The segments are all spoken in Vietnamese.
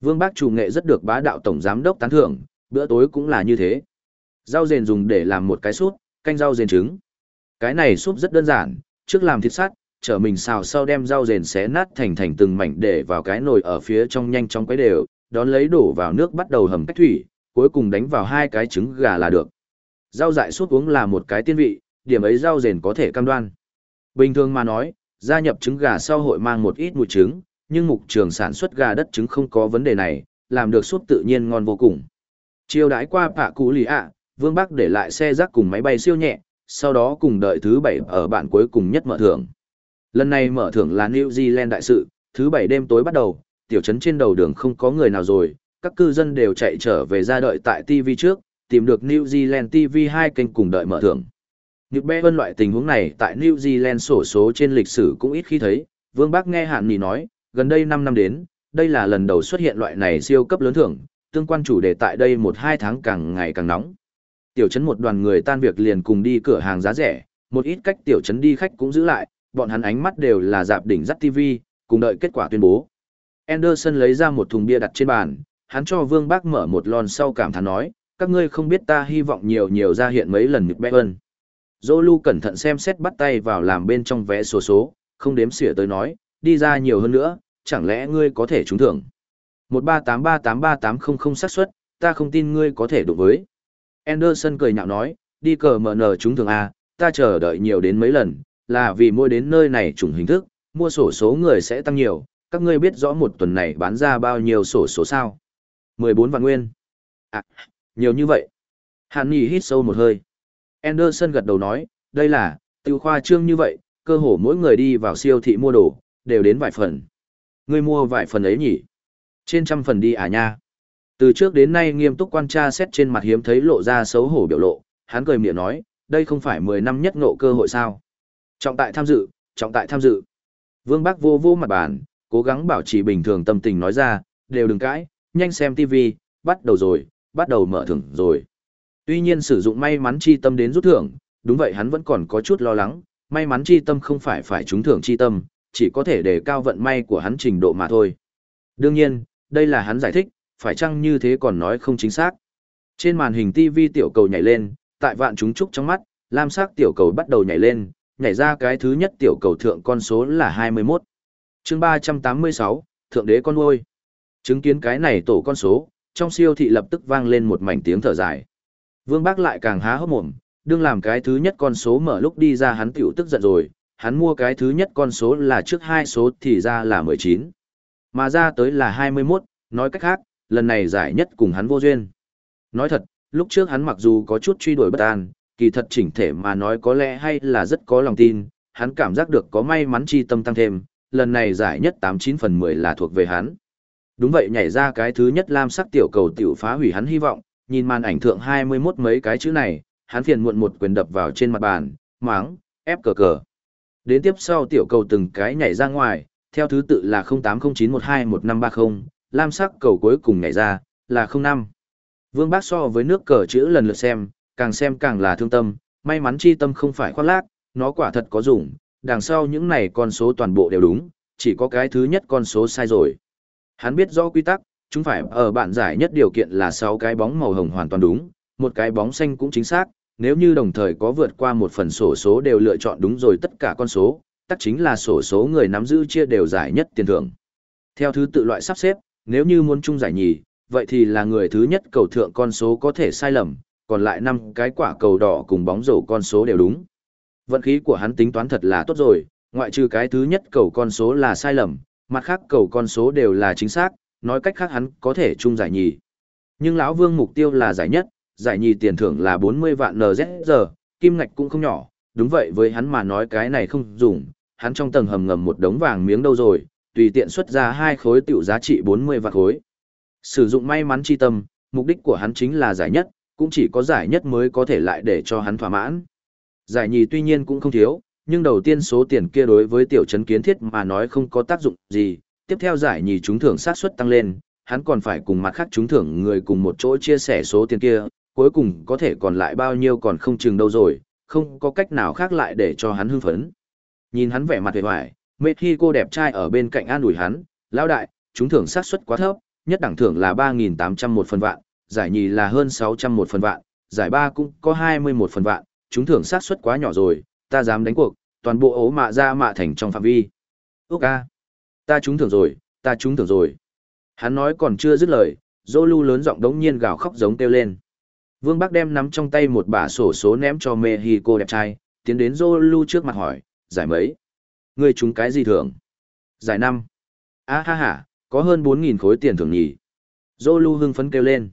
Vương Bác chủ nghệ rất được bá đạo tổng giám đốc tán thưởng, bữa tối cũng là như thế. Rau rền dùng để làm một cái súp, canh rau rền trứng. Cái này súp rất đơn giản, trước làm thịt sắt, chở mình xào sau đem rau rền xé nát thành thành từng mảnh để vào cái nồi ở phía trong nhanh chóng quấy đều, đón lấy đổ vào nước bắt đầu hầm cách thủy, cuối cùng đánh vào hai cái trứng gà là được. Rau dại súp uống là một cái tiên vị, điểm ấy rau rền có thể cam đoan. Bình thường mà nói, gia nhập trứng gà sau hội mang một ít mùi trứng, nhưng mục trường sản xuất gà đất trứng không có vấn đề này, làm được suốt tự nhiên ngon vô cùng. Chiều đãi qua Pạ Cú Lì ạ, Vương Bắc để lại xe rác cùng máy bay siêu nhẹ, sau đó cùng đợi thứ bảy ở bản cuối cùng nhất mở thưởng. Lần này mở thưởng là New Zealand đại sự, thứ bảy đêm tối bắt đầu, tiểu trấn trên đầu đường không có người nào rồi, các cư dân đều chạy trở về ra đợi tại TV trước, tìm được New Zealand TV hai kênh cùng đợi mở thưởng. Nhược bê vân loại tình huống này tại New Zealand sổ số trên lịch sử cũng ít khi thấy, Vương Bắc nghe Hàn Nì nói, gần đây 5 năm đến, đây là lần đầu xuất hiện loại này siêu cấp lớn thưởng, tương quan chủ đề tại đây 1-2 tháng càng ngày càng nóng. Tiểu trấn một đoàn người tan việc liền cùng đi cửa hàng giá rẻ, một ít cách tiểu trấn đi khách cũng giữ lại, bọn hắn ánh mắt đều là dạp đỉnh dắt TV, cùng đợi kết quả tuyên bố. Anderson lấy ra một thùng bia đặt trên bàn, hắn cho Vương Bác mở một lon sau cảm thán nói, các ngươi không biết ta hy vọng nhiều nhiều ra hiện mấy lần nhược bé ơn. Zolu cẩn thận xem xét bắt tay vào làm bên trong vé số số, không đếm xỉa tới nói, đi ra nhiều hơn nữa, chẳng lẽ ngươi có thể trúng thưởng. 138383800 xác suất, ta không tin ngươi có thể đụng với. Anderson cười nhạo nói, đi cờ mở nở trúng thưởng A, ta chờ đợi nhiều đến mấy lần, là vì mua đến nơi này trùng hình thức, mua sổ số người sẽ tăng nhiều, các ngươi biết rõ một tuần này bán ra bao nhiêu sổ số sao? 14 vạn nguyên. À, nhiều như vậy. Hàn Nghị hít sâu một hơi. Anderson gật đầu nói, đây là, tiêu khoa trương như vậy, cơ hồ mỗi người đi vào siêu thị mua đồ, đều đến vài phần. Ngươi mua vài phần ấy nhỉ? Trên trăm phần đi à nha. Từ trước đến nay nghiêm túc quan tra xét trên mặt hiếm thấy lộ ra xấu hổ biểu lộ, hắn cười miệng nói, đây không phải 10 năm nhất ngộ cơ hội sao? Trọng tại tham dự, trọng tại tham dự. Vương Bắc vô vô mặt bàn, cố gắng bảo trì bình thường tâm tình nói ra, đều đừng cãi, nhanh xem TV, bắt đầu rồi, bắt đầu mở thưởng rồi. Tuy nhiên sử dụng may mắn chi tâm đến rút thưởng, đúng vậy hắn vẫn còn có chút lo lắng, may mắn chi tâm không phải phải trúng thưởng chi tâm, chỉ có thể để cao vận may của hắn trình độ mà thôi. Đương nhiên, đây là hắn giải thích, phải chăng như thế còn nói không chính xác. Trên màn hình TV tiểu cầu nhảy lên, tại vạn chúng trúc trong mắt, lam sắc tiểu cầu bắt đầu nhảy lên, nhảy ra cái thứ nhất tiểu cầu thượng con số là 21. chương 386, Thượng đế con nuôi. Chứng kiến cái này tổ con số, trong siêu thị lập tức vang lên một mảnh tiếng thở dài. Vương Bác lại càng há hốc mồm, đương làm cái thứ nhất con số mở lúc đi ra hắn tiểu tức giận rồi, hắn mua cái thứ nhất con số là trước hai số thì ra là 19. Mà ra tới là 21, nói cách khác, lần này giải nhất cùng hắn vô duyên. Nói thật, lúc trước hắn mặc dù có chút truy đuổi bất an, kỳ thật chỉnh thể mà nói có lẽ hay là rất có lòng tin, hắn cảm giác được có may mắn chi tâm tăng thêm, lần này giải nhất 89 phần 10 là thuộc về hắn. Đúng vậy nhảy ra cái thứ nhất lam sắc tiểu cầu tiểu phá hủy hắn hy vọng, nhìn màn ảnh thượng 21 mấy cái chữ này, hắn phiền muộn một quyền đập vào trên mặt bàn, máng, ép cờ cờ. Đến tiếp sau tiểu cầu từng cái nhảy ra ngoài, theo thứ tự là 0809121530, lam sắc cầu cuối cùng nhảy ra, là 05. Vương Bác so với nước cờ chữ lần lượt xem, càng xem càng là thương tâm, may mắn chi tâm không phải khoác lác, nó quả thật có dụng, đằng sau những này con số toàn bộ đều đúng, chỉ có cái thứ nhất con số sai rồi. Hắn biết rõ quy tắc, chúng phải ở bạn giải nhất điều kiện là 6 cái bóng màu hồng hoàn toàn đúng, một cái bóng xanh cũng chính xác, nếu như đồng thời có vượt qua một phần sổ số đều lựa chọn đúng rồi tất cả con số, tất chính là sổ số người nắm giữ chia đều giải nhất tiền thưởng. Theo thứ tự loại sắp xếp, nếu như muốn chung giải nhì, vậy thì là người thứ nhất cầu thượng con số có thể sai lầm, còn lại năm cái quả cầu đỏ cùng bóng rổ con số đều đúng. Vận khí của hắn tính toán thật là tốt rồi, ngoại trừ cái thứ nhất cầu con số là sai lầm, mặt khác cầu con số đều là chính xác, nói cách khác hắn có thể chung giải nhì. Nhưng lão Vương mục tiêu là giải nhất, giải nhì tiền thưởng là 40 vạn NZ kim ngạch cũng không nhỏ, đúng vậy với hắn mà nói cái này không dùng, hắn trong tầng hầm ngầm một đống vàng miếng đâu rồi, tùy tiện xuất ra hai khối tiểu giá trị 40 vạn khối. Sử dụng may mắn chi tâm, mục đích của hắn chính là giải nhất, cũng chỉ có giải nhất mới có thể lại để cho hắn thỏa mãn. Giải nhì tuy nhiên cũng không thiếu, nhưng đầu tiên số tiền kia đối với tiểu trấn kiến thiết mà nói không có tác dụng gì, tiếp theo giải nhì chúng thưởng sát suất tăng lên, hắn còn phải cùng mặt khác chúng thưởng người cùng một chỗ chia sẻ số tiền kia, cuối cùng có thể còn lại bao nhiêu còn không chừng đâu rồi, không có cách nào khác lại để cho hắn hưng phấn. Nhìn hắn vẻ mặt vẻ vải, mệt khi cô đẹp trai ở bên cạnh an ủi hắn, lão đại, chúng thưởng sát suất quá thấp, nhất đẳng thưởng là 3.800 một phần vạn, giải nhì là hơn 600 một phần vạn, giải ba cũng có 21 phần vạn, chúng thưởng xác suất quá nhỏ rồi, ta dám đánh cuộc, toàn bộ ố mạ ra mạ thành trong phạm vi. Úc a, ta trúng thưởng rồi, ta trúng thưởng rồi. Hắn nói còn chưa dứt lời, dô lưu lớn giọng đống nhiên gào khóc giống kêu lên. Vương Bắc đem nắm trong tay một bả sổ số ném cho Mexico đẹp trai, tiến đến Zolu trước mặt hỏi, giải mấy? Người trúng cái gì thưởng? Giải năm. Á ha ha, có hơn 4.000 khối tiền thưởng nhỉ. Zolu hưng phấn kêu lên.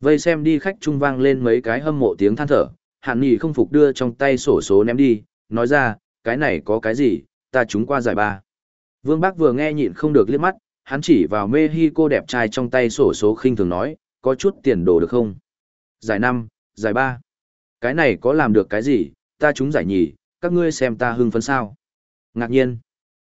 Vây xem đi khách trung vang lên mấy cái hâm mộ tiếng than thở, hạn nhỉ không phục đưa trong tay sổ số ném đi, nói ra, cái này có cái gì, ta trúng qua giải ba. Vương Bắc vừa nghe nhịn không được liếc mắt, hắn chỉ vào Mexico đẹp trai trong tay sổ số khinh thường nói, có chút tiền đồ được không? Giải năm, giải ba. Cái này có làm được cái gì, ta trúng giải nhì, các ngươi xem ta hưng phấn sao? Ngạc nhiên.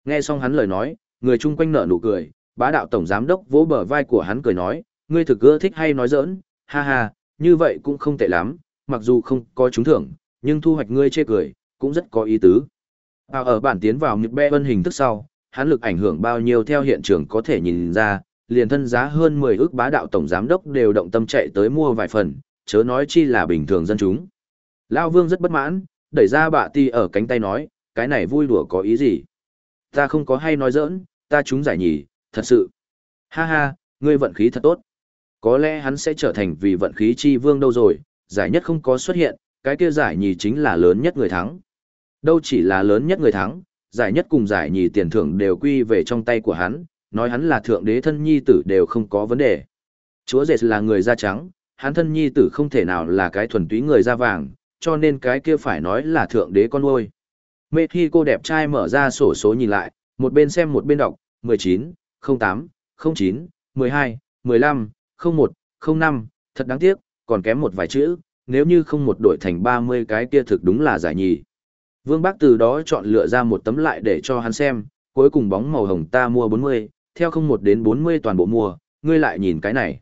Nghe xong hắn lời nói, người chung quanh nở nụ cười, bá đạo tổng giám đốc vỗ bờ vai của hắn cười nói, ngươi thực ưa thích hay nói dỡn ha ha, như vậy cũng không tệ lắm, mặc dù không có trúng thưởng, nhưng thu hoạch ngươi chê cười, cũng rất có ý tứ. À, ở bản tiến vào nhịp bê ân hình thức sau, hắn lực ảnh hưởng bao nhiêu theo hiện trường có thể nhìn ra, liền thân giá hơn 10 ước bá đạo tổng giám đốc đều động tâm chạy tới mua vài phần, chớ nói chi là bình thường dân chúng. Lao Vương rất bất mãn, đẩy ra bạ ti ở cánh tay nói, cái này vui đùa có ý gì? Ta không có hay nói giỡn, ta chúng giải nhì, thật sự. Ha ha, ngươi vận khí thật tốt. Có lẽ hắn sẽ trở thành vì vận khí chi vương đâu rồi, giải nhất không có xuất hiện, cái kia giải nhì chính là lớn nhất người thắng. Đâu chỉ là lớn nhất người thắng, giải nhất cùng giải nhì tiền thưởng đều quy về trong tay của hắn, nói hắn là thượng đế thân nhi tử đều không có vấn đề. Chúa Dệt là người da trắng, hắn thân nhi tử không thể nào là cái thuần túy người da vàng, cho nên cái kia phải nói là thượng đế con nuôi. Mê Thi cô đẹp trai mở ra sổ số nhìn lại, một bên xem một bên đọc, 19, 08, 09, 12, 15, 01, 05, thật đáng tiếc, còn kém một vài chữ, nếu như không một đổi thành 30 cái kia thực đúng là giải nhì. Vương Bác từ đó chọn lựa ra một tấm lại để cho hắn xem, cuối cùng bóng màu hồng ta mua 40, theo không một đến 40 toàn bộ mua, ngươi lại nhìn cái này.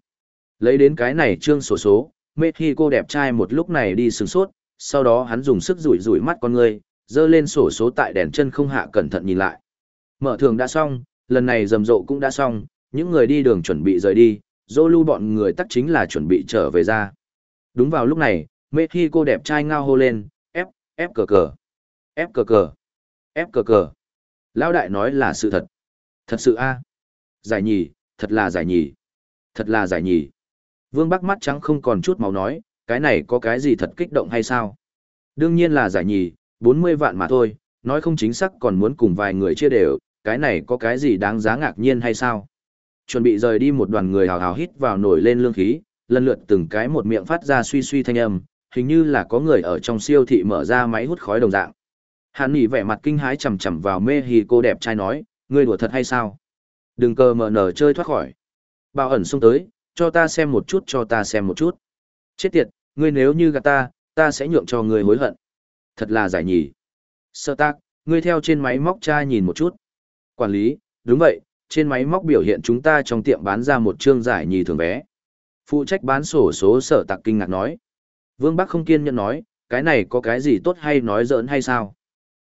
Lấy đến cái này trương sổ số, mê khi cô đẹp trai một lúc này đi sừng sốt, sau đó hắn dùng sức rủi rủi mắt con người, dơ lên sổ số tại đèn chân không hạ cẩn thận nhìn lại. Mở thường đã xong, lần này rầm rộ cũng đã xong, những người đi đường chuẩn bị rời đi, dô lưu bọn người tắc chính là chuẩn bị trở về ra. Đúng vào lúc này, mê khi cô đẹp trai ngao hô lên, ép, ép cờ cờ, ép cờ cờ, ép cờ cờ. Lão đại nói là sự thật. Thật sự a Giải nhì, thật là giải nhì. Thật là giải nhì. Vương Bắc mắt trắng không còn chút máu nói, cái này có cái gì thật kích động hay sao? Đương nhiên là giải nhì, 40 vạn mà thôi, nói không chính xác còn muốn cùng vài người chia đều, cái này có cái gì đáng giá ngạc nhiên hay sao? Chuẩn bị rời đi một đoàn người hào hào hít vào nổi lên lương khí, lần lượt từng cái một miệng phát ra suy suy thanh âm, hình như là có người ở trong siêu thị mở ra máy hút khói đồng dạng. Hàn Nghị vẻ mặt kinh hãi chầm chầm vào mê hì cô đẹp trai nói, ngươi đùa thật hay sao? Đừng cờ mở nở chơi thoát khỏi. bao ẩn xông tới, cho ta xem một chút cho ta xem một chút. Chết tiệt, ngươi nếu như gạt ta, ta sẽ nhượng cho ngươi hối hận. Thật là giải nhỉ. Sơ tác, ngươi theo trên máy móc tra nhìn một chút. Quản lý, đúng vậy, trên máy móc biểu hiện chúng ta trong tiệm bán ra một chương giải nhì thường vé. Phụ trách bán sổ số sở tạc kinh ngạc nói. Vương Bắc không kiên nhẫn nói, cái này có cái gì tốt hay nói giỡn hay sao?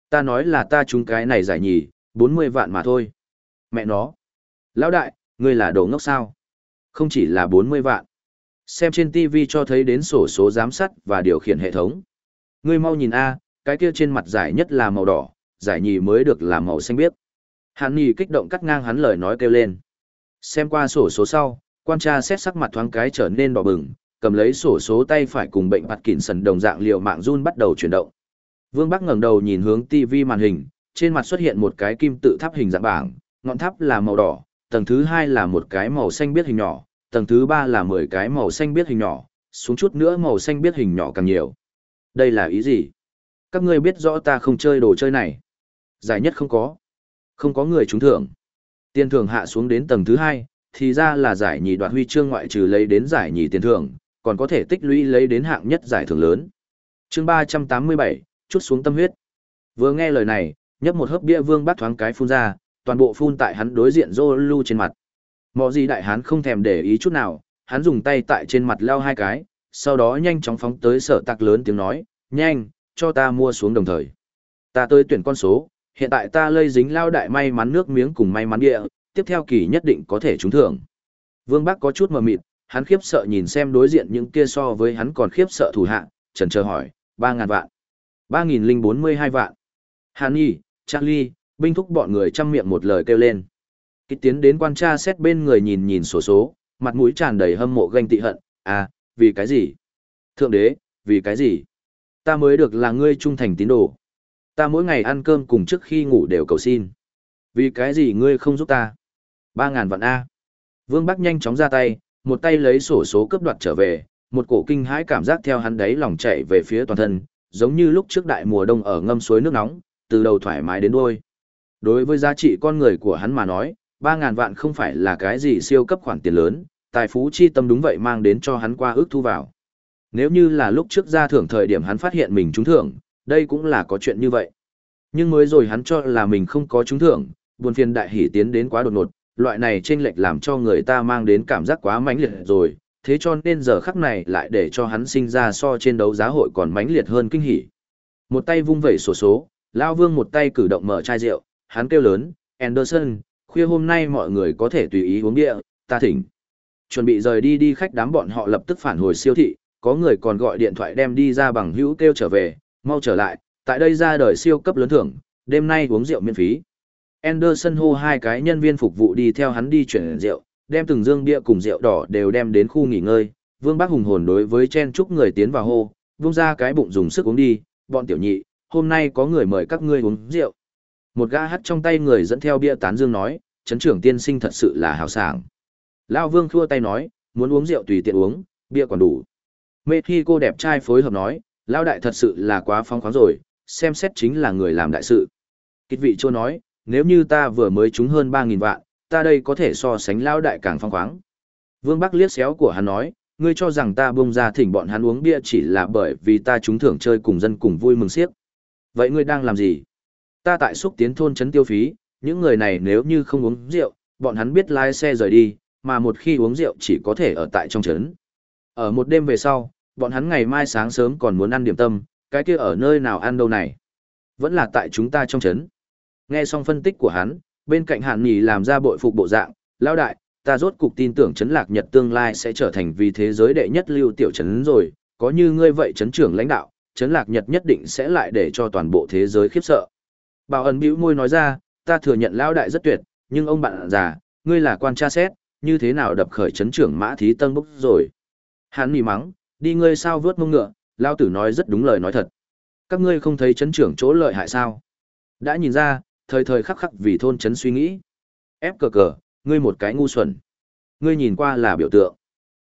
Ta nói là ta trúng cái này giải nhì, 40 vạn mà thôi. Mẹ nó. Lão đại, ngươi là đồ ngốc sao? Không chỉ là 40 vạn. Xem trên TV cho thấy đến sổ số giám sát và điều khiển hệ thống. Ngươi mau nhìn A, cái kia trên mặt giải nhất là màu đỏ, giải nhì mới được là màu xanh biếc. Hàn Nhi kích động cắt ngang hắn lời nói kêu lên. Xem qua sổ số sau, quan tra xét sắc mặt thoáng cái trở nên đỏ bừng, cầm lấy sổ số tay phải cùng bệnh bạt kỉn sần đồng dạng liệu mạng run bắt đầu chuyển động. Vương Bắc ngẩng đầu nhìn hướng TV màn hình, trên mặt xuất hiện một cái kim tự tháp hình dạng bảng, ngọn tháp là màu đỏ, tầng thứ hai là một cái màu xanh biết hình nhỏ, tầng thứ ba là mười cái màu xanh biết hình nhỏ, xuống chút nữa màu xanh biết hình nhỏ càng nhiều. Đây là ý gì? Các ngươi biết rõ ta không chơi đồ chơi này. Giải nhất không có. Không có người trúng thưởng. Tiền thưởng hạ xuống đến tầng thứ hai, thì ra là giải nhì đoạt huy chương ngoại trừ lấy đến giải nhì tiền thưởng, còn có thể tích lũy lấy đến hạng nhất giải thưởng lớn. chương ba trăm tám mươi bảy, chút xuống tâm huyết. Vừa nghe lời này, nhấp một hớp bia vương bắt thoáng cái phun ra, toàn bộ phun tại hắn đối diện Zolu trên mặt. Mọ gì đại hán không thèm để ý chút nào, hắn dùng tay tại trên mặt lao hai cái, sau đó nhanh chóng phóng tới sở tạc lớn tiếng nói, nhanh, cho ta mua xuống đồng thời. Ta tới tuyển con số, hiện tại ta lây dính lao đại may mắn nước miếng cùng may mắn địa, tiếp theo kỳ nhất định có thể trúng thưởng. Vương Bắc có chút mờ mịt, hắn khiếp sợ nhìn xem đối diện những kia so với hắn còn khiếp sợ thủ hạ, trần chờ hỏi, ba ngàn vạn, ba nghìn linh bốn mươi hai vạn. Hàn Nhi, Charlie, binh thúc bọn người chăm miệng một lời kêu lên. Kích tiến đến quan tra xét bên người nhìn nhìn sổ số, số, mặt mũi tràn đầy hâm mộ ganh tị hận, à, vì cái gì? Thượng đế, vì cái gì? Ta mới được là ngươi trung thành tín đồ. Ta mỗi ngày ăn cơm cùng trước khi ngủ đều cầu xin. Vì cái gì ngươi không giúp ta? Ba ngàn vạn A. Vương Bắc nhanh chóng ra tay, một tay lấy sổ số cướp đoạt trở về, một cổ kinh hãi cảm giác theo hắn đấy lòng chạy về phía toàn thân, giống như lúc trước đại mùa đông ở ngâm suối nước nóng, từ đầu thoải mái đến đuôi. Đối với giá trị con người của hắn mà nói, ba ngàn vạn không phải là cái gì siêu cấp khoản tiền lớn, tài phú chi tâm đúng vậy mang đến cho hắn qua ước thu vào. Nếu như là lúc trước ra thưởng thời điểm hắn phát hiện mình trúng thưởng, đây cũng là có chuyện như vậy. Nhưng mới rồi hắn cho là mình không có trúng thưởng, buồn phiền đại hỉ tiến đến quá đột ngột, loại này chênh lệch làm cho người ta mang đến cảm giác quá mãnh liệt rồi, thế cho nên giờ khắc này lại để cho hắn sinh ra so trên đấu giá hội còn mãnh liệt hơn kinh hỉ. Một tay vung vẩy sổ số, Lao Vương một tay cử động mở chai rượu, hắn kêu lớn, Anderson, khuya hôm nay mọi người có thể tùy ý uống địa, ta thỉnh. Chuẩn bị rời đi đi khách đám bọn họ lập tức phản hồi siêu thị, có người còn gọi điện thoại đem đi ra bằng hữu kêu trở về, mau trở lại, tại đây ra đời siêu cấp lớn thưởng, đêm nay uống rượu miễn phí. Anderson hô hai cái nhân viên phục vụ đi theo hắn đi chuyển rượu, đem từng dương bia cùng rượu đỏ đều đem đến khu nghỉ ngơi. Vương Bắc hùng hồn đối với chen chúc người tiến vào hô, vung ra cái bụng dùng sức uống đi, bọn tiểu nhị, hôm nay có người mời các ngươi uống rượu. Một gã hắt trong tay người dẫn theo bia tán dương nói, chấn trưởng tiên sinh thật sự là hào sảng. Lao Vương khua tay nói, muốn uống rượu tùy tiện uống, bia còn đủ. Mê khi cô đẹp trai phối hợp nói, Lao đại thật sự là quá phong khoáng rồi, xem xét chính là người làm đại sự. Kịch vị chua nói, nếu như ta vừa mới trúng hơn 3.000 vạn, ta đây có thể so sánh Lao đại càng phong khoáng. Vương Bắc liếc xéo của hắn nói, ngươi cho rằng ta bông ra thỉnh bọn hắn uống bia chỉ là bởi vì ta trúng thưởng chơi cùng dân cùng vui mừng siếc. Vậy ngươi đang làm gì? Ta tại xúc tiến thôn trấn tiêu phí, những người này nếu như không uống rượu, bọn hắn biết lái xe rời đi, mà một khi uống rượu chỉ có thể ở tại trong trấn. Ở một đêm về sau, bọn hắn ngày mai sáng sớm còn muốn ăn điểm tâm, cái kia ở nơi nào ăn đâu này? Vẫn là tại chúng ta trong trấn. Nghe xong phân tích của hắn, bên cạnh Hàn Nghị làm ra bội phục bộ dạng, lao đại, ta rốt cục tin tưởng trấn lạc Nhật tương lai sẽ trở thành vì thế giới đệ nhất lưu tiểu trấn rồi, có như ngươi vậy trấn trưởng lãnh đạo, trấn lạc Nhật nhất định sẽ lại để cho toàn bộ thế giới khiếp sợ. Bảo ẩn bĩu môi nói ra, ta thừa nhận lão đại rất tuyệt, nhưng ông bạn già, ngươi là quan tra xét, như thế nào đập khởi chấn trưởng mã thí tân bốc rồi. Hắn mỉ mắng, đi ngươi sao vớt mông ngựa, Lão tử nói rất đúng lời nói thật. Các ngươi không thấy chấn trưởng chỗ lợi hại sao? Đã nhìn ra, thời thời khắc khắc vì thôn chấn suy nghĩ. Ép cờ cờ, ngươi một cái ngu xuẩn. Ngươi nhìn qua là biểu tượng.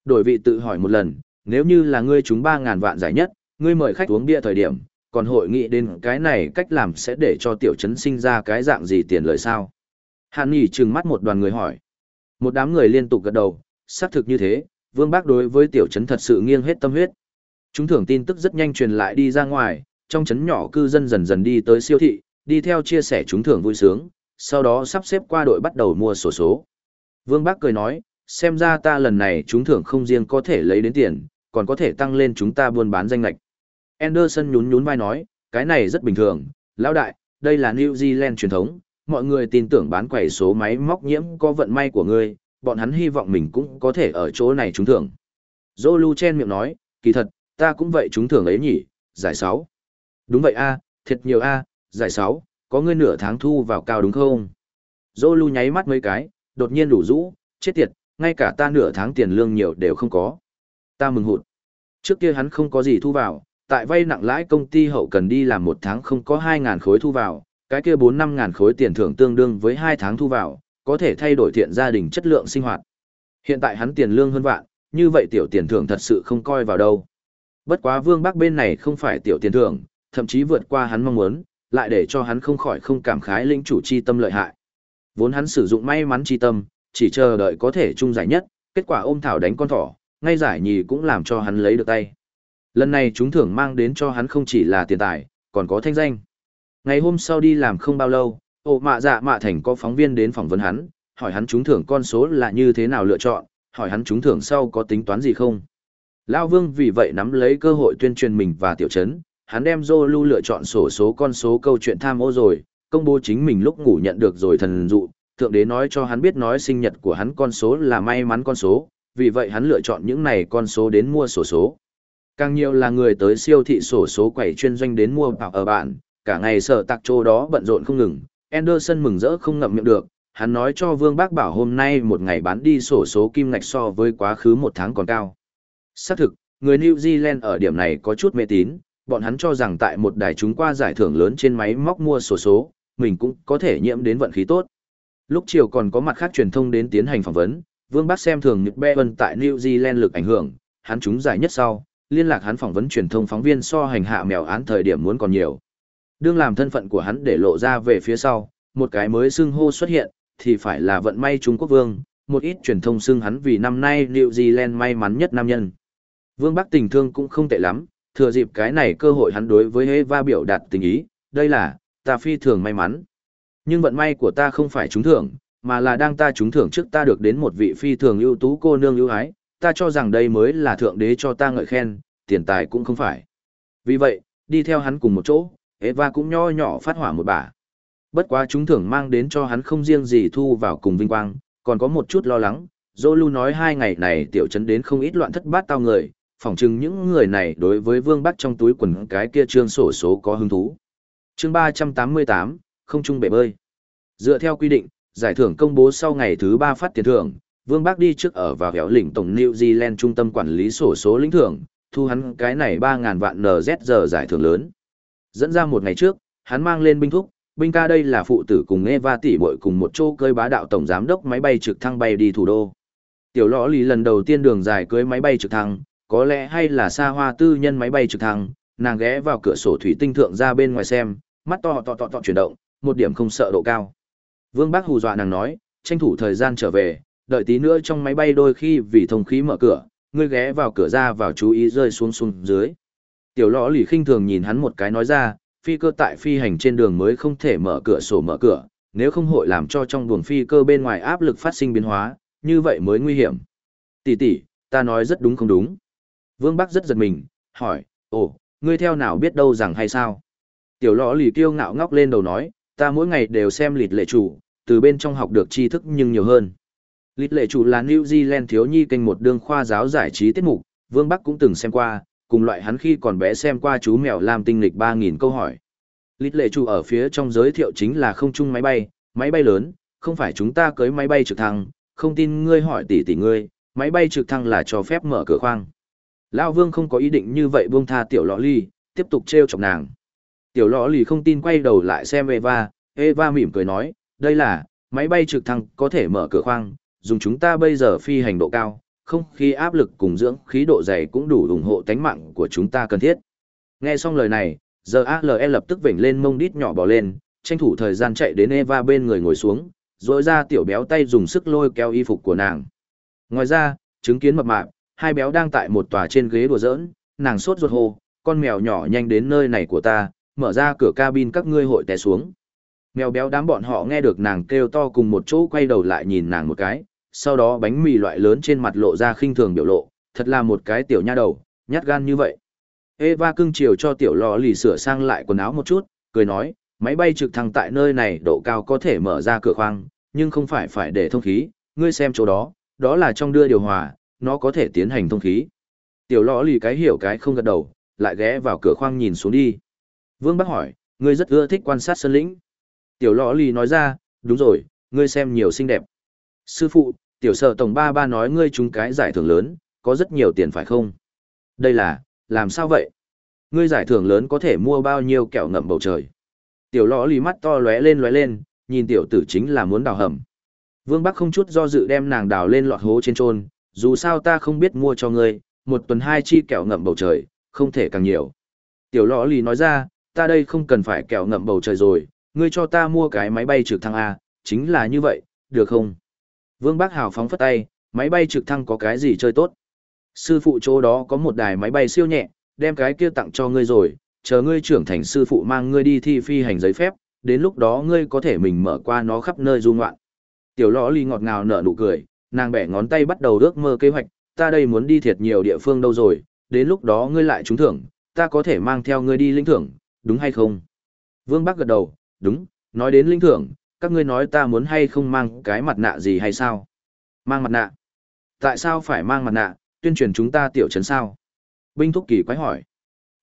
Đổi vị tự hỏi một lần, nếu như là ngươi trúng 3.000 vạn giải nhất, ngươi mời khách uống bia thời điểm, còn hội nghị đến cái này cách làm sẽ để cho tiểu chấn sinh ra cái dạng gì tiền lợi sao. Hàn Nghị trừng mắt một đoàn người hỏi. Một đám người liên tục gật đầu, xác thực như thế, Vương Bác đối với tiểu chấn thật sự nghiêng hết tâm huyết. Chúng thưởng tin tức rất nhanh truyền lại đi ra ngoài, trong chấn nhỏ cư dân dần dần đi tới siêu thị, đi theo chia sẻ chúng thưởng vui sướng, sau đó sắp xếp qua đội bắt đầu mua sổ số, số. Vương Bác cười nói, xem ra ta lần này chúng thưởng không riêng có thể lấy đến tiền, còn có thể tăng lên chúng ta buôn bán danh lạch. Anderson nhún nhún vai nói, cái này rất bình thường, lão đại, đây là New Zealand truyền thống, mọi người tin tưởng bán quầy số máy móc nhiễm có vận may của ngươi, bọn hắn hy vọng mình cũng có thể ở chỗ này trúng thưởng. Zolu chen miệng nói, kỳ thật, ta cũng vậy trúng thưởng ấy nhỉ, giải 6. Đúng vậy a, thiệt nhiều a, giải 6, có ngươi nửa tháng thu vào cao đúng không? Zolu nháy mắt mấy cái, đột nhiên đủ rũ, chết tiệt, ngay cả ta nửa tháng tiền lương nhiều đều không có. Ta mừng hụt. Trước kia hắn không có gì thu vào, tại vay nặng lãi công ty hậu cần đi làm một tháng không có 2.000 khối thu vào, cái kia 4-5.000 khối tiền thưởng tương đương với 2 tháng thu vào, có thể thay đổi thiện gia đình chất lượng sinh hoạt. Hiện tại hắn tiền lương hơn vạn, như vậy tiểu tiền thưởng thật sự không coi vào đâu. Bất quá vương bác bên này không phải tiểu tiền thưởng, thậm chí vượt qua hắn mong muốn, lại để cho hắn không khỏi không cảm khái lĩnh chủ chi tâm lợi hại. Vốn hắn sử dụng may mắn chi tâm, chỉ chờ đợi có thể chung giải nhất, kết quả ôm thảo đánh con thỏ, ngay giải nhì cũng làm cho hắn lấy được tay. Lần này chúng thưởng mang đến cho hắn không chỉ là tiền tài, còn có thanh danh. Ngày hôm sau đi làm không bao lâu, ổ mạ dạ mạ thành có phóng viên đến phỏng vấn hắn, hỏi hắn chúng thưởng con số là như thế nào lựa chọn, hỏi hắn chúng thưởng sau có tính toán gì không. Lao Vương vì vậy nắm lấy cơ hội tuyên truyền mình và tiểu trấn, hắn đem Zolu lựa chọn sổ số con số câu chuyện tham ô rồi, công bố chính mình lúc ngủ nhận được rồi thần dụ, thượng đế nói cho hắn biết nói sinh nhật của hắn con số là may mắn con số, vì vậy hắn lựa chọn những này con số đến mua sổ số. Càng nhiều là người tới siêu thị sổ số quẩy chuyên doanh đến mua bảo ở bạn, cả ngày sở tạc chỗ đó bận rộn không ngừng, Anderson mừng rỡ không ngậm miệng được, hắn nói cho Vương Bác bảo hôm nay một ngày bán đi sổ số kim ngạch so với quá khứ một tháng còn cao. Xác thực, người New Zealand ở điểm này có chút mê tín, bọn hắn cho rằng tại một đài chúng qua giải thưởng lớn trên máy móc mua sổ số, mình cũng có thể nhiễm đến vận khí tốt. Lúc chiều còn có mặt khác truyền thông đến tiến hành phỏng vấn, Vương bác xem thường Nhật Bevan tại New Zealand lực ảnh hưởng, hắn trúng giải nhất sau, liên lạc hắn phỏng vấn truyền thông phóng viên so hành hạ mèo án thời điểm muốn còn nhiều. Đương làm thân phận của hắn để lộ ra về phía sau, một cái mới xưng hô xuất hiện, thì phải là vận may Trung Quốc Vương, một ít truyền thông xưng hắn vì năm nay New Zealand may mắn nhất nam nhân. Vương Bắc tình thương cũng không tệ lắm, thừa dịp cái này cơ hội hắn đối với Eva biểu đạt tình ý, đây là, ta phi thường may mắn. Nhưng vận may của ta không phải trúng thưởng, mà là đang ta trúng thưởng trước ta được đến một vị phi thường ưu tú cô nương ưu ái, ta cho rằng đây mới là thượng đế cho ta ngợi khen, tiền tài cũng không phải. Vì vậy, đi theo hắn cùng một chỗ, Eva cũng nho nhỏ phát hỏa một bà. Bất quá chúng thưởng mang đến cho hắn không riêng gì thu vào cùng vinh quang, còn có một chút lo lắng. Zolu nói hai ngày này tiểu trấn đến không ít loạn thất bát tao người, phỏng chừng những người này đối với vương bắc trong túi quần cái kia trương sổ số có hứng thú. chương ba trăm tám mươi tám không chung bể bơi. Dựa theo quy định, giải thưởng công bố sau ngày thứ ba phát tiền thưởng, Vương bác đi trước ở vào hẻo lĩnh tổng New Zealand trung tâm quản lý sổ số lĩnh thưởng, thu hắn cái này 3.000 vạn NZ giải thưởng lớn. Dẫn ra một ngày trước, hắn mang lên binh thúc, binh ca đây là phụ tử cùng Eva tỷ muội cùng một chỗ cơi bá đạo tổng giám đốc máy bay trực thăng bay đi thủ đô. Tiểu lõ lý lần đầu tiên đường dài cưới máy bay trực thăng, có lẽ hay là xa hoa tư nhân máy bay trực thăng, nàng ghé vào cửa sổ thủy tinh thượng ra bên ngoài xem, mắt to to to to chuyển động, một điểm không sợ độ cao. Vương Bác hù dọa nàng nói, tranh thủ thời gian trở về, đợi tí nữa trong máy bay đôi khi vì thông khí mở cửa, ngươi ghé vào cửa ra vào chú ý rơi xuống xuống dưới. Tiểu lõ lì khinh thường nhìn hắn một cái nói ra, phi cơ tại phi hành trên đường mới không thể mở cửa sổ mở cửa, nếu không hội làm cho trong buồng phi cơ bên ngoài áp lực phát sinh biến hóa, như vậy mới nguy hiểm. Tỷ tỷ, ta nói rất đúng không đúng. Vương Bắc rất giật mình, hỏi, ồ, ngươi theo nào biết đâu rằng hay sao? Tiểu lõ lì kiêu ngạo ngóc lên đầu nói, ta mỗi ngày đều xem lịt lệ chủ, từ bên trong học được tri thức nhưng nhiều hơn. Lịt lệ chủ là New Zealand thiếu nhi kênh một đương khoa giáo giải trí tiết mục, Vương Bắc cũng từng xem qua, cùng loại hắn khi còn bé xem qua chú mèo làm tinh lịch 3.000 câu hỏi. Lịt lệ chủ ở phía trong giới thiệu chính là không chung máy bay, máy bay lớn, không phải chúng ta cưới máy bay trực thăng, không tin ngươi hỏi tỷ tỷ ngươi, máy bay trực thăng là cho phép mở cửa khoang. Lao Vương không có ý định như vậy buông tha tiểu lọ ly, tiếp tục treo chọc nàng. Tiểu lọ lì không tin quay đầu lại xem Eva, Eva mỉm cười nói, đây là, máy bay trực thăng có thể mở cửa khoang, dùng chúng ta bây giờ phi hành độ cao, không khí áp lực cùng dưỡng khí độ dày cũng đủ ủng hộ tánh mạng của chúng ta cần thiết. Nghe xong lời này, giờ ALE lập tức vểnh lên mông đít nhỏ bỏ lên, tranh thủ thời gian chạy đến Eva bên người ngồi xuống, rồi ra tiểu béo tay dùng sức lôi kéo y phục của nàng. Ngoài ra, chứng kiến mập mạp, hai béo đang tại một tòa trên ghế đùa giỡn, nàng sốt ruột hồ, con mèo nhỏ nhanh đến nơi này của ta, mở ra cửa cabin các ngươi hội té xuống. Mèo béo đám bọn họ nghe được nàng kêu to cùng một chỗ quay đầu lại nhìn nàng một cái, sau đó bánh mì loại lớn trên mặt lộ ra khinh thường biểu lộ, thật là một cái tiểu nha đầu, nhát gan như vậy. Eva cưng chiều cho tiểu lò lì sửa sang lại quần áo một chút, cười nói, máy bay trực thăng tại nơi này độ cao có thể mở ra cửa khoang, nhưng không phải phải để thông khí, ngươi xem chỗ đó, đó là trong đưa điều hòa, nó có thể tiến hành thông khí. Tiểu lò lì cái hiểu cái không gật đầu, lại ghé vào cửa khoang nhìn xuống đi. Vương Bắc hỏi, ngươi rất ưa thích quan sát sơn lĩnh. Tiểu lọ lì nói ra, đúng rồi, ngươi xem nhiều xinh đẹp. Sư phụ, tiểu sở tổng ba ba nói ngươi trúng cái giải thưởng lớn, có rất nhiều tiền phải không? Đây là, làm sao vậy? Ngươi giải thưởng lớn có thể mua bao nhiêu kẹo ngậm bầu trời? Tiểu lọ lì mắt to lóe lên lóe lên, nhìn tiểu tử chính là muốn đào hầm. Vương Bắc không chút do dự đem nàng đào lên lọt hố trên trôn, dù sao ta không biết mua cho ngươi, một tuần hai chi kẹo ngậm bầu trời, không thể càng nhiều. Tiểu lọ lì nói ra, ta đây không cần phải kẹo ngậm bầu trời rồi, ngươi cho ta mua cái máy bay trực thăng A, chính là như vậy, được không? Vương Bác Hào phóng phất tay, máy bay trực thăng có cái gì chơi tốt? Sư phụ chỗ đó có một đài máy bay siêu nhẹ, đem cái kia tặng cho ngươi rồi, chờ ngươi trưởng thành sư phụ mang ngươi đi thi phi hành giấy phép, đến lúc đó ngươi có thể mình mở qua nó khắp nơi du ngoạn. Tiểu lõ ly ngọt ngào nở nụ cười, nàng bẻ ngón tay bắt đầu ước mơ kế hoạch, ta đây muốn đi thiệt nhiều địa phương đâu rồi, đến lúc đó ngươi lại trúng thưởng, ta có thể mang theo ngươi đi lĩnh thưởng, đúng hay không? Vương Bắc gật đầu, đúng, nói đến lĩnh thưởng, các ngươi nói ta muốn hay không mang cái mặt nạ gì hay sao? Mang mặt nạ? Tại sao phải mang mặt nạ, tuyên truyền chúng ta tiểu trấn sao? Binh Thúc Kỳ quái hỏi.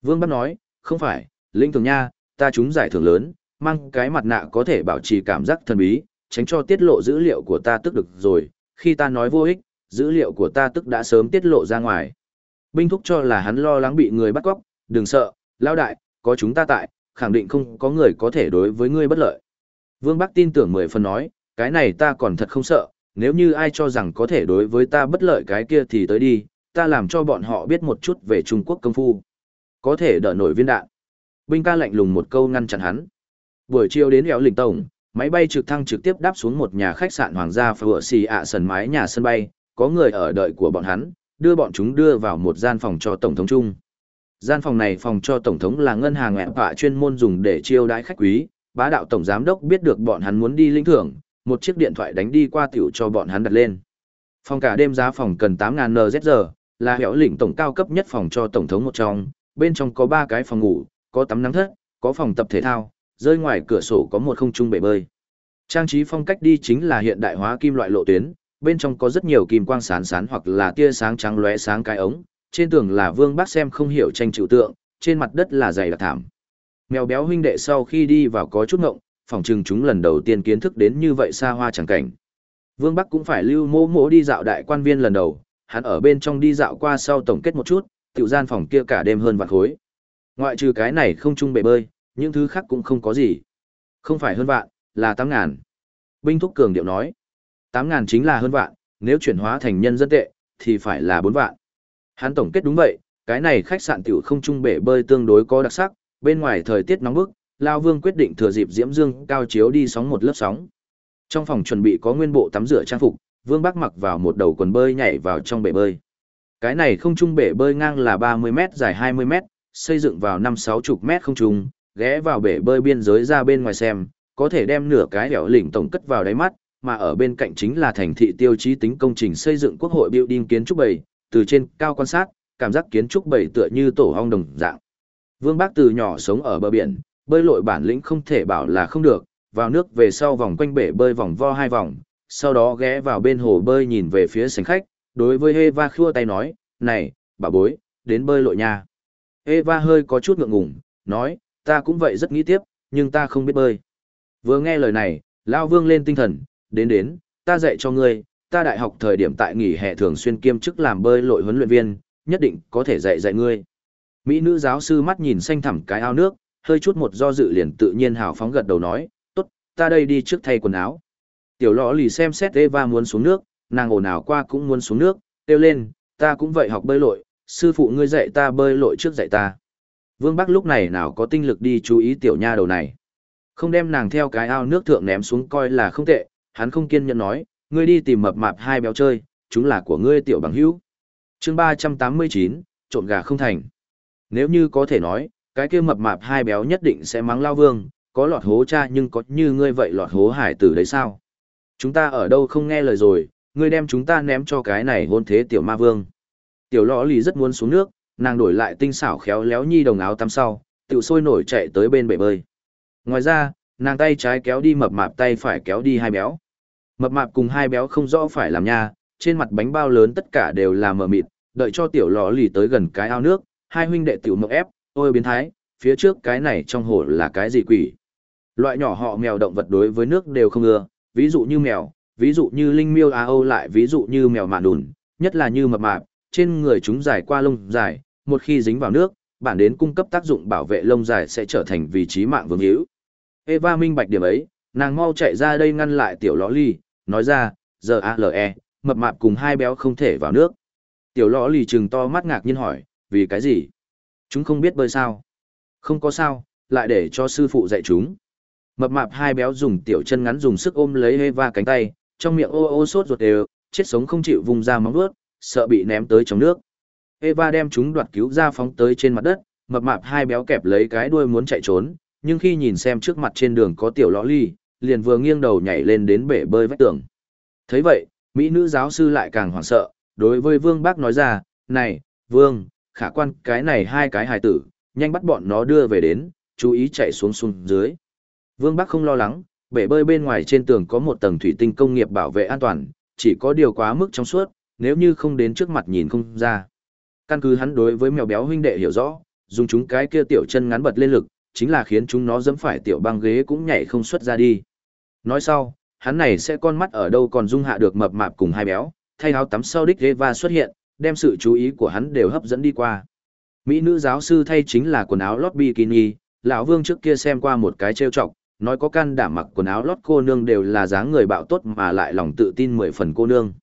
Vương Bắc nói, không phải, linh thường nha, ta chúng giải thưởng lớn, mang cái mặt nạ có thể bảo trì cảm giác thần bí, tránh cho tiết lộ dữ liệu của ta tức được rồi, khi ta nói vô ích, dữ liệu của ta tức đã sớm tiết lộ ra ngoài. Binh Thúc cho là hắn lo lắng bị người bắt cóc, đừng sợ, lao đại, có chúng ta tại, khẳng định không có người có thể đối với ngươi bất lợi. Vương Bắc tin tưởng mười phần nói, cái này ta còn thật không sợ, nếu như ai cho rằng có thể đối với ta bất lợi cái kia thì tới đi, ta làm cho bọn họ biết một chút về Trung Quốc công phu. Có thể đỡ nổi viên đạn. Binh ca lạnh lùng một câu ngăn chặn hắn. Buổi chiều đến Éo Lĩnh Tổng, máy bay trực thăng trực tiếp đáp xuống một nhà khách sạn hoàng gia phở xì ạ sân mái nhà sân bay, có người ở đợi của bọn hắn, đưa bọn chúng đưa vào một gian phòng cho Tổng thống chung. Gian phòng này phòng cho Tổng thống là ngân hàng ẹn họa chuyên môn dùng để chiêu đãi khách quý, bá đạo Tổng Giám đốc biết được bọn hắn muốn đi lĩnh thưởng, một chiếc điện thoại đánh đi qua tiểu cho bọn hắn đặt lên. Phòng cả đêm giá phòng cần 8.000 NZR, là hẻo lĩnh tổng cao cấp nhất phòng cho Tổng thống một trong, bên trong có 3 cái phòng ngủ, có tắm nắng thất, có phòng tập thể thao, rơi ngoài cửa sổ có một không trung bể bơi. Trang trí phong cách đi chính là hiện đại hóa kim loại lộ tuyến, bên trong có rất nhiều kim quang sán sán hoặc là tia sáng trắng lóe sáng cái ống, trên tường là Vương Bác xem không hiểu tranh chịu tượng, trên mặt đất là dày đặc thảm. Mèo béo huynh đệ sau khi đi vào có chút ngộng, phòng trừng chúng lần đầu tiên kiến thức đến như vậy xa hoa chẳng cảnh. Vương Bắc cũng phải lưu mô mô đi dạo đại quan viên lần đầu, hắn ở bên trong đi dạo qua sau tổng kết một chút, tiểu gian phòng kia cả đêm hơn vạn khối. Ngoại trừ cái này không chung bể bơi, những thứ khác cũng không có gì. Không phải hơn vạn, là 8 ngàn. Binh Thúc Cường điệu nói, 8 ngàn chính là hơn vạn, nếu chuyển hóa thành nhân dân tệ, thì phải là 4 vạn. Hắn tổng kết đúng vậy, cái này khách sạn tiểu không chung bể bơi tương đối có đặc sắc, bên ngoài thời tiết nóng bức, Lao Vương quyết định thừa dịp Diễm Dương cao chiếu đi sóng một lớp sóng. Trong phòng chuẩn bị có nguyên bộ tắm rửa trang phục, Vương Bắc mặc vào một đầu quần bơi nhảy vào trong bể bơi. Cái này không trung bể bơi ngang là 30 mét dài 20 mét, xây dựng vào 5-6 chục mét không trung, ghé vào bể bơi biên giới ra bên ngoài xem, có thể đem nửa cái đèo lỉnh tổng cất vào đáy mắt, mà ở bên cạnh chính là thành thị tiêu chí tính công trình xây dựng quốc hội building kiến trúc bầy, từ trên cao quan sát, cảm giác kiến trúc bầy tựa như tổ ong đồng dạng. Vương Bác từ nhỏ sống ở bờ biển, bơi lội bản lĩnh không thể bảo là không được, vào nước về sau vòng quanh bể bơi vòng vo hai vòng, sau đó ghé vào bên hồ bơi nhìn về phía sảnh khách, đối với Eva khua tay nói, này, bà bối, đến bơi lội nha. Eva hơi có chút ngượng ngùng, nói, ta cũng vậy rất nghĩ tiếp, nhưng ta không biết bơi. Vừa nghe lời này, Lao Vương lên tinh thần, đến đến, ta dạy cho ngươi, ta đại học thời điểm tại nghỉ hè thường xuyên kiêm chức làm bơi lội huấn luyện viên, nhất định có thể dạy dạy ngươi. Mỹ nữ giáo sư mắt nhìn xanh thẳm cái ao nước, hơi chút một do dự liền tự nhiên hào phóng gật đầu nói, tốt, ta đây đi trước thay quần áo. Tiểu lọ lì xem xét Eva muốn xuống nước, nàng ồn ào qua cũng muốn xuống nước, kêu lên, ta cũng vậy học bơi lội, sư phụ ngươi dạy ta bơi lội trước dạy ta. Vương Bắc lúc này nào có tinh lực đi chú ý tiểu nha đầu này. Không đem nàng theo cái ao nước thượng ném xuống coi là không tệ, hắn không kiên nhẫn nói, ngươi đi tìm mập mạp hai béo chơi, chúng là của ngươi tiểu bằng hữu. chương 389, trộn gà không thành. Nếu như có thể nói, cái kia mập mạp hai béo nhất định sẽ mắng lao vương, có lọt hố cha nhưng có như ngươi vậy lọt hố hải tử đấy sao? Chúng ta ở đâu không nghe lời rồi, ngươi đem chúng ta ném cho cái này hôn thế tiểu ma vương. Tiểu lõ lì rất muốn xuống nước, nàng đổi lại tinh xảo khéo léo nhi đồng áo tắm sau, tiểu sôi nổi chạy tới bên bể bơi. Ngoài ra, nàng tay trái kéo đi mập mạp tay phải kéo đi hai béo. Mập mạp cùng hai béo không rõ phải làm nha, trên mặt bánh bao lớn tất cả đều là mờ mịt, đợi cho tiểu lọ lì tới gần cái ao nước, hai huynh đệ tiểu mộng ép, ôi biến thái, phía trước cái này trong hồ là cái gì quỷ. Loại nhỏ họ mèo động vật đối với nước đều không ưa, ví dụ như mèo, ví dụ như linh miêu á âu lại ví dụ như mèo mạn đùn, nhất là như mập mạp, trên người chúng dài qua lông dài, một khi dính vào nước, bản đến cung cấp tác dụng bảo vệ lông dài sẽ trở thành vị trí mạng vương hữu. Eva minh bạch điểm ấy, nàng mau chạy ra đây ngăn lại tiểu lõ ly, nói ra, giờ ALE, mập mạp cùng hai béo không thể vào nước. Tiểu lõ ly trừng to mắt ngạc nhiên hỏi, vì cái gì? Chúng không biết bơi sao? Không có sao, lại để cho sư phụ dạy chúng. Mập mạp hai béo dùng tiểu chân ngắn dùng sức ôm lấy Eva cánh tay, trong miệng ô ô sốt ruột đều, chết sống không chịu vùng ra móng vuốt, sợ bị ném tới trong nước. Eva đem chúng đoạt cứu ra phóng tới trên mặt đất, mập mạp hai béo kẹp lấy cái đuôi muốn chạy trốn, nhưng khi nhìn xem trước mặt trên đường có tiểu lõ ly, liền vừa nghiêng đầu nhảy lên đến bể bơi vách tường. thấy vậy, Mỹ nữ giáo sư lại càng hoảng sợ, đối với Vương Bác nói ra, này, Vương, khả quan cái này hai cái hài tử, nhanh bắt bọn nó đưa về đến, chú ý chạy xuống xuống dưới. Vương Bắc không lo lắng, Bể bơi bên ngoài trên tường có một tầng thủy tinh công nghiệp bảo vệ an toàn, chỉ có điều quá mức trong suốt, nếu như không đến trước mặt nhìn không ra. Căn cứ hắn đối với mèo béo huynh đệ hiểu rõ, dùng chúng cái kia tiểu chân ngắn bật lên lực, chính là khiến chúng nó dẫm phải tiểu băng ghế cũng nhảy không xuất ra đi. Nói sau, hắn này sẽ con mắt ở đâu còn dung hạ được mập mạp cùng hai béo, thay áo tắm sau đích Eva xuất hiện, đem sự chú ý của hắn đều hấp dẫn đi qua. Mỹ nữ giáo sư thay chính là quần áo lót bikini, lão Vương trước kia xem qua một cái trêu chọc, nói có can đảm mặc quần áo lót cô nương đều là dáng người bạo tốt mà lại lòng tự tin mười phần cô nương.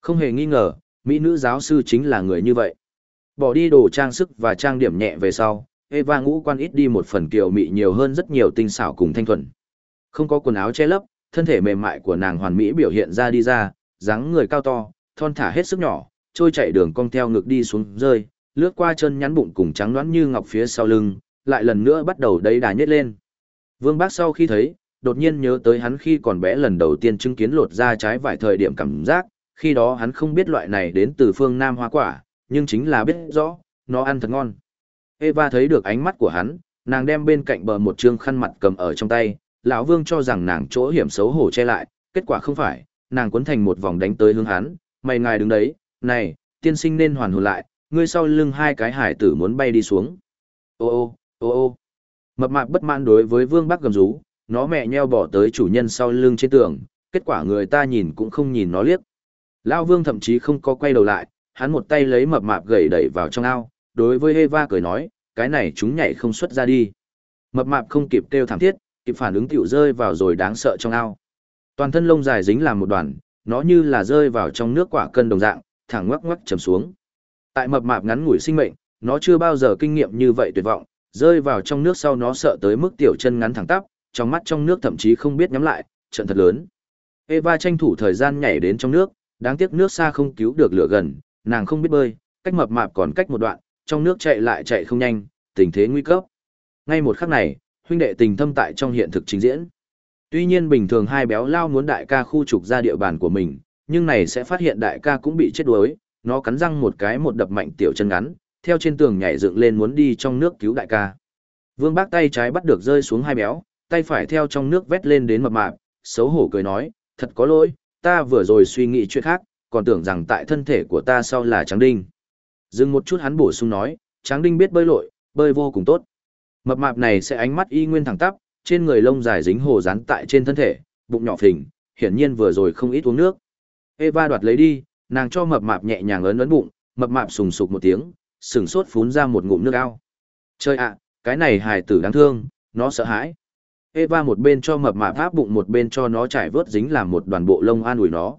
Không hề nghi ngờ, mỹ nữ giáo sư chính là người như vậy. Bỏ đi đồ trang sức và trang điểm nhẹ về sau, Eva ngũ quan ít đi một phần kiều mị nhiều hơn rất nhiều tinh xảo cùng thanh thuần. Không có quần áo che lấp, thân thể mềm mại của nàng hoàn mỹ biểu hiện ra đi ra, dáng người cao to, thon thả hết sức nhỏ, trôi chạy đường cong theo ngực đi xuống rơi, lướt qua chân nhắn bụng cùng trắng đoán như ngọc phía sau lưng, lại lần nữa bắt đầu đấy đà nhét lên. Vương Bác sau khi thấy, đột nhiên nhớ tới hắn khi còn bé lần đầu tiên chứng kiến lột ra trái vài thời điểm cảm giác, khi đó hắn không biết loại này đến từ phương Nam hoa quả, nhưng chính là biết rõ, nó ăn thật ngon. Eva thấy được ánh mắt của hắn, nàng đem bên cạnh bờ một trương khăn mặt cầm ở trong tay, lão Vương cho rằng nàng chỗ hiểm xấu hổ che lại, kết quả không phải, nàng cuốn thành một vòng đánh tới hướng hắn, mày ngài đứng đấy, này, tiên sinh nên hoàn hồn lại, ngươi sau lưng hai cái hải tử muốn bay đi xuống. Ô ô, ô ô. Mập mạp bất mãn đối với Vương Bắc gầm rú, nó mẹ nheo bỏ tới chủ nhân sau lưng trên tường, kết quả người ta nhìn cũng không nhìn nó liếc. Lão Vương thậm chí không có quay đầu lại, hắn một tay lấy mập mạp gầy đẩy vào trong ao, đối với Eva cười nói, cái này chúng nhảy không xuất ra đi. Mập mạp không kịp kêu thảm thiết, kịp phản ứng tiểu rơi vào rồi đáng sợ trong ao. Toàn thân lông dài dính làm một đoàn, nó như là rơi vào trong nước quả cân đồng dạng, thẳng ngoắc ngoắc trầm xuống. Tại mập mạp ngắn ngủi sinh mệnh, nó chưa bao giờ kinh nghiệm như vậy tuyệt vọng, rơi vào trong nước sau nó sợ tới mức tiểu chân ngắn thẳng tắp, trong mắt trong nước thậm chí không biết nhắm lại, trận thật lớn. Eva tranh thủ thời gian nhảy đến trong nước, đáng tiếc nước xa không cứu được lửa gần, nàng không biết bơi, cách mập mạp còn cách một đoạn, trong nước chạy lại chạy không nhanh, tình thế nguy cấp. Ngay một khắc này, huynh đệ tình thâm tại trong hiện thực trình diễn. Tuy nhiên bình thường hai béo lao muốn đại ca khu trục ra địa bàn của mình, nhưng này sẽ phát hiện đại ca cũng bị chết đuối, nó cắn răng một cái một đập mạnh tiểu chân ngắn, theo trên tường nhảy dựng lên muốn đi trong nước cứu đại ca. Vương Bác tay trái bắt được rơi xuống hai béo, tay phải theo trong nước vét lên đến mập mạp, xấu hổ cười nói, thật có lỗi, ta vừa rồi suy nghĩ chuyện khác, còn tưởng rằng tại thân thể của ta sau là Tráng Đinh. Dừng một chút hắn bổ sung nói, Tráng Đinh biết bơi lội, bơi vô cùng tốt. Mập mạp này sẽ ánh mắt y nguyên thẳng tắp, trên người lông dài dính hồ dán tại trên thân thể, bụng nhỏ phình, hiển nhiên vừa rồi không ít uống nước. Eva đoạt lấy đi, nàng cho mập mạp nhẹ nhàng ấn ấn bụng, mập mạp sùng sục một tiếng, sừng sốt phún ra một ngụm nước ao. Chơi ạ, cái này hài tử đáng thương, nó sợ hãi. Eva một bên cho mập mạp áp bụng một bên cho nó trải vớt dính làm một đoàn bộ lông an ủi nó.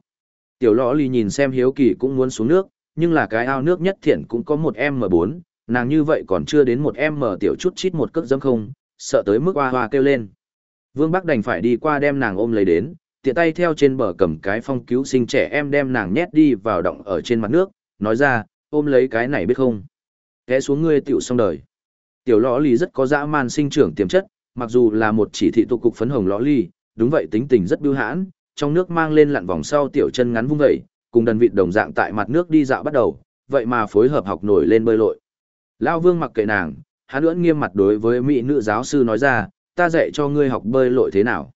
Tiểu lõ ly nhìn xem hiếu kỳ cũng muốn xuống nước, nhưng là cái ao nước nhất thiện cũng có một M4, nàng như vậy còn chưa đến một M tiểu chút chít một cước dâm không, sợ tới mức hoa hoa kêu lên. Vương Bắc đành phải đi qua đem nàng ôm lấy đến, tiện tay theo trên bờ cầm cái phong cứu sinh trẻ em đem nàng nhét đi vào động ở trên mặt nước, nói ra, ôm lấy cái này biết không. Té xuống ngươi tiểu xong đời. Tiểu lõ ly rất có dã man sinh trưởng tiềm chất, mặc dù là một chỉ thị tụ cục phấn hồng lõ ly, đúng vậy tính tình rất biêu hãn, trong nước mang lên lặn vòng sau tiểu chân ngắn vung vẩy, cùng đần vịt đồng dạng tại mặt nước đi dạo bắt đầu, vậy mà phối hợp học nổi lên bơi lội. lao Vương mặc kệ nàng, hắn ưỡn nghiêm mặt đối với mỹ nữ giáo sư nói ra, ta dạy cho ngươi học bơi lội thế nào.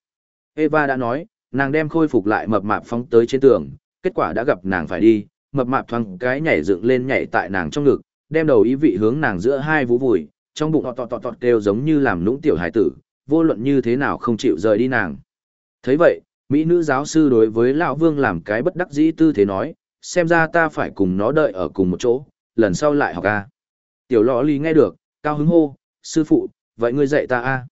Eva đã nói, nàng đem khôi phục lại mập mạp phóng tới trên tường, kết quả đã gặp nàng phải đi, mập mạp thoáng cái nhảy dựng lên nhảy tại nàng trong ngực, đem đầu ý vị hướng nàng giữa hai vú vùi, trong bụng họ tọt tọt tọt kêu giống như làm lũng tiểu hải tử, vô luận như thế nào không chịu rời đi nàng. Thấy vậy, mỹ nữ giáo sư đối với lão vương làm cái bất đắc dĩ tư thế nói, xem ra ta phải cùng nó đợi ở cùng một chỗ, lần sau lại học a. Tiểu lò ly nghe được, cao hứng hô, sư phụ, vậy ngươi dạy ta a.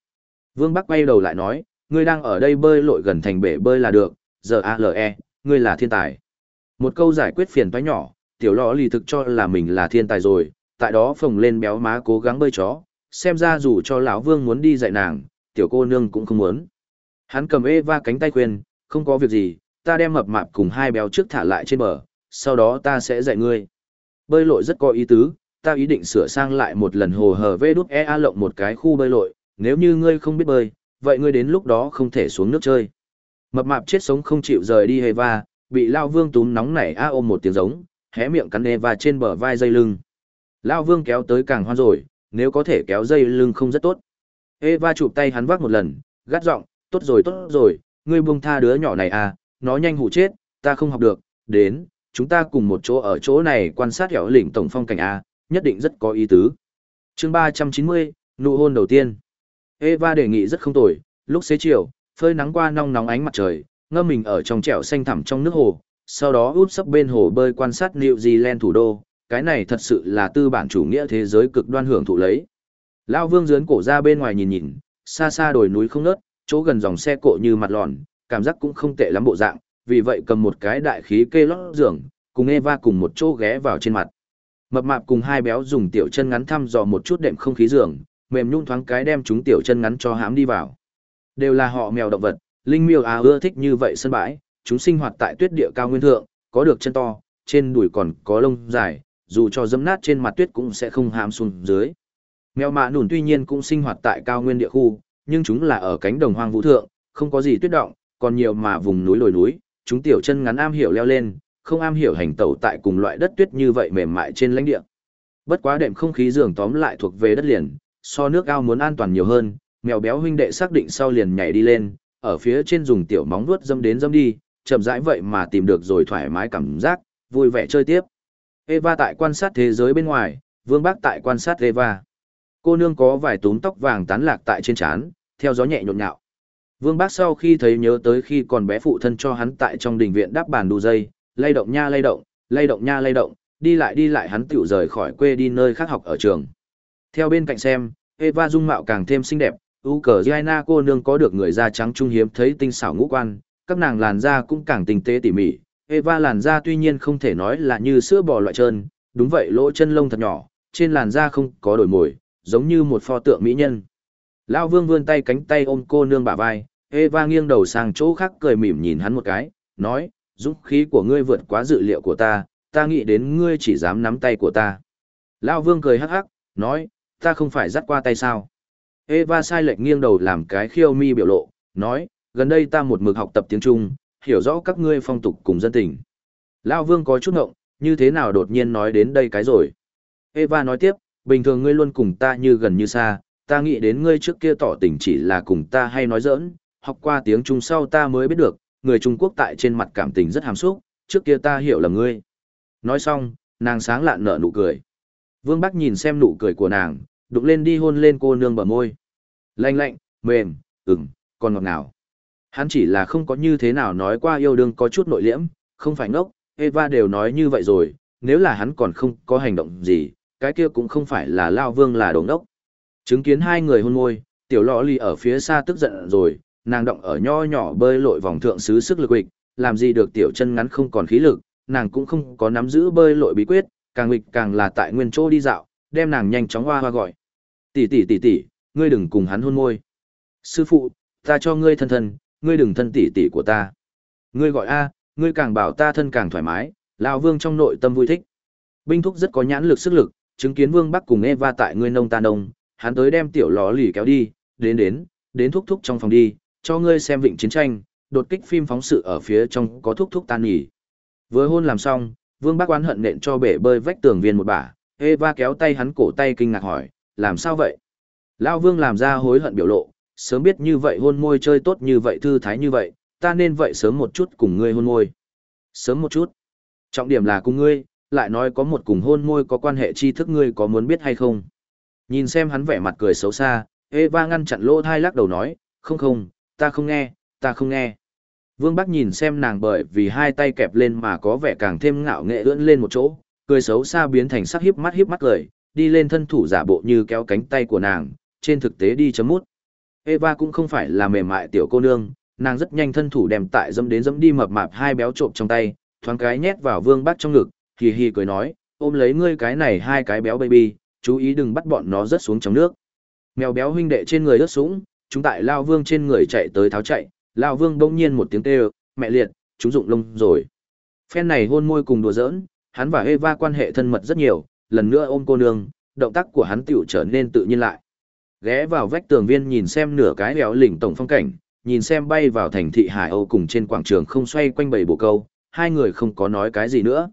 Vương Bắc quay đầu lại nói, ngươi đang ở đây bơi lội gần thành bể bơi là được, giờ ALE, ngươi là thiên tài. Một câu giải quyết phiền toái nhỏ, tiểu lọ lì thực cho là mình là thiên tài rồi, tại đó phồng lên béo má cố gắng bơi chó, xem ra dù cho lão vương muốn đi dạy nàng, tiểu cô nương cũng không muốn. Hắn cầm Eva cánh tay khuyên, không có việc gì, ta đem mập mạp cùng hai béo trước thả lại trên bờ, sau đó ta sẽ dạy ngươi. Bơi lội rất có ý tứ, ta ý định sửa sang lại một lần hồ hở vê đút e lộng một cái khu bơi lội, nếu như ngươi không biết bơi, vậy ngươi đến lúc đó không thể xuống nước chơi. Mập mạp chết sống không chịu rời đi Eva, bị Lao Vương túm nóng nảy a ôm một tiếng giống, hé miệng cắn Eva trên bờ vai dây lưng. Lao Vương kéo tới càng hoan rồi, nếu có thể kéo dây lưng không rất tốt. Eva chụp tay hắn vác một lần, gắt giọng, tốt rồi tốt rồi, ngươi buông tha đứa nhỏ này à, nó nhanh hủ chết, ta không học được, đến, chúng ta cùng một chỗ ở chỗ này quan sát hẻo lĩnh tổng phong cảnh A, nhất định rất có ý tứ. chương 390, nụ hôn đầu tiên. Eva đề nghị rất không tồi, lúc xế chiều, phơi nắng qua nong nóng ánh mặt trời, ngâm mình ở trong trẻo xanh thẳm trong nước hồ, sau đó út sấp bên hồ bơi quan sát New Zealand thủ đô, cái này thật sự là tư bản chủ nghĩa thế giới cực đoan hưởng thụ lấy. Lao vương dướn cổ ra bên ngoài nhìn nhìn, xa xa đồi núi không nớt, chỗ gần dòng xe cộ như mặt lòn, cảm giác cũng không tệ lắm bộ dạng, vì vậy cầm một cái đại khí kê lót giường, cùng Eva cùng một chỗ ghé vào trên mặt. Mập mạp cùng hai béo dùng tiểu chân ngắn thăm dò một chút đệm không khí giường, mềm nhung thoáng cái đem chúng tiểu chân ngắn cho hãm đi vào. Đều là họ mèo động vật, linh miêu à ưa thích như vậy sân bãi, chúng sinh hoạt tại tuyết địa cao nguyên thượng, có được chân to, trên đùi còn có lông dài, dù cho dẫm nát trên mặt tuyết cũng sẽ không hãm xuống dưới. Mèo mạ nùn tuy nhiên cũng sinh hoạt tại cao nguyên địa khu, nhưng chúng là ở cánh đồng hoang vũ thượng, không có gì tuyết động, còn nhiều mà vùng núi lồi núi, chúng tiểu chân ngắn am hiểu leo lên, không am hiểu hành tẩu tại cùng loại đất tuyết như vậy mềm mại trên lãnh địa. Bất quá đệm không khí giường tóm lại thuộc về đất liền, so nước ao muốn an toàn nhiều hơn, mèo béo huynh đệ xác định sau liền nhảy đi lên, ở phía trên dùng tiểu móng vuốt dâm đến dâm đi, chậm rãi vậy mà tìm được rồi thoải mái cảm giác, vui vẻ chơi tiếp. Eva tại quan sát thế giới bên ngoài, Vương Bác tại quan sát Eva. Cô nương có vài túm tóc vàng tán lạc tại trên trán, theo gió nhẹ nhộn nhạo. Vương Bác sau khi thấy nhớ tới khi còn bé phụ thân cho hắn tại trong đình viện đắp bàn đu dây, lay động nha lay động, lay động nha lay động, đi lại đi lại hắn tiểu rời khỏi quê đi nơi khác học ở trường. Theo bên cạnh xem, Eva dung mạo càng thêm xinh đẹp, Ukraine cô nương có được người da trắng trung hiếm thấy tinh xảo ngũ quan, các nàng làn da cũng càng tinh tế tỉ mỉ. Eva làn da tuy nhiên không thể nói là như sữa bò loại trơn, đúng vậy lỗ chân lông thật nhỏ, trên làn da không có đổi mồi, giống như một pho tượng mỹ nhân. Lão Vương vươn tay cánh tay ôm cô nương bả vai, Eva nghiêng đầu sang chỗ khác cười mỉm nhìn hắn một cái, nói, dũng khí của ngươi vượt quá dự liệu của ta, ta nghĩ đến ngươi chỉ dám nắm tay của ta. Lão Vương cười hắc hắc, nói, ta không phải dắt qua tay sao. Eva sai lệch nghiêng đầu làm cái khiêu mi biểu lộ, nói, gần đây ta một mực học tập tiếng Trung, hiểu rõ các ngươi phong tục cùng dân tình. Lão Vương có chút ngộng, như thế nào đột nhiên nói đến đây cái rồi. Eva nói tiếp, bình thường ngươi luôn cùng ta như gần như xa, ta nghĩ đến ngươi trước kia tỏ tình chỉ là cùng ta hay nói giỡn, học qua tiếng Trung sau ta mới biết được, người Trung Quốc tại trên mặt cảm tình rất hàm xúc, trước kia ta hiểu là ngươi. Nói xong, nàng sáng lạn nở nụ cười. Vương Bắc nhìn xem nụ cười của nàng, đụng lên đi hôn lên cô nương bờ môi. Lạnh lạnh, mềm, ửng, còn ngọt ngào. Hắn chỉ là không có như thế nào nói qua yêu đương có chút nội liễm, không phải ngốc, Eva đều nói như vậy rồi, nếu là hắn còn không có hành động gì, cái kia cũng không phải là Lao Vương là đồ ngốc. Chứng kiến hai người hôn môi, tiểu lọ lì ở phía xa tức giận rồi, nàng động ở nho nhỏ bơi lội vòng thượng sứ sức lực hịch, làm gì được tiểu chân ngắn không còn khí lực, nàng cũng không có nắm giữ bơi lội bí quyết, càng nghịch càng là tại nguyên chỗ đi dạo, đem nàng nhanh chóng hoa hoa gọi. Tỷ tỷ tỷ tỷ, ngươi đừng cùng hắn hôn môi. Sư phụ, ta cho ngươi thân thân, ngươi đừng thân tỷ tỷ của ta. Ngươi gọi a, ngươi càng bảo ta thân càng thoải mái, lão vương trong nội tâm vui thích. Binh thúc rất có nhãn lực sức lực, chứng kiến vương bắc cùng Eva tại ngươi nông ta nông, hắn tới đem tiểu ló lì kéo đi, đến đến, đến thúc thúc trong phòng đi, cho ngươi xem vịnh chiến tranh, đột kích phim phóng sự ở phía trong có thúc thúc tan nghỉ. Vừa hôn làm xong, Vương Bác oán hận nện cho bể bơi vách tường viên một bả, Eva kéo tay hắn cổ tay kinh ngạc hỏi, làm sao vậy? Lão Vương làm ra hối hận biểu lộ, sớm biết như vậy hôn môi chơi tốt như vậy thư thái như vậy, ta nên vậy sớm một chút cùng ngươi hôn môi. Sớm một chút. Trọng điểm là cùng ngươi, lại nói có một cùng hôn môi có quan hệ tri thức ngươi có muốn biết hay không? Nhìn xem hắn vẻ mặt cười xấu xa, Eva ngăn chặn lỗ thai lắc đầu nói, không không, ta không nghe, ta không nghe. Vương Bắc nhìn xem nàng bởi vì hai tay kẹp lên mà có vẻ càng thêm ngạo nghệ ưỡn lên một chỗ, cười xấu xa biến thành sắc hiếp mắt hiếp mắt cười, đi lên thân thủ giả bộ như kéo cánh tay của nàng, trên thực tế đi chấm mút. Eva cũng không phải là mềm mại tiểu cô nương, nàng rất nhanh thân thủ đem tại dẫm đến dẫm đi mập mạp hai béo trộm trong tay, thoáng cái nhét vào Vương Bắc trong ngực, hì hì cười nói, ôm lấy ngươi cái này hai cái béo baby, chú ý đừng bắt bọn nó rớt xuống trong nước. Mèo béo huynh đệ trên người rớt sũng, chúng tại Lao Vương trên người chạy tới tháo chạy, Lão Vương bỗng nhiên một tiếng kêu, mẹ liệt, chúng dụng lông rồi. Phen này hôn môi cùng đùa giỡn, hắn và Eva quan hệ thân mật rất nhiều, lần nữa ôm cô nương, động tác của hắn tiểu trở nên tự nhiên lại. Ghé vào vách tường viên nhìn xem nửa cái béo lỉnh tổng phong cảnh, nhìn xem bay vào thành thị Hải Âu cùng trên quảng trường không xoay quanh bầy bồ câu, hai người không có nói cái gì nữa.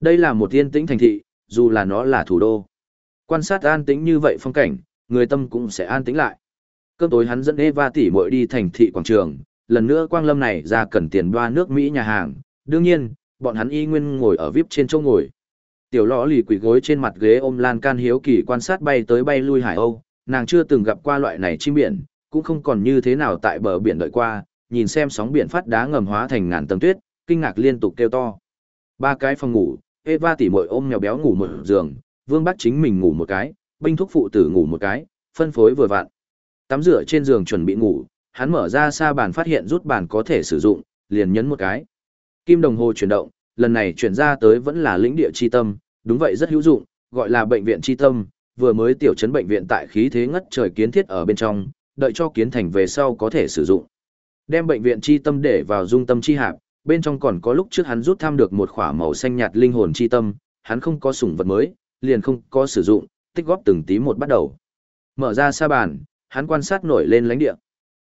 Đây là một yên tĩnh thành thị, dù là nó là thủ đô. Quan sát an tĩnh như vậy phong cảnh, người tâm cũng sẽ an tĩnh lại. Cơm tối hắn dẫn Eva tỷ muội đi thành thị quảng trường, lần nữa quang lâm này ra cần tiền đoa nước Mỹ nhà hàng. Đương nhiên, bọn hắn y nguyên ngồi ở VIP trên chỗ ngồi. Tiểu lõ lì quỳ gối trên mặt ghế ôm lan can hiếu kỳ quan sát bay tới bay lui hải âu, nàng chưa từng gặp qua loại này chim biển, cũng không còn như thế nào tại bờ biển đợi qua, nhìn xem sóng biển phát đá ngầm hóa thành ngàn tầng tuyết, kinh ngạc liên tục kêu to. Ba cái phòng ngủ, Eva tỉ muội ôm mèo béo ngủ một giường, Vương Bắc chính mình ngủ một cái, binh thúc phụ tử ngủ một cái, phân phối vừa vặn. Tắm rửa trên giường chuẩn bị ngủ, hắn mở ra xa bàn phát hiện rút bàn có thể sử dụng, liền nhấn một cái. Kim đồng hồ chuyển động, lần này chuyển ra tới vẫn là lĩnh địa chi tâm, đúng vậy rất hữu dụng, gọi là bệnh viện chi tâm, vừa mới tiểu trấn bệnh viện tại khí thế ngất trời kiến thiết ở bên trong, đợi cho kiến thành về sau có thể sử dụng. Đem bệnh viện chi tâm để vào dung tâm chi hạp, bên trong còn có lúc trước hắn rút tham được một khỏa màu xanh nhạt linh hồn chi tâm, hắn không có sủng vật mới, liền không có sử dụng, tích góp từng tí một bắt đầu. Mở ra xa bàn, hắn quan sát nổi lên lãnh địa.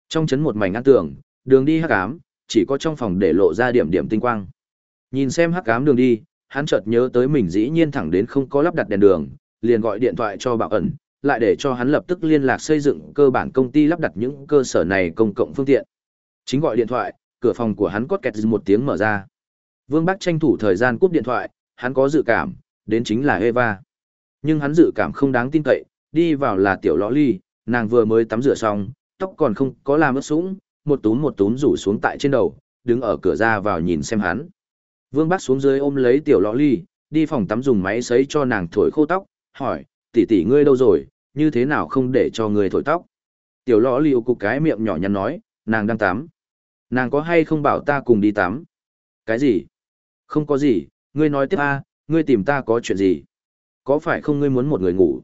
Trong chấn một mảnh an tường, đường đi hắc ám, chỉ có trong phòng để lộ ra điểm điểm tinh quang. Nhìn xem hắc ám đường đi, hắn chợt nhớ tới mình dĩ nhiên thẳng đến không có lắp đặt đèn đường, liền gọi điện thoại cho bảo ẩn, lại để cho hắn lập tức liên lạc xây dựng cơ bản công ty lắp đặt những cơ sở này công cộng phương tiện. Chính gọi điện thoại, cửa phòng của hắn cốt kẹt một tiếng mở ra. Vương Bắc tranh thủ thời gian cúp điện thoại, hắn có dự cảm, đến chính là Eva. Nhưng hắn dự cảm không đáng tin cậy, đi vào là tiểu lõ ly, nàng vừa mới tắm rửa xong, tóc còn không có làm ướt sũng, một túm một túm rủ xuống tại trên đầu, đứng ở cửa ra vào nhìn xem hắn. Vương Bắc xuống dưới ôm lấy tiểu lọ ly, đi phòng tắm dùng máy sấy cho nàng thổi khô tóc, hỏi, tỷ tỷ ngươi đâu rồi, như thế nào không để cho ngươi thổi tóc. Tiểu lọ ly cục cái miệng nhỏ nhắn nói, nàng đang tắm. Nàng có hay không bảo ta cùng đi tắm? Cái gì? Không có gì, ngươi nói tiếp a, ngươi tìm ta có chuyện gì? Có phải không ngươi muốn một người ngủ?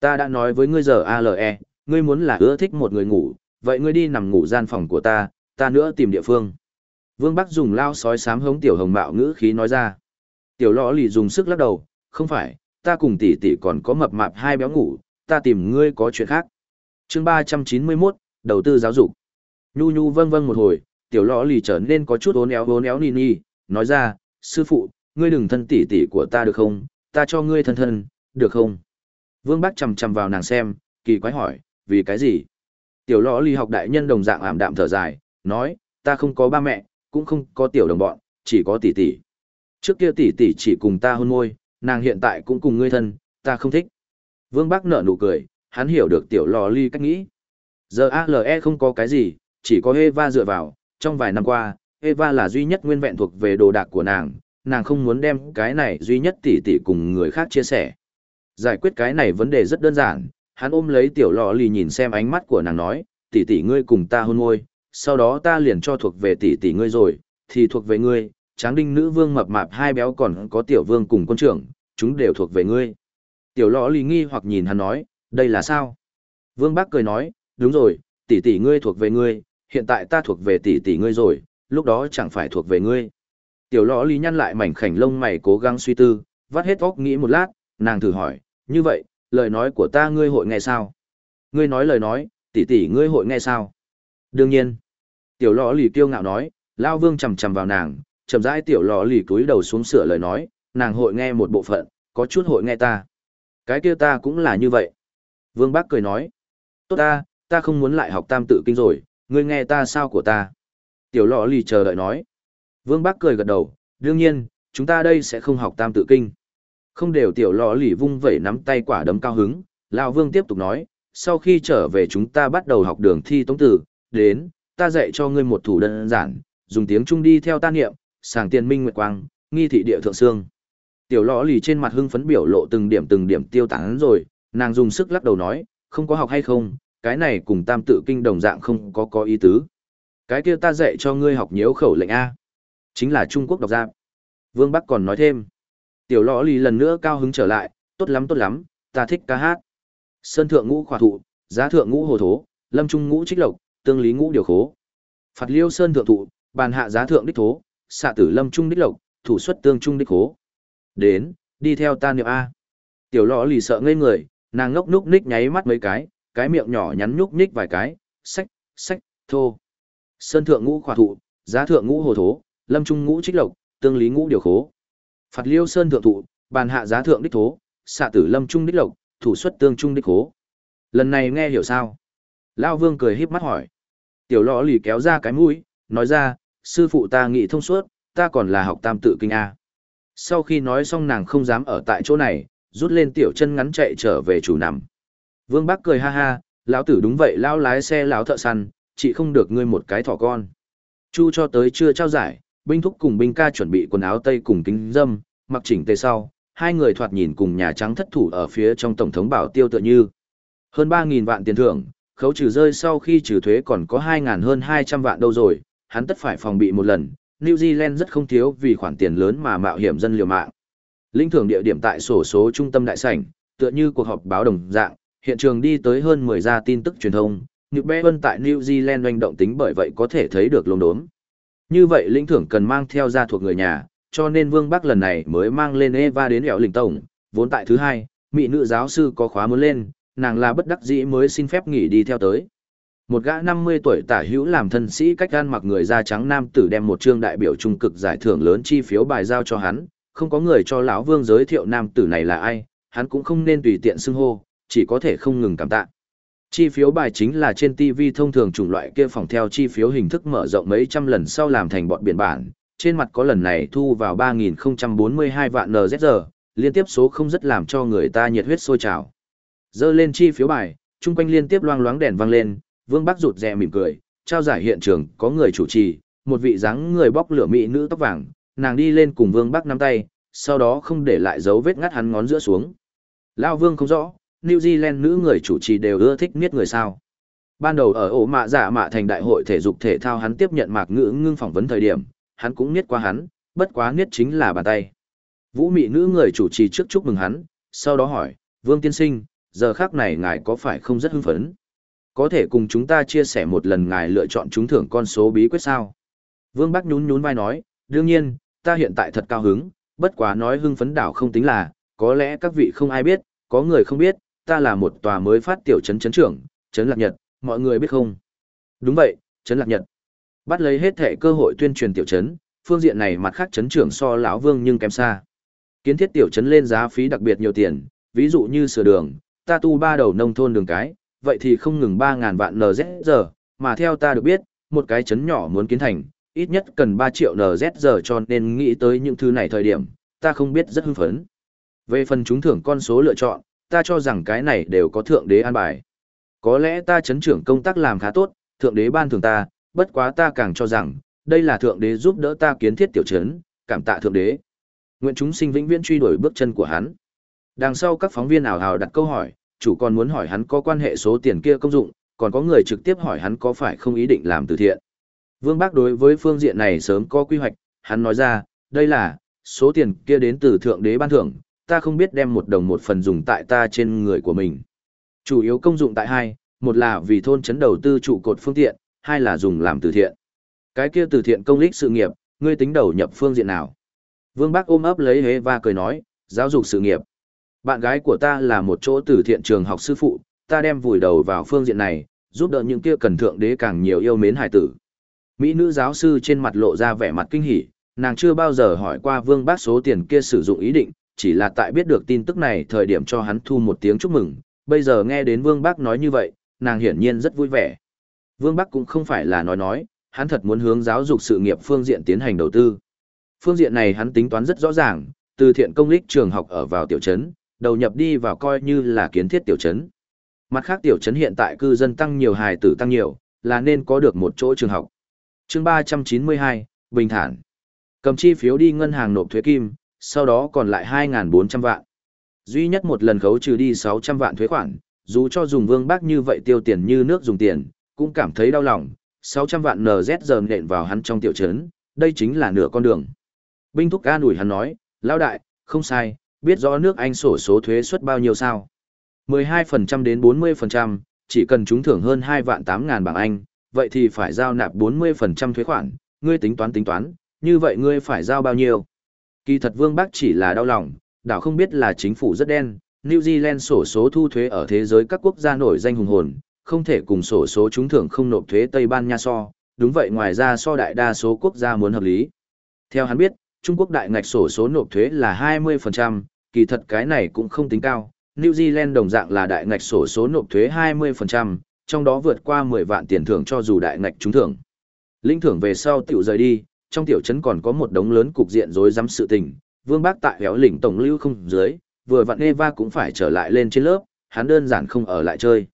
Ta đã nói với ngươi giờ ALE, ngươi muốn là ưa thích một người ngủ, vậy ngươi đi nằm ngủ gian phòng của ta, ta nữa tìm địa phương. Vương Bắc dùng lao sói sám hống tiểu hồng mạo ngữ khí nói ra. Tiểu lõ lì dùng sức lắc đầu, không phải, ta cùng tỷ tỷ còn có mập mạp hai béo ngủ, ta tìm ngươi có chuyện khác. chương 391, đầu tư giáo dục. Nhu nhu vâng vâng một hồi, tiểu lõ lì trở nên có chút ốn éo ốn éo nì nì, nói ra, sư phụ, ngươi đừng thân tỷ tỷ của ta được không, ta cho ngươi thân thân, được không? Vương Bắc chầm chầm vào nàng xem, kỳ quái hỏi, vì cái gì? Tiểu lõ ly học đại nhân đồng dạng ảm đạm thở dài, nói, ta không có ba mẹ, cũng không có tiểu đồng bọn, chỉ có tỷ tỷ. Trước kia tỷ tỷ chỉ cùng ta hôn môi, nàng hiện tại cũng cùng ngươi thân, ta không thích. Vương Bắc nở nụ cười, hắn hiểu được tiểu lò ly cách nghĩ. Giờ ALE không có cái gì, chỉ có Eva dựa vào, trong vài năm qua, Eva là duy nhất nguyên vẹn thuộc về đồ đạc của nàng, nàng không muốn đem cái này duy nhất tỷ tỷ cùng người khác chia sẻ. Giải quyết cái này vấn đề rất đơn giản, hắn ôm lấy tiểu lò lì nhìn xem ánh mắt của nàng nói, tỷ tỷ ngươi cùng ta hôn môi, sau đó ta liền cho thuộc về tỷ tỷ ngươi rồi, thì thuộc về ngươi, tráng đinh nữ vương mập mạp hai béo còn có tiểu vương cùng quân trưởng, chúng đều thuộc về ngươi. Tiểu lò lì nghi hoặc nhìn hắn nói, đây là sao? Vương Bắc cười nói, đúng rồi, tỷ tỷ ngươi thuộc về ngươi, hiện tại ta thuộc về tỷ tỷ ngươi rồi, lúc đó chẳng phải thuộc về ngươi. Tiểu lò lì nhăn lại mảnh khảnh lông mày cố gắng suy tư, vắt hết óc nghĩ một lát, nàng thử hỏi, như vậy, lời nói của ta ngươi hội nghe sao? Ngươi nói lời nói, tỷ tỷ ngươi hội nghe sao? Đương nhiên. Tiểu lọ lì kiêu ngạo nói, Lao Vương chầm chầm vào nàng, chậm rãi tiểu lọ lì cúi đầu xuống sửa lời nói, nàng hội nghe một bộ phận, có chút hội nghe ta. Cái kia ta cũng là như vậy. Vương Bác cười nói, tốt ta, ta không muốn lại học tam tự kinh rồi, ngươi nghe ta sao của ta. Tiểu lọ lì chờ đợi nói. Vương Bác cười gật đầu, đương nhiên, chúng ta đây sẽ không học tam tự kinh. Không đều tiểu lò lì vung vẩy nắm tay quả đấm cao hứng, Lão Vương tiếp tục nói, sau khi trở về chúng ta bắt đầu học đường thi tống tử, đến, ta dạy cho ngươi một thủ đơn giản, dùng tiếng Trung đi theo ta niệm, sàng tiền minh nguyệt quang, nghi thị địa thượng xương. Tiểu lò lì trên mặt hưng phấn biểu lộ từng điểm từng điểm tiêu tán rồi, nàng dùng sức lắc đầu nói, không có học hay không, cái này cùng tam tự kinh đồng dạng không có có ý tứ. Cái kia ta dạy cho ngươi học nhiễu khẩu lệnh A. Chính là Trung Quốc đọc giáp. Vương Bắc còn nói thêm. Tiểu lõ lì lần nữa cao hứng trở lại, tốt lắm tốt lắm, ta thích ca hát. Sơn thượng ngũ khỏa thụ, giá thượng ngũ hồ thố, lâm trung ngũ trích lộc, tương lý ngũ điều khố. Phạt liêu sơn thượng thụ, bàn hạ giá thượng đích thố, xạ tử lâm trung đích lộc, thủ xuất tương trung đích khố. Đến, đi theo ta niệm A. Tiểu lọ lì sợ ngây người, nàng ngốc núc ních nháy mắt mấy cái, cái miệng nhỏ nhắn nhúc ních vài cái, sách, sách, thô. Sơn thượng ngũ khỏa thụ, giá thượng ngũ hồ thố, lâm trung ngũ trích lộc, tương lý ngũ điều khố. Phạt liêu sơn thượng thụ, bàn hạ giá thượng đích thố, xạ tử lâm trung đích lộc, thủ xuất tương trung đích hố. Lần này nghe hiểu sao? Lao Vương cười híp mắt hỏi. Tiểu lọ lì kéo ra cái mũi, nói ra, sư phụ ta nghĩ thông suốt, ta còn là học tam tự kinh A. Sau khi nói xong nàng không dám ở tại chỗ này, rút lên tiểu chân ngắn chạy trở về chủ nằm. Vương Bắc cười ha ha, lão tử đúng vậy lão lái xe lão thợ săn, chị không được ngươi một cái thỏ con. Chu cho tới chưa trao giải, binh thúc cùng binh ca chuẩn bị quần áo tây cùng kính dâm, mặc chỉnh tề sau, hai người thoạt nhìn cùng nhà trắng thất thủ ở phía trong tổng thống bảo tiêu tựa như. Hơn 3000 vạn tiền thưởng, khấu trừ rơi sau khi trừ thuế còn có 2000 hơn 200 vạn đâu rồi, hắn tất phải phòng bị một lần. New Zealand rất không thiếu vì khoản tiền lớn mà mạo hiểm dân liều mạng. Linh thưởng địa điểm tại sổ số trung tâm đại sảnh, tựa như cuộc họp báo đồng dạng, hiện trường đi tới hơn 10 gia tin tức truyền thông, New Bevan tại New Zealand doanh động tính bởi vậy có thể thấy được lông đốm. Như vậy lĩnh thưởng cần mang theo gia thuộc người nhà, cho nên Vương Bắc lần này mới mang lên Eva đến hẻo lĩnh tổng, vốn tại thứ hai, mỹ nữ giáo sư có khóa muốn lên, nàng là bất đắc dĩ mới xin phép nghỉ đi theo tới. Một gã 50 tuổi tả hữu làm thân sĩ cách gan mặc người da trắng nam tử đem một trương đại biểu trung cực giải thưởng lớn chi phiếu bài giao cho hắn, không có người cho lão Vương giới thiệu nam tử này là ai, hắn cũng không nên tùy tiện xưng hô, chỉ có thể không ngừng cảm tạ. Chi phiếu bài chính là trên TV thông thường chủng loại kia phòng theo chi phiếu hình thức mở rộng mấy trăm lần sau làm thành bọn biển bản, trên mặt có lần này thu vào 3042 vạn NZR, liên tiếp số không rất làm cho người ta nhiệt huyết sôi trào. Dơ lên chi phiếu bài, chung quanh liên tiếp loang loáng đèn vang lên, Vương Bắc rụt rè mỉm cười, trao giải hiện trường, có người chủ trì, một vị dáng người bóc lửa mỹ nữ tóc vàng, nàng đi lên cùng Vương Bắc nắm tay, sau đó không để lại dấu vết ngắt hắn ngón giữa xuống. Lao Vương không rõ, New Zealand nữ người chủ trì đều ưa thích miết người sao. Ban đầu ở ổ mạ giả mạ thành đại hội thể dục thể thao hắn tiếp nhận mạc ngữ ngưng phỏng vấn thời điểm, hắn cũng niết qua hắn, bất quá niết chính là bàn tay. Vũ mị nữ người chủ trì trước chúc mừng hắn, sau đó hỏi, Vương Tiên Sinh, giờ khác này ngài có phải không rất hưng phấn? Có thể cùng chúng ta chia sẻ một lần ngài lựa chọn trúng thưởng con số bí quyết sao? Vương Bắc nhún nhún vai nói, đương nhiên, ta hiện tại thật cao hứng, bất quá nói hưng phấn đảo không tính là, có lẽ các vị không ai biết, có người không biết, ta là một tòa mới phát tiểu trấn trấn trưởng, trấn Lạc Nhật, mọi người biết không? Đúng vậy, trấn Lạc Nhật. Bắt lấy hết thể cơ hội tuyên truyền tiểu trấn, phương diện này mặt khác trấn trưởng so lão Vương nhưng kém xa. Kiến thiết tiểu trấn lên giá phí đặc biệt nhiều tiền, ví dụ như sửa đường, ta tu ba đầu nông thôn đường cái, vậy thì không ngừng 3000 vạn NZ giờ, mà theo ta được biết, một cái trấn nhỏ muốn kiến thành, ít nhất cần 3 triệu NZ giờ cho nên nghĩ tới những thứ này thời điểm, ta không biết rất hưng phấn. Về phần chúng thưởng con số lựa chọn, ta cho rằng cái này đều có thượng đế an bài. Có lẽ ta chấn trưởng công tác làm khá tốt, thượng đế ban thường ta, bất quá ta càng cho rằng, đây là thượng đế giúp đỡ ta kiến thiết tiểu trấn, cảm tạ thượng đế. Nguyện chúng sinh vĩnh viễn truy đuổi bước chân của hắn. Đằng sau các phóng viên ảo hào đặt câu hỏi, chủ còn muốn hỏi hắn có quan hệ số tiền kia công dụng, còn có người trực tiếp hỏi hắn có phải không ý định làm từ thiện. Vương Bác đối với phương diện này sớm có quy hoạch, hắn nói ra, đây là, số tiền kia đến từ thượng đế ban thưởng, ta không biết đem một đồng một phần dùng tại ta trên người của mình. Chủ yếu công dụng tại hai, một là vì thôn chấn đầu tư trụ cột phương tiện, hai là dùng làm từ thiện. Cái kia từ thiện công lích sự nghiệp, ngươi tính đầu nhập phương diện nào? Vương Bác ôm ấp lấy hế và cười nói, giáo dục sự nghiệp. Bạn gái của ta là một chỗ từ thiện trường học sư phụ, ta đem vùi đầu vào phương diện này, giúp đỡ những kia cần thượng đế càng nhiều yêu mến hải tử. Mỹ nữ giáo sư trên mặt lộ ra vẻ mặt kinh hỉ, nàng chưa bao giờ hỏi qua Vương Bác số tiền kia sử dụng ý định, chỉ là tại biết được tin tức này thời điểm cho hắn thu một tiếng chúc mừng, bây giờ nghe đến Vương Bác nói như vậy, nàng hiển nhiên rất vui vẻ. Vương Bắc cũng không phải là nói nói, hắn thật muốn hướng giáo dục sự nghiệp phương diện tiến hành đầu tư. Phương diện này hắn tính toán rất rõ ràng, từ thiện công lích trường học ở vào tiểu trấn, đầu nhập đi vào coi như là kiến thiết tiểu trấn. Mặt khác tiểu trấn hiện tại cư dân tăng nhiều hài tử tăng nhiều, là nên có được một chỗ trường học. Chương 392, Bình thản. Cầm chi phiếu đi ngân hàng nộp thuế kim, sau đó còn lại 2.400 vạn. Duy nhất một lần khấu trừ đi 600 vạn thuế khoản, dù cho dùng vương bác như vậy tiêu tiền như nước dùng tiền, cũng cảm thấy đau lòng, 600 vạn NZ giờ nện vào hắn trong tiểu trấn, đây chính là nửa con đường. Binh thúc ca nủi hắn nói, lao đại, không sai, biết rõ nước Anh sổ số thuế suất bao nhiêu sao. 12% đến 40%, chỉ cần chúng thưởng hơn 2 vạn 8 ngàn bảng Anh, vậy thì phải giao nạp 40% thuế khoản, ngươi tính toán tính toán, như vậy ngươi phải giao bao nhiêu? Kỳ thật Vương Bắc chỉ là đau lòng, đảo không biết là chính phủ rất đen, New Zealand sổ số thu thuế ở thế giới các quốc gia nổi danh hùng hồn, không thể cùng sổ số chúng thưởng không nộp thuế Tây Ban Nha so, đúng vậy ngoài ra so đại đa số quốc gia muốn hợp lý. Theo hắn biết, Trung Quốc đại ngạch sổ số nộp thuế là 20%, kỳ thật cái này cũng không tính cao. New Zealand đồng dạng là đại ngạch sổ số nộp thuế 20%, trong đó vượt qua 10 vạn tiền thưởng cho dù đại ngạch trúng thưởng. Linh thưởng về sau tiểu rời đi, trong tiểu trấn còn có một đống lớn cục diện rối rắm sự tình, Vương Bác tại héo lỉnh tổng lưu không dưới, vừa vặn Eva cũng phải trở lại lên trên lớp, hắn đơn giản không ở lại chơi.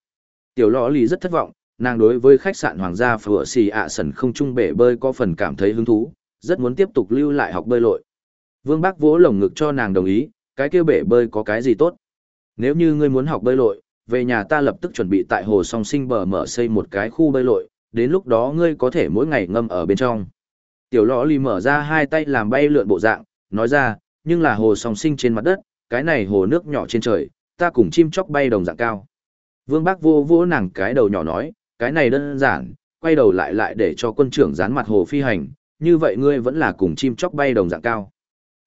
Tiểu lọ lì rất thất vọng, nàng đối với khách sạn hoàng gia phở xì ạ sần không trung bể bơi có phần cảm thấy hứng thú, rất muốn tiếp tục lưu lại học bơi lội. Vương Bác vỗ lồng ngực cho nàng đồng ý, cái kia bể bơi có cái gì tốt. Nếu như ngươi muốn học bơi lội, về nhà ta lập tức chuẩn bị tại hồ song sinh bờ mở xây một cái khu bơi lội, đến lúc đó ngươi có thể mỗi ngày ngâm ở bên trong. Tiểu lọ lì mở ra hai tay làm bay lượn bộ dạng, nói ra, nhưng là hồ song sinh trên mặt đất, cái này hồ nước nhỏ trên trời, ta cùng chim chóc bay đồng dạng cao. Vương Bác vô vỗ nàng cái đầu nhỏ nói, cái này đơn giản, quay đầu lại lại để cho quân trưởng dán mặt hồ phi hành, như vậy ngươi vẫn là cùng chim chóc bay đồng dạng cao.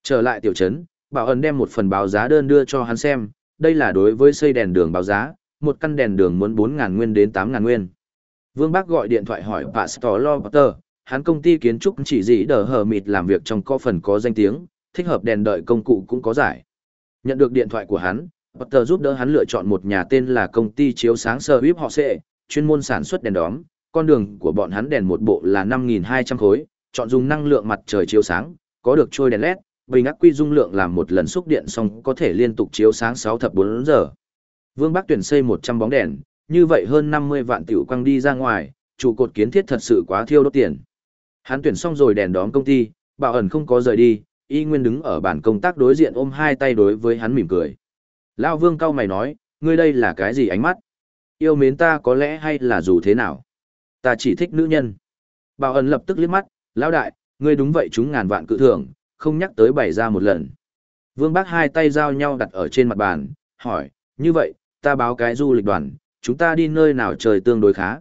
Trở lại tiểu trấn, Bảo ẩn đem một phần báo giá đơn đưa cho hắn xem, đây là đối với xây đèn đường báo giá, một căn đèn đường muốn 4.000 nguyên đến 8.000 nguyên. Vương Bác gọi điện thoại hỏi Pastor Lobater, hắn công ty kiến trúc chỉ dĩ đờ hờ mịt làm việc trong có phần có danh tiếng, thích hợp đèn đợi công cụ cũng có giải. Nhận được điện thoại của hắn, Potter giúp đỡ hắn lựa chọn một nhà tên là công ty chiếu sáng sơ bíp họ sẽ, chuyên môn sản xuất đèn đóm, con đường của bọn hắn đèn một bộ là 5.200 khối, chọn dùng năng lượng mặt trời chiếu sáng, có được trôi đèn LED, bình ắc quy dung lượng làm một lần xúc điện xong có thể liên tục chiếu sáng 6 thập 4 giờ. Vương Bắc tuyển xây 100 bóng đèn, như vậy hơn 50 vạn tiểu quang đi ra ngoài, trụ cột kiến thiết thật sự quá thiêu đốt tiền. Hắn tuyển xong rồi đèn đóm công ty, bảo ẩn không có rời đi, y nguyên đứng ở bàn công tác đối diện ôm hai tay đối với hắn mỉm cười. Lão Vương cao mày nói, ngươi đây là cái gì ánh mắt? Yêu mến ta có lẽ hay là dù thế nào? Ta chỉ thích nữ nhân. Bảo ẩn lập tức liếc mắt, lão đại, ngươi đúng vậy chúng ngàn vạn cự thưởng, không nhắc tới bày ra một lần. Vương Bác hai tay giao nhau đặt ở trên mặt bàn, hỏi, như vậy, ta báo cái du lịch đoàn, chúng ta đi nơi nào trời tương đối khá?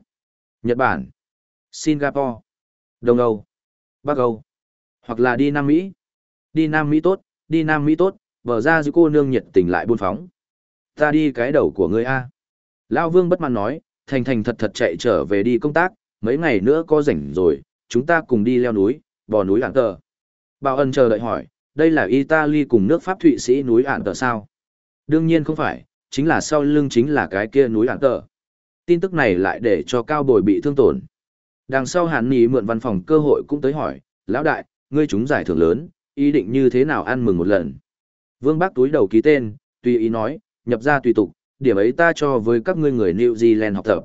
Nhật Bản, Singapore, Đông Âu, Bắc Âu, hoặc là đi Nam Mỹ. Đi Nam Mỹ tốt, đi Nam Mỹ tốt, vở ra giữ cô nương nhiệt tình lại buôn phóng. Ta đi cái đầu của ngươi A. Lão Vương bất mãn nói, thành thành thật thật chạy trở về đi công tác, mấy ngày nữa có rảnh rồi, chúng ta cùng đi leo núi, bò núi Ản tờ. Bảo ân chờ đợi hỏi, đây là Italy cùng nước Pháp Thụy Sĩ núi Ản tờ sao? Đương nhiên không phải, chính là sau lưng chính là cái kia núi Ản tờ. Tin tức này lại để cho cao bồi bị thương tổn. Đằng sau hàn nì mượn văn phòng cơ hội cũng tới hỏi, lão đại, ngươi chúng giải thưởng lớn, ý định như thế nào ăn mừng một lần. Vương Bác túi đầu ký tên, tùy ý nói, nhập ra tùy tục, điểm ấy ta cho với các ngươi người New Zealand học tập.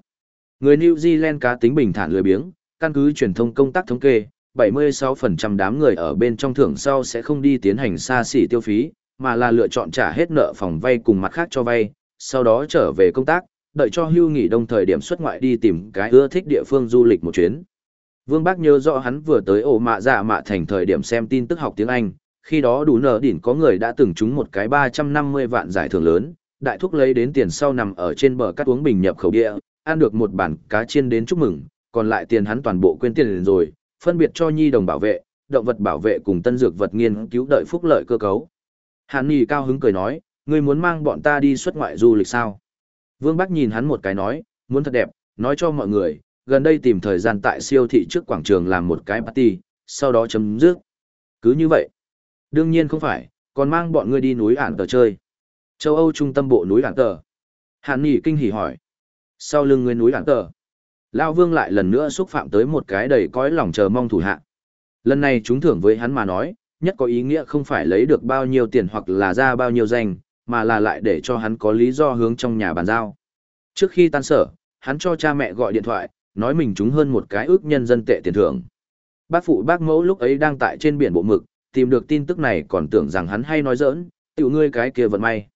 Người New Zealand cá tính bình thản lười biếng, căn cứ truyền thông công tác thống kê, 76% đám người ở bên trong thưởng sau sẽ không đi tiến hành xa xỉ tiêu phí, mà là lựa chọn trả hết nợ phòng vay cùng mặt khác cho vay, sau đó trở về công tác, đợi cho hưu nghỉ đông thời điểm xuất ngoại đi tìm cái ưa thích địa phương du lịch một chuyến. Vương Bác nhớ rõ hắn vừa tới ổ mạ dạ mạ thành thời điểm xem tin tức học tiếng Anh, khi đó đủ nở đỉnh có người đã từng trúng một cái 350 vạn giải thưởng lớn, đại thúc lấy đến tiền sau nằm ở trên bờ cắt uống bình nhập khẩu địa, ăn được một bản cá chiên đến chúc mừng, còn lại tiền hắn toàn bộ quên tiền rồi, phân biệt cho nhi đồng bảo vệ, động vật bảo vệ cùng tân dược vật nghiên cứu đợi phúc lợi cơ cấu. Hàn Nhi cao hứng cười nói, ngươi muốn mang bọn ta đi xuất ngoại du lịch sao? Vương Bắc nhìn hắn một cái nói, muốn thật đẹp, nói cho mọi người, gần đây tìm thời gian tại siêu thị trước quảng trường làm một cái party, sau đó chấm dứt. Cứ như vậy. Đương nhiên không phải, còn mang bọn ngươi đi núi ản tờ chơi. Châu Âu trung tâm bộ núi ản tờ. Hàn Nghị kinh hỉ hỏi. Sau lưng ngươi núi ản tờ. Lao Vương lại lần nữa xúc phạm tới một cái đầy cõi lòng chờ mong thủ hạ. Lần này chúng thưởng với hắn mà nói, nhất có ý nghĩa không phải lấy được bao nhiêu tiền hoặc là ra bao nhiêu danh, mà là lại để cho hắn có lý do hướng trong nhà bàn giao. Trước khi tan sở, hắn cho cha mẹ gọi điện thoại, nói mình trúng hơn một cái ước nhân dân tệ tiền thưởng. Bác phụ bác mẫu lúc ấy đang tại trên biển bộ mực, tìm được tin tức này còn tưởng rằng hắn hay nói giỡn, tiểu ngươi cái kia vận may.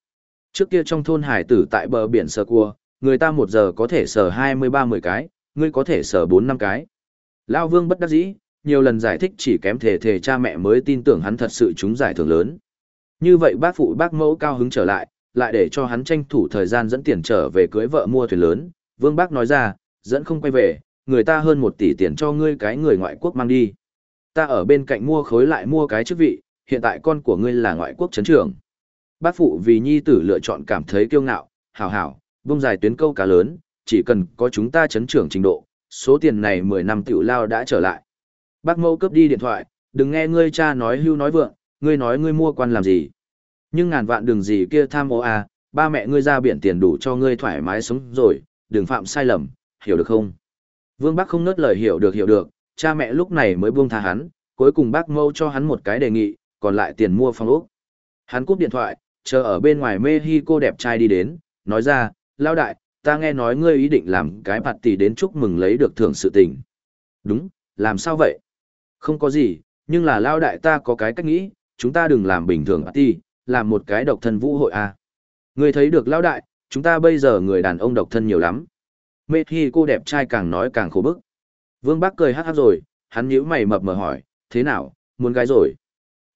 Trước kia trong thôn hải tử tại bờ biển sờ cua, người ta một giờ có thể sờ 23-10 cái, ngươi có thể sờ 4-5 cái. Lao vương bất đắc dĩ, nhiều lần giải thích chỉ kém thể thể cha mẹ mới tin tưởng hắn thật sự trúng giải thưởng lớn. Như vậy bác phụ bác mẫu cao hứng trở lại, lại để cho hắn tranh thủ thời gian dẫn tiền trở về cưới vợ mua thuyền lớn. Vương bác nói ra, dẫn không quay về, người ta hơn một tỷ tiền cho ngươi cái người ngoại quốc mang đi. Ta ở bên cạnh mua khối lại mua cái chức vị, hiện tại con của ngươi là ngoại quốc chấn trưởng. Bác phụ vì nhi tử lựa chọn cảm thấy kiêu ngạo, hảo hảo, bông dài tuyến câu cá lớn, chỉ cần có chúng ta chấn trưởng trình độ, số tiền này 10 năm tiểu lao đã trở lại. Bác mẫu cướp đi điện thoại, đừng nghe ngươi cha nói hưu nói vượng, ngươi nói ngươi mua quan làm gì. Nhưng ngàn vạn đừng gì kia tham ô à, ba mẹ ngươi ra biển tiền đủ cho ngươi thoải mái sống rồi, đừng phạm sai lầm, hiểu được không? Vương Bắc không nớt lời hiểu được hiểu được, cha mẹ lúc này mới buông tha hắn, cuối cùng bác mâu cho hắn một cái đề nghị, còn lại tiền mua phòng ốc. Hắn cúp điện thoại, chờ ở bên ngoài Mexico đẹp trai đi đến, nói ra, lao đại, ta nghe nói ngươi ý định làm cái bạt tỷ đến chúc mừng lấy được thưởng sự tình. Đúng, làm sao vậy? Không có gì, nhưng là lao đại ta có cái cách nghĩ, chúng ta đừng làm bình thường party, làm một cái độc thân vũ hội à. Ngươi thấy được lão đại, chúng ta bây giờ người đàn ông độc thân nhiều lắm. Mê khi cô đẹp trai càng nói càng khổ bức. Vương Bắc cười hát hát rồi, hắn nhíu mày mập mờ hỏi, thế nào, muốn gái rồi?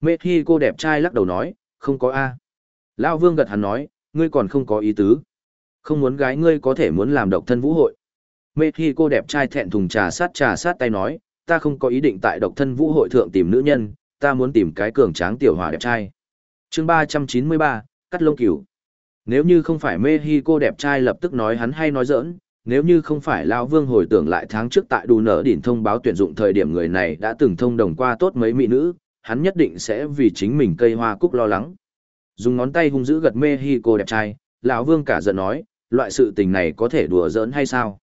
Mê khi cô đẹp trai lắc đầu nói, không có A. Lão Vương gật hắn nói, ngươi còn không có ý tứ. Không muốn gái ngươi có thể muốn làm độc thân vũ hội. Mê khi cô đẹp trai thẹn thùng trà sát trà sát tay nói, ta không có ý định tại độc thân vũ hội thượng tìm nữ nhân, ta muốn tìm cái cường tráng tiểu hòa đẹp trai. chương ba trăm chín mươi ba, cắt lông cửu. Nếu như không phải mê cô đẹp trai lập tức nói hắn hay nói giỡn, nếu như không phải Lão Vương hồi tưởng lại tháng trước tại Đù nở đỉnh thông báo tuyển dụng thời điểm người này đã từng thông đồng qua tốt mấy mỹ nữ, hắn nhất định sẽ vì chính mình cây hoa cúc lo lắng. Dùng ngón tay hung dữ gật mê cô đẹp trai, lão Vương cả giận nói, loại sự tình này có thể đùa giỡn hay sao?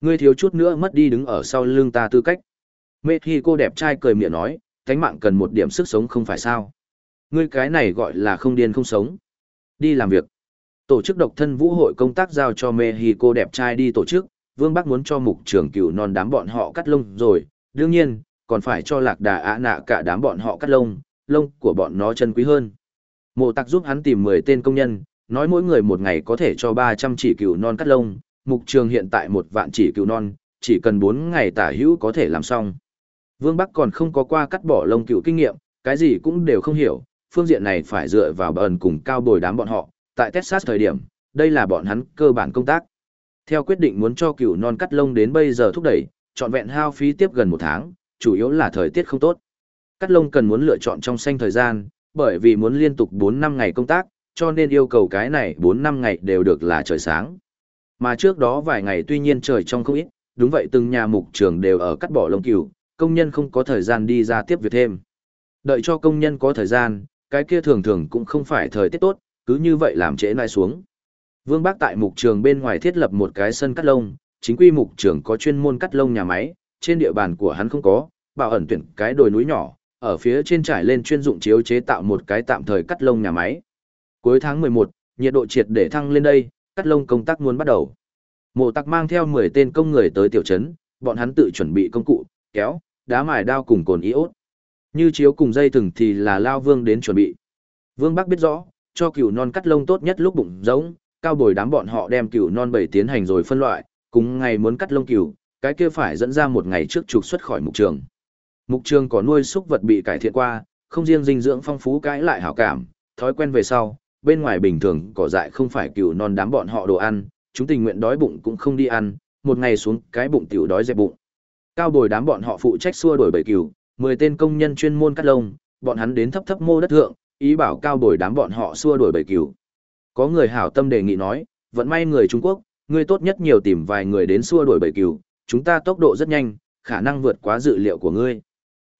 Ngươi thiếu chút nữa mất đi đứng ở sau lưng ta tư cách. Mê cô đẹp trai cười miệng nói, cánh mạng cần một điểm sức sống không phải sao? Ngươi cái này gọi là không điên không sống. Đi làm việc. Tổ chức độc thân vũ hội công tác giao cho Mexico đẹp trai đi tổ chức, Vương Bắc muốn cho mục trưởng cửu non đám bọn họ cắt lông rồi, đương nhiên, còn phải cho lạc đà ạ nạ cả đám bọn họ cắt lông, lông của bọn nó chân quý hơn. Mộ tặc giúp hắn tìm 10 tên công nhân, nói mỗi người một ngày có thể cho 300 chỉ cừu non cắt lông, mục trường hiện tại một vạn chỉ cừu non, chỉ cần 4 ngày tả hữu có thể làm xong. Vương Bắc còn không có qua cắt bỏ lông cựu kinh nghiệm, cái gì cũng đều không hiểu, phương diện này phải dựa vào bờn cùng cao bồi đám bọn họ, tại Texas thời điểm, đây là bọn hắn cơ bản công tác. Theo quyết định muốn cho cựu non cắt lông đến bây giờ thúc đẩy, trọn vẹn hao phí tiếp gần một tháng, chủ yếu là thời tiết không tốt. Cắt lông cần muốn lựa chọn trong xanh thời gian, bởi vì muốn liên tục 4 năm ngày công tác, cho nên yêu cầu cái này 4 năm ngày đều được là trời sáng. Mà trước đó vài ngày tuy nhiên trời trong không ít, đúng vậy từng nhà mục trường đều ở cắt bỏ lông cừu, công nhân không có thời gian đi ra tiếp việc thêm. Đợi cho công nhân có thời gian, cái kia thường thường cũng không phải thời tiết tốt, cứ như vậy làm trễ nai xuống. Vương Bác tại mục trường bên ngoài thiết lập một cái sân cắt lông, chính quy mục trường có chuyên môn cắt lông nhà máy, trên địa bàn của hắn không có, bảo ẩn tuyển cái đồi núi nhỏ, ở phía trên trải lên chuyên dụng chiếu chế tạo một cái tạm thời cắt lông nhà máy. Cuối tháng 11, nhiệt độ triệt để thăng lên đây, cắt lông công tác muốn bắt đầu. Mộ tặc mang theo 10 tên công người tới tiểu trấn, bọn hắn tự chuẩn bị công cụ, kéo, đá mài đao cùng cồn iốt. Như chiếu cùng dây thừng thì là Lao Vương đến chuẩn bị. Vương Bắc biết rõ, cho cừu non cắt lông tốt nhất lúc bụng giống, cao bồi đám bọn họ đem cừu non bảy tiến hành rồi phân loại, cùng ngày muốn cắt lông cừu, cái kia phải dẫn ra một ngày trước trục xuất khỏi mục trường. Mục trường có nuôi súc vật bị cải thiện qua, không riêng dinh dưỡng phong phú cái lại hảo cảm, thói quen về sau, bên ngoài bình thường cỏ dại không phải cừu non đám bọn họ đồ ăn, chúng tình nguyện đói bụng cũng không đi ăn, một ngày xuống cái bụng tiểu đói dẹp bụng. Cao bồi đám bọn họ phụ trách xua đuổi bầy cừu, 10 tên công nhân chuyên môn cắt lông, bọn hắn đến thấp thấp mô đất thượng, ý bảo cao bồi đám bọn họ xua đuổi bầy cừu. Có người hảo tâm đề nghị nói, vẫn may người Trung Quốc, người tốt nhất nhiều tìm vài người đến xua đuổi bầy cừu, chúng ta tốc độ rất nhanh, khả năng vượt quá dự liệu của ngươi.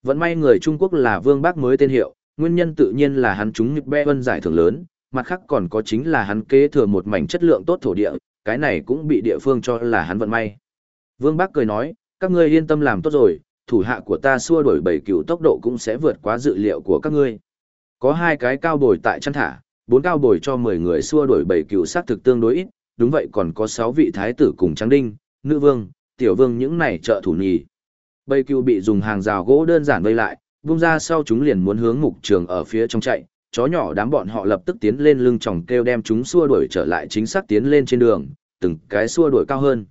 Vẫn may người Trung Quốc là Vương Bác mới tên hiệu, nguyên nhân tự nhiên là hắn trúng nhịp bê vân giải thưởng lớn, mặt khác còn có chính là hắn kế thừa một mảnh chất lượng tốt thổ địa, cái này cũng bị địa phương cho là hắn vận may. Vương Bác cười nói, các ngươi yên tâm làm tốt rồi, thủ hạ của ta xua đuổi bảy cựu tốc độ cũng sẽ vượt quá dự liệu của các ngươi. Có hai cái cao bồi tại chăn thả, bốn cao bồi cho 10 người xua đuổi bảy cựu sát thực tương đối ít, đúng vậy còn có 6 vị thái tử cùng trắng đinh, nữ vương, tiểu vương những này trợ thủ nhì. Bầy cừu bị dùng hàng rào gỗ đơn giản vây lại, vung ra sau chúng liền muốn hướng mục trường ở phía trong chạy, chó nhỏ đám bọn họ lập tức tiến lên lưng chòng kêu đem chúng xua đuổi trở lại chính xác tiến lên trên đường, từng cái xua đuổi cao hơn.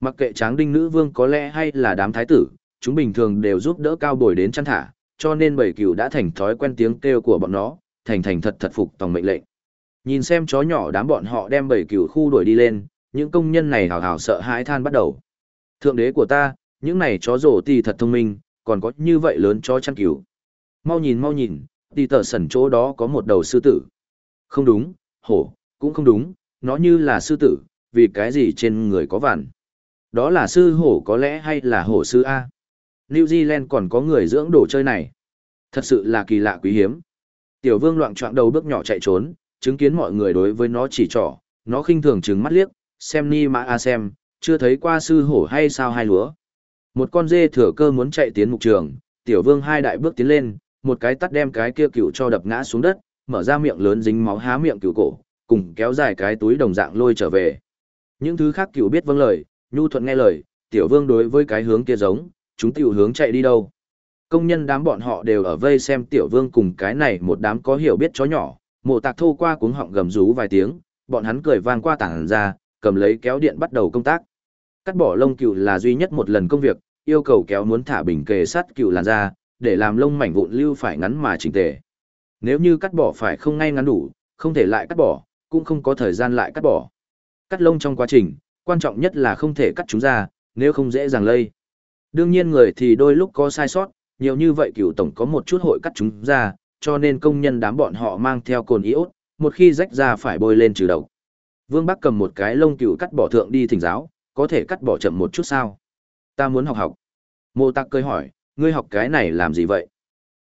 Mặc kệ tráng đinh nữ vương có lẽ hay là đám thái tử, chúng bình thường đều giúp đỡ cao bồi đến chăn thả, cho nên bầy cừu đã thành thói quen tiếng kêu của bọn nó, thành thành thật thật phục tòng mệnh lệnh. Nhìn xem chó nhỏ đám bọn họ đem bầy cừu khu đuổi đi lên, những công nhân này hào hào sợ hãi than bắt đầu. Thượng đế của ta, những này chó rổ tì thật thông minh, còn có như vậy lớn chó chăn cừu. Mau nhìn mau nhìn, tì tờ sẩn chỗ đó có một đầu sư tử. Không đúng, hổ, cũng không đúng, nó như là sư tử, vì cái gì trên người có vằn. Đó là sư hổ có lẽ hay là hổ sư A. New Zealand còn có người dưỡng đồ chơi này. Thật sự là kỳ lạ quý hiếm. Tiểu vương loạn trọng đầu bước nhỏ chạy trốn, chứng kiến mọi người đối với nó chỉ trỏ, nó khinh thường trừng mắt liếc, xem ni mã a xem, Chưa thấy qua sư hổ hay sao hai lúa. Một con dê thừa cơ muốn chạy tiến mục trường, tiểu vương hai đại bước tiến lên, một cái tắt đem cái kia cựu cho đập ngã xuống đất, mở ra miệng lớn dính máu há miệng cựu cổ, cùng kéo dài cái túi đồng dạng lôi trở về. Những thứ khác cựu biết vâng lời, nhu thuận nghe lời, tiểu vương đối với cái hướng kia giống, chúng tiểu hướng chạy đi đâu. Công nhân đám bọn họ đều ở vây xem tiểu vương cùng cái này một đám có hiểu biết chó nhỏ, mộ tạc thô qua cuống họng gầm rú vài tiếng, bọn hắn cười vang qua tảng ra, cầm lấy kéo điện bắt đầu công tác. Cắt bỏ lông cừu là duy nhất một lần công việc, yêu cầu kéo muốn thả bình kề sắt cừu làn ra, để làm lông mảnh vụn lưu phải ngắn mà chỉnh tề. Nếu như cắt bỏ phải không ngay ngắn đủ, không thể lại cắt bỏ, cũng không có thời gian lại cắt bỏ. Cắt lông trong quá trình, quan trọng nhất là không thể cắt chúng ra, nếu không dễ dàng lây. Đương nhiên người thì đôi lúc có sai sót, nhiều như vậy cựu tổng có một chút hội cắt chúng ra, cho nên công nhân đám bọn họ mang theo cồn iốt, một khi rách ra phải bôi lên trừ độc. Vương Bắc cầm một cái lông cựu cắt bỏ thượng đi thỉnh giáo, có thể cắt bỏ chậm một chút sao? Ta muốn học học. Mô Tạc cười hỏi, ngươi học cái này làm gì vậy?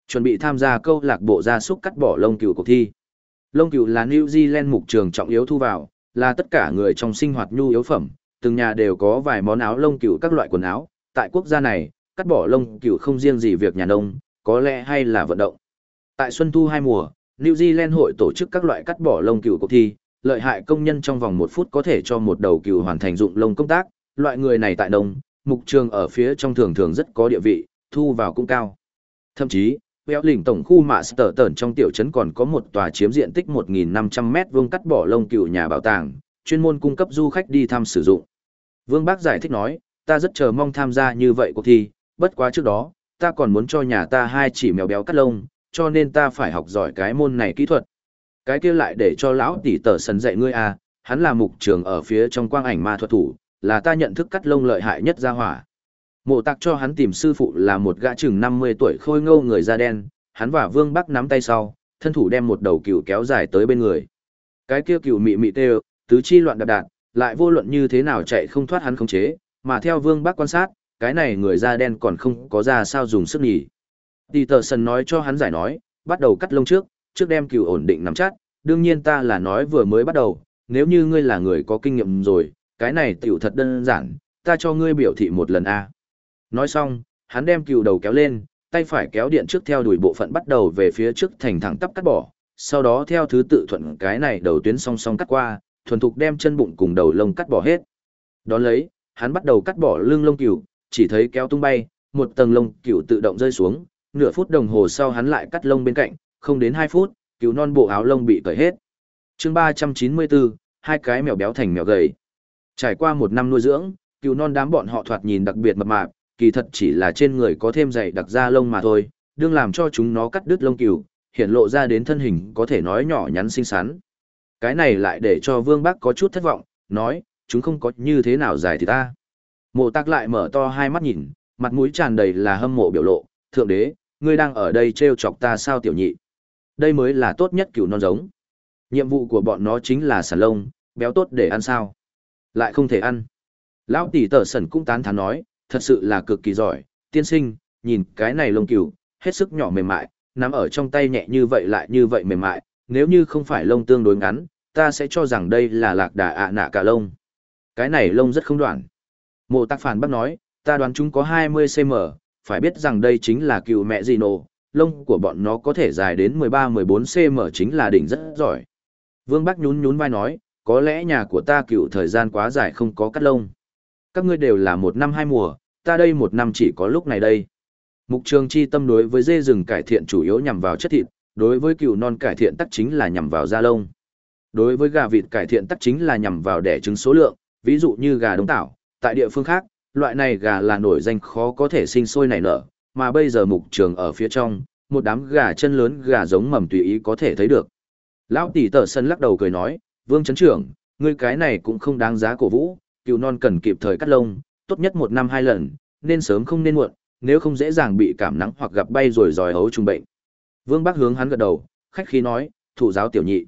Chuẩn bị tham gia câu lạc bộ gia súc cắt bỏ lông cừu cuộc thi. Lông cừu là New Zealand mục trường trọng yếu thu vào, là tất cả người trong sinh hoạt nhu yếu phẩm, từng nhà đều có vài món áo lông cừu các loại quần áo, tại quốc gia này, cắt bỏ lông cừu không riêng gì việc nhà nông, có lẽ hay là vận động. Tại xuân thu hai mùa, New Zealand hội tổ chức các loại cắt bỏ lông cừu cuộc thi, lợi hại công nhân trong vòng một phút có thể cho một đầu cừu hoàn thành dụng lông công tác, loại người này tại nông, mục trường ở phía trong thường thường rất có địa vị, thu vào cũng cao. Thậm chí, Béo lỉnh tổng khu mạ sở tẩn trong tiểu trấn còn có một tòa chiếm diện tích 1.500 mét vuông cắt bỏ lông cựu nhà bảo tàng, chuyên môn cung cấp du khách đi thăm sử dụng. Vương Bác giải thích nói, ta rất chờ mong tham gia như vậy cuộc thi, bất quá trước đó, ta còn muốn cho nhà ta hai chỉ mèo béo cắt lông, cho nên ta phải học giỏi cái môn này kỹ thuật. Cái kia lại để cho lão tỷ tờ sân dạy ngươi à, hắn là mục trường ở phía trong quang ảnh ma thuật thủ, là ta nhận thức cắt lông lợi hại nhất ra hỏa. Mộ tạc cho hắn tìm sư phụ là một gã chừng 50 tuổi khôi ngâu người da đen, hắn và Vương Bắc nắm tay sau, thân thủ đem một đầu cừu kéo dài tới bên người. Cái kia cừu mị mị tê, tứ chi loạn đạp đạn, lại vô luận như thế nào chạy không thoát hắn khống chế, mà theo Vương Bắc quan sát, cái này người da đen còn không có ra sao dùng sức nhỉ. Tỷ tờ sần nói cho hắn giải nói, bắt đầu cắt lông trước, trước đem cừu ổn định nắm chắc, đương nhiên ta là nói vừa mới bắt đầu, nếu như ngươi là người có kinh nghiệm rồi, cái này tiểu thật đơn giản, ta cho ngươi biểu thị một lần a. Nói xong, hắn đem cừu đầu kéo lên, tay phải kéo điện trước theo đuổi bộ phận bắt đầu về phía trước thành thẳng tắp cắt bỏ, sau đó theo thứ tự thuận cái này đầu tuyến song song cắt qua, thuần thục đem chân bụng cùng đầu lông cắt bỏ hết. Đón lấy, hắn bắt đầu cắt bỏ lưng lông cừu, chỉ thấy kéo tung bay, một tầng lông cừu tự động rơi xuống, nửa phút đồng hồ sau hắn lại cắt lông bên cạnh, không đến 2 phút, cừu non bộ áo lông bị cởi hết. Chương 394, hai cái mèo béo thành mèo gầy. Trải qua một năm nuôi dưỡng, cừu non đám bọn họ thoạt nhìn đặc biệt mập mạp, kỳ thật chỉ là trên người có thêm dày đặc da lông mà thôi, đương làm cho chúng nó cắt đứt lông cừu, hiện lộ ra đến thân hình có thể nói nhỏ nhắn xinh xắn. Cái này lại để cho Vương Bắc có chút thất vọng, nói, chúng không có như thế nào dài thì ta. Mộ tắc lại mở to hai mắt nhìn, mặt mũi tràn đầy là hâm mộ biểu lộ, thượng đế, ngươi đang ở đây trêu chọc ta sao tiểu nhị. Đây mới là tốt nhất cừu non giống. Nhiệm vụ của bọn nó chính là sản lông, béo tốt để ăn sao. Lại không thể ăn. Lão tỷ tở sẩn cũng tán thán nói, thật sự là cực kỳ giỏi, tiên sinh, nhìn cái này lông cừu, hết sức nhỏ mềm mại, nắm ở trong tay nhẹ như vậy lại như vậy mềm mại, nếu như không phải lông tương đối ngắn, ta sẽ cho rằng đây là lạc đà ạ nạ cả lông. Cái này lông rất không đoạn. Mộ Tác phản bác nói, ta đoán chúng có 20cm, phải biết rằng đây chính là cừu mẹ gì nổ, lông của bọn nó có thể dài đến 13-14cm chính là đỉnh rất giỏi. Vương Bắc nhún nhún vai nói, có lẽ nhà của ta cựu thời gian quá dài không có cắt lông. Các ngươi đều là một năm hai mùa, ta đây một năm chỉ có lúc này đây. Mục trường chi tâm đối với dê rừng cải thiện chủ yếu nhằm vào chất thịt, đối với cừu non cải thiện tắc chính là nhằm vào da lông. Đối với gà vịt cải thiện tắc chính là nhằm vào đẻ trứng số lượng, ví dụ như gà đông tảo, tại địa phương khác, loại này gà là nổi danh khó có thể sinh sôi nảy nở, mà bây giờ mục trường ở phía trong, một đám gà chân lớn gà giống mầm tùy ý có thể thấy được. Lão tỷ tờ sân lắc đầu cười nói, vương chấn trưởng, ngươi cái này cũng không đáng giá cổ vũ, cừu non cần kịp thời cắt lông, tốt nhất một năm hai lần, nên sớm không nên muộn, nếu không dễ dàng bị cảm nắng hoặc gặp bay rồi dòi hấu trùng bệnh. Vương Bắc hướng hắn gật đầu, khách khí nói, thủ giáo tiểu nhị.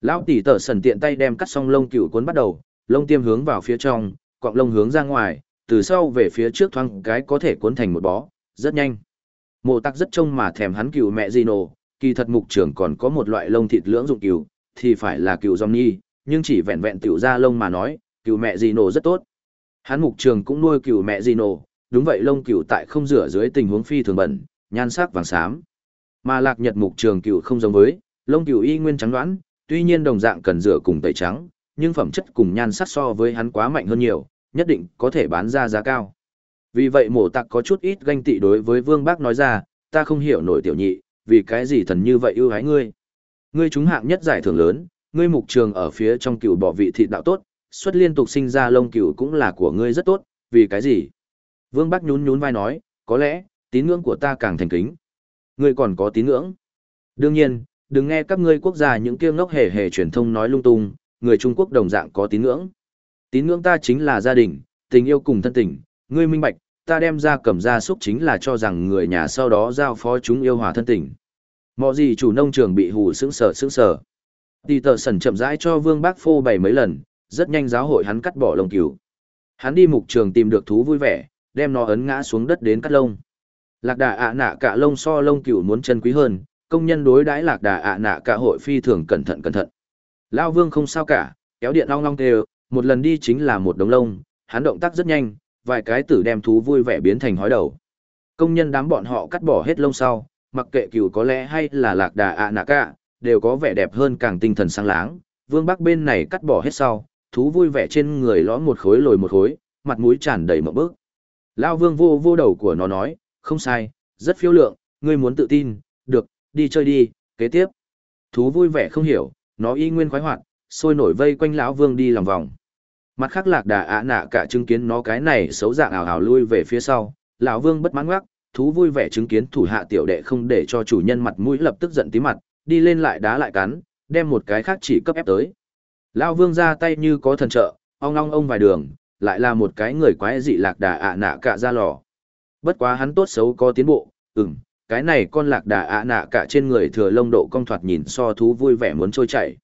Lão tỷ tở sần tiện tay đem cắt xong lông cừu cuốn bắt đầu, lông tiêm hướng vào phía trong, quặng lông hướng ra ngoài, từ sau về phía trước thoáng cái có thể cuốn thành một bó, rất nhanh. Mộ tắc rất trông mà thèm hắn cừu mẹ Gino, kỳ thật mục trưởng còn có một loại lông thịt lưỡng dụng cừu, thì phải là cừu Johnny, nhưng chỉ vẹn vẹn tiểu ra lông mà nói, cựu mẹ Gino rất tốt. Hắn mục trường cũng nuôi cựu mẹ Gino, đúng vậy lông cựu tại không rửa dưới tình huống phi thường bẩn, nhan sắc vàng xám. Mà lạc nhật mục trường cựu không giống với, lông cựu y nguyên trắng đoán, tuy nhiên đồng dạng cần rửa cùng tẩy trắng, nhưng phẩm chất cùng nhan sắc so với hắn quá mạnh hơn nhiều, nhất định có thể bán ra giá cao. Vì vậy mổ tặc có chút ít ganh tị đối với Vương Bác nói ra, ta không hiểu nổi tiểu nhị, vì cái gì thần như vậy ưu hái ngươi. Ngươi trúng hạng nhất giải thưởng lớn, ngươi mục trường ở phía trong cựu bỏ vị thịt đạo tốt, xuất liên tục sinh ra lông cừu cũng là của ngươi rất tốt, vì cái gì? Vương Bắc nhún nhún vai nói, có lẽ, tín ngưỡng của ta càng thành kính. Ngươi còn có tín ngưỡng. Đương nhiên, đừng nghe các ngươi quốc gia những kiêm ngốc hề hề truyền thông nói lung tung, người Trung Quốc đồng dạng có tín ngưỡng. Tín ngưỡng ta chính là gia đình, tình yêu cùng thân tình, ngươi minh bạch, ta đem ra cầm ra xúc chính là cho rằng người nhà sau đó giao phó chúng yêu hòa thân tình. Mọi gì chủ nông trường bị hù sững sờ sững sờ. Tỷ tờ sẩn chậm rãi cho vương bác phô bày mấy lần, rất nhanh giáo hội hắn cắt bỏ lông cừu. Hắn đi mục trường tìm được thú vui vẻ, đem nó ấn ngã xuống đất đến cắt lông. Lạc đà ạ nạ cả lông so lông cừu muốn chân quý hơn, công nhân đối đãi lạc đà ạ nạ cả hội phi thường cẩn thận cẩn thận. Lao vương không sao cả, kéo điện long long đều, một lần đi chính là một đống lông, hắn động tác rất nhanh, vài cái tử đem thú vui vẻ biến thành hói đầu. Công nhân đám bọn họ cắt bỏ hết lông sau, mặc kệ cừu có lẽ hay là lạc đà ạ nạ cả, đều có vẻ đẹp hơn càng tinh thần sáng láng. Vương Bắc bên này cắt bỏ hết sau, thú vui vẻ trên người lõm một khối lồi một khối, mặt mũi tràn đầy mộng bức. Lao Vương vô vô đầu của nó nói, không sai, rất phiêu lượng, ngươi muốn tự tin, được, đi chơi đi, kế tiếp. Thú vui vẻ không hiểu, nó y nguyên khoái hoạt, sôi nổi vây quanh lão Vương đi lòng vòng. Mặt khác lạc đà ạ nạ cả chứng kiến nó cái này xấu dạng ảo ảo lui về phía sau, lão Vương bất mãn ngoắc, thú vui vẻ chứng kiến thủ hạ tiểu đệ không để cho chủ nhân mặt mũi lập tức giận tí mặt, đi lên lại đá lại cắn, đem một cái khác chỉ cấp ép tới. Lão vương ra tay như có thần trợ, ong ong ông vài đường, lại là một cái người quái dị lạc đà ạ nạ cả ra lò. Bất quá hắn tốt xấu có tiến bộ, ừm, cái này con lạc đà ạ nạ cả trên người thừa lông độ cong thoạt nhìn so thú vui vẻ muốn trôi chảy.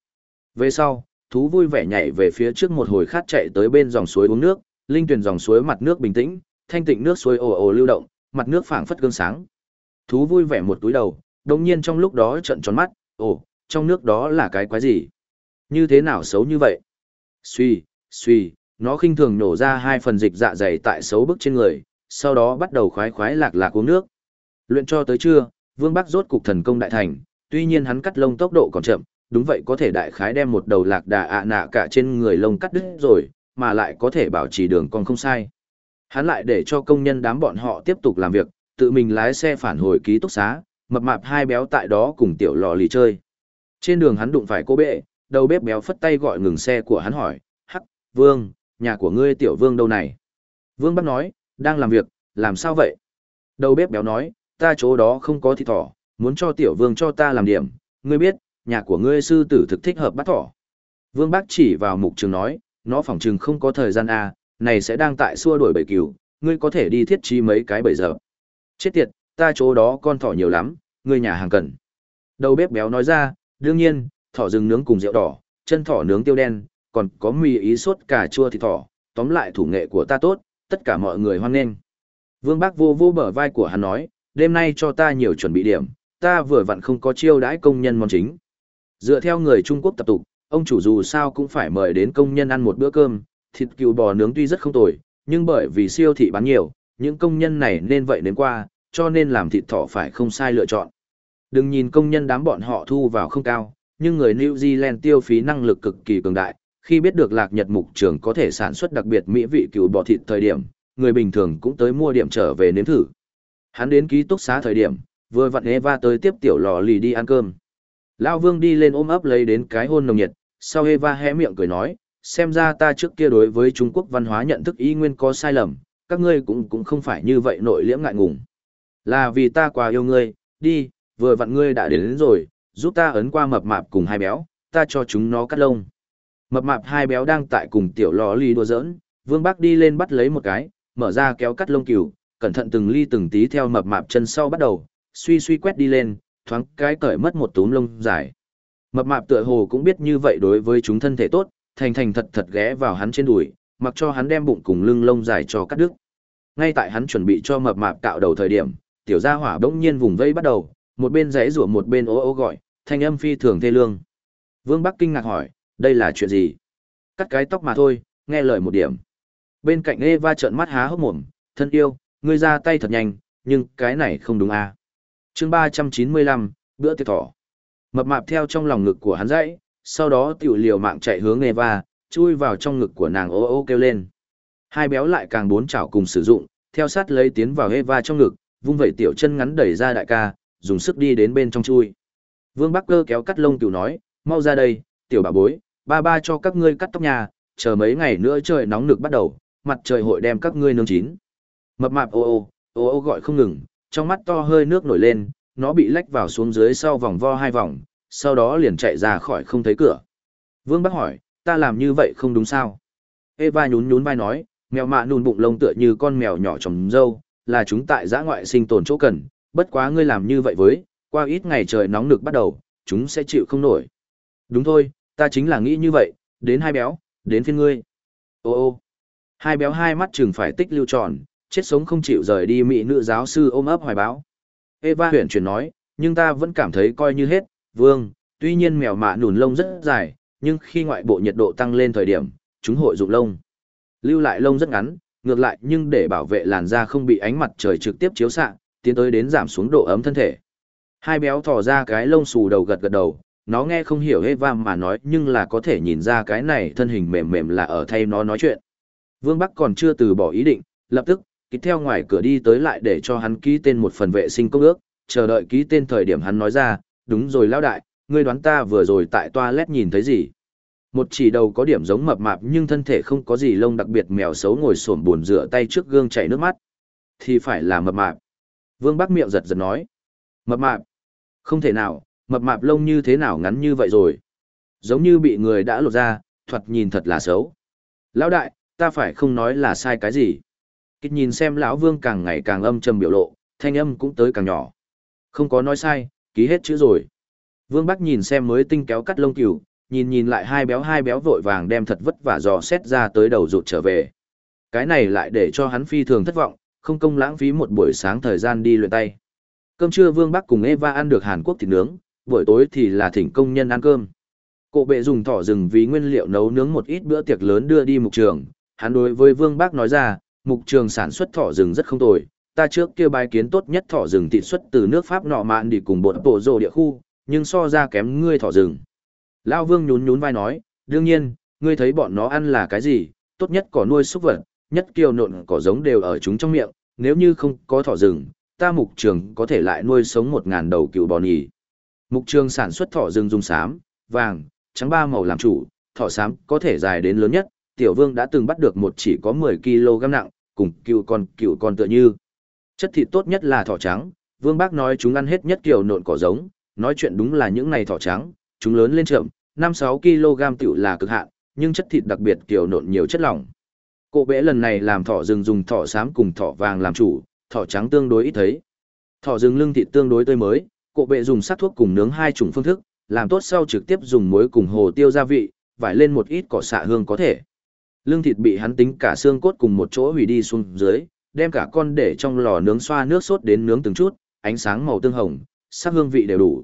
Về sau, thú vui vẻ nhảy về phía trước một hồi khát chạy tới bên dòng suối uống nước, linh tuyển dòng suối mặt nước bình tĩnh, thanh tịnh nước suối ồ ồ lưu động, mặt nước phảng phất gương sáng. Thú vui vẻ một túi đầu, đồng nhiên trong lúc đó trận tròn mắt, ồ, trong nước đó là cái quái gì? Như thế nào xấu như vậy? Suy, suy, nó khinh thường nổ ra hai phần dịch dạ dày tại xấu bức trên người, sau đó bắt đầu khoái khoái lạc lạc uống nước. Luyện cho tới trưa, Vương Bắc rốt cục thần công đại thành, tuy nhiên hắn cắt lông tốc độ còn chậm, đúng vậy có thể đại khái đem một đầu lạc đà ạ nạ cả trên người lông cắt đứt rồi, mà lại có thể bảo trì đường còn không sai. Hắn lại để cho công nhân đám bọn họ tiếp tục làm việc, tự mình lái xe phản hồi ký túc xá, mập mạp hai béo tại đó cùng tiểu lò lì chơi. Trên đường hắn đụng phải cô bệ, đầu bếp béo phất tay gọi ngừng xe của hắn hỏi, hắc, vương, nhà của ngươi tiểu vương đâu này? Vương bắt nói, đang làm việc, làm sao vậy? Đầu bếp béo nói, ta chỗ đó không có thịt thỏ, muốn cho tiểu vương cho ta làm điểm, ngươi biết, nhà của ngươi sư tử thực thích hợp bắt thỏ. Vương bác chỉ vào mục trường nói, nó phỏng trường không có thời gian à, này sẽ đang tại xua đuổi bầy cừu, ngươi có thể đi thiết trí mấy cái bầy giờ. Chết tiệt, ta chỗ đó con thỏ nhiều lắm, ngươi nhà hàng cần. Đầu bếp béo nói ra, đương nhiên, thỏ rừng nướng cùng rượu đỏ, chân thỏ nướng tiêu đen, còn có mì ý sốt cà chua thịt thỏ, tóm lại thủ nghệ của ta tốt, tất cả mọi người hoan nghênh. Vương Bác vô vô bờ vai của hắn nói, đêm nay cho ta nhiều chuẩn bị điểm, ta vừa vặn không có chiêu đãi công nhân món chính. Dựa theo người Trung Quốc tập tục, ông chủ dù sao cũng phải mời đến công nhân ăn một bữa cơm, thịt cừu bò nướng tuy rất không tồi, nhưng bởi vì siêu thị bán nhiều, những công nhân này nên vậy đến qua, cho nên làm thịt thỏ phải không sai lựa chọn. Đừng nhìn công nhân đám bọn họ thu vào không cao, nhưng người New Zealand tiêu phí năng lực cực kỳ cường đại, khi biết được lạc nhật mục trường có thể sản xuất đặc biệt mỹ vị cừu bò thịt thời điểm, người bình thường cũng tới mua điểm trở về nếm thử. Hắn đến ký túc xá thời điểm, vừa vặn Eva tới tiếp tiểu lò lì đi ăn cơm. Lão Vương đi lên ôm ấp lấy đến cái hôn nồng nhiệt, sau Eva hé miệng cười nói, xem ra ta trước kia đối với Trung Quốc văn hóa nhận thức y nguyên có sai lầm, các ngươi cũng cũng không phải như vậy nội liễm ngại ngùng. Là vì ta quá yêu ngươi, đi, vừa vặn ngươi đã đến, đến rồi, giúp ta ấn qua mập mạp cùng hai béo, ta cho chúng nó cắt lông. Mập mạp hai béo đang tại cùng tiểu lò ly đùa giỡn, Vương bác đi lên bắt lấy một cái, mở ra kéo cắt lông cừu, cẩn thận từng ly từng tí theo mập mạp chân sau bắt đầu, suy suy quét đi lên, thoáng cái cởi mất một túm lông dài. Mập mạp tựa hồ cũng biết như vậy đối với chúng thân thể tốt, thành thành thật thật ghé vào hắn trên đùi, mặc cho hắn đem bụng cùng lưng lông dài cho cắt đứt. Ngay tại hắn chuẩn bị cho mập mạp cạo đầu thời điểm, tiểu gia hỏa bỗng nhiên vùng vây bắt đầu, một bên rẽ rủa một bên ố ố gọi, thanh âm phi thường thê lương. Vương Bắc kinh ngạc hỏi, đây là chuyện gì? Cắt cái tóc mà thôi, nghe lời một điểm. Bên cạnh Eva trợn mắt há hốc mồm, thân yêu, ngươi ra tay thật nhanh, nhưng cái này không đúng à. chương 395, bữa tiệc thỏ. Mập mạp theo trong lòng ngực của hắn dãy, sau đó tiểu liều mạng chạy hướng Eva, chui vào trong ngực của nàng ô ô kêu lên. Hai béo lại càng bốn chảo cùng sử dụng, theo sát lấy tiến vào Eva trong ngực, vung vẩy tiểu chân ngắn đẩy ra đại ca, dùng sức đi đến bên trong chui. Vương Bắc Cơ kéo cắt lông tiểu nói, mau ra đây, tiểu bà bối, ba ba cho các ngươi cắt tóc nhà, chờ mấy ngày nữa trời nóng nực bắt đầu, mặt trời hội đem các ngươi nướng chín. Mập mạp ô ô, ô ô gọi không ngừng, trong mắt to hơi nước nổi lên, nó bị lách vào xuống dưới sau vòng vo hai vòng, sau đó liền chạy ra khỏi không thấy cửa. Vương Bắc hỏi, ta làm như vậy không đúng sao? Eva nhún nhún vai nói, mèo mạ nùn bụng lông tựa như con mèo nhỏ trồng dâu, là chúng tại giã ngoại sinh tồn chỗ cần, bất quá ngươi làm như vậy với, qua ít ngày trời nóng nực bắt đầu, chúng sẽ chịu không nổi. Đúng thôi, ta chính là nghĩ như vậy, đến hai béo, đến phiên ngươi. Ô ô, hai béo hai mắt chừng phải tích lưu tròn, chết sống không chịu rời đi mỹ nữ giáo sư ôm ấp hoài báo. Eva huyền chuyển nói, nhưng ta vẫn cảm thấy coi như hết, vương, tuy nhiên mèo mạ nùn lông rất dài, nhưng khi ngoại bộ nhiệt độ tăng lên thời điểm, chúng hội dụng lông. Lưu lại lông rất ngắn, ngược lại nhưng để bảo vệ làn da không bị ánh mặt trời trực tiếp chiếu xạ, tiến tới đến giảm xuống độ ấm thân thể. Hai béo thò ra cái lông xù đầu gật gật đầu, nó nghe không hiểu Eva mà nói nhưng là có thể nhìn ra cái này thân hình mềm mềm là ở thay nó nói chuyện. Vương Bắc còn chưa từ bỏ ý định, lập tức, kịp theo ngoài cửa đi tới lại để cho hắn ký tên một phần vệ sinh công ước, chờ đợi ký tên thời điểm hắn nói ra, đúng rồi lao đại, ngươi đoán ta vừa rồi tại toilet nhìn thấy gì? Một chỉ đầu có điểm giống mập mạp nhưng thân thể không có gì lông đặc biệt mèo xấu ngồi sổm buồn rửa tay trước gương chảy nước mắt. Thì phải là mập mạp. Vương Bắc miệng giật giật nói. Mập mạp. Không thể nào, mập mạp lông như thế nào ngắn như vậy rồi. Giống như bị người đã lột ra, thuật nhìn thật là xấu. Lão đại, ta phải không nói là sai cái gì. Kích nhìn xem lão Vương càng ngày càng âm trầm biểu lộ, thanh âm cũng tới càng nhỏ. Không có nói sai, ký hết chữ rồi. Vương Bắc nhìn xem mới tinh kéo cắt lông cừu, nhìn nhìn lại hai béo hai béo vội vàng đem thật vất vả dò xét ra tới đầu rụt trở về. Cái này lại để cho hắn phi thường thất vọng, không công lãng phí một buổi sáng thời gian đi luyện tay. Cơm trưa Vương Bắc cùng Eva ăn được Hàn Quốc thịt nướng, buổi tối thì là thỉnh công nhân ăn cơm. Cổ bệ dùng thỏ rừng vì nguyên liệu nấu nướng một ít bữa tiệc lớn đưa đi mục trường, hắn đối với Vương Bắc nói ra, mục trường sản xuất thỏ rừng rất không tồi, ta trước kia bài kiến tốt nhất thỏ rừng thịt xuất từ nước Pháp nọ mạn đi cùng bột bộ rồ địa khu, nhưng so ra kém ngươi thỏ rừng. Lao Vương nhún nhún vai nói, đương nhiên, ngươi thấy bọn nó ăn là cái gì, tốt nhất cỏ nuôi súc vật, nhất kiều nộn cỏ giống đều ở chúng trong miệng, nếu như không có thỏ rừng, ta mục trường có thể lại nuôi sống một ngàn đầu cựu bò nhì. Mục trường sản xuất thỏ rừng dung xám, vàng, trắng ba màu làm chủ, thỏ xám có thể dài đến lớn nhất, tiểu vương đã từng bắt được một chỉ có 10 kg nặng, cùng cựu con cựu con tựa như. Chất thịt tốt nhất là thỏ trắng, vương bác nói chúng ăn hết nhất kiểu nộn cỏ giống, nói chuyện đúng là những này thỏ trắng, chúng lớn lên chậm, 5-6 kg tiểu là cực hạn, nhưng chất thịt đặc biệt kiểu nộn nhiều chất lỏng. Cô bẽ lần này làm thỏ rừng dùng thỏ xám cùng thỏ vàng làm chủ, thỏ trắng tương đối ít thấy. Thỏ rừng lưng thịt tương đối tươi mới, Cụ bệ dùng sát thuốc cùng nướng hai chủng phương thức, làm tốt sau trực tiếp dùng muối cùng hồ tiêu gia vị, vải lên một ít cỏ xạ hương có thể. Lưng thịt bị hắn tính cả xương cốt cùng một chỗ hủy đi xuống dưới, đem cả con để trong lò nướng xoa nước sốt đến nướng từng chút, ánh sáng màu tương hồng, sắc hương vị đều đủ.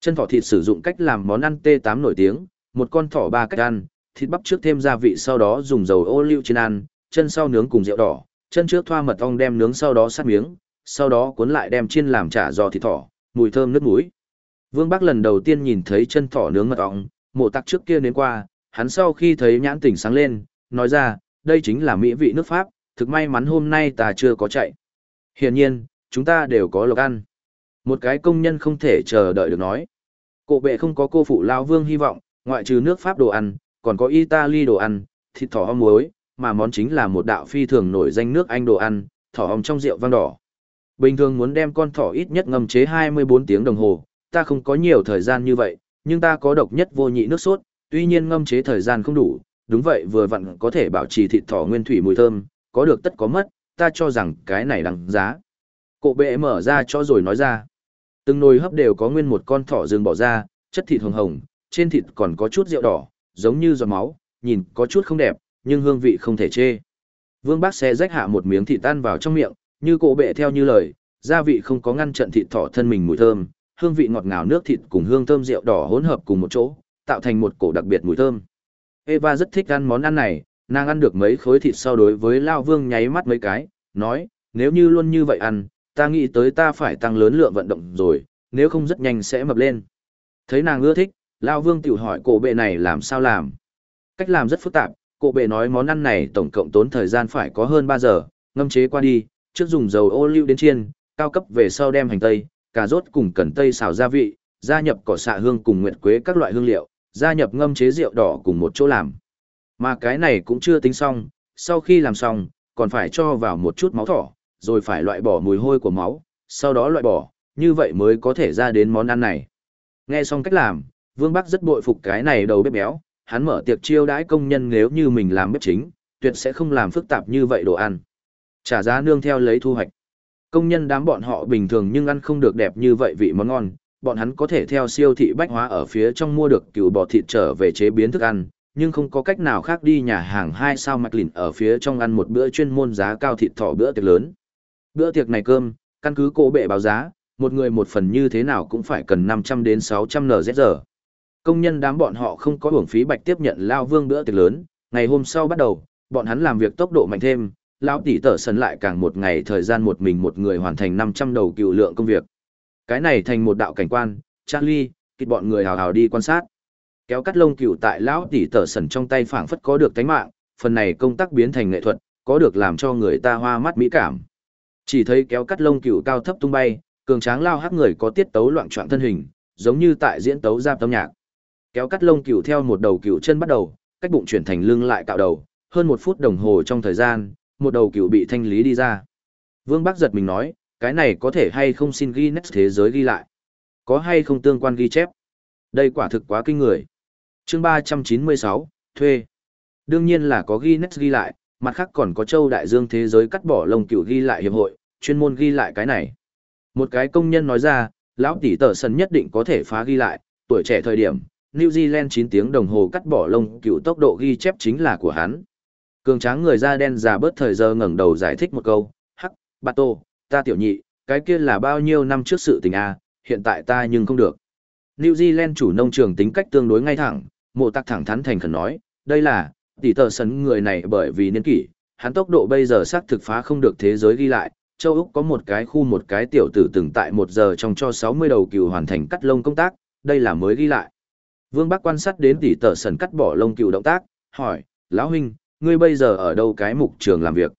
Chân thỏ thịt sử dụng cách làm món ăn T8 nổi tiếng, một con thỏ ba cách ăn, thịt bắp trước thêm gia vị sau đó dùng dầu ô liu trên ăn, chân sau nướng cùng rượu đỏ, chân trước thoa mật ong đem nướng sau đó sát miếng, sau đó cuốn lại đem chiên làm chả giò thịt thỏ, mùi thơm nước mũi. Vương Bắc lần đầu tiên nhìn thấy chân thỏ nướng mật ong, mộ tắc trước kia đến qua, hắn sau khi thấy nhãn tỉnh sáng lên, nói ra, đây chính là mỹ vị nước Pháp, thực may mắn hôm nay ta chưa có chạy. Hiển nhiên, chúng ta đều có lộc ăn. Một cái công nhân không thể chờ đợi được nói. Cổ bệ không có cô phụ lao vương hy vọng, ngoại trừ nước Pháp đồ ăn, còn có Italy đồ ăn, thịt thỏ hong muối, mà món chính là một đạo phi thường nổi danh nước Anh đồ ăn, thỏ hong trong rượu vang đỏ. Bình thường muốn đem con thỏ ít nhất ngâm chế 24 tiếng đồng hồ, ta không có nhiều thời gian như vậy, nhưng ta có độc nhất vô nhị nước sốt, tuy nhiên ngâm chế thời gian không đủ, đúng vậy vừa vặn có thể bảo trì thịt thỏ nguyên thủy mùi thơm, có được tất có mất, ta cho rằng cái này đáng giá. Cổ bệ mở ra cho rồi nói ra. Từng nồi hấp đều có nguyên một con thỏ rừng bỏ ra, chất thịt hồng hồng, trên thịt còn có chút rượu đỏ, giống như giọt máu, nhìn có chút không đẹp, nhưng hương vị không thể chê. Vương Bác sẽ rách hạ một miếng thịt tan vào trong miệng, như cổ bệ theo như lời, gia vị không có ngăn trận thịt thỏ thân mình mùi thơm, hương vị ngọt ngào nước thịt cùng hương thơm rượu đỏ hỗn hợp cùng một chỗ, tạo thành một cổ đặc biệt mùi thơm. Eva rất thích ăn món ăn này, Nàng ăn được mấy khối thịt sau đối với Lao Vương nháy mắt mấy cái, nói, nếu như luôn như vậy ăn, ta nghĩ tới ta phải tăng lớn lượng vận động rồi, nếu không rất nhanh sẽ mập lên. Thấy nàng ưa thích, Lao Vương tiểu hỏi cổ bệ này làm sao làm. Cách làm rất phức tạp, Cụ bệ nói món ăn này tổng cộng tốn thời gian phải có hơn 3 giờ, ngâm chế qua đi, trước dùng dầu ô liu đến chiên, cao cấp về sau đem hành tây, cà rốt cùng cần tây xào gia vị, gia nhập cỏ xạ hương cùng nguyệt quế các loại hương liệu, gia nhập ngâm chế rượu đỏ cùng một chỗ làm. Mà cái này cũng chưa tính xong, sau khi làm xong, còn phải cho vào một chút máu thỏ, rồi phải loại bỏ mùi hôi của máu, sau đó loại bỏ, như vậy mới có thể ra đến món ăn này. Nghe xong cách làm, Vương Bắc rất bội phục cái này đầu bếp béo, hắn mở tiệc chiêu đãi công nhân nếu như mình làm bếp chính, tuyệt sẽ không làm phức tạp như vậy đồ ăn. Trả giá nương theo lấy thu hoạch. Công nhân đám bọn họ bình thường nhưng ăn không được đẹp như vậy vị món ngon, bọn hắn có thể theo siêu thị bách hóa ở phía trong mua được cừu bò thịt trở về chế biến thức ăn, nhưng không có cách nào khác đi nhà hàng hai sao mạch lìn ở phía trong ăn một bữa chuyên môn giá cao thịt thỏ bữa tiệc lớn. Bữa tiệc này cơm, căn cứ cô bệ báo giá, một người một phần như thế nào cũng phải cần 500 đến 600 NZ. Công nhân đám bọn họ không có hưởng phí bạch tiếp nhận lao vương bữa tiệc lớn, ngày hôm sau bắt đầu, bọn hắn làm việc tốc độ mạnh thêm, lão tỷ tở sân lại càng một ngày thời gian một mình một người hoàn thành 500 đầu cựu lượng công việc. Cái này thành một đạo cảnh quan, Charlie, kịp bọn người hào hào đi quan sát. Kéo cắt lông cựu tại lão tỷ tở sần trong tay phảng phất có được tánh mạng, phần này công tác biến thành nghệ thuật, có được làm cho người ta hoa mắt mỹ cảm. Chỉ thấy kéo cắt lông cựu cao thấp tung bay, cường tráng lao hắc người có tiết tấu loạn trọng thân hình, giống như tại diễn tấu giáp tâm nhạc. Kéo cắt lông cừu theo một đầu cừu chân bắt đầu, cách bụng chuyển thành lưng lại cạo đầu, hơn một phút đồng hồ trong thời gian, một đầu cừu bị thanh lý đi ra. Vương Bắc giật mình nói, cái này có thể hay không xin ghi Guinness thế giới ghi lại? Có hay không tương quan ghi chép? Đây quả thực quá kinh người. chương 396, thuê. Đương nhiên là có ghi Guinness ghi lại, mặt khác còn có châu đại dương thế giới cắt bỏ lông cừu ghi lại hiệp hội, chuyên môn ghi lại cái này. Một cái công nhân nói ra, lão tỷ tờ sân nhất định có thể phá ghi lại, tuổi trẻ thời điểm, New Zealand 9 tiếng đồng hồ cắt bỏ lông cựu tốc độ ghi chép chính là của hắn. Cường tráng người da đen già bớt thời giờ ngẩng đầu giải thích một câu, hắc, bà tô, ta tiểu nhị, cái kia là bao nhiêu năm trước sự tình à, hiện tại ta nhưng không được. New Zealand chủ nông trường tính cách tương đối ngay thẳng, mộ tắc thẳng thắn thành khẩn nói, đây là, tỷ tờ sấn người này bởi vì niên kỷ, hắn tốc độ bây giờ xác thực phá không được thế giới ghi lại, châu Úc có một cái khu một cái tiểu tử từng tại một giờ trong cho 60 đầu cừu hoàn thành cắt lông công tác, đây là mới ghi lại. Vương Bắc quan sát đến tỷ tờ sần cắt bỏ lông cừu động tác, hỏi, lão huynh, ngươi bây giờ ở đâu cái mục trường làm việc?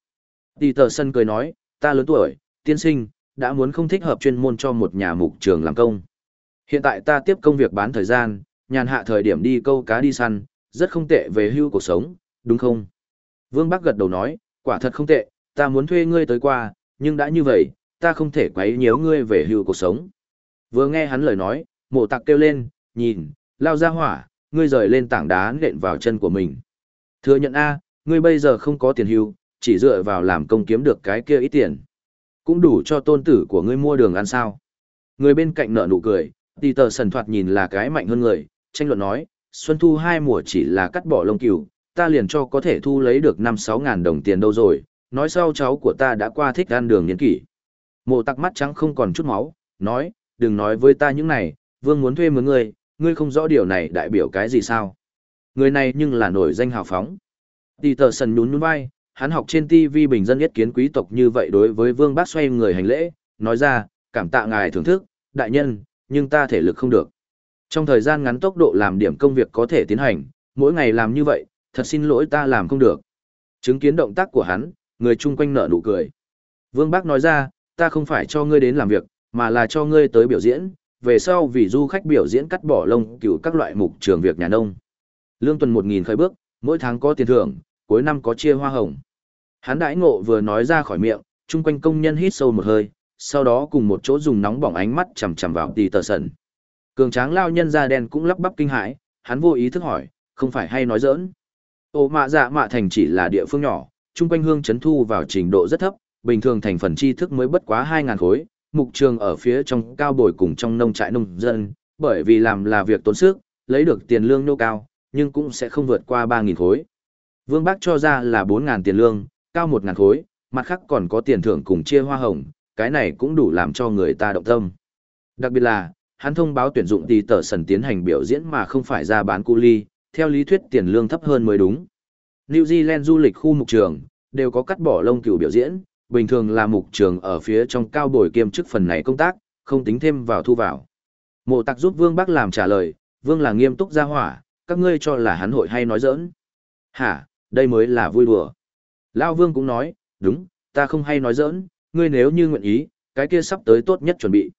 Tỷ tờ sân cười nói, ta lớn tuổi, tiên sinh, đã muốn không thích hợp chuyên môn cho một nhà mục trường làm công. Hiện tại ta tiếp công việc bán thời gian, nhàn hạ thời điểm đi câu cá đi săn, rất không tệ về hưu cuộc sống, đúng không? Vương Bắc gật đầu nói, quả thật không tệ, ta muốn thuê ngươi tới qua, nhưng đã như vậy, ta không thể quấy nhiễu ngươi về hưu cuộc sống. Vừa nghe hắn lời nói, mộ tặc kêu lên, nhìn, lao ra hỏa, ngươi rời lên tảng đá nện vào chân của mình. Thừa nhận A, ngươi bây giờ không có tiền hưu, chỉ dựa vào làm công kiếm được cái kia ít tiền. Cũng đủ cho tôn tử của ngươi mua đường ăn sao. Người bên cạnh nở nụ cười, tỷ tờ sần thoạt nhìn là cái mạnh hơn người, tranh luận nói, xuân thu hai mùa chỉ là cắt bỏ lông cừu, ta liền cho có thể thu lấy được năm sáu ngàn đồng tiền đâu rồi, nói sau cháu của ta đã qua thích ăn đường niên kỷ. Mộ tặc mắt trắng không còn chút máu, nói, đừng nói với ta những này, vương muốn thuê mướn ngươi, ngươi không rõ điều này đại biểu cái gì sao. Người này nhưng là nổi danh hào phóng. Tỷ tờ sần nhún nhún vai, hắn học trên TV bình dân yết kiến quý tộc như vậy đối với vương bác xoay người hành lễ, nói ra, cảm tạ ngài thưởng thức, đại nhân, nhưng ta thể lực không được. Trong thời gian ngắn tốc độ làm điểm công việc có thể tiến hành, mỗi ngày làm như vậy, thật xin lỗi ta làm không được. Chứng kiến động tác của hắn, người chung quanh nở nụ cười. Vương Bác nói ra, ta không phải cho ngươi đến làm việc, mà là cho ngươi tới biểu diễn, về sau vì du khách biểu diễn cắt bỏ lông cựu các loại mục trường việc nhà nông. Lương tuần 1.000 khởi bước, mỗi tháng có tiền thưởng, cuối năm có chia hoa hồng. Hắn đãi ngộ vừa nói ra khỏi miệng, chung quanh công nhân hít sâu một hơi, sau đó cùng một chỗ dùng nóng bỏng ánh mắt chằm chằm vào tỷ tờ sần. Cường tráng lao nhân da đen cũng lắp bắp kinh hãi, hắn vô ý thức hỏi, không phải hay nói giỡn. Ô mạ dạ mạ thành chỉ là địa phương nhỏ, chung quanh hương chấn thu vào trình độ rất thấp, bình thường thành phần tri thức mới bất quá 2.000 khối, mục trường ở phía trong cao bồi cùng trong nông trại nông dân, bởi vì làm là việc tốn sức, lấy được tiền lương nô cao, nhưng cũng sẽ không vượt qua 3.000 khối. Vương Bác cho ra là 4.000 tiền lương, cao 1.000 khối, mặt khác còn có tiền thưởng cùng chia hoa hồng, cái này cũng đủ làm cho người ta động tâm. Đặc biệt là, hắn thông báo tuyển dụng tỷ tờ sần tiến hành biểu diễn mà không phải ra bán cu ly, theo lý thuyết tiền lương thấp hơn mới đúng. New Zealand du lịch khu mục trường, đều có cắt bỏ lông cừu biểu diễn, bình thường là mục trường ở phía trong cao bồi kiêm chức phần này công tác, không tính thêm vào thu vào. Mộ tặc giúp Vương Bắc làm trả lời, Vương là nghiêm túc ra hỏa, các ngươi cho là hắn hội hay nói giỡn. Hả, đây mới là vui đùa. Lao Vương cũng nói, đúng, ta không hay nói giỡn, ngươi nếu như nguyện ý, cái kia sắp tới tốt nhất chuẩn bị.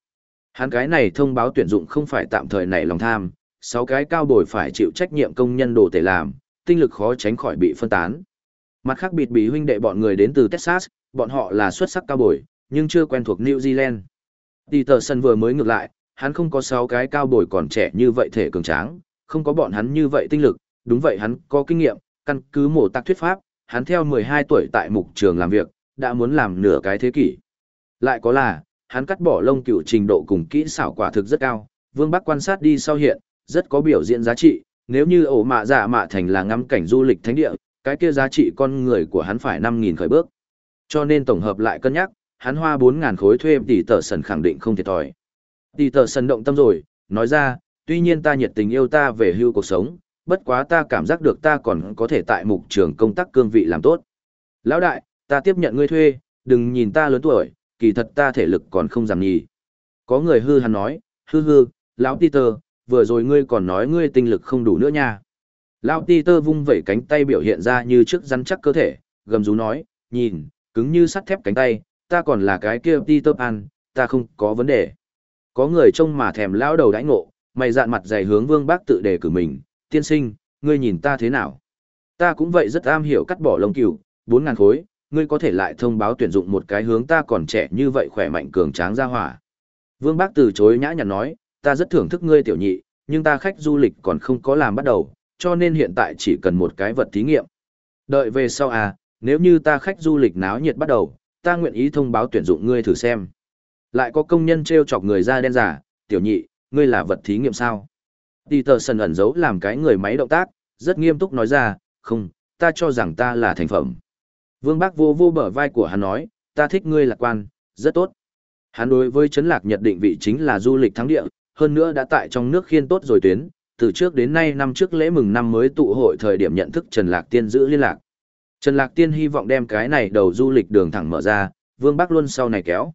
Hắn cái này thông báo tuyển dụng không phải tạm thời này lòng tham, sáu cái cao bồi phải chịu trách nhiệm công nhân đồ tể làm, tinh lực khó tránh khỏi bị phân tán. Mặt khác biệt bị huynh đệ bọn người đến từ Texas, bọn họ là xuất sắc cao bồi, nhưng chưa quen thuộc New Zealand. sân vừa mới ngược lại, hắn không có sáu cái cao bồi còn trẻ như vậy thể cường tráng, không có bọn hắn như vậy tinh lực, đúng vậy hắn có kinh nghiệm, căn cứ mổ tạc thuyết pháp, hắn theo 12 tuổi tại mục trường làm việc, đã muốn làm nửa cái thế kỷ. Lại có là, hắn cắt bỏ lông cựu trình độ cùng kỹ xảo quả thực rất cao, Vương Bắc quan sát đi sau hiện, rất có biểu diễn giá trị, nếu như ổ mạ giả mạ thành là ngắm cảnh du lịch thánh địa, cái kia giá trị con người của hắn phải 5.000 khởi bước. Cho nên tổng hợp lại cân nhắc, hắn hoa 4.000 khối thuê tỷ tờ sần khẳng định không thiệt thòi. Tỷ tờ sần động tâm rồi, nói ra, tuy nhiên ta nhiệt tình yêu ta về hưu cuộc sống, bất quá ta cảm giác được ta còn có thể tại mục trường công tác cương vị làm tốt. Lão đại, ta tiếp nhận ngươi thuê, đừng nhìn ta lớn tuổi, kỳ thật ta thể lực còn không giảm nhì. Có người hư hắn nói, hư hư, lão Peter, vừa rồi ngươi còn nói ngươi tinh lực không đủ nữa nha. Lão Peter vung vẩy cánh tay biểu hiện ra như trước rắn chắc cơ thể, gầm rú nói, nhìn, cứng như sắt thép cánh tay, ta còn là cái kia Peter Pan, ta không có vấn đề. Có người trông mà thèm lão đầu đãi ngộ, mày dạn mặt dày hướng vương bác tự đề cử mình, tiên sinh, ngươi nhìn ta thế nào? Ta cũng vậy rất am hiểu cắt bỏ lông cừu, bốn ngàn khối, ngươi có thể lại thông báo tuyển dụng một cái hướng ta còn trẻ như vậy khỏe mạnh cường tráng ra hỏa. Vương Bác từ chối nhã nhặn nói, ta rất thưởng thức ngươi tiểu nhị, nhưng ta khách du lịch còn không có làm bắt đầu, cho nên hiện tại chỉ cần một cái vật thí nghiệm. Đợi về sau à, nếu như ta khách du lịch náo nhiệt bắt đầu, ta nguyện ý thông báo tuyển dụng ngươi thử xem. Lại có công nhân treo chọc người da đen giả, tiểu nhị, ngươi là vật thí nghiệm sao? Peterson ẩn giấu làm cái người máy động tác, rất nghiêm túc nói ra, không, ta cho rằng ta là thành phẩm. Vương Bác vô vô bờ vai của hắn nói, ta thích ngươi lạc quan, rất tốt. Hắn đối với chấn Lạc Nhật định vị chính là du lịch thắng địa, hơn nữa đã tại trong nước khiên tốt rồi tuyến, từ trước đến nay năm trước lễ mừng năm mới tụ hội thời điểm nhận thức Trần Lạc Tiên giữ liên lạc. Trần Lạc Tiên hy vọng đem cái này đầu du lịch đường thẳng mở ra, Vương Bắc luôn sau này kéo.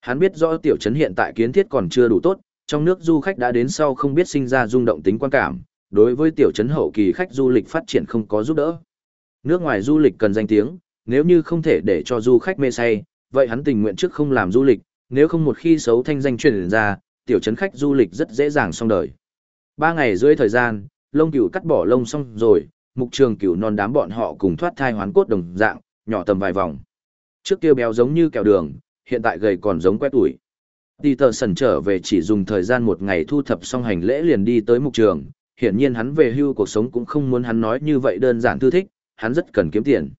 Hắn biết rõ tiểu trấn hiện tại kiến thiết còn chưa đủ tốt, trong nước du khách đã đến sau không biết sinh ra rung động tính quan cảm, đối với tiểu trấn hậu kỳ khách du lịch phát triển không có giúp đỡ. Nước ngoài du lịch cần danh tiếng, nếu như không thể để cho du khách mê say, vậy hắn tình nguyện trước không làm du lịch, nếu không một khi xấu thanh danh truyền ra, tiểu trấn khách du lịch rất dễ dàng xong đời. Ba ngày dưới thời gian, lông cừu cắt bỏ lông xong rồi, mục trường cửu non đám bọn họ cùng thoát thai hoán cốt đồng dạng, nhỏ tầm vài vòng. Trước kia béo giống như kẹo đường, hiện tại gầy còn giống quét ủi. Đi tờ sần trở về chỉ dùng thời gian một ngày thu thập xong hành lễ liền đi tới mục trường, hiển nhiên hắn về hưu cuộc sống cũng không muốn hắn nói như vậy đơn giản thư thích, hắn rất cần kiếm tiền.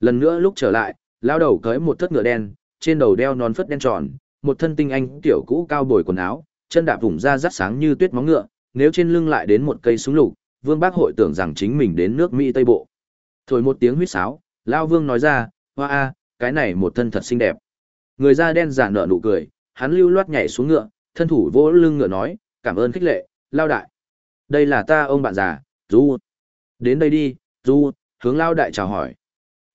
Lần nữa lúc trở lại, lao đầu cưới một thất ngựa đen, trên đầu đeo nón phất đen tròn, một thân tinh anh tiểu cũ cao bồi quần áo, chân đạp vùng da rắt sáng như tuyết móng ngựa, nếu trên lưng lại đến một cây súng lục, Vương Bác hội tưởng rằng chính mình đến nước Mỹ Tây Bộ. Thổi một tiếng huyết sáo, lao Vương nói ra, hoa a, cái này một thân thật xinh đẹp. Người da đen giả nở nụ cười, hắn lưu loát nhảy xuống ngựa, thân thủ vỗ lưng ngựa nói, cảm ơn khích lệ, lao đại. Đây là ta ông bạn già, Du. Đến đây đi, Du, hướng lao đại chào hỏi.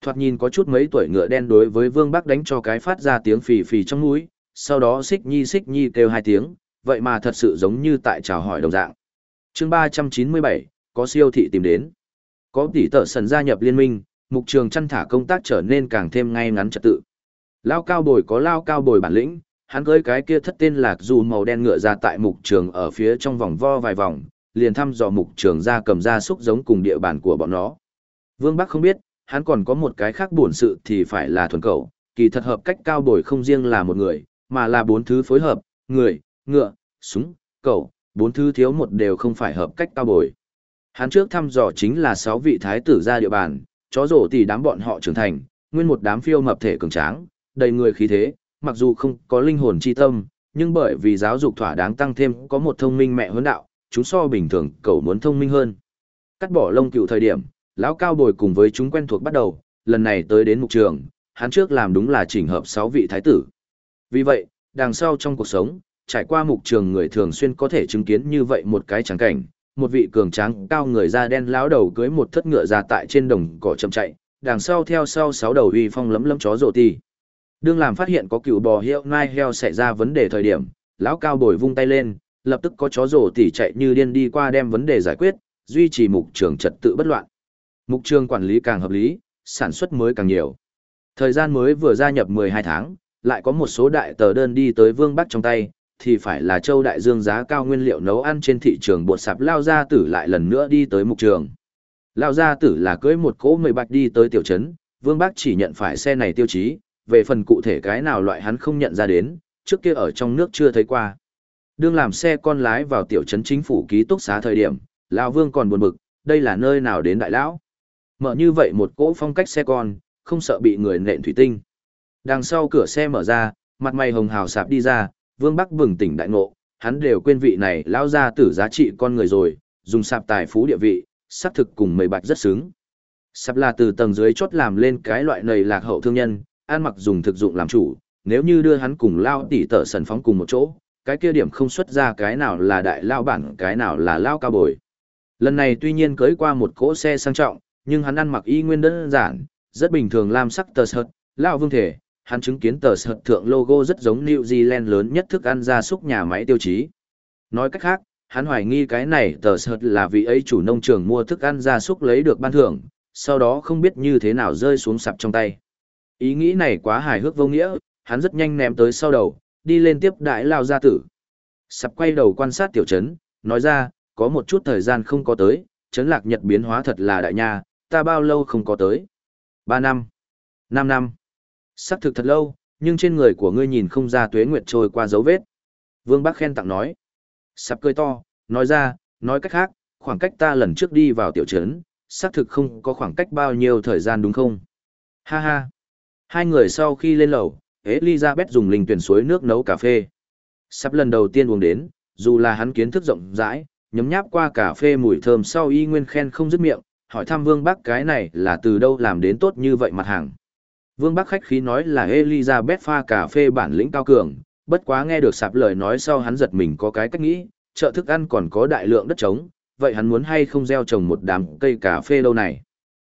Thoạt nhìn có chút mấy tuổi ngựa đen đối với Vương Bắc đánh cho cái phát ra tiếng phì phì trong mũi, sau đó xích nhi xích nhi kêu hai tiếng, vậy mà thật sự giống như tại chào hỏi đồng dạng. chương 397, có siêu thị tìm đến. Có tỷ tợ sần gia nhập liên minh, mục trường chăn thả công tác trở nên càng thêm ngay ngắn trật tự. Lao cao bồi có lao cao bồi bản lĩnh, hắn cưới cái kia thất tên lạc dù màu đen ngựa ra tại mục trường ở phía trong vòng vo vài vòng, liền thăm dò mục trường ra cầm ra xúc giống cùng địa bàn của bọn nó. Vương Bắc không biết, hắn còn có một cái khác buồn sự thì phải là thuần cầu, kỳ thật hợp cách cao bồi không riêng là một người, mà là bốn thứ phối hợp, người, ngựa, súng, cầu, bốn thứ thiếu một đều không phải hợp cách cao bồi. Hắn trước thăm dò chính là sáu vị thái tử ra địa bàn, chó rổ thì đám bọn họ trưởng thành, nguyên một đám phiêu mập thể cường tráng, đầy người khí thế, mặc dù không có linh hồn chi tâm, nhưng bởi vì giáo dục thỏa đáng tăng thêm có một thông minh mẹ huấn đạo, chúng so bình thường cầu muốn thông minh hơn. Cắt bỏ lông cựu thời điểm, lão cao bồi cùng với chúng quen thuộc bắt đầu, lần này tới đến mục trường, hắn trước làm đúng là chỉnh hợp 6 vị thái tử. Vì vậy, đằng sau trong cuộc sống, trải qua mục trường người thường xuyên có thể chứng kiến như vậy một cái trắng cảnh, một vị cường tráng cao người da đen lão đầu cưới một thất ngựa ra tại trên đồng cỏ chậm chạy, đằng sau theo sau sáu đầu uy phong lấm lấm chó rồ ti. Đương làm phát hiện có cựu bò hiệu nai heo xảy ra vấn đề thời điểm, lão cao bồi vung tay lên, lập tức có chó rồ tỉ chạy như điên đi qua đem vấn đề giải quyết, duy trì mục trường trật tự bất loạn. Mục trường quản lý càng hợp lý, sản xuất mới càng nhiều. Thời gian mới vừa gia nhập 12 tháng, lại có một số đại tờ đơn đi tới Vương Bắc trong tay, thì phải là châu đại dương giá cao nguyên liệu nấu ăn trên thị trường bột sạp lao gia tử lại lần nữa đi tới mục trường. Lao gia tử là cưới một cỗ mười bạch đi tới tiểu trấn, Vương bác chỉ nhận phải xe này tiêu chí, về phần cụ thể cái nào loại hắn không nhận ra đến, trước kia ở trong nước chưa thấy qua. Đương làm xe con lái vào tiểu trấn chính phủ ký túc xá thời điểm, lão Vương còn buồn bực, đây là nơi nào đến đại lão? Mở như vậy một cỗ phong cách xe con, không sợ bị người nện thủy tinh. Đằng sau cửa xe mở ra, mặt mày hồng hào sạp đi ra, Vương Bắc bừng tỉnh đại ngộ, hắn đều quên vị này lão ra tử giá trị con người rồi, dùng sạp tài phú địa vị, xác thực cùng mây bạch rất xứng. Sạp là từ tầng dưới chốt làm lên cái loại nầy lạc hậu thương nhân, ăn mặc dùng thực dụng làm chủ, nếu như đưa hắn cùng lao tỷ tở sần phóng cùng một chỗ, cái kia điểm không xuất ra cái nào là đại lao bản, cái nào là lao cao bồi. Lần này tuy nhiên cưới qua một cỗ xe sang trọng, nhưng hắn ăn mặc y nguyên đơn giản, rất bình thường lam sắc tờ sợt, lao vương thể, hắn chứng kiến tờ sợt thượng logo rất giống New Zealand lớn nhất thức ăn gia súc nhà máy tiêu chí. Nói cách khác, hắn hoài nghi cái này tờ sợt là vị ấy chủ nông trường mua thức ăn gia súc lấy được ban thưởng, sau đó không biết như thế nào rơi xuống sạp trong tay. Ý nghĩ này quá hài hước vô nghĩa, hắn rất nhanh ném tới sau đầu, đi lên tiếp đại lao gia tử. Sập quay đầu quan sát tiểu trấn, nói ra, có một chút thời gian không có tới, trấn lạc nhật biến hóa thật là đại nha, ta bao lâu không có tới. Ba năm. Năm năm. Sắc thực thật lâu, nhưng trên người của ngươi nhìn không ra tuế nguyệt trôi qua dấu vết. Vương Bắc khen tặng nói. Sắp cười to, nói ra, nói cách khác, khoảng cách ta lần trước đi vào tiểu trấn, xác thực không có khoảng cách bao nhiêu thời gian đúng không? Ha ha. Hai người sau khi lên lầu, Elizabeth dùng linh tuyển suối nước nấu cà phê. Sắp lần đầu tiên uống đến, dù là hắn kiến thức rộng rãi, nhấm nháp qua cà phê mùi thơm sau y nguyên khen không dứt miệng, hỏi thăm Vương Bắc cái này là từ đâu làm đến tốt như vậy mặt hàng. Vương Bắc khách khí nói là Elizabeth pha cà phê bản lĩnh cao cường, bất quá nghe được sạp lời nói sau hắn giật mình có cái cách nghĩ, chợ thức ăn còn có đại lượng đất trống, vậy hắn muốn hay không gieo trồng một đám cây cà phê lâu này.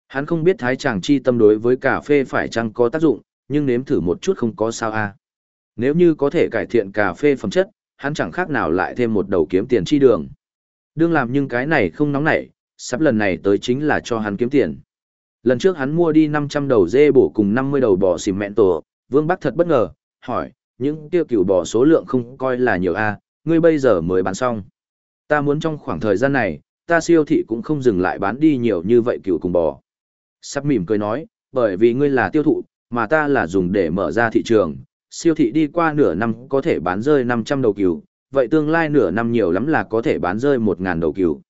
Hắn không biết thái chàng chi tâm đối với cà phê phải chăng có tác dụng, nhưng nếm thử một chút không có sao a. Nếu như có thể cải thiện cà phê phẩm chất, hắn chẳng khác nào lại thêm một đầu kiếm tiền chi đường. Đương làm nhưng cái này không nóng nảy, sắp lần này tới chính là cho hắn kiếm tiền. Lần trước hắn mua đi 500 đầu dê bổ cùng 50 đầu bò xìm mẹn tổ, Vương Bắc thật bất ngờ, hỏi, những tiêu cửu bò số lượng không coi là nhiều a, ngươi bây giờ mới bán xong. Ta muốn trong khoảng thời gian này, ta siêu thị cũng không dừng lại bán đi nhiều như vậy cửu cùng bò. Sắp mỉm cười nói, bởi vì ngươi là tiêu thụ, mà ta là dùng để mở ra thị trường, siêu thị đi qua nửa năm có thể bán rơi 500 đầu cừu, vậy tương lai nửa năm nhiều lắm là có thể bán rơi 1.000 đầu cừu.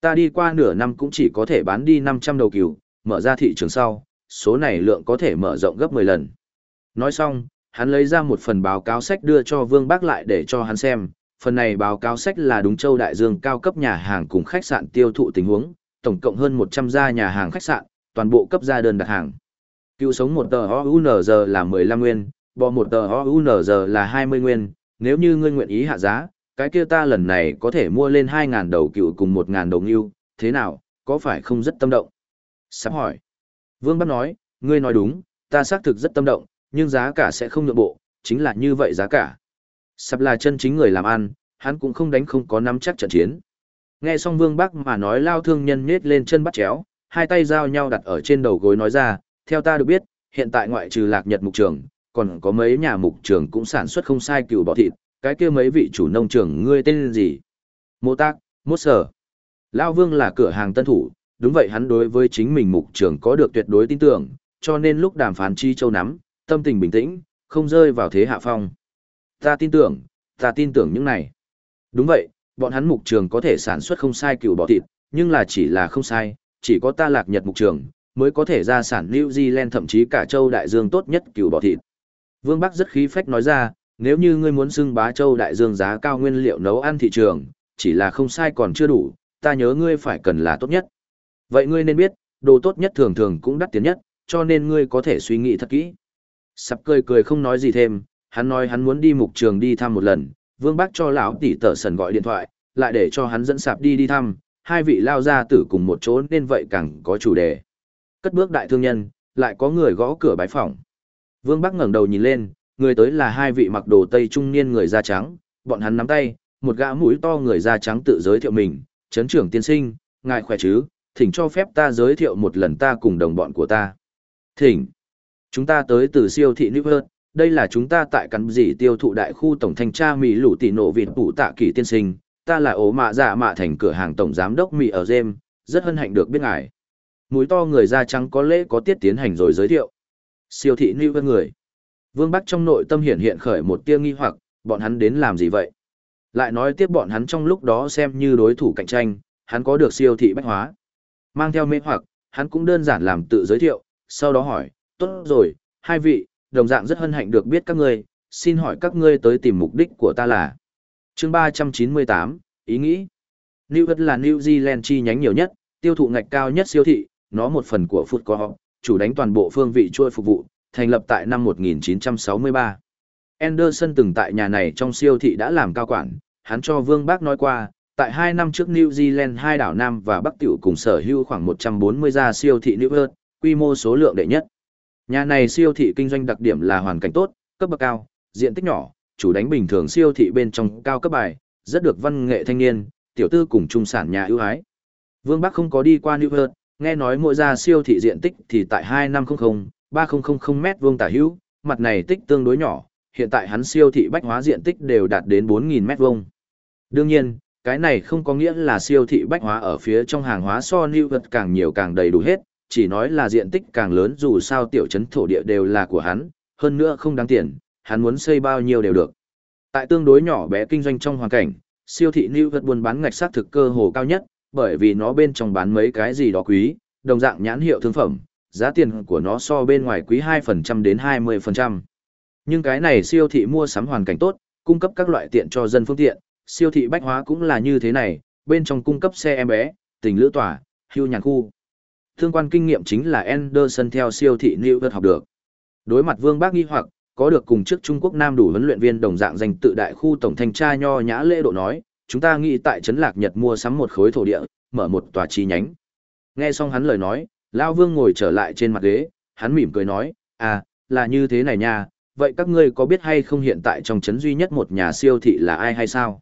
Ta đi qua nửa năm cũng chỉ có thể bán đi 500 đầu cừu, mở ra thị trường sau, số này lượng có thể mở rộng gấp 10 lần. Nói xong, hắn lấy ra một phần báo cáo sách đưa cho Vương Bác lại để cho hắn xem, phần này báo cáo sách là đúng châu đại dương cao cấp nhà hàng cùng khách sạn tiêu thụ tình huống, tổng cộng hơn 100 gia nhà hàng khách sạn, toàn bộ cấp ra đơn đặt hàng. Cựu sống một tờ OUNZ là 15 nguyên, bò một tờ OUNZ là 20 nguyên, nếu như ngươi nguyện ý hạ giá, cái kia ta lần này có thể mua lên 2.000 đầu cựu cùng 1.000 đầu yêu, thế nào, có phải không rất tâm động? Sắp hỏi. Vương Bắc nói, ngươi nói đúng, ta xác thực rất tâm động, nhưng giá cả sẽ không nhượng bộ, chính là như vậy giá cả. Sắp là chân chính người làm ăn, hắn cũng không đánh không có nắm chắc trận chiến. Nghe xong Vương Bắc mà nói lao thương nhân nhết lên chân bắt chéo, hai tay giao nhau đặt ở trên đầu gối nói ra, theo ta được biết, hiện tại ngoại trừ lạc nhật mục trường, còn có mấy nhà mục trường cũng sản xuất không sai cừu bò thịt, cái kia mấy vị chủ nông trường ngươi tên gì? Mô tác, mốt sở. Lao Vương là cửa hàng tân thủ, đúng vậy hắn đối với chính mình mục trường có được tuyệt đối tin tưởng, cho nên lúc đàm phán chi châu nắm, tâm tình bình tĩnh, không rơi vào thế hạ phong. Ta tin tưởng, ta tin tưởng những này. Đúng vậy, bọn hắn mục trường có thể sản xuất không sai cừu bò thịt, nhưng là chỉ là không sai, chỉ có ta lạc nhật mục trường, mới có thể ra sản New Zealand thậm chí cả châu đại dương tốt nhất cừu bò thịt. Vương Bắc rất khí phách nói ra, nếu như ngươi muốn xưng bá châu đại dương giá cao nguyên liệu nấu ăn thị trường, chỉ là không sai còn chưa đủ, ta nhớ ngươi phải cần là tốt nhất. Vậy ngươi nên biết, đồ tốt nhất thường thường cũng đắt tiền nhất, cho nên ngươi có thể suy nghĩ thật kỹ. Sắp cười cười không nói gì thêm, hắn nói hắn muốn đi mục trường đi thăm một lần, Vương bác cho lão tỷ tở sần gọi điện thoại, lại để cho hắn dẫn sạp đi đi thăm, hai vị lao ra tử cùng một chỗ nên vậy càng có chủ đề. Cất bước đại thương nhân, lại có người gõ cửa bái phòng. Vương Bắc ngẩng đầu nhìn lên, người tới là hai vị mặc đồ tây trung niên người da trắng, bọn hắn nắm tay, một gã mũi to người da trắng tự giới thiệu mình, chấn trưởng tiên sinh, ngài khỏe chứ, thỉnh cho phép ta giới thiệu một lần ta cùng đồng bọn của ta. Thỉnh. Chúng ta tới từ siêu thị New York, đây là chúng ta tại cắn dị tiêu thụ đại khu tổng thanh tra Mỹ lũ tỷ nộ vịt tủ tạ kỳ tiên sinh, ta là ố mạ giả mạ thành cửa hàng tổng giám đốc Mỹ ở Gem, rất hân hạnh được biết ngài. Mũi to người da trắng có lễ có tiết tiến hành rồi giới thiệu. Siêu thị New York người. Vương Bắc trong nội tâm hiện hiện khởi một tia nghi hoặc, bọn hắn đến làm gì vậy? Lại nói tiếp bọn hắn trong lúc đó xem như đối thủ cạnh tranh, hắn có được siêu thị bách hóa. Mang theo mê hoặc, hắn cũng đơn giản làm tự giới thiệu, sau đó hỏi, tốt rồi, hai vị, đồng dạng rất hân hạnh được biết các ngươi, xin hỏi các ngươi tới tìm mục đích của ta là. chương 398, ý nghĩ. New York là New Zealand chi nhánh nhiều nhất, tiêu thụ ngạch cao nhất siêu thị, nó một phần của Food Co, chủ đánh toàn bộ phương vị chuỗi phục vụ, thành lập tại năm 1963. Anderson từng tại nhà này trong siêu thị đã làm cao quản, hắn cho Vương Bác nói qua, tại hai năm trước New Zealand hai đảo Nam và Bắc tiểu cùng sở hữu khoảng 140 gia siêu thị New Earth, quy mô số lượng đệ nhất. Nhà này siêu thị kinh doanh đặc điểm là hoàn cảnh tốt, cấp bậc cao, diện tích nhỏ, chủ đánh bình thường siêu thị bên trong cao cấp bài, rất được văn nghệ thanh niên, tiểu tư cùng trung sản nhà ưu ái. Vương Bắc không có đi qua New Earth, nghe nói mỗi gia siêu thị diện tích thì tại 2500, 3000 mét vuông tả hữu, mặt này tích tương đối nhỏ, hiện tại hắn siêu thị bách hóa diện tích đều đạt đến 4000 mét vuông. Đương nhiên, cái này không có nghĩa là siêu thị bách hóa ở phía trong hàng hóa so New York càng nhiều càng đầy đủ hết, chỉ nói là diện tích càng lớn dù sao tiểu trấn thổ địa đều là của hắn, hơn nữa không đáng tiền, hắn muốn xây bao nhiêu đều được. Tại tương đối nhỏ bé kinh doanh trong hoàn cảnh, siêu thị New York buôn bán ngạch sát thực cơ hồ cao nhất, bởi vì nó bên trong bán mấy cái gì đó quý, đồng dạng nhãn hiệu thương phẩm, giá tiền của nó so bên ngoài quý 2% đến 20%. Nhưng cái này siêu thị mua sắm hoàn cảnh tốt, cung cấp các loại tiện cho dân phương tiện, siêu thị bách hóa cũng là như thế này, bên trong cung cấp xe em bé, tình lữ tỏa, hưu nhàn khu. Thương quan kinh nghiệm chính là Anderson theo siêu thị New York học được. Đối mặt Vương Bác nghi hoặc, có được cùng trước Trung Quốc Nam đủ huấn luyện viên đồng dạng danh tự đại khu tổng thanh tra nho nhã lễ độ nói, chúng ta nghĩ tại trấn Lạc Nhật mua sắm một khối thổ địa, mở một tòa chi nhánh. Nghe xong hắn lời nói, Lao Vương ngồi trở lại trên mặt ghế, hắn mỉm cười nói, à, là như thế này nha, vậy các ngươi có biết hay không hiện tại trong trấn duy nhất một nhà siêu thị là ai hay sao?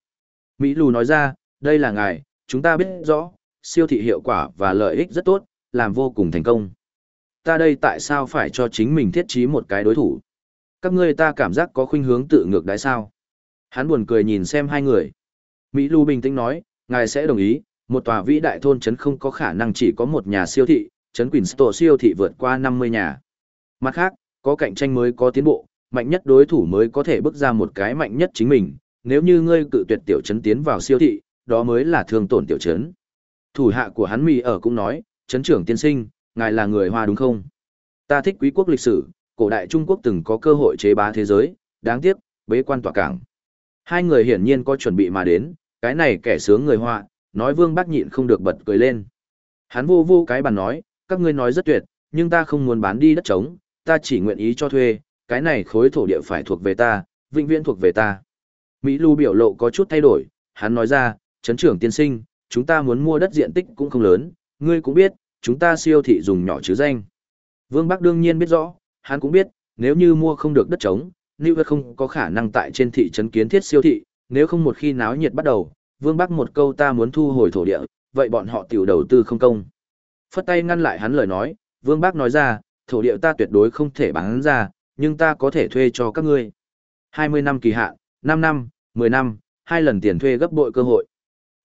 Mỹ Lù nói ra, đây là ngài, chúng ta biết rõ, siêu thị hiệu quả và lợi ích rất tốt, làm vô cùng thành công. Ta đây tại sao phải cho chính mình thiết trí một cái đối thủ? Các ngươi ta cảm giác có khuynh hướng tự ngược đái sao? Hắn buồn cười nhìn xem hai người. Mỹ Lù bình tĩnh nói, ngài sẽ đồng ý, một tòa vĩ đại thôn trấn không có khả năng chỉ có một nhà siêu thị, trấn tổ siêu thị vượt qua 50 nhà. Mặt khác, có cạnh tranh mới có tiến bộ, mạnh nhất đối thủ mới có thể bước ra một cái mạnh nhất chính mình, nếu như ngươi cự tuyệt tiểu trấn tiến vào siêu thị, đó mới là thương tổn tiểu trấn. Thủ hạ của hắn Mỹ ở cũng nói, trấn trưởng tiên sinh, ngài là người Hoa đúng không? Ta thích quý quốc lịch sử, cổ đại Trung Quốc từng có cơ hội chế bá thế giới, đáng tiếc, bế quan tỏa cảng. Hai người hiển nhiên có chuẩn bị mà đến, cái này kẻ sướng người Hoa, nói Vương bác nhịn không được bật cười lên. Hắn vô vô cái bàn nói, các ngươi nói rất tuyệt, nhưng ta không muốn bán đi đất trống, ta chỉ nguyện ý cho thuê, cái này khối thổ địa phải thuộc về ta, vĩnh viễn thuộc về ta. Mỹ Lưu biểu lộ có chút thay đổi, hắn nói ra, chấn trưởng tiên sinh, chúng ta muốn mua đất diện tích cũng không lớn, ngươi cũng biết, chúng ta siêu thị dùng nhỏ chứ danh. Vương Bắc đương nhiên biết rõ, hắn cũng biết, nếu như mua không được đất trống, New York không có khả năng tại trên thị trấn kiến thiết siêu thị, nếu không một khi náo nhiệt bắt đầu, Vương Bắc một câu ta muốn thu hồi thổ địa, vậy bọn họ tiểu đầu tư không công. Phất tay ngăn lại hắn lời nói, Vương Bắc nói ra, thổ địa ta tuyệt đối không thể bán ra, nhưng ta có thể thuê cho các ngươi. 20 năm kỳ hạn, 5 năm, 10 năm, hai lần tiền thuê gấp bội cơ hội.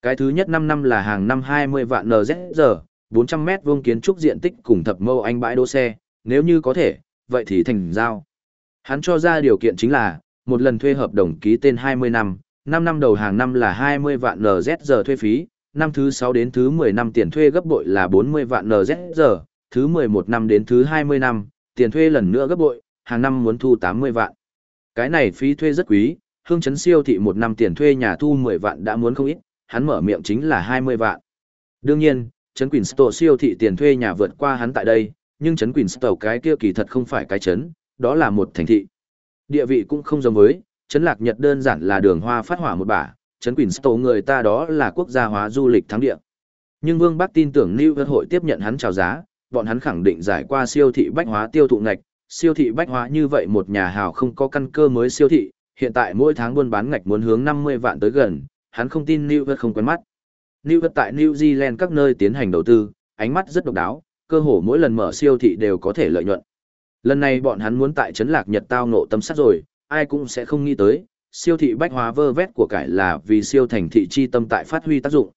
Cái thứ nhất 5 năm là hàng năm 20 vạn NZ 400 mét vuông kiến trúc diện tích cùng thập mâu anh bãi đỗ xe, nếu như có thể, vậy thì thành giao. Hắn cho ra điều kiện chính là, một lần thuê hợp đồng ký tên 20 năm, 5 năm đầu hàng năm là 20 vạn NZ thuê phí, năm thứ 6 đến thứ 10 năm tiền thuê gấp bội là 40 vạn NZ, thứ 11 năm đến thứ 20 năm, tiền thuê lần nữa gấp bội, hàng năm muốn thu 80 vạn. Cái này phí thuê rất quý, hương chấn siêu thị một năm tiền thuê nhà thu 10 vạn đã muốn không ít, hắn mở miệng chính là 20 vạn. Đương nhiên, chấn Quỳnh Store siêu thị tiền thuê nhà vượt qua hắn tại đây, nhưng chấn Quỳnh Store cái kia kỳ thật không phải cái chấn, đó là một thành thị. Địa vị cũng không giống với, chấn Lạc Nhật đơn giản là đường hoa phát hỏa một bả, chấn Quỳnh Store người ta đó là quốc gia hóa du lịch thắng địa. Nhưng Vương Bắc tin tưởng New York hội tiếp nhận hắn chào giá, bọn hắn khẳng định giải qua siêu thị bách hóa tiêu thụ ngạch, siêu thị bách hóa như vậy một nhà hào không có căn cơ mới siêu thị, hiện tại mỗi tháng buôn bán ngạch muốn hướng 50 vạn tới gần, hắn không tin New York không quen mắt. New York tại New Zealand các nơi tiến hành đầu tư, ánh mắt rất độc đáo, cơ hồ mỗi lần mở siêu thị đều có thể lợi nhuận. Lần này bọn hắn muốn tại trấn lạc Nhật tao nộ tâm sát rồi, ai cũng sẽ không nghĩ tới, siêu thị bách hóa vơ vét của cải là vì siêu thành thị chi tâm tại phát huy tác dụng.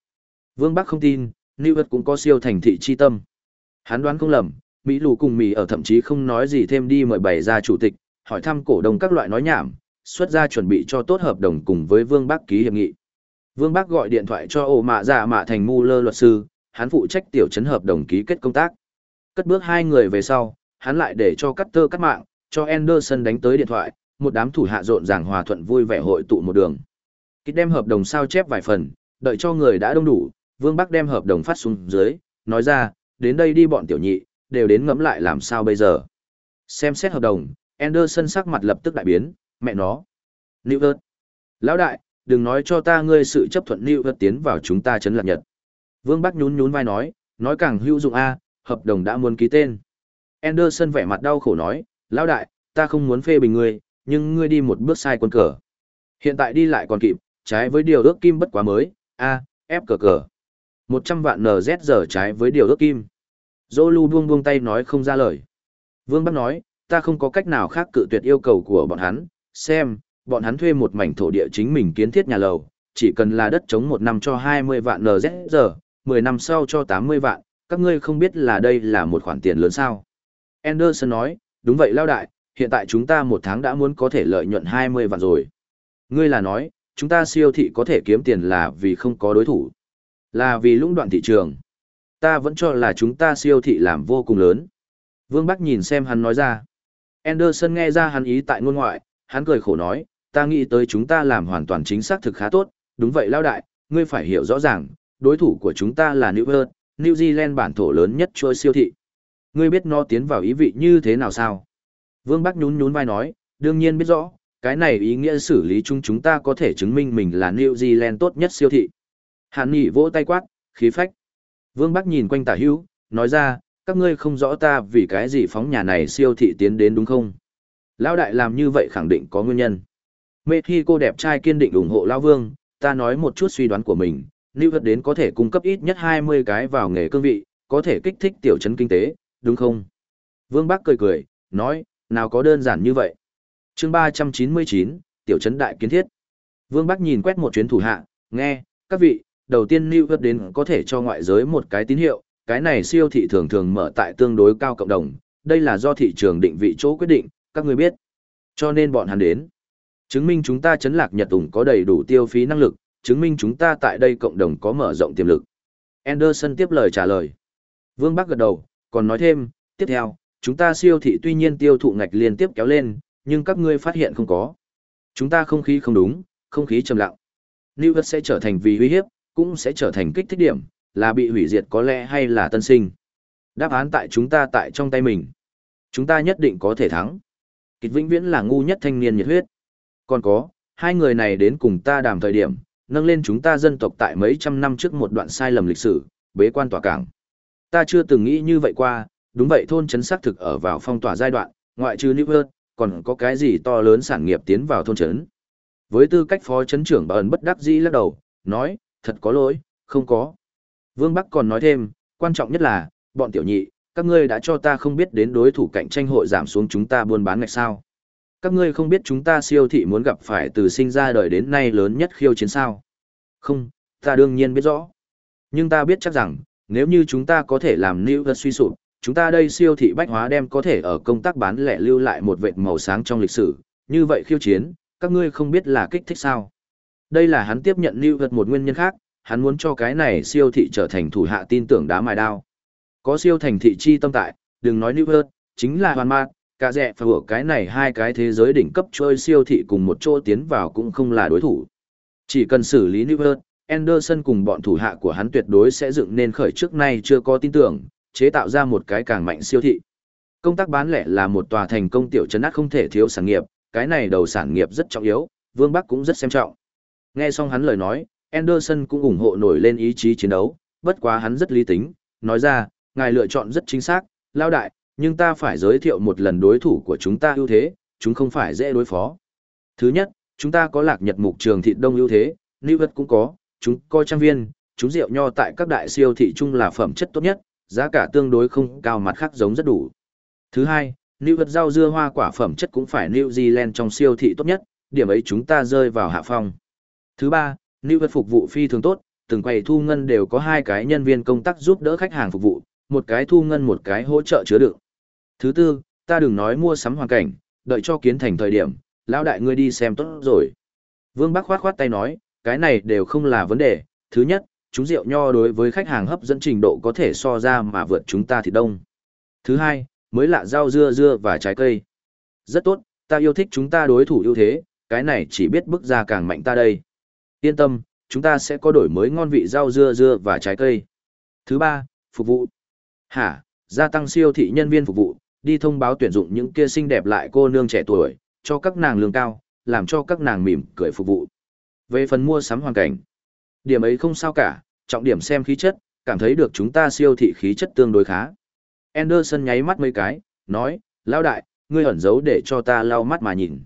Vương Bắc không tin, New York cũng có siêu thành thị chi tâm. Hắn đoán không lầm, Mỹ lù cùng Mỹ ở thậm chí không nói gì thêm đi mời bày ra chủ tịch, hỏi thăm cổ đông các loại nói nhảm, xuất ra chuẩn bị cho tốt hợp đồng cùng với Vương Bắc ký hiệp nghị. Vương Bắc gọi điện thoại cho ổ mạ giả dạ mạ thành mu lơ luật sư, hắn phụ trách tiểu chấn hợp đồng ký kết công tác. Cất bước hai người về sau, hắn lại để cho cắt tơ cắt mạng, cho Anderson đánh tới điện thoại, một đám thủ hạ rộn ràng hòa thuận vui vẻ hội tụ một đường. Kích đem hợp đồng sao chép vài phần, đợi cho người đã đông đủ, Vương Bắc đem hợp đồng phát xuống dưới, nói ra, đến đây đi bọn tiểu nhị, đều đến ngẫm lại làm sao bây giờ. Xem xét hợp đồng, Anderson sắc mặt lập tức đại biến, mẹ nó. Newt. Lão đại, đừng nói cho ta ngươi sự chấp thuận Newt tiến vào chúng ta chấn lạc nhật. Vương Bắc nhún nhún vai nói, nói càng hữu dụng a, hợp đồng đã muốn ký tên. Anderson vẻ mặt đau khổ nói, lão đại, ta không muốn phê bình ngươi, nhưng ngươi đi một bước sai quân cờ. Hiện tại đi lại còn kịp, trái với điều ước kim bất quá mới, a, ép cờ cờ. 100 vạn NZ giờ trái với điều ước kim. Zolu buông buông tay nói không ra lời. Vương Bắc nói, ta không có cách nào khác cự tuyệt yêu cầu của bọn hắn, xem, bọn hắn thuê một mảnh thổ địa chính mình kiến thiết nhà lầu, chỉ cần là đất chống một năm cho 20 vạn NZ giờ, 10 năm sau cho 80 vạn, các ngươi không biết là đây là một khoản tiền lớn sao. Anderson nói, đúng vậy lao đại, hiện tại chúng ta một tháng đã muốn có thể lợi nhuận 20 vạn rồi. Ngươi là nói, chúng ta siêu thị có thể kiếm tiền là vì không có đối thủ. Là vì lũng đoạn thị trường. Ta vẫn cho là chúng ta siêu thị làm vô cùng lớn. Vương Bắc nhìn xem hắn nói ra. Anderson nghe ra hắn ý tại ngôn ngoại, hắn cười khổ nói, ta nghĩ tới chúng ta làm hoàn toàn chính xác thực khá tốt, đúng vậy lao đại, ngươi phải hiểu rõ ràng, đối thủ của chúng ta là New Zealand, New Zealand bản thổ lớn nhất chuỗi siêu thị. Ngươi biết nó tiến vào ý vị như thế nào sao? Vương Bắc nhún nhún vai nói, đương nhiên biết rõ, cái này ý nghĩa xử lý chung chúng ta có thể chứng minh mình là New Zealand tốt nhất siêu thị. Hàn Nghị vỗ tay quát, khí phách. Vương Bắc nhìn quanh tả hữu, nói ra, các ngươi không rõ ta vì cái gì phóng nhà này siêu thị tiến đến đúng không? Lão đại làm như vậy khẳng định có nguyên nhân. Mê khi cô đẹp trai kiên định ủng hộ Lão Vương, ta nói một chút suy đoán của mình, lưu vật đến có thể cung cấp ít nhất 20 cái vào nghề cương vị, có thể kích thích tiểu trấn kinh tế, đúng không? Vương Bắc cười cười, nói, nào có đơn giản như vậy. chương 399, tiểu trấn đại kiến thiết. Vương Bắc nhìn quét một chuyến thủ hạ, nghe, các vị, đầu tiên lưu vật đến có thể cho ngoại giới một cái tín hiệu, cái này siêu thị thường thường mở tại tương đối cao cộng đồng, đây là do thị trường định vị chỗ quyết định, các người biết. Cho nên bọn hắn đến. Chứng minh chúng ta chấn lạc Nhật Tùng có đầy đủ tiêu phí năng lực, chứng minh chúng ta tại đây cộng đồng có mở rộng tiềm lực. Anderson tiếp lời trả lời. Vương Bắc gật đầu, còn nói thêm, tiếp theo, chúng ta siêu thị tuy nhiên tiêu thụ ngạch liên tiếp kéo lên, nhưng các ngươi phát hiện không có. Chúng ta không khí không đúng, không khí trầm lặng. New York sẽ trở thành vì uy hiếp, cũng sẽ trở thành kích thích điểm, là bị hủy diệt có lẽ hay là tân sinh. Đáp án tại chúng ta tại trong tay mình. Chúng ta nhất định có thể thắng. Kịch vĩnh viễn là ngu nhất thanh niên nhiệt huyết. Còn có, hai người này đến cùng ta đàm thời điểm, nâng lên chúng ta dân tộc tại mấy trăm năm trước một đoạn sai lầm lịch sử, bế quan tỏa cảng. Ta chưa từng nghĩ như vậy qua, đúng vậy thôn trấn xác thực ở vào phong tỏa giai đoạn, ngoại trừ New York, còn có cái gì to lớn sản nghiệp tiến vào thôn trấn. Với tư cách phó trấn trưởng bà ẩn bất đắc dĩ lắc đầu, nói, thật có lỗi, không có. Vương Bắc còn nói thêm, quan trọng nhất là, bọn tiểu nhị, các ngươi đã cho ta không biết đến đối thủ cạnh tranh hội giảm xuống chúng ta buôn bán ngạch sao. Các ngươi không biết chúng ta siêu thị muốn gặp phải từ sinh ra đời đến nay lớn nhất khiêu chiến sao. Không, ta đương nhiên biết rõ. Nhưng ta biết chắc rằng, nếu như chúng ta có thể làm New vật suy sụp, chúng ta đây siêu thị bách hóa đem có thể ở công tác bán lẻ lưu lại một vệt màu sáng trong lịch sử. Như vậy khiêu chiến, các ngươi không biết là kích thích sao. Đây là hắn tiếp nhận New vật một nguyên nhân khác, hắn muốn cho cái này siêu thị trở thành thủ hạ tin tưởng đá mài đao. Có siêu thành thị chi tâm tại, đừng nói New vật, chính là hoàn mạc, cả rẻ và hủa cái này hai cái thế giới đỉnh cấp chơi siêu thị cùng một chỗ tiến vào cũng không là đối thủ. Chỉ cần xử lý New vật, Anderson cùng bọn thủ hạ của hắn tuyệt đối sẽ dựng nên khởi trước nay chưa có tin tưởng, chế tạo ra một cái càng mạnh siêu thị. Công tác bán lẻ là một tòa thành công tiểu trấn át không thể thiếu sản nghiệp, cái này đầu sản nghiệp rất trọng yếu, Vương Bắc cũng rất xem trọng. Nghe xong hắn lời nói, Anderson cũng ủng hộ nổi lên ý chí chiến đấu, bất quá hắn rất lý tính, nói ra, ngài lựa chọn rất chính xác, lao đại, nhưng ta phải giới thiệu một lần đối thủ của chúng ta ưu thế, chúng không phải dễ đối phó. Thứ nhất, chúng ta có lạc nhật mục trường thịt đông ưu thế, lưu vật cũng có, chúng coi trang viên, chúng rượu nho tại các đại siêu thị chung là phẩm chất tốt nhất, giá cả tương đối không cao mặt khác giống rất đủ. Thứ hai, lưu vật rau dưa hoa quả phẩm chất cũng phải New Zealand trong siêu thị tốt nhất, điểm ấy chúng ta rơi vào hạ phong. Thứ ba, lưu vật phục vụ phi thường tốt, từng quầy thu ngân đều có hai cái nhân viên công tác giúp đỡ khách hàng phục vụ, một cái thu ngân một cái hỗ trợ chứa đựng. Thứ tư, ta đừng nói mua sắm hoàn cảnh, đợi cho kiến thành thời điểm, lão đại ngươi đi xem tốt rồi. Vương Bắc khoát khoát tay nói, cái này đều không là vấn đề, thứ nhất, chúng rượu nho đối với khách hàng hấp dẫn trình độ có thể so ra mà vượt chúng ta thì đông. Thứ hai, mới lạ rau dưa dưa và trái cây. Rất tốt, ta yêu thích chúng ta đối thủ ưu thế, cái này chỉ biết bước ra càng mạnh ta đây. Yên tâm, chúng ta sẽ có đổi mới ngon vị rau dưa dưa và trái cây. Thứ ba, phục vụ. Hả, gia tăng siêu thị nhân viên phục vụ, đi thông báo tuyển dụng những kia xinh đẹp lại cô nương trẻ tuổi, cho các nàng lương cao, làm cho các nàng mỉm cười phục vụ. Về phần mua sắm hoàn cảnh, điểm ấy không sao cả, trọng điểm xem khí chất, cảm thấy được chúng ta siêu thị khí chất tương đối khá. Anderson nháy mắt mấy cái, nói, lão đại, ngươi ẩn giấu để cho ta lau mắt mà nhìn.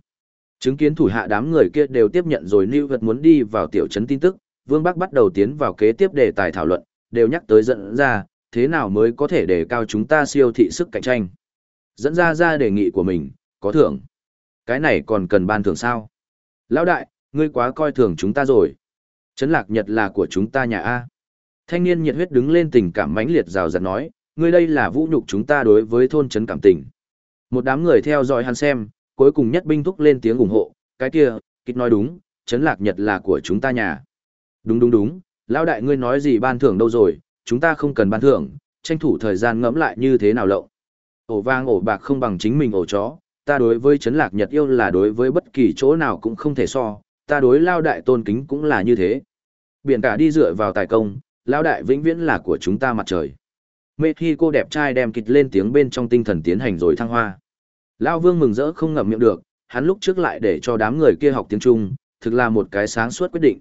Chứng kiến thủ hạ đám người kia đều tiếp nhận rồi lưu vật muốn đi vào tiểu trấn tin tức, Vương Bắc bắt đầu tiến vào kế tiếp đề tài thảo luận, đều nhắc tới dẫn ra, thế nào mới có thể đề cao chúng ta siêu thị sức cạnh tranh. Dẫn ra ra đề nghị của mình, có thưởng. Cái này còn cần ban thưởng sao? Lão đại, ngươi quá coi thường chúng ta rồi. Trấn lạc nhật là của chúng ta nhà A. Thanh niên nhiệt huyết đứng lên tình cảm mãnh liệt rào rạt nói, ngươi đây là vũ nhục chúng ta đối với thôn trấn cảm tình. Một đám người theo dõi hắn xem, cuối cùng nhất binh thúc lên tiếng ủng hộ, cái kia, kịch nói đúng, trấn lạc nhật là của chúng ta nhà. Đúng đúng đúng, lão đại ngươi nói gì ban thưởng đâu rồi, chúng ta không cần ban thưởng, tranh thủ thời gian ngẫm lại như thế nào lộng. Ổ vang ổ bạc không bằng chính mình ổ chó, ta đối với chấn lạc nhật yêu là đối với bất kỳ chỗ nào cũng không thể so, ta đối lao đại tôn kính cũng là như thế. Biển cả đi dựa vào tài công, lao đại vĩnh viễn là của chúng ta mặt trời. Mê khi cô đẹp trai đem kịch lên tiếng bên trong tinh thần tiến hành rồi thăng hoa. Lao vương mừng rỡ không ngậm miệng được, hắn lúc trước lại để cho đám người kia học tiếng Trung, thực là một cái sáng suốt quyết định.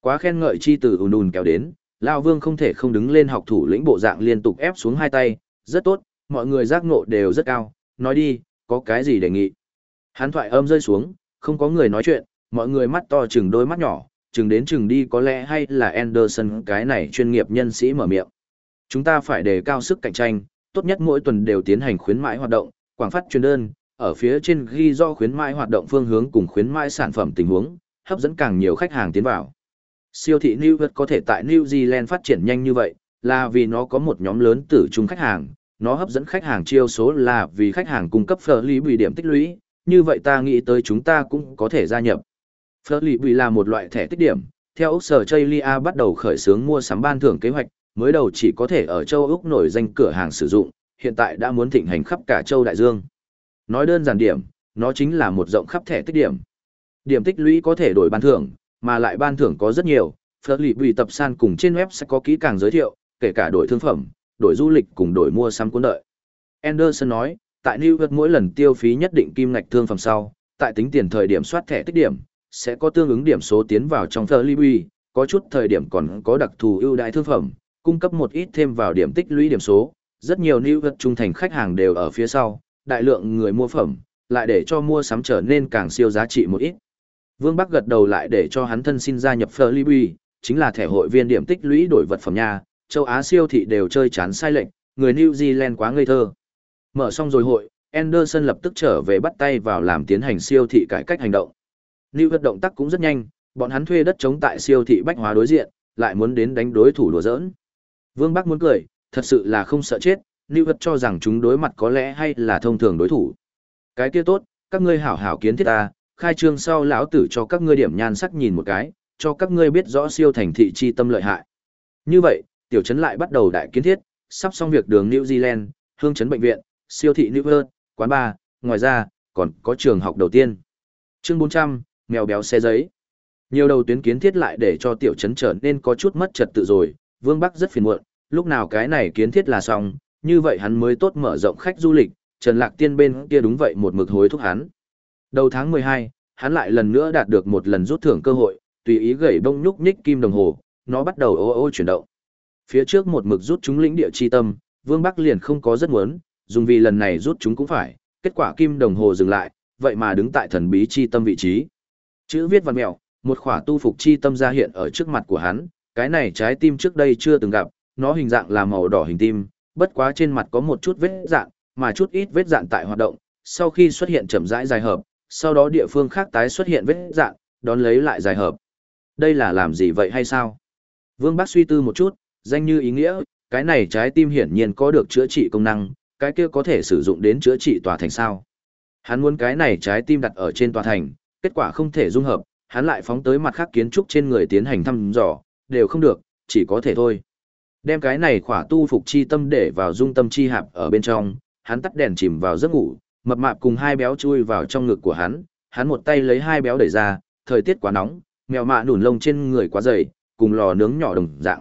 Quá khen ngợi chi từ ùn ùn kéo đến, Lao vương không thể không đứng lên học thủ lĩnh bộ dạng liên tục ép xuống hai tay, rất tốt, mọi người giác ngộ đều rất cao, nói đi, có cái gì đề nghị. Hắn thoại âm rơi xuống, không có người nói chuyện, mọi người mắt to chừng đôi mắt nhỏ, chừng đến chừng đi có lẽ hay là Anderson cái này chuyên nghiệp nhân sĩ mở miệng. Chúng ta phải đề cao sức cạnh tranh, tốt nhất mỗi tuần đều tiến hành khuyến mãi hoạt động, quảng phát truyền đơn, ở phía trên ghi do khuyến mãi hoạt động phương hướng cùng khuyến mãi sản phẩm tình huống, hấp dẫn càng nhiều khách hàng tiến vào. Siêu thị New York có thể tại New Zealand phát triển nhanh như vậy, là vì nó có một nhóm lớn tử trung khách hàng, nó hấp dẫn khách hàng chiêu số là vì khách hàng cung cấp phở lý bùi điểm tích lũy, như vậy ta nghĩ tới chúng ta cũng có thể gia nhập. Phở lý bùi là một loại thẻ tích điểm, theo Úc Sở Chaylia bắt đầu khởi xướng mua sắm ban thưởng kế hoạch, mới đầu chỉ có thể ở châu Úc nổi danh cửa hàng sử dụng, hiện tại đã muốn thịnh hành khắp cả châu Đại Dương. Nói đơn giản điểm, nó chính là một rộng khắp thẻ tích điểm. Điểm tích lũy có thể đổi ban thưởng, mà lại ban thưởng có rất nhiều, Phở lì bùi tập san cùng trên web sẽ có kỹ càng giới thiệu, kể cả đổi thương phẩm, đổi du lịch cùng đổi mua sắm cuốn đợi. Anderson nói, tại New York mỗi lần tiêu phí nhất định kim ngạch thương phẩm sau, tại tính tiền thời điểm soát thẻ tích điểm, sẽ có tương ứng điểm số tiến vào trong Flibi, có chút thời điểm còn có đặc thù ưu đãi thương phẩm, cung cấp một ít thêm vào điểm tích lũy điểm số. Rất nhiều New York trung thành khách hàng đều ở phía sau, đại lượng người mua phẩm, lại để cho mua sắm trở nên càng siêu giá trị một ít. Vương Bắc gật đầu lại để cho hắn thân xin gia nhập Flurry, chính là thẻ hội viên điểm tích lũy đổi vật phẩm nhà, châu Á siêu thị đều chơi chán sai lệnh, người New Zealand quá ngây thơ. Mở xong rồi hội, Anderson lập tức trở về bắt tay vào làm tiến hành siêu thị cải cách hành động. New York động tác cũng rất nhanh, bọn hắn thuê đất chống tại siêu thị bách hóa đối diện, lại muốn đến đánh đối thủ đùa giỡn. Vương Bắc muốn cười, thật sự là không sợ chết, New York cho rằng chúng đối mặt có lẽ hay là thông thường đối thủ. Cái kia tốt, các ngươi hảo hảo kiến thiết ta, khai trương sau lão tử cho các ngươi điểm nhan sắc nhìn một cái, cho các ngươi biết rõ siêu thành thị chi tâm lợi hại. Như vậy, tiểu trấn lại bắt đầu đại kiến thiết, sắp xong việc đường New Zealand, hương trấn bệnh viện, siêu thị New York, quán bar, ngoài ra, còn có trường học đầu tiên. Chương 400, mèo béo xe giấy. Nhiều đầu tuyến kiến thiết lại để cho tiểu trấn trở nên có chút mất trật tự rồi, Vương Bắc rất phiền muộn, lúc nào cái này kiến thiết là xong, như vậy hắn mới tốt mở rộng khách du lịch, Trần Lạc Tiên bên kia đúng vậy một mực hối thúc hắn. Đầu tháng 12, hắn lại lần nữa đạt được một lần rút thưởng cơ hội, tùy ý gẩy bông nhúc nhích kim đồng hồ, nó bắt đầu ô ô chuyển động. Phía trước một mực rút chúng lĩnh địa chi tâm, Vương Bắc liền không có rất muốn, dùng vì lần này rút chúng cũng phải, kết quả kim đồng hồ dừng lại, vậy mà đứng tại thần bí chi tâm vị trí. Chữ viết văn mèo, một khỏa tu phục chi tâm ra hiện ở trước mặt của hắn, cái này trái tim trước đây chưa từng gặp, nó hình dạng là màu đỏ hình tim, bất quá trên mặt có một chút vết dạng, mà chút ít vết dạng tại hoạt động, sau khi xuất hiện chậm rãi dài hợp, sau đó địa phương khác tái xuất hiện vết dạng, đón lấy lại dài hợp. Đây là làm gì vậy hay sao? Vương Bác suy tư một chút, danh như ý nghĩa, cái này trái tim hiển nhiên có được chữa trị công năng, cái kia có thể sử dụng đến chữa trị tòa thành sao. Hắn muốn cái này trái tim đặt ở trên tòa thành, kết quả không thể dung hợp, hắn lại phóng tới mặt khác kiến trúc trên người tiến hành thăm dò, đều không được, chỉ có thể thôi. Đem cái này khỏa tu phục chi tâm để vào dung tâm chi hạp ở bên trong, hắn tắt đèn chìm vào giấc ngủ, mập mạp cùng hai béo chui vào trong ngực của hắn, hắn một tay lấy hai béo đẩy ra, thời tiết quá nóng, mèo mạ nủn lông trên người quá dày, cùng lò nướng nhỏ đồng dạng.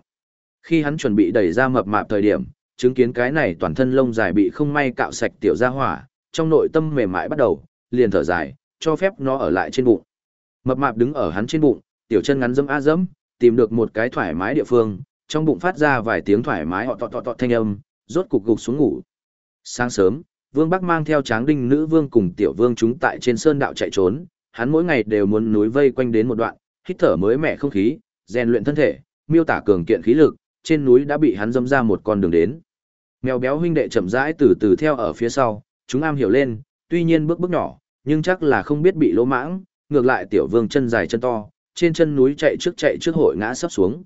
Khi hắn chuẩn bị đẩy ra mập mạp thời điểm, chứng kiến cái này toàn thân lông dài bị không may cạo sạch tiểu ra hỏa, trong nội tâm mềm mại bắt đầu, liền thở dài, cho phép nó ở lại trên bụng. Mập mạp đứng ở hắn trên bụng, tiểu chân ngắn dẫm a dẫm, tìm được một cái thoải mái địa phương, trong bụng phát ra vài tiếng thoải mái họ tọt tọt tọt thanh âm, rốt cục gục xuống ngủ. Sáng sớm, Vương Bắc mang theo Tráng Đinh nữ vương cùng tiểu vương chúng tại trên sơn đạo chạy trốn, hắn mỗi ngày đều muốn núi vây quanh đến một đoạn, hít thở mới mẻ không khí, rèn luyện thân thể, miêu tả cường kiện khí lực, trên núi đã bị hắn dâm ra một con đường đến. Mèo béo huynh đệ chậm rãi từ từ theo ở phía sau, chúng am hiểu lên, tuy nhiên bước bước nhỏ, nhưng chắc là không biết bị lỗ mãng, ngược lại tiểu vương chân dài chân to, trên chân núi chạy trước chạy trước hội ngã sắp xuống.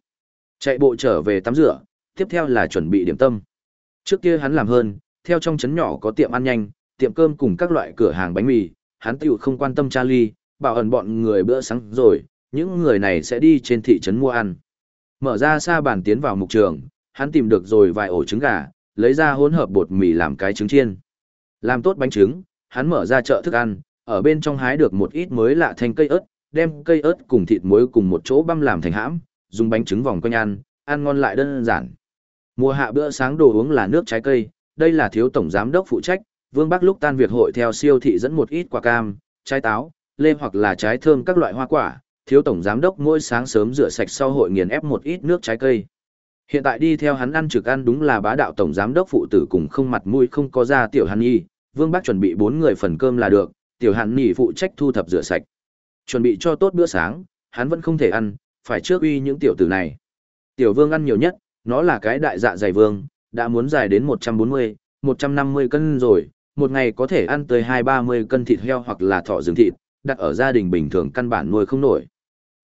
Chạy bộ trở về tắm rửa, tiếp theo là chuẩn bị điểm tâm. Trước kia hắn làm hơn, theo trong trấn nhỏ có tiệm ăn nhanh, tiệm cơm cùng các loại cửa hàng bánh mì, hắn tiểu không quan tâm Charlie, bảo ẩn bọn người bữa sáng rồi, những người này sẽ đi trên thị trấn mua ăn. Mở ra xa bàn tiến vào mục trường, hắn tìm được rồi vài ổ trứng gà, lấy ra hỗn hợp bột mì làm cái trứng chiên. Làm tốt bánh trứng, hắn mở ra chợ thức ăn, ở bên trong hái được một ít mới lạ thành cây ớt, đem cây ớt cùng thịt muối cùng một chỗ băm làm thành hãm, dùng bánh trứng vòng quanh ăn, ăn ngon lại đơn giản. Mùa hạ bữa sáng đồ uống là nước trái cây, đây là thiếu tổng giám đốc phụ trách, Vương Bắc lúc tan việc hội theo siêu thị dẫn một ít quả cam, trái táo, lê hoặc là trái thơm các loại hoa quả, thiếu tổng giám đốc mỗi sáng sớm rửa sạch sau hội nghiền ép một ít nước trái cây. Hiện tại đi theo hắn ăn trực ăn đúng là bá đạo tổng giám đốc phụ tử cùng không mặt mũi không có ra tiểu hàn nhi, Vương Bắc chuẩn bị bốn người phần cơm là được, tiểu hàn nhi phụ trách thu thập rửa sạch. Chuẩn bị cho tốt bữa sáng, hắn vẫn không thể ăn, phải trước uy những tiểu tử này. Tiểu Vương ăn nhiều nhất, nó là cái đại dạ dày vương, đã muốn dài đến 140, 150 cân rồi, một ngày có thể ăn tới 2-30 cân thịt heo hoặc là thỏ rừng thịt, đặt ở gia đình bình thường căn bản nuôi không nổi.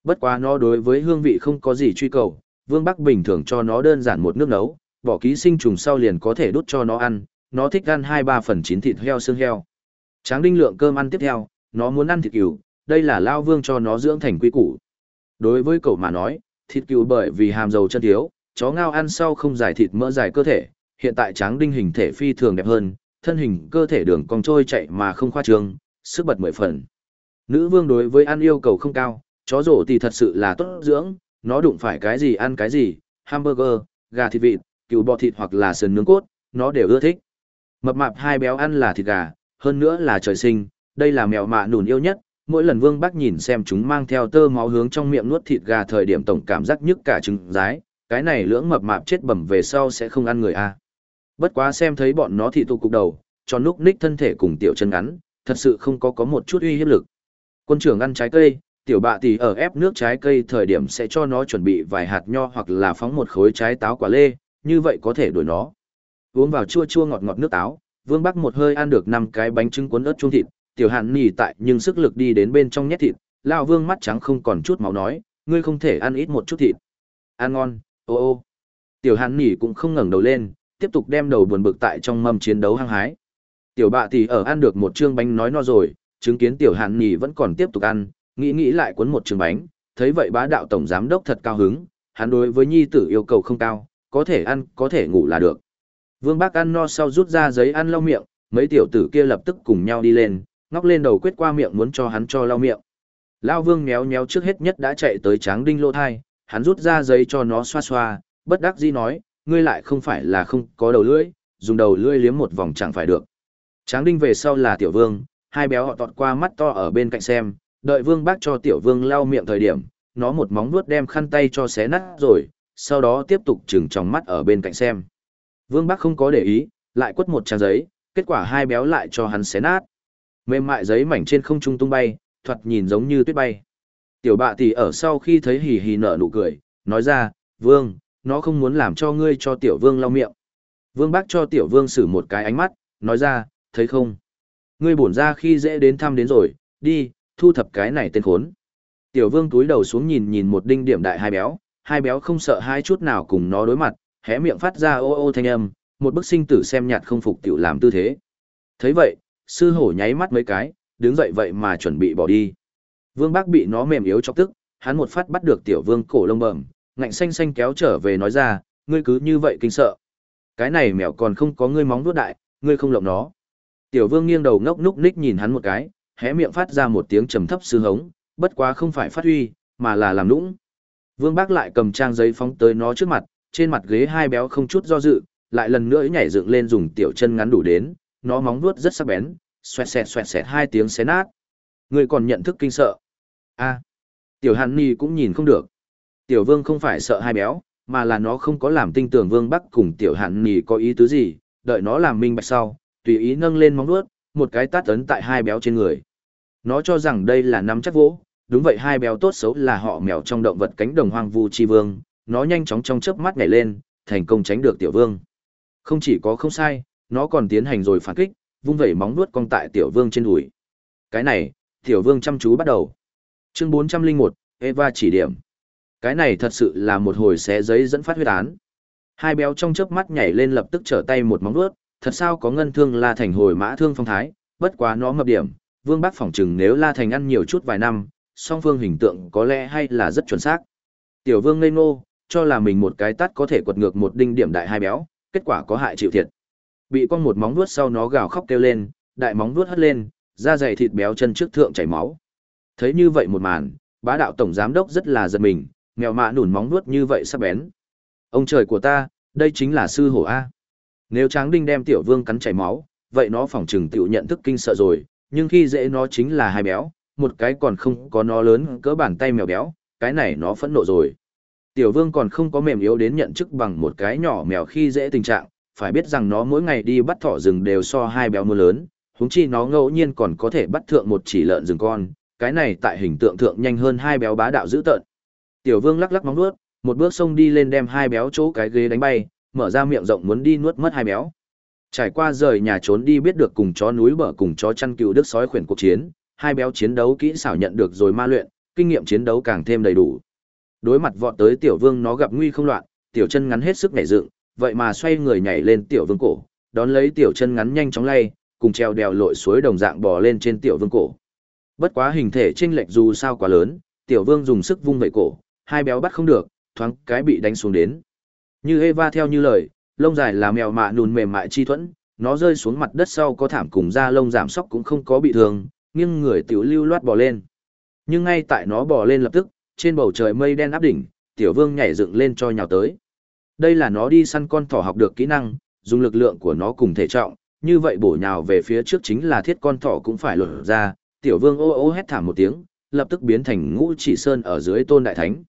Bất quá nó đối với hương vị không có gì truy cầu, Vương Bắc bình thường cho nó đơn giản một nước nấu, bỏ ký sinh trùng sau liền có thể đút cho nó ăn, nó thích ăn 2-3 phần 9 thịt heo xương heo. Tráng đinh lượng cơm ăn tiếp theo, nó muốn ăn thịt cừu, đây là Lao Vương cho nó dưỡng thành quy củ. Đối với cậu mà nói, thịt cừu bởi vì hàm dầu chân thiếu, chó ngao ăn sau không giải thịt mỡ dài cơ thể, hiện tại tráng đinh hình thể phi thường đẹp hơn, thân hình cơ thể đường cong trôi chạy mà không khoa trương, sức bật mười phần. Nữ vương đối với ăn yêu cầu không cao, chó rổ thì thật sự là tốt dưỡng, nó đụng phải cái gì ăn cái gì, hamburger, gà thịt vịt, cừu bò thịt hoặc là sườn nướng cốt, nó đều ưa thích. Mập mạp hai béo ăn là thịt gà, hơn nữa là trời sinh, đây là mèo mạ nùn yêu nhất. Mỗi lần Vương bác nhìn xem chúng mang theo tơ máu hướng trong miệng nuốt thịt gà thời điểm tổng cảm giác nhức cả trứng rái, cái này lưỡng mập mạp chết bẩm về sau sẽ không ăn người a. Bất quá xem thấy bọn nó thị tụ cục đầu, cho núc ních thân thể cùng tiểu chân ngắn, thật sự không có có một chút uy hiếp lực. Quân trưởng ăn trái cây, tiểu bạ tỷ ở ép nước trái cây thời điểm sẽ cho nó chuẩn bị vài hạt nho hoặc là phóng một khối trái táo quả lê, như vậy có thể đuổi nó. Uống vào chua chua ngọt ngọt nước táo, Vương Bắc một hơi ăn được năm cái bánh trứng cuốn ớt chung thịt, tiểu Hàn nhỉ tại nhưng sức lực đi đến bên trong nhét thịt, lão Vương mắt trắng không còn chút máu nói, ngươi không thể ăn ít một chút thịt. Ăn ngon, ô ô. Tiểu Hàn nỉ cũng không ngẩng đầu lên, tiếp tục đem đầu buồn bực tại trong mâm chiến đấu hăng hái. Tiểu bạ tỷ ở ăn được một trương bánh nói no rồi, chứng kiến tiểu Hàn Nhỉ vẫn còn tiếp tục ăn, nghĩ nghĩ lại cuốn một trương bánh, thấy vậy bá đạo tổng giám đốc thật cao hứng, hắn đối với nhi tử yêu cầu không cao, có thể ăn, có thể ngủ là được. Vương Bác ăn no sau rút ra giấy ăn lau miệng, mấy tiểu tử kia lập tức cùng nhau đi lên, ngóc lên đầu quyết qua miệng muốn cho hắn cho lau miệng. Lao Vương méo méo trước hết nhất đã chạy tới Tráng Đinh lô thai, hắn rút ra giấy cho nó xoa xoa, bất đắc dĩ nói, ngươi lại không phải là không có đầu lưỡi, dùng đầu lưỡi liếm một vòng chẳng phải được. Tráng đinh về sau là tiểu vương, hai béo họ tọt qua mắt to ở bên cạnh xem, đợi vương bác cho tiểu vương lau miệng thời điểm, nó một móng vuốt đem khăn tay cho xé nát rồi, sau đó tiếp tục chừng trong mắt ở bên cạnh xem. Vương Bác không có để ý, lại quất một trang giấy, kết quả hai béo lại cho hắn xé nát. Mềm mại giấy mảnh trên không trung tung bay, thoạt nhìn giống như tuyết bay. Tiểu bạ tỷ ở sau khi thấy hì hì nở nụ cười, nói ra, Vương, nó không muốn làm cho ngươi cho tiểu vương lau miệng. Vương bác cho tiểu vương xử một cái ánh mắt, nói ra, thấy không? Ngươi bổn ra khi dễ đến thăm đến rồi, đi, thu thập cái này tên khốn. Tiểu vương túi đầu xuống nhìn nhìn một đinh điểm đại hai béo, hai béo không sợ hai chút nào cùng nó đối mặt, hé miệng phát ra ô ô thanh âm, một bức sinh tử xem nhạt không phục tiểu làm tư thế. thấy vậy, sư hổ nháy mắt mấy cái, đứng dậy vậy mà chuẩn bị bỏ đi. Vương bác bị nó mềm yếu chọc tức, hắn một phát bắt được tiểu vương cổ lông bẩm, ngạnh xanh xanh kéo trở về nói ra, ngươi cứ như vậy kinh sợ. Cái này mèo còn không có ngươi móng vuốt đại, ngươi không lộng nó. Tiểu vương nghiêng đầu ngốc núc ních nhìn hắn một cái, hé miệng phát ra một tiếng trầm thấp sư hống, bất quá không phải phát huy, mà là làm nũng. Vương bác lại cầm trang giấy phóng tới nó trước mặt, trên mặt ghế hai béo không chút do dự, lại lần nữa nhảy dựng lên dùng tiểu chân ngắn đủ đến, nó móng vuốt rất sắc bén, xoẹt xẹt xoẹt xẹt hai tiếng xé nát. Ngươi còn nhận thức kinh sợ. A. tiểu Hàn Ni cũng nhìn không được. Tiểu Vương không phải sợ hai béo, mà là nó không có làm tinh tưởng Vương Bắc cùng tiểu Hàn Ni có ý tứ gì, đợi nó làm minh bạch sau, tùy ý nâng lên móng nuốt, một cái tát ấn tại hai béo trên người. Nó cho rằng đây là nắm chắc vỗ, đúng vậy hai béo tốt xấu là họ mèo trong động vật cánh đồng hoang vu chi vương, nó nhanh chóng trong chớp mắt nhảy lên, thành công tránh được tiểu vương. Không chỉ có không sai, nó còn tiến hành rồi phản kích, vung vẩy móng nuốt cong tại tiểu vương trên đùi. Cái này, tiểu vương chăm chú bắt đầu. Chương 401, Eva chỉ điểm. Cái này thật sự là một hồi xé giấy dẫn phát huyết án. Hai béo trong chớp mắt nhảy lên lập tức trở tay một móng vuốt, thật sao có ngân thương La Thành hồi mã thương phong thái, bất quá nó ngập điểm, Vương Bắc phỏng chừng nếu La Thành ăn nhiều chút vài năm, song phương hình tượng có lẽ hay là rất chuẩn xác. Tiểu Vương ngây ngô, cho là mình một cái tắt có thể quật ngược một đinh điểm đại hai béo, kết quả có hại chịu thiệt. Bị con một móng vuốt sau nó gào khóc kêu lên, đại móng vuốt hất lên, da dày thịt béo chân trước thượng chảy máu. Thấy như vậy một màn, bá đạo tổng giám đốc rất là giật mình, mèo mạ nủn móng nuốt như vậy sắc bén. Ông trời của ta, đây chính là sư hổ A. Nếu Tráng Đinh đem tiểu vương cắn chảy máu, vậy nó phỏng trừng tiểu nhận thức kinh sợ rồi, nhưng khi dễ nó chính là hai béo, một cái còn không có nó lớn cỡ bàn tay mèo béo, cái này nó phẫn nộ rồi. Tiểu vương còn không có mềm yếu đến nhận chức bằng một cái nhỏ mèo khi dễ tình trạng, phải biết rằng nó mỗi ngày đi bắt thỏ rừng đều so hai béo mưa lớn, huống chi nó ngẫu nhiên còn có thể bắt thượng một chỉ lợn rừng con, cái này tại hình tượng thượng nhanh hơn hai béo bá đạo dữ tợn. Tiểu vương lắc lắc móng nuốt, một bước xông đi lên đem hai béo chỗ cái ghế đánh bay, mở ra miệng rộng muốn đi nuốt mất hai béo. Trải qua rời nhà trốn đi biết được cùng chó núi bờ cùng chó chăn cừu đức sói khuyển cuộc chiến, hai béo chiến đấu kỹ xảo nhận được rồi ma luyện, kinh nghiệm chiến đấu càng thêm đầy đủ. Đối mặt vọt tới tiểu vương nó gặp nguy không loạn, tiểu chân ngắn hết sức nhảy dựng, vậy mà xoay người nhảy lên tiểu vương cổ, đón lấy tiểu chân ngắn nhanh chóng lay, cùng treo đèo lội suối đồng dạng bò lên trên tiểu vương cổ. Bất quá hình thể chênh lệch dù sao quá lớn, tiểu vương dùng sức vung vẩy cổ, hai béo bắt không được, thoáng cái bị đánh xuống đến. Như Eva theo như lời, lông dài là mèo mạ nùn mềm mại chi thuẫn, nó rơi xuống mặt đất sau có thảm cùng da lông giảm sóc cũng không có bị thương, nghiêng người tiểu lưu loát bò lên. Nhưng ngay tại nó bò lên lập tức, trên bầu trời mây đen áp đỉnh, tiểu vương nhảy dựng lên cho nhào tới. Đây là nó đi săn con thỏ học được kỹ năng, dùng lực lượng của nó cùng thể trọng, như vậy bổ nhào về phía trước chính là thiết con thỏ cũng phải lột ra, tiểu vương ô ô hét thảm một tiếng, lập tức biến thành ngũ chỉ sơn ở dưới tôn đại thánh.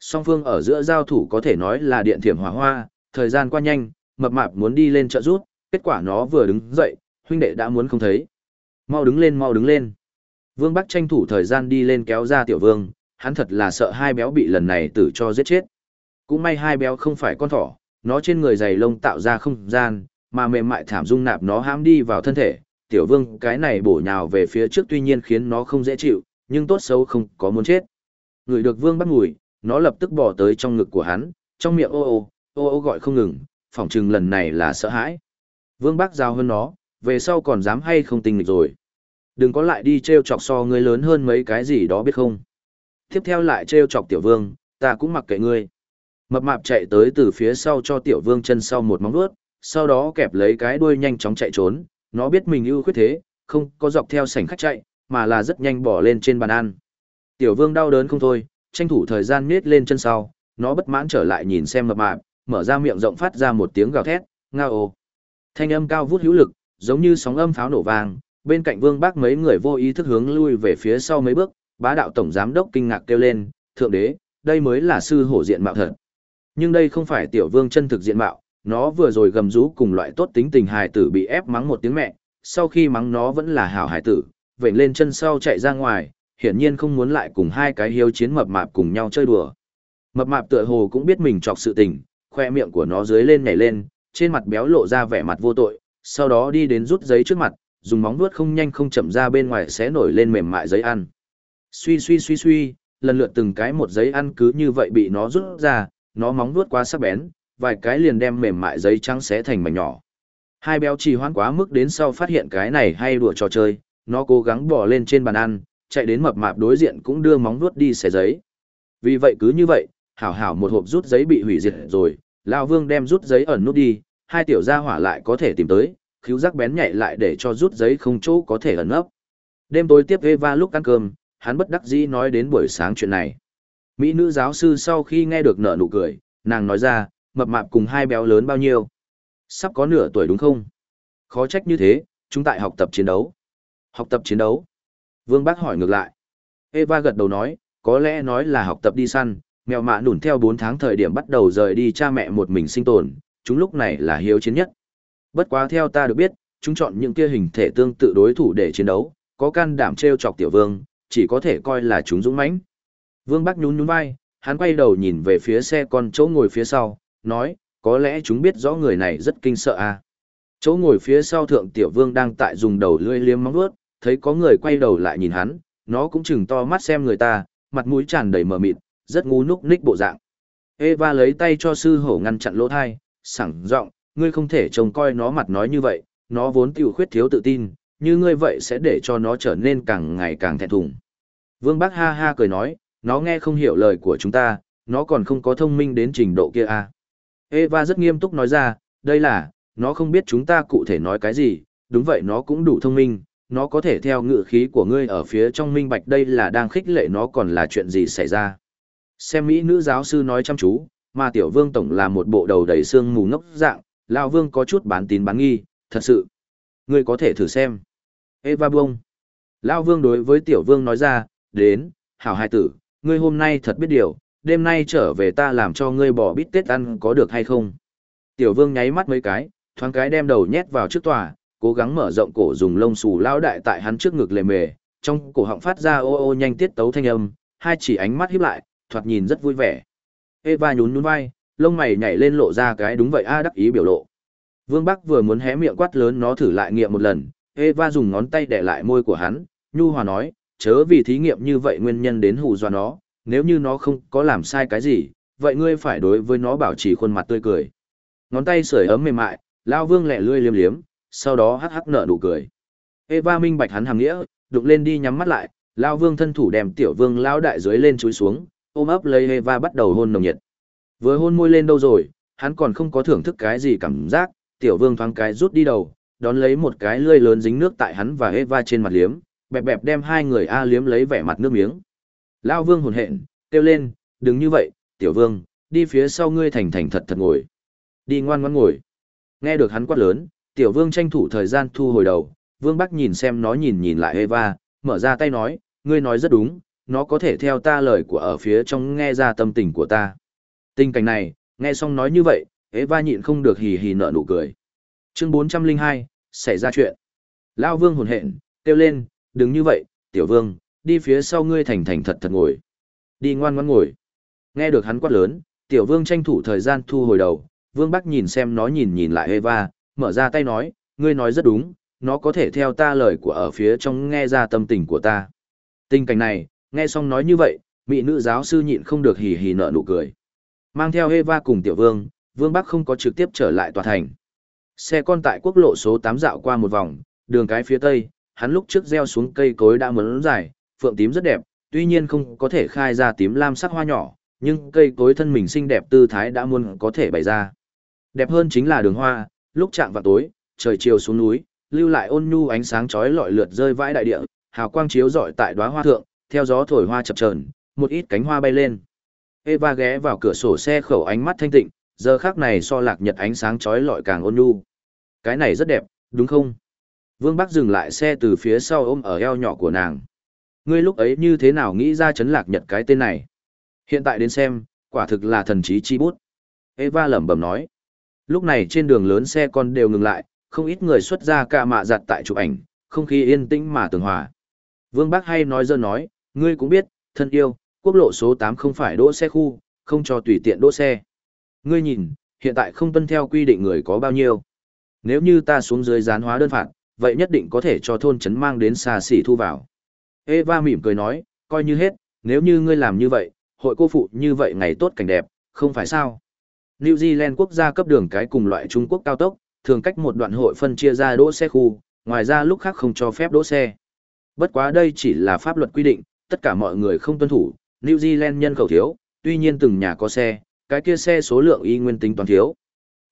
Song phương ở giữa giao thủ có thể nói là điện thiểm hỏa hoa, thời gian qua nhanh, mập mạp muốn đi lên trợ rút, kết quả nó vừa đứng dậy, huynh đệ đã muốn không thấy. Mau đứng lên mau đứng lên. Vương Bắc tranh thủ thời gian đi lên kéo ra tiểu vương, hắn thật là sợ hai béo bị lần này tử cho giết chết. Cũng may hai béo không phải con thỏ, nó trên người dày lông tạo ra không gian, mà mềm mại thảm dung nạp nó hãm đi vào thân thể. Tiểu vương cái này bổ nhào về phía trước tuy nhiên khiến nó không dễ chịu, nhưng tốt xấu không có muốn chết. Người được vương bắt ngủi, nó lập tức bỏ tới trong ngực của hắn, trong miệng ô ô, ô ô gọi không ngừng, phỏng chừng lần này là sợ hãi. Vương bác giao hơn nó, về sau còn dám hay không tình nghịch rồi. Đừng có lại đi treo chọc so ngươi lớn hơn mấy cái gì đó biết không. Tiếp theo lại treo chọc tiểu vương, ta cũng mặc kệ ngươi. Mập mạp chạy tới từ phía sau cho tiểu vương chân sau một móng vuốt, sau đó kẹp lấy cái đuôi nhanh chóng chạy trốn, nó biết mình ưu khuyết thế, không có dọc theo sảnh khách chạy, mà là rất nhanh bỏ lên trên bàn ăn. Tiểu vương đau đớn không thôi, tranh thủ thời gian nết lên chân sau, nó bất mãn trở lại nhìn xem mập mạp, mở ra miệng rộng phát ra một tiếng gào thét, ngao ồ. Thanh âm cao vút hữu lực, giống như sóng âm pháo nổ vang, bên cạnh Vương Bác mấy người vô ý thức hướng lui về phía sau mấy bước, bá đạo tổng giám đốc kinh ngạc kêu lên, "Thượng đế, đây mới là sư hổ diện mạo thật." Nhưng đây không phải tiểu vương chân thực diện mạo, nó vừa rồi gầm rú cùng loại tốt tính tình hài tử bị ép mắng một tiếng mẹ, sau khi mắng nó vẫn là hảo hài tử, vểnh lên chân sau chạy ra ngoài, hiển nhiên không muốn lại cùng hai cái hiếu chiến mập mạp cùng nhau chơi đùa. Mập mạp tựa hồ cũng biết mình chọc sự tình, khoe miệng của nó dưới lên nhảy lên, trên mặt béo lộ ra vẻ mặt vô tội, sau đó đi đến rút giấy trước mặt, dùng móng vuốt không nhanh không chậm ra bên ngoài xé nổi lên mềm mại giấy ăn. Suy suy suy suy, lần lượt từng cái một giấy ăn cứ như vậy bị nó rút ra, nó móng vuốt quá sắc bén, vài cái liền đem mềm mại giấy trắng xé thành mảnh nhỏ. Hai béo trì hoãn quá mức đến sau phát hiện cái này hay đùa trò chơi, nó cố gắng bỏ lên trên bàn ăn, chạy đến mập mạp đối diện cũng đưa móng vuốt đi xé giấy. Vì vậy cứ như vậy, hảo hảo một hộp rút giấy bị hủy diệt rồi, lão Vương đem rút giấy ẩn nút đi, hai tiểu gia hỏa lại có thể tìm tới, khíu giác bén nhạy lại để cho rút giấy không chỗ có thể ẩn nấp. Đêm tối tiếp Eva lúc ăn cơm, hắn bất đắc dĩ nói đến buổi sáng chuyện này. Mỹ nữ giáo sư sau khi nghe được nở nụ cười, nàng nói ra, mập mạp cùng hai béo lớn bao nhiêu? Sắp có nửa tuổi đúng không? Khó trách như thế, chúng tại học tập chiến đấu. Học tập chiến đấu? Vương Bác hỏi ngược lại. Eva gật đầu nói, có lẽ nói là học tập đi săn, mèo mạ nủn theo 4 tháng thời điểm bắt đầu rời đi cha mẹ một mình sinh tồn, chúng lúc này là hiếu chiến nhất. Bất quá theo ta được biết, chúng chọn những kia hình thể tương tự đối thủ để chiến đấu, có can đảm treo chọc tiểu vương, chỉ có thể coi là chúng dũng mãnh. Vương Bắc nhún nhún vai, hắn quay đầu nhìn về phía xe con chỗ ngồi phía sau, nói, có lẽ chúng biết rõ người này rất kinh sợ à. Chỗ ngồi phía sau thượng tiểu vương đang tại dùng đầu lưỡi liếm móng vuốt, thấy có người quay đầu lại nhìn hắn, nó cũng chừng to mắt xem người ta, mặt mũi tràn đầy mờ mịt, rất ngu núc ních bộ dạng. Eva lấy tay cho sư hổ ngăn chặn lỗ thai, sẵn giọng, ngươi không thể trông coi nó mặt nói như vậy, nó vốn tiểu khuyết thiếu tự tin, như ngươi vậy sẽ để cho nó trở nên càng ngày càng thẹn thùng. Vương Bắc ha ha cười nói, nó nghe không hiểu lời của chúng ta, nó còn không có thông minh đến trình độ kia à. Eva rất nghiêm túc nói ra, đây là, nó không biết chúng ta cụ thể nói cái gì, đúng vậy nó cũng đủ thông minh, nó có thể theo ngự khí của ngươi ở phía trong minh bạch đây là đang khích lệ nó còn là chuyện gì xảy ra. Xem Mỹ nữ giáo sư nói chăm chú, mà tiểu vương tổng là một bộ đầu đầy xương mù ngốc dạng, Lão vương có chút bán tín bán nghi, thật sự. Ngươi có thể thử xem. Eva bông. Lão vương đối với tiểu vương nói ra, đến, hảo hai tử, ngươi hôm nay thật biết điều, đêm nay trở về ta làm cho ngươi bỏ bít tết ăn có được hay không. Tiểu vương nháy mắt mấy cái, thoáng cái đem đầu nhét vào trước tòa, cố gắng mở rộng cổ dùng lông xù lao đại tại hắn trước ngực lề mề, trong cổ họng phát ra ô ô nhanh tiết tấu thanh âm, hai chỉ ánh mắt híp lại, thoạt nhìn rất vui vẻ. Eva nhún nhún vai, lông mày nhảy lên lộ ra cái đúng vậy a đắc ý biểu lộ. Vương Bắc vừa muốn hé miệng quát lớn nó thử lại nghiệm một lần, Eva dùng ngón tay để lại môi của hắn, nhu hòa nói, chớ vì thí nghiệm như vậy nguyên nhân đến hù dọa nó, nếu như nó không có làm sai cái gì, vậy ngươi phải đối với nó bảo trì khuôn mặt tươi cười. Ngón tay sưởi ấm mềm mại, Lao Vương lẹ lươi liếm liếm, sau đó hắc hắc nở nụ cười. Eva minh bạch hắn hàm nghĩa, đụng lên đi nhắm mắt lại, Lao Vương thân thủ đem tiểu vương lao đại dưới lên chúi xuống, ôm ấp lấy Eva bắt đầu hôn nồng nhiệt. Vừa hôn môi lên đâu rồi, hắn còn không có thưởng thức cái gì cảm giác, tiểu vương thoáng cái rút đi đầu, đón lấy một cái lươi lớn dính nước tại hắn và Eva trên mặt liếm, bẹp bẹp đem hai người A liếm lấy vẻ mặt nước miếng. Lao vương hồn hện, kêu lên, đừng như vậy, tiểu vương, đi phía sau ngươi thành thành thật thật ngồi. Đi ngoan ngoan ngồi. Nghe được hắn quát lớn, tiểu vương tranh thủ thời gian thu hồi đầu, vương bắc nhìn xem nó nhìn nhìn lại Eva, mở ra tay nói, ngươi nói rất đúng, nó có thể theo ta lời của ở phía trong nghe ra tâm tình của ta. Tình cảnh này, nghe xong nói như vậy, Eva nhịn không được hì hì nở nụ cười. Chương 402, xảy ra chuyện. Lao vương hồn hện, kêu lên, đừng như vậy, tiểu vương, đi phía sau ngươi thành thành thật thật ngồi. Đi ngoan ngoan ngồi. Nghe được hắn quát lớn, tiểu vương tranh thủ thời gian thu hồi đầu, vương bắc nhìn xem nó nhìn nhìn lại Eva, mở ra tay nói, ngươi nói rất đúng, nó có thể theo ta lời của ở phía trong nghe ra tâm tình của ta. Tình cảnh này, nghe xong nói như vậy, mỹ nữ giáo sư nhịn không được hì hì nở nụ cười. Mang theo Eva cùng tiểu vương, vương bắc không có trực tiếp trở lại tòa thành. Xe con tại quốc lộ số 8 dạo qua một vòng, đường cái phía tây, hắn lúc trước gieo xuống cây cối đã mướn dài, phượng tím rất đẹp, tuy nhiên không có thể khai ra tím lam sắc hoa nhỏ, nhưng cây cối thân mình xinh đẹp tư thái đã muốn có thể bày ra. Đẹp hơn chính là đường hoa, lúc chạm vào tối, trời chiều xuống núi, lưu lại ôn nhu ánh sáng chói lọi lượt rơi vãi đại địa, hào quang chiếu rọi tại đóa hoa thượng, theo gió thổi hoa chập chờn, một ít cánh hoa bay lên. Eva ghé vào cửa sổ xe khẩu ánh mắt thanh tịnh, giờ khắc này so lạc nhật ánh sáng chói lọi càng ôn nhu. Cái này rất đẹp, đúng không? Vương Bắc dừng lại xe từ phía sau ôm ở eo nhỏ của nàng. Ngươi lúc ấy như thế nào nghĩ ra chấn lạc nhật cái tên này? Hiện tại đến xem, quả thực là thần trí chi bút. Eva lẩm bẩm nói. Lúc này trên đường lớn xe con đều ngừng lại, không ít người xuất ra cả mạ giặt tại chụp ảnh, không khí yên tĩnh mà tường hòa. Vương Bác hay nói dơ nói, ngươi cũng biết, thân yêu, quốc lộ số 8 không phải đỗ xe khu, không cho tùy tiện đỗ xe. Ngươi nhìn, hiện tại không tuân theo quy định người có bao nhiêu. Nếu như ta xuống dưới gián hóa đơn phạt, vậy nhất định có thể cho thôn trấn mang đến xa xỉ thu vào. Eva mỉm cười nói, coi như hết, nếu như ngươi làm như vậy, hội cô phụ như vậy ngày tốt cảnh đẹp, không phải sao. New Zealand quốc gia cấp đường cái cùng loại Trung Quốc cao tốc, thường cách một đoạn hội phân chia ra đỗ xe khu, ngoài ra lúc khác không cho phép đỗ xe. Bất quá đây chỉ là pháp luật quy định, tất cả mọi người không tuân thủ, New Zealand nhân khẩu thiếu, tuy nhiên từng nhà có xe, cái kia xe số lượng y nguyên tính toàn thiếu.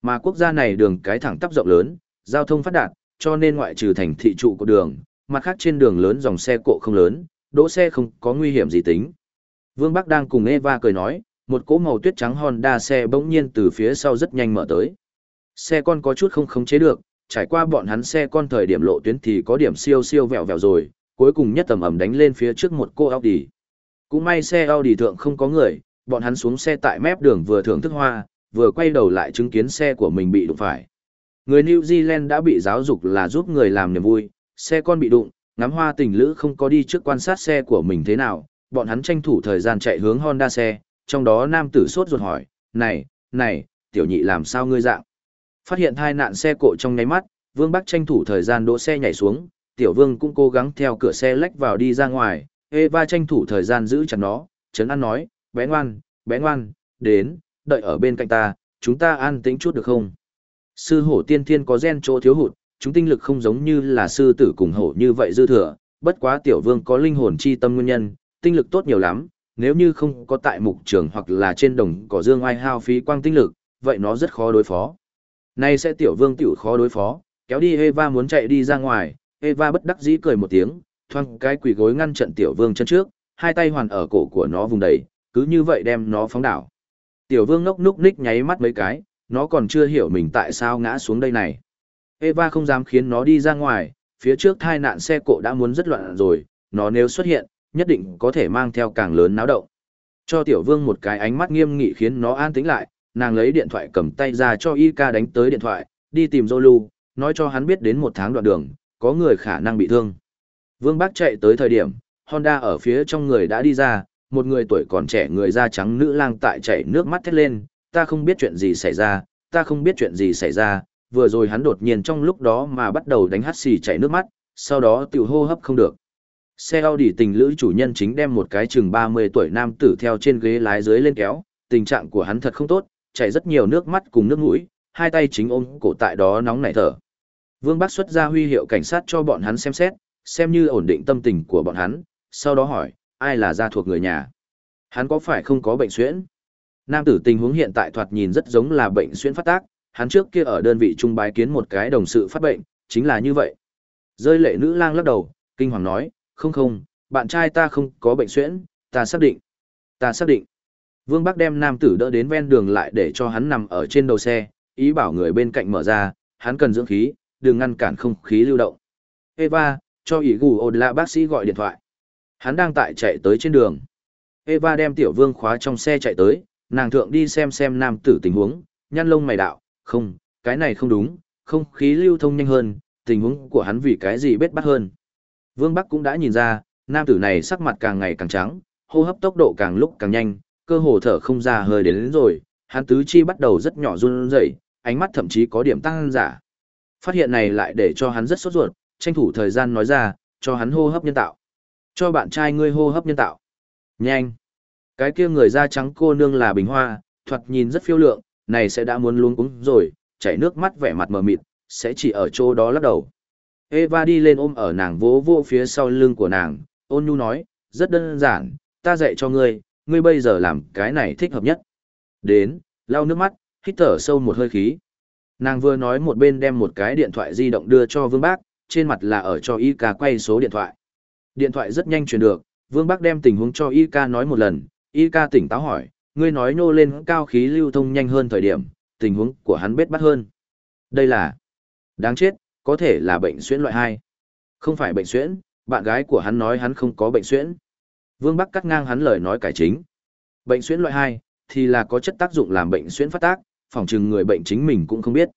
Mà quốc gia này đường cái thẳng tắp rộng lớn, giao thông phát đạt, cho nên ngoại trừ thành thị trụ của đường, mặt khác trên đường lớn dòng xe cộ không lớn, đỗ xe không có nguy hiểm gì tính. Vương Bắc đang cùng Eva cười nói, một cỗ màu tuyết trắng Honda xe bỗng nhiên từ phía sau rất nhanh mở tới. Xe con có chút không khống chế được, trải qua bọn hắn xe con thời điểm lộ tuyến thì có điểm siêu siêu vẹo vẹo rồi, cuối cùng nhất tầm ẩm đánh lên phía trước một cô Audi. Cũng may xe Audi thượng không có người, bọn hắn xuống xe tại mép đường vừa thưởng thức hoa, vừa quay đầu lại chứng kiến xe của mình bị đụng phải. Người New Zealand đã bị giáo dục là giúp người làm niềm vui, xe con bị đụng, ngắm hoa tình lữ không có đi trước quan sát xe của mình thế nào, bọn hắn tranh thủ thời gian chạy hướng Honda xe, trong đó nam tử sốt ruột hỏi, này, này, tiểu nhị làm sao ngươi dạng? Phát hiện hai nạn xe cộ trong nháy mắt, Vương Bắc tranh thủ thời gian đỗ xe nhảy xuống, tiểu vương cũng cố gắng theo cửa xe lách vào đi ra ngoài, Eva tranh thủ thời gian giữ chặt nó, chấn an nói, bé ngoan, bé ngoan, đến, đợi ở bên cạnh ta, chúng ta an tĩnh chút được không? Sư hổ tiên thiên có gen chỗ thiếu hụt, chúng tinh lực không giống như là sư tử cùng hổ như vậy dư thừa, bất quá tiểu vương có linh hồn chi tâm nguyên nhân, tinh lực tốt nhiều lắm, nếu như không có tại mục trường hoặc là trên đồng cỏ dương ai hao phí quang tinh lực, vậy nó rất khó đối phó. Nay sẽ tiểu vương tiểu khó đối phó, kéo đi Eva muốn chạy đi ra ngoài, Eva bất đắc dĩ cười một tiếng, thoang cái quỷ gối ngăn trận tiểu vương chân trước, hai tay hoàn ở cổ của nó vùng đầy, cứ như vậy đem nó phóng đảo. Tiểu vương ngốc núc ních nháy mắt mấy cái, nó còn chưa hiểu mình tại sao ngã xuống đây này. Eva không dám khiến nó đi ra ngoài, phía trước thai nạn xe cộ đã muốn rất loạn rồi, nó nếu xuất hiện, nhất định có thể mang theo càng lớn náo động. Cho tiểu vương một cái ánh mắt nghiêm nghị khiến nó an tĩnh lại, nàng lấy điện thoại cầm tay ra cho Ika đánh tới điện thoại, đi tìm Zolu, nói cho hắn biết đến một tháng đoạn đường, có người khả năng bị thương. Vương Bác chạy tới thời điểm, Honda ở phía trong người đã đi ra, một người tuổi còn trẻ người da trắng nữ lang tại chảy nước mắt thét lên, ta không biết chuyện gì xảy ra, ta không biết chuyện gì xảy ra, vừa rồi hắn đột nhiên trong lúc đó mà bắt đầu đánh hắt xì chảy nước mắt, sau đó tiểu hô hấp không được. Xe Audi tình lữ chủ nhân chính đem một cái chừng 30 tuổi nam tử theo trên ghế lái dưới lên kéo, tình trạng của hắn thật không tốt, chảy rất nhiều nước mắt cùng nước mũi, hai tay chính ôm cổ tại đó nóng nảy thở. Vương Bắc xuất ra huy hiệu cảnh sát cho bọn hắn xem xét, xem như ổn định tâm tình của bọn hắn, sau đó hỏi, ai là gia thuộc người nhà? Hắn có phải không có bệnh xuyễn? Nam tử tình huống hiện tại thoạt nhìn rất giống là bệnh xuyễn phát tác, hắn trước kia ở đơn vị trung bái kiến một cái đồng sự phát bệnh, chính là như vậy. Rơi lệ nữ lang lắc đầu, kinh hoàng nói, không không, bạn trai ta không có bệnh xuyễn, ta xác định. Ta xác định. Vương Bắc đem nam tử đỡ đến ven đường lại để cho hắn nằm ở trên đầu xe, ý bảo người bên cạnh mở ra, hắn cần dưỡng khí, đừng ngăn cản không khí lưu động. Eva, cho ý gù ồn lạ bác sĩ gọi điện thoại. Hắn đang tại chạy tới trên đường. Eva đem tiểu vương khóa trong xe chạy tới, nàng thượng đi xem xem nam tử tình huống, nhăn lông mày đạo, không, cái này không đúng, không khí lưu thông nhanh hơn, tình huống của hắn vì cái gì bết bắt hơn. Vương Bắc cũng đã nhìn ra, nam tử này sắc mặt càng ngày càng trắng, hô hấp tốc độ càng lúc càng nhanh, cơ hồ thở không ra hơi đến, đến rồi, hắn tứ chi bắt đầu rất nhỏ run rẩy, ánh mắt thậm chí có điểm tăng giả. Phát hiện này lại để cho hắn rất sốt ruột, tranh thủ thời gian nói ra, cho hắn hô hấp nhân tạo. Cho bạn trai ngươi hô hấp nhân tạo. Nhanh. Cái kia người da trắng cô nương là bình hoa, thoạt nhìn rất phiêu lượng, này sẽ đã muốn luôn cúng rồi, chảy nước mắt vẻ mặt mờ mịt, sẽ chỉ ở chỗ đó lắc đầu. Eva đi lên ôm ở nàng vỗ vỗ phía sau lưng của nàng, ôn nhu nói, rất đơn giản, ta dạy cho ngươi, ngươi bây giờ làm cái này thích hợp nhất. Đến, lau nước mắt, hít thở sâu một hơi khí. Nàng vừa nói một bên đem một cái điện thoại di động đưa cho Vương Bác, trên mặt là ở cho Y ca quay số điện thoại. Điện thoại rất nhanh truyền được, Vương Bác đem tình huống cho Y ca nói một lần, Y ca tỉnh táo hỏi, ngươi nói nô lên cao khí lưu thông nhanh hơn thời điểm, tình huống của hắn bết bắt hơn. Đây là đáng chết, có thể là bệnh xuyễn loại 2. Không phải bệnh xuyễn, bạn gái của hắn nói hắn không có bệnh xuyễn. Vương Bắc cắt ngang hắn lời nói cải chính. Bệnh xuyễn loại 2 thì là có chất tác dụng làm bệnh xuyễn phát tác, phòng trừng người bệnh chính mình cũng không biết.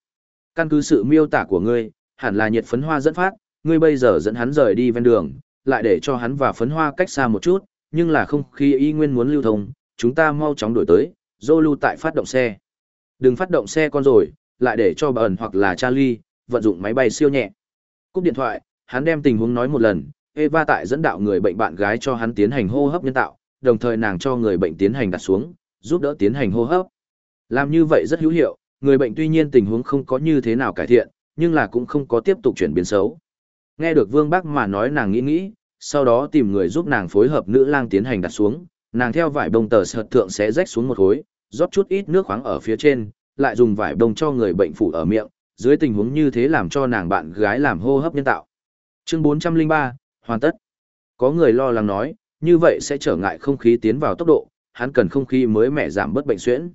Căn cứ sự miêu tả của ngươi, hẳn là nhiệt phấn hoa dẫn phát, ngươi bây giờ dẫn hắn rời đi ven đường, lại để cho hắn và phấn hoa cách xa một chút, nhưng là không khi y nguyên muốn lưu thông, chúng ta mau chóng đổi tới, Zolu lưu tại phát động xe. Đừng phát động xe con rồi, lại để cho bà ẩn hoặc là Charlie, vận dụng máy bay siêu nhẹ. Cúp điện thoại, hắn đem tình huống nói một lần, Eva tại dẫn đạo người bệnh bạn gái cho hắn tiến hành hô hấp nhân tạo, đồng thời nàng cho người bệnh tiến hành đặt xuống, giúp đỡ tiến hành hô hấp. Làm như vậy rất hữu hiệu, người bệnh tuy nhiên tình huống không có như thế nào cải thiện, nhưng là cũng không có tiếp tục chuyển biến xấu. Nghe được Vương Bắc mà nói nàng nghĩ nghĩ, sau đó tìm người giúp nàng phối hợp nữ lang tiến hành đặt xuống, nàng theo vải bông tờ sợt thượng sẽ rách xuống một khối, rót chút ít nước khoáng ở phía trên, lại dùng vải bông cho người bệnh phủ ở miệng, dưới tình huống như thế làm cho nàng bạn gái làm hô hấp nhân tạo. Chương 403, hoàn tất. Có người lo lắng nói, như vậy sẽ trở ngại không khí tiến vào tốc độ, hắn cần không khí mới mẻ giảm bớt bệnh suyễn.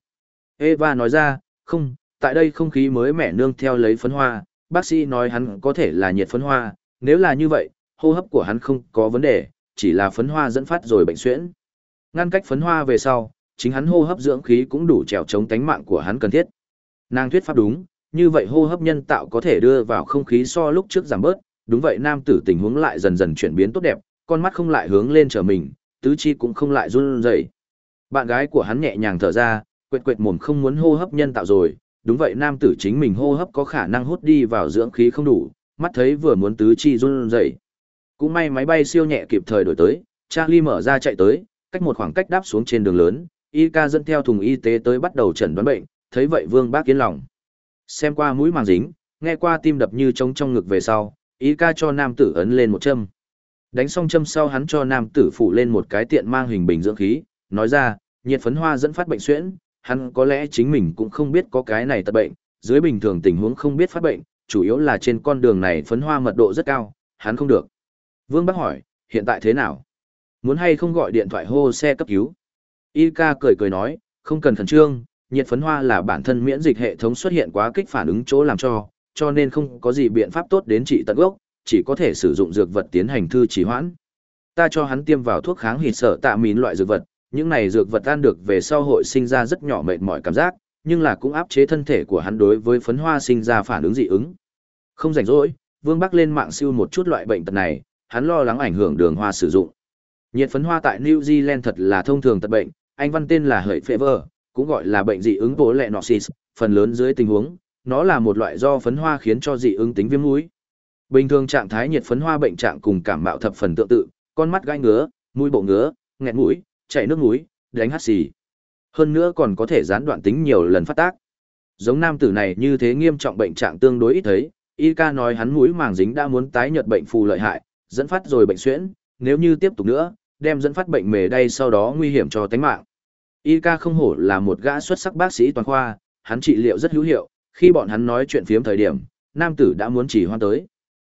Eva nói ra, không, tại đây không khí mới mẻ nương theo lấy phấn hoa, bác sĩ nói hắn có thể là nhiệt phấn hoa, nếu là như vậy, hô hấp của hắn không có vấn đề, chỉ là phấn hoa dẫn phát rồi bệnh xuyễn. Ngăn cách phấn hoa về sau, chính hắn hô hấp dưỡng khí cũng đủ trèo chống tánh mạng của hắn cần thiết. Nàng thuyết pháp đúng, như vậy hô hấp nhân tạo có thể đưa vào không khí so lúc trước giảm bớt, đúng vậy nam tử tình huống lại dần dần chuyển biến tốt đẹp, con mắt không lại hướng lên trở mình, tứ chi cũng không lại run rẩy. Bạn gái của hắn nhẹ nhàng thở ra, quệt quệt mồm không muốn hô hấp nhân tạo rồi, đúng vậy nam tử chính mình hô hấp có khả năng hút đi vào dưỡng khí không đủ, mắt thấy vừa muốn tứ chi run rẩy. Cũng may máy bay siêu nhẹ kịp thời đổi tới, Charlie mở ra chạy tới, cách một khoảng cách đáp xuống trên đường lớn, y ca dẫn theo thùng y tế tới bắt đầu chẩn đoán bệnh, thấy vậy Vương Bác yên lòng. Xem qua mũi màng dính, nghe qua tim đập như trống trong ngực về sau, y ca cho nam tử ấn lên một châm. Đánh xong châm sau hắn cho nam tử phụ lên một cái tiện mang hình bình dưỡng khí, nói ra, nhiệt phấn hoa dẫn phát bệnh suyễn, hắn có lẽ chính mình cũng không biết có cái này tật bệnh, dưới bình thường tình huống không biết phát bệnh, chủ yếu là trên con đường này phấn hoa mật độ rất cao, hắn không được. Vương Bắc hỏi, hiện tại thế nào? Muốn hay không gọi điện thoại hô xe cấp cứu? Y ca cười cười nói, không cần khẩn trương, nhiệt phấn hoa là bản thân miễn dịch hệ thống xuất hiện quá kích phản ứng chỗ làm cho, cho nên không có gì biện pháp tốt đến trị tận gốc, chỉ có thể sử dụng dược vật tiến hành thư trì hoãn. Ta cho hắn tiêm vào thuốc kháng hịt sợ tạ mín loại dược vật, những này dược vật ăn được về sau hội sinh ra rất nhỏ mệt mỏi cảm giác, nhưng là cũng áp chế thân thể của hắn đối với phấn hoa sinh ra phản ứng dị ứng. Không rảnh rỗi, Vương Bắc lên mạng siêu một chút loại bệnh tật này, hắn lo lắng ảnh hưởng đường hoa sử dụng. Nhiệt phấn hoa tại New Zealand thật là thông thường tật bệnh, anh văn tên là hợi fever, cũng gọi là bệnh dị ứng bố lệ noxis, phần lớn dưới tình huống, nó là một loại do phấn hoa khiến cho dị ứng tính viêm mũi. Bình thường trạng thái nhiệt phấn hoa bệnh trạng cùng cảm mạo thập phần tương tự, con mắt gai ngứa, mũi bộ ngứa, nghẹt mũi, chảy nước mũi, đánh hắt xì. Hơn nữa còn có thể gián đoạn tính nhiều lần phát tác. Giống nam tử này như thế nghiêm trọng bệnh trạng tương đối ít thấy, y ca nói hắn mũi màng dính đã muốn tái nhợt bệnh phù lợi hại, dẫn phát rồi bệnh suyễn, nếu như tiếp tục nữa, đem dẫn phát bệnh mề đay sau đó nguy hiểm cho tính mạng. Y ca không hổ là một gã xuất sắc bác sĩ toàn khoa, hắn trị liệu rất hữu hiệu, khi bọn hắn nói chuyện phiếm thời điểm, nam tử đã muốn chỉ hoan tới.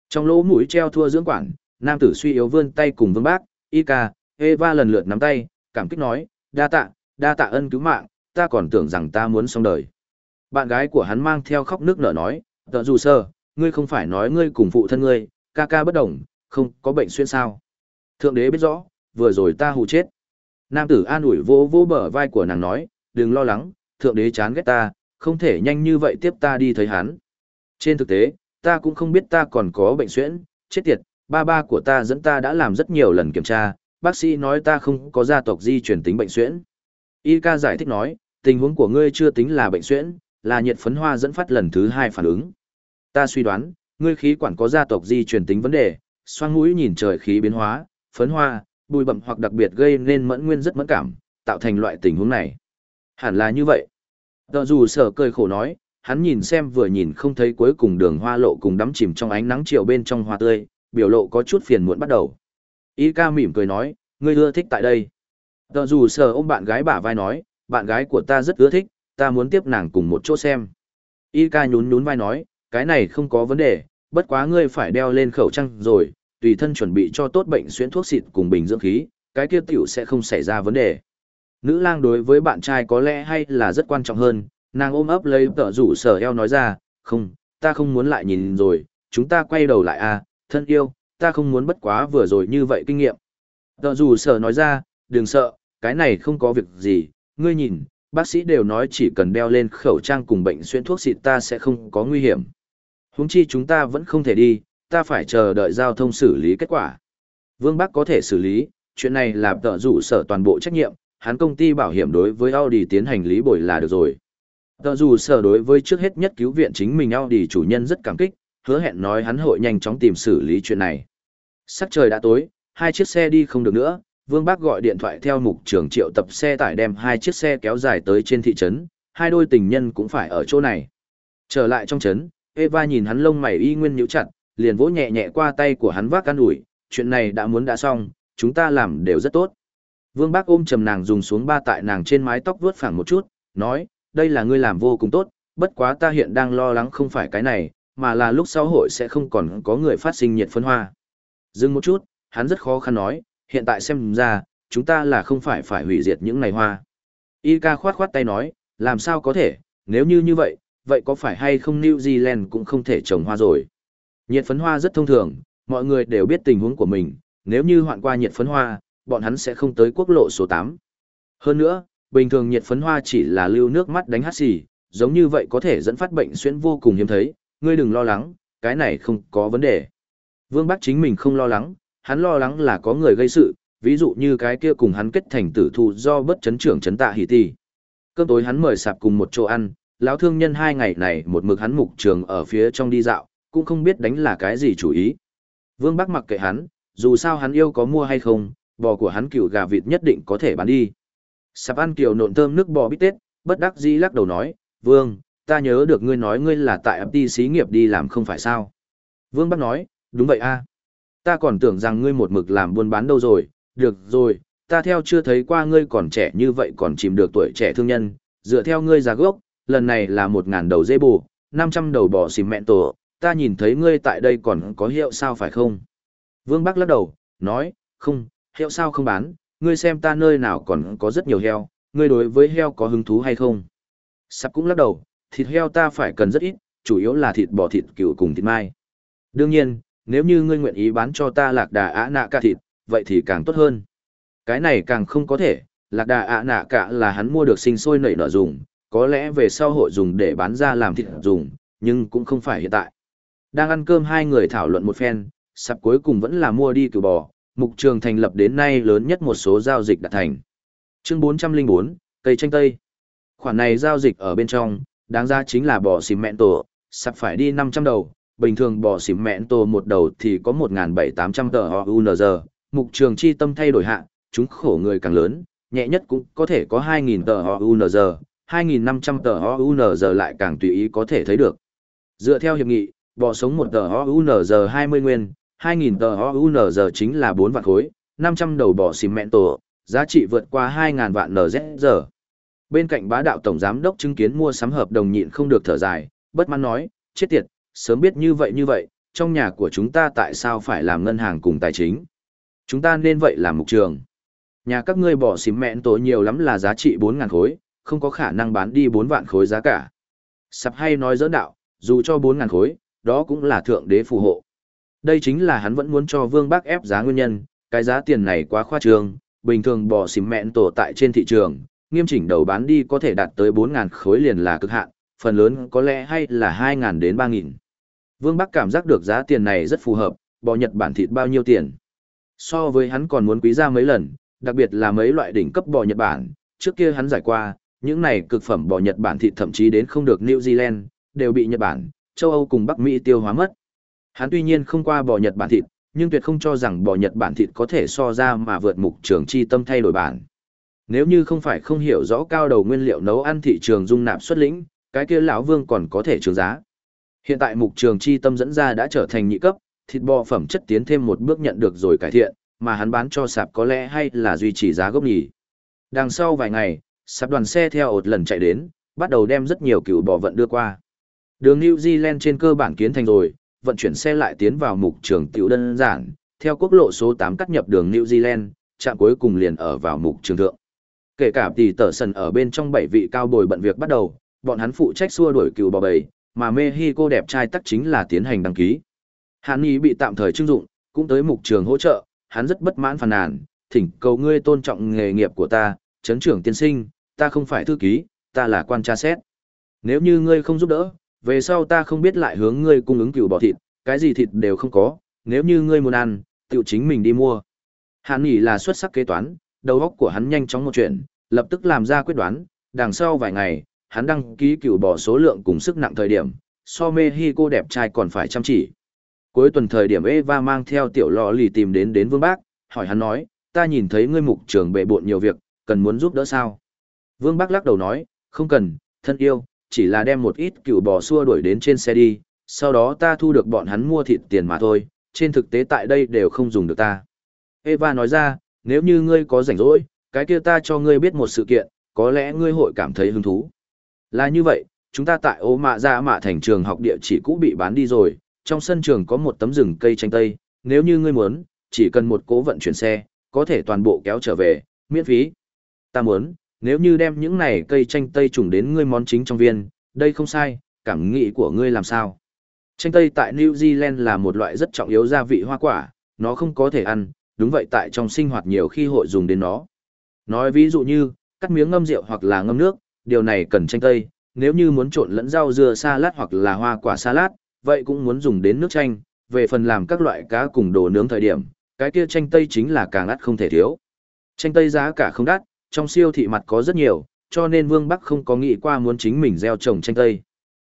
Trong lỗ mũi treo thua dưỡng quản, nam tử suy yếu vươn tay cùng vương bác, Y ca, Eva lần lượt nắm tay, cảm kích nói, đa tạ, đa tạ ân cứu mạng, ta còn tưởng rằng ta muốn xong đời. Bạn gái của hắn mang theo khóc nước nở nói, tợ dù sơ, ngươi không phải nói ngươi cùng phụ thân ngươi, ca ca bất đồng, không có bệnh xuyên sao. Thượng đế biết rõ, vừa rồi ta hù chết. Nam tử an ủi vỗ vỗ bờ vai của nàng nói, đừng lo lắng, thượng đế chán ghét ta, không thể nhanh như vậy tiếp ta đi thấy hắn. Trên thực tế, ta cũng không biết ta còn có bệnh xuyễn, chết tiệt, ba ba của ta dẫn ta đã làm rất nhiều lần kiểm tra, bác sĩ nói ta không có gia tộc di truyền tính bệnh xuyễn. Y ca giải thích nói, tình huống của ngươi chưa tính là bệnh xuyễn, là nhiệt phấn hoa dẫn phát lần thứ hai phản ứng. Ta suy đoán, ngươi khí quản có gia tộc di truyền tính vấn đề, xoang mũi nhìn trời khí biến hóa, phấn hoa, bụi bậm hoặc đặc biệt gây nên mẫn nguyên rất mẫn cảm, tạo thành loại tình huống này. Hẳn là như vậy. Tờ dù sở cười khổ nói, hắn nhìn xem vừa nhìn không thấy cuối cùng đường hoa lộ cùng đắm chìm trong ánh nắng chiều bên trong hoa tươi, biểu lộ có chút phiền muộn bắt đầu. Y ca mỉm cười nói, ngươi ưa thích tại đây. Tờ dù sở ôm bạn gái bả vai nói, bạn gái của ta rất ưa thích, ta muốn tiếp nàng cùng một chỗ xem. Y ca nhún nhún vai nói, cái này không có vấn đề, bất quá ngươi phải đeo lên khẩu trang rồi, tùy thân chuẩn bị cho tốt bệnh xuyên thuốc xịt cùng bình dưỡng khí, cái kia tiểu sẽ không xảy ra vấn đề. Nữ lang đối với bạn trai có lẽ hay là rất quan trọng hơn, nàng ôm ấp lấy tợ rủ sở eo nói ra, không, ta không muốn lại nhìn rồi, chúng ta quay đầu lại à, thân yêu, ta không muốn bất quá vừa rồi như vậy kinh nghiệm. Tợ rủ sở nói ra, đừng sợ, cái này không có việc gì, ngươi nhìn, bác sĩ đều nói chỉ cần đeo lên khẩu trang cùng bệnh xuyên thuốc xịt ta sẽ không có nguy hiểm. Huống chi chúng ta vẫn không thể đi, ta phải chờ đợi giao thông xử lý kết quả. Vương Bắc có thể xử lý, chuyện này là tợ rủ sở toàn bộ trách nhiệm, hắn công ty bảo hiểm đối với Audi tiến hành lý bồi là được rồi. Tợ rủ sở đối với trước hết nhất cứu viện chính mình Audi chủ nhân rất cảm kích, hứa hẹn nói hắn hội nhanh chóng tìm xử lý chuyện này. Sắc trời đã tối, hai chiếc xe đi không được nữa, Vương Bác gọi điện thoại theo mục trưởng triệu tập xe tải đem hai chiếc xe kéo dài tới trên thị trấn, hai đôi tình nhân cũng phải ở chỗ này. Trở lại trong trấn, Eva nhìn hắn lông mày y nguyên nhíu chặt, liền vỗ nhẹ nhẹ qua tay của hắn vác can ủi, chuyện này đã muốn đã xong, chúng ta làm đều rất tốt. Vương Bác ôm trầm nàng dùng xuống ba tại nàng trên mái tóc vuốt phẳng một chút, nói, đây là ngươi làm vô cùng tốt, bất quá ta hiện đang lo lắng không phải cái này, mà là lúc sau hội sẽ không còn có người phát sinh nhiệt phân hoa. Dừng một chút, hắn rất khó khăn nói, hiện tại xem ra, chúng ta là không phải phải hủy diệt những này hoa. Y ca khoát khoát tay nói, làm sao có thể, nếu như như vậy, vậy có phải hay không New Zealand cũng không thể trồng hoa rồi. Nhiệt phấn hoa rất thông thường, mọi người đều biết tình huống của mình, nếu như hoạn qua nhiệt phấn hoa, bọn hắn sẽ không tới quốc lộ số 8. Hơn nữa, bình thường nhiệt phấn hoa chỉ là lưu nước mắt đánh hát xì, giống như vậy có thể dẫn phát bệnh xuyên vô cùng hiếm thấy, ngươi đừng lo lắng, cái này không có vấn đề. Vương Bắc chính mình không lo lắng, hắn lo lắng là có người gây sự, ví dụ như cái kia cùng hắn kết thành tử thù do bất chấn trưởng chấn tạ hỷ tỷ. Cơm tối hắn mời sạp cùng một chỗ ăn, lão thương nhân hai ngày này một mực hắn mục trường ở phía trong đi dạo, cũng không biết đánh là cái gì chủ ý. Vương Bắc mặc kệ hắn, dù sao hắn yêu có mua hay không, bò của hắn cừu gà vịt nhất định có thể bán đi. Sạp ăn kiểu nộn thơm nước bò bít tết, bất đắc dĩ lắc đầu nói, Vương, ta nhớ được ngươi nói ngươi là tại ấp xí nghiệp đi làm không phải sao. Vương Bắc nói, đúng vậy a Ta còn tưởng rằng ngươi một mực làm buôn bán đâu rồi, được rồi, ta theo chưa thấy qua ngươi còn trẻ như vậy còn chìm được tuổi trẻ thương nhân, dựa theo ngươi giá gốc, lần này là một ngàn đầu dê bù, năm trăm đầu bò xìm mẹn tổ, ta nhìn thấy ngươi tại đây còn có hiệu sao phải không? Vương Bắc lắc đầu, nói, không, hiệu sao không bán, ngươi xem ta nơi nào còn có rất nhiều heo, ngươi đối với heo có hứng thú hay không? Sắp cũng lắc đầu, thịt heo ta phải cần rất ít, chủ yếu là thịt bò thịt cừu cùng thịt mai. Đương nhiên, nếu như ngươi nguyện ý bán cho ta lạc đà ạ nạ cả thịt, vậy thì càng tốt hơn. Cái này càng không có thể, lạc đà ạ nạ cả là hắn mua được sinh sôi nảy nở dùng, có lẽ về sau hội dùng để bán ra làm thịt dùng, nhưng cũng không phải hiện tại. Đang ăn cơm hai người thảo luận một phen, sắp cuối cùng vẫn là mua đi cừu bò, mục trường thành lập đến nay lớn nhất một số giao dịch đạt thành. Chương 404, cây tranh tây. Khoản này giao dịch ở bên trong, đáng ra chính là bò xìm mẹn tổ, sắp phải đi 500 đầu, bình thường bò xìm mẹn tổ một đầu thì có 1.7800 tờ UNZ, mục trường chi tâm thay đổi hạ, chúng khổ người càng lớn, nhẹ nhất cũng có thể có 2.000 tờ UNZ, 2.500 tờ UNZ lại càng tùy ý có thể thấy được. Dựa theo hiệp nghị, bò sống một tờ UNZ 20 nguyên, 2.000 tờ UNZ chính là 4 vạn khối, 500 đầu bò xìm mẹn tổ, giá trị vượt qua 2.000 vạn NZZ. bên cạnh bá đạo tổng giám đốc chứng kiến mua sắm hợp đồng nhịn không được thở dài, bất mãn nói, chết tiệt, sớm biết như vậy như vậy, trong nhà của chúng ta tại sao phải làm ngân hàng cùng tài chính? Chúng ta nên vậy làm mục trường. Nhà các ngươi bỏ xím mẹn tổ nhiều lắm là giá trị 4.000 khối, không có khả năng bán đi 4 vạn khối giá cả. Sập hay nói dỡ đạo, dù cho 4.000 khối, đó cũng là thượng đế phù hộ. Đây chính là hắn vẫn muốn cho Vương Bác ép giá nguyên nhân, cái giá tiền này quá khoa trương, bình thường bỏ xím mẹn tổ tại trên thị trường, nghiêm chỉnh đầu bán đi có thể đạt tới 4.000 khối liền là cực hạn, phần lớn có lẽ hay là 2.000 đến 3.000. Vương Bắc cảm giác được giá tiền này rất phù hợp, bò Nhật Bản thịt bao nhiêu tiền. So với hắn còn muốn quý ra mấy lần, đặc biệt là mấy loại đỉnh cấp bò Nhật Bản, trước kia hắn giải qua, những này cực phẩm bò Nhật Bản thịt thậm chí đến không được New Zealand, đều bị Nhật Bản, châu Âu cùng Bắc Mỹ tiêu hóa mất. Hắn tuy nhiên không qua bò Nhật Bản thịt, nhưng tuyệt không cho rằng bò Nhật Bản thịt có thể so ra mà vượt mục trường chi tâm thay đổi bản. Nếu như không phải không hiểu rõ cao đầu nguyên liệu nấu ăn thị trường dung nạp xuất lĩnh, cái kia lão vương còn có thể trường giá. Hiện tại mục trường chi tâm dẫn ra đã trở thành nhị cấp, thịt bò phẩm chất tiến thêm một bước nhận được rồi cải thiện, mà hắn bán cho sạp có lẽ hay là duy trì giá gốc nhỉ. Đằng sau vài ngày, sạp đoàn xe theo ột lần chạy đến, bắt đầu đem rất nhiều cựu bò vận đưa qua. Đường New Zealand trên cơ bản kiến thành rồi, vận chuyển xe lại tiến vào mục trường tiểu đơn giản, theo quốc lộ số 8 cắt nhập đường New Zealand, trạm cuối cùng liền ở vào mục trường thượng. Kể cả tỷ tờ sần ở bên trong bảy vị cao bồi bận việc bắt đầu, bọn hắn phụ trách xua đuổi cừu bò bầy, mà Mexico đẹp trai tắc chính là tiến hành đăng ký. Hàn Nghị bị tạm thời trưng dụng, cũng tới mục trường hỗ trợ, hắn rất bất mãn phàn nàn, thỉnh cầu ngươi tôn trọng nghề nghiệp của ta, chấn trưởng tiên sinh, ta không phải thư ký, ta là quan tra xét. Nếu như ngươi không giúp đỡ, về sau ta không biết lại hướng ngươi cung ứng cừu bò thịt, cái gì thịt đều không có, nếu như ngươi muốn ăn, tự chính mình đi mua. Hàn Nghị là xuất sắc kế toán, đầu óc của hắn nhanh chóng một chuyện, lập tức làm ra quyết đoán, đằng sau vài ngày, hắn đăng ký cừu bò số lượng cùng sức nặng thời điểm, so mê hy cô đẹp trai còn phải chăm chỉ. Cuối tuần thời điểm Eva mang theo tiểu lọ lì tìm đến đến Vương Bác, hỏi hắn nói, ta nhìn thấy ngươi mục trưởng bệ bộn nhiều việc, cần muốn giúp đỡ sao? Vương Bác lắc đầu nói, không cần, thân yêu, chỉ là đem một ít cựu bò xua đuổi đến trên xe đi, sau đó ta thu được bọn hắn mua thịt tiền mà thôi, trên thực tế tại đây đều không dùng được ta. Eva nói ra, nếu như ngươi có rảnh rỗi, cái kia ta cho ngươi biết một sự kiện, có lẽ ngươi hội cảm thấy hứng thú. Là như vậy, chúng ta tại ô mạ ra mạ thành trường học địa chỉ cũ bị bán đi rồi, trong sân trường có một tấm rừng cây chanh tây, nếu như ngươi muốn, chỉ cần một cố vận chuyển xe, có thể toàn bộ kéo trở về, miễn phí. Ta muốn, nếu như đem những này cây chanh tây trùng đến ngươi món chính trong viên, đây không sai, cảm nghĩ của ngươi làm sao. Chanh tây tại New Zealand là một loại rất trọng yếu gia vị hoa quả, nó không có thể ăn, đúng vậy tại trong sinh hoạt nhiều khi hội dùng đến nó. Nói ví dụ như, cắt miếng ngâm rượu hoặc là ngâm nước, điều này cần chanh tây, nếu như muốn trộn lẫn rau dưa salad hoặc là hoa quả salad, vậy cũng muốn dùng đến nước chanh, về phần làm các loại cá cùng đồ nướng thời điểm, cái kia chanh tây chính là càng ắt không thể thiếu. Chanh tây giá cả không đắt, trong siêu thị mặt có rất nhiều, cho nên Vương Bắc không có nghĩ qua muốn chính mình gieo trồng chanh tây.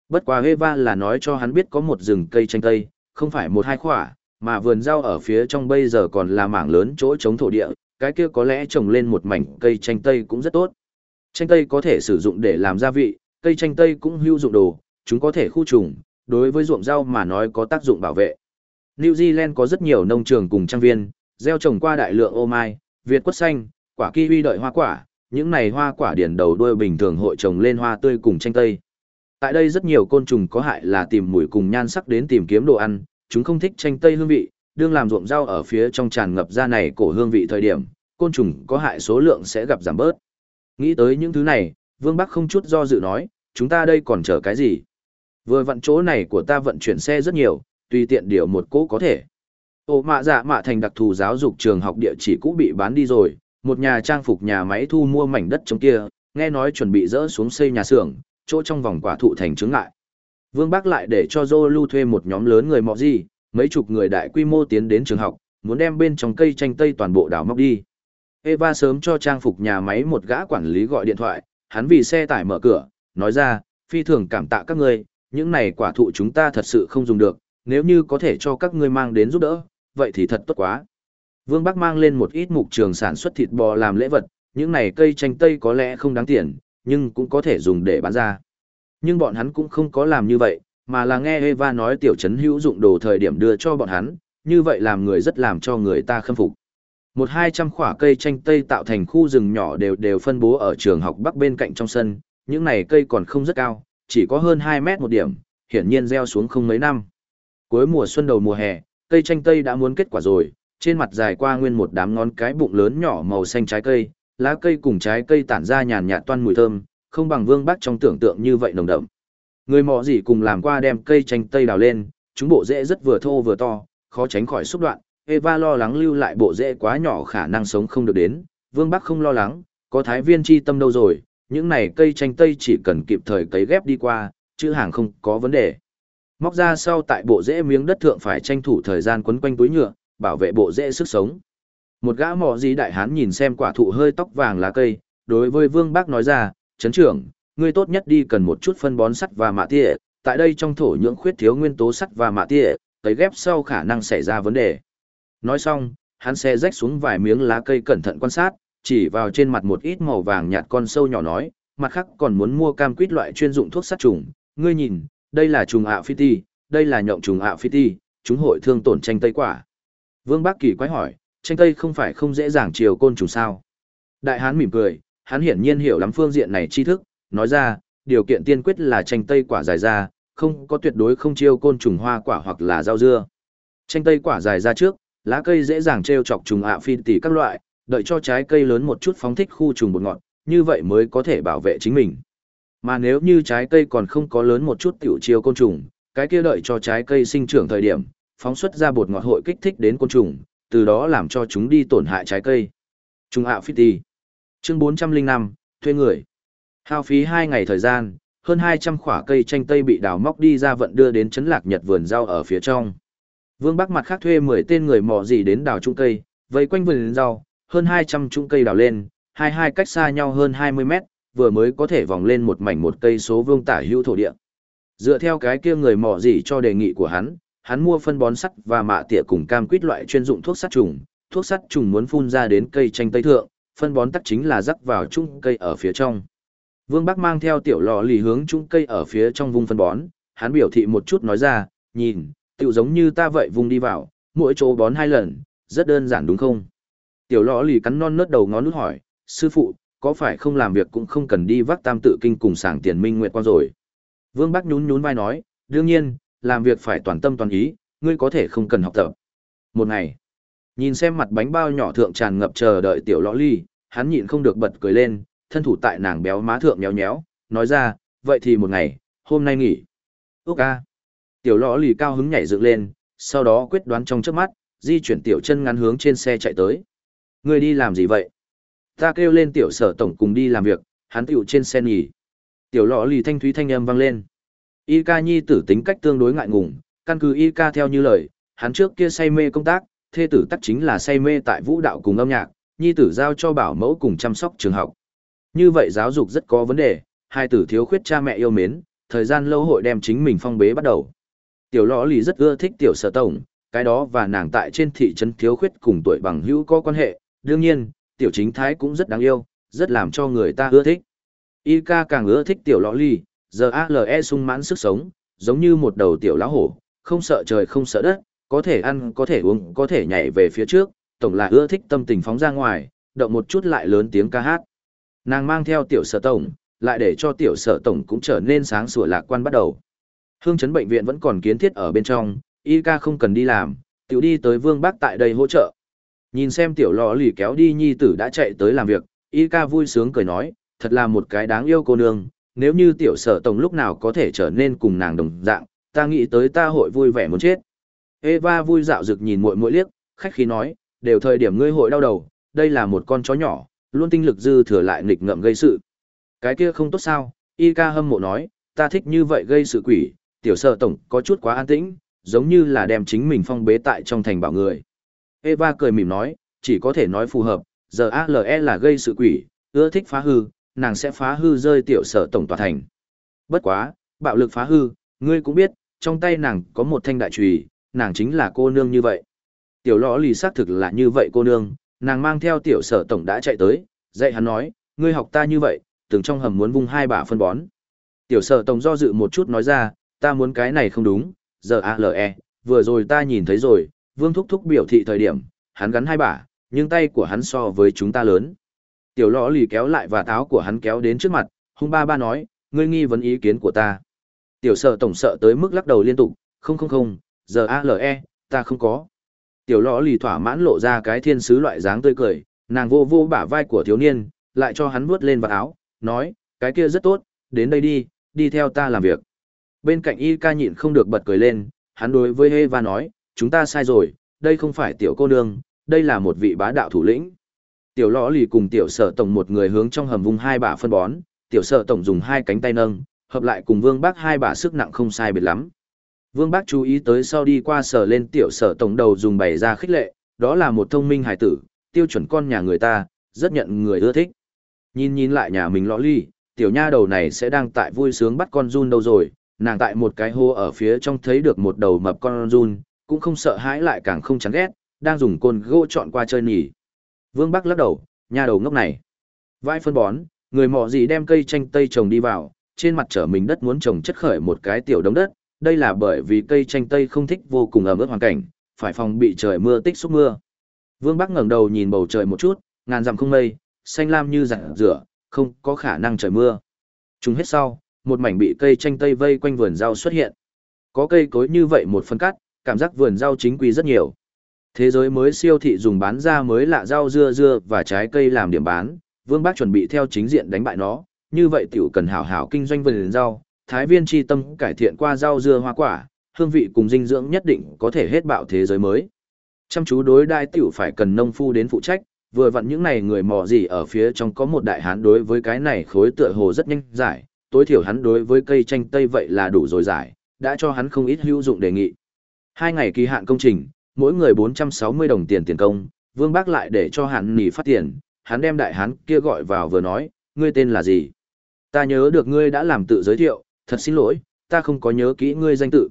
Bất quá Eva là nói cho hắn biết có một rừng cây chanh tây, không phải một hai khỏa, mà vườn rau ở phía trong bây giờ còn là mảng lớn chỗ chống thổ địa, cái kia có lẽ trồng lên một mảnh cây chanh tây cũng rất tốt. Chanh tây có thể sử dụng để làm gia vị, cây chanh tây cũng hữu dụng đồ, chúng có thể khu trùng, đối với ruộng rau mà nói có tác dụng bảo vệ. New Zealand có rất nhiều nông trường cùng trang viên, gieo trồng qua đại lượng ô mai, Việt quất xanh, quả kiwi đợi hoa quả, những này hoa quả điển đầu đuôi bình thường hội trồng lên hoa tươi cùng chanh tây. Tại đây rất nhiều côn trùng có hại là tìm mùi cùng nhan sắc đến tìm kiếm đồ ăn, chúng không thích chanh tây hương vị, đương làm ruộng rau ở phía trong tràn ngập ra này cổ hương vị thời điểm, côn trùng có hại số lượng sẽ gặp giảm bớt. Nghĩ tới những thứ này, Vương Bắc không chút do dự nói, chúng ta đây còn chờ cái gì? Vừa vận chỗ này của ta vận chuyển xe rất nhiều, tùy tiện điều một cố có thể. Ô mạ dạ mạ thành đặc thù giáo dục trường học địa chỉ cũ bị bán đi rồi, một nhà trang phục nhà máy thu mua mảnh đất trống kia, nghe nói chuẩn bị dỡ xuống xây nhà xưởng, chỗ trong vòng quả thụ thành chứng ngại. Vương Bắc lại để cho Zolu thuê một nhóm lớn người mọ gì, mấy chục người đại quy mô tiến đến trường học, muốn đem bên trong cây chanh tây toàn bộ đảo móc đi. Eva sớm cho trang phục nhà máy một gã quản lý gọi điện thoại, hắn vì xe tải mở cửa, nói ra, phi thường cảm tạ các ngươi, những này quả thụ chúng ta thật sự không dùng được, nếu như có thể cho các ngươi mang đến giúp đỡ, vậy thì thật tốt quá. Vương Bắc mang lên một ít mục trường sản xuất thịt bò làm lễ vật, những này cây chanh tây có lẽ không đáng tiền, nhưng cũng có thể dùng để bán ra. Nhưng bọn hắn cũng không có làm như vậy, mà là nghe Eva nói tiểu trấn hữu dụng đồ thời điểm đưa cho bọn hắn, như vậy làm người rất làm cho người ta khâm phục. Một hai trăm khỏa cây chanh tây tạo thành khu rừng nhỏ đều đều phân bố ở trường học bắc bên cạnh trong sân, những này cây còn không rất cao, chỉ có hơn 2 mét một điểm, hiển nhiên gieo xuống không mấy năm. Cuối mùa xuân đầu mùa hè, cây chanh tây đã muốn kết quả rồi, trên mặt dài qua nguyên một đám ngón cái bụng lớn nhỏ màu xanh trái cây, lá cây cùng trái cây tản ra nhàn nhạt toan mùi thơm, không bằng Vương Bắc trong tưởng tượng như vậy nồng đậm. Người mọ gì cùng làm qua đem cây chanh tây đào lên, chúng bộ rễ rất vừa thô vừa to, khó tránh khỏi xúc đoạn. Eva lo lắng lưu lại bộ rễ quá nhỏ khả năng sống không được đến, Vương Bắc không lo lắng, có thái viên chi tâm đâu rồi, những này cây chanh tây chỉ cần kịp thời cấy ghép đi qua, chữ hàng không có vấn đề. Móc ra sau tại bộ rễ miếng đất thượng phải tranh thủ thời gian quấn quanh túi nhựa, bảo vệ bộ rễ sức sống. Một gã mỏ gì đại hán nhìn xem quả thụ hơi tóc vàng lá cây, đối với Vương Bác nói ra, chấn trưởng, ngươi tốt nhất đi cần một chút phân bón sắt và mạ tỉa, tại đây trong thổ nhưỡng khuyết thiếu nguyên tố sắt và mạ tỉa, cấy ghép sau khả năng xảy ra vấn đề. Nói xong, hắn sẽ rách xuống vài miếng lá cây cẩn thận quan sát, chỉ vào trên mặt một ít màu vàng nhạt con sâu nhỏ nói, mặt khác còn muốn mua cam quýt loại chuyên dụng thuốc sát trùng, ngươi nhìn, đây là trùng ạ phi ti, đây là nhộng trùng ạ phi ti, chúng hội thương tổn tranh tây quả. Vương Bác Kỳ quái hỏi, tranh tây không phải không dễ dàng chiều côn trùng sao? Đại hán mỉm cười, hắn hiển nhiên hiểu lắm phương diện này tri thức, nói ra, điều kiện tiên quyết là tranh tây quả dài ra, không có tuyệt đối không chiêu côn trùng hoa quả hoặc là rau dưa. Tranh tây quả dài ra trước, lá cây dễ dàng treo chọc trùng ạ phi tỷ các loại, đợi cho trái cây lớn một chút phóng thích khu trùng bột ngọt, như vậy mới có thể bảo vệ chính mình. Mà nếu như trái cây còn không có lớn một chút tiểu chiêu côn trùng, cái kia đợi cho trái cây sinh trưởng thời điểm, phóng xuất ra bột ngọt hội kích thích đến côn trùng, từ đó làm cho chúng đi tổn hại trái cây. Trung ạ phít đi. Chương 405, thuê người. Hao phí hai ngày thời gian, hơn 200 khỏa cây chanh tây bị đào móc đi ra vận đưa đến chấn lạc nhật vườn rau ở phía trong. Vương Bắc mặt khác thuê 10 tên người mò gì đến đào trung cây, vây quanh vườn rau, hơn 200 trung cây đào lên, hai hai cách xa nhau hơn 20 mét, vừa mới có thể vòng lên một mảnh một cây số vương tả hữu thổ địa. Dựa theo cái kia người mò gì cho đề nghị của hắn, hắn mua phân bón sắt và mạ tỉa cùng cam quýt loại chuyên dụng thuốc sát trùng, thuốc sắt trùng muốn phun ra đến cây chanh tây thượng, phân bón tắc chính là rắc vào trung cây ở phía trong. Vương Bắc mang theo tiểu lò lì hướng trung cây ở phía trong vùng phân bón, hắn biểu thị một chút nói ra, nhìn, tiểu giống như ta vậy vùng đi vào, mỗi chỗ bón hai lần, rất đơn giản đúng không? Tiểu lò lì cắn non nớt đầu ngón nút hỏi, sư phụ, có phải không làm việc cũng không cần đi vác tam tự kinh cùng sảng tiền minh nguyệt quan rồi? Vương Bắc nhún nhún vai nói, đương nhiên, làm việc phải toàn tâm toàn ý, ngươi có thể không cần học tập. Một ngày, nhìn xem mặt bánh bao nhỏ thượng tràn ngập chờ đợi tiểu lõ ly, hắn nhịn không được bật cười lên, thân thủ tại nàng béo má thượng nhéo nhéo, nói ra, vậy thì một ngày, hôm nay nghỉ. Úc ca. Tiểu lõ lì cao hứng nhảy dựng lên, sau đó quyết đoán trong trước mắt, di chuyển tiểu chân ngắn hướng trên xe chạy tới. Ngươi đi làm gì vậy? Ta kêu lên tiểu sở tổng cùng đi làm việc, hắn tiểu trên xe nghỉ. Tiểu lõ lì thanh thúy thanh âm vang lên. Y ca nhi tử tính cách tương đối ngại ngùng, căn cứ Y ca theo như lời, hắn trước kia say mê công tác, thê tử tắc chính là say mê tại vũ đạo cùng âm nhạc, nhi tử giao cho bảo mẫu cùng chăm sóc trường học. Như vậy giáo dục rất có vấn đề, hai tử thiếu khuyết cha mẹ yêu mến, thời gian lâu hội đem chính mình phong bế bắt đầu. Tiểu lõ lì rất ưa thích tiểu sở tổng, cái đó và nàng tại trên thị trấn thiếu khuyết cùng tuổi bằng hữu có quan hệ, đương nhiên, tiểu chính thái cũng rất đáng yêu, rất làm cho người ta ưa thích. Y ca càng ưa thích tiểu lõ lì, giờ ALE sung mãn sức sống, giống như một đầu tiểu lão hổ, không sợ trời không sợ đất, có thể ăn, có thể uống, có thể nhảy về phía trước, tổng là ưa thích tâm tình phóng ra ngoài, động một chút lại lớn tiếng ca hát. Nàng mang theo tiểu sở tổng, lại để cho tiểu sở tổng cũng trở nên sáng sủa lạc quan bắt đầu. Hương chấn bệnh viện vẫn còn kiến thiết ở bên trong, y ca không cần đi làm, tiểu đi tới vương bác tại đây hỗ trợ. Nhìn xem tiểu lò lì kéo đi nhi tử đã chạy tới làm việc, y ca vui sướng cười nói, thật là một cái đáng yêu cô nương, nếu như tiểu sở tổng lúc nào có thể trở nên cùng nàng đồng dạng, ta nghĩ tới ta hội vui vẻ muốn chết. Eva vui dạo rực nhìn muội muội liếc, khách khí nói, đều thời điểm ngươi hội đau đầu, đây là một con chó nhỏ, luôn tinh lực dư thừa lại nghịch ngợm gây sự. Cái kia không tốt sao, y ca hâm mộ nói, ta thích như vậy gây sự quỷ, tiểu sở tổng có chút quá an tĩnh, giống như là đem chính mình phong bế tại trong thành bảo người. Eva cười mỉm nói, chỉ có thể nói phù hợp, giờ ALE là gây sự quỷ, ưa thích phá hư, nàng sẽ phá hư rơi tiểu sở tổng tòa thành. Bất quá, bạo lực phá hư, ngươi cũng biết, trong tay nàng có một thanh đại trùy, nàng chính là cô nương như vậy. Tiểu lõ lì xác thực là như vậy cô nương, nàng mang theo tiểu sở tổng đã chạy tới, dạy hắn nói, ngươi học ta như vậy, từng trong hầm muốn vung hai bả phân bón. Tiểu sở tổng do dự một chút nói ra, ta muốn cái này không đúng, giờ ALE, vừa rồi ta nhìn thấy rồi, vương thúc thúc biểu thị thời điểm, hắn gắn hai bả, nhưng tay của hắn so với chúng ta lớn. Tiểu lõ lì kéo lại và táo của hắn kéo đến trước mặt, hung ba ba nói, ngươi nghi vấn ý kiến của ta. Tiểu sợ tổng sợ tới mức lắc đầu liên tục, không không không, giờ ALE, ta không có. Tiểu lõ lì thỏa mãn lộ ra cái thiên sứ loại dáng tươi cười, nàng vô vô bả vai của thiếu niên, lại cho hắn vuốt lên vào áo, nói, cái kia rất tốt, đến đây đi, đi theo ta làm việc. Bên cạnh y ca nhịn không được bật cười lên, hắn đối với Eva nói, chúng ta sai rồi, đây không phải tiểu cô nương, đây là một vị bá đạo thủ lĩnh. Tiểu lõ lì cùng tiểu sở tổng một người hướng trong hầm vung hai bả phân bón, tiểu sở tổng dùng hai cánh tay nâng, hợp lại cùng vương bác hai bả sức nặng không sai biệt lắm. Vương bác chú ý tới sau đi qua sở lên tiểu sở tổng đầu dùng bày ra khích lệ, đó là một thông minh hài tử, tiêu chuẩn con nhà người ta, rất nhận người ưa thích. Nhìn nhìn lại nhà mình lõ ly, tiểu nha đầu này sẽ đang tại vui sướng bắt con run đâu rồi, nàng tại một cái hô ở phía trong thấy được một đầu mập con run, cũng không sợ hãi lại càng không chán ghét, đang dùng côn gỗ chọn qua chơi nhỉ. Vương Bắc lắc đầu, nhà đầu ngốc này. Vai phân bón, người mọ gì đem cây chanh tây trồng đi vào, trên mặt trở mình đất muốn trồng chất khởi một cái tiểu đống đất, đây là bởi vì cây chanh tây không thích vô cùng ẩm ướt hoàn cảnh, phải phòng bị trời mưa tích xúc mưa. Vương Bắc ngẩng đầu nhìn bầu trời một chút, ngàn dặm không mây, xanh lam như rạng rửa, không có khả năng trời mưa. Chúng hết sau, một mảnh bị cây chanh tây vây quanh vườn rau xuất hiện. Có cây cối như vậy một phân cắt, cảm giác vườn rau chính quy rất nhiều. Thế giới mới siêu thị dùng bán ra mới lạ rau dưa dưa và trái cây làm điểm bán, Vương Bác chuẩn bị theo chính diện đánh bại nó, như vậy tiểu cần hảo hảo kinh doanh vườn rau, thái viên chi tâm cải thiện qua rau dưa hoa quả, hương vị cùng dinh dưỡng nhất định có thể hết bạo thế giới mới. Chăm chú đối đai tiểu phải cần nông phu đến phụ trách, Vừa vặn những này người mò gì ở phía trong có một đại hán đối với cái này khối tựa hồ rất nhanh giải, tối thiểu hắn đối với cây chanh tây vậy là đủ rồi giải, đã cho hắn không ít hữu dụng đề nghị. Hai ngày kỳ hạn công trình, mỗi người 460 đồng tiền tiền công, Vương Bác lại để cho hắn nỉ phát tiền, hắn đem đại hán kia gọi vào vừa nói, ngươi tên là gì? Ta nhớ được ngươi đã làm tự giới thiệu, thật xin lỗi, ta không có nhớ kỹ ngươi danh tự.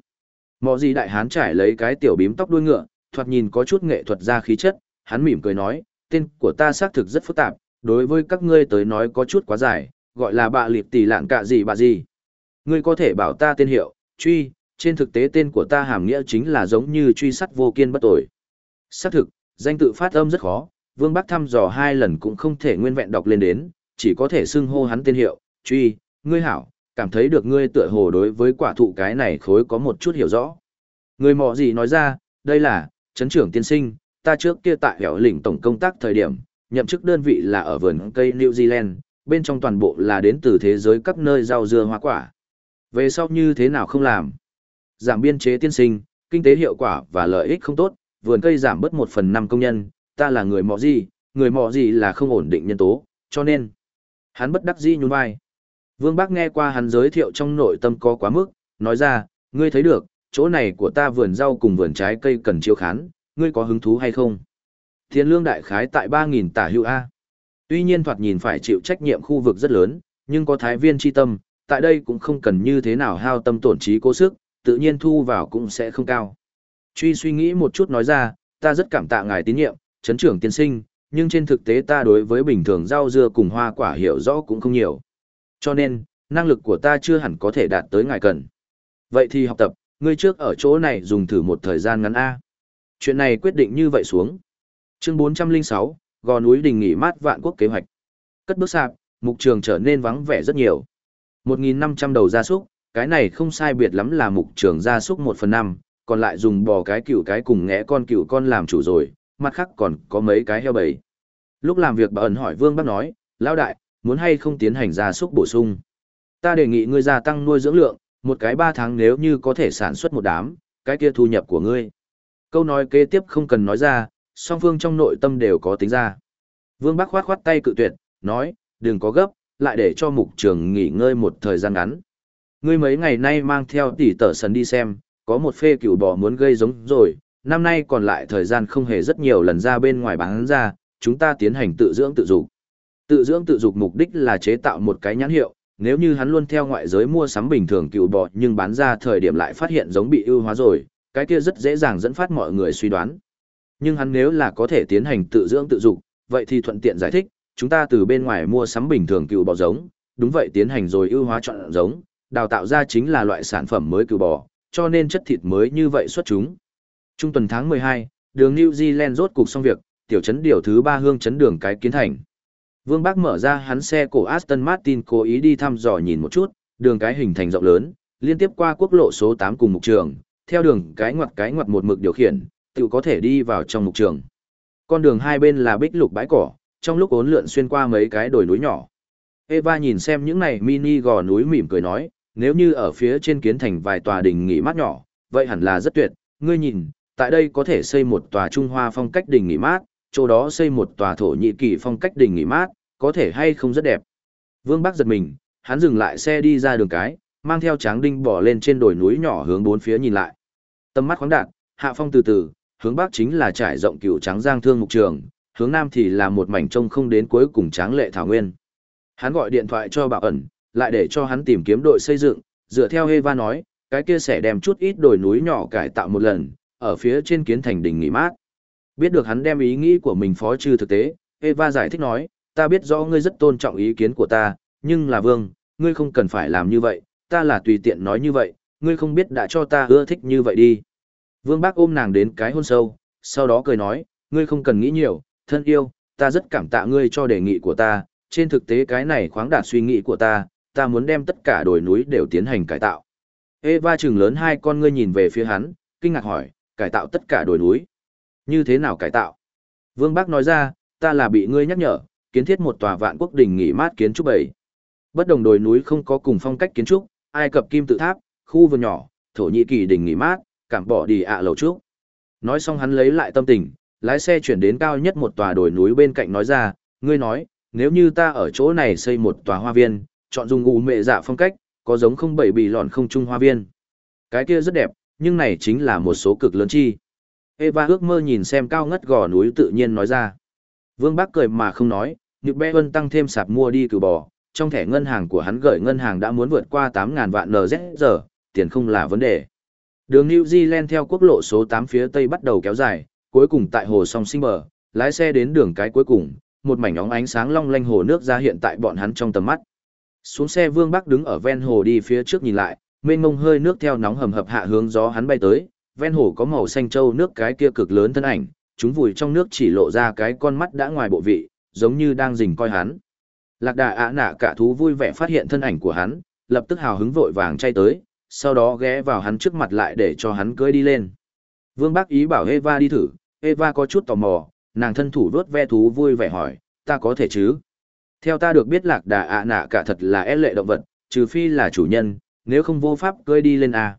Mọ gì đại hán trải lấy cái tiểu bím tóc đuôi ngựa, thoạt nhìn có chút nghệ thuật ra khí chất, hắn mỉm cười nói, tên của ta xác thực rất phức tạp, đối với các ngươi tới nói có chút quá dài, gọi là bạ liệt tỷ lạng cạ gì bà gì. Ngươi có thể bảo ta tên hiệu, truy, trên thực tế tên của ta hàm nghĩa chính là giống như truy sát vô kiên bất tội. Xác thực, danh tự phát âm rất khó, Vương Bắc thăm dò hai lần cũng không thể nguyên vẹn đọc lên đến, chỉ có thể xưng hô hắn tên hiệu, truy, ngươi hảo, cảm thấy được ngươi tựa hồ đối với quả thụ cái này khối có một chút hiểu rõ. Người mọ gì nói ra, đây là, chấn trưởng tiên sinh, ta trước kia tại hẻo lĩnh tổng công tác thời điểm, nhậm chức đơn vị là ở vườn cây New Zealand, bên trong toàn bộ là đến từ thế giới các nơi rau dưa hoa quả. Về sau như thế nào không làm? Giảm biên chế tiên sinh, kinh tế hiệu quả và lợi ích không tốt, vườn cây giảm bớt một phần năm công nhân, ta là người mọ gì, người mọ gì là không ổn định nhân tố, cho nên, hắn bất đắc dĩ nhún vai. Vương Bác nghe qua hắn giới thiệu trong nội tâm có quá mức, nói ra, ngươi thấy được, chỗ này của ta vườn rau cùng vườn trái cây cần chiếu khán, ngươi có hứng thú hay không? Tiền lương đại khái tại 3.000 tả hữu A. Tuy nhiên thoạt nhìn phải chịu trách nhiệm khu vực rất lớn, nhưng có thái viên chi tâm, tại đây cũng không cần như thế nào hao tâm tổn trí cố sức, tự nhiên thu vào cũng sẽ không cao. Truy suy nghĩ một chút nói ra, ta rất cảm tạ ngài tín nhiệm, chấn trưởng tiên sinh, nhưng trên thực tế ta đối với bình thường rau dưa cùng hoa quả hiểu rõ cũng không nhiều. Cho nên, năng lực của ta chưa hẳn có thể đạt tới ngài cần. Vậy thì học tập, ngươi trước ở chỗ này dùng thử một thời gian ngắn A. Chuyện này quyết định như vậy xuống. Chương 406, gò núi đình nghỉ mát vạn quốc kế hoạch. Cất bước sạp, mục trường trở nên vắng vẻ rất nhiều. 1.500 đầu gia súc, cái này không sai biệt lắm là mục trường gia súc một phần năm, còn lại dùng bò cái cựu cái cùng ngẽ con cựu con làm chủ rồi, mặt khác còn có mấy cái heo bầy. Lúc làm việc bà ẩn hỏi Vương bác nói, Lão đại, muốn hay không tiến hành gia súc bổ sung. Ta đề nghị ngươi gia tăng nuôi dưỡng lượng, một cái 3 tháng nếu như có thể sản xuất một đám, cái kia thu nhập của ngươi. Câu nói kế tiếp không cần nói ra, song phương trong nội tâm đều có tính ra. Vương Bắc khoát khoát tay cự tuyệt, nói, đừng có gấp, lại để cho mục trường nghỉ ngơi một thời gian ngắn. Ngươi mấy ngày nay mang theo tỷ tở sần đi xem, có một phê cựu bò muốn gây giống rồi, năm nay còn lại thời gian không hề rất nhiều lần ra bên ngoài bán ra, chúng ta tiến hành tự dưỡng tự dục. Tự dưỡng tự dục mục đích là chế tạo một cái nhãn hiệu, nếu như hắn luôn theo ngoại giới mua sắm bình thường cựu bò nhưng bán ra thời điểm lại phát hiện giống bị ưu hóa rồi, cái kia rất dễ dàng dẫn phát mọi người suy đoán. Nhưng hắn nếu là có thể tiến hành tự dưỡng tự dục, vậy thì thuận tiện giải thích, chúng ta từ bên ngoài mua sắm bình thường cựu bò giống, đúng vậy tiến hành rồi ưu hóa chọn giống, đào tạo ra chính là loại sản phẩm mới cừu bò, cho nên chất thịt mới như vậy xuất chúng. Trung tuần tháng 12, đường New Zealand rốt cục xong việc, tiểu trấn điều thứ ba hương trấn đường cái kiến thành. Vương Bác mở ra hắn xe cổ Aston Martin cố ý đi thăm dò nhìn một chút, đường cái hình thành rộng lớn, liên tiếp qua quốc lộ số 8 cùng mục trường, theo đường cái ngoặt cái ngoặt một mực điều khiển, tự có thể đi vào trong mục trường. Con đường hai bên là bích lục bãi cỏ, trong lúc ốn lượn xuyên qua mấy cái đồi núi nhỏ. Eva nhìn xem những này mini gò núi mỉm cười nói, nếu như ở phía trên kiến thành vài tòa đình nghỉ mát nhỏ, vậy hẳn là rất tuyệt, ngươi nhìn, tại đây có thể xây một tòa Trung Hoa phong cách đình nghỉ mát, chỗ đó xây một tòa thổ nhị kỳ phong cách đình nghỉ mát, có thể hay không rất đẹp. Vương Bắc giật mình, hắn dừng lại xe đi ra đường cái, mang theo tráng đinh bỏ lên trên đồi núi nhỏ hướng bốn phía nhìn lại. Tâm mắt khoáng đạt, hạ phong từ từ, hướng bắc chính là trải rộng cựu trắng giang thương mục trường, hướng nam thì là một mảnh trông không đến cuối cùng tráng lệ thảo nguyên. Hắn gọi điện thoại cho bảo ẩn, lại để cho hắn tìm kiếm đội xây dựng, dựa theo Eva nói, cái kia sẽ đem chút ít đồi núi nhỏ cải tạo một lần, ở phía trên kiến thành đỉnh nghỉ mát. Biết được hắn đem ý nghĩ của mình phó trừ thực tế, Eva giải thích nói, ta biết rõ ngươi rất tôn trọng ý kiến của ta, nhưng là vương, ngươi không cần phải làm như vậy, ta là tùy tiện nói như vậy, ngươi không biết đã cho ta ưa thích như vậy đi. Vương bác ôm nàng đến cái hôn sâu, sau đó cười nói, ngươi không cần nghĩ nhiều, thân yêu, ta rất cảm tạ ngươi cho đề nghị của ta, trên thực tế cái này khoáng đạt suy nghĩ của ta, ta muốn đem tất cả đồi núi đều tiến hành cải tạo. Eva trừng lớn hai con ngươi nhìn về phía hắn, kinh ngạc hỏi, cải tạo tất cả đồi núi. Như thế nào cải tạo? Vương Bác nói ra, ta là bị ngươi nhắc nhở, kiến thiết một tòa vạn quốc đỉnh nghỉ mát kiến trúc bảy. Bất đồng đồi núi không có cùng phong cách kiến trúc, Ai Cập kim tự tháp, khu vườn nhỏ, Thổ Nhĩ Kỳ đỉnh nghỉ mát, cảm bỏ đi ạ lầu trúc. Nói xong hắn lấy lại tâm tình, Lái xe chuyển đến cao nhất một tòa đồi núi bên cạnh nói ra, ngươi nói, nếu như ta ở chỗ này xây một tòa hoa viên, chọn dùng ủ mệ dạ phong cách, có giống không bảy bị lọn không trung hoa viên. Cái kia rất đẹp, nhưng này chính là một số cực lớn chi. Eva ước mơ nhìn xem cao ngất gò núi tự nhiên nói ra. Vương Bắc cười mà không nói, Nhược Bê Vân tăng thêm sạp mua đi cử bò, trong thẻ ngân hàng của hắn gửi ngân hàng đã muốn vượt qua 8.000 vạn NZ giờ, tiền không là vấn đề. Đường New Zealand theo quốc lộ số 8 phía tây bắt đầu kéo dài, cuối cùng tại hồ song sinh bờ, lái xe đến đường cái cuối cùng, một mảnh óng ánh sáng long lanh hồ nước ra hiện tại bọn hắn trong tầm mắt. Xuống xe Vương Bắc đứng ở ven hồ đi phía trước nhìn lại, mênh mông hơi nước theo nóng hầm hập hạ hướng gió hắn bay tới, ven hồ có màu xanh châu nước cái kia cực lớn thân ảnh, chúng vùi trong nước chỉ lộ ra cái con mắt đã ngoài bộ vị, giống như đang rình coi hắn. Lạc đà ạ nạ cả thú vui vẻ phát hiện thân ảnh của hắn, lập tức hào hứng vội vàng chay tới, sau đó ghé vào hắn trước mặt lại để cho hắn cưỡi đi lên. Vương Bác ý bảo Eva đi thử, Eva có chút tò mò, nàng thân thủ vớt ve thú vui vẻ hỏi, ta có thể chứ? Theo ta được biết lạc đà ạ nạ cả thật là e lệ động vật, trừ phi là chủ nhân, nếu không vô pháp cưỡi đi lên à.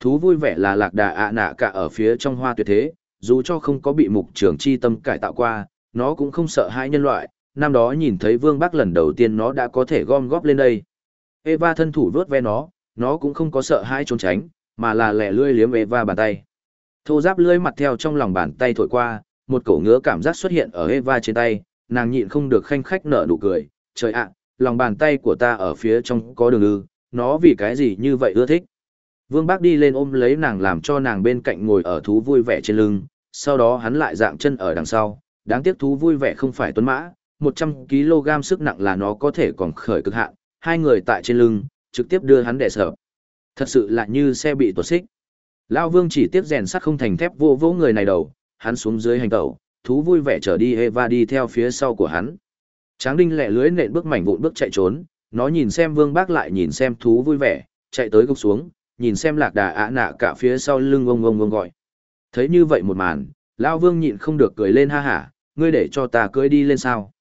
Thú vui vẻ là lạc đà ạ nạ cả ở phía trong hoa tuyệt thế, dù cho không có bị mục trường chi tâm cải tạo qua, nó cũng không sợ hãi nhân loại, năm đó nhìn thấy vương bắc lần đầu tiên nó đã có thể gom góp lên đây. Eva thân thủ vớt ve nó, nó cũng không có sợ hãi trốn tránh, mà là lẻ lươi liếm Eva bàn tay. Thô giáp lưỡi mặt theo trong lòng bàn tay thổi qua, một cổ ngứa cảm giác xuất hiện ở Eva trên tay, nàng nhịn không được khanh khách nở nụ cười, trời ạ, lòng bàn tay của ta ở phía trong có đường ư, nó vì cái gì như vậy ưa thích. Vương Bác đi lên ôm lấy nàng làm cho nàng bên cạnh ngồi ở thú vui vẻ trên lưng, sau đó hắn lại dạng chân ở đằng sau, đáng tiếc thú vui vẻ không phải tuấn mã, 100kg sức nặng là nó có thể còn khởi cực hạn, hai người tại trên lưng, trực tiếp đưa hắn đè sở. Thật sự là như xe bị tuột xích. Lao Vương chỉ tiếc rèn sắt không thành thép vô vỗ người này đầu, hắn xuống dưới hành tẩu, thú vui vẻ trở đi Eva đi theo phía sau của hắn. Tráng đinh lẹ lưới nện bước mảnh vụn bước chạy trốn, nó nhìn xem Vương Bác lại nhìn xem thú vui vẻ, chạy tới gục xuống, nhìn xem lạc đà ạ nạ cả phía sau lưng ông ông ông gọi. Thấy như vậy một màn, Lao Vương nhịn không được cười lên ha hả, ngươi để cho ta cưới đi lên sao.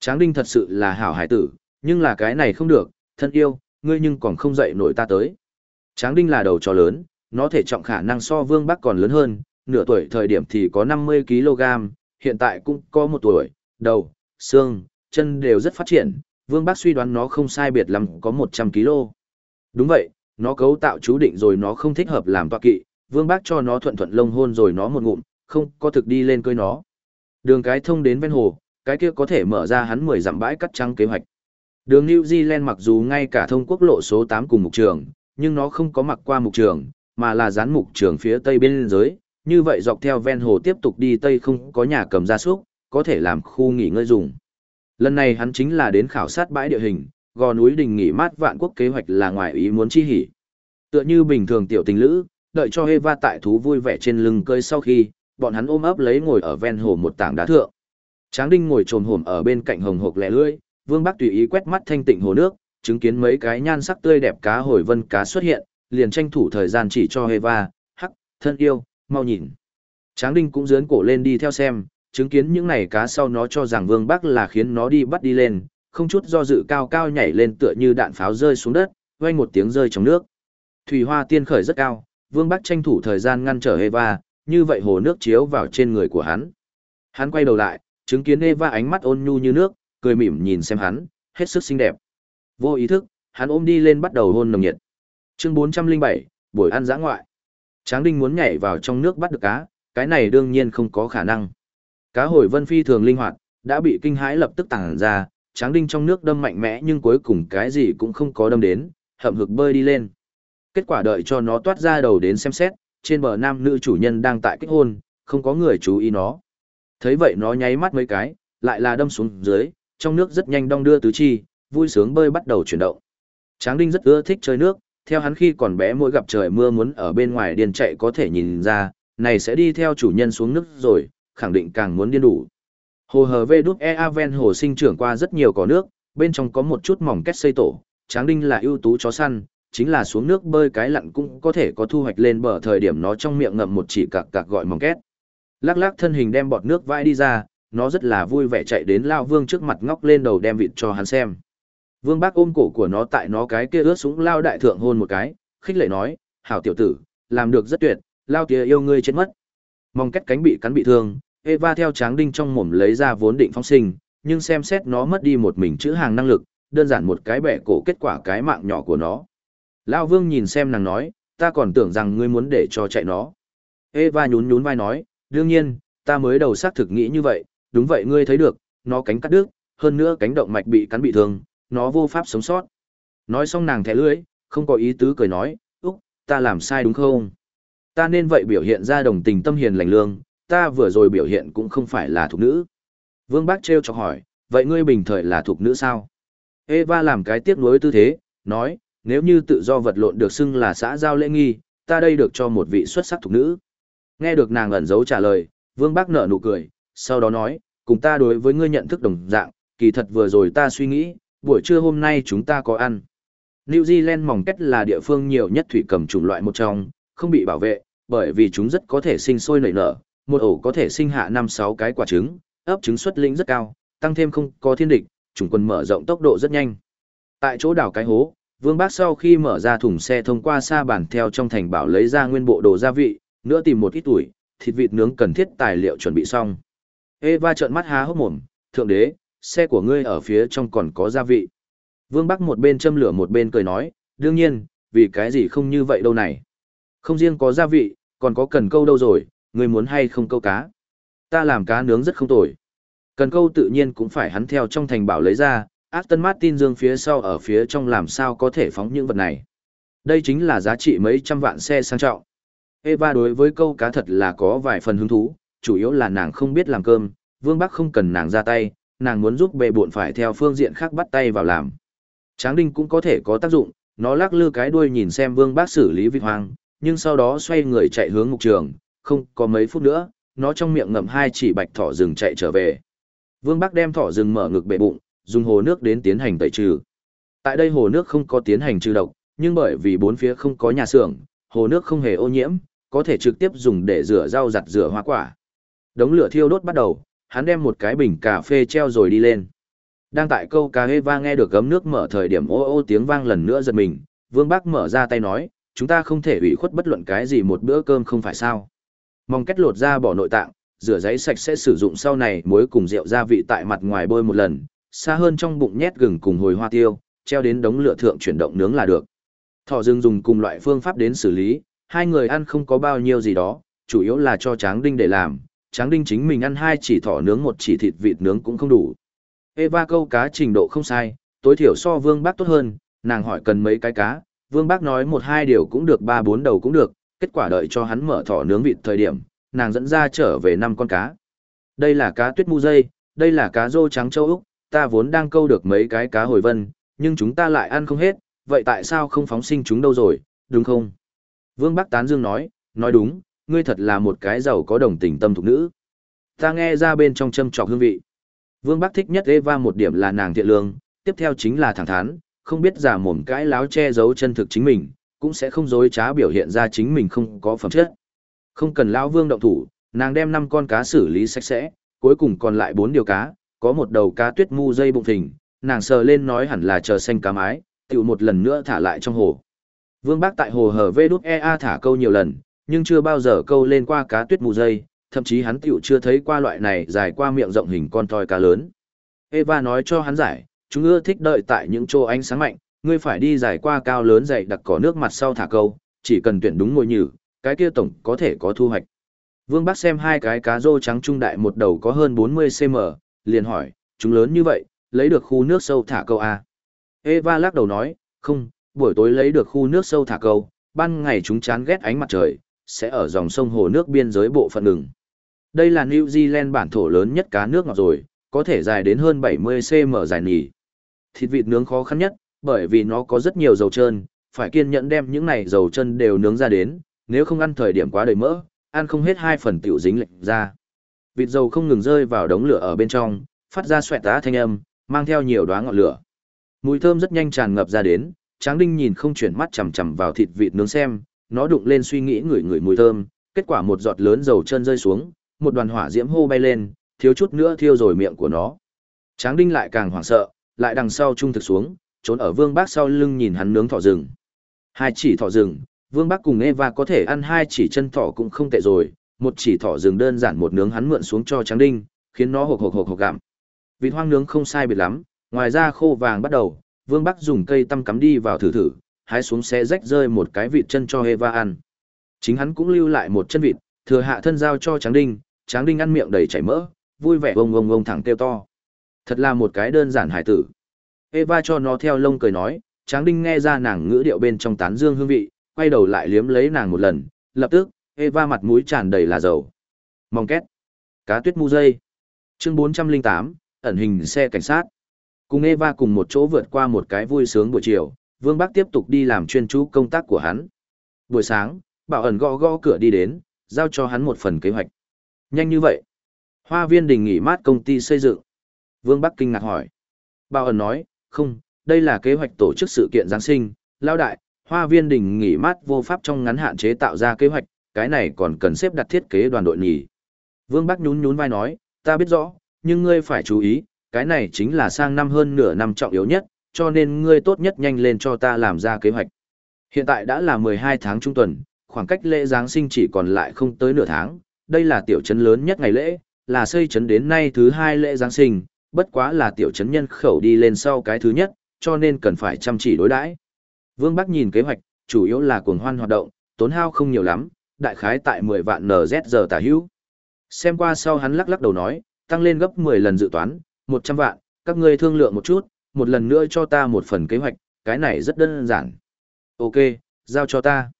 Tráng đinh thật sự là hảo hải tử, nhưng là cái này không được, thân yêu, ngươi nhưng còn không dậy nổi ta tới. Tráng đinh là đầu trò lớn, nó thể trọng khả năng so vương bắc còn lớn hơn, nửa tuổi thời điểm thì có 50kg, hiện tại cũng có một tuổi, đầu, xương, chân đều rất phát triển, vương bác suy đoán nó không sai biệt lắm có 100kg. Đúng vậy, nó cấu tạo chú định rồi nó không thích hợp làm tọa kỵ, vương bác cho nó thuận thuận lông hôn rồi nó một ngụm, không có thực đi lên cưới nó. Đường cái thông đến ven hồ, cái kia có thể mở ra hắn 10 dặm bãi cắt trăng kế hoạch. Đường New Zealand mặc dù ngay cả thông quốc lộ số 8 cùng mục trường, nhưng nó không có mặc qua mục trường, mà là dán mục trường phía tây bên giới, như vậy dọc theo ven hồ tiếp tục đi tây không có nhà cầm gia súc, có thể làm khu nghỉ ngơi dùng. Lần này hắn chính là đến khảo sát bãi địa hình, gò núi đình nghỉ mát vạn quốc kế hoạch là ngoài ý muốn chi hỉ. Tựa như bình thường tiểu tình lữ, đợi cho Eva tại thú vui vẻ trên lưng cơi sau khi, bọn hắn ôm ấp lấy ngồi ở ven hồ một tảng đá thượng. Tráng Đinh ngồi trồm hổm ở bên cạnh hồng hộc lẻ lưỡi, Vương Bắc tùy ý quét mắt thanh tịnh hồ nước, chứng kiến mấy cái nhan sắc tươi đẹp cá hồi vân cá xuất hiện, liền tranh thủ thời gian chỉ cho Eva, hắc, thân yêu, mau nhìn. Tráng Đinh cũng dướn cổ lên đi theo xem, chứng kiến những này cá sau nó cho rằng Vương Bắc là khiến nó đi bắt đi lên, không chút do dự cao cao nhảy lên tựa như đạn pháo rơi xuống đất, vang một tiếng rơi trong nước. Thủy hoa tiên khởi rất cao, Vương Bắc tranh thủ thời gian ngăn trở Eva, như vậy hồ nước chiếu vào trên người của hắn. Hắn quay đầu lại, chứng kiến Eva ánh mắt ôn nhu như nước, cười mỉm nhìn xem hắn, hết sức xinh đẹp. Vô ý thức, hắn ôm đi lên bắt đầu hôn nồng nhiệt. Chương 407, buổi ăn dã ngoại. Tráng Đinh muốn nhảy vào trong nước bắt được cá, cái này đương nhiên không có khả năng. Cá hồi vân phi thường linh hoạt, đã bị kinh hãi lập tức tàng ra, Tráng Đinh trong nước đâm mạnh mẽ nhưng cuối cùng cái gì cũng không có đâm đến, hậm hực bơi đi lên. Kết quả đợi cho nó toát ra đầu đến xem xét, trên bờ nam nữ chủ nhân đang tại kết hôn, không có người chú ý nó. Thấy vậy nó nháy mắt mấy cái, lại là đâm xuống dưới, trong nước rất nhanh đong đưa tứ chi, vui sướng bơi bắt đầu chuyển động. Tráng Đinh rất ưa thích chơi nước, theo hắn khi còn bé mỗi gặp trời mưa muốn ở bên ngoài điên chạy có thể nhìn ra, này sẽ đi theo chủ nhân xuống nước rồi, khẳng định càng muốn điên đủ. Hồ hờ vê đút e ven hồ sinh trưởng qua rất nhiều cỏ nước, bên trong có một chút mỏng kết xây tổ, Tráng Đinh là ưu tú chó săn, chính là xuống nước bơi cái lặn cũng có thể có thu hoạch lên bờ thời điểm nó trong miệng ngậm một chỉ cạc cạc gọi mỏng két. Lắc lắc thân hình đem bọt nước vãi đi ra, nó rất là vui vẻ chạy đến Lao Vương trước mặt ngóc lên đầu đem vịt cho hắn xem. Vương bác ôm cổ của nó tại nó cái kia ướt súng Lao đại thượng hôn một cái, khích lệ nói, hảo tiểu tử, làm được rất tuyệt, Lao kia yêu ngươi chết mất. Mong kết cánh bị cắn bị thương, Eva theo tráng đinh trong mồm lấy ra vốn định phóng sinh, nhưng xem xét nó mất đi một mình chữ hàng năng lực, đơn giản một cái bẻ cổ kết quả cái mạng nhỏ của nó. Lão Vương nhìn xem nàng nói, ta còn tưởng rằng ngươi muốn để cho chạy nó. Eva nhún nhún vai nói, đương nhiên, ta mới đầu xác thực nghĩ như vậy, đúng vậy ngươi thấy được, nó cánh cắt đứt, hơn nữa cánh động mạch bị cắn bị thương, nó vô pháp sống sót. Nói xong nàng thẻ lưỡi, không có ý tứ cười nói, Úc, ta làm sai đúng không? Ta nên vậy biểu hiện ra đồng tình tâm hiền lành lương, ta vừa rồi biểu hiện cũng không phải là thuộc nữ. Vương Bác treo chọc hỏi, vậy ngươi bình thời là thuộc nữ sao? Eva làm cái tiếp nối tư thế, nói, nếu như tự do vật lộn được xưng là xã giao lễ nghi, ta đây được cho một vị xuất sắc thuộc nữ. Nghe được nàng ẩn giấu trả lời, Vương Bác nở nụ cười, sau đó nói, cùng ta đối với ngươi nhận thức đồng dạng, kỳ thật vừa rồi ta suy nghĩ, buổi trưa hôm nay chúng ta có ăn. New Zealand mỏng kết là địa phương nhiều nhất thủy cầm chủng loại một trong, không bị bảo vệ, bởi vì chúng rất có thể sinh sôi nảy nở, một ổ có thể sinh hạ 5-6 cái quả trứng, ấp trứng xuất linh rất cao, tăng thêm không có thiên địch, chủng quân mở rộng tốc độ rất nhanh. Tại chỗ đảo cái hố, Vương Bác sau khi mở ra thùng xe thông qua xa bản theo trong thành bảo lấy ra nguyên bộ đồ gia vị, nữa tìm một ít tuổi, thịt vịt nướng cần thiết tài liệu chuẩn bị xong. Eva trợn mắt há hốc mồm, thượng đế, xe của ngươi ở phía trong còn có gia vị. Vương Bắc một bên châm lửa một bên cười nói, đương nhiên, vì cái gì không như vậy đâu này. Không riêng có gia vị, còn có cần câu đâu rồi, ngươi muốn hay không câu cá. Ta làm cá nướng rất không tồi. Cần câu tự nhiên cũng phải hắn theo trong thành bảo lấy ra, Aston Martin dương phía sau ở phía trong làm sao có thể phóng những vật này. Đây chính là giá trị mấy trăm vạn xe sang trọng. Eva đối với câu cá thật là có vài phần hứng thú, chủ yếu là nàng không biết làm cơm, Vương Bắc không cần nàng ra tay, nàng muốn giúp bệ bộn phải theo phương diện khác bắt tay vào làm. Tráng đinh cũng có thể có tác dụng, nó lắc lư cái đuôi nhìn xem Vương Bác xử lý vịt hoang, nhưng sau đó xoay người chạy hướng mục trường, không có mấy phút nữa, nó trong miệng ngậm hai chỉ bạch thỏ rừng chạy trở về. Vương Bác đem thỏ rừng mở ngực bệ bụng, dùng hồ nước đến tiến hành tẩy trừ. Tại đây hồ nước không có tiến hành trừ độc, nhưng bởi vì bốn phía không có nhà xưởng, hồ nước không hề ô nhiễm, có thể trực tiếp dùng để rửa rau giặt rửa hoa quả. Đống lửa thiêu đốt bắt đầu, hắn đem một cái bình cà phê treo rồi đi lên. Đang tại câu cà hê va nghe được gấm nước mở thời điểm ô ô tiếng vang lần nữa giật mình, Vương Bác mở ra tay nói, chúng ta không thể ủy khuất bất luận cái gì một bữa cơm không phải sao. Mong kết lột ra bỏ nội tạng, rửa giấy sạch sẽ sử dụng sau này muối cùng rượu gia vị tại mặt ngoài bôi một lần, xa hơn trong bụng nhét gừng cùng hồi hoa tiêu, treo đến đống lửa thượng chuyển động nướng là được. Thỏ rừng dùng cùng loại phương pháp đến xử lý, hai người ăn không có bao nhiêu gì đó, chủ yếu là cho tráng đinh để làm, tráng đinh chính mình ăn hai chỉ thỏ nướng một chỉ thịt vịt nướng cũng không đủ. Eva câu cá trình độ không sai, tối thiểu so Vương Bác tốt hơn, nàng hỏi cần mấy cái cá, Vương Bác nói một hai điều cũng được ba bốn đầu cũng được, kết quả đợi cho hắn mở thỏ nướng vịt thời điểm, nàng dẫn ra trở về năm con cá. Đây là cá tuyết mu dây, đây là cá rô trắng châu Úc, ta vốn đang câu được mấy cái cá hồi vân, nhưng chúng ta lại ăn không hết, vậy tại sao không phóng sinh chúng đâu rồi, đúng không? Vương Bắc Tán Dương nói, nói đúng, ngươi thật là một cái giàu có đồng tình tâm thục nữ. Ta nghe ra bên trong châm trọc hương vị. Vương Bắc thích nhất Eva một điểm là nàng thiện lương, tiếp theo chính là thẳng thắn, không biết giả mồm cãi láo che giấu chân thực chính mình, cũng sẽ không dối trá biểu hiện ra chính mình không có phẩm chất. Không cần lão Vương động thủ, nàng đem năm con cá xử lý sạch sẽ, cuối cùng còn lại bốn điều cá, có một đầu cá tuyết mu dây bụng thình, nàng sờ lên nói hẳn là chờ xanh cá mái, tiểu một lần nữa thả lại trong hồ. Vương Bắc tại hồ hở vê đút EA thả câu nhiều lần, nhưng chưa bao giờ câu lên qua cá tuyết mù dây, thậm chí hắn tiểu chưa thấy qua loại này dài qua miệng rộng hình con toi cá lớn. Eva nói cho hắn giải, chúng ưa thích đợi tại những chỗ ánh sáng mạnh, ngươi phải đi dài qua cao lớn dày đặc cỏ nước mặt sau thả câu, chỉ cần tuyển đúng ngôi nhử, cái kia tổng có thể có thu hoạch. Vương Bắc xem hai cái cá rô trắng trung đại một đầu có hơn 40cm, liền hỏi, chúng lớn như vậy, lấy được khu nước sâu thả câu à? Eva lắc đầu nói, không, buổi tối lấy được khu nước sâu thả câu, ban ngày chúng chán ghét ánh mặt trời, sẽ ở dòng sông hồ nước biên giới bộ phận ngừng. Đây là New Zealand bản thổ lớn nhất cá nước ngọt rồi, có thể dài đến hơn 70cm dài nỉ. Thịt vịt nướng khó khăn nhất, bởi vì nó có rất nhiều dầu trơn, phải kiên nhẫn đem những này dầu chân đều nướng ra đến, nếu không ăn thời điểm quá đầy mỡ, ăn không hết hai phần tiểu dính lệch ra. Vịt dầu không ngừng rơi vào đống lửa ở bên trong, phát ra xoẹt tá thanh âm, mang theo nhiều đóa ngọn lửa. Mùi thơm rất nhanh tràn ngập ra đến, Tráng Đinh nhìn không chuyển mắt chằm chằm vào thịt vịt nướng xem, nó đụng lên suy nghĩ ngửi ngửi mùi thơm, kết quả một giọt lớn dầu chân rơi xuống, một đoàn hỏa diễm hô bay lên, thiếu chút nữa thiêu rồi miệng của nó. Tráng Đinh lại càng hoảng sợ, lại đằng sau trung thực xuống, trốn ở Vương Bác sau lưng nhìn hắn nướng thỏ rừng. Hai chỉ thỏ rừng, Vương Bác cùng Eva có thể ăn hai chỉ chân thỏ cũng không tệ rồi, một chỉ thỏ rừng đơn giản một nướng hắn mượn xuống cho tráng đinh, khiến nó hộc hộc hộc hộc gặm. Vịt hoang nướng không sai biệt lắm, ngoài ra khô vàng bắt đầu, Vương Bắc dùng cây tăm cắm đi vào thử thử, hái xuống xe rách rơi một cái vịt chân cho Eva ăn. Chính hắn cũng lưu lại một chân vịt, thừa hạ thân giao cho Tráng Đinh, Tráng Đinh ăn miệng đầy chảy mỡ, vui vẻ ông ông ông thẳng kêu to. Thật là một cái đơn giản hải tử. Eva cho nó theo lông cười nói, Tráng Đinh nghe ra nàng ngữ điệu bên trong tán dương hương vị, quay đầu lại liếm lấy nàng một lần, lập tức, Eva mặt mũi tràn đầy là dầu. Mong két. Cá tuyết mu dây. Chương 408, ẩn hình xe cảnh sát. Cùng Eva cùng một chỗ vượt qua một cái vui sướng buổi chiều, Vương Bắc tiếp tục đi làm chuyên chú công tác của hắn. Buổi sáng, Bảo ẩn gõ gõ cửa đi đến, giao cho hắn một phần kế hoạch. Nhanh như vậy. Hoa viên đình nghỉ mát công ty xây dựng. Vương Bắc kinh ngạc hỏi. Bảo ẩn nói, không, đây là kế hoạch tổ chức sự kiện Giáng sinh, lao đại, hoa viên đình nghỉ mát vô pháp trong ngắn hạn chế tạo ra kế hoạch, cái này còn cần xếp đặt thiết kế đoàn đội nhỉ. Vương Bắc nhún nhún vai nói, ta biết rõ, nhưng ngươi phải chú ý, cái này chính là sang năm hơn nửa năm trọng yếu nhất, cho nên ngươi tốt nhất nhanh lên cho ta làm ra kế hoạch. Hiện tại đã là 12 tháng trung tuần, khoảng cách lễ Giáng sinh chỉ còn lại không tới nửa tháng, đây là tiểu trấn lớn nhất ngày lễ, là xây trấn đến nay thứ hai lễ Giáng sinh, bất quá là tiểu trấn nhân khẩu đi lên sau cái thứ nhất, cho nên cần phải chăm chỉ đối đãi. Vương Bắc nhìn kế hoạch, chủ yếu là cuồng hoan hoạt động, tốn hao không nhiều lắm, đại khái tại 10 vạn NZ giờ tả hữu. Xem qua sau hắn lắc lắc đầu nói, tăng lên gấp 10 lần dự toán, 100 vạn, các ngươi thương lượng một chút, một lần nữa cho ta một phần kế hoạch, cái này rất đơn giản. Ok, giao cho ta.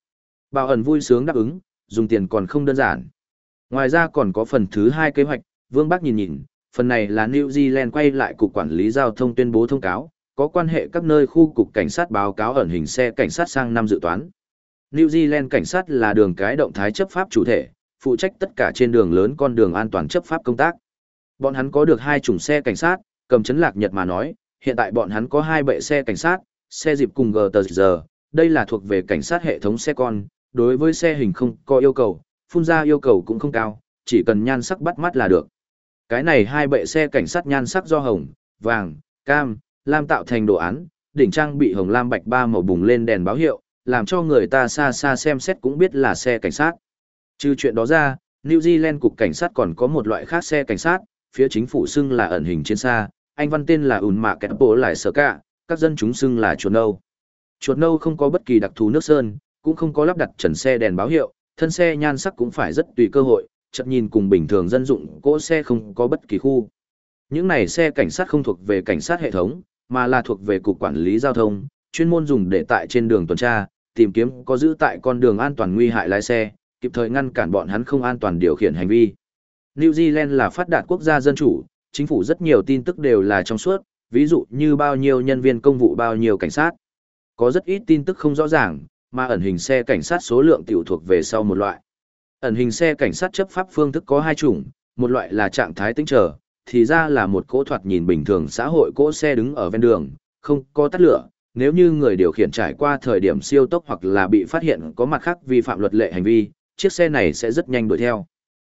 Bảo ẩn vui sướng đáp ứng, dùng tiền còn không đơn giản. Ngoài ra còn có phần thứ hai kế hoạch, Vương Bắc nhìn nhìn, phần này là New Zealand quay lại cục quản lý giao thông tuyên bố thông cáo, có quan hệ các nơi khu cục cảnh sát báo cáo ẩn hình xe cảnh sát sang năm dự toán. New Zealand cảnh sát là đường cái động thái chấp pháp chủ thể, phụ trách tất cả trên đường lớn con đường an toàn chấp pháp công tác. Bọn hắn có được hai chủng xe cảnh sát, cầm chấn lạc Nhật mà nói, hiện tại bọn hắn có hai bệ xe cảnh sát, xe dịp cùng GTG, đây là thuộc về cảnh sát hệ thống xe con, đối với xe hình không có yêu cầu, phun ra yêu cầu cũng không cao, chỉ cần nhan sắc bắt mắt là được. Cái này hai bệ xe cảnh sát nhan sắc do hồng, vàng, cam, lam tạo thành đồ án, đỉnh trang bị hồng lam bạch ba màu bùng lên đèn báo hiệu, làm cho người ta xa xa xem xét cũng biết là xe cảnh sát. Trừ chuyện đó ra, New Zealand cục cảnh sát còn có một loại khác xe cảnh sát, phía chính phủ xưng là ẩn hình trên xa, anh văn tên là ùn mạ kẹt bộ lại sở cả, các dân chúng xưng là chuột nâu. Chuột nâu không có bất kỳ đặc thù nước sơn, cũng không có lắp đặt trần xe đèn báo hiệu, thân xe nhan sắc cũng phải rất tùy cơ hội, chậm nhìn cùng bình thường dân dụng cỗ xe không có bất kỳ khu. Những này xe cảnh sát không thuộc về cảnh sát hệ thống, mà là thuộc về cục quản lý giao thông, chuyên môn dùng để tại trên đường tuần tra, tìm kiếm có giữ tại con đường an toàn nguy hại lái xe, kịp thời ngăn cản bọn hắn không an toàn điều khiển hành vi. New Zealand là phát đạt quốc gia dân chủ, chính phủ rất nhiều tin tức đều là trong suốt, ví dụ như bao nhiêu nhân viên công vụ bao nhiêu cảnh sát. Có rất ít tin tức không rõ ràng, mà ẩn hình xe cảnh sát số lượng tiểu thuộc về sau một loại. Ẩn hình xe cảnh sát chấp pháp phương thức có hai chủng, một loại là trạng thái tĩnh trở, thì ra là một cỗ thoạt nhìn bình thường xã hội cỗ xe đứng ở ven đường, không có tắt lửa, nếu như người điều khiển trải qua thời điểm siêu tốc hoặc là bị phát hiện có mặt khác vi phạm luật lệ hành vi, chiếc xe này sẽ rất nhanh đuổi theo.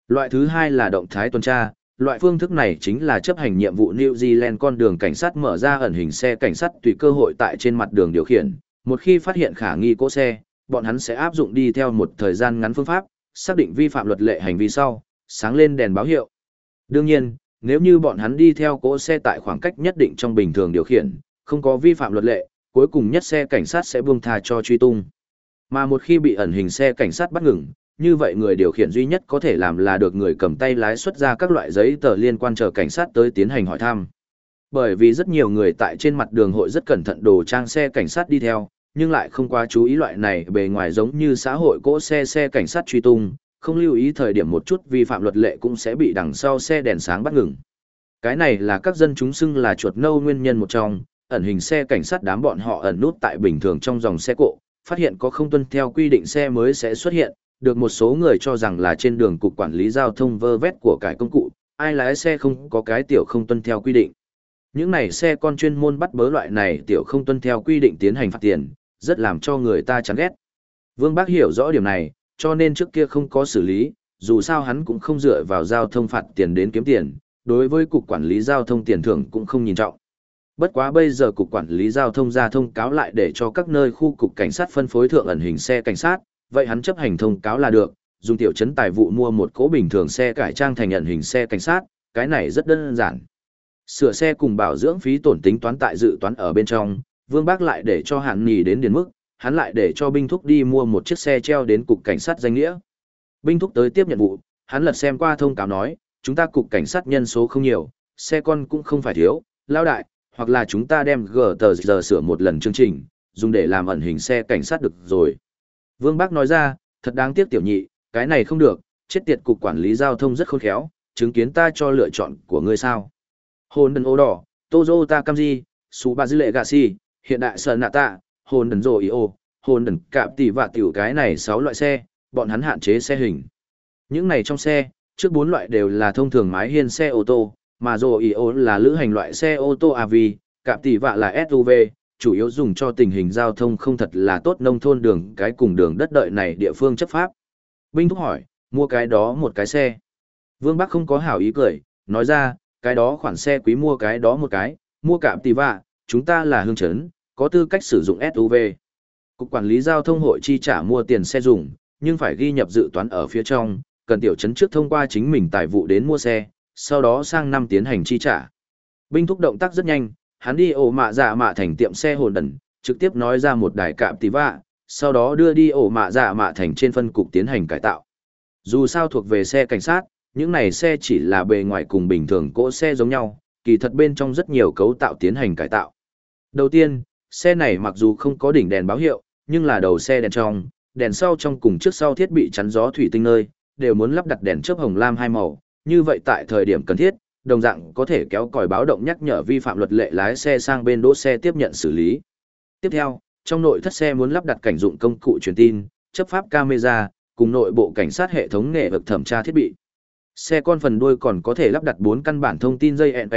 Loại thứ hai là động thái tuần tra, loại phương thức này chính là chấp hành nhiệm vụ New Zealand con đường cảnh sát mở ra ẩn hình xe cảnh sát tùy cơ hội tại trên mặt đường điều khiển. Một khi phát hiện khả nghi cỗ xe, bọn hắn sẽ áp dụng đi theo một thời gian ngắn phương pháp, xác định vi phạm luật lệ hành vi sau, sáng lên đèn báo hiệu. Đương nhiên, nếu như bọn hắn đi theo cỗ xe tại khoảng cách nhất định trong bình thường điều khiển, không có vi phạm luật lệ, cuối cùng nhất xe cảnh sát sẽ buông tha cho truy tung. Mà một khi bị ẩn hình xe cảnh sát bắt ngừng, như vậy người điều khiển duy nhất có thể làm là được người cầm tay lái xuất ra các loại giấy tờ liên quan chờ cảnh sát tới tiến hành hỏi thăm. Bởi vì rất nhiều người tại trên mặt đường hội rất cẩn thận đồ trang xe cảnh sát đi theo, nhưng lại không quá chú ý loại này bề ngoài giống như xã hội cỗ xe xe cảnh sát truy tung, không lưu ý thời điểm một chút vi phạm luật lệ cũng sẽ bị đằng sau xe đèn sáng bắt ngừng. Cái này là các dân chúng xưng là chuột nâu nguyên nhân một trong, ẩn hình xe cảnh sát đám bọn họ ẩn nút tại bình thường trong dòng xe cộ, phát hiện có không tuân theo quy định xe mới sẽ xuất hiện, được một số người cho rằng là trên đường cục quản lý giao thông vơ vét của cải công cụ, ai lái xe không có cái tiểu không tuân theo quy định. Những này xe con chuyên môn bắt bớ loại này tiểu không tuân theo quy định tiến hành phạt tiền, rất làm cho người ta chán ghét. Vương Bác hiểu rõ điểm này, cho nên trước kia không có xử lý, dù sao hắn cũng không dựa vào giao thông phạt tiền đến kiếm tiền, đối với cục quản lý giao thông tiền thưởng cũng không nhìn trọng. Bất quá bây giờ cục quản lý giao thông ra thông cáo lại để cho các nơi khu cục cảnh sát phân phối thượng ẩn hình xe cảnh sát, vậy hắn chấp hành thông cáo là được, dùng tiểu trấn tài vụ mua một cỗ bình thường xe cải trang thành nhận hình xe cảnh sát, cái này rất đơn giản. Sửa xe cùng bảo dưỡng phí tổn tính toán tại dự toán ở bên trong, Vương Bác lại để cho hạn nghỉ đến điền mức, hắn lại để cho binh thúc đi mua một chiếc xe treo đến cục cảnh sát danh nghĩa. Binh thúc tới tiếp nhận vụ, hắn lật xem qua thông cáo nói, chúng ta cục cảnh sát nhân số không nhiều, xe con cũng không phải thiếu, lao đại, hoặc là chúng ta đem gờ tờ giờ sửa một lần chương trình, dùng để làm ẩn hình xe cảnh sát được rồi. Vương Bác nói ra, thật đáng tiếc tiểu nhị, cái này không được, chết tiệt cục quản lý giao thông rất khôn khéo, chứng kiến ta cho lựa chọn của ngươi sao. Hồn đần ô đỏ, Toyota Camry, Subaru Legacy, hiện đại Sonata, hồn đần rồi ô, hồn đần cạp tỷ và tiểu cái này 6 loại xe, bọn hắn hạn chế xe hình. Những này trong xe, trước 4 loại đều là thông thường mái hiên xe ô tô, mà rồi ô là lữ hành loại xe ô tô AV, cạp tỷ vạ là SUV, chủ yếu dùng cho tình hình giao thông không thật là tốt nông thôn đường cái cùng đường đất đợi này địa phương chấp pháp. Binh thúc hỏi, mua cái đó một cái xe. Vương Bắc không có hảo ý cười, nói ra, cái đó khoản xe quý mua cái đó một cái, mua cả tỷ vạ, chúng ta là hương chấn, có tư cách sử dụng SUV. Cục quản lý giao thông hội chi trả mua tiền xe dùng, nhưng phải ghi nhập dự toán ở phía trong, cần tiểu chấn trước thông qua chính mình tài vụ đến mua xe, sau đó sang năm tiến hành chi trả. Binh thúc động tác rất nhanh, hắn đi ổ mạ dạ mạ thành tiệm xe hồn đần, trực tiếp nói ra một đài cạm tí vạ, sau đó đưa đi ổ mạ dạ mạ thành trên phân cục tiến hành cải tạo. Dù sao thuộc về xe cảnh sát, những này xe chỉ là bề ngoài cùng bình thường cỗ xe giống nhau, kỳ thật bên trong rất nhiều cấu tạo tiến hành cải tạo. Đầu tiên, xe này mặc dù không có đỉnh đèn báo hiệu, nhưng là đầu xe đèn trong, đèn sau trong cùng trước sau thiết bị chắn gió thủy tinh nơi, đều muốn lắp đặt đèn chớp hồng lam hai màu, như vậy tại thời điểm cần thiết, đồng dạng có thể kéo còi báo động nhắc nhở vi phạm luật lệ lái xe sang bên đỗ xe tiếp nhận xử lý. Tiếp theo, trong nội thất xe muốn lắp đặt cảnh dụng công cụ truyền tin, chấp pháp camera, cùng nội bộ cảnh sát hệ thống nghệ vực thẩm tra thiết bị. Xe con phần đuôi còn có thể lắp đặt 4 căn bản thông tin dây ẹn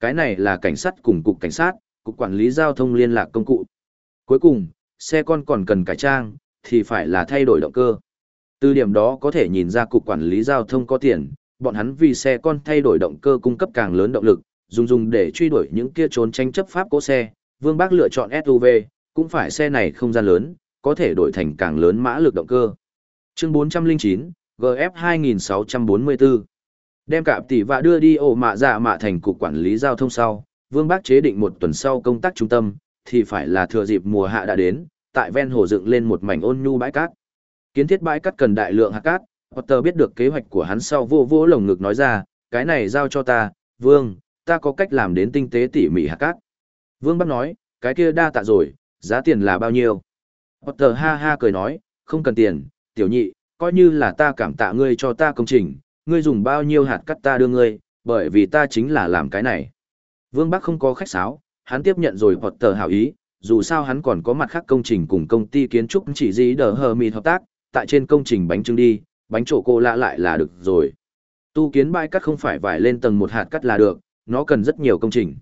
cái này là cảnh sát cùng cục cảnh sát, cục quản lý giao thông liên lạc công cụ. Cuối cùng, xe con còn cần cải trang, thì phải là thay đổi động cơ. Từ điểm đó có thể nhìn ra cục quản lý giao thông có tiền, bọn hắn vì xe con thay đổi động cơ cung cấp càng lớn động lực, dùng dùng để truy đuổi những kia trốn tranh chấp pháp cố xe. Vương Bác lựa chọn SUV, cũng phải xe này không gian lớn, có thể đổi thành càng lớn mã lực động cơ. Chương 409, GF 2644. Đem cạp tỷ và đưa đi ổ mạ dạ mạ thành cục quản lý giao thông sau, Vương Bác chế định một tuần sau công tác trung tâm, thì phải là thừa dịp mùa hạ đã đến, tại ven hồ dựng lên một mảnh ôn nhu bãi cát. Kiến thiết bãi cát cần đại lượng hạt cát, Potter biết được kế hoạch của hắn sau vô vô lồng ngực nói ra, cái này giao cho ta, Vương, ta có cách làm đến tinh tế tỉ mỉ hạt cát. Vương Bác nói, cái kia đa tạ rồi, giá tiền là bao nhiêu? Potter ha ha cười nói, không cần tiền, tiểu nhị, coi như là ta cảm tạ ngươi cho ta công trình, ngươi dùng bao nhiêu hạt cát ta đưa ngươi, bởi vì ta chính là làm cái này. Vương Bắc không có khách sáo, hắn tiếp nhận rồi Potter hảo ý, dù sao hắn còn có mặt khác công trình cùng công ty kiến trúc chỉ gì đờ hờ mịt hợp tác, tại trên công trình bánh trưng đi, bánh trổ cô lạ lại là được rồi. Tu kiến bãi cát không phải vải lên tầng một hạt cát là được, nó cần rất nhiều công trình.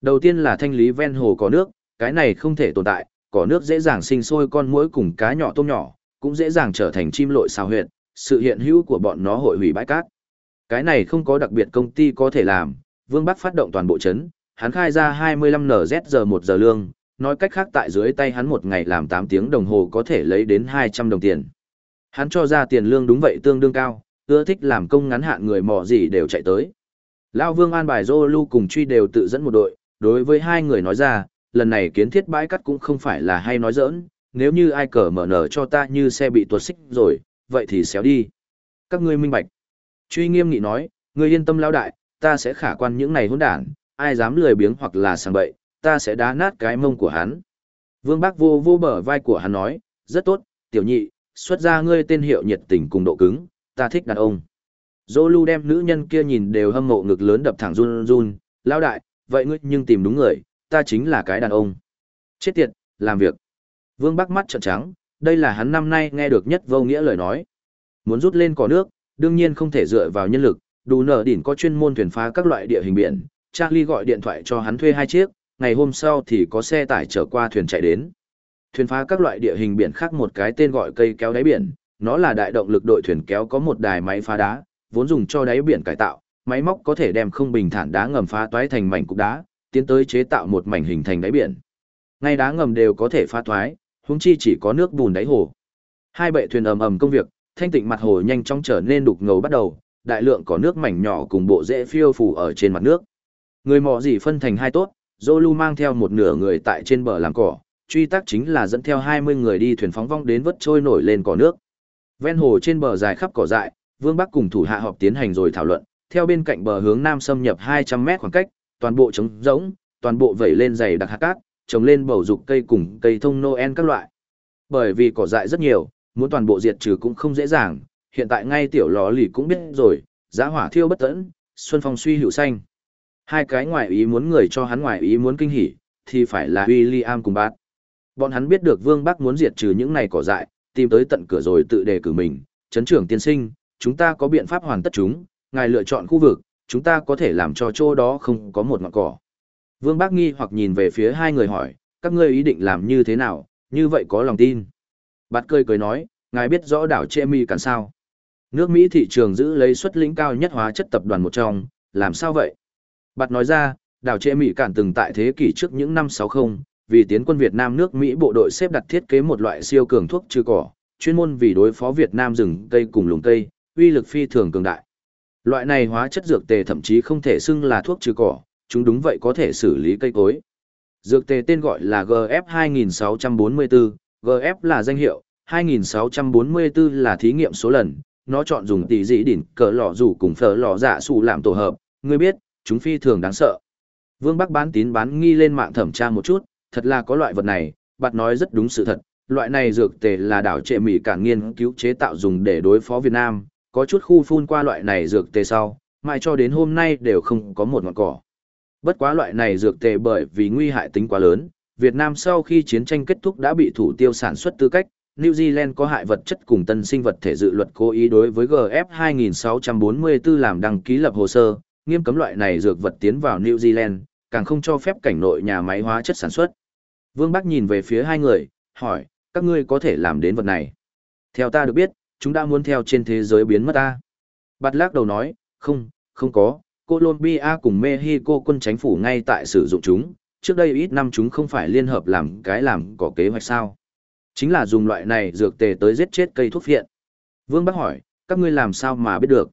Đầu tiên là thanh lý ven hồ có nước, cái này không thể tồn tại, có nước dễ dàng sinh sôi con muỗi cùng cá nhỏ tôm nhỏ, cũng dễ dàng trở thành chim lội sao huyệt, sự hiện hữu của bọn nó hội hủy bãi cát. Cái này không có đặc biệt công ty có thể làm, Vương Bắc phát động toàn bộ chấn, hắn khai ra 25 NZ giờ một giờ lương, nói cách khác tại dưới tay hắn một ngày làm 8 tiếng đồng hồ có thể lấy đến 200 đồng tiền. Hắn cho ra tiền lương đúng vậy tương đương cao, ưa thích làm công ngắn hạn người mò gì đều chạy tới. Lao Vương an bài Zolu cùng truy đều tự dẫn một đội, đối với hai người nói ra, lần này kiến thiết bãi cắt cũng không phải là hay nói giỡn, nếu như ai cờ mở nở cho ta như xe bị tuột xích rồi, vậy thì xéo đi. Các ngươi minh bạch. Truy nghiêm nghị nói, ngươi yên tâm lao đại, ta sẽ khả quan những này hỗn đản, ai dám lười biếng hoặc là sang bậy, ta sẽ đá nát cái mông của hắn. Vương Bác vô vô bờ vai của hắn nói, rất tốt, tiểu nhị, xuất ra ngươi tên hiệu nhiệt tình cùng độ cứng, ta thích đàn ông. Dô lưu đem nữ nhân kia nhìn đều hâm mộ ngực lớn đập thẳng run run, lao đại, vậy ngươi nhưng tìm đúng người, ta chính là cái đàn ông. Chết tiệt, làm việc. Vương Bắc mắt trợn trắng, đây là hắn năm nay nghe được nhất vô nghĩa lời nói. Muốn rút lên cỏ nước, đương nhiên không thể dựa vào nhân lực, đủ nở đỉnh có chuyên môn thuyền phá các loại địa hình biển. Charlie gọi điện thoại cho hắn thuê hai chiếc, ngày hôm sau thì có xe tải chở qua thuyền chạy đến. Thuyền phá các loại địa hình biển khác một cái tên gọi cây kéo đáy biển, nó là đại động lực đội thuyền kéo có một đài máy phá đá, vốn dùng cho đáy biển cải tạo, máy móc có thể đem không bình thản đá ngầm phá toái thành mảnh cục đá, tiến tới chế tạo một mảnh hình thành đáy biển. Ngay đá ngầm đều có thể phá toái, huống chi chỉ có nước bùn đáy hồ. Hai bệ thuyền ầm ầm công việc, thanh tịnh mặt hồ nhanh chóng trở nên đục ngầu bắt đầu, đại lượng có nước mảnh nhỏ cùng bộ rễ phiêu phù ở trên mặt nước. Người mò gì phân thành hai tốt, Zolu mang theo một nửa người tại trên bờ làm cỏ, truy tác chính là dẫn theo 20 người đi thuyền phóng vong đến vớt trôi nổi lên cỏ nước. Ven hồ trên bờ dài khắp cỏ dại, Vương Bắc cùng thủ hạ họp tiến hành rồi thảo luận, theo bên cạnh bờ hướng nam xâm nhập 200 mét khoảng cách, toàn bộ trống rỗng, toàn bộ vẩy lên dày đặc hạt cát, trồng lên bầu dục cây cùng cây thông Noel các loại. Bởi vì cỏ dại rất nhiều, muốn toàn bộ diệt trừ cũng không dễ dàng, hiện tại ngay tiểu lò lì cũng biết rồi, giá hỏa thiêu bất tẫn, xuân phong suy hữu xanh. Hai cái ngoài ý muốn người cho hắn ngoài ý muốn kinh hỉ, thì phải là William cùng bác. Bọn hắn biết được Vương Bắc muốn diệt trừ những này cỏ dại, tìm tới tận cửa rồi tự đề cử mình, chấn trưởng tiên sinh, chúng ta có biện pháp hoàn tất chúng, ngài lựa chọn khu vực, chúng ta có thể làm cho chỗ đó không có một ngọn cỏ. Vương Bác nghi hoặc nhìn về phía hai người hỏi, các ngươi ý định làm như thế nào, như vậy có lòng tin. Bạt cười cười nói, ngài biết rõ đảo Chê Mi cản sao. Nước Mỹ thị trường giữ lấy suất lĩnh cao nhất hóa chất tập đoàn một trong, làm sao vậy? Bạt nói ra, đảo Chê Mỹ cản từng tại thế kỷ trước những năm 60, vì tiến quân Việt Nam nước Mỹ bộ đội xếp đặt thiết kế một loại siêu cường thuốc trừ cỏ, chuyên môn vì đối phó Việt Nam rừng cây cùng lùng cây, uy lực phi thường cường đại. Loại này hóa chất dược tề thậm chí không thể xưng là thuốc trừ cỏ, chúng đúng vậy có thể xử lý cây cối. Dược tề tên gọi là GF2644, GF là danh hiệu, 2644 là thí nghiệm số lần, nó chọn dùng tỷ dĩ đỉnh cỡ lọ rủ cùng phở lọ dạ sụ làm tổ hợp, ngươi biết, chúng phi thường đáng sợ. Vương Bắc bán tín bán nghi lên mạng thẩm tra một chút, thật là có loại vật này, bạn nói rất đúng sự thật, loại này dược tề là đảo trệ mỹ cản nghiên cứu chế tạo dùng để đối phó Việt Nam, có chút khu phun qua loại này dược tề sau, mãi cho đến hôm nay đều không có một ngọn cỏ. Bất quá loại này dược tề bởi vì nguy hại tính quá lớn, Việt Nam sau khi chiến tranh kết thúc đã bị thủ tiêu sản xuất tư cách, New Zealand có hại vật chất cùng tân sinh vật thể dự luật cố ý đối với GF 2644 làm đăng ký lập hồ sơ, nghiêm cấm loại này dược vật tiến vào New Zealand, càng không cho phép cảnh nội nhà máy hóa chất sản xuất. Vương Bắc nhìn về phía hai người, hỏi, các ngươi có thể làm đến vật này. Theo ta được biết, chúng đã muốn theo trên thế giới biến mất ta. Bạt lắc đầu nói, không, không có, Colombia cùng Mexico quân chính phủ ngay tại sử dụng chúng, trước đây ít năm chúng không phải liên hợp làm cái làm có kế hoạch sao. Chính là dùng loại này dược tề tới giết chết cây thuốc phiện. Vương Bắc hỏi, các ngươi làm sao mà biết được?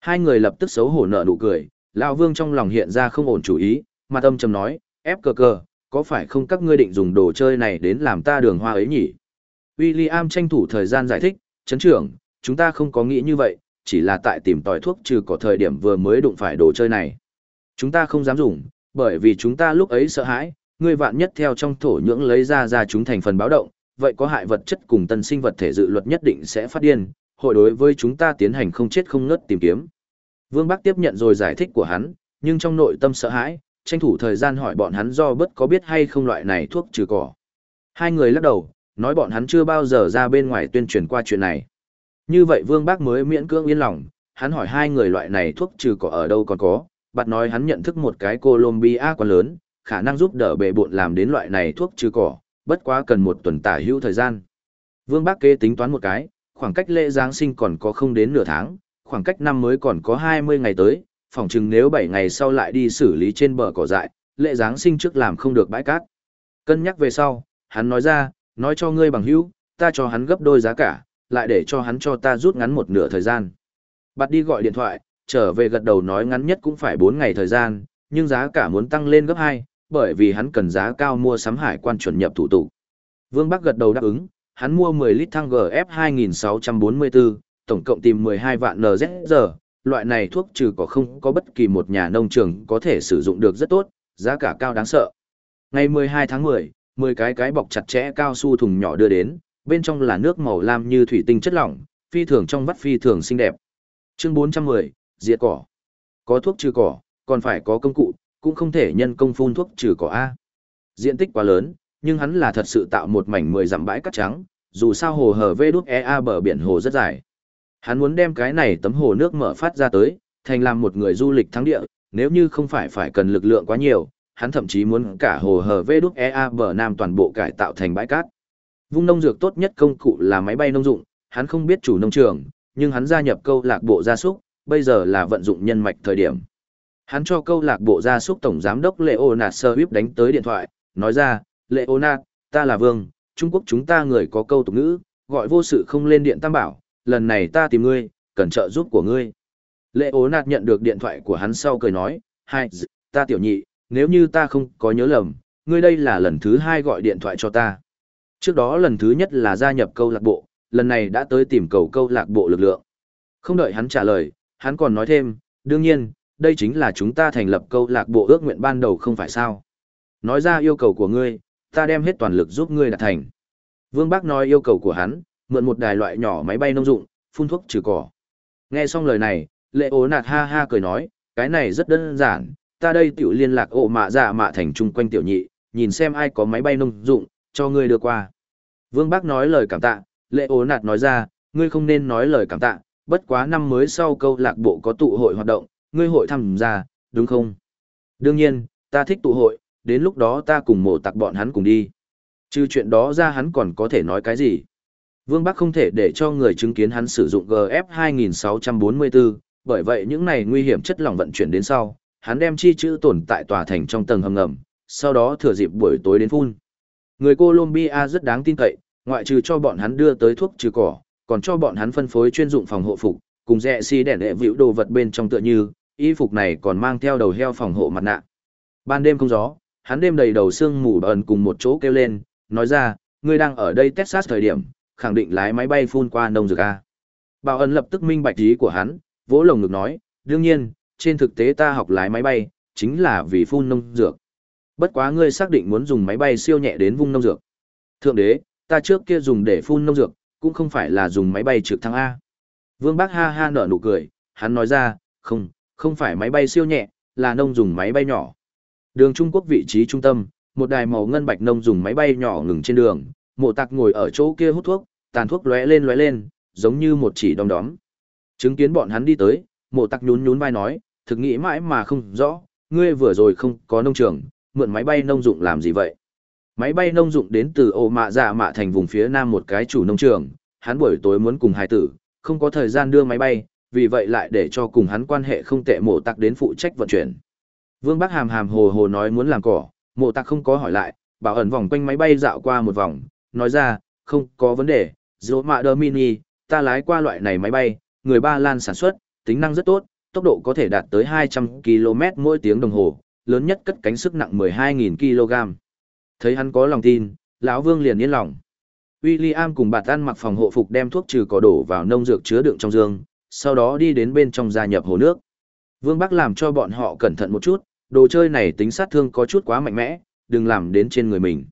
Hai người lập tức xấu hổ nở nụ cười, Lão Vương trong lòng hiện ra không ổn chủ ý, mà tâm trầm nói, ép cờ cờ, có phải không các ngươi định dùng đồ chơi này đến làm ta đường hoa ấy nhỉ? William tranh thủ thời gian giải thích, chấn trưởng, chúng ta không có nghĩ như vậy, chỉ là tại tìm tòi thuốc trừ có thời điểm vừa mới đụng phải đồ chơi này. Chúng ta không dám dùng, bởi vì chúng ta lúc ấy sợ hãi, ngươi vạn nhất theo trong thổ nhưỡng lấy ra ra chúng thành phần báo động, vậy có hại vật chất cùng tân sinh vật thể dự luật nhất định sẽ phát điên, hội đối với chúng ta tiến hành không chết không ngất tìm kiếm. Vương Bắc tiếp nhận rồi giải thích của hắn, nhưng trong nội tâm sợ hãi, tranh thủ thời gian hỏi bọn hắn do bất có biết hay không loại này thuốc trừ cỏ. Hai người lắc đầu, nói bọn hắn chưa bao giờ ra bên ngoài tuyên truyền qua chuyện này. Như vậy Vương Bác mới miễn cưỡng yên lòng, hắn hỏi hai người loại này thuốc trừ cỏ ở đâu còn có, bạn nói hắn nhận thức một cái Colombia quá lớn, khả năng giúp đỡ bệ bộn làm đến loại này thuốc trừ cỏ, bất quá cần một tuần tả hữu thời gian. Vương Bác kế tính toán một cái, khoảng cách lễ Giáng sinh còn có không đến nửa tháng, khoảng cách năm mới còn có 20 ngày tới, phỏng chừng nếu 7 ngày sau lại đi xử lý trên bờ cỏ dại, lễ Giáng sinh trước làm không được bãi cát. Cân nhắc về sau, hắn nói ra, nói cho ngươi bằng hữu, ta cho hắn gấp đôi giá cả, lại để cho hắn cho ta rút ngắn một nửa thời gian. Bắt đi gọi điện thoại, trở về gật đầu nói ngắn nhất cũng phải 4 ngày thời gian, nhưng giá cả muốn tăng lên gấp 2, bởi vì hắn cần giá cao mua sắm hải quan chuẩn nhập thủ tục. Vương Bắc gật đầu đáp ứng, hắn mua 10 lít thăng GF 2644, tổng cộng tìm 12 vạn NZR, loại này thuốc trừ có không có bất kỳ một nhà nông trường có thể sử dụng được rất tốt, giá cả cao đáng sợ. Ngày 12 tháng 10, 10 cái cái bọc chặt chẽ cao su thùng nhỏ đưa đến, bên trong là nước màu lam như thủy tinh chất lỏng, phi thường trong vắt phi thường xinh đẹp. Chương 410, diệt cỏ. Có thuốc trừ cỏ, còn phải có công cụ, cũng không thể nhân công phun thuốc trừ cỏ A. Diện tích quá lớn, nhưng hắn là thật sự tạo một mảnh 10 dặm bãi cát trắng, dù sao hồ hở vê đút EA bờ biển hồ rất dài. Hắn muốn đem cái này tấm hồ nước mở phát ra tới, thành làm một người du lịch thắng địa, nếu như không phải phải cần lực lượng quá nhiều, hắn thậm chí muốn cả hồ hở vê đúc EA bờ nam toàn bộ cải tạo thành bãi cát. Vung nông dược tốt nhất công cụ là máy bay nông dụng, hắn không biết chủ nông trường, nhưng hắn gia nhập câu lạc bộ gia súc, bây giờ là vận dụng nhân mạch thời điểm. Hắn cho câu lạc bộ gia súc tổng giám đốc Leonard Swift đánh tới điện thoại, nói ra, Leonard, ta là Vương, Trung Quốc chúng ta người có câu tục ngữ, gọi vô sự không lên điện tam bảo, lần này ta tìm ngươi, cần trợ giúp của ngươi. Lệ ố nạt nhận được điện thoại của hắn sau cười nói, hai, ta tiểu nhị, nếu như ta không có nhớ lầm, ngươi đây là lần thứ hai gọi điện thoại cho ta. Trước đó lần thứ nhất là gia nhập câu lạc bộ, lần này đã tới tìm cầu câu lạc bộ lực lượng. Không đợi hắn trả lời, hắn còn nói thêm, đương nhiên, đây chính là chúng ta thành lập câu lạc bộ ước nguyện ban đầu không phải sao. Nói ra yêu cầu của ngươi, ta đem hết toàn lực giúp ngươi đạt thành. Vương Bác nói yêu cầu của hắn, mượn một đài loại nhỏ máy bay nông dụng, phun thuốc trừ cỏ. Nghe xong lời này, lệ ố nạt ha ha cười nói, cái này rất đơn giản, ta đây tiểu liên lạc ổ mạ dạ mạ thành chung quanh tiểu nhị, nhìn xem ai có máy bay nông dụng, cho ngươi đưa qua. Vương Bác nói lời cảm tạ, lệ ố nạt nói ra, ngươi không nên nói lời cảm tạ, bất quá năm mới sau câu lạc bộ có tụ hội hoạt động, ngươi hội tham gia, đúng không? Đương nhiên, ta thích tụ hội, đến lúc đó ta cùng mộ tặc bọn hắn cùng đi. Trừ chuyện đó ra hắn còn có thể nói cái gì? Vương Bắc không thể để cho người chứng kiến hắn sử dụng GF 2644, bởi vậy những này nguy hiểm chất lỏng vận chuyển đến sau, hắn đem chi chữ tồn tại tòa thành trong tầng hầm ngầm, sau đó thừa dịp buổi tối đến phun. Người Colombia rất đáng tin cậy, ngoại trừ cho bọn hắn đưa tới thuốc trừ cỏ, còn cho bọn hắn phân phối chuyên dụng phòng hộ phục, cùng rẻ xi si đèn đệ vĩu đồ vật bên trong tựa như, y phục này còn mang theo đầu heo phòng hộ mặt nạ. Ban đêm không gió, hắn đêm đầy đầu sương mù bẩn cùng một chỗ kêu lên, nói ra, ngươi đang ở đây Texas thời điểm, khẳng định lái máy bay phun qua nông dược A. Bảo ẩn lập tức minh bạch ý của hắn, vỗ lồng ngực nói, đương nhiên, trên thực tế ta học lái máy bay, chính là vì phun nông dược. Bất quá ngươi xác định muốn dùng máy bay siêu nhẹ đến vung nông dược. Thượng đế, ta trước kia dùng để phun nông dược, cũng không phải là dùng máy bay trực thăng A. Vương Bác ha ha nở nụ cười, hắn nói ra, không, không phải máy bay siêu nhẹ, là nông dùng máy bay nhỏ. Đường Trung Quốc vị trí trung tâm, một đài màu ngân bạch nông dùng máy bay nhỏ ngừng trên đường, mộ Tạc ngồi ở chỗ kia hút thuốc, tàn thuốc lóe lên lóe lên, giống như một chỉ đom đóm. Chứng kiến bọn hắn đi tới, mộ Tạc nhún nhún vai nói, thực nghĩ mãi mà không rõ, ngươi vừa rồi không có nông trường, mượn máy bay nông dụng làm gì vậy? Máy bay nông dụng đến từ ổ mạ dạ mạ thành vùng phía nam một cái chủ nông trường, hắn buổi tối muốn cùng hài tử, không có thời gian đưa máy bay, vì vậy lại để cho cùng hắn quan hệ không tệ mộ tặc đến phụ trách vận chuyển. Vương Bắc hàm hàm hồ hồ nói muốn làm cỏ, mộ tặc không có hỏi lại, bảo ẩn vòng quanh máy bay dạo qua một vòng, nói ra, không có vấn đề, dỗ mạ đơ mini, ta lái qua loại này máy bay, người Ba Lan sản xuất, tính năng rất tốt, tốc độ có thể đạt tới 200 km mỗi tiếng đồng hồ, lớn nhất cất cánh sức nặng 12.000 kg. Thấy hắn có lòng tin, lão Vương liền yên lòng. William cùng bà tan mặc phòng hộ phục đem thuốc trừ cỏ đổ vào nông dược chứa đựng trong giường, sau đó đi đến bên trong gia nhập hồ nước. Vương Bắc làm cho bọn họ cẩn thận một chút, đồ chơi này tính sát thương có chút quá mạnh mẽ, đừng làm đến trên người mình.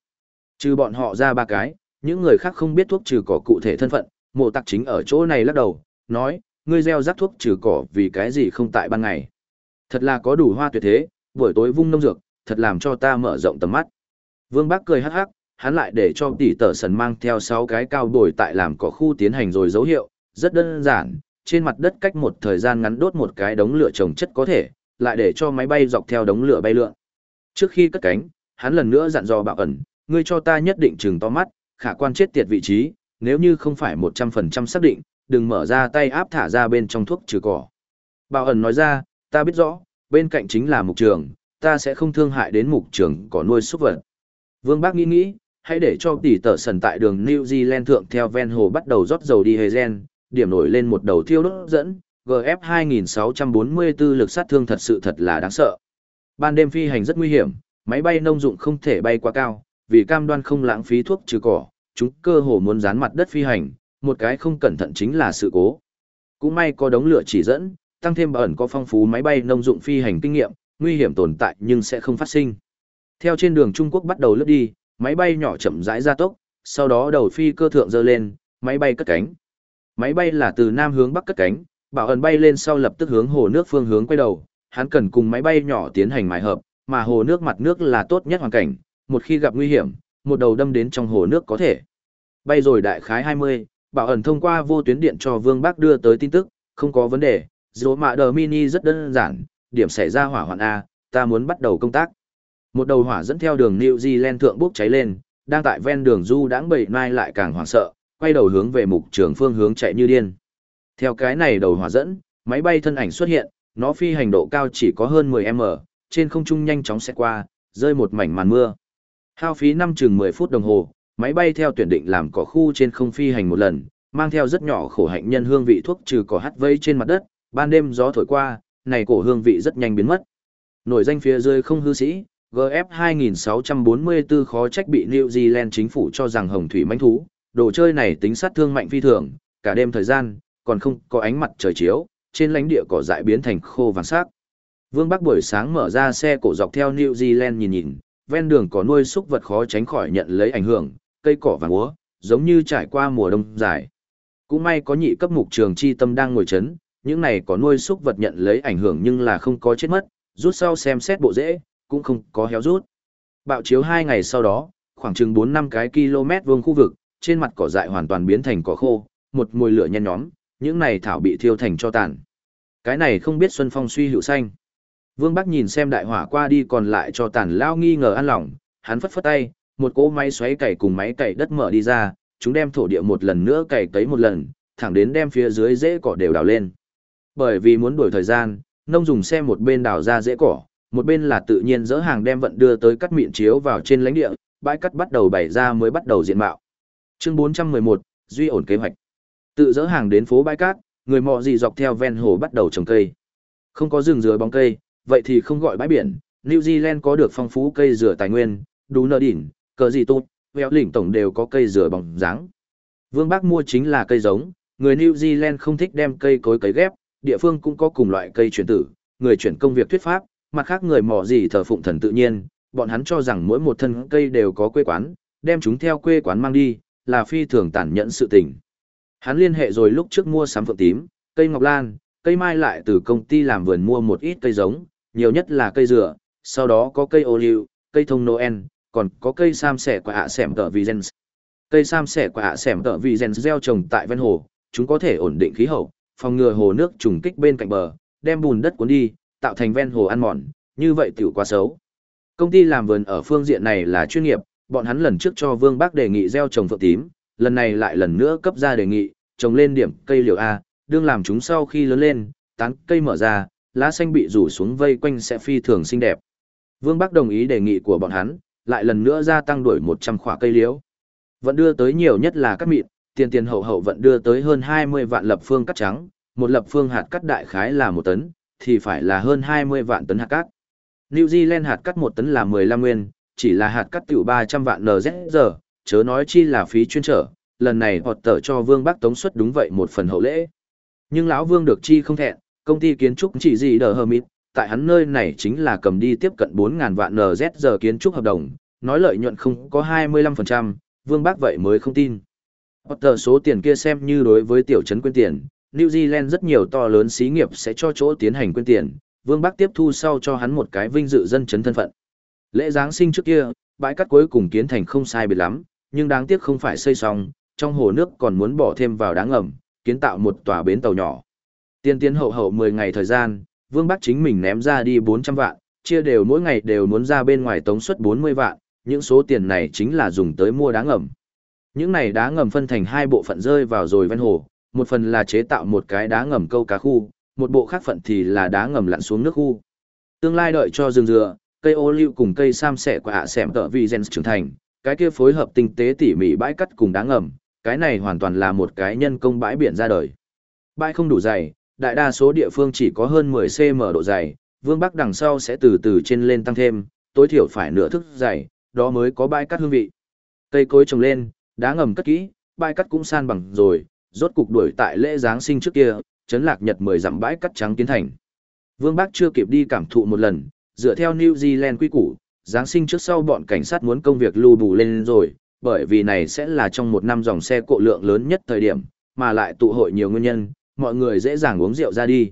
Trừ bọn họ ra ba cái, những người khác không biết thuốc trừ cỏ cụ thể thân phận, mộ tặc chính ở chỗ này lắc đầu, nói, ngươi gieo rắc thuốc trừ cỏ vì cái gì không tại ban ngày. Thật là có đủ hoa tuyệt thế, buổi tối vung nông dược, thật làm cho ta mở rộng tầm mắt. Vương bác cười hắc hắc, hắn lại để cho tỷ tờ sần mang theo 6 cái cao bồi tại làm cỏ khu tiến hành rồi dấu hiệu, rất đơn giản, trên mặt đất cách một thời gian ngắn đốt một cái đống lửa trồng chất có thể, lại để cho máy bay dọc theo đống lửa bay lượn. Trước khi cất cánh, hắn lần nữa dặn dò bảo ẩn, ngươi cho ta nhất định chừng to mắt, khả quan chết tiệt vị trí, nếu như không phải 100% xác định, đừng mở ra tay áp thả ra bên trong thuốc trừ cỏ. Bảo ẩn nói ra, ta biết rõ, bên cạnh chính là mục trường, ta sẽ không thương hại đến mục trường có nuôi súc vật. Vương Bác nghĩ nghĩ, hãy để cho tỷ tờ sần tại đường New Zealand thượng theo ven hồ bắt đầu rót dầu đi hề gen, điểm nổi lên một đầu thiêu đốt dẫn, GF 2644 lực sát thương thật sự thật là đáng sợ. Ban đêm phi hành rất nguy hiểm, máy bay nông dụng không thể bay quá cao, vì cam đoan không lãng phí thuốc trừ cỏ, chúng cơ hồ muốn dán mặt đất phi hành, một cái không cẩn thận chính là sự cố. Cũng may có đống lửa chỉ dẫn, tăng thêm ẩn có phong phú máy bay nông dụng phi hành kinh nghiệm, nguy hiểm tồn tại nhưng sẽ không phát sinh. Theo trên đường Trung Quốc bắt đầu lướt đi, máy bay nhỏ chậm rãi ra tốc, sau đó đầu phi cơ thượng dơ lên, máy bay cất cánh. Máy bay là từ nam hướng bắc cất cánh, bảo ẩn bay lên sau lập tức hướng hồ nước phương hướng quay đầu, hắn cần cùng máy bay nhỏ tiến hành mài hợp, mà hồ nước mặt nước là tốt nhất hoàn cảnh, một khi gặp nguy hiểm, một đầu đâm đến trong hồ nước có thể. Bay rồi đại khái 20, bảo ẩn thông qua vô tuyến điện cho Vương Bác đưa tới tin tức, không có vấn đề, dỗ mạ đờ mini rất đơn giản, điểm xảy ra hỏa hoạn A, ta muốn bắt đầu công tác. Một đầu hỏa dẫn theo đường New Zealand thượng bốc cháy lên, đang tại ven đường du đãng bầy mai lại càng hoảng sợ, quay đầu hướng về mục trường phương hướng chạy như điên. Theo cái này đầu hỏa dẫn, máy bay thân ảnh xuất hiện, nó phi hành độ cao chỉ có hơn 10m, trên không trung nhanh chóng sẽ qua, rơi một mảnh màn mưa. Hao phí năm chừng 10 phút đồng hồ, máy bay theo tuyển định làm cỏ khu trên không phi hành một lần, mang theo rất nhỏ khổ hạnh nhân hương vị thuốc trừ cỏ hắt vây trên mặt đất, ban đêm gió thổi qua, này cổ hương vị rất nhanh biến mất. Nổi danh phía dưới không hư sĩ, GF 2644 khó trách bị New Zealand chính phủ cho rằng hồng thủy manh thú, đồ chơi này tính sát thương mạnh phi thường, cả đêm thời gian, còn không có ánh mặt trời chiếu, trên lãnh địa cỏ dại biến thành khô vàng sắc. Vương Bắc buổi sáng mở ra xe cổ dọc theo New Zealand nhìn nhìn, ven đường có nuôi súc vật khó tránh khỏi nhận lấy ảnh hưởng, cây cỏ vàng úa, giống như trải qua mùa đông dài. Cũng may có nhị cấp mục trường chi tâm đang ngồi chấn, những này có nuôi súc vật nhận lấy ảnh hưởng nhưng là không có chết mất, rút sau xem xét bộ dễ, cũng không có héo rút. Bạo chiếu hai ngày sau đó, khoảng chừng 4-5 cái km vuông khu vực, trên mặt cỏ dại hoàn toàn biến thành cỏ khô, một mùi lửa nhen nhóm, những này thảo bị thiêu thành cho tàn. Cái này không biết Xuân Phong suy hữu xanh. Vương Bắc nhìn xem đại hỏa qua đi còn lại cho tàn lao nghi ngờ an lòng, hắn phất phất tay, một cỗ máy xoáy cày cùng máy cày đất mở đi ra, chúng đem thổ địa một lần nữa cày cấy một lần, thẳng đến đem phía dưới rễ cỏ đều đào lên. Bởi vì muốn đổi thời gian, nông dùng xe một bên đào ra rễ cỏ, một bên là tự nhiên dỡ hàng đem vận đưa tới cắt miệng chiếu vào trên lãnh địa, bãi cắt bắt đầu bày ra mới bắt đầu diện mạo. Chương 411, duy ổn kế hoạch. Tự dỡ hàng đến phố bãi cát, người mò gì dọc theo ven hồ bắt đầu trồng cây. Không có rừng dừa bóng cây, vậy thì không gọi bãi biển. New Zealand có được phong phú cây dừa tài nguyên, đủ nợ đỉnh, cờ gì tốt, vẹo lỉnh tổng đều có cây dừa bóng dáng. Vương Bác mua chính là cây giống, người New Zealand không thích đem cây cối cấy ghép, địa phương cũng có cùng loại cây chuyển tử, người chuyển công việc thuyết pháp, mặt khác người mò gì thờ phụng thần tự nhiên, bọn hắn cho rằng mỗi một thân cây đều có quê quán, đem chúng theo quê quán mang đi, là phi thường tản nhẫn sự tình. Hắn liên hệ rồi lúc trước mua sắm phượng tím, cây ngọc lan, cây mai lại từ công ty làm vườn mua một ít cây giống, nhiều nhất là cây dừa, sau đó có cây ô liu, cây thông Noel, còn có cây sam sẻ quả ạ sẻm tợ Vigens. Cây sam sẻ quả ạ sẻm tợ Vigens gieo trồng tại ven hồ, chúng có thể ổn định khí hậu, phòng ngừa hồ nước trùng kích bên cạnh bờ, đem bùn đất cuốn đi, tạo thành ven hồ ăn mòn, như vậy tiểu quá xấu. Công ty làm vườn ở phương diện này là chuyên nghiệp, bọn hắn lần trước cho Vương Bác đề nghị gieo trồng phượng tím, lần này lại lần nữa cấp ra đề nghị, trồng lên điểm cây liễu A, đương làm chúng sau khi lớn lên, tán cây mở ra, lá xanh bị rủ xuống vây quanh sẽ phi thường xinh đẹp. Vương Bắc đồng ý đề nghị của bọn hắn, lại lần nữa gia tăng đuổi 100 khỏa cây liễu. Vẫn đưa tới nhiều nhất là cắt mịn, tiền tiền hậu hậu vẫn đưa tới hơn 20 vạn lập phương cắt trắng, một lập phương hạt cắt đại khái là một tấn, thì phải là hơn 20 vạn tấn hạt cát. New Zealand hạt cắt một tấn là 15 nguyên, chỉ là hạt cắt tiểu 300 vạn NZ chớ nói chi là phí chuyên trở, lần này họ tở cho Vương Bắc Tống suất đúng vậy một phần hậu lễ. Nhưng lão Vương được chi không thẹn, công ty kiến trúc chỉ gì đờ hờ mít, tại hắn nơi này chính là cầm đi tiếp cận 4.000 vạn NZ giờ kiến trúc hợp đồng, nói lợi nhuận không có 25%, Vương Bác vậy mới không tin. Potter số tiền kia xem như đối với tiểu trấn quyên tiền, New Zealand rất nhiều to lớn xí nghiệp sẽ cho chỗ tiến hành quyên tiền, Vương Bác tiếp thu sau cho hắn một cái vinh dự dân chấn thân phận. Lễ Giáng sinh trước kia, bãi cát cuối cùng kiến thành không sai biệt lắm, nhưng đáng tiếc không phải xây xong, trong hồ nước còn muốn bỏ thêm vào đá ngầm, kiến tạo một tòa bến tàu nhỏ. Tiên tiến hậu hậu 10 ngày thời gian, Vương Bắc chính mình ném ra đi 400 vạn, chia đều mỗi ngày đều muốn ra bên ngoài tống suất 40 vạn, những số tiền này chính là dùng tới mua đá ngầm. Những này đá ngầm phân thành hai bộ phận rơi vào rồi ven hồ, một phần là chế tạo một cái đá ngầm câu cá khu, một bộ khác phận thì là đá ngầm lặn xuống nước khu. Tương lai đợi cho rừng dừa, cây ô liu cùng cây sam sẻ của ạ xẻm tợ vì gen trưởng thành, cái kia phối hợp tinh tế tỉ mỉ bãi cắt cùng đá ngầm, cái này hoàn toàn là một cái nhân công bãi biển ra đời. Bãi không đủ dày, đại đa số địa phương chỉ có hơn 10 cm độ dày, vương bắc đằng sau sẽ từ từ trên lên tăng thêm, tối thiểu phải nửa thước dày, đó mới có bãi cắt hương vị. Cây cối trồng lên, đá ngầm cất kỹ, bãi cắt cũng san bằng rồi, rốt cục đuổi tại lễ Giáng sinh trước kia, chấn lạc nhật 10 dặm bãi cắt trắng tiến thành. Vương Bắc chưa kịp đi cảm thụ một lần, dựa theo New Zealand quy củ, Giáng sinh trước sau bọn cảnh sát muốn công việc lưu bù lên rồi, bởi vì này sẽ là trong một năm dòng xe cộ lượng lớn nhất thời điểm, mà lại tụ hội nhiều nguyên nhân, mọi người dễ dàng uống rượu ra đi.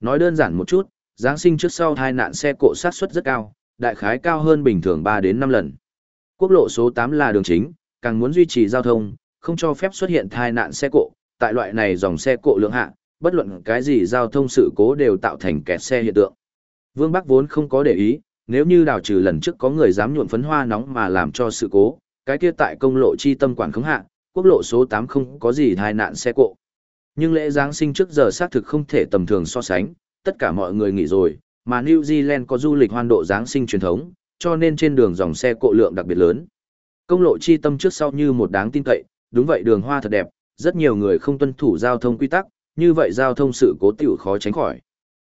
Nói đơn giản một chút, Giáng sinh trước sau tai nạn xe cộ sát suất rất cao, đại khái cao hơn bình thường 3 đến 5 lần. Quốc lộ số 8 là đường chính, càng muốn duy trì giao thông, không cho phép xuất hiện tai nạn xe cộ, tại loại này dòng xe cộ lượng hạ, bất luận cái gì giao thông sự cố đều tạo thành kẹt xe hiện tượng. Vương Bắc vốn không có để ý, nếu như đào trừ lần trước có người dám nhuộn phấn hoa nóng mà làm cho sự cố, cái kia tại công lộ chi tâm quản khống hạ, quốc lộ số 8 không có gì tai nạn xe cộ. Nhưng lễ Giáng sinh trước giờ xác thực không thể tầm thường so sánh, tất cả mọi người nghỉ rồi, mà New Zealand có du lịch hoan độ Giáng sinh truyền thống, cho nên trên đường dòng xe cộ lượng đặc biệt lớn. Công lộ chi tâm trước sau như một đáng tin cậy, đúng vậy đường hoa thật đẹp, rất nhiều người không tuân thủ giao thông quy tắc, như vậy giao thông sự cố tiểu khó tránh khỏi.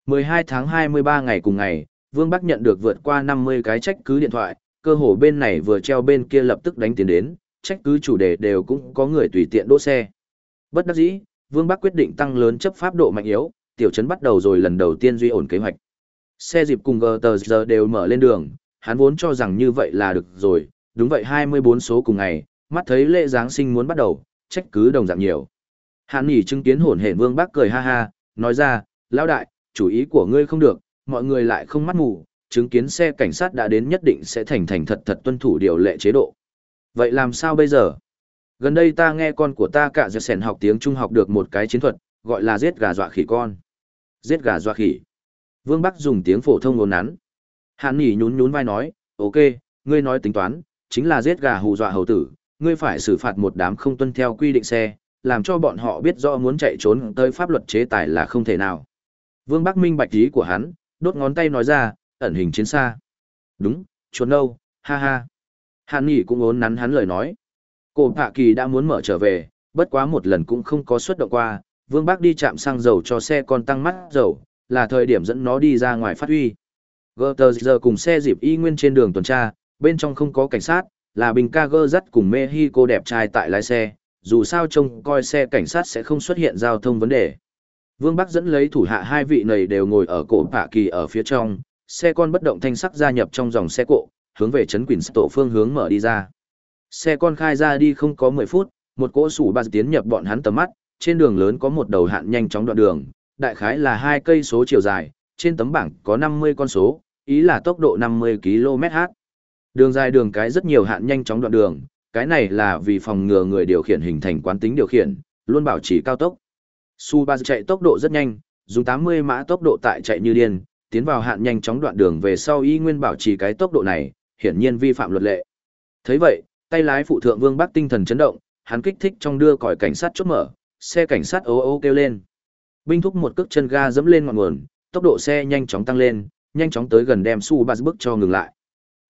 12 tháng 23 ngày cùng ngày, Vương Bắc nhận được vượt qua 50 cái trách cứ điện thoại, cơ hồ bên này vừa treo bên kia lập tức đánh tiền đến, trách cứ chủ đề đều cũng có người tùy tiện đỗ xe. Bất đắc dĩ, Vương Bắc quyết định tăng lớn chấp pháp độ mạnh yếu, tiểu trấn bắt đầu rồi lần đầu tiên duy ổn kế hoạch. Xe dịp cùng GTR giờ đều mở lên đường, hắn vốn cho rằng như vậy là được rồi, đúng vậy 24 số cùng ngày, mắt thấy lễ Giáng sinh muốn bắt đầu, trách cứ đồng dạng nhiều. Hàn nhỉ chứng kiến hồn hển Vương Bắc cười ha ha, nói ra, lão đại, chủ ý của ngươi không được, mọi người lại không mắt mù, chứng kiến xe cảnh sát đã đến nhất định sẽ thành thành thật thật tuân thủ điều lệ chế độ. Vậy làm sao bây giờ? Gần đây ta nghe con của ta cả giật sẻn học tiếng Trung học được một cái chiến thuật, gọi là giết gà dọa khỉ con. Giết gà dọa khỉ. Vương Bắc dùng tiếng phổ thông ngôn nắn. Hàn Nỉ nhún nhún vai nói, ok, ngươi nói tính toán, chính là giết gà hù dọa hầu tử, ngươi phải xử phạt một đám không tuân theo quy định xe, làm cho bọn họ biết rõ muốn chạy trốn tới pháp luật chế tài là không thể nào. Vương Bắc Minh bạch ý của hắn, đốt ngón tay nói ra, ẩn hình chiến xa. Đúng, chuột đâu ha ha. Hàn Nghị cũng ốn nắn hắn lời nói. Cổ Phạ Kỳ đã muốn mở trở về, bất quá một lần cũng không có xuất động qua, Vương Bác đi chạm xăng dầu cho xe con tăng mắt dầu, là thời điểm dẫn nó đi ra ngoài phát huy. Gutter giờ cùng xe dịp y nguyên trên đường tuần tra, bên trong không có cảnh sát, là bình ca gơ dắt cùng Mexico đẹp trai tại lái xe, dù sao trông coi xe cảnh sát sẽ không xuất hiện giao thông vấn đề. Vương Bắc dẫn lấy thủ hạ hai vị này đều ngồi ở cổ Phạ Kỳ ở phía trong, xe con bất động thanh sắc gia nhập trong dòng xe cộ, hướng về trấn Quỳnh tổ phương hướng mở đi ra. Xe con khai ra đi không có 10 phút, một cỗ sủ ba tiến nhập bọn hắn tầm mắt, trên đường lớn có một đầu hạn nhanh chóng đoạn đường, đại khái là hai cây số chiều dài, trên tấm bảng có 50 con số, ý là tốc độ 50 km/h. Đường dài đường cái rất nhiều hạn nhanh chóng đoạn đường, cái này là vì phòng ngừa người điều khiển hình thành quán tính điều khiển, luôn bảo trì cao tốc. Subaru chạy tốc độ rất nhanh, dùng 80 mã tốc độ tại chạy như điên, tiến vào hạn nhanh chóng đoạn đường về sau y nguyên bảo trì cái tốc độ này, hiển nhiên vi phạm luật lệ. Thấy vậy, tay lái phụ thượng Vương Bắc tinh thần chấn động, hắn kích thích trong đưa còi cảnh sát chốt mở, xe cảnh sát ố ô kêu lên. Binh thúc một cước chân ga dẫm lên ngọn nguồn, tốc độ xe nhanh chóng tăng lên, nhanh chóng tới gần đem su Subaru bước cho ngừng lại.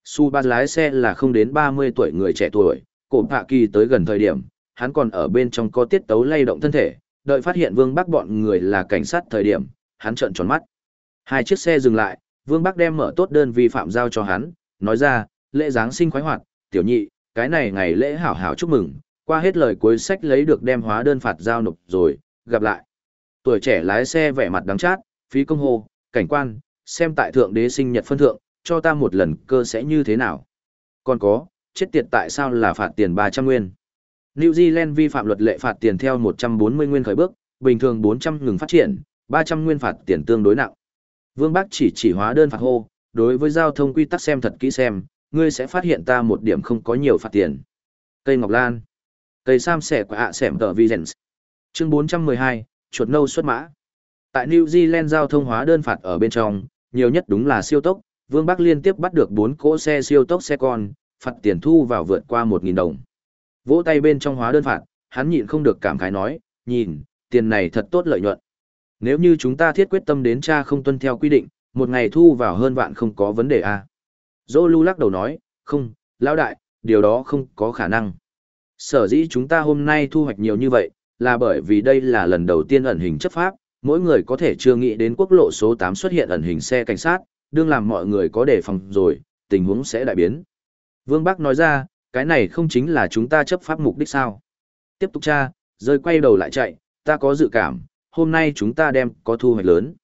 su Subaru lái xe là không đến 30 tuổi người trẻ tuổi, cổ hạ Kỳ tới gần thời điểm, hắn còn ở bên trong có tiết tấu lay động thân thể, đợi phát hiện Vương Bắc bọn người là cảnh sát thời điểm, hắn trợn tròn mắt. Hai chiếc xe dừng lại, Vương Bắc đem mở tốt đơn vi phạm giao cho hắn, nói ra, lễ Giáng sinh khoái hoạt, tiểu nhị, cái này ngày lễ hảo hảo chúc mừng, qua hết lời cuối sách lấy được đem hóa đơn phạt giao nộp rồi, gặp lại. Tuổi trẻ lái xe vẻ mặt đắng chát, phí công hồ, cảnh quan, xem tại thượng đế sinh nhật phân thượng, cho ta một lần cơ sẽ như thế nào. Còn có, chết tiệt tại sao là phạt tiền 300 nguyên. New Zealand vi phạm luật lệ phạt tiền theo 140 nguyên khởi bước, bình thường 400 ngừng phát triển, 300 nguyên phạt tiền tương đối nặng. Vương Bắc chỉ chỉ hóa đơn phạt hô, đối với giao thông quy tắc xem thật kỹ xem, ngươi sẽ phát hiện ta một điểm không có nhiều phạt tiền. Cây Ngọc Lan. Cây Sam sẻ của ạ sẻm tờ Vigents. Chương 412, chuột nâu xuất mã. Tại New Zealand giao thông hóa đơn phạt ở bên trong, nhiều nhất đúng là siêu tốc, Vương Bắc liên tiếp bắt được 4 cỗ xe siêu tốc xe con, phạt tiền thu vào vượt qua 1.000 đồng. Vỗ tay bên trong hóa đơn phạt, hắn nhịn không được cảm khái nói, nhìn, tiền này thật tốt lợi nhuận. Nếu như chúng ta thiết quyết tâm đến cha không tuân theo quy định, một ngày thu vào hơn vạn không có vấn đề à. Dô lưu lắc đầu nói, không, lão đại, điều đó không có khả năng. Sở dĩ chúng ta hôm nay thu hoạch nhiều như vậy, là bởi vì đây là lần đầu tiên ẩn hình chấp pháp, mỗi người có thể chưa nghĩ đến quốc lộ số 8 xuất hiện ẩn hình xe cảnh sát, đương làm mọi người có đề phòng rồi, tình huống sẽ đại biến. Vương Bắc nói ra, cái này không chính là chúng ta chấp pháp mục đích sao. Tiếp tục tra, rơi quay đầu lại chạy, ta có dự cảm, hôm nay chúng ta đem có thu hoạch lớn.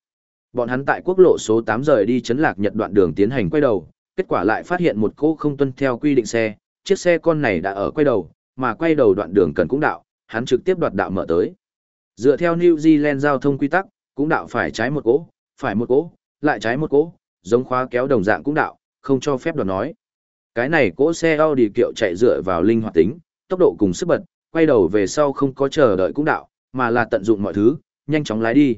Bọn hắn tại quốc lộ số 8 rời đi chấn lạc nhật đoạn đường tiến hành quay đầu, kết quả lại phát hiện một cô không tuân theo quy định xe, chiếc xe con này đã ở quay đầu, mà quay đầu đoạn đường cần cũng đạo, hắn trực tiếp đoạt đạo mở tới. Dựa theo New Zealand giao thông quy tắc, cũng đạo phải trái một cỗ, phải một cỗ, lại trái một cỗ, giống khóa kéo đồng dạng cũng đạo, không cho phép đoạt nói. Cái này cỗ xe Audi kiệu chạy dựa vào linh hoạt tính, tốc độ cùng sức bật, quay đầu về sau không có chờ đợi cũng đạo, mà là tận dụng mọi thứ, nhanh chóng lái đi.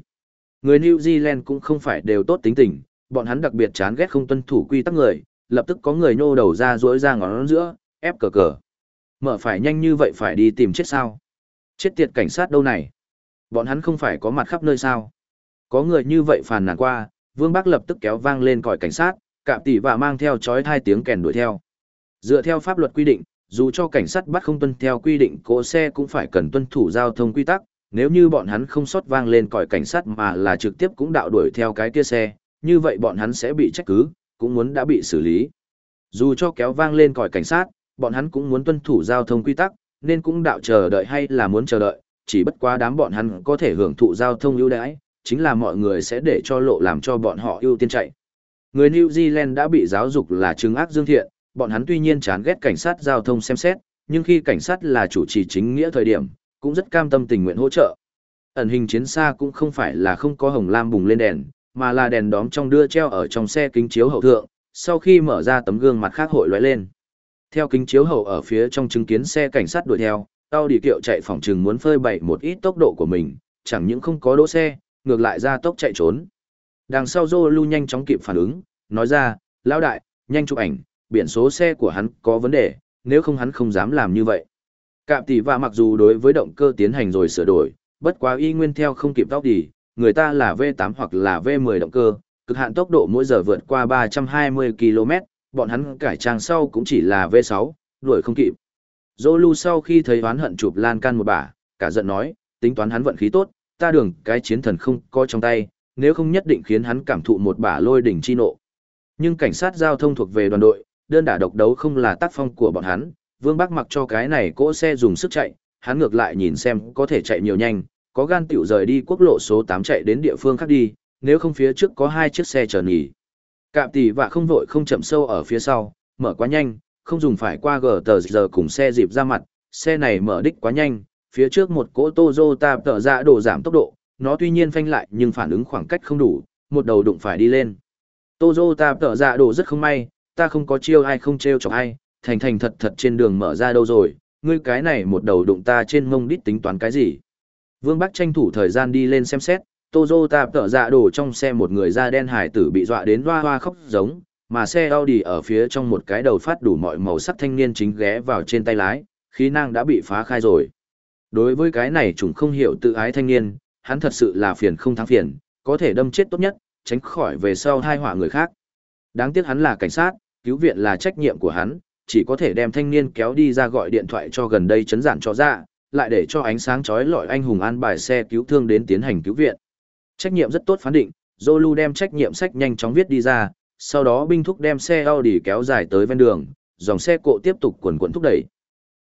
Người New Zealand cũng không phải đều tốt tính tình, bọn hắn đặc biệt chán ghét không tuân thủ quy tắc người, lập tức có người nhô đầu ra rỗi ra ngón giữa, ép cờ cờ. Mở phải nhanh như vậy phải đi tìm chết sao? Chết tiệt cảnh sát đâu này? Bọn hắn không phải có mặt khắp nơi sao? Có người như vậy phàn nàn qua, Vương Bắc lập tức kéo vang lên còi cảnh sát, cạm tỷ và mang theo chói thai tiếng kèn đuổi theo. Dựa theo pháp luật quy định, Dù cho cảnh sát bắt không tuân theo quy định cỗ xe cũng phải cần tuân thủ giao thông quy tắc, nếu như bọn hắn không sót vang lên còi cảnh sát mà là trực tiếp cũng đạo đuổi theo cái kia xe, như vậy bọn hắn sẽ bị trách cứ, cũng muốn đã bị xử lý. Dù cho kéo vang lên còi cảnh sát, bọn hắn cũng muốn tuân thủ giao thông quy tắc, nên cũng đạo chờ đợi hay là muốn chờ đợi, chỉ bất quá đám bọn hắn có thể hưởng thụ giao thông ưu đãi, chính là mọi người sẽ để cho lộ làm cho bọn họ ưu tiên chạy. Người New Zealand đã bị giáo dục là chứng ác dương thiện, bọn hắn tuy nhiên chán ghét cảnh sát giao thông xem xét, nhưng khi cảnh sát là chủ trì chính nghĩa thời điểm, cũng rất cam tâm tình nguyện hỗ trợ. Ẩn hình chiến xa cũng không phải là không có hồng lam bùng lên đèn, mà là đèn đóm trong đưa treo ở trong xe kính chiếu hậu thượng, sau khi mở ra tấm gương mặt khác hội lóe lên. Theo kính chiếu hậu ở phía trong chứng kiến xe cảnh sát đuổi theo, tao đi kiệu chạy phòng trừng muốn phơi bày một ít tốc độ của mình, chẳng những không có đỗ xe, ngược lại ra tốc chạy trốn. Đằng sau Zolu nhanh chóng kịp phản ứng, nói ra, lão đại, nhanh chụp ảnh, biển số xe của hắn có vấn đề, nếu không hắn không dám làm như vậy. Cạm tỷ và mặc dù đối với động cơ tiến hành rồi sửa đổi, bất quá y nguyên theo không kịp tốc đi, người ta là V8 hoặc là V10 động cơ, cực hạn tốc độ mỗi giờ vượt qua 320 km, bọn hắn cải trang sau cũng chỉ là V6, đuổi không kịp. Zolu sau khi thấy oán hận chụp lan can một bả, cả giận nói, tính toán hắn vận khí tốt, ta đường cái chiến thần không có trong tay, nếu không nhất định khiến hắn cảm thụ một bả lôi đỉnh chi nộ. Nhưng cảnh sát giao thông thuộc về đoàn đội, đơn đả độc đấu không là tác phong của bọn hắn, Vương Bắc mặc cho cái này cỗ xe dùng sức chạy, hắn ngược lại nhìn xem có thể chạy nhiều nhanh, có gan tiểu rời đi quốc lộ số 8 chạy đến địa phương khác đi, nếu không phía trước có hai chiếc xe chờ nghỉ. Cạm tỷ và không vội không chậm sâu ở phía sau, mở quá nhanh, không dùng phải qua gờ tờ giờ cùng xe dịp ra mặt, xe này mở đích quá nhanh, phía trước một cỗ Toyota tở ra dạ đổ giảm tốc độ, nó tuy nhiên phanh lại nhưng phản ứng khoảng cách không đủ, một đầu đụng phải đi lên. Toyota tở ra dạ đổ rất không may, ta không có chiêu ai không treo chọc ai, thành thành thật thật trên đường mở ra đâu rồi, ngươi cái này một đầu đụng ta trên mông đít tính toán cái gì. Vương Bắc tranh thủ thời gian đi lên xem xét, Toyota tở dạ đổ trong xe một người da đen hải tử bị dọa đến hoa hoa khóc giống, mà xe Audi ở phía trong một cái đầu phát đủ mọi màu sắc thanh niên chính ghé vào trên tay lái, khí năng đã bị phá khai rồi. Đối với cái này chúng không hiểu tự ái thanh niên, hắn thật sự là phiền không thắng phiền, có thể đâm chết tốt nhất, tránh khỏi về sau hai họa người khác. Đáng tiếc hắn là cảnh sát, cứu viện là trách nhiệm của hắn, chỉ có thể đem thanh niên kéo đi ra gọi điện thoại cho gần đây chấn giản cho ra, lại để cho ánh sáng chói lọi anh hùng an bài xe cứu thương đến tiến hành cứu viện. Trách nhiệm rất tốt phán định, Zolu đem trách nhiệm sách nhanh chóng viết đi ra, sau đó binh thúc đem xe Audi kéo dài tới ven đường, dòng xe cộ tiếp tục quần quần thúc đẩy.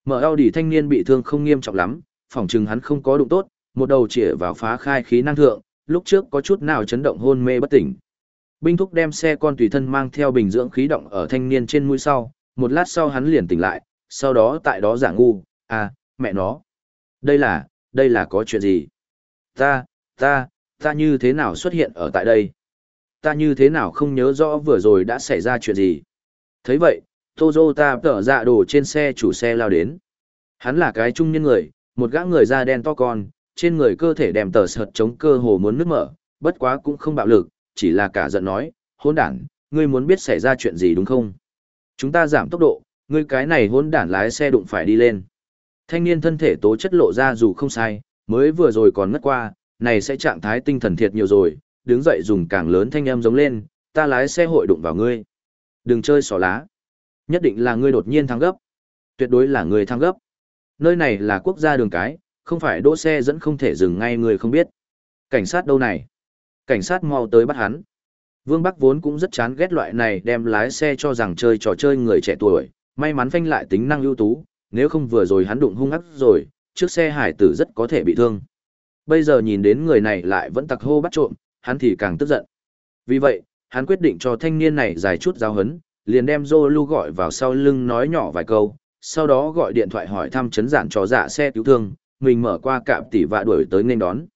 Mở Audi thanh niên bị thương không nghiêm trọng lắm, phòng chừng hắn không có đụng tốt, một đầu chĩa vào phá khai khí năng thượng, lúc trước có chút nào chấn động hôn mê bất tỉnh. Binh thúc đem xe con tùy thân mang theo bình dưỡng khí động ở thanh niên trên mũi sau, một lát sau hắn liền tỉnh lại, sau đó tại đó giả ngu, à, mẹ nó. Đây là, đây là có chuyện gì? Ta, ta, ta như thế nào xuất hiện ở tại đây? Ta như thế nào không nhớ rõ vừa rồi đã xảy ra chuyện gì? thấy vậy, Toyota tở dạ đồ trên xe chủ xe lao đến. Hắn là cái trung nhân người, một gã người da đen to con, trên người cơ thể đèm tờ sợt chống cơ hồ muốn nước mở, bất quá cũng không bạo lực, chỉ là cả giận nói, hôn đản, ngươi muốn biết xảy ra chuyện gì đúng không? Chúng ta giảm tốc độ, ngươi cái này hôn đản lái xe đụng phải đi lên. Thanh niên thân thể tố chất lộ ra dù không sai, mới vừa rồi còn ngất qua, này sẽ trạng thái tinh thần thiệt nhiều rồi, đứng dậy dùng càng lớn thanh âm giống lên, ta lái xe hội đụng vào ngươi. Đừng chơi xỏ lá. Nhất định là ngươi đột nhiên thăng gấp. Tuyệt đối là ngươi thăng gấp. Nơi này là quốc gia đường cái, không phải đỗ xe dẫn không thể dừng ngay người không biết. Cảnh sát đâu này? Cảnh sát mau tới bắt hắn. Vương Bắc vốn cũng rất chán ghét loại này đem lái xe cho rằng chơi trò chơi người trẻ tuổi, may mắn phanh lại tính năng ưu tú, nếu không vừa rồi hắn đụng hung ác rồi, trước xe hải tử rất có thể bị thương. Bây giờ nhìn đến người này lại vẫn tặc hô bắt trộm, hắn thì càng tức giận. Vì vậy, hắn quyết định cho thanh niên này dài chút giáo hấn, liền đem Zolu gọi vào sau lưng nói nhỏ vài câu, sau đó gọi điện thoại hỏi thăm chấn giản cho giả dạ xe cứu thương, mình mở qua cạm tỉ vạ đuổi tới nên đón.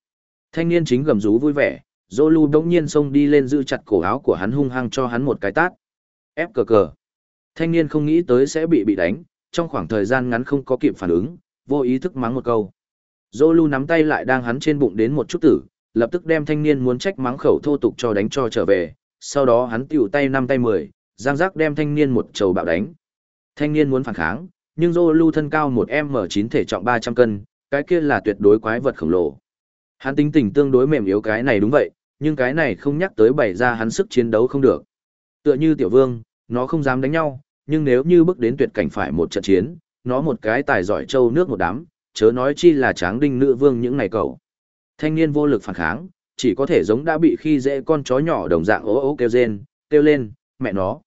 Thanh niên chính gầm rú vui vẻ, Zolu đống nhiên xông đi lên giữ chặt cổ áo của hắn hung hăng cho hắn một cái tát. Ép cờ cờ. Thanh niên không nghĩ tới sẽ bị bị đánh, trong khoảng thời gian ngắn không có kịp phản ứng, vô ý thức mắng một câu. Zolu nắm tay lại đang hắn trên bụng đến một chút tử, lập tức đem thanh niên muốn trách mắng khẩu thô tục cho đánh cho trở về, sau đó hắn tiểu tay năm tay mười, giang giác đem thanh niên một trầu bạo đánh. Thanh niên muốn phản kháng, nhưng Zolu thân cao một m chín thể trọng ba trăm cân, cái kia là tuyệt đối quái vật khổng lồ. Hắn tính tình tương đối mềm yếu cái này đúng vậy, nhưng cái này không nhắc tới bày ra hắn sức chiến đấu không được. Tựa như tiểu vương, nó không dám đánh nhau, nhưng nếu như bước đến tuyệt cảnh phải một trận chiến, nó một cái tài giỏi châu nước một đám, chớ nói chi là tráng đinh nữ vương những ngày cậu. Thanh niên vô lực phản kháng, chỉ có thể giống đã bị khi dễ con chó nhỏ đồng dạng ố ố kêu rên, kêu lên, mẹ nó.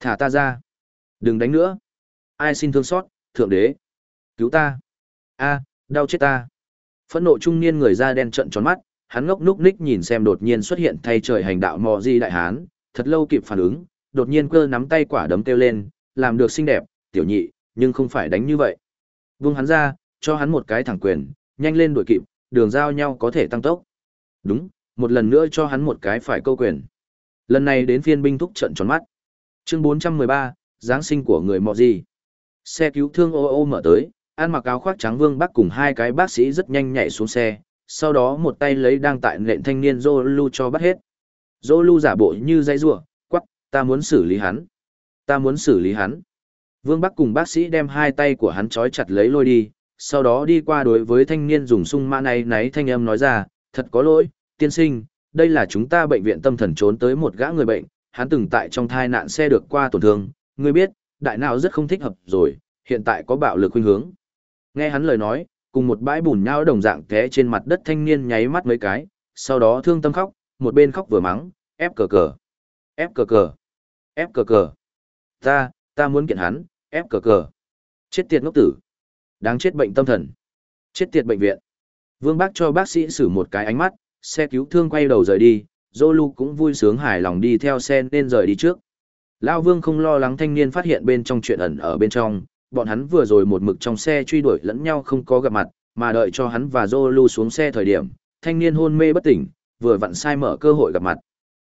Thả ta ra. Đừng đánh nữa. Ai xin thương xót, thượng đế. Cứu ta. a đau chết ta. Phẫn nộ trung niên người da đen trận tròn mắt, hắn ngốc núc ních nhìn xem đột nhiên xuất hiện thay trời hành đạo mò di đại hán, thật lâu kịp phản ứng, đột nhiên cơ nắm tay quả đấm kêu lên, làm được xinh đẹp, tiểu nhị, nhưng không phải đánh như vậy. Vung hắn ra, cho hắn một cái thẳng quyền, nhanh lên đuổi kịp, đường giao nhau có thể tăng tốc. Đúng, một lần nữa cho hắn một cái phải câu quyền. Lần này đến phiên binh thúc trận tròn mắt. Chương 413, Giáng sinh của người mọ gì. Xe cứu thương ô ô mở tới, ăn mặc áo khoác trắng vương bác cùng hai cái bác sĩ rất nhanh nhảy xuống xe, sau đó một tay lấy đang tại nện thanh niên Zolu cho bắt hết. Zolu giả bộ như dây rủa, ta muốn xử lý hắn. Ta muốn xử lý hắn. Vương Bắc cùng bác sĩ đem hai tay của hắn trói chặt lấy lôi đi, sau đó đi qua đối với thanh niên dùng sung mã này náy thanh âm nói ra, thật có lỗi, tiên sinh, đây là chúng ta bệnh viện tâm thần trốn tới một gã người bệnh, hắn từng tại trong thai nạn xe được qua tổn thương, ngươi biết, đại nào rất không thích hợp rồi, hiện tại có bạo lực khuynh hướng. Nghe hắn lời nói, cùng một bãi bùn nhau đồng dạng té trên mặt đất thanh niên nháy mắt mấy cái, sau đó thương tâm khóc, một bên khóc vừa mắng, ép cờ cờ, ép cờ cờ, ép cờ cờ. Ta, ta muốn kiện hắn, ép cờ cờ. Chết tiệt ngốc tử. Đáng chết bệnh tâm thần. Chết tiệt bệnh viện. Vương Bác cho bác sĩ xử một cái ánh mắt, xe cứu thương quay đầu rời đi, Zolu cũng vui sướng hài lòng đi theo xe nên rời đi trước. Lao Vương không lo lắng thanh niên phát hiện bên trong chuyện ẩn ở bên trong, bọn hắn vừa rồi một mực trong xe truy đuổi lẫn nhau không có gặp mặt, mà đợi cho hắn và Zolu xuống xe thời điểm, thanh niên hôn mê bất tỉnh, vừa vặn sai mở cơ hội gặp mặt.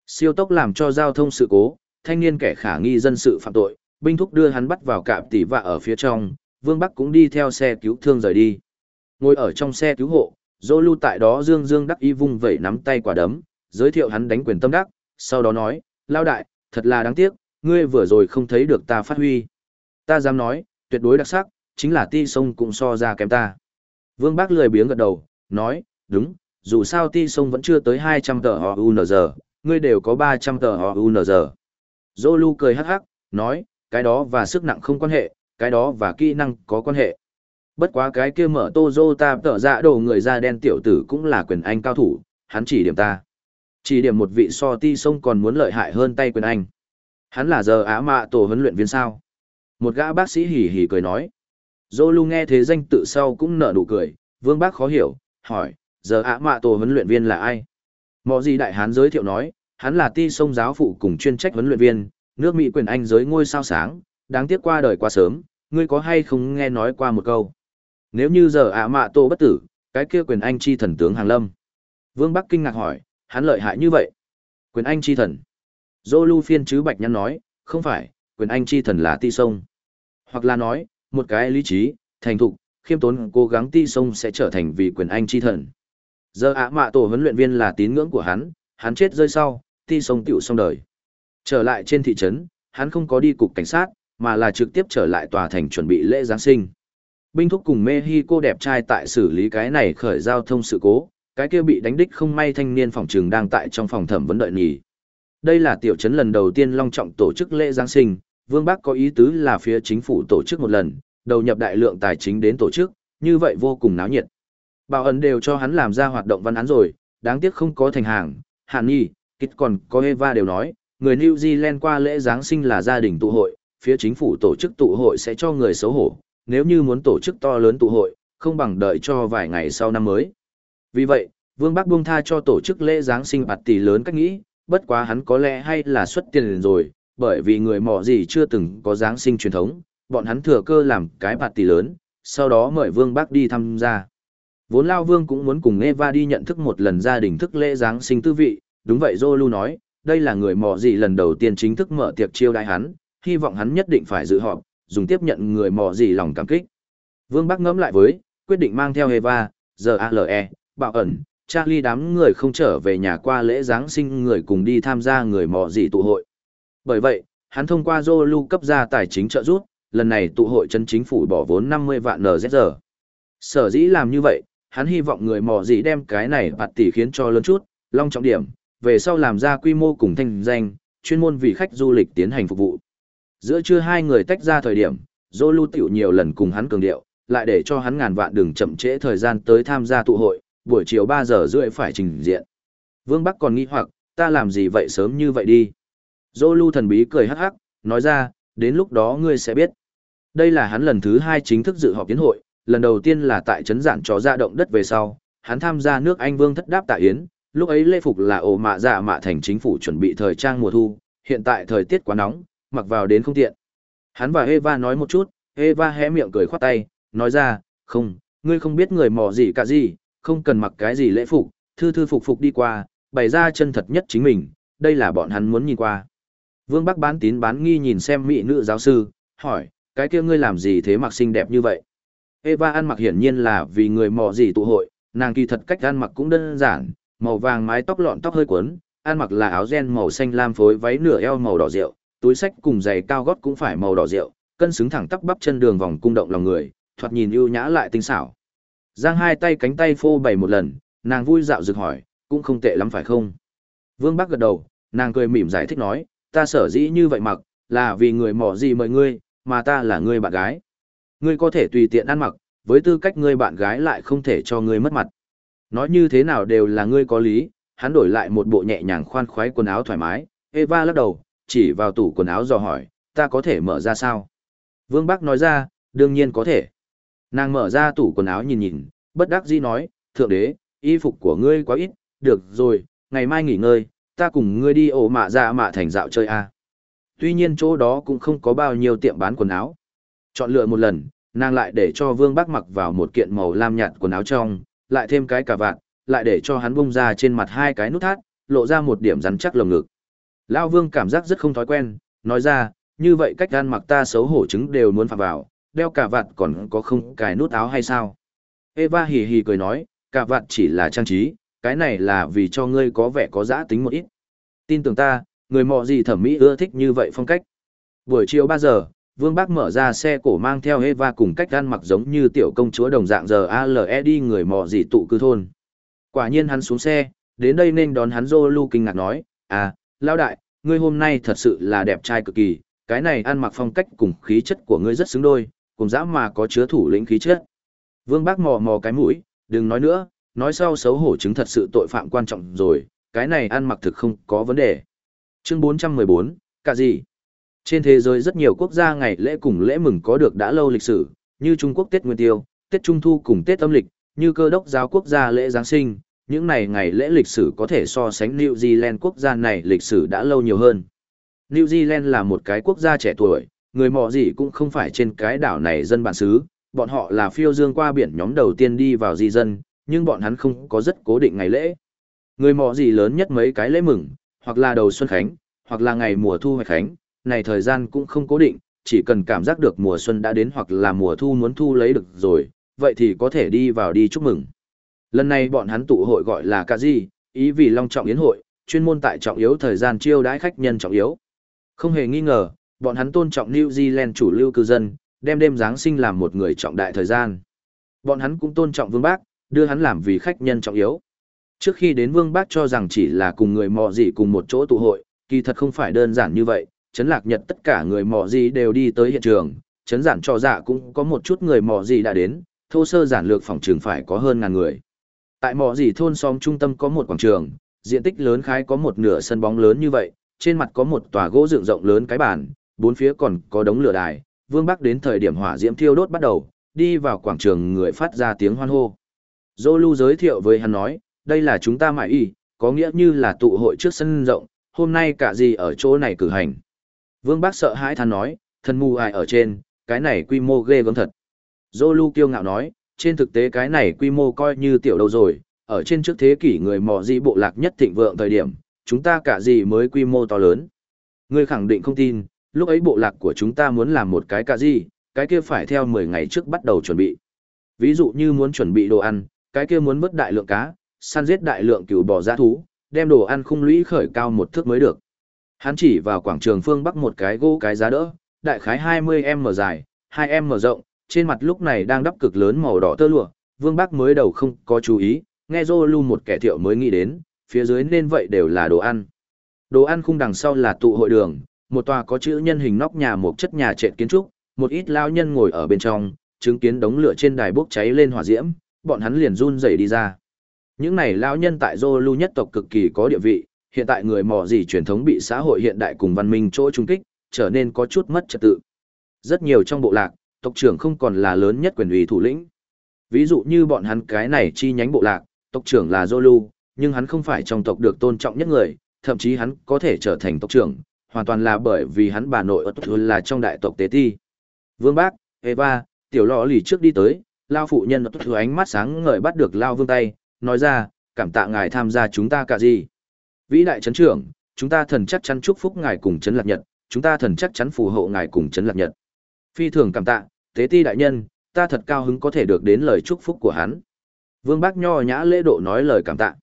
Siêu tốc làm cho giao thông sự cố, thanh niên kẻ khả nghi dân sự phạm tội, binh thúc đưa hắn bắt vào cạm tỷ vạ ở phía trong, Vương Bắc cũng đi theo xe cứu thương rời đi. Ngồi ở trong xe cứu hộ, Dô lưu tại đó dương dương đắc y vung vẩy nắm tay quả đấm, giới thiệu hắn đánh quyền tâm đắc, sau đó nói, lao đại, thật là đáng tiếc, ngươi vừa rồi không thấy được ta phát huy. Ta dám nói, tuyệt đối đặc sắc, chính là ti sông cũng so ra kém ta. Vương Bác lười biếng gật đầu, nói, đúng, dù sao ti sông vẫn chưa tới 200 tờ HUNG, ngươi đều có 300 tờ HUNG. UNZ. Dô cười hắc hắc, nói, cái đó và sức nặng không quan hệ, cái đó và kỹ năng có quan hệ. Bất quá cái kia mở Toyota tở dạ đồ người da đen tiểu tử cũng là quyền anh cao thủ, hắn chỉ điểm ta. Chỉ điểm một vị so ti sông còn muốn lợi hại hơn tay quyền anh. Hắn là giờ á mạ tổ huấn luyện viên sao. Một gã bác sĩ hỉ hỉ cười nói. Dô nghe thế danh tự sau cũng nở nụ cười, vương bác khó hiểu, hỏi, giờ á mạ tổ huấn luyện viên là ai? Mọ gì đại hán giới thiệu nói, hắn là ti sông giáo phụ cùng chuyên trách huấn luyện viên, nước Mỹ quyền Anh giới ngôi sao sáng, đáng tiếc qua đời quá sớm, ngươi có hay không nghe nói qua một câu. Nếu như giờ ạ mạ tô bất tử, cái kia quyền Anh chi thần tướng Hàng Lâm. Vương Bắc kinh ngạc hỏi, hắn lợi hại như vậy. Quyền Anh chi thần. Dô lưu phiên chứ bạch nhăn nói, không phải, quyền Anh chi thần là ti sông. Hoặc là nói, một cái lý trí, thành thục, khiêm tốn cố gắng ti sông sẽ trở thành vị quyền Anh chi thần. Giờ ạ mạ tổ huấn luyện viên là tín ngưỡng của hắn, hắn chết rơi sau, ti sông tiểu xong đời. Trở lại trên thị trấn, hắn không có đi cục cảnh sát, mà là trực tiếp trở lại tòa thành chuẩn bị lễ Giáng sinh. Binh thúc cùng Mexico đẹp trai tại xử lý cái này khởi giao thông sự cố, cái kia bị đánh đích không may thanh niên phòng trường đang tại trong phòng thẩm vấn đợi nghỉ. Đây là tiểu trấn lần đầu tiên long trọng tổ chức lễ Giáng sinh, Vương Bắc có ý tứ là phía chính phủ tổ chức một lần, đầu nhập đại lượng tài chính đến tổ chức, như vậy vô cùng náo nhiệt. Bảo ẩn đều cho hắn làm ra hoạt động văn án rồi, đáng tiếc không có thành hàng, Hàn Nhi, Kit còn có Eva đều nói, người New Zealand qua lễ Giáng sinh là gia đình tụ hội, phía chính phủ tổ chức tụ hội sẽ cho người xấu hổ, nếu như muốn tổ chức to lớn tụ hội, không bằng đợi cho vài ngày sau năm mới. Vì vậy, Vương Bắc buông tha cho tổ chức lễ Giáng sinh bạt tỷ lớn cách nghĩ, bất quá hắn có lẽ hay là xuất tiền rồi, bởi vì người mỏ gì chưa từng có Giáng sinh truyền thống, bọn hắn thừa cơ làm cái bạt tỷ lớn, sau đó mời Vương Bắc đi tham gia. Vốn Lao Vương cũng muốn cùng Eva đi nhận thức một lần gia đình thức lễ Giáng sinh tư vị, đúng vậy Zolu nói, đây là người mò gì lần đầu tiên chính thức mở tiệc chiêu đãi hắn, hy vọng hắn nhất định phải dự họp, dùng tiếp nhận người mò gì lòng cảm kích. Vương Bắc ngẫm lại với, quyết định mang theo Eva, giờ ALE, bảo ẩn, Charlie đám người không trở về nhà qua lễ Giáng sinh người cùng đi tham gia người mò gì tụ hội. Bởi vậy, hắn thông qua Zolu cấp ra tài chính trợ giúp, lần này tụ hội chân chính phủ bỏ vốn 50 vạn NZR. Sở dĩ làm như vậy, hắn hy vọng người mò gì đem cái này bạt tỷ khiến cho lớn chút, long trọng điểm, về sau làm ra quy mô cùng thanh danh, chuyên môn vì khách du lịch tiến hành phục vụ. Giữa trưa hai người tách ra thời điểm, Zolu tiểu nhiều lần cùng hắn cường điệu, lại để cho hắn ngàn vạn đừng chậm trễ thời gian tới tham gia tụ hội, buổi chiều 3 giờ rưỡi phải trình diện. Vương Bắc còn nghi hoặc, ta làm gì vậy sớm như vậy đi. Zolu thần bí cười hắc hắc, nói ra, đến lúc đó ngươi sẽ biết. Đây là hắn lần thứ hai chính thức dự họp tiến hội, lần đầu tiên là tại trấn giản trò ra động đất về sau, hắn tham gia nước Anh Vương thất đáp tại yến, lúc ấy lễ phục là ổ mạ dạ mạ thành chính phủ chuẩn bị thời trang mùa thu, hiện tại thời tiết quá nóng, mặc vào đến không tiện. Hắn và Eva nói một chút, Eva hé miệng cười khoát tay, nói ra, không, ngươi không biết người mò gì cả gì, không cần mặc cái gì lễ phục, thư thư phục phục đi qua, bày ra chân thật nhất chính mình, đây là bọn hắn muốn nhìn qua. Vương Bắc bán tín bán nghi nhìn xem mỹ nữ giáo sư, hỏi, cái kia ngươi làm gì thế mặc xinh đẹp như vậy? Eva ăn mặc hiển nhiên là vì người mò gì tụ hội, nàng kỳ thật cách ăn mặc cũng đơn giản, màu vàng mái tóc lọn tóc hơi quấn, ăn mặc là áo ren màu xanh lam phối váy nửa eo màu đỏ rượu, túi sách cùng giày cao gót cũng phải màu đỏ rượu, cân xứng thẳng tóc bắp chân đường vòng cung động lòng người, thoạt nhìn ưu nhã lại tinh xảo. Giang hai tay cánh tay phô bày một lần, nàng vui dạo rực hỏi, cũng không tệ lắm phải không? Vương Bắc gật đầu, nàng cười mỉm giải thích nói, ta sở dĩ như vậy mặc, là vì người mỏ gì mời ngươi, mà ta là người bạn gái. Ngươi có thể tùy tiện ăn mặc, với tư cách ngươi bạn gái lại không thể cho ngươi mất mặt. Nói như thế nào đều là ngươi có lý, hắn đổi lại một bộ nhẹ nhàng khoan khoái quần áo thoải mái, Eva lắc đầu, chỉ vào tủ quần áo dò hỏi, ta có thể mở ra sao? Vương Bắc nói ra, đương nhiên có thể. Nàng mở ra tủ quần áo nhìn nhìn, bất đắc dĩ nói, thượng đế, y phục của ngươi quá ít, được rồi, ngày mai nghỉ ngơi, ta cùng ngươi đi ổ mạ ra mạ thành dạo chơi a. À. Tuy nhiên chỗ đó cũng không có bao nhiêu tiệm bán quần áo. Chọn lựa một lần, nàng lại để cho Vương Bắc mặc vào một kiện màu lam nhạt quần áo trong, lại thêm cái cà vạt, lại để cho hắn bung ra trên mặt hai cái nút thắt, lộ ra một điểm rắn chắc lồng ngực. Lão Vương cảm giác rất không thói quen, nói ra, như vậy cách gan mặc ta xấu hổ chứng đều muốn phạm vào, đeo cà vạt còn có không cài nút áo hay sao? Eva hì hì cười nói, cà vạt chỉ là trang trí, cái này là vì cho ngươi có vẻ có giá tính một ít. Tin tưởng ta, người mọ gì thẩm mỹ ưa thích như vậy phong cách. Buổi chiều 3 giờ, Vương Bác mở ra xe cổ mang theo Eva cùng cách ăn mặc giống như tiểu công chúa đồng dạng giờ ALE đi người mò gì tụ cư thôn. Quả nhiên hắn xuống xe, đến đây nên đón hắn Zolu kinh ngạc nói, à, lao đại, ngươi hôm nay thật sự là đẹp trai cực kỳ, cái này ăn mặc phong cách cùng khí chất của ngươi rất xứng đôi, cùng dã mà có chứa thủ lĩnh khí chất. Vương Bác mò mò cái mũi, đừng nói nữa, nói sau xấu hổ chứng thật sự tội phạm quan trọng rồi, cái này ăn mặc thực không có vấn đề. Chương 414, cả gì? Trên thế giới rất nhiều quốc gia ngày lễ cùng lễ mừng có được đã lâu lịch sử, như Trung Quốc Tết Nguyên Tiêu, Tết Trung Thu cùng Tết âm lịch, như cơ đốc giáo quốc gia lễ Giáng sinh, những này ngày lễ lịch sử có thể so sánh New Zealand quốc gia này lịch sử đã lâu nhiều hơn. New Zealand là một cái quốc gia trẻ tuổi, người Mọ gì cũng không phải trên cái đảo này dân bản xứ, bọn họ là phiêu dương qua biển nhóm đầu tiên đi vào di dân, nhưng bọn hắn không có rất cố định ngày lễ. Người Mọ gì lớn nhất mấy cái lễ mừng, hoặc là đầu xuân khánh, hoặc là ngày mùa thu hoạch khánh, này thời gian cũng không cố định, chỉ cần cảm giác được mùa xuân đã đến hoặc là mùa thu muốn thu lấy được rồi, vậy thì có thể đi vào đi chúc mừng. Lần này bọn hắn tụ hội gọi là cả gì, ý vì long trọng yến hội, chuyên môn tại trọng yếu thời gian chiêu đãi khách nhân trọng yếu. Không hề nghi ngờ, bọn hắn tôn trọng New Zealand chủ lưu cư dân, đem đêm Giáng sinh làm một người trọng đại thời gian. Bọn hắn cũng tôn trọng Vương Bác, đưa hắn làm vì khách nhân trọng yếu. Trước khi đến Vương Bác cho rằng chỉ là cùng người mò gì cùng một chỗ tụ hội, kỳ thật không phải đơn giản như vậy, chấn lạc nhật tất cả người mò gì đều đi tới hiện trường, chấn giản cho dạ cũng có một chút người mò gì đã đến, thô sơ giản lược phòng trường phải có hơn ngàn người. Tại mò gì thôn xóm trung tâm có một quảng trường, diện tích lớn khái có một nửa sân bóng lớn như vậy, trên mặt có một tòa gỗ dựng rộng lớn cái bàn, bốn phía còn có đống lửa đài, Vương Bắc đến thời điểm hỏa diễm thiêu đốt bắt đầu, đi vào quảng trường người phát ra tiếng hoan hô. Zolu giới thiệu với hắn nói, đây là chúng ta mại y, có nghĩa như là tụ hội trước sân rộng, hôm nay cả gì ở chỗ này cử hành. Vương Bác sợ hãi than nói, thân mù ai ở trên, cái này quy mô ghê gớm thật. Zolu kiêu ngạo nói, trên thực tế cái này quy mô coi như tiểu đâu rồi, ở trên trước thế kỷ người mò di bộ lạc nhất thịnh vượng thời điểm, chúng ta cả gì mới quy mô to lớn. Ngươi khẳng định không tin, lúc ấy bộ lạc của chúng ta muốn làm một cái cả gì, cái kia phải theo 10 ngày trước bắt đầu chuẩn bị. Ví dụ như muốn chuẩn bị đồ ăn, cái kia muốn mất đại lượng cá, săn giết đại lượng cừu bò giá thú, đem đồ ăn khung lũy khởi cao một thước mới được. Hắn chỉ vào quảng trường phương bắc một cái gỗ cái giá đỡ, đại khái 20m dài, 2m rộng, trên mặt lúc này đang đắp cực lớn màu đỏ tơ lụa, Vương Bắc mới đầu không có chú ý, nghe Zolu một kẻ thiệu mới nghĩ đến, phía dưới nên vậy đều là đồ ăn. Đồ ăn khung đằng sau là tụ hội đường, một tòa có chữ nhân hình nóc nhà một chất nhà trệt kiến trúc, một ít lao nhân ngồi ở bên trong, chứng kiến đống lửa trên đài bốc cháy lên hỏa diễm, bọn hắn liền run rẩy đi ra. Những này lao nhân tại Zolu nhất tộc cực kỳ có địa vị, hiện tại người mò gì truyền thống bị xã hội hiện đại cùng văn minh chỗ trung kích, trở nên có chút mất trật tự. Rất nhiều trong bộ lạc, tộc trưởng không còn là lớn nhất quyền ủy thủ lĩnh. Ví dụ như bọn hắn cái này chi nhánh bộ lạc, tộc trưởng là Zolu, nhưng hắn không phải trong tộc được tôn trọng nhất người, thậm chí hắn có thể trở thành tộc trưởng, hoàn toàn là bởi vì hắn bà nội ở là trong đại tộc Tế Ti. Vương Bác, Eva, tiểu lọ lì trước đi tới, lao phụ nhân ở ánh mắt sáng ngời bắt được lao vương tay, nói ra, cảm tạ ngài tham gia chúng ta cả gì. Vĩ đại chấn trưởng, chúng ta thần chắc chắn chúc phúc ngài cùng chấn lạc nhật, chúng ta thần chắc chắn phù hộ ngài cùng chấn lạc nhật. Phi thường cảm tạ, tế ti đại nhân, ta thật cao hứng có thể được đến lời chúc phúc của hắn. Vương Bác nho nhã lễ độ nói lời cảm tạ.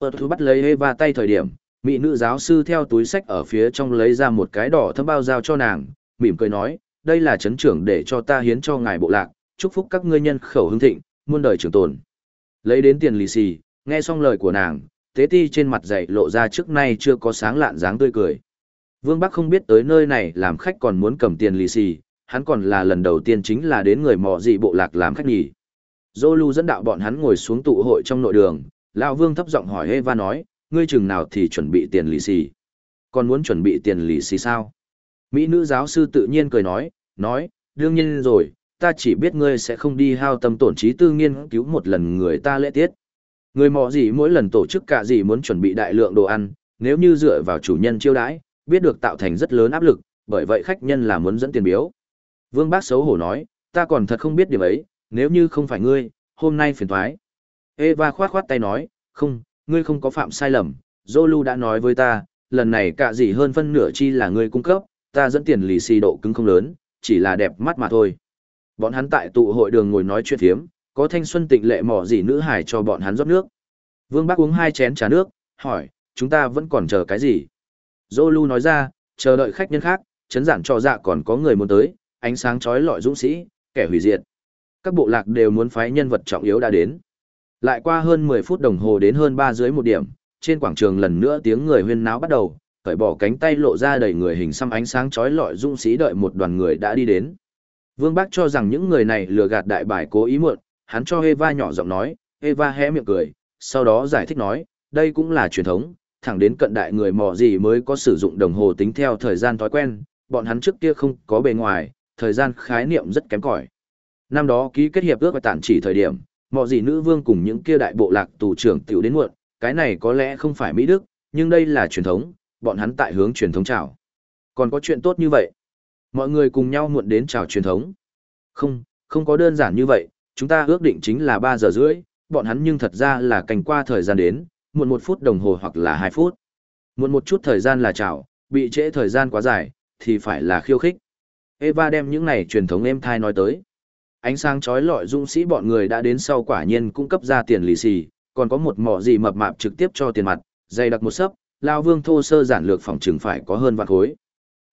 Bật thu bắt lấy Eva tay thời điểm, mỹ nữ giáo sư theo túi sách ở phía trong lấy ra một cái đỏ thâm bao giao cho nàng, mỉm cười nói, đây là chấn trưởng để cho ta hiến cho ngài bộ lạc, chúc phúc các ngươi nhân khẩu hưng thịnh, muôn đời trường tồn. Lấy đến tiền lì xì, nghe xong lời của nàng, tế ti trên mặt dày lộ ra trước nay chưa có sáng lạn dáng tươi cười. Vương Bắc không biết tới nơi này làm khách còn muốn cầm tiền lì xì, hắn còn là lần đầu tiên chính là đến người mò dị bộ lạc làm khách nhỉ. Zolu dẫn đạo bọn hắn ngồi xuống tụ hội trong nội đường, lão Vương thấp giọng hỏi Eva nói, ngươi chừng nào thì chuẩn bị tiền lì xì. Còn muốn chuẩn bị tiền lì xì sao? Mỹ nữ giáo sư tự nhiên cười nói, nói, đương nhiên rồi, ta chỉ biết ngươi sẽ không đi hao tâm tổn trí tư nghiên cứu một lần người ta lễ tiết. Người mò gì mỗi lần tổ chức cả gì muốn chuẩn bị đại lượng đồ ăn, nếu như dựa vào chủ nhân chiêu đãi, biết được tạo thành rất lớn áp lực, bởi vậy khách nhân là muốn dẫn tiền biếu. Vương Bác xấu hổ nói, ta còn thật không biết điểm ấy, nếu như không phải ngươi, hôm nay phiền thoái. Eva khoát khoát tay nói, không, ngươi không có phạm sai lầm, Zolu đã nói với ta, lần này cả gì hơn phân nửa chi là ngươi cung cấp, ta dẫn tiền lì xì độ cứng không lớn, chỉ là đẹp mắt mà thôi. Bọn hắn tại tụ hội đường ngồi nói chuyện thiếm, có thanh xuân tịnh lệ mỏ gì nữ hải cho bọn hắn rót nước. Vương Bác uống hai chén trà nước, hỏi, chúng ta vẫn còn chờ cái gì? Zolu nói ra, chờ đợi khách nhân khác, chấn giản cho dạ còn có người muốn tới, ánh sáng chói lọi dũng sĩ, kẻ hủy diệt. Các bộ lạc đều muốn phái nhân vật trọng yếu đã đến. Lại qua hơn 10 phút đồng hồ đến hơn 3 dưới một điểm, trên quảng trường lần nữa tiếng người huyên náo bắt đầu, cởi bỏ cánh tay lộ ra đầy người hình xăm ánh sáng chói lọi dũng sĩ đợi một đoàn người đã đi đến. Vương Bác cho rằng những người này lừa gạt đại bài cố ý muộn, hắn cho Eva nhỏ giọng nói, Eva hé miệng cười, sau đó giải thích nói, đây cũng là truyền thống, thẳng đến cận đại người mò gì mới có sử dụng đồng hồ tính theo thời gian thói quen, bọn hắn trước kia không có bề ngoài, thời gian khái niệm rất kém cỏi. Năm đó ký kết hiệp ước và tản chỉ thời điểm, mò gì nữ vương cùng những kia đại bộ lạc tù trưởng tiểu đến muộn, cái này có lẽ không phải Mỹ Đức, nhưng đây là truyền thống, bọn hắn tại hướng truyền thống chào. Còn có chuyện tốt như vậy. Mọi người cùng nhau muộn đến chào truyền thống. Không, không có đơn giản như vậy, chúng ta ước định chính là 3 giờ rưỡi, bọn hắn nhưng thật ra là cành qua thời gian đến, muộn một phút đồng hồ hoặc là 2 phút. Muộn một chút thời gian là chào, bị trễ thời gian quá dài, thì phải là khiêu khích. Eva đem những này truyền thống em thai nói tới. Ánh sáng chói lọi dũng sĩ bọn người đã đến sau quả nhiên cung cấp ra tiền lì xì, còn có một mỏ gì mập mạp trực tiếp cho tiền mặt, dày đặc một sấp, lao vương thô sơ giản lược phòng trừng phải có hơn vạn khối.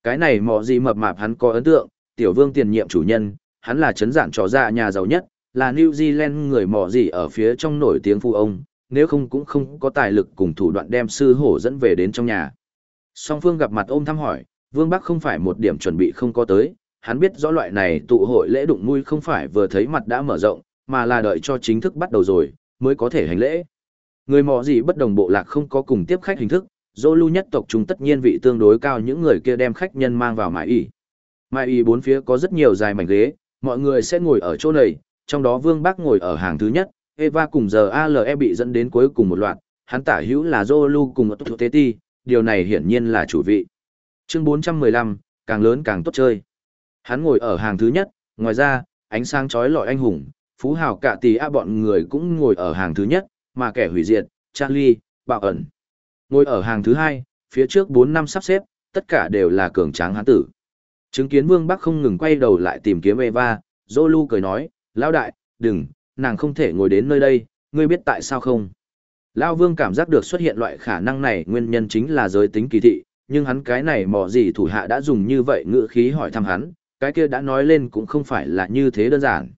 Cái này mỏ gì mập mạp hắn có ấn tượng, tiểu vương tiền nhiệm chủ nhân, hắn là chấn giản trò ra nhà giàu nhất, là New Zealand người mỏ gì ở phía trong nổi tiếng phu ông, nếu không cũng không có tài lực cùng thủ đoạn đem sư hổ dẫn về đến trong nhà. Song phương gặp mặt ôm thăm hỏi, Vương Bắc không phải một điểm chuẩn bị không có tới, hắn biết rõ loại này tụ hội lễ đụng mui không phải vừa thấy mặt đã mở rộng, mà là đợi cho chính thức bắt đầu rồi, mới có thể hành lễ. Người mỏ gì bất đồng bộ lạc không có cùng tiếp khách hình thức, dô lưu nhất tộc chúng tất nhiên vị tương đối cao những người kia đem khách nhân mang vào mãi y. Mãi y bốn phía có rất nhiều dài mảnh ghế, mọi người sẽ ngồi ở chỗ này, trong đó Vương Bác ngồi ở hàng thứ nhất, Eva cùng giờ ALE bị dẫn đến cuối cùng một loạt, hắn tả hữu là Zolu cùng ở Tế Ti, điều này hiển nhiên là chủ vị. Chương 415, càng lớn càng tốt chơi. Hắn ngồi ở hàng thứ nhất, ngoài ra, ánh sáng chói lọi anh hùng, phú hào cả tỷ a bọn người cũng ngồi ở hàng thứ nhất, mà kẻ hủy diệt, Charlie, bạo ẩn. Ngồi ở hàng thứ hai, phía trước 4 năm sắp xếp, tất cả đều là cường tráng hán tử. Chứng kiến Vương Bắc không ngừng quay đầu lại tìm kiếm Eva, Zolu cười nói, Lão đại, đừng, nàng không thể ngồi đến nơi đây, ngươi biết tại sao không? Lão Vương cảm giác được xuất hiện loại khả năng này nguyên nhân chính là giới tính kỳ thị, nhưng hắn cái này mò gì thủ hạ đã dùng như vậy ngữ khí hỏi thăm hắn, cái kia đã nói lên cũng không phải là như thế đơn giản.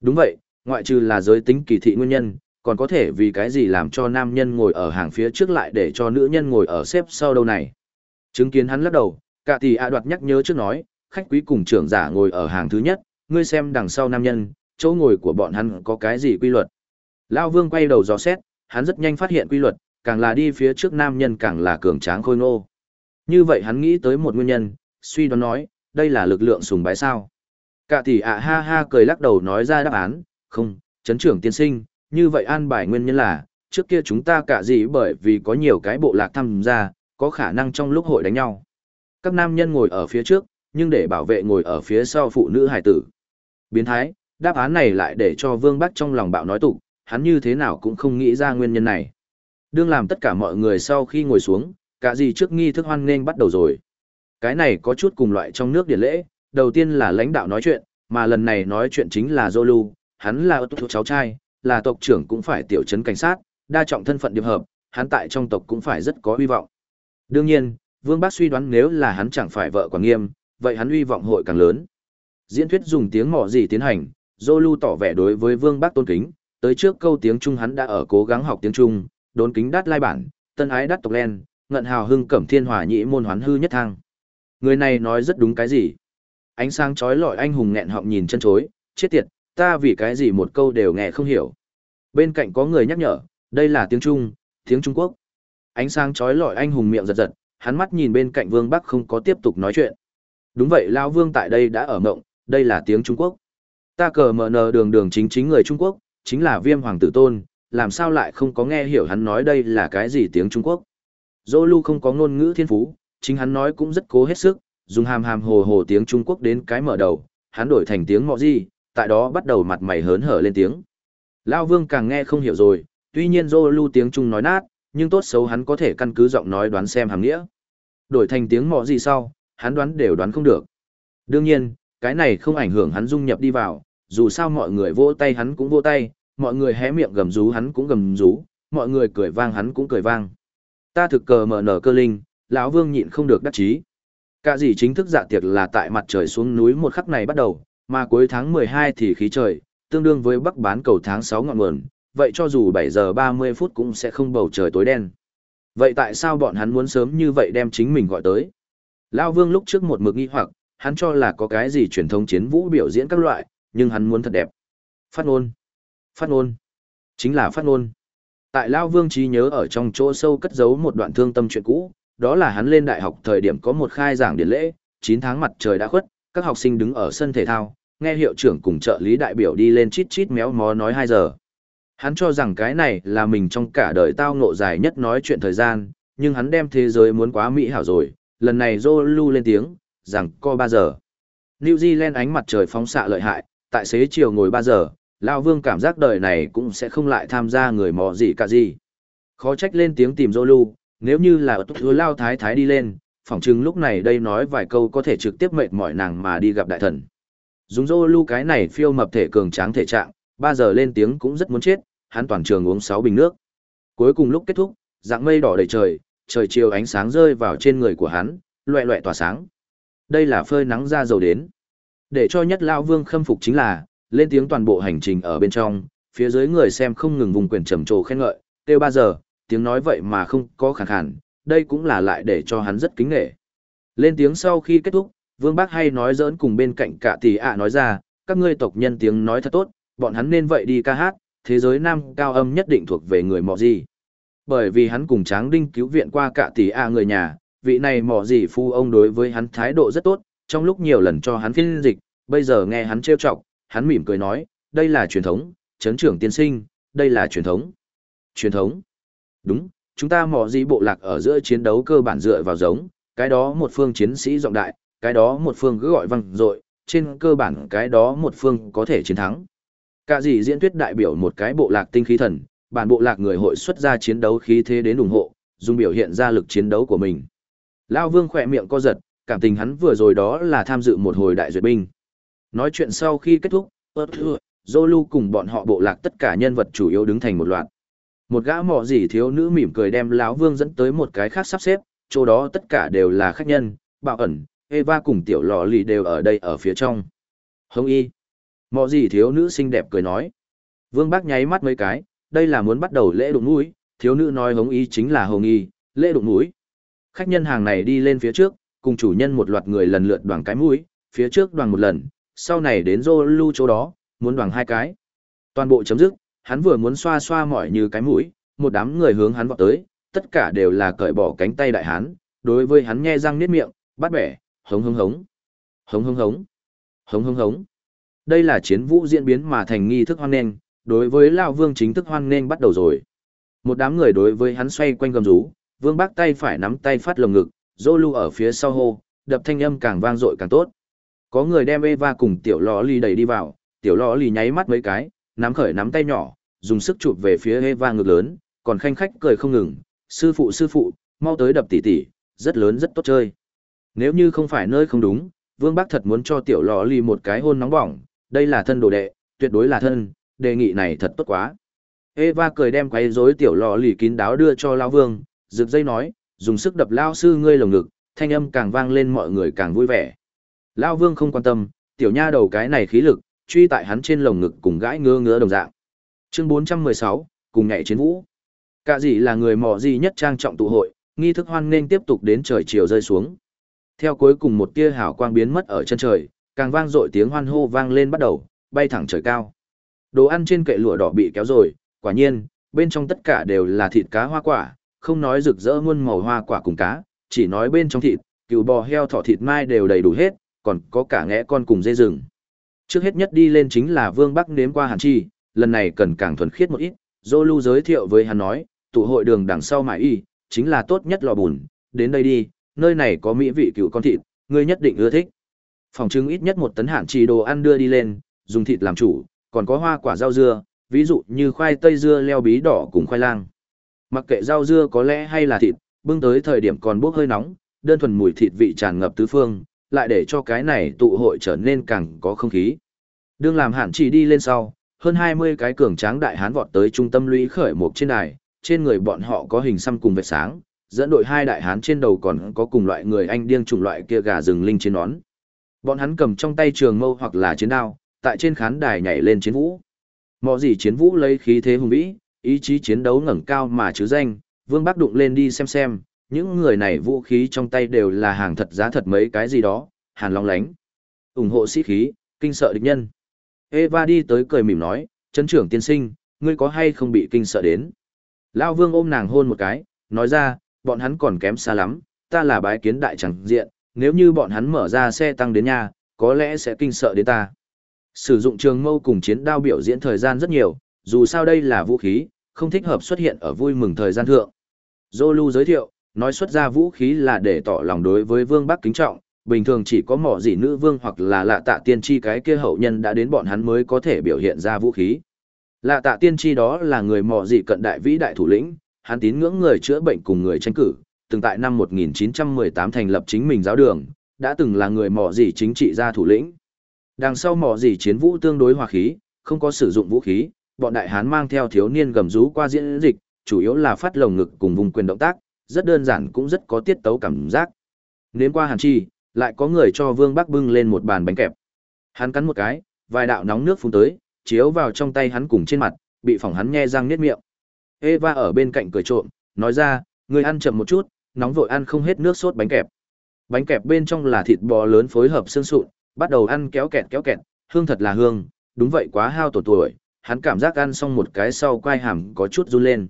Đúng vậy, ngoại trừ là giới tính kỳ thị nguyên nhân, còn có thể vì cái gì làm cho nam nhân ngồi ở hàng phía trước lại để cho nữ nhân ngồi ở xếp sau đâu này. Chứng kiến hắn lắc đầu, cả tỷ a đoạt nhắc nhớ trước nói, khách quý cùng trưởng giả ngồi ở hàng thứ nhất, ngươi xem đằng sau nam nhân, chỗ ngồi của bọn hắn có cái gì quy luật. Lao vương quay đầu dò xét, hắn rất nhanh phát hiện quy luật, càng là đi phía trước nam nhân càng là cường tráng khôi ngô. Như vậy hắn nghĩ tới một nguyên nhân, suy đoán nói, đây là lực lượng sùng bái sao. Cả tỷ ạ ha ha cười lắc đầu nói ra đáp án, không, chấn trưởng tiên sinh, như vậy an bài nguyên nhân là, trước kia chúng ta cả gì bởi vì có nhiều cái bộ lạc tham gia, có khả năng trong lúc hội đánh nhau. Các nam nhân ngồi ở phía trước, nhưng để bảo vệ ngồi ở phía sau phụ nữ hải tử. Biến thái, đáp án này lại để cho Vương Bắc trong lòng bạo nói tục, hắn như thế nào cũng không nghĩ ra nguyên nhân này. Đương làm tất cả mọi người sau khi ngồi xuống, cả gì trước nghi thức hoan nghênh bắt đầu rồi. Cái này có chút cùng loại trong nước điển lễ, đầu tiên là lãnh đạo nói chuyện, mà lần này nói chuyện chính là Zolu, hắn là thuộc cháu trai, là tộc trưởng cũng phải tiểu trấn cảnh sát, đa trọng thân phận điệp hợp, hắn tại trong tộc cũng phải rất có hy vọng. Đương nhiên, Vương Bác suy đoán nếu là hắn chẳng phải vợ quả nghiêm, vậy hắn uy vọng hội càng lớn. Diễn thuyết dùng tiếng mỏ gì tiến hành, Zolu tỏ vẻ đối với Vương Bác tôn kính, tới trước câu tiếng Trung hắn đã ở cố gắng học tiếng Trung, đốn kính đắt lai bản, tân ái đắt tộc len, ngận hào hưng cẩm thiên hòa nhĩ môn hoán hư nhất thang. Người này nói rất đúng cái gì? Ánh sáng chói lọi anh hùng nghẹn họng nhìn chân chối, chết tiệt, ta vì cái gì một câu đều nghe không hiểu. Bên cạnh có người nhắc nhở, đây là tiếng Trung, tiếng Trung Quốc. Ánh sáng chói lọi anh hùng miệng giật giật, hắn mắt nhìn bên cạnh Vương Bắc không có tiếp tục nói chuyện. Đúng vậy Lao Vương tại đây đã ở mộng, đây là tiếng Trung Quốc. Ta cờ mở nờ đường đường chính chính người Trung Quốc, chính là viêm hoàng tử tôn, làm sao lại không có nghe hiểu hắn nói đây là cái gì tiếng Trung Quốc. Dô lưu không có ngôn ngữ thiên phú, chính hắn nói cũng rất cố hết sức, dùng hàm hàm hồ hồ tiếng Trung Quốc đến cái mở đầu, hắn đổi thành tiếng mọ gì, tại đó bắt đầu mặt mày hớn hở lên tiếng. Lao Vương càng nghe không hiểu rồi, tuy nhiên Dô lưu tiếng Trung nói nát, nhưng tốt xấu hắn có thể căn cứ giọng nói đoán xem hàng nghĩa. Đổi thành tiếng mọ gì sau, hắn đoán đều đoán không được. Đương nhiên, cái này không ảnh hưởng hắn dung nhập đi vào, dù sao mọi người vỗ tay hắn cũng vỗ tay, mọi người hé miệng gầm rú hắn cũng gầm rú, mọi người cười vang hắn cũng cười vang. Ta thực cờ mở nở cơ linh, lão Vương nhịn không được đắc chí. Cả gì chính thức dạ tiệc là tại mặt trời xuống núi một khắc này bắt đầu, mà cuối tháng 12 thì khí trời, tương đương với bắc bán cầu tháng 6 ngọn nguồn, vậy cho dù 7 giờ 30 phút cũng sẽ không bầu trời tối đen. Vậy tại sao bọn hắn muốn sớm như vậy đem chính mình gọi tới? Lão Vương lúc trước một mực nghi hoặc, hắn cho là có cái gì truyền thống chiến vũ biểu diễn các loại, nhưng hắn muốn thật đẹp. Phát ngôn. Phát ngôn. Chính là phát ngôn. Tại Lao Vương trí nhớ ở trong chỗ sâu cất giấu một đoạn thương tâm chuyện cũ, đó là hắn lên đại học thời điểm có một khai giảng điển lễ, 9 tháng mặt trời đã khuất, các học sinh đứng ở sân thể thao, nghe hiệu trưởng cùng trợ lý đại biểu đi lên chít chít méo mó nói 2 giờ. Hắn cho rằng cái này là mình trong cả đời tao ngộ dài nhất nói chuyện thời gian, nhưng hắn đem thế giới muốn quá mỹ hảo rồi, lần này Zolu lên tiếng, rằng co 3 giờ. New Zealand ánh mặt trời phóng xạ lợi hại, tại xế chiều ngồi ba giờ, Lao Vương cảm giác đời này cũng sẽ không lại tham gia người mò gì cả gì. Khó trách lên tiếng tìm Zolu, nếu như là ở hứa Lao Thái Thái đi lên, phỏng chừng lúc này đây nói vài câu có thể trực tiếp mệt mỏi nàng mà đi gặp đại thần. Dùng Zolu cái này phiêu mập thể cường tráng thể trạng, ba giờ lên tiếng cũng rất muốn chết, hắn toàn trường uống sáu bình nước. Cuối cùng lúc kết thúc, dạng mây đỏ đầy trời, trời chiều ánh sáng rơi vào trên người của hắn, loẹ loẹ tỏa sáng. Đây là phơi nắng ra dầu đến. Để cho nhất Lao Vương khâm phục chính là, lên tiếng toàn bộ hành trình ở bên trong, phía dưới người xem không ngừng vùng quyền trầm trồ khen ngợi, tiêu ba giờ, tiếng nói vậy mà không có khả khàn, đây cũng là lại để cho hắn rất kính nghệ. Lên tiếng sau khi kết thúc, Vương Bác hay nói giỡn cùng bên cạnh cả tỷ ạ nói ra, các ngươi tộc nhân tiếng nói thật tốt, bọn hắn nên vậy đi ca hát, thế giới nam cao âm nhất định thuộc về người mọ gì. Bởi vì hắn cùng Tráng Đinh cứu viện qua cả tỷ A người nhà, vị này mọ gì phu ông đối với hắn thái độ rất tốt, trong lúc nhiều lần cho hắn phiên dịch, bây giờ nghe hắn trêu chọc, hắn mỉm cười nói, đây là truyền thống, chấn trưởng tiên sinh, đây là truyền thống. Truyền thống. Đúng, chúng ta mò gì bộ lạc ở giữa chiến đấu cơ bản dựa vào giống, cái đó một phương chiến sĩ rộng đại, cái đó một phương cứ gọi văng rội, trên cơ bản cái đó một phương có thể chiến thắng. Cả gì diễn thuyết đại biểu một cái bộ lạc tinh khí thần, bản bộ lạc người hội xuất ra chiến đấu khí thế đến ủng hộ, dùng biểu hiện ra lực chiến đấu của mình. Lao Vương khỏe miệng co giật, cảm tình hắn vừa rồi đó là tham dự một hồi đại duyệt binh. Nói chuyện sau khi kết thúc, Zolu cùng bọn họ bộ lạc tất cả nhân vật chủ yếu đứng thành một loạt. Một gã mỏ gì thiếu nữ mỉm cười đem lão Vương dẫn tới một cái khác sắp xếp, chỗ đó tất cả đều là khách nhân, bạo ẩn, Eva cùng tiểu lò lì đều ở đây ở phía trong. Hồng y. mỏ gì thiếu nữ xinh đẹp cười nói. Vương Bác nháy mắt mấy cái, đây là muốn bắt đầu lễ đụng mũi, thiếu nữ nói hồng y chính là hồng y, lễ đụng mũi. Khách nhân hàng này đi lên phía trước, cùng chủ nhân một loạt người lần lượt đoàn cái mũi, phía trước đoàn một lần, sau này đến Zolu chỗ đó, muốn đoàn hai cái. Toàn bộ chấm dứt, hắn vừa muốn xoa xoa mỏi như cái mũi, một đám người hướng hắn vọt tới, tất cả đều là cởi bỏ cánh tay đại hán, đối với hắn nhe răng niết miệng, bắt bẻ, hống hống hống. Hống hống hống. Hống hống hống. Đây là chiến vũ diễn biến mà thành nghi thức hoan nghênh, đối với Lão Vương chính thức hoan nghênh bắt đầu rồi. Một đám người đối với hắn xoay quanh gầm rú, Vương Bác tay phải nắm tay phát lồng ngực, Zolu ở phía sau hô, đập thanh âm càng vang dội càng tốt. Có người đem Eva cùng tiểu lò lì đẩy đi vào, tiểu lò lì nháy mắt mấy cái, nắm khởi nắm tay nhỏ, dùng sức chụp về phía Eva ngực lớn, còn khanh khách cười không ngừng, sư phụ sư phụ, mau tới đập tỉ tỉ, rất lớn rất tốt chơi. Nếu như không phải nơi không đúng, Vương Bắc thật muốn cho tiểu lò lì một cái hôn nóng bỏng, đây là thân đồ đệ, tuyệt đối là thân, đề nghị này thật tốt quá. Eva cười đem quấy rối tiểu lò lì kín đáo đưa cho Lao Vương, rực dây nói, dùng sức đập Lao sư ngươi lồng ngực, thanh âm càng vang lên mọi người càng vui vẻ. Lao Vương không quan tâm, tiểu nha đầu cái này khí lực, truy tại hắn trên lồng ngực cùng gãi ngứa ngứa đồng dạng. Chương 416, cùng nhảy chiến vũ. Cả gì là người mò gì nhất trang trọng tụ hội, nghi thức hoan nên tiếp tục đến trời chiều rơi xuống. Theo cuối cùng một tia hào quang biến mất ở chân trời, càng vang dội tiếng hoan hô vang lên bắt đầu, bay thẳng trời cao. Đồ ăn trên kệ lụa đỏ bị kéo rồi, quả nhiên, bên trong tất cả đều là thịt cá hoa quả, không nói rực rỡ muôn màu hoa quả cùng cá, chỉ nói bên trong thịt, cừu bò heo thỏ thịt mai đều đầy đủ hết, còn có cả ngẽ con cùng dê rừng. Trước hết nhất đi lên chính là Vương Bắc nếm qua hàn chi, lần này cần càng thuần khiết một ít, Zolu giới thiệu với hắn nói, tụ hội đường đằng sau mãi y, chính là tốt nhất lò bùn, đến đây đi, nơi này có mỹ vị cừu con thịt, ngươi nhất định ưa thích. Phòng trưng ít nhất một tấn hàn chi đồ ăn đưa đi lên, dùng thịt làm chủ, còn có hoa quả rau dưa, ví dụ như khoai tây dưa leo bí đỏ cùng khoai lang. Mặc kệ rau dưa có lẽ hay là thịt, bưng tới thời điểm còn bốc hơi nóng, đơn thuần mùi thịt vị tràn ngập tứ phương, lại để cho cái này tụ hội trở nên càng có không khí. Đương làm hạn chỉ đi lên sau, hơn 20 cái cường tráng đại hán vọt tới trung tâm lũy khởi một trên đài, trên người bọn họ có hình xăm cùng vệt sáng, dẫn đội hai đại hán trên đầu còn có cùng loại người anh điên chủng loại kia gà rừng linh trên nón. Bọn hắn cầm trong tay trường mâu hoặc là chiến đao, tại trên khán đài nhảy lên chiến vũ. Mọ gì chiến vũ lấy khí thế hùng vĩ, ý chí chiến đấu ngẩng cao mà chứ danh, Vương Bắc đụng lên đi xem xem, những người này vũ khí trong tay đều là hàng thật giá thật mấy cái gì đó, hàn long lánh. ủng hộ sĩ khí, kinh sợ địch nhân. Eva đi tới cười mỉm nói, chấn trưởng tiên sinh, ngươi có hay không bị kinh sợ đến? Lao vương ôm nàng hôn một cái, nói ra, bọn hắn còn kém xa lắm, ta là bái kiến đại chẳng diện, nếu như bọn hắn mở ra xe tăng đến nhà, có lẽ sẽ kinh sợ đến ta. Sử dụng trường mâu cùng chiến đao biểu diễn thời gian rất nhiều, dù sao đây là vũ khí, không thích hợp xuất hiện ở vui mừng thời gian thượng. Zolu giới thiệu, nói xuất ra vũ khí là để tỏ lòng đối với vương bắc kính trọng, bình thường chỉ có mỏ dị nữ vương hoặc là lạ tạ tiên tri cái kia hậu nhân đã đến bọn hắn mới có thể biểu hiện ra vũ khí. Lạ tạ tiên tri đó là người mỏ dị cận đại vĩ đại thủ lĩnh, hắn tín ngưỡng người chữa bệnh cùng người tranh cử, từng tại năm 1918 thành lập chính mình giáo đường, đã từng là người mỏ dị chính trị gia thủ lĩnh. Đằng sau mỏ dị chiến vũ tương đối hòa khí, không có sử dụng vũ khí, bọn đại hán mang theo thiếu niên gầm rú qua diễn dịch, chủ yếu là phát lồng ngực cùng vùng quyền động tác, rất đơn giản cũng rất có tiết tấu cảm giác. Nếm qua hàn chi, lại có người cho Vương Bắc bưng lên một bàn bánh kẹp. Hắn cắn một cái, vài đạo nóng nước phun tới, chiếu vào trong tay hắn cùng trên mặt, bị phỏng hắn nhe răng niết miệng. Eva ở bên cạnh cười trộm, nói ra, người ăn chậm một chút, nóng vội ăn không hết nước sốt bánh kẹp. Bánh kẹp bên trong là thịt bò lớn phối hợp xương sụn, bắt đầu ăn kéo kẹt kéo kẹt, hương thật là hương, đúng vậy quá hao tổ tuổi, hắn cảm giác ăn xong một cái sau quai hàm có chút run lên.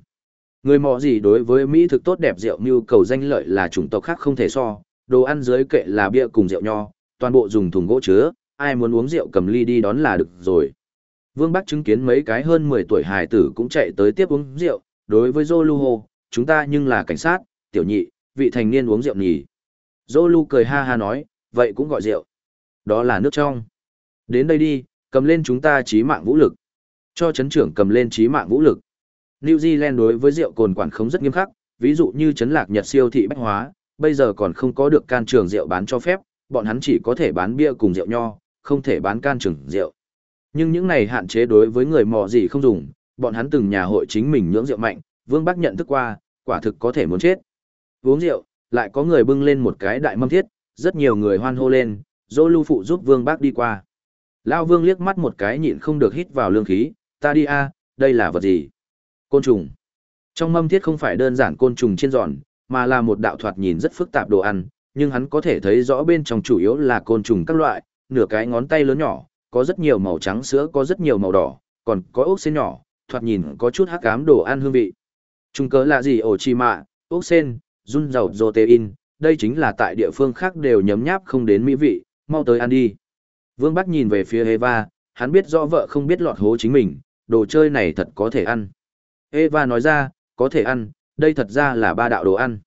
Người mò gì đối với Mỹ thực tốt đẹp rượu mưu cầu danh lợi là chủng tộc khác không thể so, đồ ăn dưới kệ là bia cùng rượu nho, toàn bộ dùng thùng gỗ chứa, ai muốn uống rượu cầm ly đi đón là được rồi. Vương Bắc chứng kiến mấy cái hơn 10 tuổi hài tử cũng chạy tới tiếp uống rượu, đối với Zolu chúng ta nhưng là cảnh sát, tiểu nhị, vị thành niên uống rượu nhỉ. Zolu cười ha ha nói, vậy cũng gọi rượu. Đó là nước trong. Đến đây đi, cầm lên chúng ta chí mạng vũ lực. Cho chấn trưởng cầm lên trí mạng vũ lực. New Zealand đối với rượu cồn quản khống rất nghiêm khắc, ví dụ như chấn lạc Nhật siêu thị bách hóa, bây giờ còn không có được can trường rượu bán cho phép, bọn hắn chỉ có thể bán bia cùng rượu nho, không thể bán can trường rượu. Nhưng những này hạn chế đối với người mò gì không dùng, bọn hắn từng nhà hội chính mình nhưỡng rượu mạnh, Vương Bắc nhận thức qua, quả thực có thể muốn chết. Uống rượu, lại có người bưng lên một cái đại mâm thiết, rất nhiều người hoan hô lên, dô lưu phụ giúp Vương Bắc đi qua. Lao Vương liếc mắt một cái nhịn không được hít vào lương khí, ta đi a, đây là vật gì? Côn trùng. Trong mâm thiết không phải đơn giản côn trùng chiên giòn, mà là một đạo thoạt nhìn rất phức tạp đồ ăn, nhưng hắn có thể thấy rõ bên trong chủ yếu là côn trùng các loại, nửa cái ngón tay lớn nhỏ, có rất nhiều màu trắng sữa có rất nhiều màu đỏ, còn có ốc sen nhỏ, thoạt nhìn có chút hắc ám đồ ăn hương vị. Trung cớ là gì ổ chi mạ, ốc sen, run dầu protein, đây chính là tại địa phương khác đều nhấm nháp không đến mỹ vị, mau tới ăn đi. Vương Bắc nhìn về phía Eva, hắn biết rõ vợ không biết lọt hố chính mình, đồ chơi này thật có thể ăn. Eva nói ra, có thể ăn, đây thật ra là ba đạo đồ ăn.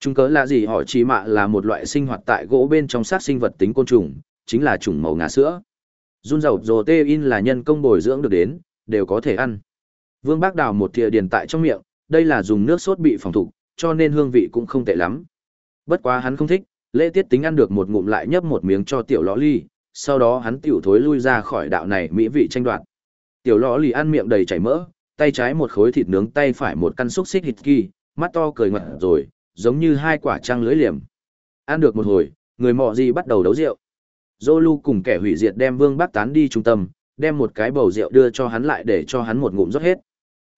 Chúng cớ là gì họ chỉ mạ là một loại sinh hoạt tại gỗ bên trong sát sinh vật tính côn trùng, chính là trùng màu ngà sữa. Run dầu protein là nhân công bồi dưỡng được đến, đều có thể ăn. Vương Bác đào một thìa điền tại trong miệng, đây là dùng nước sốt bị phòng thủ, cho nên hương vị cũng không tệ lắm. Bất quá hắn không thích, lễ tiết tính ăn được một ngụm lại nhấp một miếng cho tiểu lõ ly, sau đó hắn tiểu thối lui ra khỏi đạo này mỹ vị tranh đoạt. Tiểu lò lì ăn miệng đầy chảy mỡ, tay trái một khối thịt nướng tay phải một căn xúc xích thịt kỳ, mắt to cười ngặt rồi, giống như hai quả trăng lưới liềm. Ăn được một hồi, người mọ gì bắt đầu đấu rượu. Zolu cùng kẻ hủy diệt đem Vương bác tán đi trung tâm, đem một cái bầu rượu đưa cho hắn lại để cho hắn một ngụm rót hết.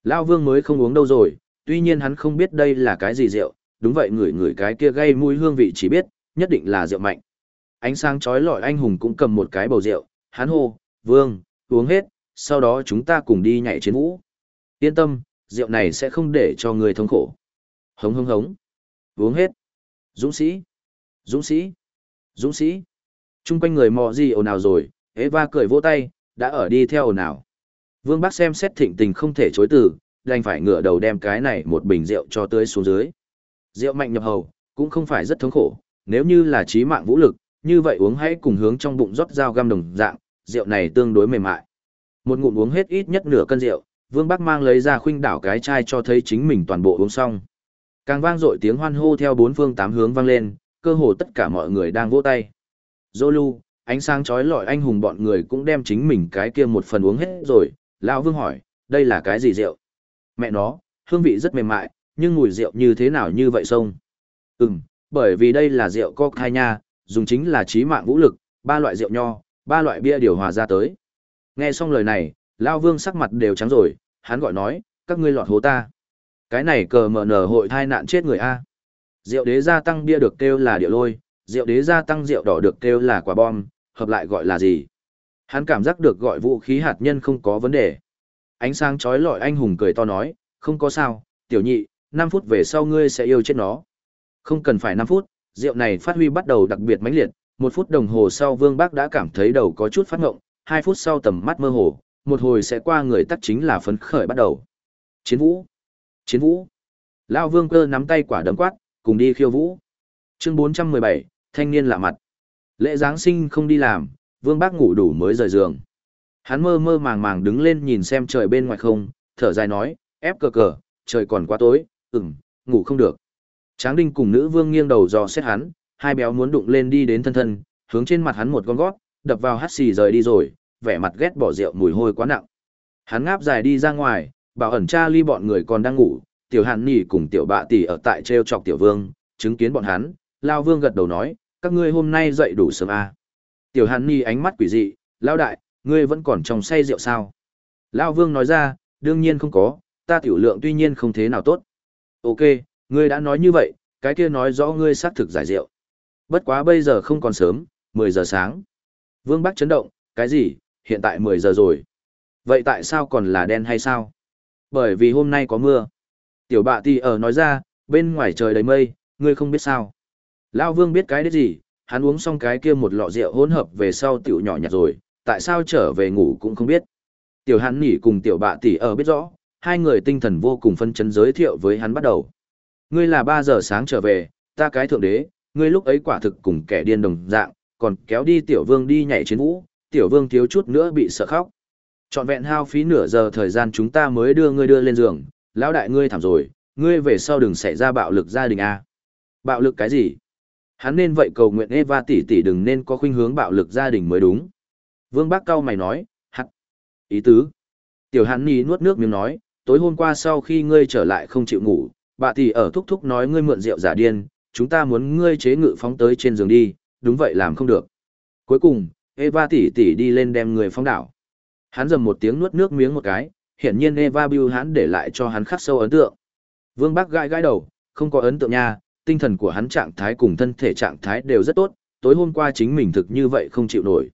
Lao Vương mới không uống đâu rồi, tuy nhiên hắn không biết đây là cái gì rượu, đúng vậy người người cái kia gây mùi hương vị chỉ biết, nhất định là rượu mạnh. Ánh sáng chói lọi anh hùng cũng cầm một cái bầu rượu, hắn hô, Vương, uống hết, sau đó chúng ta cùng đi nhảy chiến vũ. Yên tâm, rượu này sẽ không để cho người thống khổ. Hống hống hống. Uống hết. Dũng sĩ. Dũng sĩ. Dũng sĩ. Trung quanh người mò gì ồn ào rồi, Eva cười vỗ tay, đã ở đi theo ồn ào. Vương Bắc xem xét thịnh tình không thể chối từ, đành phải ngửa đầu đem cái này một bình rượu cho tươi xuống dưới. Rượu mạnh nhập hầu, cũng không phải rất thống khổ, nếu như là trí mạng vũ lực, như vậy uống hãy cùng hướng trong bụng rót dao găm đồng dạng, rượu này tương đối mềm mại. Một ngụm uống hết ít nhất nửa cân rượu, Vương Bắc mang lấy ra khuynh đảo cái chai cho thấy chính mình toàn bộ uống xong. Càng vang dội tiếng hoan hô theo bốn phương tám hướng vang lên, cơ hồ tất cả mọi người đang vỗ tay. Zolu, ánh sáng chói lọi anh hùng bọn người cũng đem chính mình cái kia một phần uống hết rồi, lão Vương hỏi, đây là cái gì rượu? Mẹ nó, hương vị rất mềm mại, nhưng mùi rượu như thế nào như vậy sông? Ừm, bởi vì đây là rượu cocktail nha, dùng chính là trí mạng vũ lực, ba loại rượu nho, ba loại bia điều hòa ra tới. Nghe xong lời này, Lao Vương sắc mặt đều trắng rồi, hắn gọi nói, các ngươi lọt hố ta. Cái này cờ mở nở hội thai nạn chết người A. Rượu đế gia tăng bia được kêu là điệu lôi, rượu đế gia tăng rượu đỏ được kêu là quả bom, hợp lại gọi là gì? Hắn cảm giác được gọi vũ khí hạt nhân không có vấn đề. Ánh sáng chói lọi anh hùng cười to nói, không có sao, tiểu nhị, 5 phút về sau ngươi sẽ yêu chết nó. Không cần phải 5 phút, rượu này phát huy bắt đầu đặc biệt mãnh liệt, một phút đồng hồ sau Vương Bác đã cảm thấy đầu có chút phát ngộng, 2 phút sau tầm mắt mơ hồ, một hồi sẽ qua người tắt chính là phấn khởi bắt đầu. Chiến vũ! Chiến vũ! Lao Vương cơ nắm tay quả đấm quát, cùng đi khiêu vũ. Chương 417, thanh niên lạ mặt. Lễ Giáng sinh không đi làm, Vương Bác ngủ đủ mới rời giường. Hắn mơ mơ màng màng đứng lên nhìn xem trời bên ngoài không, thở dài nói, ép cờ cờ, trời còn quá tối, ừm, ngủ không được. Tráng Đinh cùng nữ vương nghiêng đầu dò xét hắn, hai béo muốn đụng lên đi đến thân thân, hướng trên mặt hắn một con gót, đập vào hắt xì rời đi rồi, vẻ mặt ghét bỏ rượu mùi hôi quá nặng. Hắn ngáp dài đi ra ngoài, bảo ẩn cha ly bọn người còn đang ngủ, tiểu hàn nỉ cùng tiểu bạ tỷ ở tại treo chọc tiểu vương, chứng kiến bọn hắn, lao vương gật đầu nói, các ngươi hôm nay dậy đủ sớm à. Tiểu hàn nỉ ánh mắt quỷ dị, lao đại, ngươi vẫn còn trong say rượu sao? Lao vương nói ra, đương nhiên không có, ta tiểu lượng tuy nhiên không thế nào tốt. Ok, ngươi đã nói như vậy, cái kia nói rõ ngươi xác thực giải rượu. Bất quá bây giờ không còn sớm, 10 giờ sáng. Vương Bắc chấn động, cái gì, hiện tại 10 giờ rồi. Vậy tại sao còn là đen hay sao? Bởi vì hôm nay có mưa. Tiểu bạ ti ở nói ra, bên ngoài trời đầy mây, ngươi không biết sao. Lao vương biết cái đấy gì, hắn uống xong cái kia một lọ rượu hỗn hợp về sau tiểu nhỏ nhặt rồi, tại sao trở về ngủ cũng không biết. Tiểu hắn nỉ cùng tiểu bạ tỷ ở biết rõ, hai người tinh thần vô cùng phân chấn giới thiệu với hắn bắt đầu. Ngươi là 3 giờ sáng trở về, ta cái thượng đế, ngươi lúc ấy quả thực cùng kẻ điên đồng dạng, còn kéo đi tiểu vương đi nhảy chiến vũ, tiểu vương thiếu chút nữa bị sợ khóc. trọn vẹn hao phí nửa giờ thời gian chúng ta mới đưa ngươi đưa lên giường, lão đại ngươi thảm rồi, ngươi về sau đừng xảy ra bạo lực gia đình a. Bạo lực cái gì? Hắn nên vậy cầu nguyện Eva tỷ tỷ đừng nên có khuynh hướng bạo lực gia đình mới đúng. Vương Bác cao mày nói, hắc. Ý tứ. Tiểu hắn Nhi nuốt nước miếng nói, tối hôm qua sau khi ngươi trở lại không chịu ngủ, bà tỷ ở thúc thúc nói ngươi mượn rượu giả điên, chúng ta muốn ngươi chế ngự phóng tới trên giường đi, đúng vậy làm không được. Cuối cùng, Eva tỷ tỷ đi lên đem người phóng đảo. Hắn dầm một tiếng nuốt nước miếng một cái, hiển nhiên Eva Bill hắn để lại cho hắn khắc sâu ấn tượng. Vương Bắc gãi gãi đầu, không có ấn tượng nha, tinh thần của hắn trạng thái cùng thân thể trạng thái đều rất tốt, tối hôm qua chính mình thực như vậy không chịu nổi,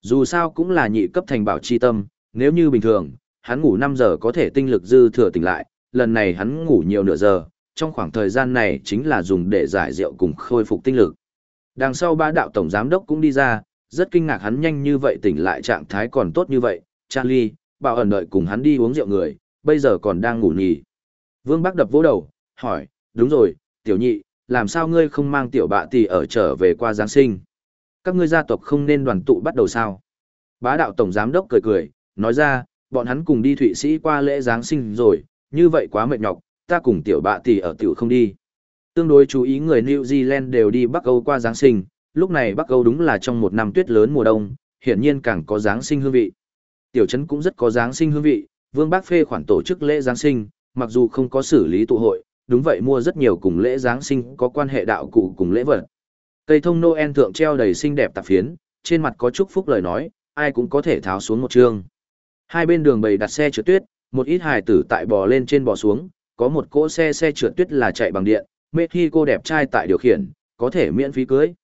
Dù sao cũng là nhị cấp thành bảo chi tâm, nếu như bình thường, hắn ngủ 5 giờ có thể tinh lực dư thừa tỉnh lại, lần này hắn ngủ nhiều nửa giờ, trong khoảng thời gian này chính là dùng để giải rượu cùng khôi phục tinh lực. Đằng sau ba đạo tổng giám đốc cũng đi ra, rất kinh ngạc hắn nhanh như vậy tỉnh lại trạng thái còn tốt như vậy, Charlie, bảo ẩn đợi cùng hắn đi uống rượu người, bây giờ còn đang ngủ nhì. Vương Bắc đập vỗ đầu, hỏi, đúng rồi, tiểu nhị, làm sao ngươi không mang tiểu bạ tỷ ở trở về qua Giáng sinh? Các ngươi gia tộc không nên đoàn tụ bắt đầu sao? Bá đạo tổng giám đốc cười cười, nói ra, bọn hắn cùng đi Thụy Sĩ qua lễ Giáng sinh rồi, như vậy quá mệt nhọc, ta cùng tiểu bạ tỷ ở tiểu không đi. Tương đối chú ý người New Zealand đều đi Bắc Âu qua Giáng sinh, lúc này Bắc Âu đúng là trong một năm tuyết lớn mùa đông, hiển nhiên càng có Giáng sinh hương vị. Tiểu trấn cũng rất có Giáng sinh hương vị, Vương Bác phê khoản tổ chức lễ Giáng sinh, mặc dù không có xử lý tụ hội, đúng vậy mua rất nhiều cùng lễ Giáng sinh có quan hệ đạo cụ cùng lễ vật. Cây thông Noel thượng treo đầy xinh đẹp tạp phiến, trên mặt có chúc phúc lời nói, ai cũng có thể tháo xuống một chương. Hai bên đường bày đặt xe trượt tuyết, một ít hài tử tại bò lên trên bò xuống, có một cỗ xe xe trượt tuyết là chạy bằng điện, mê khi cô đẹp trai tại điều khiển, có thể miễn phí cưới.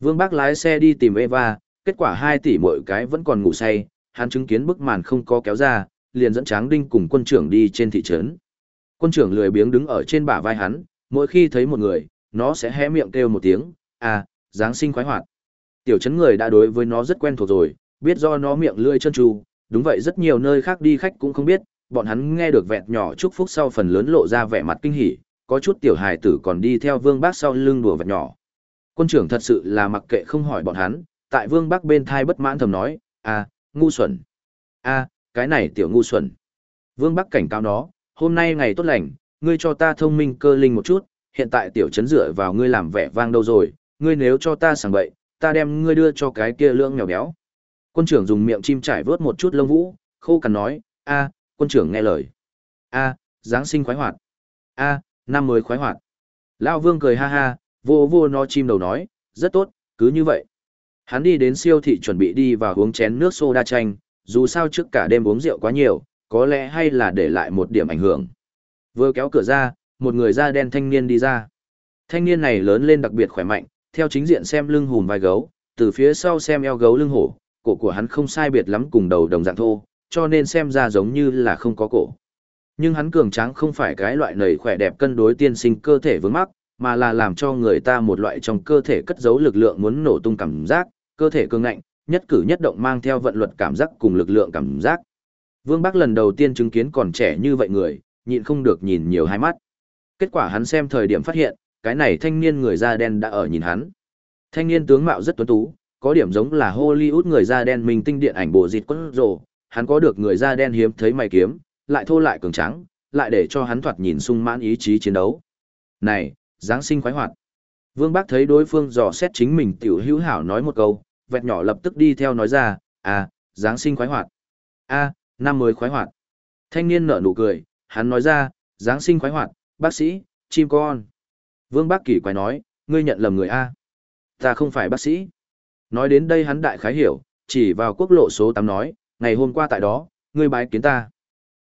Vương Bác lái xe đi tìm Eva, kết quả hai tỷ mỗi cái vẫn còn ngủ say, hắn chứng kiến bức màn không có kéo ra, liền dẫn Tráng Đinh cùng quân trưởng đi trên thị trấn. Quân trưởng lười biếng đứng ở trên bả vai hắn, mỗi khi thấy một người, nó sẽ hé miệng kêu một tiếng, à, Giáng sinh khoái hoạt. Tiểu trấn người đã đối với nó rất quen thuộc rồi, biết do nó miệng lươi chân trù, đúng vậy rất nhiều nơi khác đi khách cũng không biết, bọn hắn nghe được vẹt nhỏ chúc phúc sau phần lớn lộ ra vẻ mặt kinh hỉ, có chút tiểu hài tử còn đi theo vương bác sau lưng đùa vẹt nhỏ. Quân trưởng thật sự là mặc kệ không hỏi bọn hắn, tại vương Bắc bên thai bất mãn thầm nói, a, ngu xuẩn. a cái này tiểu ngu xuẩn. Vương Bắc cảnh cáo nó, hôm nay ngày tốt lành, ngươi cho ta thông minh cơ linh một chút, hiện tại tiểu chấn dựa vào ngươi làm vẻ vang đâu rồi, ngươi nếu cho ta sảng bậy, ta đem ngươi đưa cho cái kia lưỡng mèo béo. Quân trưởng dùng miệng chim trải vớt một chút lông vũ, khô cằn nói, a, quân trưởng nghe lời. a, giáng sinh khoái hoạt. a, năm mới khoái hoạt. Lão Vương cười ha ha, vô vô nó chim đầu nói, rất tốt, cứ như vậy. Hắn đi đến siêu thị chuẩn bị đi và uống chén nước soda chanh, dù sao trước cả đêm uống rượu quá nhiều, có lẽ hay là để lại một điểm ảnh hưởng. Vừa kéo cửa ra, một người da đen thanh niên đi ra. Thanh niên này lớn lên đặc biệt khỏe mạnh, theo chính diện xem lưng hùm vai gấu, từ phía sau xem eo gấu lưng hổ, cổ của hắn không sai biệt lắm cùng đầu đồng dạng thô, cho nên xem ra giống như là không có cổ. Nhưng hắn cường tráng không phải cái loại nầy khỏe đẹp cân đối tiên sinh cơ thể vướng mắc, mà là làm cho người ta một loại trong cơ thể cất giấu lực lượng muốn nổ tung cảm giác, cơ thể cường ngạnh, nhất cử nhất động mang theo vận luật cảm giác cùng lực lượng cảm giác. Vương Bắc lần đầu tiên chứng kiến còn trẻ như vậy người, nhịn không được nhìn nhiều hai mắt. Kết quả hắn xem thời điểm phát hiện, cái này thanh niên người da đen đã ở nhìn hắn. Thanh niên tướng mạo rất tuấn tú, có điểm giống là Hollywood người da đen mình tinh điện ảnh bộ dịt quân rồ, hắn có được người da đen hiếm thấy mày kiếm, lại thô lại cường trắng, lại để cho hắn thoạt nhìn sung mãn ý chí chiến đấu. Này, Giáng sinh khoái hoạt. Vương Bác thấy đối phương dò xét chính mình tiểu hữu hảo nói một câu, vẹt nhỏ lập tức đi theo nói ra, à, Giáng sinh khoái hoạt. a năm mới khoái hoạt. Thanh niên nở nụ cười, hắn nói ra, Giáng sinh khoái hoạt, bác sĩ, chim con. Vương Bác kỳ quái nói, ngươi nhận lầm người A. Ta không phải bác sĩ. Nói đến đây hắn đại khái hiểu, chỉ vào quốc lộ số 8 nói, ngày hôm qua tại đó, ngươi bái kiến ta.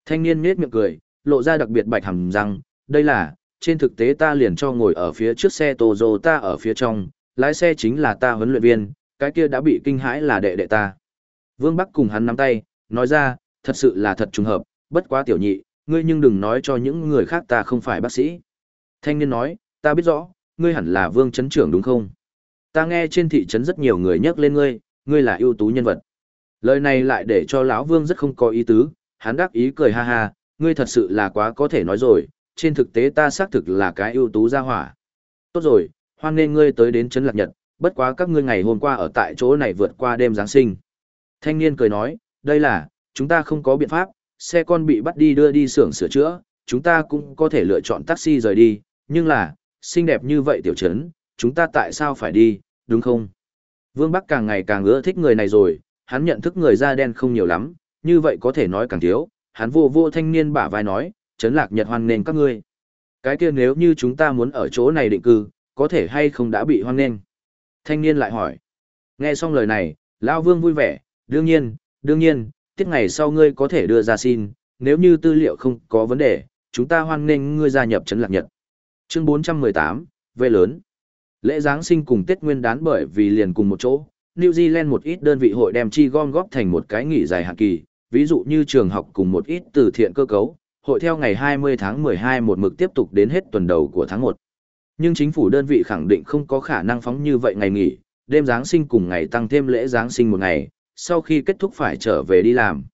Thanh niên nết miệng cười, lộ ra đặc biệt bạch hẳn rằng, đây là, trên thực tế ta liền cho ngồi ở phía trước xe Toyota ở phía trong, lái xe chính là ta huấn luyện viên, cái kia đã bị kinh hãi là đệ đệ ta. Vương Bắc cùng hắn nắm tay, nói ra, thật sự là thật trùng hợp, bất quá tiểu nhị, ngươi nhưng đừng nói cho những người khác ta không phải bác sĩ. Thanh niên nói, ta biết rõ, ngươi hẳn là vương chấn trưởng đúng không? Ta nghe trên thị trấn rất nhiều người nhắc lên ngươi, ngươi là ưu tú nhân vật. Lời này lại để cho lão vương rất không có ý tứ, hắn đắc ý cười ha ha, ngươi thật sự là quá có thể nói rồi, trên thực tế ta xác thực là cái ưu tú gia hỏa. Tốt rồi, hoan nên ngươi tới đến Trấn Lạc Nhật, bất quá các ngươi ngày hôm qua ở tại chỗ này vượt qua đêm Giáng sinh. Thanh niên cười nói, đây là, chúng ta không có biện pháp, xe con bị bắt đi đưa đi xưởng sửa chữa, chúng ta cũng có thể lựa chọn taxi rời đi, nhưng là, xinh đẹp như vậy tiểu trấn, chúng ta tại sao phải đi, đúng không? Vương Bắc càng ngày càng ưa thích người này rồi, hắn nhận thức người da đen không nhiều lắm, như vậy có thể nói càng thiếu, hắn vô vô thanh niên bả vai nói, Trấn Lạc Nhật hoan nghênh các ngươi. Cái kia nếu như chúng ta muốn ở chỗ này định cư, có thể hay không đã bị hoan nghênh? Thanh niên lại hỏi. Nghe xong lời này, Lão Vương vui vẻ, đương nhiên, đương nhiên, tiết ngày sau ngươi có thể đưa ra xin, nếu như tư liệu không có vấn đề, chúng ta hoan nghênh ngươi gia nhập Trấn Lạc Nhật. Chương 418, về lớn. Lễ Giáng sinh cùng Tết Nguyên đán bởi vì liền cùng một chỗ, New Zealand một ít đơn vị hội đem chi gom góp thành một cái nghỉ dài hạn kỳ, ví dụ như trường học cùng một ít từ thiện cơ cấu, hội theo ngày 20 tháng 12 một mực tiếp tục đến hết tuần đầu của tháng 1. Nhưng chính phủ đơn vị khẳng định không có khả năng phóng như vậy ngày nghỉ, đêm Giáng sinh cùng ngày tăng thêm lễ Giáng sinh một ngày, sau khi kết thúc phải trở về đi làm.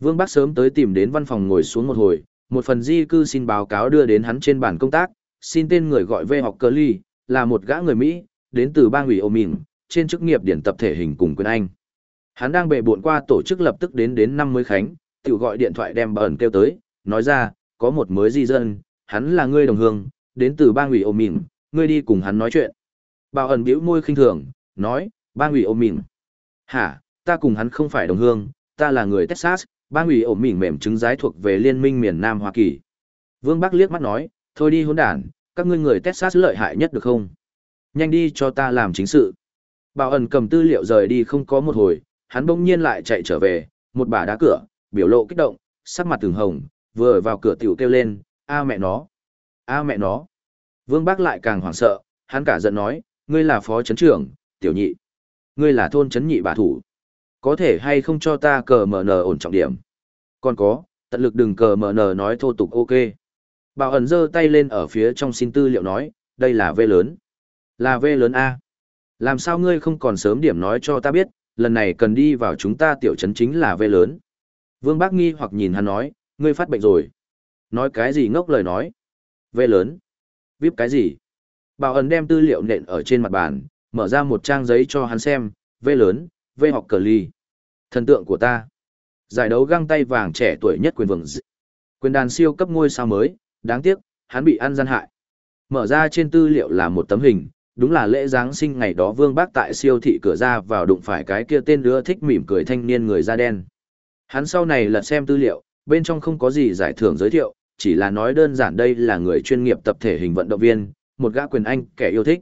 Vương Bắc sớm tới tìm đến văn phòng ngồi xuống một hồi, một phần di cư xin báo cáo đưa đến hắn trên bàn công tác, xin tên người gọi về học cơ ly, là một gã người Mỹ, đến từ bang ủy ô mình, trên chức nghiệp điển tập thể hình cùng quyền Anh. Hắn đang bệ buộn qua tổ chức lập tức đến đến năm mươi khánh, tự gọi điện thoại đem bẩn kêu tới, nói ra, có một mới di dân, hắn là ngươi đồng hương, đến từ bang ủy ô mỉm, ngươi đi cùng hắn nói chuyện. Bảo ẩn biểu môi khinh thường, nói, bang ủy ô mỉm. Hả, ta cùng hắn không phải đồng hương, ta là người Texas, bang ủy ổ mỉm mềm chứng giái thuộc về liên minh miền Nam Hoa Kỳ. Vương Bắc liếc mắt nói, thôi đi hỗn đản, các ngươi người Texas lợi hại nhất được không? Nhanh đi cho ta làm chính sự. Bảo ẩn cầm tư liệu rời đi không có một hồi, hắn bỗng nhiên lại chạy trở về, một bà đá cửa, biểu lộ kích động, sắc mặt từng hồng, vừa vào cửa tiểu kêu lên, a mẹ nó, a mẹ nó. Vương bác lại càng hoảng sợ, hắn cả giận nói, ngươi là phó chấn trưởng, tiểu nhị. Ngươi là thôn chấn nhị bà thủ. Có thể hay không cho ta cờ mở nờ ổn trọng điểm. Còn có, tận lực đừng cờ mở nờ nói thô tục ok. Bảo ẩn giơ tay lên ở phía trong xin tư liệu nói, đây là V lớn. Là V lớn A. Làm sao ngươi không còn sớm điểm nói cho ta biết, lần này cần đi vào chúng ta tiểu trấn chính là V lớn. Vương Bác nghi hoặc nhìn hắn nói, ngươi phát bệnh rồi. Nói cái gì ngốc lời nói. Về lớn. Viết cái gì? Bảo ẩn đem tư liệu nện ở trên mặt bàn, mở ra một trang giấy cho hắn xem, V lớn, V học cờ ly. Thần tượng của ta. Giải đấu găng tay vàng trẻ tuổi nhất quyền vừng dị. Quyền đàn siêu cấp ngôi sao mới, đáng tiếc, hắn bị ăn gian hại. Mở ra trên tư liệu là một tấm hình, đúng là lễ Giáng sinh ngày đó Vương Bác tại siêu thị cửa ra vào đụng phải cái kia tên đứa thích mỉm cười thanh niên người da đen. Hắn sau này lật xem tư liệu, bên trong không có gì giải thưởng giới thiệu, chỉ là nói đơn giản đây là người chuyên nghiệp tập thể hình vận động viên, một gã quyền anh, kẻ yêu thích.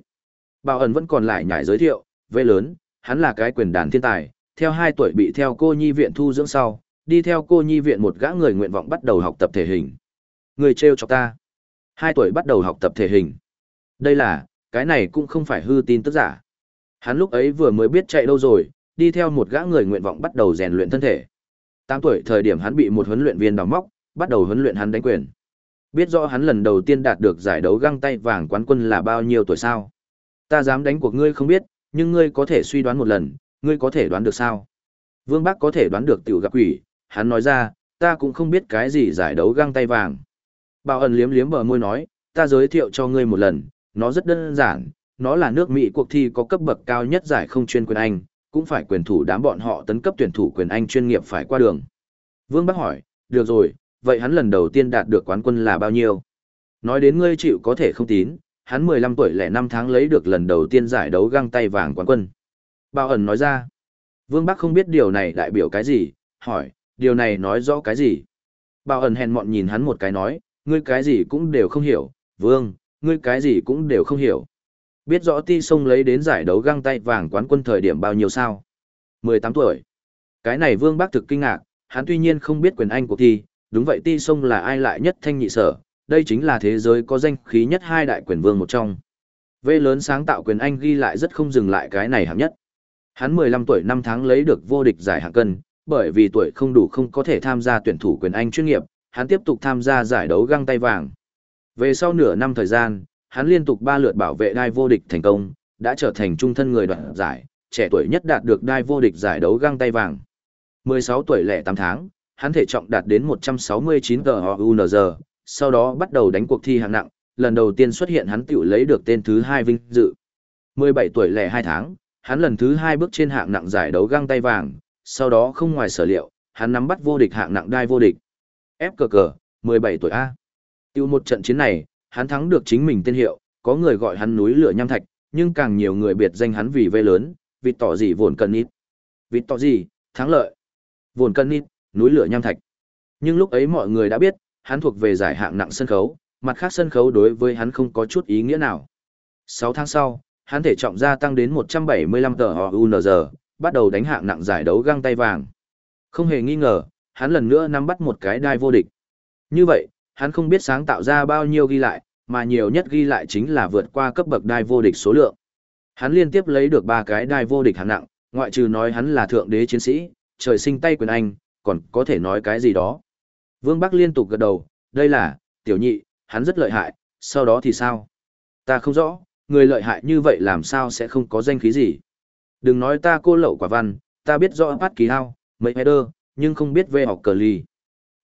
Bảo ẩn vẫn còn lại nhảy giới thiệu, vê lớn, hắn là cái quyền đàn thiên tài, theo 2 tuổi bị theo cô nhi viện thu dưỡng sau, đi theo cô nhi viện một gã người nguyện vọng bắt đầu học tập thể hình. Người trêu cho ta. 2 tuổi bắt đầu học tập thể hình. Đây là, cái này cũng không phải hư tin tức giả. Hắn lúc ấy vừa mới biết chạy đâu rồi, đi theo một gã người nguyện vọng bắt đầu rèn luyện thân thể. 8 tuổi thời điểm hắn bị một huấn luyện viên đào móc, bắt đầu huấn luyện hắn đánh quyền. Biết rõ hắn lần đầu tiên đạt được giải đấu găng tay vàng quán quân là bao nhiêu tuổi sao? Ta dám đánh cuộc ngươi không biết, nhưng ngươi có thể suy đoán một lần, ngươi có thể đoán được sao? Vương Bắc có thể đoán được tiểu gặp quỷ, hắn nói ra, ta cũng không biết cái gì giải đấu găng tay vàng. Bảo ẩn liếm liếm bờ môi nói, ta giới thiệu cho ngươi một lần, nó rất đơn giản, nó là nước Mỹ cuộc thi có cấp bậc cao nhất giải không chuyên quyền Anh, cũng phải quyền thủ đám bọn họ tấn cấp tuyển thủ quyền Anh chuyên nghiệp phải qua đường. Vương Bắc hỏi, được rồi, vậy hắn lần đầu tiên đạt được quán quân là bao nhiêu? Nói đến ngươi chịu có thể không tín, hắn 15 tuổi lẻ 5 tháng lấy được lần đầu tiên giải đấu găng tay vàng quán quân. Bao ẩn nói ra, Vương Bắc không biết điều này đại biểu cái gì, hỏi, điều này nói rõ cái gì? Bao ẩn hèn mọn nhìn hắn một cái nói, ngươi cái gì cũng đều không hiểu, Vương, ngươi cái gì cũng đều không hiểu. Biết rõ ti sông lấy đến giải đấu găng tay vàng quán quân thời điểm bao nhiêu sao? 18 tuổi. Cái này Vương Bắc thực kinh ngạc, hắn tuy nhiên không biết quyền Anh của thi, đúng vậy ti sông là ai lại nhất thanh nhị sở, đây chính là thế giới có danh khí nhất hai đại quyền vương một trong. V lớn sáng tạo quyền Anh ghi lại rất không dừng lại cái này hạng nhất. Hắn 15 tuổi năm tháng lấy được vô địch giải hạng cân, bởi vì tuổi không đủ không có thể tham gia tuyển thủ quyền Anh chuyên nghiệp, hắn tiếp tục tham gia giải đấu găng tay vàng. Về sau nửa năm thời gian, hắn liên tục ba lượt bảo vệ đai vô địch thành công, đã trở thành trung thân người đoạt giải, trẻ tuổi nhất đạt được đai vô địch giải đấu găng tay vàng. 16 tuổi lẻ 8 tháng, hắn thể trọng đạt đến 169 kg. sau đó bắt đầu đánh cuộc thi hạng nặng, lần đầu tiên xuất hiện hắn tiểu lấy được tên thứ hai vinh dự. 17 tuổi lẻ 2 tháng, hắn lần thứ hai bước trên hạng nặng giải đấu găng tay vàng, sau đó không ngoài sở liệu, hắn nắm bắt vô địch hạng nặng đai vô địch. Ép cờ cờ, 17 tuổi A. Tiêu một trận chiến này, hắn thắng được chính mình tên hiệu, có người gọi hắn núi lửa nham thạch, nhưng càng nhiều người biệt danh hắn vì vây lớn, vịt tỏ gì vồn cần ít. Vịt tỏ gì, thắng lợi. Vồn cần ít, núi lửa nham thạch. Nhưng lúc ấy mọi người đã biết, hắn thuộc về giải hạng nặng sân khấu, mặt khác sân khấu đối với hắn không có chút ý nghĩa nào. 6 tháng sau, hắn thể trọng gia tăng đến 175 tờ HUNZ, bắt đầu đánh hạng nặng giải đấu găng tay vàng. Không hề nghi ngờ, hắn lần nữa nắm bắt một cái đai vô địch. Như vậy, hắn không biết sáng tạo ra bao nhiêu ghi lại, mà nhiều nhất ghi lại chính là vượt qua cấp bậc đai vô địch số lượng. Hắn liên tiếp lấy được ba cái đai vô địch hạng nặng, Ngoại trừ nói hắn là thượng đế chiến sĩ, trời sinh tay quyền anh, còn có thể nói cái gì đó. Vương Bắc liên tục gật đầu, đây là, tiểu nhị, hắn rất lợi hại, sau đó thì sao? Ta không rõ, người lợi hại như vậy làm sao sẽ không có danh khí gì? Đừng nói ta cô lậu quả văn, ta biết rõ Pat kỳ hao, mấy header, nhưng không biết về học cờ lì.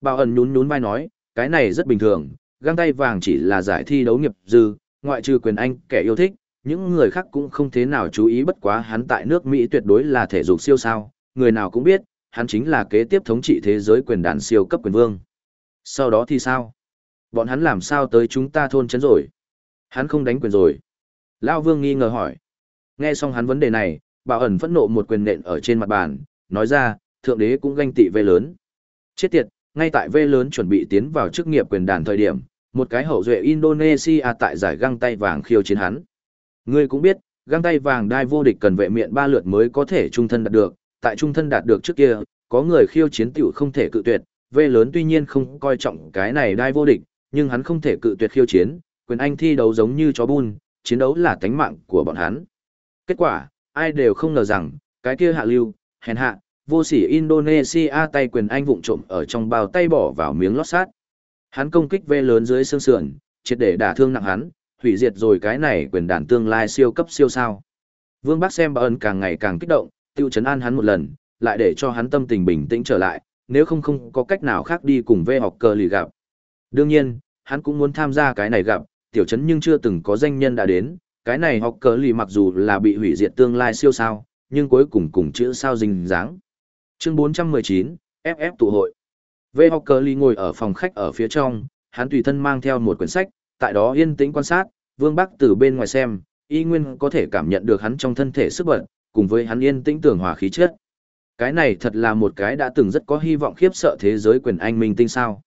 Bảo ẩn nhún nhún vai nói, cái này rất bình thường, găng tay vàng chỉ là giải thi đấu nghiệp dư, ngoại trừ quyền anh kẻ yêu thích, những người khác cũng không thế nào chú ý bất quá hắn tại nước Mỹ tuyệt đối là thể dục siêu sao, người nào cũng biết, hắn chính là kế tiếp thống trị thế giới quyền đàn siêu cấp quyền vương. Sau đó thì sao? Bọn hắn làm sao tới chúng ta thôn chấn rồi? Hắn không đánh quyền rồi. Lao vương nghi ngờ hỏi. Nghe xong hắn vấn đề này, bảo ẩn phẫn nộ một quyền nện ở trên mặt bàn, nói ra, thượng đế cũng ganh tị về lớn. Chết tiệt, ngay tại V lớn chuẩn bị tiến vào chức nghiệp quyền đàn thời điểm, một cái hậu duệ Indonesia tại giải găng tay vàng khiêu chiến hắn. Ngươi cũng biết, găng tay vàng đai vô địch cần vệ miệng ba lượt mới có thể trung thân đạt được, tại trung thân đạt được trước kia, có người khiêu chiến tiểu không thể cự tuyệt, V lớn tuy nhiên không coi trọng cái này đai vô địch, nhưng hắn không thể cự tuyệt khiêu chiến, quyền anh thi đấu giống như chó bun, chiến đấu là tánh mạng của bọn hắn. Kết quả, ai đều không ngờ rằng, cái kia hạ lưu, hèn hạ, vô sỉ Indonesia tay quyền anh vụng trộm ở trong bao tay bỏ vào miếng lót sát. Hắn công kích vê lớn dưới xương sườn, triệt để đả thương nặng hắn, hủy diệt rồi cái này quyền đàn tương lai siêu cấp siêu sao. Vương Bắc xem ơn càng ngày càng kích động, tiêu chấn an hắn một lần, lại để cho hắn tâm tình bình tĩnh trở lại, nếu không không có cách nào khác đi cùng vê học cờ lì gặp. Đương nhiên, hắn cũng muốn tham gia cái này gặp, tiểu chấn nhưng chưa từng có danh nhân đã đến, cái này học cờ lì mặc dù là bị hủy diệt tương lai siêu sao, nhưng cuối cùng cùng chữ sao dình dáng. Chương 419, FF tụ hội. Vê học cờ Ly ngồi ở phòng khách ở phía trong, hắn tùy thân mang theo một quyển sách, tại đó yên tĩnh quan sát, Vương Bắc từ bên ngoài xem, y nguyên có thể cảm nhận được hắn trong thân thể sức bật, cùng với hắn yên tĩnh tưởng hòa khí chất. Cái này thật là một cái đã từng rất có hy vọng khiếp sợ thế giới quyền anh minh tinh sao.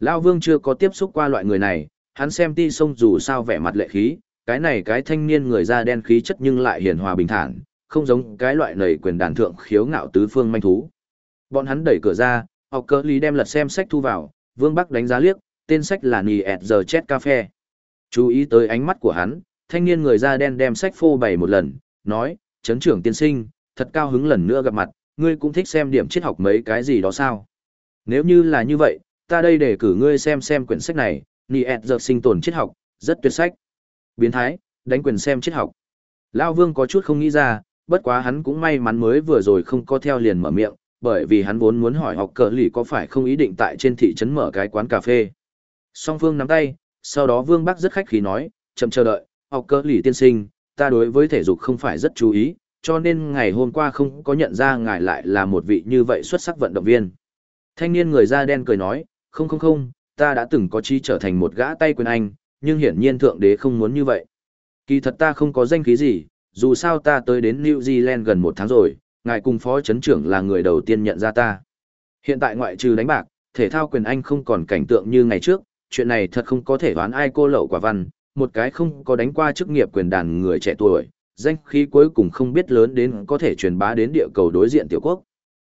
Lao Vương chưa có tiếp xúc qua loại người này, hắn xem ti sông dù sao vẻ mặt lệ khí, cái này cái thanh niên người da đen khí chất nhưng lại hiền hòa bình thản, không giống cái loại nầy quyền đàn thượng khiếu ngạo tứ phương manh thú. Bọn hắn đẩy cửa ra, học cỡ lý đem lật xem sách thu vào, Vương Bắc đánh giá liếc, tên sách là Nì ẹt giờ chết cafe. Chú ý tới ánh mắt của hắn, thanh niên người da đen đem sách phô bày một lần, nói, chấn trưởng tiên sinh, thật cao hứng lần nữa gặp mặt, ngươi cũng thích xem điểm triết học mấy cái gì đó sao? Nếu như là như vậy, ta đây để cử ngươi xem xem quyển sách này, Nì ẹt giờ sinh tồn triết học, rất tuyệt sách. Biến thái, đánh quyền xem triết học. Lao Vương có chút không nghĩ ra, bất quá hắn cũng may mắn mới vừa rồi không có theo liền mở miệng, bởi vì hắn vốn muốn hỏi học cờ lì có phải không ý định tại trên thị trấn mở cái quán cà phê. Song Vương nắm tay, sau đó Vương Bắc rất khách khí nói, chậm chờ đợi, học cờ lì tiên sinh, ta đối với thể dục không phải rất chú ý, cho nên ngày hôm qua không có nhận ra ngài lại là một vị như vậy xuất sắc vận động viên. Thanh niên người da đen cười nói, không không không, ta đã từng có chí trở thành một gã tay quyền anh, nhưng hiển nhiên thượng đế không muốn như vậy. Kỳ thật ta không có danh khí gì, dù sao ta tới đến New Zealand gần một tháng rồi, ngài cùng phó chấn trưởng là người đầu tiên nhận ra ta. Hiện tại ngoại trừ đánh bạc, thể thao quyền anh không còn cảnh tượng như ngày trước, chuyện này thật không có thể đoán ai cô lậu quả văn, một cái không có đánh qua chức nghiệp quyền đàn người trẻ tuổi, danh khí cuối cùng không biết lớn đến có thể truyền bá đến địa cầu đối diện tiểu quốc.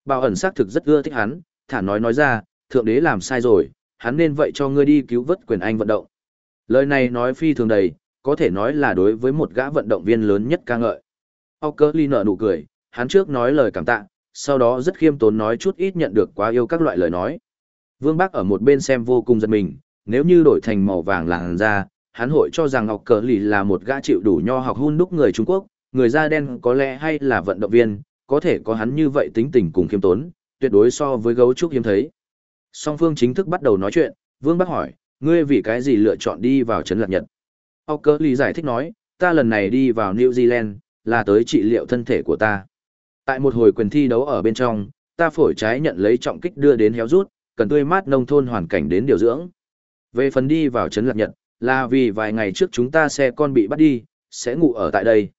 Bảo ẩn xác thực rất ưa thích hắn, thả nói nói ra, thượng đế làm sai rồi, hắn nên vậy cho ngươi đi cứu vớt quyền anh vận động. Lời này nói phi thường đầy, có thể nói là đối với một gã vận động viên lớn nhất ca ngợi. Ockerly nở nụ cười, hắn trước nói lời cảm tạ, sau đó rất khiêm tốn nói chút ít nhận được quá yêu các loại lời nói. Vương Bắc ở một bên xem vô cùng giật mình, nếu như đổi thành màu vàng làn da, hắn hội cho rằng Ngọc Cờ Lì là một gã chịu đủ nho học hun đúc người Trung Quốc, người da đen có lẽ hay là vận động viên, có thể có hắn như vậy tính tình cùng khiêm tốn, tuyệt đối so với gấu trúc hiếm thấy. Song phương chính thức bắt đầu nói chuyện, Vương Bắc hỏi, ngươi vì cái gì lựa chọn đi vào Trấn Lạc Nhật? Ốc cơ lý giải thích nói, ta lần này đi vào New Zealand, là tới trị liệu thân thể của ta. Tại một hồi quyền thi đấu ở bên trong, ta phổi trái nhận lấy trọng kích đưa đến héo rút, cần tươi mát nông thôn hoàn cảnh đến điều dưỡng. Về phần đi vào Trấn Lạc Nhật, là vì vài ngày trước chúng ta xe con bị bắt đi, sẽ ngủ ở tại đây.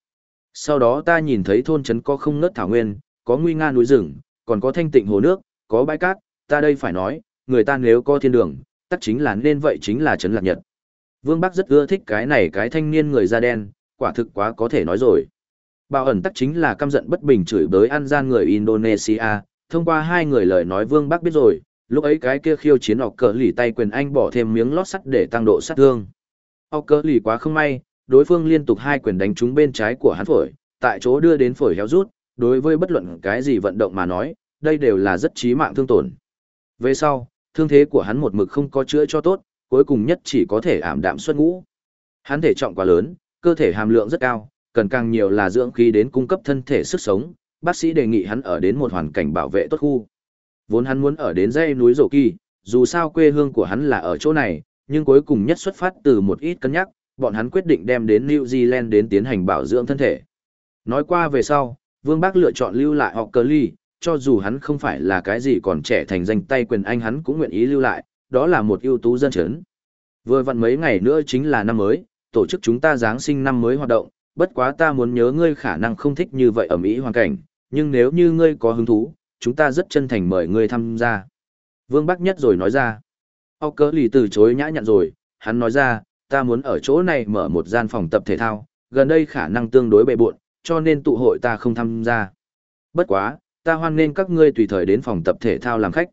Sau đó ta nhìn thấy thôn trấn có không ngớt thảo nguyên, có nguy nga núi rừng, còn có thanh tịnh hồ nước, có bãi cát, ta đây phải nói, người ta nếu có thiên đường, tất chính là nên vậy chính là Trấn Lạc Nhật. Vương Bắc rất ưa thích cái này cái thanh niên người da đen, quả thực quá có thể nói rồi. Bảo ẩn tắc chính là căm giận bất bình chửi bới ăn gian người Indonesia, thông qua hai người lời nói Vương Bắc biết rồi, lúc ấy cái kia khiêu chiến ọc cờ lì tay quyền anh bỏ thêm miếng lót sắt để tăng độ sát thương. Ọc cờ lì quá không may, đối phương liên tục hai quyền đánh trúng bên trái của hắn phổi, tại chỗ đưa đến phổi héo rút, đối với bất luận cái gì vận động mà nói, đây đều là rất chí mạng thương tổn. Về sau, thương thế của hắn một mực không có chữa cho tốt, cuối cùng nhất chỉ có thể ảm đạm xuất ngũ. Hắn thể trọng quá lớn, cơ thể hàm lượng rất cao, cần càng nhiều là dưỡng khí đến cung cấp thân thể sức sống, bác sĩ đề nghị hắn ở đến một hoàn cảnh bảo vệ tốt khu. Vốn hắn muốn ở đến dãy núi Rổ Kỳ, dù sao quê hương của hắn là ở chỗ này, nhưng cuối cùng nhất xuất phát từ một ít cân nhắc, bọn hắn quyết định đem đến New Zealand đến tiến hành bảo dưỡng thân thể. Nói qua về sau, Vương Bác lựa chọn lưu lại họ Ly, cho dù hắn không phải là cái gì còn trẻ thành danh tay quyền anh hắn cũng nguyện ý lưu lại, đó là một ưu tú dân chấn. Vừa vặn mấy ngày nữa chính là năm mới, tổ chức chúng ta Giáng sinh năm mới hoạt động, bất quá ta muốn nhớ ngươi khả năng không thích như vậy ở Mỹ hoàn cảnh, nhưng nếu như ngươi có hứng thú, chúng ta rất chân thành mời ngươi tham gia. Vương Bắc Nhất rồi nói ra. Ốc cớ lì từ chối nhã nhặn rồi, hắn nói ra, ta muốn ở chỗ này mở một gian phòng tập thể thao, gần đây khả năng tương đối bệ buộn, cho nên tụ hội ta không tham gia. Bất quá, ta hoan nên các ngươi tùy thời đến phòng tập thể thao làm khách.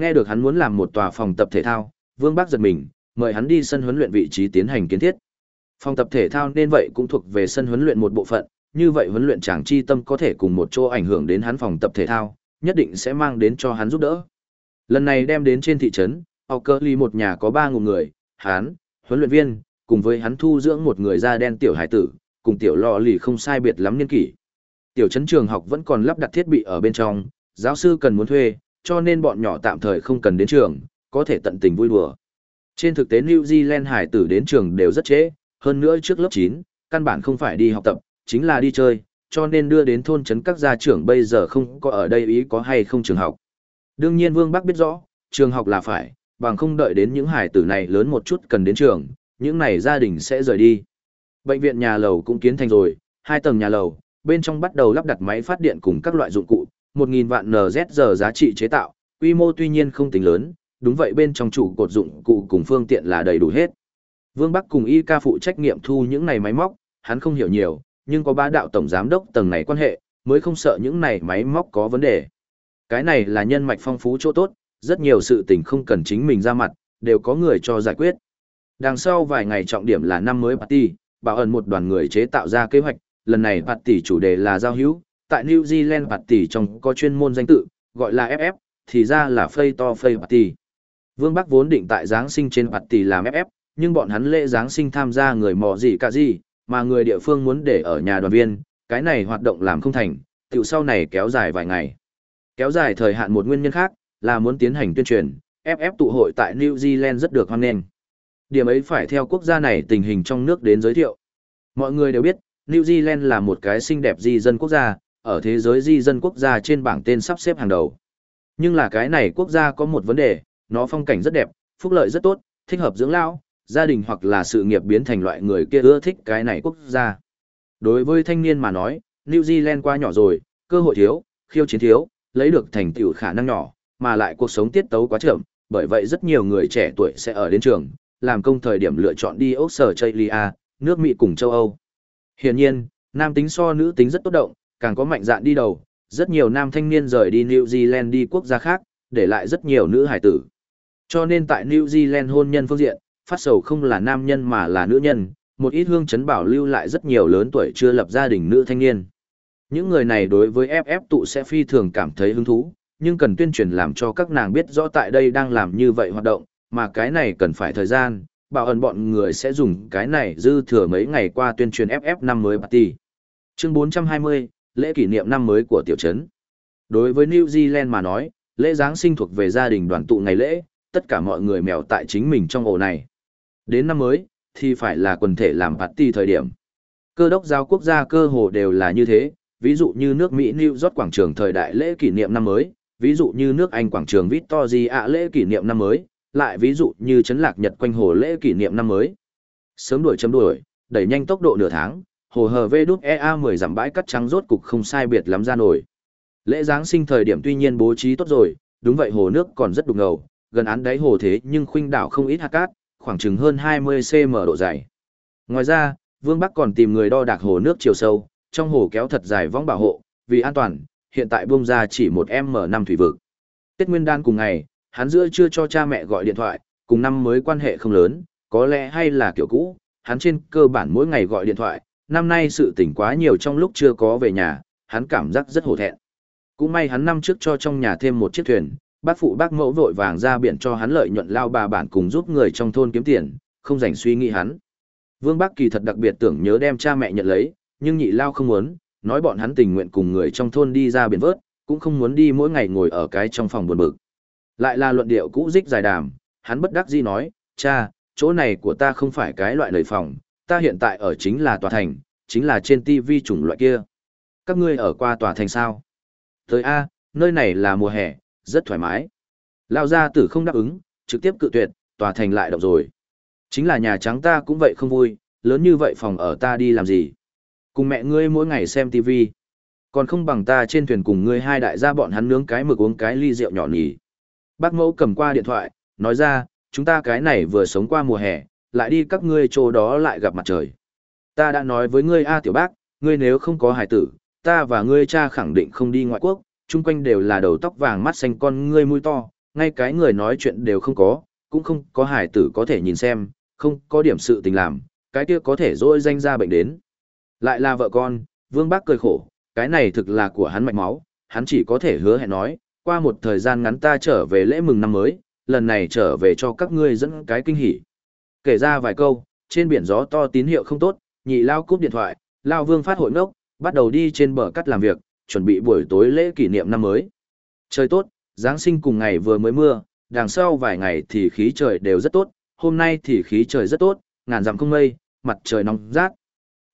Nghe được hắn muốn làm một tòa phòng tập thể thao, Vương Bắc giật mình, mời hắn đi sân huấn luyện vị trí tiến hành kiến thiết. Phòng tập thể thao nên vậy cũng thuộc về sân huấn luyện một bộ phận, như vậy huấn luyện chàng chi tâm có thể cùng một chỗ ảnh hưởng đến hắn phòng tập thể thao, nhất định sẽ mang đến cho hắn giúp đỡ. Lần này đem đến trên thị trấn, Ockerly một nhà có ba ngụ người, hắn, huấn luyện viên, cùng với hắn thu dưỡng một người da đen tiểu hải tử, cùng tiểu lọ lì không sai biệt lắm niên kỷ. Tiểu trấn trường học vẫn còn lắp đặt thiết bị ở bên trong, giáo sư cần muốn thuê, cho nên bọn nhỏ tạm thời không cần đến trường, có thể tận tình vui đùa. Trên thực tế New Zealand hải tử đến trường đều rất trễ, hơn nữa trước lớp 9, căn bản không phải đi học tập, chính là đi chơi, cho nên đưa đến thôn trấn các gia trưởng bây giờ không có ở đây ý có hay không trường học. Đương nhiên Vương Bắc biết rõ, trường học là phải, bằng không đợi đến những hải tử này lớn một chút cần đến trường, những này gia đình sẽ rời đi. Bệnh viện nhà lầu cũng kiến thành rồi, hai tầng nhà lầu, bên trong bắt đầu lắp đặt máy phát điện cùng các loại dụng cụ, 1.000 vạn NZR giá trị chế tạo, quy mô tuy nhiên không tính lớn, đúng vậy bên trong chủ cột dụng cụ cùng phương tiện là đầy đủ hết. Vương Bắc cùng y ca phụ trách nghiệm thu những này máy móc, hắn không hiểu nhiều, nhưng có ba đạo tổng giám đốc tầng này quan hệ, mới không sợ những này máy móc có vấn đề. Cái này là nhân mạch phong phú chỗ tốt, rất nhiều sự tình không cần chính mình ra mặt, đều có người cho giải quyết. Đằng sau vài ngày trọng điểm là năm mới party, bảo ẩn một đoàn người chế tạo ra kế hoạch, lần này party chủ đề là giao hữu, tại New Zealand party trong có chuyên môn danh tự, gọi là FF, thì ra là phây to phây party. Vương Bắc vốn định tại Giáng sinh trên party làm FF, nhưng bọn hắn lễ Giáng sinh tham gia người mò gì cả gì, mà người địa phương muốn để ở nhà đoàn viên, cái này hoạt động làm không thành, tiểu sau này kéo dài vài ngày. Kéo dài thời hạn một nguyên nhân khác, là muốn tiến hành tuyên truyền, FF tụ hội tại New Zealand rất được hoan nghênh. Điểm ấy phải theo quốc gia này tình hình trong nước đến giới thiệu. Mọi người đều biết, New Zealand là một cái xinh đẹp di dân quốc gia, ở thế giới di dân quốc gia trên bảng tên sắp xếp hàng đầu. Nhưng là cái này quốc gia có một vấn đề, nó phong cảnh rất đẹp, phúc lợi rất tốt, thích hợp dưỡng lão, gia đình hoặc là sự nghiệp biến thành loại người kia ưa thích cái này quốc gia. Đối với thanh niên mà nói, New Zealand quá nhỏ rồi, cơ hội thiếu, khiêu chiến thiếu, lấy được thành tựu khả năng nhỏ, mà lại cuộc sống tiết tấu quá chậm, bởi vậy rất nhiều người trẻ tuổi sẽ ở đến trường, làm công thời điểm lựa chọn đi Australia, nước Mỹ cùng châu Âu. Hiển nhiên, nam tính so nữ tính rất tốt động, càng có mạnh dạn đi đầu, rất nhiều nam thanh niên rời đi New Zealand đi quốc gia khác, để lại rất nhiều nữ hải tử. Cho nên tại New Zealand hôn nhân phương diện, phát sầu không là nam nhân mà là nữ nhân, một ít hương chấn bảo lưu lại rất nhiều lớn tuổi chưa lập gia đình nữ thanh niên. Những người này đối với FF tụ sẽ phi thường cảm thấy hứng thú, nhưng cần tuyên truyền làm cho các nàng biết rõ tại đây đang làm như vậy hoạt động, mà cái này cần phải thời gian, bảo ẩn bọn người sẽ dùng cái này dư thừa mấy ngày qua tuyên truyền FF năm mới party. Chương 420, lễ kỷ niệm năm mới của tiểu trấn. Đối với New Zealand mà nói, lễ Giáng sinh thuộc về gia đình đoàn tụ ngày lễ, tất cả mọi người mèo tại chính mình trong ổ này. Đến năm mới, thì phải là quần thể làm party thời điểm. Cơ đốc giáo quốc gia cơ hồ đều là như thế, ví dụ như nước Mỹ New York quảng trường thời đại lễ kỷ niệm năm mới, ví dụ như nước Anh quảng trường Victoria lễ kỷ niệm năm mới, lại ví dụ như chấn lạc Nhật quanh hồ lễ kỷ niệm năm mới. Sớm đuổi chấm đuổi, đẩy nhanh tốc độ nửa tháng, hồ hờ vê đút EA 10 giảm bãi cắt trắng rốt cục không sai biệt lắm ra nổi. Lễ Giáng sinh thời điểm tuy nhiên bố trí tốt rồi, đúng vậy hồ nước còn rất đục ngầu, gần án đáy hồ thế nhưng khuynh đảo không ít hạt cát, khoảng chừng hơn 20 cm độ dày. Ngoài ra, Vương Bắc còn tìm người đo đạc hồ nước chiều sâu, trong hồ kéo thật dài vong bảo hộ, vì an toàn, hiện tại bông ra chỉ một m năm thủy vực. Tết Nguyên đan cùng ngày, hắn giữa chưa cho cha mẹ gọi điện thoại, cùng năm mới quan hệ không lớn, có lẽ hay là kiểu cũ, hắn trên cơ bản mỗi ngày gọi điện thoại, năm nay sự tỉnh quá nhiều trong lúc chưa có về nhà, hắn cảm giác rất hổ thẹn. Cũng may hắn năm trước cho trong nhà thêm một chiếc thuyền, bác phụ bác mẫu vội vàng ra biển cho hắn lợi nhuận lao bà bản cùng giúp người trong thôn kiếm tiền, không rảnh suy nghĩ hắn. Vương Bắc Kỳ thật đặc biệt tưởng nhớ đem cha mẹ nhận lấy, nhưng nhị lao không muốn, nói bọn hắn tình nguyện cùng người trong thôn đi ra biển vớt, cũng không muốn đi mỗi ngày ngồi ở cái trong phòng buồn bực. Lại là luận điệu cũ dích dài đàm, hắn bất đắc dĩ nói, cha, chỗ này của ta không phải cái loại lời phòng, ta hiện tại ở chính là tòa thành, chính là trên TV chủng loại kia. Các ngươi ở qua tòa thành sao? Tới A, nơi này là mùa hè, rất thoải mái. Lao gia tử không đáp ứng, trực tiếp cự tuyệt, tòa thành lại động rồi. Chính là nhà trắng ta cũng vậy không vui, lớn như vậy phòng ở ta đi làm gì? Cùng mẹ ngươi mỗi ngày xem TV, Còn không bằng ta trên thuyền cùng ngươi hai đại gia bọn hắn nướng cái mực uống cái ly rượu nhỏ nhỉ. Bác mẫu cầm qua điện thoại, nói ra, chúng ta cái này vừa sống qua mùa hè, lại đi các ngươi chỗ đó lại gặp mặt trời. Ta đã nói với ngươi A tiểu bác, ngươi nếu không có hài tử, ta và ngươi cha khẳng định không đi ngoại quốc, chung quanh đều là đầu tóc vàng mắt xanh con ngươi mũi to, ngay cái người nói chuyện đều không có, cũng không có hài tử có thể nhìn xem, không có điểm sự tình làm, cái kia có thể dỗi danh ra bệnh đến. Lại là vợ con, Vương Bác cười khổ, cái này thực là của hắn mạch máu, hắn chỉ có thể hứa hẹn nói, qua một thời gian ngắn ta trở về lễ mừng năm mới, lần này trở về cho các ngươi dẫn cái kinh hỉ. Kể ra vài câu, trên biển gió to tín hiệu không tốt, nhị lao cúp điện thoại, lao vương phát hội ngốc, bắt đầu đi trên bờ cắt làm việc, chuẩn bị buổi tối lễ kỷ niệm năm mới. Trời tốt, Giáng sinh cùng ngày vừa mới mưa, đằng sau vài ngày thì khí trời đều rất tốt, hôm nay thì khí trời rất tốt, ngàn dặm không mây, mặt trời nóng rát.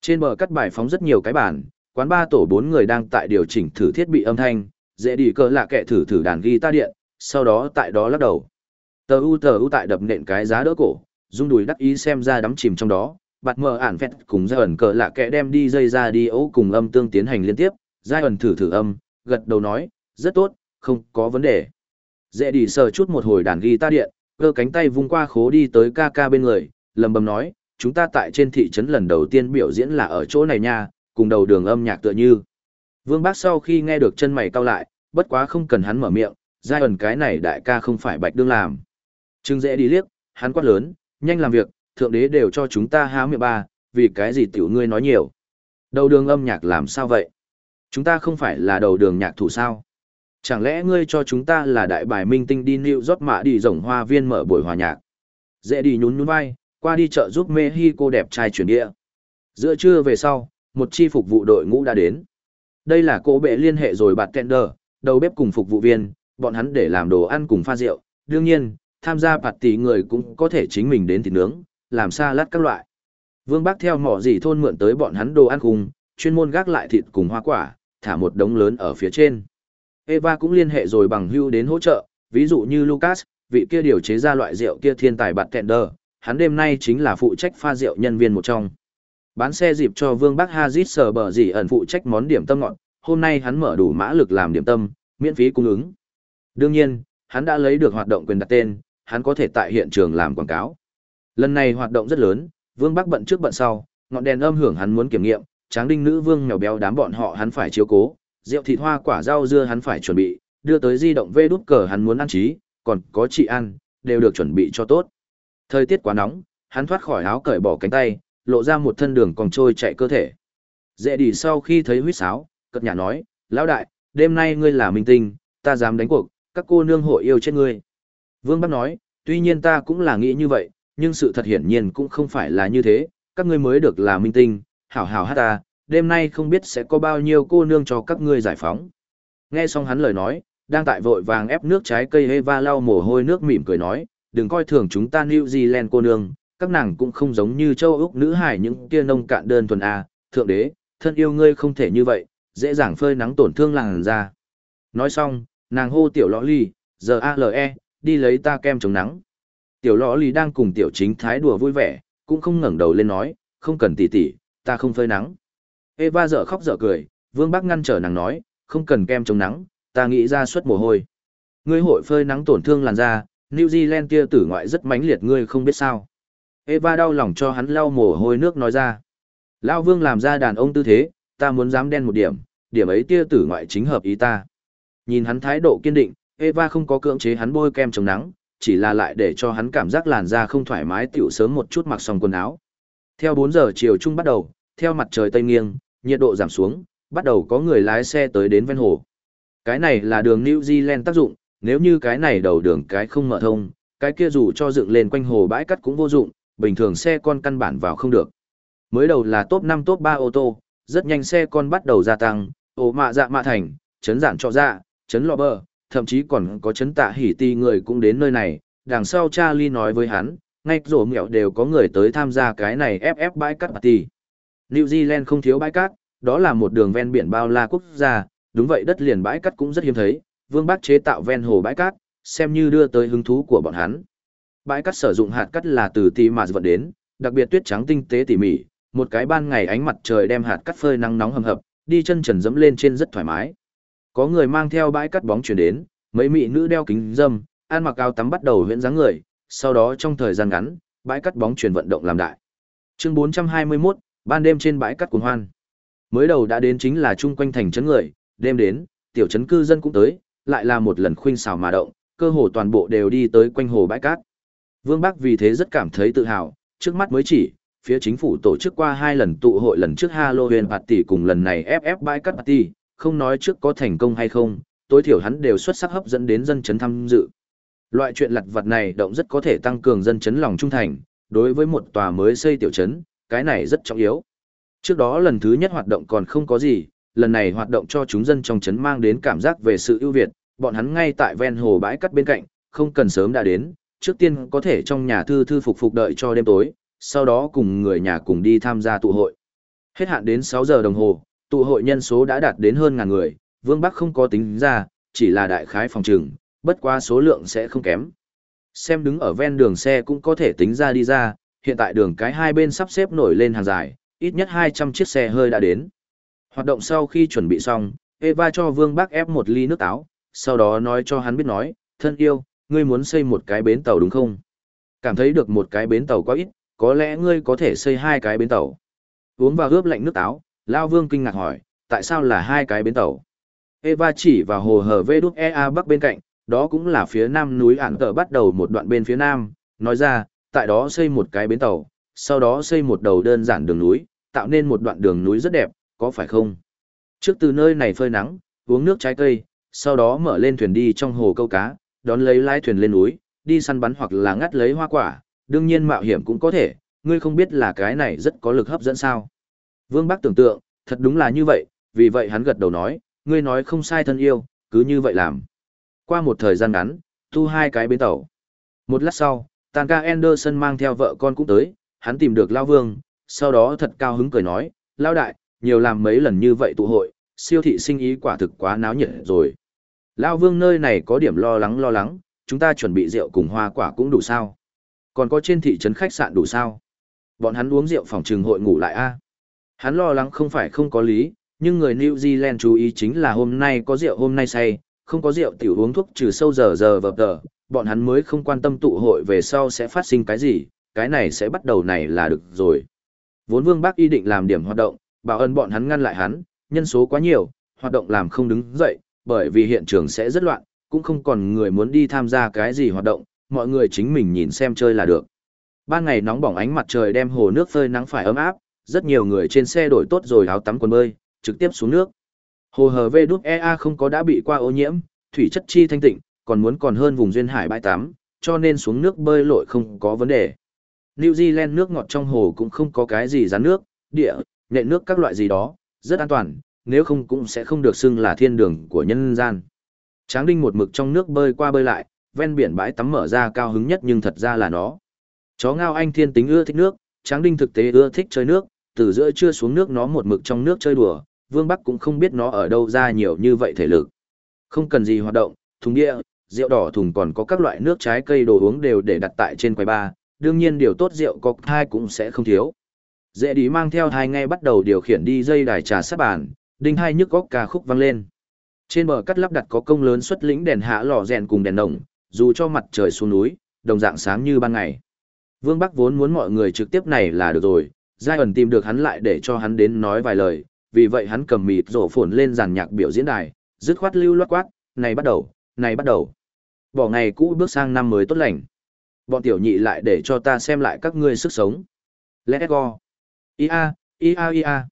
Trên bờ cắt bài phóng rất nhiều cái bản, quán ba tổ bốn người đang tại điều chỉnh thử thiết bị âm thanh, dễ đi cờ lạ kệ thử thử đàn guitar điện, sau đó tại đó lắc đầu. Tờ u tờ u tại đập nện cái giá đỡ cổ, rung đùi đắc ý xem ra đắm chìm trong đó, bạt mờ ản vẹt cùng giai ẩn cờ lạ kệ đem đi dây ra đi ấu cùng âm tương tiến hành liên tiếp, giai ẩn thử thử âm, gật đầu nói, rất tốt, không có vấn đề. Dễ đi sờ chút một hồi đàn ghi ta điện, cơ cánh tay vung qua khố đi tới ca ca bên người, lầm bầm nói, chúng ta tại trên thị trấn lần đầu tiên biểu diễn là ở chỗ này nha, cùng đầu đường âm nhạc tựa như. Vương Bác sau khi nghe được chân mày cau lại, bất quá không cần hắn mở miệng, giai ẩn cái này đại ca không phải bạch đương làm. Trương dễ đi liếc, hắn quát lớn, nhanh làm việc, thượng đế đều cho chúng ta há miệng ba, vì cái gì tiểu ngươi nói nhiều. Đầu đường âm nhạc làm sao vậy? Chúng ta không phải là đầu đường nhạc thủ sao? Chẳng lẽ ngươi cho chúng ta là đại bài minh tinh đi New York mạ đi rồng hoa viên mở buổi hòa nhạc? Dễ đi nhún nhún vai, qua đi chợ giúp Mexico đẹp trai chuyển địa. Giữa trưa về sau, một chi phục vụ đội ngũ đã đến. Đây là cô bệ liên hệ rồi bạt tender, đầu bếp cùng phục vụ viên, bọn hắn để làm đồ ăn cùng pha rượu. Đương nhiên, tham gia bạt tỷ người cũng có thể chính mình đến thịt nướng, làm xa lát các loại. Vương Bác theo mỏ gì thôn mượn tới bọn hắn đồ ăn cùng, chuyên môn gác lại thịt cùng hoa quả, thả một đống lớn ở phía trên. Eva cũng liên hệ rồi bằng hưu đến hỗ trợ, ví dụ như Lucas, vị kia điều chế ra loại rượu kia thiên tài bạt đờ, hắn đêm nay chính là phụ trách pha rượu nhân viên một trong. Bán xe dịp cho Vương Bắc Hazit sở bờ gì ẩn phụ trách món điểm tâm ngọn, hôm nay hắn mở đủ mã lực làm điểm tâm, miễn phí cung ứng. Đương nhiên, hắn đã lấy được hoạt động quyền đặt tên, hắn có thể tại hiện trường làm quảng cáo. Lần này hoạt động rất lớn, Vương Bắc bận trước bận sau, ngọn đèn âm hưởng hắn muốn kiểm nghiệm, tráng đinh nữ vương mèo béo đám bọn họ hắn phải chiếu cố, rượu thịt hoa quả rau dưa hắn phải chuẩn bị, đưa tới di động vê đút cờ hắn muốn ăn trí, còn có chị ăn, đều được chuẩn bị cho tốt. Thời tiết quá nóng, hắn thoát khỏi áo cởi bỏ cánh tay, lộ ra một thân đường còn trôi chạy cơ thể. Dễ đi sau khi thấy huyết sáo, cất nhà nói, lão đại, đêm nay ngươi là minh tinh, ta dám đánh cuộc, các cô nương hội yêu chết ngươi. Vương Bắc nói, tuy nhiên ta cũng là nghĩ như vậy, nhưng sự thật hiển nhiên cũng không phải là như thế, các ngươi mới được là minh tinh, hảo hảo hát ta, đêm nay không biết sẽ có bao nhiêu cô nương cho các ngươi giải phóng. Nghe xong hắn lời nói, đang tại vội vàng ép nước trái cây Eva lau mồ hôi nước mỉm cười nói, đừng coi thường chúng ta New Zealand cô nương, các nàng cũng không giống như châu Úc nữ hải những kia nông cạn đơn thuần A, thượng đế, thân yêu ngươi không thể như vậy, dễ dàng phơi nắng tổn thương làn da. Nói xong, nàng hô tiểu lõ ly, giờ ALE, đi lấy ta kem chống nắng. Tiểu lõ Lì đang cùng tiểu chính thái đùa vui vẻ, cũng không ngẩng đầu lên nói, không cần tỉ tỉ, ta không phơi nắng. Eva dở khóc dở cười, vương bác ngăn trở nàng nói, không cần kem chống nắng, ta nghĩ ra suất mồ hôi. Ngươi hội phơi nắng tổn thương làn da, New Zealand kia tử ngoại rất mãnh liệt ngươi không biết sao. Eva đau lòng cho hắn lau mồ hôi nước nói ra. Lao vương làm ra đàn ông tư thế, ta muốn dám đen một điểm, điểm ấy tia tử ngoại chính hợp ý ta. Nhìn hắn thái độ kiên định, Eva không có cưỡng chế hắn bôi kem chống nắng, chỉ là lại để cho hắn cảm giác làn da không thoải mái tiểu sớm một chút mặc xong quần áo. Theo 4 giờ chiều trung bắt đầu, theo mặt trời tây nghiêng, nhiệt độ giảm xuống, bắt đầu có người lái xe tới đến ven hồ. Cái này là đường New Zealand tác dụng, nếu như cái này đầu đường cái không mở thông, cái kia dù cho dựng lên quanh hồ bãi cắt cũng vô dụng, bình thường xe con căn bản vào không được. Mới đầu là top 5 top 3 ô tô, rất nhanh xe con bắt đầu gia tăng, ổ mạ dạ mạ thành, chấn giản cho dạ, chấn lò bờ, thậm chí còn có chấn tạ hỉ ti người cũng đến nơi này. Đằng sau Charlie nói với hắn, ngay rổ mẹo đều có người tới tham gia cái này FF bãi cát party. New Zealand không thiếu bãi cát, đó là một đường ven biển bao la quốc gia, đúng vậy đất liền bãi cát cũng rất hiếm thấy, Vương bác chế tạo ven hồ bãi cát, xem như đưa tới hứng thú của bọn hắn. Bãi cát sử dụng hạt cát là từ tì mà vận đến, đặc biệt tuyết trắng tinh tế tỉ mỉ, một cái ban ngày ánh mặt trời đem hạt cát phơi nắng nóng hầm hập, đi chân trần dẫm lên trên rất thoải mái. Có người mang theo bãi cát bóng chuyển đến, mấy mỹ nữ đeo kính dâm, ăn mặc áo tắm bắt đầu huyễn dáng người, sau đó trong thời gian ngắn, bãi cát bóng chuyển vận động làm đại. Chương 421, ban đêm trên bãi cát cuồng hoan. Mới đầu đã đến chính là chung quanh thành trấn người, đêm đến, tiểu trấn cư dân cũng tới, lại là một lần khuynh xào mà động, cơ hồ toàn bộ đều đi tới quanh hồ bãi cát. Vương Bắc vì thế rất cảm thấy tự hào, trước mắt mới chỉ, phía chính phủ tổ chức qua hai lần tụ hội lần trước Halloween Party cùng lần này FF bãi cát Party, không nói trước có thành công hay không, tối thiểu hắn đều xuất sắc hấp dẫn đến dân chấn tham dự. Loại chuyện lặt vặt này động rất có thể tăng cường dân chấn lòng trung thành, đối với một tòa mới xây tiểu trấn, cái này rất trọng yếu. Trước đó lần thứ nhất hoạt động còn không có gì, lần này hoạt động cho chúng dân trong trấn mang đến cảm giác về sự ưu việt, bọn hắn ngay tại ven hồ bãi cắt bên cạnh, không cần sớm đã đến, trước tiên có thể trong nhà thư thư phục phục đợi cho đêm tối, sau đó cùng người nhà cùng đi tham gia tụ hội. Hết hạn đến 6 giờ đồng hồ, tụ hội nhân số đã đạt đến hơn ngàn người, Vương Bắc không có tính ra, chỉ là đại khái phòng trừng, bất quá số lượng sẽ không kém. Xem đứng ở ven đường xe cũng có thể tính ra đi ra, hiện tại đường cái hai bên sắp xếp nổi lên hàng dài, ít nhất 200 chiếc xe hơi đã đến. Hoạt động sau khi chuẩn bị xong, Eva cho Vương Bắc ép một ly nước táo, sau đó nói cho hắn biết nói, thân yêu, ngươi muốn xây một cái bến tàu đúng không? Cảm thấy được một cái bến tàu quá ít, có lẽ ngươi có thể xây hai cái bến tàu. Uống vào ướp lạnh nước táo, Lao Vương kinh ngạc hỏi, tại sao là hai cái bến tàu? Eva chỉ vào hồ hở vê đúc EA bắc bên cạnh, đó cũng là phía nam núi ản tờ bắt đầu một đoạn bên phía nam, nói ra, tại đó xây một cái bến tàu, sau đó xây một đầu đơn giản đường núi, tạo nên một đoạn đường núi rất đẹp, có phải không? Trước từ nơi này phơi nắng, uống nước trái cây, sau đó mở lên thuyền đi trong hồ câu cá, đón lấy lái thuyền lên núi, đi săn bắn hoặc là ngắt lấy hoa quả, đương nhiên mạo hiểm cũng có thể, ngươi không biết là cái này rất có lực hấp dẫn sao. Vương Bắc tưởng tượng, thật đúng là như vậy, vì vậy hắn gật đầu nói, ngươi nói không sai thân yêu, cứ như vậy làm. Qua một thời gian ngắn, thu hai cái bến tàu. Một lát sau, Tàn ca Anderson mang theo vợ con cũng tới, hắn tìm được Lao Vương, sau đó thật cao hứng cười nói, Lao Đại, nhiều làm mấy lần như vậy tụ hội, siêu thị sinh ý quả thực quá náo nhiệt rồi. Lao Vương nơi này có điểm lo lắng lo lắng, chúng ta chuẩn bị rượu cùng hoa quả cũng đủ sao. Còn có trên thị trấn khách sạn đủ sao. Bọn hắn uống rượu phòng trừng hội ngủ lại a Hắn lo lắng không phải không có lý, nhưng người New Zealand chú ý chính là hôm nay có rượu hôm nay say, không có rượu tiểu uống thuốc trừ sâu giờ giờ vợp tờ, bọn hắn mới không quan tâm tụ hội về sau sẽ phát sinh cái gì, cái này sẽ bắt đầu này là được rồi. Vốn Vương Bác ý định làm điểm hoạt động, bảo ơn bọn hắn ngăn lại hắn, nhân số quá nhiều, hoạt động làm không đứng dậy, bởi vì hiện trường sẽ rất loạn, cũng không còn người muốn đi tham gia cái gì hoạt động, mọi người chính mình nhìn xem chơi là được. Ban ngày nóng bỏng ánh mặt trời đem hồ nước phơi nắng phải ấm áp, rất nhiều người trên xe đổi tốt rồi áo tắm quần bơi, trực tiếp xuống nước. Hồ hờ V đúc EA không có đã bị qua ô nhiễm, thủy chất chi thanh tịnh, còn muốn còn hơn vùng duyên hải bãi tắm, cho nên xuống nước bơi lội không có vấn đề. New Zealand nước ngọt trong hồ cũng không có cái gì rắn nước, địa, nhẹ nước các loại gì đó, rất an toàn, nếu không cũng sẽ không được xưng là thiên đường của nhân gian. Tráng đinh một mực trong nước bơi qua bơi lại, ven biển bãi tắm mở ra cao hứng nhất nhưng thật ra là nó. Chó ngao anh thiên tính ưa thích nước, tráng đinh thực tế ưa thích chơi nước, từ giữa trưa xuống nước nó một mực trong nước chơi đùa, Vương Bắc cũng không biết nó ở đâu ra nhiều như vậy thể lực. Không cần gì hoạt động, thùng địa, rượu đỏ thùng còn có các loại nước trái cây đồ uống đều để đặt tại trên quầy bar, đương nhiên điều tốt rượu có thai cũng sẽ không thiếu. Dễ đi mang theo thai ngay bắt đầu điều khiển đi dây đài trà sát bàn, đinh hai nhức góc ca khúc vang lên. Trên bờ cắt lắp đặt có công lớn xuất lĩnh đèn hạ lò rèn cùng đèn nồng, dù cho mặt trời xuống núi, đồng dạng sáng như ban ngày. Vương Bắc vốn muốn mọi người trực tiếp này là được rồi, Giai ẩn tìm được hắn lại để cho hắn đến nói vài lời, vì vậy hắn cầm mịt rổ phồn lên giàn nhạc biểu diễn đài, dứt khoát lưu loát quát, này bắt đầu, này bắt đầu. Bỏ ngày cũ bước sang năm mới tốt lành. Bọn tiểu nhị lại để cho ta xem lại các ngươi sức sống. Let's go. Ia, ia ia.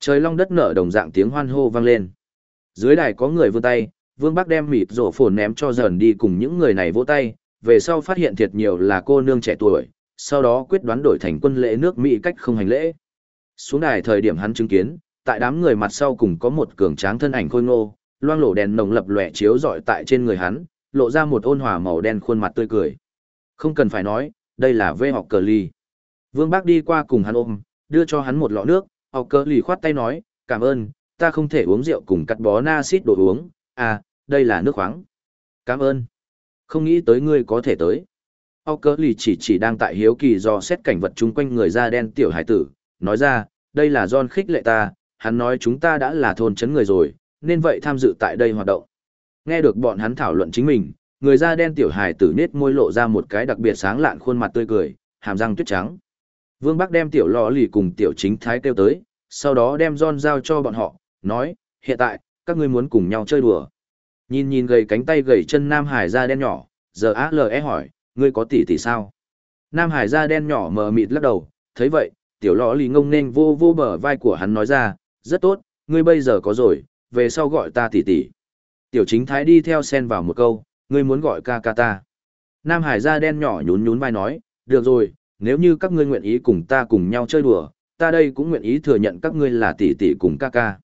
Trời long đất nở đồng dạng tiếng hoan hô vang lên. Dưới đài có người vươn tay, Vương Bắc đem mịt rổ phồn ném cho dần đi cùng những người này vỗ tay, về sau phát hiện thiệt nhiều là cô nương trẻ tuổi, sau đó quyết đoán đổi thành quân lễ nước Mỹ cách không hành lễ. Xuống đài thời điểm hắn chứng kiến, tại đám người mặt sau cùng có một cường tráng thân ảnh khôi ngô, loang lổ đèn nồng lập lòe chiếu rọi tại trên người hắn, lộ ra một ôn hòa màu đen khuôn mặt tươi cười. Không cần phải nói, đây là vê học cờ ly. Vương Bác đi qua cùng hắn ôm, đưa cho hắn một lọ nước, học cờ ly khoát tay nói, cảm ơn, ta không thể uống rượu cùng cắt bó na xít đồ uống, à, đây là nước khoáng. Cảm ơn. Không nghĩ tới ngươi có thể tới. Học cờ lì chỉ chỉ đang tại hiếu kỳ do xét cảnh vật chung quanh người da đen tiểu hải tử, nói ra, đây là John khích lệ ta, hắn nói chúng ta đã là thôn chấn người rồi, nên vậy tham dự tại đây hoạt động. Nghe được bọn hắn thảo luận chính mình, người da đen tiểu Hải tử nết môi lộ ra một cái đặc biệt sáng lạn khuôn mặt tươi cười, hàm răng tuyết trắng. Vương Bắc đem tiểu lò lì cùng tiểu chính thái kêu tới, sau đó đem John giao cho bọn họ, nói, hiện tại, các ngươi muốn cùng nhau chơi đùa. Nhìn nhìn gầy cánh tay gầy chân Nam Hải da đen nhỏ, giờ á lờ hỏi, ngươi có tỷ tỷ sao? Nam Hải da đen nhỏ mờ mịt lắc đầu, thấy vậy, tiểu Lọ lì ngông nên vô vô bờ vai của hắn nói ra, rất tốt, ngươi bây giờ có rồi, về sau gọi ta tỷ tỷ. Tiểu chính thái đi theo sen vào một câu, ngươi muốn gọi ca ca ta. Nam Hải da đen nhỏ nhún nhún vai nói, được rồi, nếu như các ngươi nguyện ý cùng ta cùng nhau chơi đùa, ta đây cũng nguyện ý thừa nhận các ngươi là tỷ tỷ cùng ca ca.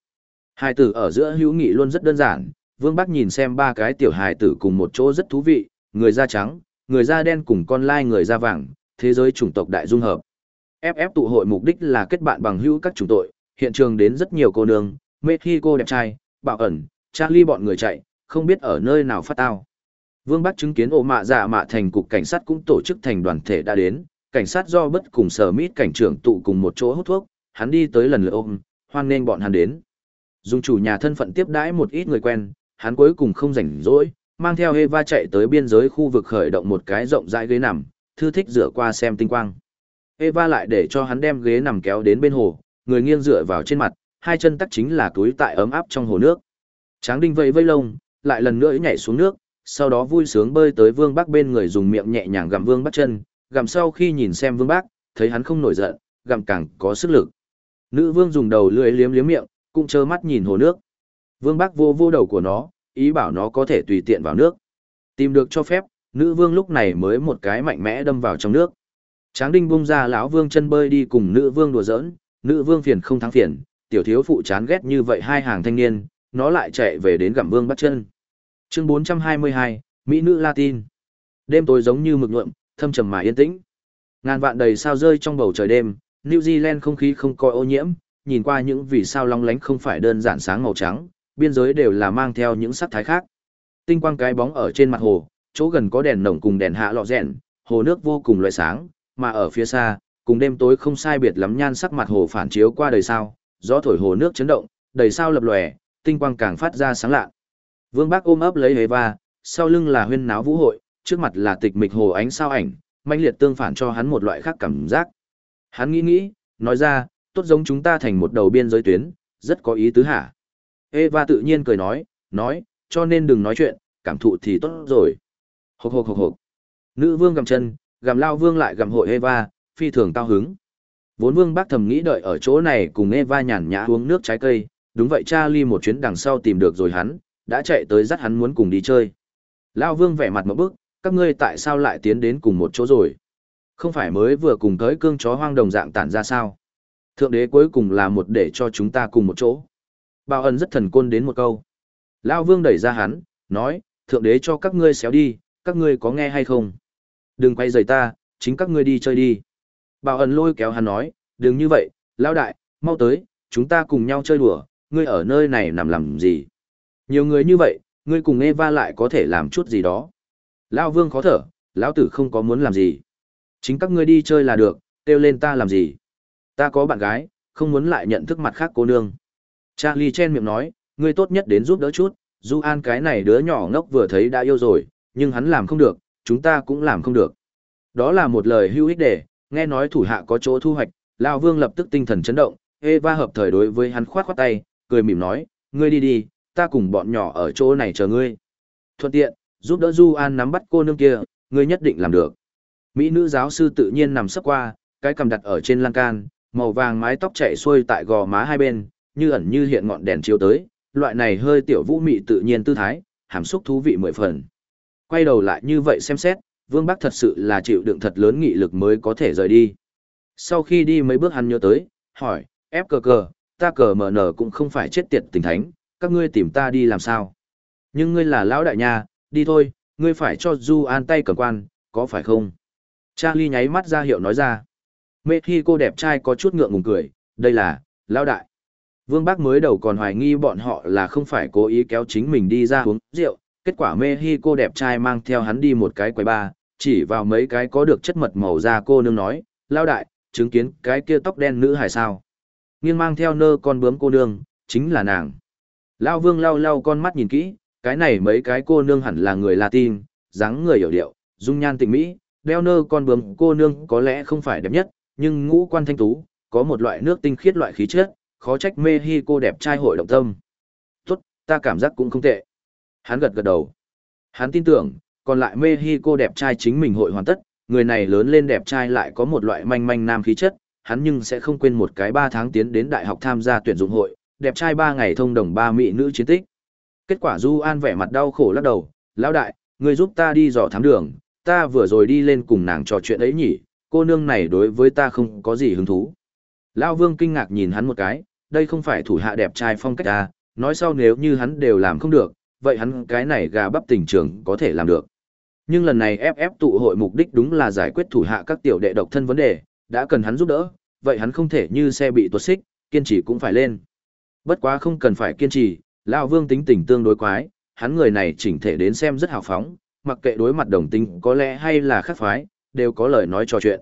Hai tử ở giữa hữu nghị luôn rất đơn giản, Vương Bắc nhìn xem ba cái tiểu hài tử cùng một chỗ rất thú vị, người da trắng, người da đen cùng con lai người da vàng, thế giới chủng tộc đại dung hợp. FF tụ hội mục đích là kết bạn bằng hữu các chủng tội, hiện trường đến rất nhiều cô nương, Mexico đẹp trai, bạo ẩn, Charlie bọn người chạy, không biết ở nơi nào phát tao. Vương Bắc chứng kiến ổ mạ giả mạ thành cục cảnh sát cũng tổ chức thành đoàn thể đã đến, cảnh sát do bất cùng sở mít cảnh trưởng tụ cùng một chỗ hút thuốc, hắn đi tới lần lượt ôm, hoan nên bọn hắn đến. Dùng chủ nhà thân phận tiếp đãi một ít người quen, hắn cuối cùng không rảnh rỗi, mang theo Eva chạy tới biên giới khu vực khởi động một cái rộng rãi ghế nằm, thư thích dựa qua xem tinh quang. Eva lại để cho hắn đem ghế nằm kéo đến bên hồ, người nghiêng dựa vào trên mặt, hai chân tắc chính là túi tại ấm áp trong hồ nước. Tráng đinh vẫy vây lông, lại lần nữa nhảy xuống nước, sau đó vui sướng bơi tới Vương Bắc bên người dùng miệng nhẹ nhàng gặm Vương Bắc chân, gặm sau khi nhìn xem Vương Bắc, thấy hắn không nổi giận, gặm càng có sức lực. Nữ Vương dùng đầu lưỡi liếm liếm miệng, cũng trơ mắt nhìn hồ nước. Vương Bắc vô vô đầu của nó, ý bảo nó có thể tùy tiện vào nước. Tìm được cho phép, nữ vương lúc này mới một cái mạnh mẽ đâm vào trong nước. Tráng đinh bung ra lão vương chân bơi đi cùng nữ vương đùa giỡn, nữ vương phiền không thắng phiền, tiểu thiếu phụ chán ghét như vậy hai hàng thanh niên, nó lại chạy về đến gặm vương bắt chân. Chương 422, Mỹ nữ Latin. Đêm tối giống như mực nhuộm, thâm trầm mà yên tĩnh. Ngàn vạn đầy sao rơi trong bầu trời đêm, New Zealand không khí không coi ô nhiễm, nhìn qua những vì sao long lánh không phải đơn giản sáng màu trắng, biên giới đều là mang theo những sắc thái khác. Tinh quang cái bóng ở trên mặt hồ, chỗ gần có đèn nồng cùng đèn hạ lọ rèn, hồ nước vô cùng loại sáng, mà ở phía xa, cùng đêm tối không sai biệt lắm nhan sắc mặt hồ phản chiếu qua đời sao, gió thổi hồ nước chấn động, đầy sao lập lòe, tinh quang càng phát ra sáng lạ. Vương Bác ôm ấp lấy Eva, sau lưng là huyên náo vũ hội, trước mặt là tịch mịch hồ ánh sao ảnh, manh liệt tương phản cho hắn một loại khác cảm giác. Hắn nghĩ nghĩ, nói ra, tốt giống chúng ta thành một đầu biên giới tuyến, rất có ý tứ hả. Eva tự nhiên cười nói, nói, cho nên đừng nói chuyện, cảm thụ thì tốt rồi. Hộc hộc hộc hộc. Nữ vương gầm chân, gầm lao vương lại gầm hội Eva, phi thường cao hứng. Vốn vương bác thầm nghĩ đợi ở chỗ này cùng Eva nhàn nhã uống nước trái cây, đúng vậy Charlie một chuyến đằng sau tìm được rồi hắn, đã chạy tới dắt hắn muốn cùng đi chơi. Lao vương vẻ mặt một bức, các ngươi tại sao lại tiến đến cùng một chỗ rồi? Không phải mới vừa cùng tới cương chó hoang đồng dạng tản ra sao? Thượng đế cuối cùng là một để cho chúng ta cùng một chỗ. Bảo ân rất thần côn đến một câu. Lao vương đẩy ra hắn, nói, thượng đế cho các ngươi xéo đi, các ngươi có nghe hay không? Đừng quay rời ta, chính các ngươi đi chơi đi. Bảo ẩn lôi kéo hắn nói, đừng như vậy, lão đại, mau tới, chúng ta cùng nhau chơi đùa, ngươi ở nơi này nằm làm gì? Nhiều người như vậy, ngươi cùng Eva lại có thể làm chút gì đó. Lão vương khó thở, lão tử không có muốn làm gì. Chính các ngươi đi chơi là được, kêu lên ta làm gì? Ta có bạn gái, không muốn lại nhận thức mặt khác cô nương. Charlie chen miệng nói, ngươi tốt nhất đến giúp đỡ chút, Du An cái này đứa nhỏ ngốc vừa thấy đã yêu rồi, nhưng hắn làm không được, chúng ta cũng làm không được. Đó là một lời hưu ích để, nghe nói thủ hạ có chỗ thu hoạch, Lao Vương lập tức tinh thần chấn động, Eva hợp thời đối với hắn khoát khoát tay, cười mỉm nói, ngươi đi đi, ta cùng bọn nhỏ ở chỗ này chờ ngươi. Thuận tiện, giúp đỡ Du An nắm bắt cô nương kia, ngươi nhất định làm được. Mỹ nữ giáo sư tự nhiên nằm sấp qua, cái cầm đặt ở trên lan can, màu vàng mái tóc chạy xuôi tại gò má hai bên, như ẩn như hiện ngọn đèn chiếu tới, loại này hơi tiểu vũ mị tự nhiên tư thái, hàm xúc thú vị mười phần. Quay đầu lại như vậy xem xét, Vương Bắc thật sự là chịu đựng thật lớn nghị lực mới có thể rời đi. Sau khi đi mấy bước hắn nhớ tới, hỏi, ép cờ cờ, ta cờ mở nở cũng không phải chết tiệt tình thánh, các ngươi tìm ta đi làm sao? Nhưng ngươi là lão đại nha, đi thôi, ngươi phải cho Du An tay cầm quan, có phải không? Charlie nháy mắt ra hiệu nói ra. Mê khi cô đẹp trai có chút ngượng ngùng cười, đây là, lão đại. Vương Bác mới đầu còn hoài nghi bọn họ là không phải cố ý kéo chính mình đi ra uống rượu, kết quả mê hi cô đẹp trai mang theo hắn đi một cái quầy ba, chỉ vào mấy cái có được chất mật màu da cô nương nói, lao đại, chứng kiến cái kia tóc đen nữ hài sao. Nghiêng mang theo nơ con bướm cô nương, chính là nàng. Lao vương lao lao con mắt nhìn kỹ, cái này mấy cái cô nương hẳn là người Latin, dáng người hiểu điệu, dung nhan tịnh mỹ, đeo nơ con bướm cô nương có lẽ không phải đẹp nhất, nhưng ngũ quan thanh tú, có một loại nước tinh khiết loại khí chất, khó trách mê hi cô đẹp trai hội động tâm. Tốt, ta cảm giác cũng không tệ. Hắn gật gật đầu. Hắn tin tưởng, còn lại mê hi cô đẹp trai chính mình hội hoàn tất, người này lớn lên đẹp trai lại có một loại manh manh nam khí chất, hắn nhưng sẽ không quên một cái ba tháng tiến đến đại học tham gia tuyển dụng hội, đẹp trai ba ngày thông đồng ba mỹ nữ chiến tích. Kết quả Du An vẻ mặt đau khổ lắc đầu, lão đại, người giúp ta đi dò thám đường, ta vừa rồi đi lên cùng nàng trò chuyện ấy nhỉ, cô nương này đối với ta không có gì hứng thú. Lão Vương kinh ngạc nhìn hắn một cái, đây không phải thủ hạ đẹp trai phong cách à, nói sau nếu như hắn đều làm không được, vậy hắn cái này gà bắp tình trường có thể làm được. Nhưng lần này FF tụ hội mục đích đúng là giải quyết thủ hạ các tiểu đệ độc thân vấn đề, đã cần hắn giúp đỡ, vậy hắn không thể như xe bị tuột xích, kiên trì cũng phải lên. Bất quá không cần phải kiên trì, lão Vương tính tình tương đối quái, hắn người này chỉnh thể đến xem rất hào phóng, mặc kệ đối mặt đồng tình có lẽ hay là khác phái, đều có lời nói trò chuyện.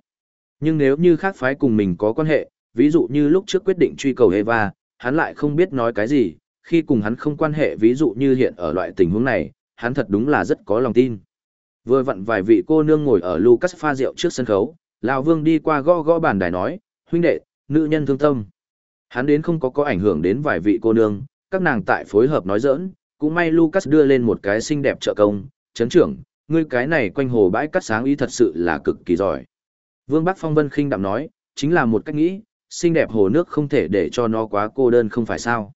Nhưng nếu như khác phái cùng mình có quan hệ, ví dụ như lúc trước quyết định truy cầu Eva, hắn lại không biết nói cái gì, khi cùng hắn không quan hệ ví dụ như hiện ở loại tình huống này, hắn thật đúng là rất có lòng tin. Vừa vặn vài vị cô nương ngồi ở Lucas pha rượu trước sân khấu, lão Vương đi qua gõ gõ bàn đài nói, huynh đệ, nữ nhân thương tâm. Hắn đến không có có ảnh hưởng đến vài vị cô nương, các nàng tại phối hợp nói giỡn, cũng may Lucas đưa lên một cái xinh đẹp trợ công, chấn trưởng, ngươi cái này quanh hồ bãi cắt sáng ý thật sự là cực kỳ giỏi. Vương Bắc Phong Vân khinh đạm nói, chính là một cách nghĩ, xinh đẹp hồ nước không thể để cho nó quá cô đơn không phải sao.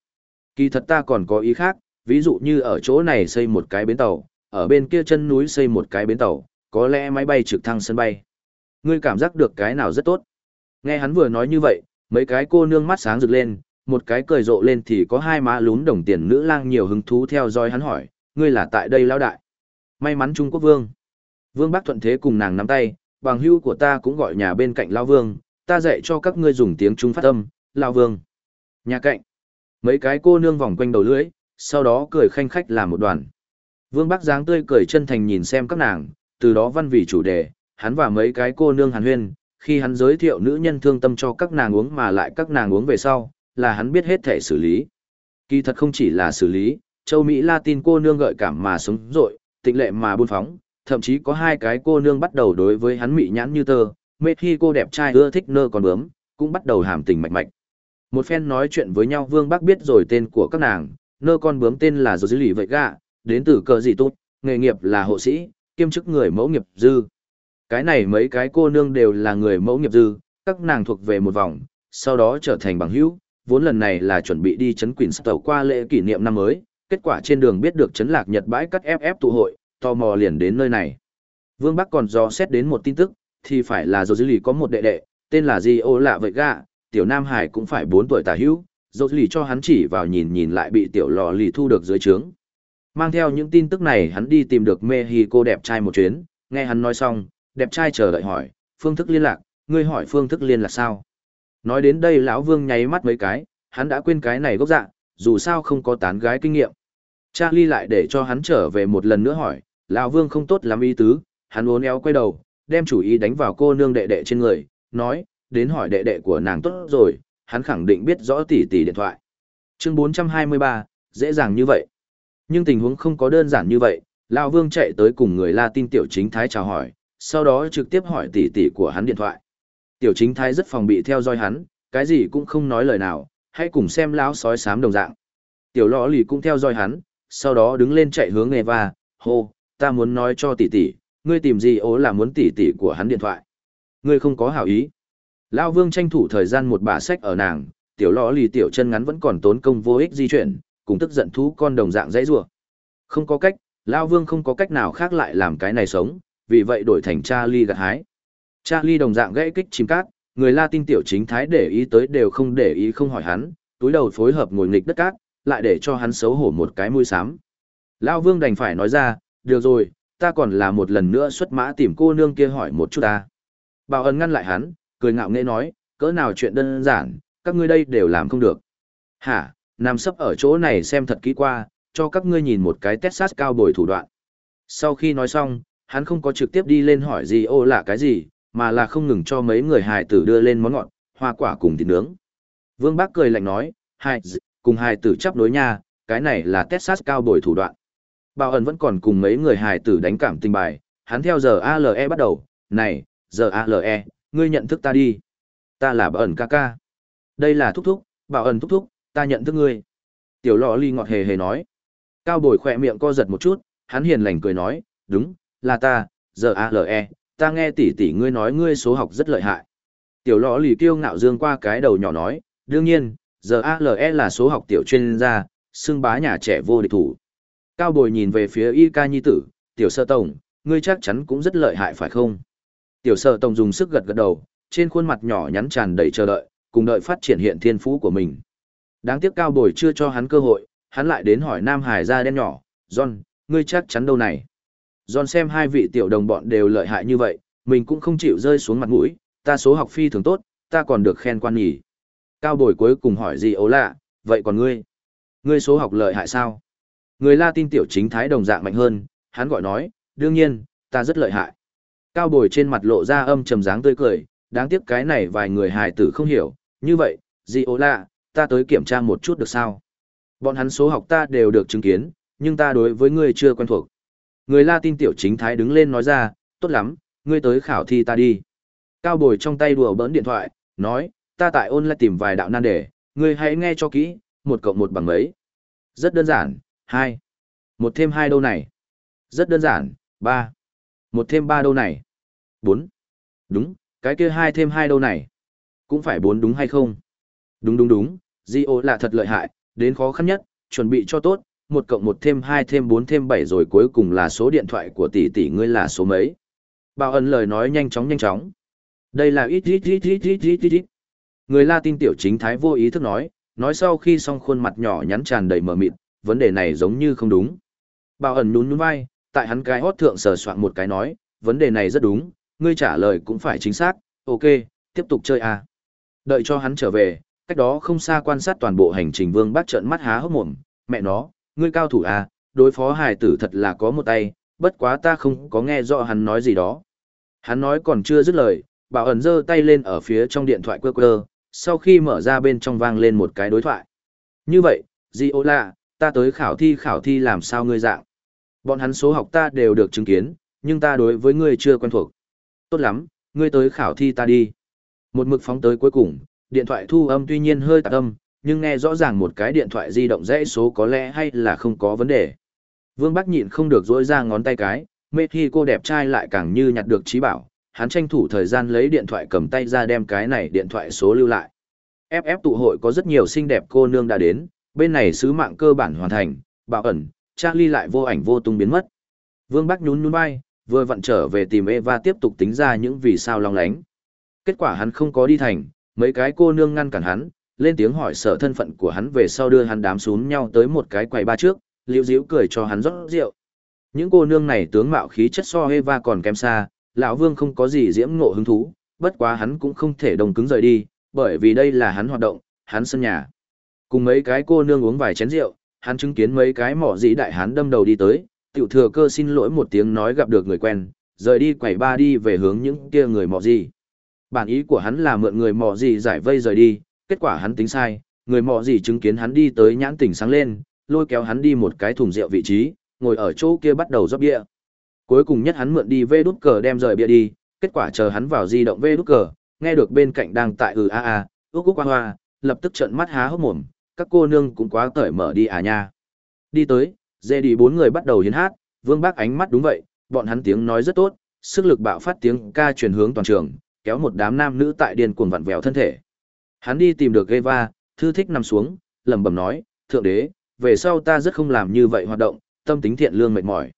Kỳ thật ta còn có ý khác, ví dụ như ở chỗ này xây một cái bến tàu, ở bên kia chân núi xây một cái bến tàu, có lẽ máy bay trực thăng sân bay. Ngươi cảm giác được cái nào rất tốt. Nghe hắn vừa nói như vậy, mấy cái cô nương mắt sáng rực lên, một cái cười rộ lên thì có hai má lún đồng tiền nữ lang nhiều hứng thú theo dõi hắn hỏi, ngươi là tại đây lão đại. May mắn Trung Quốc Vương. Vương Bắc thuận thế cùng nàng nắm tay, bằng hưu của ta cũng gọi nhà bên cạnh lão Vương, ta dạy cho các ngươi dùng tiếng Trung phát âm, lão Vương. Nhà cạnh. Mấy cái cô nương vòng quanh đầu lưỡi, sau đó cười khanh khách làm một đoàn. Vương Bắc dáng tươi cười chân thành nhìn xem các nàng, từ đó văn vì chủ đề, hắn và mấy cái cô nương hàn huyên, khi hắn giới thiệu nữ nhân thương tâm cho các nàng uống mà lại các nàng uống về sau, là hắn biết hết thể xử lý. Kỳ thật không chỉ là xử lý, châu Mỹ Latin cô nương gợi cảm mà sống rội, tịnh lệ mà buôn phóng, thậm chí có hai cái cô nương bắt đầu đối với hắn mị nhãn như tơ, mê khi cô đẹp trai ưa thích nơ còn bướm, cũng bắt đầu hàm tình mạch mạch. Một phen nói chuyện với nhau Vương Bắc biết rồi tên của các nàng, nơ con bướm tên là Dô Dư Lì Vậy Gạ, đến từ cờ Dị tốt, nghề nghiệp là hộ sĩ, kiêm chức người mẫu nghiệp dư. Cái này mấy cái cô nương đều là người mẫu nghiệp dư, các nàng thuộc về một vòng, sau đó trở thành bằng hữu, vốn lần này là chuẩn bị đi chấn Quỳnh Tàu qua lễ kỷ niệm năm mới, kết quả trên đường biết được chấn lạc Nhật bãi cắt FF tụ hội, tò mò liền đến nơi này. Vương Bắc còn do xét đến một tin tức, thì phải là dầu Dư Lì có một đệ đệ, tên là Di ô lạ vậy gạ, tiểu Nam Hải cũng phải 4 tuổi tả hữu, dẫu lì cho hắn chỉ vào nhìn nhìn lại bị tiểu lò lì thu được dưới trướng. Mang theo những tin tức này hắn đi tìm được mê hi cô đẹp trai một chuyến, nghe hắn nói xong, đẹp trai chờ đợi hỏi, phương thức liên lạc, ngươi hỏi phương thức liên lạc sao? Nói đến đây lão vương nháy mắt mấy cái, hắn đã quên cái này gốc dạ, dù sao không có tán gái kinh nghiệm. Charlie lại để cho hắn trở về một lần nữa hỏi, lão vương không tốt lắm ý tứ, hắn uốn éo quay đầu, đem chủ ý đánh vào cô nương đệ đệ trên người, nói, đến hỏi đệ đệ của nàng tốt rồi, hắn khẳng định biết rõ tỷ tỷ điện thoại. Chương 423, dễ dàng như vậy. Nhưng tình huống không có đơn giản như vậy, Lão Vương chạy tới cùng người La Tin tiểu chính thái chào hỏi, sau đó trực tiếp hỏi tỷ tỷ của hắn điện thoại. Tiểu chính thái rất phòng bị theo dõi hắn, cái gì cũng không nói lời nào, hãy cùng xem lão sói xám đồng dạng. Tiểu lọ lì cũng theo dõi hắn, sau đó đứng lên chạy hướng Eva, hô, ta muốn nói cho tỷ tỷ, ngươi tìm gì ố là muốn tỷ tỷ của hắn điện thoại. Ngươi không có hảo ý. Lão Vương tranh thủ thời gian một bà sách ở nàng, tiểu lọ lì tiểu chân ngắn vẫn còn tốn công vô ích di chuyển, cùng tức giận thú con đồng dạng dãy rủa. Không có cách, Lao Vương không có cách nào khác lại làm cái này sống, vì vậy đổi thành Charlie gặt hái. Charlie đồng dạng gãy kích chim cát, người La tin tiểu chính thái để ý tới đều không để ý không hỏi hắn, túi đầu phối hợp ngồi nghịch đất cát, lại để cho hắn xấu hổ một cái mũi xám. Lao Vương đành phải nói ra, được rồi, ta còn là một lần nữa xuất mã tìm cô nương kia hỏi một chút ta. Bảo ẩn ngăn lại hắn, cười ngạo nghễ nói, cỡ nào chuyện đơn giản, các ngươi đây đều làm không được. Hả, nằm sấp ở chỗ này xem thật kỹ qua, cho các ngươi nhìn một cái Texas cao bồi thủ đoạn. Sau khi nói xong, hắn không có trực tiếp đi lên hỏi gì ô là cái gì, mà là không ngừng cho mấy người hài tử đưa lên món ngọt, hoa quả cùng thịt nướng. Vương Bác cười lạnh nói, hài cùng hài tử chấp đối nha, cái này là Texas cao bồi thủ đoạn. Bảo ẩn vẫn còn cùng mấy người hài tử đánh cảm tình bài, hắn theo giờ ALE bắt đầu, này, giờ ALE, ngươi nhận thức ta đi. Ta là bảo ẩn ca ca. Đây là thúc thúc, bảo ẩn thúc thúc, ta nhận thức ngươi. Tiểu lọ ly ngọt hề hề nói. Cao bồi khỏe miệng co giật một chút, hắn hiền lành cười nói, đúng, là ta, giờ ALE, ta nghe tỷ tỷ ngươi nói ngươi số học rất lợi hại. Tiểu lọ lì kiêu ngạo dương qua cái đầu nhỏ nói, đương nhiên, giờ ALE là số học tiểu chuyên gia, xưng bá nhà trẻ vô địch thủ. Cao bồi nhìn về phía y ca nhi tử, tiểu sơ tổng, ngươi chắc chắn cũng rất lợi hại phải không? Tiểu sơ tổng dùng sức gật gật đầu, trên khuôn mặt nhỏ nhắn tràn đầy chờ đợi, cùng đợi phát triển hiện thiên phú của mình. Đáng tiếc cao bồi chưa cho hắn cơ hội, hắn lại đến hỏi Nam Hải ra đen nhỏ, John, ngươi chắc chắn đâu này? John xem hai vị tiểu đồng bọn đều lợi hại như vậy, mình cũng không chịu rơi xuống mặt mũi, ta số học phi thường tốt, ta còn được khen quan nhỉ. Cao bồi cuối cùng hỏi gì ấu lạ, vậy còn ngươi? Ngươi số học lợi hại sao? Người La tin tiểu chính thái đồng dạng mạnh hơn, hắn gọi nói, đương nhiên, ta rất lợi hại. Cao bồi trên mặt lộ ra âm trầm dáng tươi cười, đáng tiếc cái này vài người hài tử không hiểu, như vậy, gì ố lạ, ta tới kiểm tra một chút được sao? Bọn hắn số học ta đều được chứng kiến, nhưng ta đối với ngươi chưa quen thuộc. Người La tin tiểu chính thái đứng lên nói ra, tốt lắm, ngươi tới khảo thi ta đi. Cao bồi trong tay đùa bỡn điện thoại, nói, ta tại ôn lại tìm vài đạo nan đề, ngươi hãy nghe cho kỹ, một cộng một bằng mấy. Rất đơn giản, hai. Một thêm hai đâu này? Rất đơn giản. Ba. Một thêm ba đâu này? Bốn. Đúng, cái kia hai thêm hai đâu này? Cũng phải bốn đúng hay không? Đúng đúng đúng, di ô là thật lợi hại, đến khó khăn nhất, chuẩn bị cho tốt, một cộng một thêm hai thêm bốn thêm bảy rồi cuối cùng là số điện thoại của tỷ tỷ ngươi là số mấy? Bao ân lời nói nhanh chóng nhanh chóng. Đây là ít ít ít ít ít ít ít ít. Người la tin tiểu chính thái vô ý thức nói nói sau khi xong khuôn mặt nhỏ nhắn tràn đầy mờ mịt vấn đề này giống như không đúng. Bảo ẩn nhún nhún vai, tại hắn cái hót thượng sờ soạn một cái nói, vấn đề này rất đúng, ngươi trả lời cũng phải chính xác, ok, tiếp tục chơi à. Đợi cho hắn trở về, cách đó không xa quan sát toàn bộ hành trình vương bác trợn mắt há hốc mồm, mẹ nó, ngươi cao thủ à, đối phó hài tử thật là có một tay, bất quá ta không có nghe rõ hắn nói gì đó. Hắn nói còn chưa dứt lời, bảo ẩn giơ tay lên ở phía trong điện thoại quơ quơ, sau khi mở ra bên trong vang lên một cái đối thoại. Như vậy, Giola, ta tới khảo thi khảo thi làm sao ngươi dạng. Bọn hắn số học ta đều được chứng kiến, nhưng ta đối với ngươi chưa quen thuộc. Tốt lắm, ngươi tới khảo thi ta đi. Một mực phóng tới cuối cùng, điện thoại thu âm tuy nhiên hơi tạc âm, nhưng nghe rõ ràng một cái điện thoại di động dãy số có lẽ hay là không có vấn đề. Vương Bắc nhịn không được dỗi ra ngón tay cái, mê thi cô đẹp trai lại càng như nhặt được trí bảo, hắn tranh thủ thời gian lấy điện thoại cầm tay ra đem cái này điện thoại số lưu lại. FF tụ hội có rất nhiều xinh đẹp cô nương đã đến, bên này sứ mạng cơ bản hoàn thành, bạo ẩn, Charlie lại vô ảnh vô tung biến mất. Vương Bắc nhún nhún vai, vừa vặn trở về tìm Eva tiếp tục tính ra những vì sao long lánh. Kết quả hắn không có đi thành, mấy cái cô nương ngăn cản hắn, lên tiếng hỏi sở thân phận của hắn về sau đưa hắn đám xuống nhau tới một cái quầy ba trước, liễu diễu cười cho hắn rót rượu. Những cô nương này tướng mạo khí chất so Eva còn kém xa, lão Vương không có gì diễm ngộ hứng thú, bất quá hắn cũng không thể đồng cứng rời đi, bởi vì đây là hắn hoạt động, hắn sân nhà. Cùng mấy cái cô nương uống vài chén rượu, hắn chứng kiến mấy cái mỏ dĩ đại hán đâm đầu đi tới, tiểu thừa cơ xin lỗi một tiếng nói gặp được người quen, rời đi quẩy ba đi về hướng những kia người mỏ dĩ. Bản ý của hắn là mượn người mỏ dĩ giải vây rời đi, kết quả hắn tính sai, người mỏ dĩ chứng kiến hắn đi tới nhãn tỉnh sáng lên, lôi kéo hắn đi một cái thùng rượu vị trí, ngồi ở chỗ kia bắt đầu rót bia. Cuối cùng nhất hắn mượn đi vê đút cờ đem rời bia đi, kết quả chờ hắn vào di động vê đút cờ, nghe được bên cạnh đang tại ừ a a, ước quốc hoa hoa, lập tức trợn mắt há hốc mồm, các cô nương cũng quá cởi mở đi à nha. Đi tới, dê đi bốn người bắt đầu hiến hát, vương bác ánh mắt đúng vậy, bọn hắn tiếng nói rất tốt, sức lực bạo phát tiếng ca truyền hướng toàn trường, kéo một đám nam nữ tại điên cuồng vặn vẹo thân thể. Hắn đi tìm được Eva, thư thích nằm xuống, lẩm bẩm nói, thượng đế, về sau ta rất không làm như vậy hoạt động, tâm tính thiện lương mệt mỏi.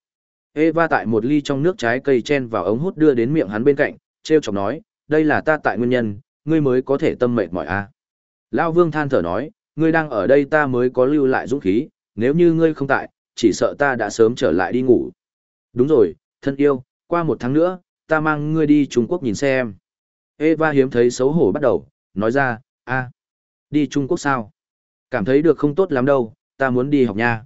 Eva tại một ly trong nước trái cây chen vào ống hút đưa đến miệng hắn bên cạnh, treo chọc nói, đây là ta tại nguyên nhân, ngươi mới có thể tâm mệt mỏi a. À. Lão Vương than thở nói, ngươi đang ở đây ta mới có lưu lại dũng khí, nếu như ngươi không tại, chỉ sợ ta đã sớm trở lại đi ngủ. Đúng rồi, thân yêu, qua một tháng nữa, ta mang ngươi đi Trung Quốc nhìn xem. Eva hiếm thấy xấu hổ bắt đầu, nói ra, a, đi Trung Quốc sao? Cảm thấy được không tốt lắm đâu, ta muốn đi học nha.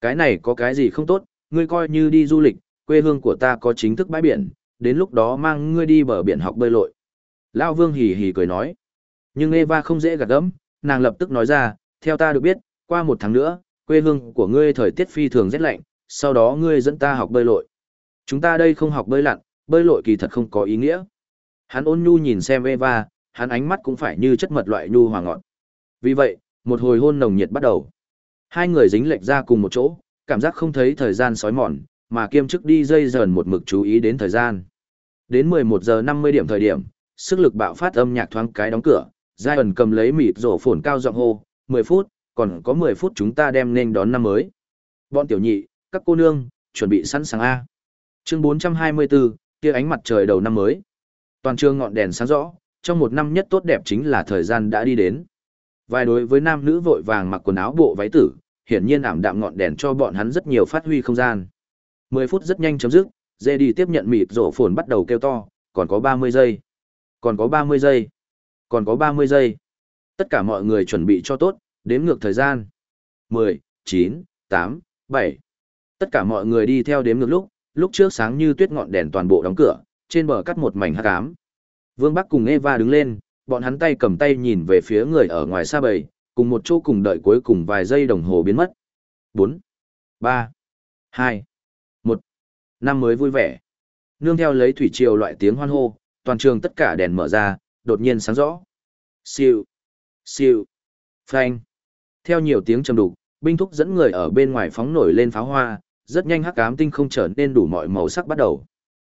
Cái này có cái gì không tốt, ngươi coi như đi du lịch, quê hương của ta có chính thức bãi biển, đến lúc đó mang ngươi đi bờ biển học bơi lội. Lão Vương hì hì cười nói. Nhưng Eva không dễ gạt gẫm, nàng lập tức nói ra, theo ta được biết, qua một tháng nữa, quê hương của ngươi thời tiết phi thường rất lạnh, sau đó ngươi dẫn ta học bơi lội. Chúng ta đây không học bơi lặn, bơi lội kỳ thật không có ý nghĩa. Hắn ôn nhu nhìn xem Eva, hắn ánh mắt cũng phải như chất mật loại nhu hòa ngọt. Vì vậy, một hồi hôn nồng nhiệt bắt đầu. Hai người dính lệch ra cùng một chỗ, cảm giác không thấy thời gian sói mòn, mà kiêm chức đi dây dần một mực chú ý đến thời gian. Đến 11 giờ 50 điểm thời điểm, sức lực bạo phát âm nhạc thoáng cái đóng cửa, Giai ẩn cầm lấy mịt rổ phồn cao giọng hô, 10 phút, còn có 10 phút chúng ta đem nên đón năm mới. Bọn tiểu nhị, các cô nương, chuẩn bị sẵn sàng A. Chương 424, kia ánh mặt trời đầu năm mới. Toàn trường ngọn đèn sáng rõ, trong một năm nhất tốt đẹp chính là thời gian đã đi đến. Vài đối với nam nữ vội vàng mặc quần áo bộ váy tử, hiển nhiên ảm đạm ngọn đèn cho bọn hắn rất nhiều phát huy không gian. 10 phút rất nhanh chấm dứt, dê đi tiếp nhận mịt rổ phồn bắt đầu kêu to, còn có 30 giây. Còn có 30 giây. Còn có 30 giây. Tất cả mọi người chuẩn bị cho tốt, đếm ngược thời gian. 10, 9, 8, 7. Tất cả mọi người đi theo đếm ngược lúc, lúc trước sáng như tuyết ngọn đèn toàn bộ đóng cửa, trên bờ cắt một mảnh hắc ám. Vương Bắc cùng Eva đứng lên, bọn hắn tay cầm tay nhìn về phía người ở ngoài xa bầy, cùng một chỗ cùng đợi cuối cùng vài giây đồng hồ biến mất. 4, 3, 2, 1. Năm mới vui vẻ. Nương theo lấy thủy triều loại tiếng hoan hô, toàn trường tất cả đèn mở ra, đột nhiên sáng rõ. Siêu, siêu, phanh. Theo nhiều tiếng trầm đục, binh thúc dẫn người ở bên ngoài phóng nổi lên pháo hoa, rất nhanh hắc ám tinh không trở nên đủ mọi màu sắc bắt đầu.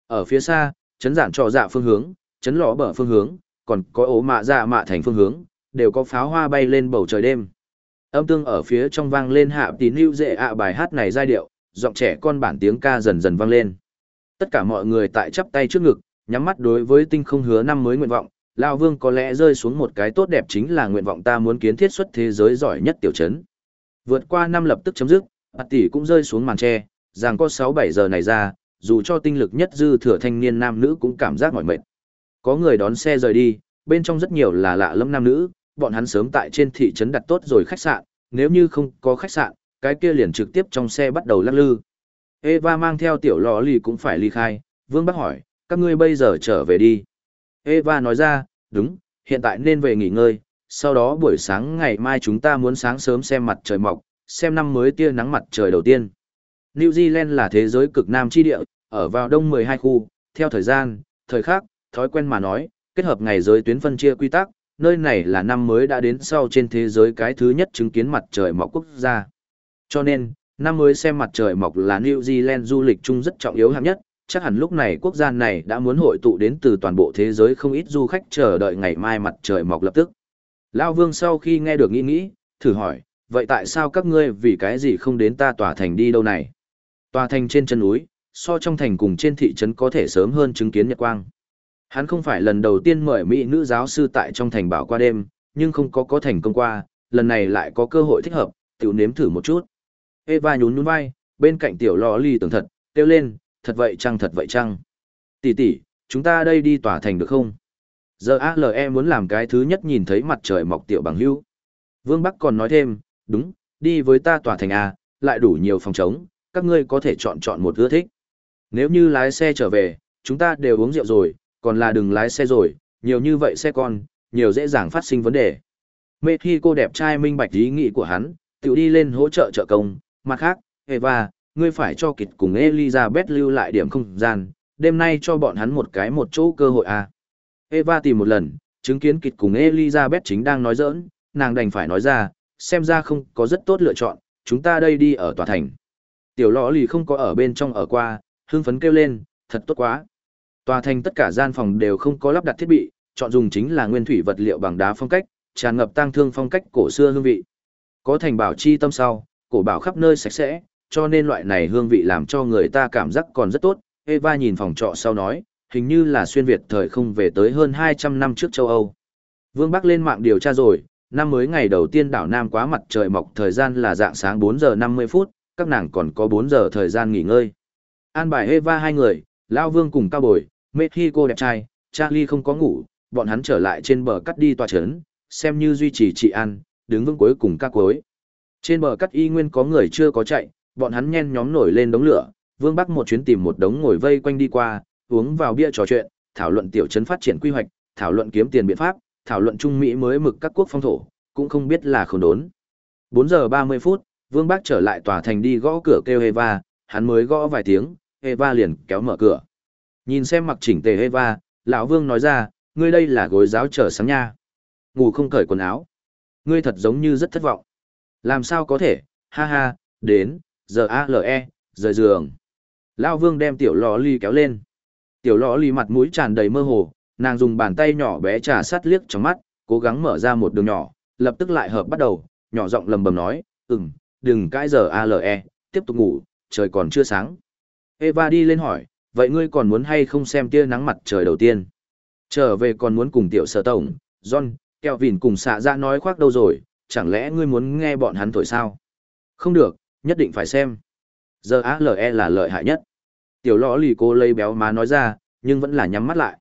Ở phía xa, chấn giản trò dạ phương hướng, chấn lõ bờ phương hướng, còn có ố mạ dạ mạ thành phương hướng, đều có pháo hoa bay lên bầu trời đêm. Âm tương ở phía trong vang lên hạ tín lưu dễ ạ bài hát này giai điệu, giọng trẻ con bản tiếng ca dần dần vang lên. Tất cả mọi người tại chắp tay trước ngực, nhắm mắt đối với tinh không hứa năm mới nguyện vọng, Lao Vương có lẽ rơi xuống một cái tốt đẹp chính là nguyện vọng ta muốn kiến thiết xuất thế giới giỏi nhất tiểu trấn. Vượt qua năm lập tức chấm dứt, bạt tỷ cũng rơi xuống màn tre, rằng có 6-7 giờ này ra, dù cho tinh lực nhất dư thừa thanh niên nam nữ cũng cảm giác mỏi mệt. Có người đón xe rời đi, bên trong rất nhiều là lạ lẫm nam nữ, bọn hắn sớm tại trên thị trấn đặt tốt rồi khách sạn, nếu như không có khách sạn, cái kia liền trực tiếp trong xe bắt đầu lắc lư. Eva mang theo tiểu lò lì cũng phải ly khai, Vương bác hỏi, các ngươi bây giờ trở về đi. Eva nói ra, đúng, hiện tại nên về nghỉ ngơi, sau đó buổi sáng ngày mai chúng ta muốn sáng sớm xem mặt trời mọc, xem năm mới tia nắng mặt trời đầu tiên. New Zealand là thế giới cực nam chi địa, ở vào đông 12 khu, theo thời gian, thời khắc, thói quen mà nói, kết hợp ngày giới tuyến phân chia quy tắc, nơi này là năm mới đã đến sau trên thế giới cái thứ nhất chứng kiến mặt trời mọc quốc gia. Cho nên, năm mới xem mặt trời mọc là New Zealand du lịch chung rất trọng yếu hạng nhất, chắc hẳn lúc này quốc gia này đã muốn hội tụ đến từ toàn bộ thế giới không ít du khách chờ đợi ngày mai mặt trời mọc lập tức. Lão Vương sau khi nghe được nghĩ nghĩ, thử hỏi, vậy tại sao các ngươi vì cái gì không đến ta tòa thành đi đâu này? Tòa thành trên chân núi, so trong thành cùng trên thị trấn có thể sớm hơn chứng kiến nhật quang. Hắn không phải lần đầu tiên mời Mỹ nữ giáo sư tại trong thành bảo qua đêm, nhưng không có có thành công qua, lần này lại có cơ hội thích hợp, tiểu nếm thử một chút. Eva nhún nhún vai, bên cạnh tiểu lò ly tưởng thật, kêu lên, thật vậy chăng thật vậy chăng? Tỷ tỷ, chúng ta đây đi tỏa thành được không? Giờ ALE muốn làm cái thứ nhất nhìn thấy mặt trời mọc tiểu bằng hưu. Vương Bắc còn nói thêm, đúng, đi với ta tỏa thành A, lại đủ nhiều phòng trống, các ngươi có thể chọn chọn một ưa thích. Nếu như lái xe trở về, chúng ta đều uống rượu rồi, còn là đừng lái xe rồi, nhiều như vậy xe con, nhiều dễ dàng phát sinh vấn đề. Mê khi cô đẹp trai minh bạch ý nghĩ của hắn, tự đi lên hỗ trợ trợ công, mặt khác, Eva, ngươi phải cho kịch cùng Elizabeth lưu lại điểm không gian, đêm nay cho bọn hắn một cái một chỗ cơ hội à. Eva tìm một lần, chứng kiến kịch cùng Elizabeth chính đang nói giỡn, nàng đành phải nói ra, xem ra không có rất tốt lựa chọn, chúng ta đây đi ở tòa thành. Tiểu lõ lì không có ở bên trong ở qua, hưng phấn kêu lên, thật tốt quá. Tòa thành tất cả gian phòng đều không có lắp đặt thiết bị, chọn dùng chính là nguyên thủy vật liệu bằng đá phong cách, tràn ngập tang thương phong cách cổ xưa hương vị. Có thành bảo chi tâm sau, cổ bảo khắp nơi sạch sẽ, cho nên loại này hương vị làm cho người ta cảm giác còn rất tốt. Eva nhìn phòng trọ sau nói, hình như là xuyên Việt thời không về tới hơn 200 năm trước châu Âu. Vương Bắc lên mạng điều tra rồi, năm mới ngày đầu tiên đảo Nam quá mặt trời mọc thời gian là dạng sáng 4 giờ 50 phút, các nàng còn có 4 giờ thời gian nghỉ ngơi. An bài Eva hai người, Lao Vương cùng Cao Bồi, Mexico đẹp trai, Charlie không có ngủ, bọn hắn trở lại trên bờ cắt đi tòa chấn, xem như duy trì trị an, đứng vững cuối cùng các cuối. Trên bờ cắt y nguyên có người chưa có chạy, bọn hắn nhen nhóm nổi lên đống lửa, Vương Bắc một chuyến tìm một đống ngồi vây quanh đi qua, uống vào bia trò chuyện, thảo luận tiểu trấn phát triển quy hoạch, thảo luận kiếm tiền biện pháp, thảo luận Trung Mỹ mới mực các quốc phong thổ, cũng không biết là khổng đốn. 4 giờ 30 phút, Vương Bắc trở lại tòa thành đi gõ cửa kêu Eva, hắn mới gõ vài tiếng, Eva liền kéo mở cửa. Nhìn xem mặc chỉnh tề Eva, lão Vương nói ra, ngươi đây là gối giáo trở sáng nha. Ngủ không cởi quần áo. Ngươi thật giống như rất thất vọng. Làm sao có thể, ha ha, đến, giờ A-L-E, rời giường. Lão Vương đem tiểu lò ly kéo lên. Tiểu lò ly mặt mũi tràn đầy mơ hồ, nàng dùng bàn tay nhỏ bé trà sát liếc trong mắt, cố gắng mở ra một đường nhỏ, lập tức lại hợp bắt đầu, nhỏ giọng lầm bầm nói, ừm, đừng cãi giờ ALE, tiếp tục ngủ, trời còn chưa sáng. Eva đi lên hỏi, vậy ngươi còn muốn hay không xem tia nắng mặt trời đầu tiên? Trở về còn muốn cùng tiểu sở tổng, John, kẹo vìn cùng xạ ra nói khoác đâu rồi, chẳng lẽ ngươi muốn nghe bọn hắn thổi sao? Không được, nhất định phải xem. Giờ ALE là lợi hại nhất. Tiểu lõ lì cô lây béo má nói ra, nhưng vẫn là nhắm mắt lại.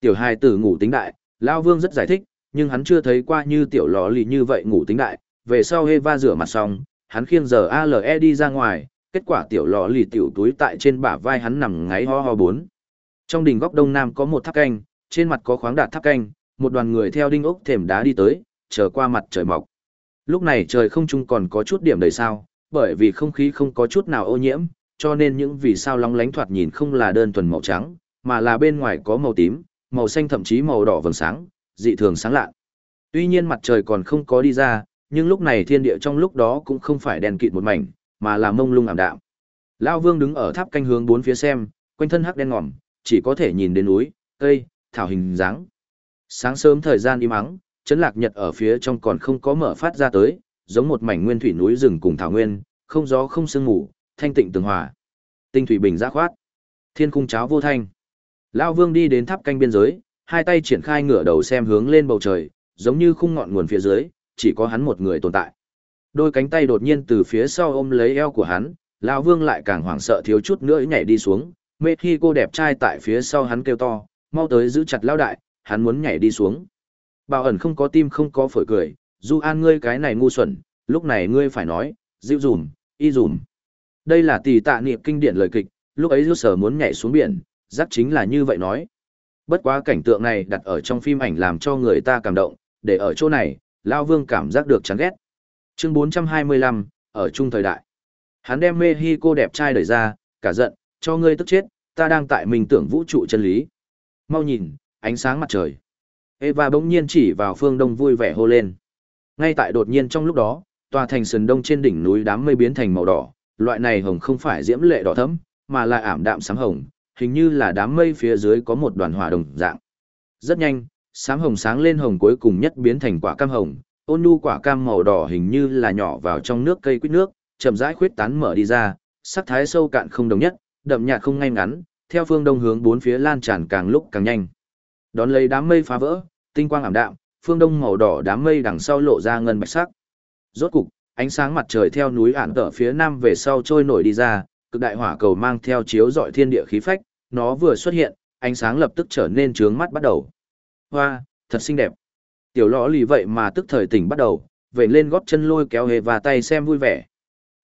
Tiểu hài tử ngủ tính đại, Lao Vương rất giải thích, nhưng hắn chưa thấy qua như tiểu lò lì như vậy ngủ tính đại. Về sau Eva rửa mặt xong, hắn khiêng giờ ALE đi ra ngoài, kết quả tiểu lò lì tiểu túi tại trên bả vai hắn nằm ngáy ho ho bốn. Trong đỉnh góc đông nam có một tháp canh, trên mặt có khoáng đạt tháp canh, một đoàn người theo đinh ốc thềm đá đi tới, chờ qua mặt trời mọc. Lúc này trời không trung còn có chút điểm đầy sao, bởi vì không khí không có chút nào ô nhiễm, cho nên những vì sao lóng lánh thoạt nhìn không là đơn thuần màu trắng, mà là bên ngoài có màu tím, màu xanh thậm chí màu đỏ vầng sáng, dị thường sáng lạ. Tuy nhiên mặt trời còn không có đi ra, nhưng lúc này thiên địa trong lúc đó cũng không phải đèn kịt một mảnh, mà là mông lung ảm đạm. Lão Vương đứng ở tháp canh hướng bốn phía xem, quanh thân hắc đen ngòm, chỉ có thể nhìn đến núi, cây, thảo hình dáng. Sáng sớm thời gian im ắng, chấn lạc nhật ở phía trong còn không có mở phát ra tới, giống một mảnh nguyên thủy núi rừng cùng thảo nguyên, không gió không sương ngủ, thanh tịnh tường hòa. Tinh thủy bình giác khoát. Thiên cung cháo vô thanh. Lão Vương đi đến tháp canh biên giới, hai tay triển khai ngửa đầu xem hướng lên bầu trời, giống như khung ngọn nguồn phía dưới, chỉ có hắn một người tồn tại. Đôi cánh tay đột nhiên từ phía sau ôm lấy eo của hắn, lão Vương lại càng hoảng sợ thiếu chút nữa nhảy đi xuống, mê khi cô đẹp trai tại phía sau hắn kêu to, mau tới giữ chặt lão đại, hắn muốn nhảy đi xuống. Bảo ẩn không có tim không có phổi cười, Du An ngươi cái này ngu xuẩn, lúc này ngươi phải nói, dịu dùm, y dùm. Đây là tỷ tạ niệm kinh điển lời kịch, lúc ấy Du Sở muốn nhảy xuống biển, giác chính là như vậy nói. Bất quá cảnh tượng này đặt ở trong phim ảnh làm cho người ta cảm động, để ở chỗ này, Lao Vương cảm giác được chán ghét. Chương 425, ở chung thời đại. Hắn đem mê hi cô đẹp trai đẩy ra, cả giận, cho ngươi tức chết, ta đang tại mình tưởng vũ trụ chân lý. Mau nhìn, ánh sáng mặt trời. Eva bỗng nhiên chỉ vào phương đông vui vẻ hô lên. Ngay tại đột nhiên trong lúc đó, tòa thành sườn đông trên đỉnh núi đám mây biến thành màu đỏ, loại này hồng không phải diễm lệ đỏ thẫm, mà là ảm đạm sáng hồng, hình như là đám mây phía dưới có một đoàn hỏa đồng dạng. Rất nhanh, sám hồng sáng lên hồng cuối cùng nhất biến thành quả cam hồng, ôn nhu quả cam màu đỏ hình như là nhỏ vào trong nước cây quýt nước, chậm rãi khuyết tán mở đi ra, sắc thái sâu cạn không đồng nhất, đậm nhạt không ngay ngắn, theo phương đông hướng bốn phía lan tràn càng lúc càng nhanh. Đón lấy đám mây phá vỡ, tinh quang ảm đạm, phương đông màu đỏ đám mây đằng sau lộ ra ngân bạch sắc. Rốt cục, ánh sáng mặt trời theo núi ản tở phía nam về sau trôi nổi đi ra, cực đại hỏa cầu mang theo chiếu rọi thiên địa khí phách, nó vừa xuất hiện, ánh sáng lập tức trở nên trướng mắt bắt đầu. Hoa, thật xinh đẹp. Tiểu lõ lì vậy mà tức thời tỉnh bắt đầu, vậy lên góp chân lôi kéo hề và tay xem vui vẻ.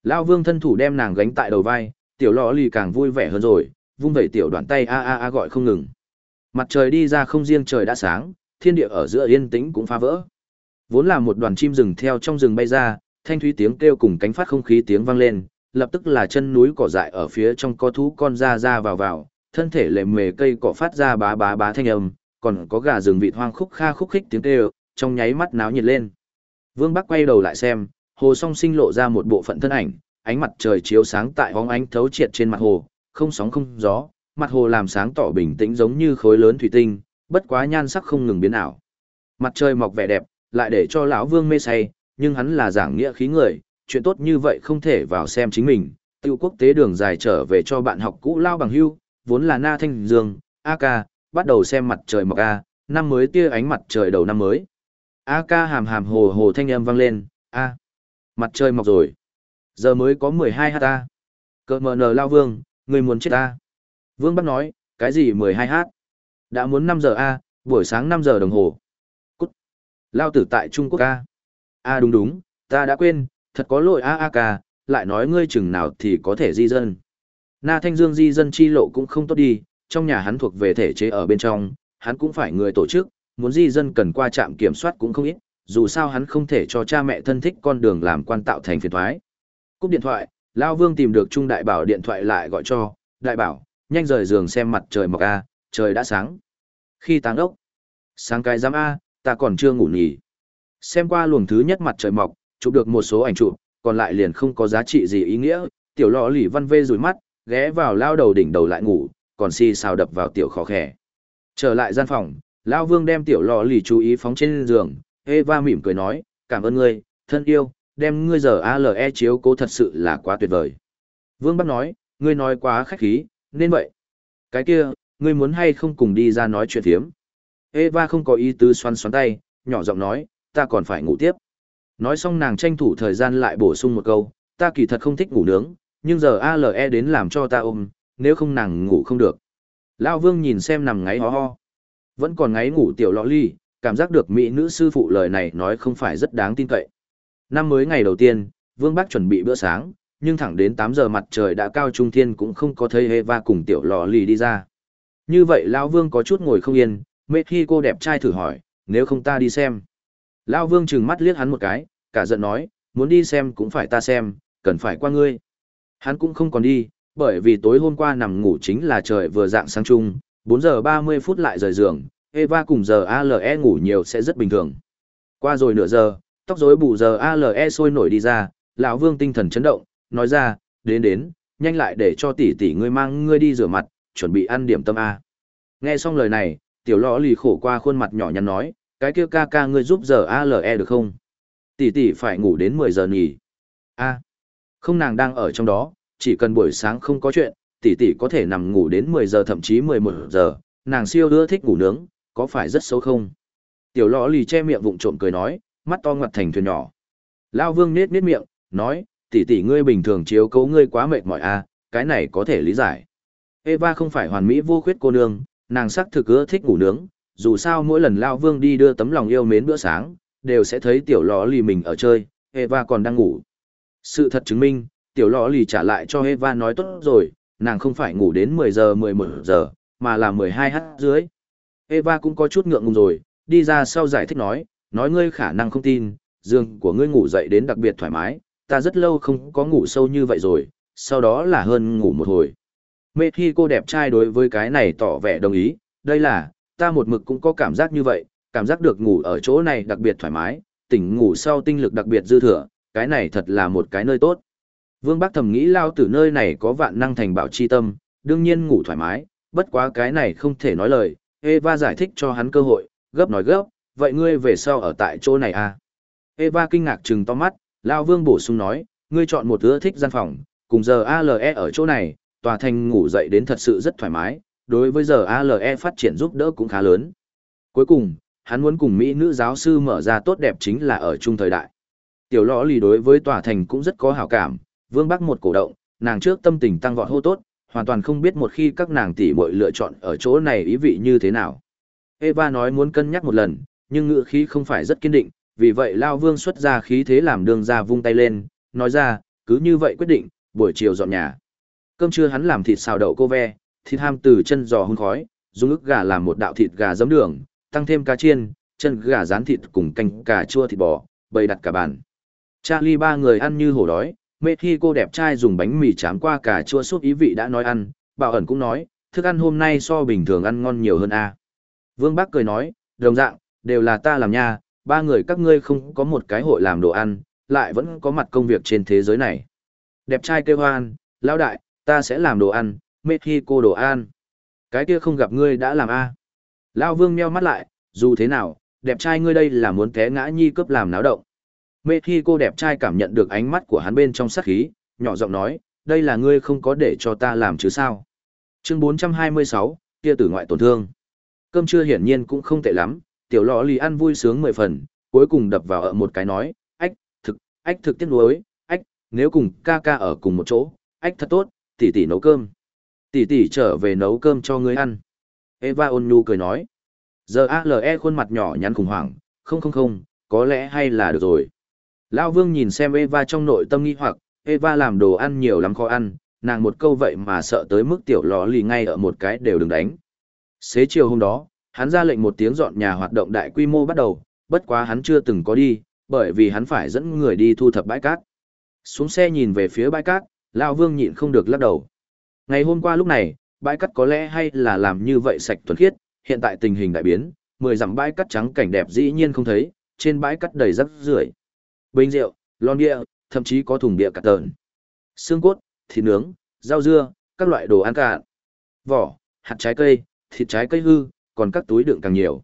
Lao vương thân thủ đem nàng gánh tại đầu vai, tiểu lõ lì càng vui vẻ hơn rồi, vung vẩy tiểu đoạn tay a a a gọi không ngừng. Mặt trời đi ra không riêng trời đã sáng, thiên địa ở giữa yên tĩnh cũng phá vỡ. Vốn là một đoàn chim rừng theo trong rừng bay ra, thanh thúy tiếng kêu cùng cánh phát không khí tiếng vang lên, lập tức là chân núi cỏ dại ở phía trong có thú con ra ra vào vào, thân thể lệ mề cây cỏ phát ra bá bá bá thanh âm, còn có gà rừng vịt hoang khúc kha khúc khích tiếng kêu, trong nháy mắt náo nhiệt lên. Vương Bắc quay đầu lại xem, hồ song sinh lộ ra một bộ phận thân ảnh, ánh mặt trời chiếu sáng tại bóng ánh thấu triệt trên mặt hồ, không sóng không gió, mặt hồ làm sáng tỏ bình tĩnh giống như khối lớn thủy tinh, bất quá nhan sắc không ngừng biến ảo. Mặt trời mọc vẻ đẹp, lại để cho lão Vương mê say, nhưng hắn là giảng nghĩa khí người, chuyện tốt như vậy không thể vào xem chính mình. Tiêu quốc tế đường dài trở về cho bạn học cũ lao bằng hưu, vốn là Na Thanh Dương, A ca, bắt đầu xem mặt trời mọc A, năm mới tia ánh mặt trời đầu năm mới. A ca hàm hàm hồ hồ thanh âm vang lên, A, mặt trời mọc rồi. Giờ mới có 12 h ta. Cờ mờ nờ lao vương, người muốn chết ta. Vương bắt nói, cái gì 12 h? Đã muốn 5 giờ A, buổi sáng 5 giờ đồng hồ. Cút. Lao tử tại Trung Quốc A. A đúng đúng, ta đã quên, thật có lỗi A A ca, lại nói ngươi chừng nào thì có thể di dân. Na Thanh Dương di dân chi lộ cũng không tốt đi, trong nhà hắn thuộc về thể chế ở bên trong, hắn cũng phải người tổ chức, muốn di dân cần qua trạm kiểm soát cũng không ít, dù sao hắn không thể cho cha mẹ thân thích con đường làm quan tạo thành phiền thoái. Cúp điện thoại, Lao Vương tìm được Trung Đại Bảo điện thoại lại gọi cho, Đại Bảo, nhanh rời giường xem mặt trời mọc A, trời đã sáng. Khi táng ốc, sáng cái giám A, ta còn chưa ngủ nghỉ. Xem qua luồng thứ nhất mặt trời mọc, chụp được một số ảnh chụp, còn lại liền không có giá trị gì ý nghĩa, tiểu lọ lì văn vê rủi mắt, ghé vào lao đầu đỉnh đầu lại ngủ, còn si xào đập vào tiểu khó khẻ. Trở lại gian phòng, Lao Vương đem tiểu lọ lì chú ý phóng trên giường, Eva mỉm cười nói, cảm ơn ngươi, thân yêu, đem ngươi giờ ALE chiếu cố thật sự là quá tuyệt vời. Vương Bắc nói, ngươi nói quá khách khí, nên vậy. Cái kia, ngươi muốn hay không cùng đi ra nói chuyện thiếm. Eva không có ý tứ xoắn xoắn tay, nhỏ giọng nói, ta còn phải ngủ tiếp. Nói xong nàng tranh thủ thời gian lại bổ sung một câu, ta kỳ thật không thích ngủ nướng, nhưng giờ ALE đến làm cho ta ôm, nếu không nàng ngủ không được. Lao Vương nhìn xem nằm ngáy ho ho. Vẫn còn ngáy ngủ tiểu lọ ly, cảm giác được mỹ nữ sư phụ lời này nói không phải rất đáng tin cậy. Năm mới ngày đầu tiên, Vương Bác chuẩn bị bữa sáng, nhưng thẳng đến 8 giờ mặt trời đã cao trung thiên cũng không có thấy Eva cùng tiểu lọ lì đi ra. Như vậy Lão Vương có chút ngồi không yên, mê khi cô đẹp trai thử hỏi, nếu không ta đi xem. Lão Vương trừng mắt liếc hắn một cái, cả giận nói, muốn đi xem cũng phải ta xem, cần phải qua ngươi. Hắn cũng không còn đi, bởi vì tối hôm qua nằm ngủ chính là trời vừa dạng sáng chung, 4 giờ 30 phút lại rời giường, Eva cùng giờ ALE ngủ nhiều sẽ rất bình thường. Qua rồi nửa giờ, tóc rối bù giờ ALE sôi nổi đi ra, lão Vương tinh thần chấn động, nói ra, đến đến, nhanh lại để cho tỷ tỷ ngươi mang ngươi đi rửa mặt, chuẩn bị ăn điểm tâm a. Nghe xong lời này, tiểu lọ lì khổ qua khuôn mặt nhỏ nhắn nói, cái kia ca ca ngươi giúp giờ ALE được không? Tỷ tỷ phải ngủ đến 10 giờ nghỉ A. Không nàng đang ở trong đó, chỉ cần buổi sáng không có chuyện, tỷ tỷ có thể nằm ngủ đến 10 giờ thậm chí 11 giờ, nàng siêu ưa thích ngủ nướng, có phải rất xấu không? Tiểu lọ lì che miệng vụng trộm cười nói, mắt to ngoặt thành thuyền nhỏ. Lao vương nết nết miệng, nói, tỷ tỷ ngươi bình thường chiếu cấu ngươi quá mệt mỏi à, cái này có thể lý giải. Eva không phải hoàn mỹ vô khuyết cô nương, nàng sắc thực ưa thích ngủ nướng, dù sao mỗi lần Lao vương đi đưa tấm lòng yêu mến bữa sáng, đều sẽ thấy tiểu lọ lì mình ở chơi, Eva còn đang ngủ. Sự thật chứng minh, tiểu lọ lì trả lại cho Eva nói tốt rồi, nàng không phải ngủ đến 10 giờ 11 giờ, mà là 12 h dưới. Eva cũng có chút ngượng ngùng rồi, đi ra sau giải thích nói, nói ngươi khả năng không tin, giường của ngươi ngủ dậy đến đặc biệt thoải mái, ta rất lâu không có ngủ sâu như vậy rồi, sau đó là hơn ngủ một hồi. Mê khi cô đẹp trai đối với cái này tỏ vẻ đồng ý, đây là, ta một mực cũng có cảm giác như vậy, cảm giác được ngủ ở chỗ này đặc biệt thoải mái, tỉnh ngủ sau tinh lực đặc biệt dư thừa, cái này thật là một cái nơi tốt. Vương Bắc thầm nghĩ lao từ nơi này có vạn năng thành bảo chi tâm, đương nhiên ngủ thoải mái, bất quá cái này không thể nói lời, Eva giải thích cho hắn cơ hội, gấp nói gấp, vậy ngươi về sau ở tại chỗ này à? Eva kinh ngạc chừng to mắt, Lao Vương bổ sung nói, ngươi chọn một thứ thích gian phòng, cùng giờ ALE ở chỗ này, tòa thành ngủ dậy đến thật sự rất thoải mái, đối với giờ ALE phát triển giúp đỡ cũng khá lớn. Cuối cùng, hắn muốn cùng Mỹ nữ giáo sư mở ra tốt đẹp chính là ở trung thời đại. Tiểu lõ lì đối với tòa thành cũng rất có hảo cảm, Vương Bắc một cổ động, nàng trước tâm tình tăng vọt hô tốt, hoàn toàn không biết một khi các nàng tỷ muội lựa chọn ở chỗ này ý vị như thế nào. Eva nói muốn cân nhắc một lần, nhưng ngựa khí không phải rất kiên định, vì vậy Lao Vương xuất ra khí thế làm đường ra vung tay lên, nói ra, cứ như vậy quyết định, buổi chiều dọn nhà. Cơm trưa hắn làm thịt xào đậu cô ve, thịt ham từ chân giò hun khói, dùng ức gà làm một đạo thịt gà giấm đường, tăng thêm cá chiên, chân gà rán thịt cùng canh cà chua thịt bò, bày đặt cả bàn. Charlie ba người ăn như hổ đói, mê khi cô đẹp trai dùng bánh mì chám qua cà chua súp ý vị đã nói ăn, bảo ẩn cũng nói, thức ăn hôm nay so bình thường ăn ngon nhiều hơn a. Vương bác cười nói, đồng dạng, đều là ta làm nha, ba người các ngươi không có một cái hội làm đồ ăn, lại vẫn có mặt công việc trên thế giới này. Đẹp trai kêu hoan, lão đại, ta sẽ làm đồ ăn, Mexico cô đồ ăn. Cái kia không gặp ngươi đã làm a. Lão Vương meo mắt lại, dù thế nào, đẹp trai ngươi đây là muốn té ngã nhi cướp làm náo động. Mê khi cô đẹp trai cảm nhận được ánh mắt của hắn bên trong sát khí, nhỏ giọng nói, đây là ngươi không có để cho ta làm chứ sao. Chương 426, kia tử ngoại tổn thương. Cơm trưa hiển nhiên cũng không tệ lắm, tiểu lọ lì ăn vui sướng mười phần, cuối cùng đập vào ở một cái nói, ách, thực, ách thực tiếc nuối, ách, nếu cùng ca ca ở cùng một chỗ, ách thật tốt, tỷ tỷ nấu cơm. Tỷ tỷ trở về nấu cơm cho ngươi ăn. Eva ôn nhu cười nói. Giờ ALE khuôn mặt nhỏ nhắn khủng hoảng, không không không, có lẽ hay là được rồi. Lão Vương nhìn xem Eva trong nội tâm nghi hoặc, Eva làm đồ ăn nhiều lắm khó ăn, nàng một câu vậy mà sợ tới mức tiểu lò lì ngay ở một cái đều đừng đánh. Xế chiều hôm đó, hắn ra lệnh một tiếng dọn nhà hoạt động đại quy mô bắt đầu, bất quá hắn chưa từng có đi, bởi vì hắn phải dẫn người đi thu thập bãi cát. Xuống xe nhìn về phía bãi cát, Lão Vương nhịn không được lắc đầu. Ngày hôm qua lúc này, bãi cát có lẽ hay là làm như vậy sạch thuần khiết, hiện tại tình hình đại biến, mười dặm bãi cát trắng cảnh đẹp dĩ nhiên không thấy, trên bãi cát đầy rác rưởi. Bình rượu, lon bia, thậm chí có thùng bia cả tờn. Xương cốt, thịt nướng, rau dưa, các loại đồ ăn cạn. Vỏ, hạt trái cây, thịt trái cây hư, còn các túi đựng càng nhiều.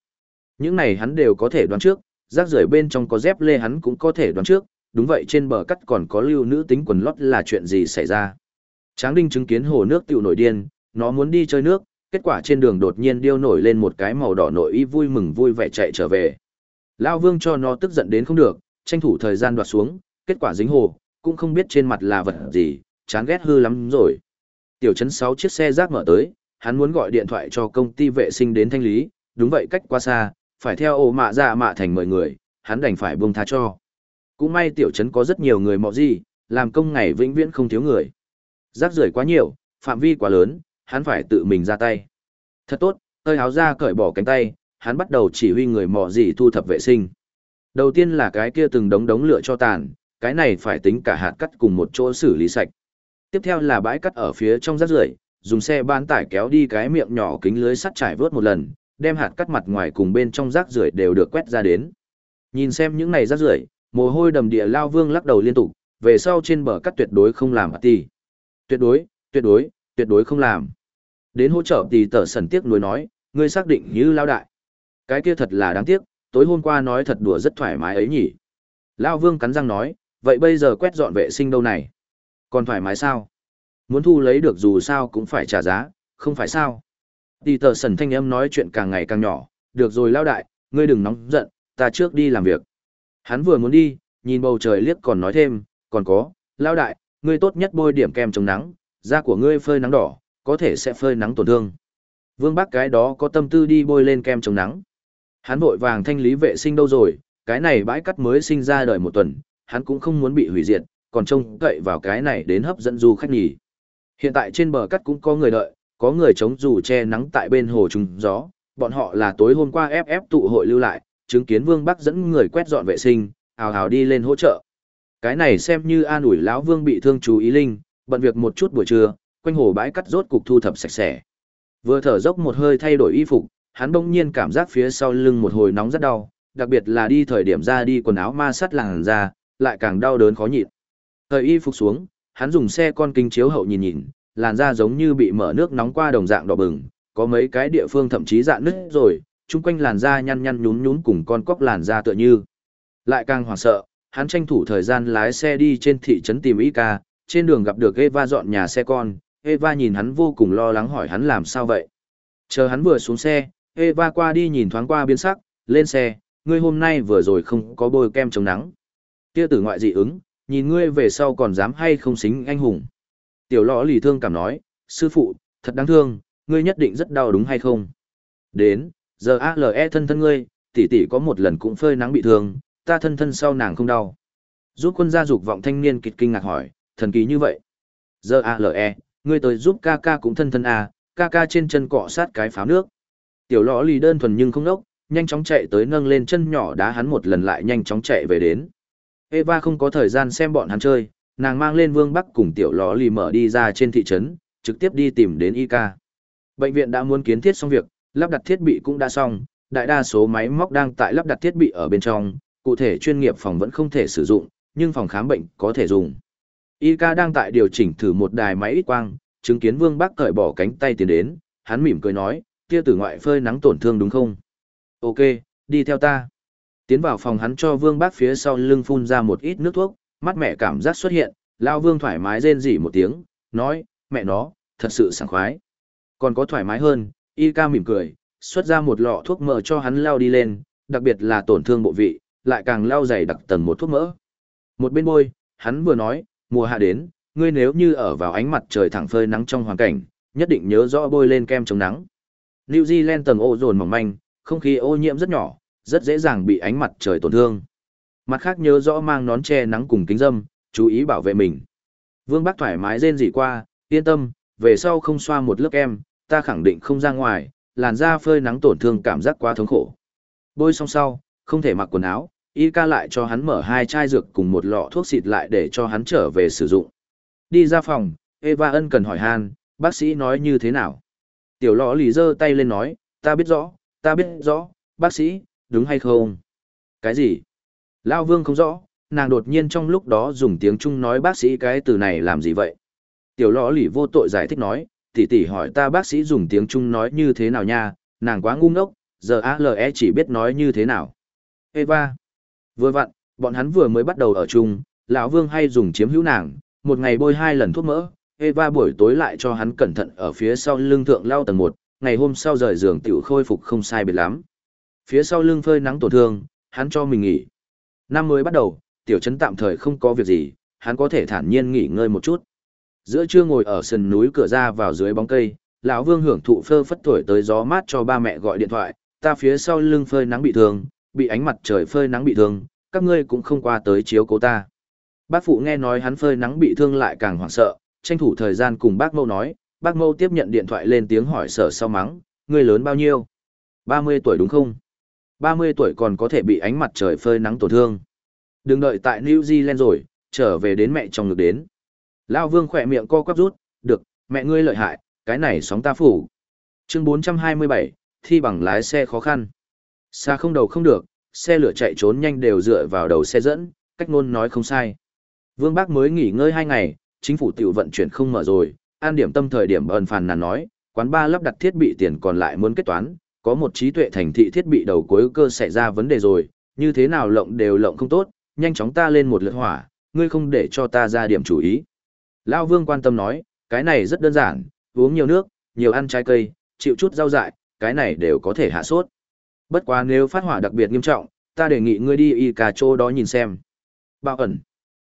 Những này hắn đều có thể đoán trước, rác rưởi bên trong có dép lê hắn cũng có thể đoán trước, đúng vậy trên bờ cắt còn có lưu nữ tính quần lót là chuyện gì xảy ra. Tráng Đinh chứng kiến hồ nước tiểu nổi điên, nó muốn đi chơi nước, kết quả trên đường đột nhiên điêu nổi lên một cái màu đỏ nội y vui mừng vui vẻ chạy trở về. Lão Vương cho nó tức giận đến không được, tranh thủ thời gian đoạt xuống, kết quả dính hồ, cũng không biết trên mặt là vật gì, chán ghét hư lắm rồi. Tiểu trấn 6 chiếc xe rác mở tới, hắn muốn gọi điện thoại cho công ty vệ sinh đến thanh lý, đúng vậy cách quá xa, phải theo ổ mạ ra mạ thành mời người, hắn đành phải buông tha cho. Cũng may tiểu trấn có rất nhiều người mọ gì, làm công ngày vĩnh viễn không thiếu người. Rác rưởi quá nhiều, phạm vi quá lớn, hắn phải tự mình ra tay. Thật tốt, hơi áo ra cởi bỏ cánh tay, hắn bắt đầu chỉ huy người mọ gì thu thập vệ sinh. Đầu tiên là cái kia từng đống đống lửa cho tàn, cái này phải tính cả hạt cắt cùng một chỗ xử lý sạch. Tiếp theo là bãi cắt ở phía trong rác rưởi, dùng xe bán tải kéo đi cái miệng nhỏ kính lưới sắt trải vớt một lần, đem hạt cắt mặt ngoài cùng bên trong rác rưởi đều được quét ra đến. Nhìn xem những này rác rưởi, mồ hôi đầm địa lao vương lắc đầu liên tục, về sau trên bờ cắt tuyệt đối không làm tì. Tuyệt đối, tuyệt đối, tuyệt đối không làm. Đến hỗ trợ thì tờ sần tiếc nuối nói, ngươi xác định như lao đại. Cái kia thật là đáng tiếc, tối hôm qua nói thật đùa rất thoải mái ấy nhỉ. Lao vương cắn răng nói, vậy bây giờ quét dọn vệ sinh đâu này? Còn thoải mái sao? Muốn thu lấy được dù sao cũng phải trả giá, không phải sao? thì tờ sần thanh âm nói chuyện càng ngày càng nhỏ, được rồi lao đại, ngươi đừng nóng giận, ta trước đi làm việc. Hắn vừa muốn đi, nhìn bầu trời liếc còn nói thêm, còn có, lao đại, ngươi tốt nhất bôi điểm kem chống nắng, da của ngươi phơi nắng đỏ, có thể sẽ phơi nắng tổn thương. Vương Bắc cái đó có tâm tư đi bôi lên kem chống nắng. Hắn vội vàng thanh lý vệ sinh đâu rồi, cái này bãi cắt mới sinh ra đời một tuần, hắn cũng không muốn bị hủy diệt, còn trông cậy vào cái này đến hấp dẫn du khách nhỉ. Hiện tại trên bờ cắt cũng có người đợi, có người chống dù che nắng tại bên hồ trùng gió, bọn họ là tối hôm qua ép ép tụ hội lưu lại, chứng kiến Vương Bắc dẫn người quét dọn vệ sinh, ào ào đi lên hỗ trợ. Cái này xem như an ủi lão Vương bị thương chú ý linh, bận việc một chút buổi trưa, quanh hồ bãi cắt rốt cục thu thập sạch sẽ. Vừa thở dốc một hơi thay đổi y phục, hắn bỗng nhiên cảm giác phía sau lưng một hồi nóng rất đau, đặc biệt là đi thời điểm ra đi quần áo ma sắt làn ra, lại càng đau đớn khó nhịn. Thời y phục xuống, hắn dùng xe con kính chiếu hậu nhìn nhìn, làn da giống như bị mở nước nóng qua đồng dạng đỏ bừng, có mấy cái địa phương thậm chí dạn nứt rồi, chung quanh làn da nhăn nhăn nhún nhún cùng con cóc làn da tựa như. Lại càng hoảng sợ, hắn tranh thủ thời gian lái xe đi trên thị trấn tìm Ika, trên đường gặp được Eva dọn nhà xe con, Eva nhìn hắn vô cùng lo lắng hỏi hắn làm sao vậy. Chờ hắn vừa xuống xe, Eva qua đi nhìn thoáng qua biến sắc, lên xe, ngươi hôm nay vừa rồi không có bôi kem chống nắng. Kia tử ngoại dị ứng, nhìn ngươi về sau còn dám hay không xính anh hùng. Tiểu lõ lì thương cảm nói, sư phụ, thật đáng thương, ngươi nhất định rất đau đúng hay không? Đến, giờ ALE thân thân ngươi, tỷ tỷ có một lần cũng phơi nắng bị thương, ta thân thân sau nàng không đau. Giúp quân gia dục vọng thanh niên kịch kinh ngạc hỏi, thần kỳ như vậy. Giờ ALE, ngươi tới giúp ca ca cũng thân thân à, ca ca trên chân cọ sát cái pháo nước. Tiểu lõ lì đơn thuần nhưng không nốc, nhanh chóng chạy tới nâng lên chân nhỏ đá hắn một lần lại nhanh chóng chạy về đến. Eva không có thời gian xem bọn hắn chơi, nàng mang lên vương bắc cùng tiểu lò lì mở đi ra trên thị trấn, trực tiếp đi tìm đến Ika. Bệnh viện đã muốn kiến thiết xong việc, lắp đặt thiết bị cũng đã xong, đại đa số máy móc đang tại lắp đặt thiết bị ở bên trong, cụ thể chuyên nghiệp phòng vẫn không thể sử dụng, nhưng phòng khám bệnh có thể dùng. Ika đang tại điều chỉnh thử một đài máy ít quang, chứng kiến Vương Bắc cởi bỏ cánh tay tiến đến, hắn mỉm cười nói, kia tử ngoại phơi nắng tổn thương đúng không? Ok, đi theo ta. Tiến vào phòng hắn cho Vương Bác phía sau lưng phun ra một ít nước thuốc, mắt mẹ cảm giác xuất hiện, Lao Vương thoải mái rên rỉ một tiếng, nói, mẹ nó, thật sự sảng khoái. Còn có thoải mái hơn, y ca mỉm cười, xuất ra một lọ thuốc mỡ cho hắn lao đi lên, đặc biệt là tổn thương bộ vị, lại càng lao dày đặc tầng một thuốc mỡ. Một bên bôi, hắn vừa nói, mùa hạ đến, ngươi nếu như ở vào ánh mặt trời thẳng phơi nắng trong hoàn cảnh, nhất định nhớ rõ bôi lên kem chống nắng. New Zealand tầng ô dồn mỏng manh, không khí ô nhiễm rất nhỏ, rất dễ dàng bị ánh mặt trời tổn thương. Mặt khác nhớ rõ mang nón che nắng cùng kính dâm, chú ý bảo vệ mình. Vương Bắc thoải mái rên rỉ qua, yên tâm, về sau không xoa một lớp kem, ta khẳng định không ra ngoài, làn da phơi nắng tổn thương cảm giác quá thống khổ. Bôi xong sau, không thể mặc quần áo, y ca lại cho hắn mở hai chai dược cùng một lọ thuốc xịt lại để cho hắn trở về sử dụng. Đi ra phòng, Eva ân cần hỏi han, bác sĩ nói như thế nào? Tiểu lọ lì giơ tay lên nói, ta biết rõ, ta biết rõ, bác sĩ, đúng hay không? Cái gì? Lao vương không rõ, nàng đột nhiên trong lúc đó dùng tiếng Trung nói bác sĩ cái từ này làm gì vậy? Tiểu lọ lì vô tội giải thích nói, tỷ tỷ hỏi ta bác sĩ dùng tiếng Trung nói như thế nào nha, nàng quá ngu ngốc, giờ ALE chỉ biết nói như thế nào. Eva. Vừa vặn, bọn hắn vừa mới bắt đầu ở chung, lão Vương hay dùng chiếm hữu nàng, một ngày bôi hai lần thuốc mỡ, Eva buổi tối lại cho hắn cẩn thận ở phía sau lưng thượng lao tầng một, ngày hôm sau rời giường tiểu khôi phục không sai biệt lắm. Phía sau lưng phơi nắng tổn thương, hắn cho mình nghỉ. Năm mới bắt đầu, tiểu trấn tạm thời không có việc gì, hắn có thể thản nhiên nghỉ ngơi một chút. Giữa trưa ngồi ở sườn núi cửa ra vào dưới bóng cây, lão Vương hưởng thụ phơ phất thổi tới gió mát cho ba mẹ gọi điện thoại, ta phía sau lưng phơi nắng bị thương, bị ánh mặt trời phơi nắng bị thương, các ngươi cũng không qua tới chiếu cố ta. Bác phụ nghe nói hắn phơi nắng bị thương lại càng hoảng sợ, tranh thủ thời gian cùng bác mâu nói, bác mâu tiếp nhận điện thoại lên tiếng hỏi sở sau mắng, ngươi lớn bao nhiêu? 30 tuổi đúng không? 30 tuổi còn có thể bị ánh mặt trời phơi nắng tổn thương. Đừng đợi tại New Zealand rồi, trở về đến mẹ chồng ngực đến. Lao vương khỏe miệng co quắp rút, được, mẹ ngươi lợi hại, cái này sóng ta phủ. Chương 427, thi bằng lái xe khó khăn. Xa không đầu không được, xe lửa chạy trốn nhanh đều dựa vào đầu xe dẫn, cách ngôn nói không sai. Vương Bác mới nghỉ ngơi hai ngày, chính phủ tiểu vận chuyển không mở rồi, an điểm tâm thời điểm ơn phàn nàn nói, quán ba lắp đặt thiết bị tiền còn lại muốn kết toán, có một trí tuệ thành thị thiết bị đầu cuối cơ xảy ra vấn đề rồi, như thế nào lộng đều lộng không tốt, nhanh chóng ta lên một lượt hỏa, ngươi không để cho ta ra điểm chủ ý. Lao Vương quan tâm nói, cái này rất đơn giản, uống nhiều nước, nhiều ăn trái cây, chịu chút rau dại, cái này đều có thể hạ sốt. Bất quá nếu phát hỏa đặc biệt nghiêm trọng, ta đề nghị ngươi đi y cà chỗ đó nhìn xem. Bao ẩn.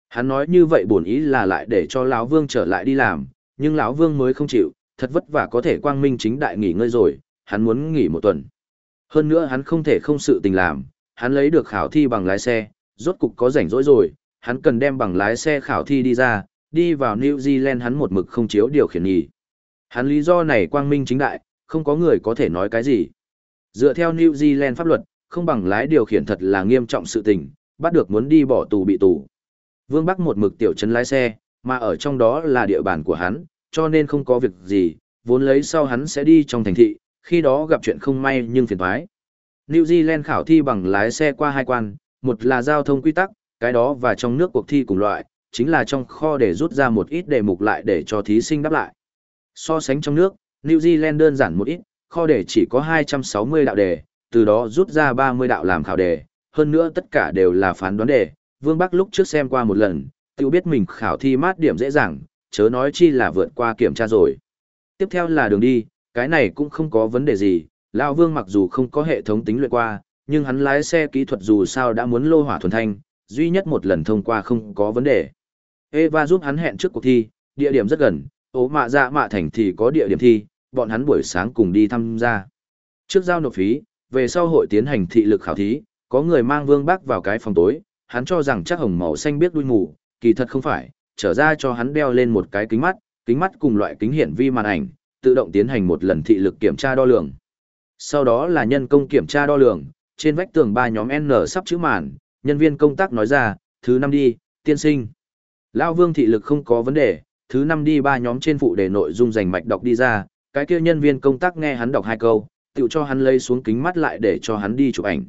Hắn nói như vậy bổn ý là lại để cho lão Vương trở lại đi làm, nhưng lão Vương mới không chịu, thật vất vả có thể quang minh chính đại nghỉ ngơi rồi, hắn muốn nghỉ một tuần. Hơn nữa hắn không thể không sự tình làm, hắn lấy được khảo thi bằng lái xe, rốt cục có rảnh rỗi rồi, hắn cần đem bằng lái xe khảo thi đi ra, đi vào New Zealand hắn một mực không chiếu điều khiển nhì. Hắn lý do này quang minh chính đại, không có người có thể nói cái gì. Dựa theo New Zealand pháp luật, không bằng lái điều khiển thật là nghiêm trọng sự tình, bắt được muốn đi bỏ tù bị tù. Vương Bắc một mực tiểu trấn lái xe, mà ở trong đó là địa bàn của hắn, cho nên không có việc gì, vốn lấy sau hắn sẽ đi trong thành thị, khi đó gặp chuyện không may nhưng phiền thoái. New Zealand khảo thi bằng lái xe qua hai quan, một là giao thông quy tắc, cái đó và trong nước cuộc thi cùng loại, chính là trong kho để rút ra một ít đề mục lại để cho thí sinh đáp lại. So sánh trong nước, New Zealand đơn giản một ít, kho đề chỉ có 260 đạo đề, từ đó rút ra 30 đạo làm khảo đề, hơn nữa tất cả đều là phán đoán đề. Vương Bắc lúc trước xem qua một lần, tự biết mình khảo thi mát điểm dễ dàng, chớ nói chi là vượt qua kiểm tra rồi. Tiếp theo là đường đi, cái này cũng không có vấn đề gì, Lão Vương mặc dù không có hệ thống tính luyện qua, nhưng hắn lái xe kỹ thuật dù sao đã muốn lô hỏa thuần thanh, duy nhất một lần thông qua không có vấn đề. Eva giúp hắn hẹn trước cuộc thi, địa điểm rất gần, ố mạ dạ mạ thành thì có địa điểm thi, bọn hắn buổi sáng cùng đi tham gia. Trước giao nộp phí, về sau hội tiến hành thị lực khảo thí, có người mang vương bác vào cái phòng tối, hắn cho rằng chắc hồng màu xanh biết đuôi ngủ, kỳ thật không phải, trở ra cho hắn đeo lên một cái kính mắt, kính mắt cùng loại kính hiển vi màn ảnh, tự động tiến hành một lần thị lực kiểm tra đo lường. Sau đó là nhân công kiểm tra đo lường, trên vách tường ba nhóm N sắp chữ màn, nhân viên công tác nói ra, thứ năm đi, tiên sinh. Lão Vương thị lực không có vấn đề, thứ năm đi ba nhóm trên phụ đề nội dung dành mạch đọc đi ra, cái kia nhân viên công tác nghe hắn đọc hai câu, tự cho hắn lấy xuống kính mắt lại để cho hắn đi chụp ảnh.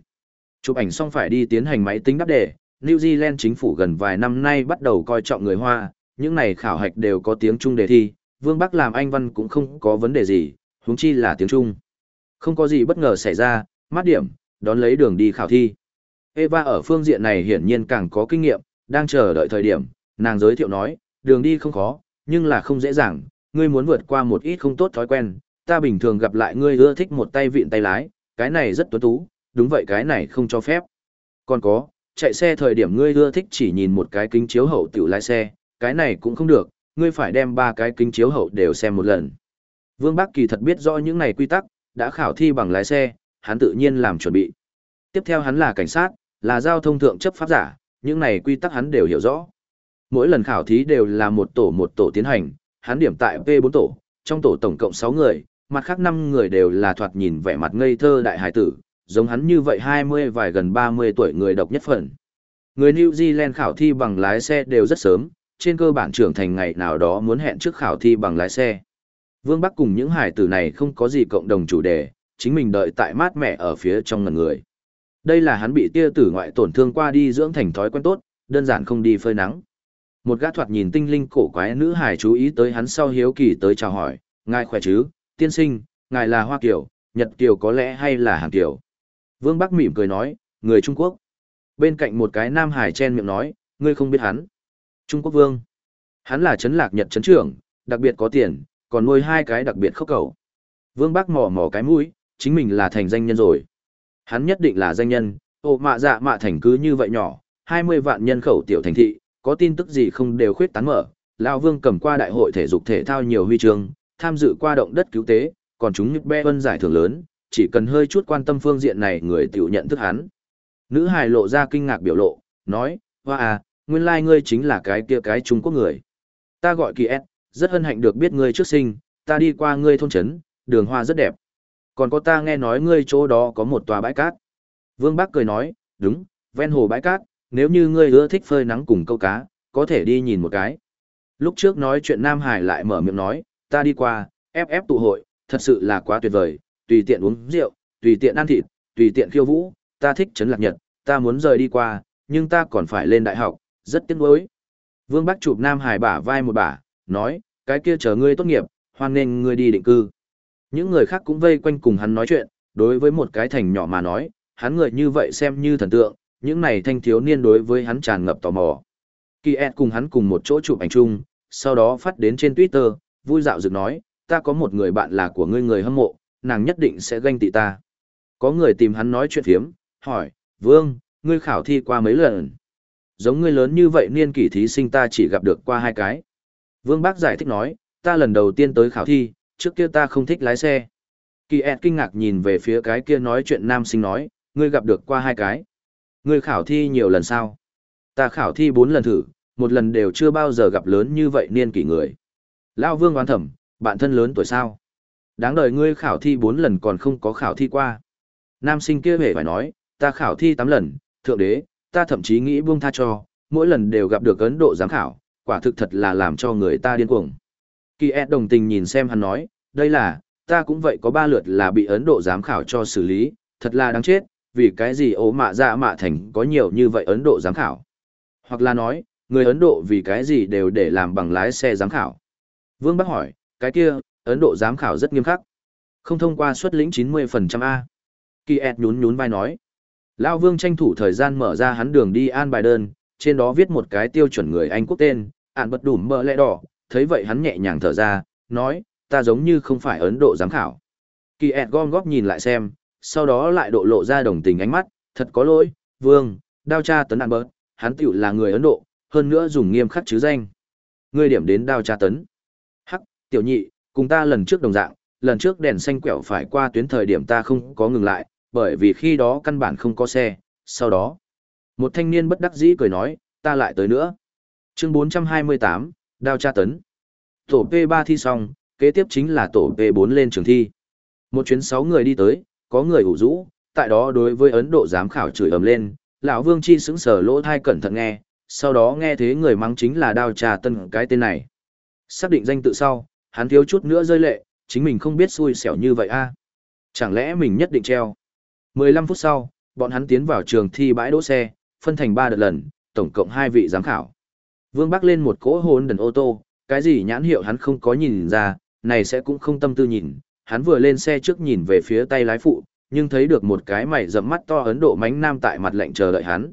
Chụp ảnh xong phải đi tiến hành máy tính đáp đề, New Zealand chính phủ gần vài năm nay bắt đầu coi trọng người Hoa, những này khảo hạch đều có tiếng Trung đề thi, Vương Bắc làm Anh văn cũng không có vấn đề gì, huống chi là tiếng Trung. Không có gì bất ngờ xảy ra, mát điểm, đón lấy đường đi khảo thi. Eva ở phương diện này hiển nhiên càng có kinh nghiệm, đang chờ đợi thời điểm, nàng giới thiệu nói, đường đi không khó, nhưng là không dễ dàng, ngươi muốn vượt qua một ít không tốt thói quen, ta bình thường gặp lại ngươi ưa thích một tay vịn tay lái, cái này rất tuấn tú, đúng vậy cái này không cho phép. Còn có, chạy xe thời điểm ngươi ưa thích chỉ nhìn một cái kính chiếu hậu tiểu lái xe, cái này cũng không được, ngươi phải đem ba cái kính chiếu hậu đều xem một lần. Vương Bắc Kỳ thật biết rõ những này quy tắc, đã khảo thi bằng lái xe, hắn tự nhiên làm chuẩn bị. Tiếp theo hắn là cảnh sát, là giao thông thượng chấp pháp giả, những này quy tắc hắn đều hiểu rõ. Mỗi lần khảo thí đều là một tổ một tổ tiến hành, hắn điểm tại V4 tổ, trong tổ tổng cộng 6 người, mặt khác 5 người đều là thoạt nhìn vẻ mặt ngây thơ đại hải tử, giống hắn như vậy 20 vài gần 30 tuổi người độc nhất phần. Người New Zealand khảo thi bằng lái xe đều rất sớm, trên cơ bản trưởng thành ngày nào đó muốn hẹn trước khảo thi bằng lái xe. Vương Bắc cùng những hải tử này không có gì cộng đồng chủ đề, chính mình đợi tại mát mẹ ở phía trong ngần người. Đây là hắn bị tia tử ngoại tổn thương qua đi dưỡng thành thói quen tốt, đơn giản không đi phơi nắng. Một gã thoạt nhìn tinh linh cổ quái nữ hải chú ý tới hắn sau hiếu kỳ tới chào hỏi, ngài khỏe chứ, tiên sinh, ngài là Hoa Kiều, Nhật Kiều có lẽ hay là Hàn Kiều. Vương Bắc mỉm cười nói, người Trung Quốc. Bên cạnh một cái nam hải chen miệng nói, ngươi không biết hắn. Trung Quốc Vương. Hắn là chấn lạc Nhật chấn trưởng, đặc biệt có tiền, còn nuôi hai cái đặc biệt khốc cầu. Vương Bắc mò mò cái mũi, chính mình là thành danh nhân rồi. Hắn nhất định là danh nhân, ô mạ dạ mạ thành cứ như vậy nhỏ, 20 vạn nhân khẩu tiểu thành thị, có tin tức gì không đều khuyết tán mở. Lão Vương cầm qua đại hội thể dục thể thao nhiều huy chương, tham dự qua động đất cứu tế, còn chúng như be vân giải thưởng lớn, chỉ cần hơi chút quan tâm phương diện này người tiểu nhận thức hắn. Nữ hài lộ ra kinh ngạc biểu lộ, nói, hoa à, nguyên lai like ngươi chính là cái kia cái Trung Quốc người. Ta gọi kỳ S, rất hân hạnh được biết ngươi trước sinh, ta đi qua ngươi thôn trấn, đường hoa rất đẹp. Còn có ta nghe nói ngươi chỗ đó có một tòa bãi cát. Vương Bắc cười nói, đúng, ven hồ bãi cát, nếu như ngươi ưa thích phơi nắng cùng câu cá, có thể đi nhìn một cái. Lúc trước nói chuyện Nam Hải lại mở miệng nói, ta đi qua, ép ép tụ hội, thật sự là quá tuyệt vời, tùy tiện uống rượu, tùy tiện ăn thịt, tùy tiện khiêu vũ, ta thích trấn lạc nhật, ta muốn rời đi qua, nhưng ta còn phải lên đại học, rất tiếc nuối. Vương Bắc chụp Nam Hải bả vai một bả, nói, cái kia chờ ngươi tốt nghiệp, hoan nên ngươi đi định cư. Những người khác cũng vây quanh cùng hắn nói chuyện, đối với một cái thành nhỏ mà nói, hắn người như vậy xem như thần tượng, những này thanh thiếu niên đối với hắn tràn ngập tò mò. Kỳ Ed cùng hắn cùng một chỗ chụp ảnh chung, sau đó phát đến trên Twitter, vui dạo dựng nói, ta có một người bạn là của ngươi người hâm mộ, nàng nhất định sẽ ganh tị ta. Có người tìm hắn nói chuyện phiếm, hỏi, Vương, ngươi khảo thi qua mấy lần? Giống ngươi lớn như vậy niên kỷ thí sinh ta chỉ gặp được qua hai cái. Vương Bác giải thích nói, ta lần đầu tiên tới khảo thi, trước kia ta không thích lái xe. Kỳ ẹt kinh ngạc nhìn về phía cái kia nói chuyện nam sinh nói, ngươi gặp được qua hai cái. Ngươi khảo thi nhiều lần sao? Ta khảo thi bốn lần thử, một lần đều chưa bao giờ gặp lớn như vậy niên kỷ người. Lão vương oán thẩm, bạn thân lớn tuổi sao? Đáng đời ngươi khảo thi bốn lần còn không có khảo thi qua. Nam sinh kia hề phải nói, ta khảo thi tám lần, thượng đế, ta thậm chí nghĩ buông tha cho, mỗi lần đều gặp được ấn độ giám khảo, quả thực thật là làm cho người ta điên cuồng. Kỳ ed đồng tình nhìn xem hắn nói, đây là, ta cũng vậy có ba lượt là bị Ấn Độ giám khảo cho xử lý, thật là đáng chết, vì cái gì ố mạ dạ mạ thành có nhiều như vậy Ấn Độ giám khảo. Hoặc là nói, người Ấn Độ vì cái gì đều để làm bằng lái xe giám khảo. Vương Bắc hỏi, cái kia, Ấn Độ giám khảo rất nghiêm khắc. Không thông qua suất lĩnh 90% A. Kỳ ed nhún nhún vai nói. Lao Vương tranh thủ thời gian mở ra hắn đường đi an bài đơn, trên đó viết một cái tiêu chuẩn người Anh quốc tên, ạn bật đủ mỡ lẽ đỏ, thấy vậy hắn nhẹ nhàng thở ra, nói, ta giống như không phải Ấn Độ giám khảo. Kỳ ẹt gom góp nhìn lại xem, sau đó lại độ lộ ra đồng tình ánh mắt, thật có lỗi, vương, đao cha tấn ạn bớt, hắn tiểu là người Ấn Độ, hơn nữa dùng nghiêm khắc chứ danh. Ngươi điểm đến đao cha tấn. Hắc, tiểu nhị, cùng ta lần trước đồng dạng, lần trước đèn xanh quẹo phải qua tuyến thời điểm ta không có ngừng lại, bởi vì khi đó căn bản không có xe, sau đó. Một thanh niên bất đắc dĩ cười nói, ta lại tới nữa. Chương 428, đao tra tấn. Tổ P3 thi xong, kế tiếp chính là tổ P4 lên trường thi. Một chuyến 6 người đi tới, có người ủ rũ, tại đó đối với Ấn Độ giám khảo chửi ầm lên, lão Vương Chi sững sờ lỗ thai cẩn thận nghe, sau đó nghe thế người mắng chính là đao trà tân cái tên này. Xác định danh tự sau, hắn thiếu chút nữa rơi lệ, chính mình không biết xui xẻo như vậy a. Chẳng lẽ mình nhất định treo. 15 phút sau, bọn hắn tiến vào trường thi bãi đỗ xe, phân thành 3 đợt lần, tổng cộng 2 vị giám khảo. Vương Bắc lên một cỗ hồn đần ô tô, cái gì nhãn hiệu hắn không có nhìn ra, này sẽ cũng không tâm tư nhìn, hắn vừa lên xe trước nhìn về phía tay lái phụ, nhưng thấy được một cái mày rậm mắt to Ấn Độ mánh nam tại mặt lạnh chờ đợi hắn.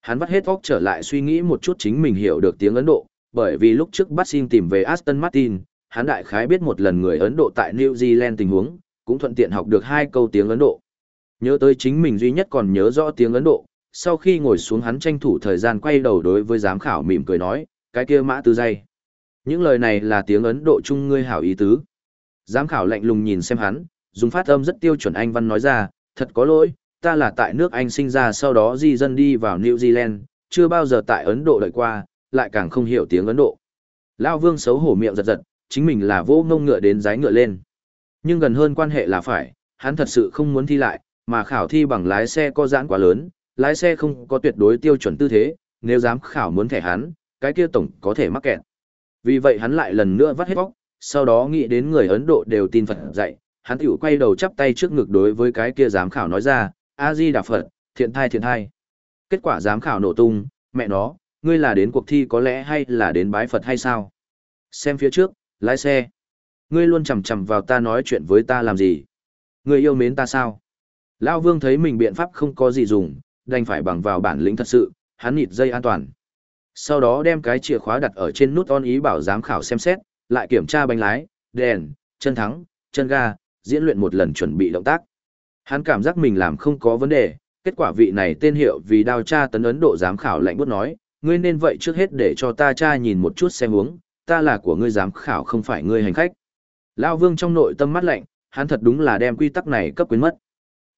Hắn vắt hết óc trở lại suy nghĩ một chút chính mình hiểu được tiếng Ấn Độ, bởi vì lúc trước bắt xin tìm về Aston Martin, hắn đại khái biết một lần người Ấn Độ tại New Zealand tình huống, cũng thuận tiện học được hai câu tiếng Ấn Độ. Nhớ tới chính mình duy nhất còn nhớ rõ tiếng Ấn Độ, sau khi ngồi xuống hắn tranh thủ thời gian quay đầu đối với giám khảo mỉm cười nói, cái kia mã tư dây. Những lời này là tiếng Ấn Độ chung ngươi hảo ý tứ. Giám khảo lạnh lùng nhìn xem hắn, dùng phát âm rất tiêu chuẩn Anh văn nói ra, thật có lỗi, ta là tại nước Anh sinh ra sau đó di dân đi vào New Zealand, chưa bao giờ tại Ấn Độ đợi qua, lại càng không hiểu tiếng Ấn Độ. Lao vương xấu hổ miệng giật giật, chính mình là vô ngông ngựa đến giái ngựa lên. Nhưng gần hơn quan hệ là phải, hắn thật sự không muốn thi lại, mà khảo thi bằng lái xe có giãn quá lớn, lái xe không có tuyệt đối tiêu chuẩn tư thế, nếu dám khảo muốn thẻ hắn, cái kia tổng có thể mắc kẹt. Vì vậy hắn lại lần nữa vắt hết bóc, sau đó nghĩ đến người Ấn Độ đều tin Phật dạy, hắn tiểu quay đầu chắp tay trước ngực đối với cái kia giám khảo nói ra, A-di Đà Phật, thiện thai thiện thai. Kết quả giám khảo nổ tung, mẹ nó, ngươi là đến cuộc thi có lẽ hay là đến bái Phật hay sao? Xem phía trước, lái xe. Ngươi luôn chầm chầm vào ta nói chuyện với ta làm gì? Ngươi yêu mến ta sao? Lão Vương thấy mình biện pháp không có gì dùng, đành phải bằng vào bản lĩnh thật sự, hắn nịt dây an toàn. Sau đó đem cái chìa khóa đặt ở trên nút on ý bảo giám khảo xem xét, lại kiểm tra bánh lái, đèn, chân thắng, chân ga, diễn luyện một lần chuẩn bị động tác. Hắn cảm giác mình làm không có vấn đề, kết quả vị này tên hiệu vì đao tra tấn Ấn Độ giám khảo lạnh bút nói, ngươi nên vậy trước hết để cho ta tra nhìn một chút xem uống, ta là của ngươi giám khảo không phải ngươi hành khách. Lao Vương trong nội tâm mắt lạnh, hắn thật đúng là đem quy tắc này cấp quyến mất.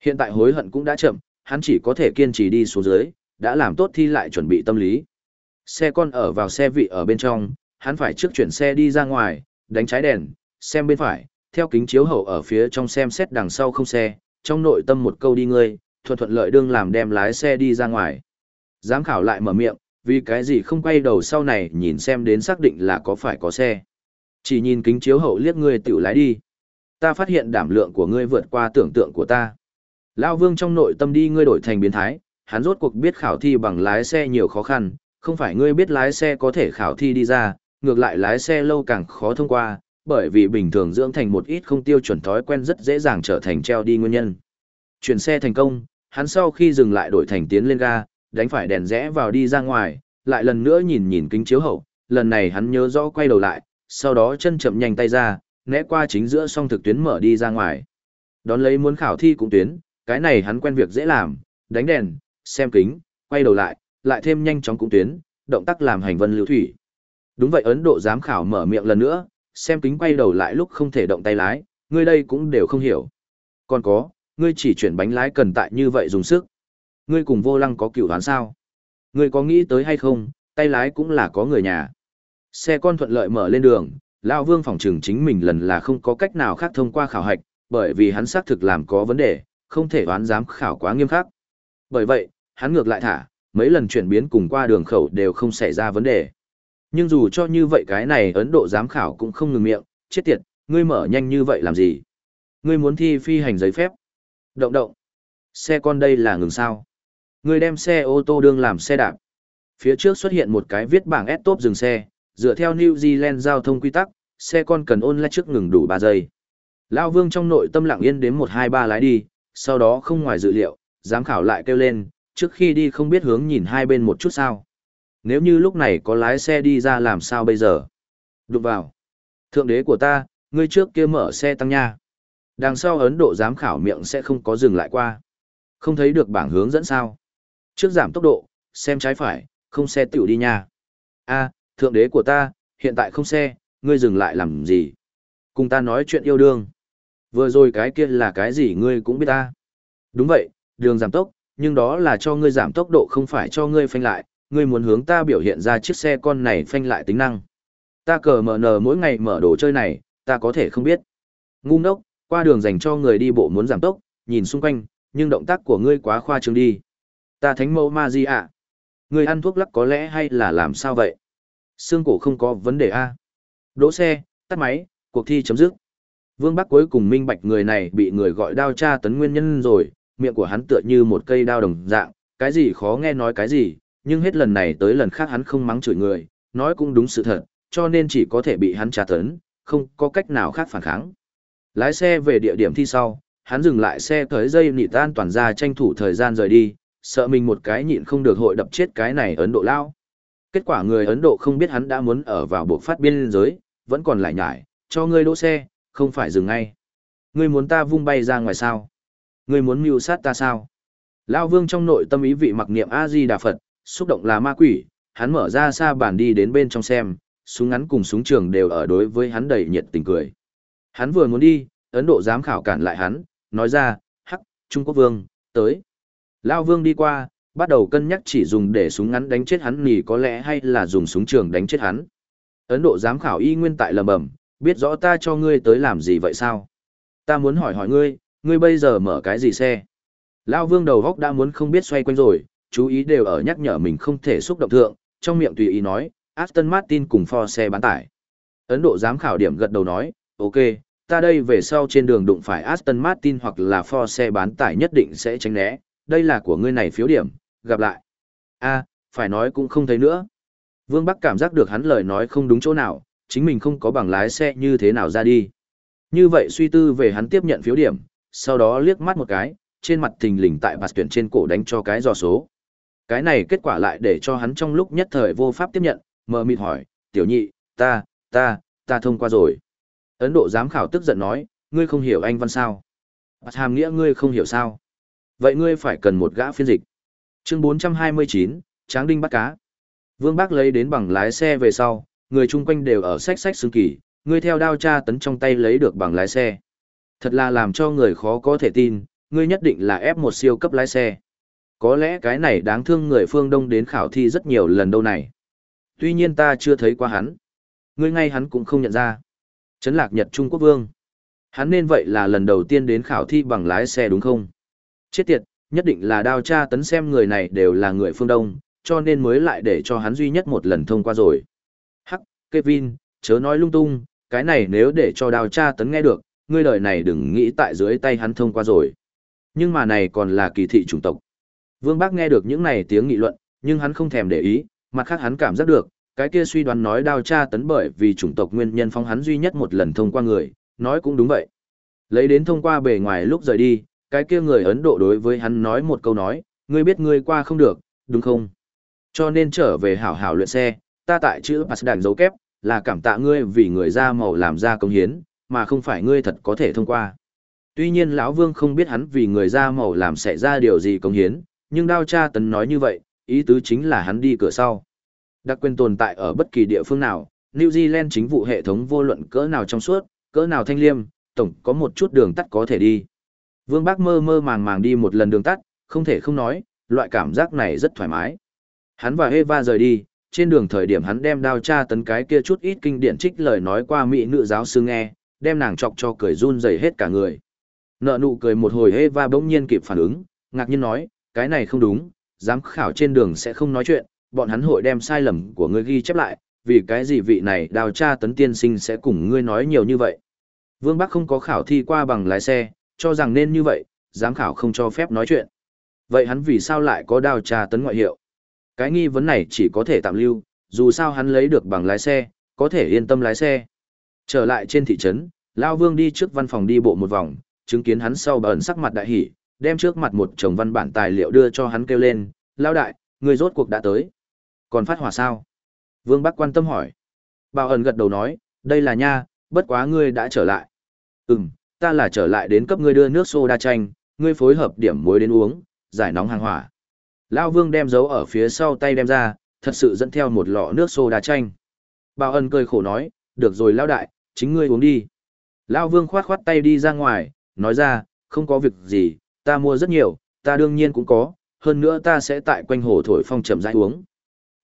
Hiện tại hối hận cũng đã chậm, hắn chỉ có thể kiên trì đi xuống dưới, đã làm tốt thi lại chuẩn bị tâm lý. Xe con ở vào xe vị ở bên trong, hắn phải trước chuyển xe đi ra ngoài, đánh trái đèn, xem bên phải, theo kính chiếu hậu ở phía trong xem xét đằng sau không xe, trong nội tâm một câu đi ngươi, thuận thuận lợi đương làm đem lái xe đi ra ngoài. Giám khảo lại mở miệng, vì cái gì không quay đầu sau này nhìn xem đến xác định là có phải có xe. Chỉ nhìn kính chiếu hậu liếc ngươi tiểu lái đi. Ta phát hiện đảm lượng của ngươi vượt qua tưởng tượng của ta. Lao vương trong nội tâm đi ngươi đổi thành biến thái, hắn rốt cuộc biết khảo thi bằng lái xe nhiều khó khăn, không phải ngươi biết lái xe có thể khảo thi đi ra, ngược lại lái xe lâu càng khó thông qua, bởi vì bình thường dưỡng thành một ít không tiêu chuẩn thói quen rất dễ dàng trở thành treo đi nguyên nhân. Chuyển xe thành công, hắn sau khi dừng lại đổi thành tiến lên ga, đánh phải đèn rẽ vào đi ra ngoài, lại lần nữa nhìn nhìn kính chiếu hậu, lần này hắn nhớ rõ quay đầu lại, sau đó chân chậm nhanh tay ra, né qua chính giữa song thực tuyến mở đi ra ngoài. Đón lấy muốn khảo thi cũng tuyến, cái này hắn quen việc dễ làm, đánh đèn, xem kính, quay đầu lại, lại thêm nhanh chóng cũng tuyến, động tác làm hành vân lưu thủy. Đúng vậy Ấn Độ giám khảo mở miệng lần nữa, xem kính quay đầu lại lúc không thể động tay lái, ngươi đây cũng đều không hiểu. Còn có, ngươi chỉ chuyển bánh lái cần tại như vậy dùng sức. Ngươi cùng vô lăng có cựu đoán sao? Ngươi có nghĩ tới hay không, tay lái cũng là có người nhà. Xe con thuận lợi mở lên đường, Lao Vương phòng trường chính mình lần là không có cách nào khác thông qua khảo hạch, bởi vì hắn xác thực làm có vấn đề, không thể đoán giám khảo quá nghiêm khắc. Bởi vậy, hắn ngược lại thả, mấy lần chuyển biến cùng qua đường khẩu đều không xảy ra vấn đề. Nhưng dù cho như vậy cái này Ấn Độ giám khảo cũng không ngừng miệng, chết tiệt, ngươi mở nhanh như vậy làm gì? Ngươi muốn thi phi hành giấy phép? Động động. Xe con đây là ngừng sao? Ngươi đem xe ô tô đương làm xe đạp. Phía trước xuất hiện một cái viết bảng S-top dừng xe, dựa theo New Zealand giao thông quy tắc, xe con cần ôn lại trước ngừng đủ 3 giây. Lao Vương trong nội tâm lặng yên đến 123 lái đi, sau đó không ngoài dự liệu, giám khảo lại kêu lên, trước khi đi không biết hướng nhìn hai bên một chút sao. Nếu như lúc này có lái xe đi ra làm sao bây giờ? Đụng vào. Thượng đế của ta, ngươi trước kia mở xe tăng nha. Đằng sau Ấn Độ giám khảo miệng sẽ không có dừng lại qua. Không thấy được bảng hướng dẫn sao. Trước giảm tốc độ, xem trái phải, không xe tiểu đi nha. a thượng đế của ta, hiện tại không xe, ngươi dừng lại làm gì? Cùng ta nói chuyện yêu đương. Vừa rồi cái kia là cái gì ngươi cũng biết ta. Đúng vậy, đường giảm tốc, nhưng đó là cho ngươi giảm tốc độ không phải cho ngươi phanh lại, ngươi muốn hướng ta biểu hiện ra chiếc xe con này phanh lại tính năng. Ta cờ mở nờ mỗi ngày mở đồ chơi này, ta có thể không biết. Ngu ngốc, qua đường dành cho người đi bộ muốn giảm tốc, nhìn xung quanh, nhưng động tác của ngươi quá khoa trương đi. Ta thánh mẫu ma di ạ. Ngươi ăn thuốc lắc có lẽ hay là làm sao vậy? Xương cổ không có vấn đề a. Đỗ xe, tắt máy, cuộc thi chấm dứt. Vương Bắc cuối cùng minh bạch người này bị người gọi đao tra tấn nguyên nhân rồi, miệng của hắn tựa như một cây đao đồng dạng, cái gì khó nghe nói cái gì, nhưng hết lần này tới lần khác hắn không mắng chửi người, nói cũng đúng sự thật, cho nên chỉ có thể bị hắn tra tấn, không có cách nào khác phản kháng. Lái xe về địa điểm thi sau, hắn dừng lại xe tới dây nị tan toàn ra tranh thủ thời gian rời đi, sợ mình một cái nhịn không được hội đập chết cái này Ấn Độ lao. Kết quả người Ấn Độ không biết hắn đã muốn ở vào buộc phát biên giới, vẫn còn lại nhải, cho ngươi đỗ xe, không phải dừng ngay. Ngươi muốn ta vung bay ra ngoài sao? Ngươi muốn mưu sát ta sao? Lao vương trong nội tâm ý vị mặc niệm A-di-đà Phật, xúc động là ma quỷ, hắn mở ra xa bàn đi đến bên trong xem, súng ngắn cùng súng trường đều ở đối với hắn đầy nhiệt tình cười. Hắn vừa muốn đi, Ấn Độ giám khảo cản lại hắn, nói ra, hắc, Trung Quốc vương, tới. Lao vương đi qua, bắt đầu cân nhắc chỉ dùng để súng ngắn đánh chết hắn nỉ có lẽ hay là dùng súng trường đánh chết hắn. Ấn Độ giám khảo y nguyên tại lầm bẩm, biết rõ ta cho ngươi tới làm gì vậy sao? Ta muốn hỏi hỏi ngươi, ngươi bây giờ mở cái gì xe? Lao vương đầu góc đã muốn không biết xoay quanh rồi, chú ý đều ở nhắc nhở mình không thể xúc động thượng, trong miệng tùy ý nói, Aston Martin cùng Ford xe bán tải. Ấn Độ giám khảo điểm gật đầu nói, ok, ta đây về sau trên đường đụng phải Aston Martin hoặc là Ford xe bán tải nhất định sẽ tránh né, đây là của ngươi này phiếu điểm, gặp lại. a phải nói cũng không thấy nữa. Vương Bắc cảm giác được hắn lời nói không đúng chỗ nào, chính mình không có bằng lái xe như thế nào ra đi. Như vậy suy tư về hắn tiếp nhận phiếu điểm, sau đó liếc mắt một cái, trên mặt thình lình tại bạt tuyển trên cổ đánh cho cái dò số. Cái này kết quả lại để cho hắn trong lúc nhất thời vô pháp tiếp nhận, mờ mịt hỏi, tiểu nhị, ta, ta, ta thông qua rồi. Ấn Độ giám khảo tức giận nói, ngươi không hiểu anh văn sao. Bạt hàm nghĩa ngươi không hiểu sao. Vậy ngươi phải cần một gã phiên dịch. Chương 429, Tráng Đinh bắt cá. Vương Bác lấy đến bằng lái xe về sau, người chung quanh đều ở sách sách xương kỳ, ngươi theo đao tra tấn trong tay lấy được bằng lái xe. Thật là làm cho người khó có thể tin, ngươi nhất định là ép một siêu cấp lái xe. Có lẽ cái này đáng thương người phương Đông đến khảo thi rất nhiều lần đâu này. Tuy nhiên ta chưa thấy qua hắn. Ngươi ngay hắn cũng không nhận ra. Trấn lạc Nhật Trung Quốc Vương. Hắn nên vậy là lần đầu tiên đến khảo thi bằng lái xe đúng không? Chết tiệt, nhất định là đao tra tấn xem người này đều là người phương Đông, cho nên mới lại để cho hắn duy nhất một lần thông qua rồi. Hắc, Kevin, chớ nói lung tung, cái này nếu để cho đao tra tấn nghe được, ngươi đời này đừng nghĩ tại dưới tay hắn thông qua rồi. Nhưng mà này còn là kỳ thị chủng tộc. Vương Bác nghe được những này tiếng nghị luận, nhưng hắn không thèm để ý, mặt khác hắn cảm giác được, cái kia suy đoán nói đao tra tấn bởi vì chủng tộc nguyên nhân phong hắn duy nhất một lần thông qua người, nói cũng đúng vậy. Lấy đến thông qua bề ngoài lúc rời đi, cái kia người Ấn Độ đối với hắn nói một câu nói, ngươi biết ngươi qua không được, đúng không? Cho nên trở về hảo hảo luyện xe, ta tại chữ Pass đàn dấu kép, là cảm tạ ngươi vì người da màu làm ra công hiến, mà không phải ngươi thật có thể thông qua. Tuy nhiên lão Vương không biết hắn vì người da màu làm xảy ra điều gì công hiến, nhưng đao cha tấn nói như vậy, ý tứ chính là hắn đi cửa sau. Đặc quyền tồn tại ở bất kỳ địa phương nào, New Zealand chính vụ hệ thống vô luận cỡ nào trong suốt, cỡ nào thanh liêm, tổng có một chút đường tắt có thể đi. Vương Bác mơ mơ màng màng đi một lần đường tắt, không thể không nói, loại cảm giác này rất thoải mái. Hắn và Eva rời đi, trên đường thời điểm hắn đem đao cha tấn cái kia chút ít kinh điển trích lời nói qua mỹ nữ giáo sư nghe, đem nàng chọc cho cười run rẩy hết cả người. Nợ nụ cười một hồi Eva bỗng nhiên kịp phản ứng, ngạc nhiên nói, cái này không đúng, giám khảo trên đường sẽ không nói chuyện, bọn hắn hội đem sai lầm của ngươi ghi chép lại, vì cái gì vị này đào tra tấn tiên sinh sẽ cùng ngươi nói nhiều như vậy. Vương Bắc không có khảo thi qua bằng lái xe, cho rằng nên như vậy, giám khảo không cho phép nói chuyện. Vậy hắn vì sao lại có đào tra tấn ngoại hiệu? Cái nghi vấn này chỉ có thể tạm lưu, dù sao hắn lấy được bằng lái xe, có thể yên tâm lái xe. Trở lại trên thị trấn, Lao Vương đi trước văn phòng đi bộ một vòng, chứng kiến hắn sau bẩn sắc mặt đại hỉ, đem trước mặt một chồng văn bản tài liệu đưa cho hắn kêu lên, Lao đại, người rốt cuộc đã tới. Còn phát hỏa sao? Vương Bắc quan tâm hỏi. Bảo ẩn gật đầu nói, đây là nha, bất quá ngươi đã trở lại. Ừm, ta là trở lại đến cấp ngươi đưa nước soda chanh, ngươi phối hợp điểm muối đến uống, giải nóng hàng hỏa. Lao Vương đem dấu ở phía sau tay đem ra, thật sự dẫn theo một lọ nước soda chanh. Bảo ẩn cười khổ nói, được rồi Lao đại, chính ngươi uống đi. Lao Vương khoát khoát tay đi ra ngoài, nói ra, không có việc gì, ta mua rất nhiều, ta đương nhiên cũng có, hơn nữa ta sẽ tại quanh hồ thổi phong chậm rãi uống.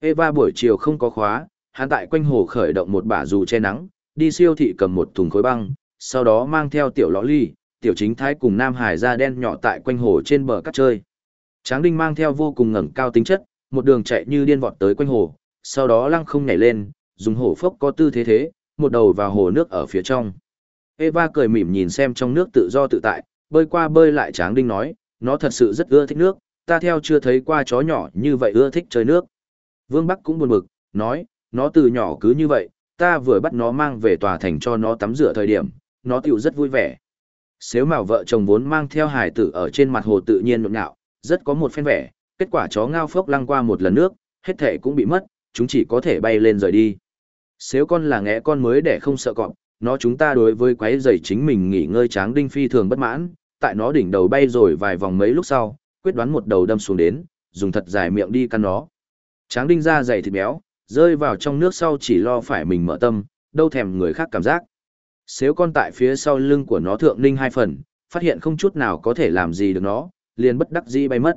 Eva buổi chiều không có khóa, hắn tại quanh hồ khởi động một bả dù che nắng, đi siêu thị cầm một thùng khối băng, sau đó mang theo tiểu lõ ly, tiểu chính thái cùng Nam Hải da đen nhỏ tại quanh hồ trên bờ cắt chơi. Tráng Đinh mang theo vô cùng ngẩng cao tính chất, một đường chạy như điên vọt tới quanh hồ, sau đó lăng không nhảy lên, dùng hổ phốc có tư thế thế, một đầu vào hồ nước ở phía trong. Eva cười mỉm nhìn xem trong nước tự do tự tại, bơi qua bơi lại Tráng Đinh nói, nó thật sự rất ưa thích nước, ta theo chưa thấy qua chó nhỏ như vậy ưa thích chơi nước. Vương Bắc cũng buồn bực, nói, nó từ nhỏ cứ như vậy, ta vừa bắt nó mang về tòa thành cho nó tắm rửa thời điểm, nó tiểu rất vui vẻ. Xếu mào vợ chồng vốn mang theo hải tử ở trên mặt hồ tự nhiên nhộn nhạo, rất có một phen vẻ, kết quả chó ngao phốc lăng qua một lần nước, hết thể cũng bị mất, chúng chỉ có thể bay lên rời đi. Xếu con là ngẽ con mới để không sợ cọp, nó chúng ta đối với quái dày chính mình nghỉ ngơi tráng đinh phi thường bất mãn, tại nó đỉnh đầu bay rồi vài vòng mấy lúc sau, quyết đoán một đầu đâm xuống đến, dùng thật dài miệng đi căn nó. Tráng đinh ra dày thịt béo, rơi vào trong nước sau chỉ lo phải mình mở tâm, đâu thèm người khác cảm giác. Xếu con tại phía sau lưng của nó thượng ninh hai phần, phát hiện không chút nào có thể làm gì được nó, liền bất đắc dĩ bay mất.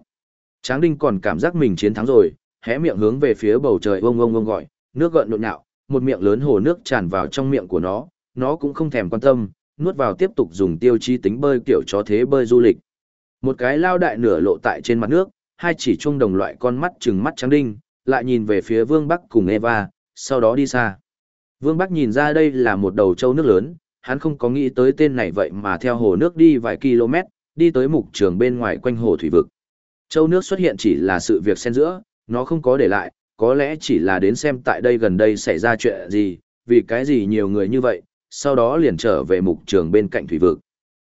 Tráng đinh còn cảm giác mình chiến thắng rồi, hé miệng hướng về phía bầu trời ông ông ông gọi, nước gợn nhộn nhạo, một miệng lớn hồ nước tràn vào trong miệng của nó, nó cũng không thèm quan tâm, nuốt vào tiếp tục dùng tiêu chí tính bơi kiểu chó thế bơi du lịch. Một cái lao đại nửa lộ tại trên mặt nước, hai chỉ chung đồng loại con mắt trừng mắt trắng đinh, lại nhìn về phía Vương Bắc cùng Eva, sau đó đi xa. Vương Bắc nhìn ra đây là một đầu trâu nước lớn, hắn không có nghĩ tới tên này vậy mà theo hồ nước đi vài km, đi tới mục trường bên ngoài quanh hồ thủy vực. Châu nước xuất hiện chỉ là sự việc xen giữa, nó không có để lại, có lẽ chỉ là đến xem tại đây gần đây xảy ra chuyện gì, vì cái gì nhiều người như vậy, sau đó liền trở về mục trường bên cạnh thủy vực.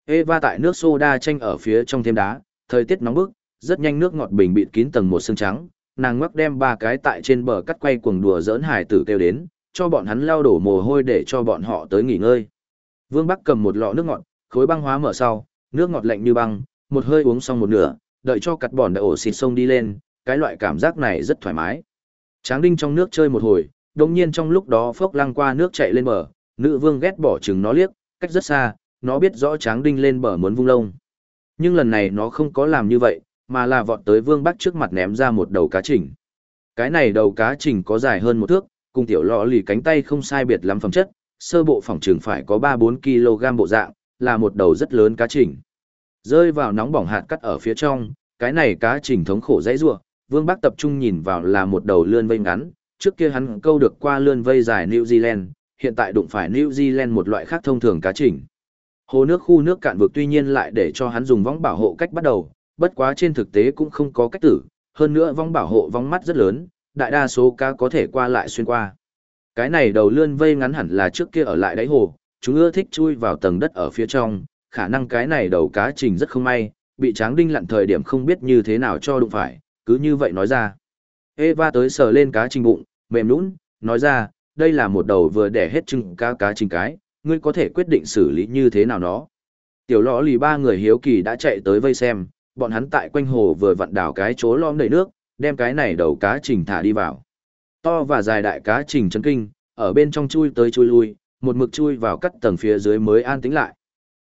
Eva tại nước soda tranh ở phía trong thêm đá, thời tiết nóng bức, rất nhanh nước ngọt bình bịt kín tầng một sương trắng, nàng ngoắc đem ba cái tại trên bờ cắt quay cuồng đùa giỡn hải tử kêu đến, cho bọn hắn lao đổ mồ hôi để cho bọn họ tới nghỉ ngơi. Vương Bắc cầm một lọ nước ngọt, khối băng hóa mở sau, nước ngọt lạnh như băng, một hơi uống xong một nửa, đợi cho cắt bòn đã ổ xịt sông đi lên, cái loại cảm giác này rất thoải mái. Tráng đinh trong nước chơi một hồi, đồng nhiên trong lúc đó phốc lăng qua nước chạy lên bờ, nữ vương ghét bỏ chừng nó liếc, cách rất xa, nó biết rõ tráng đinh lên bờ muốn vung lông. Nhưng lần này nó không có làm như vậy, mà là vọt tới vương bắc trước mặt ném ra một đầu cá trình. Cái này đầu cá trình có dài hơn một thước, cùng tiểu lọ lì cánh tay không sai biệt lắm phẩm chất, sơ bộ phòng trường phải có 3-4 kg bộ dạng, là một đầu rất lớn cá trình. Rơi vào nóng bỏng hạt cắt ở phía trong, cái này cá trình thống khổ dãy rua, Vương Bắc tập trung nhìn vào là một đầu lươn vây ngắn, trước kia hắn câu được qua lươn vây dài New Zealand, hiện tại đụng phải New Zealand một loại khác thông thường cá trình. Hồ nước khu nước cạn vực tuy nhiên lại để cho hắn dùng vong bảo hộ cách bắt đầu, bất quá trên thực tế cũng không có cách tử, hơn nữa vong bảo hộ vong mắt rất lớn, đại đa số cá có thể qua lại xuyên qua. Cái này đầu lươn vây ngắn hẳn là trước kia ở lại đáy hồ, chúng ưa thích chui vào tầng đất ở phía trong, khả năng cái này đầu cá trình rất không may, bị tráng đinh lặn thời điểm không biết như thế nào cho đụng phải, cứ như vậy nói ra. Eva tới sờ lên cá trình bụng, mềm nũng, nói ra, đây là một đầu vừa đẻ hết trứng cá cá trình cái, ngươi có thể quyết định xử lý như thế nào nó. Tiểu lõ lì ba người hiếu kỳ đã chạy tới vây xem, bọn hắn tại quanh hồ vừa vặn đảo cái chỗ lom đầy nước, đem cái này đầu cá trình thả đi vào. To và dài đại cá trình chấn kinh, ở bên trong chui tới chui lui, một mực chui vào cắt tầng phía dưới mới an tĩnh lại.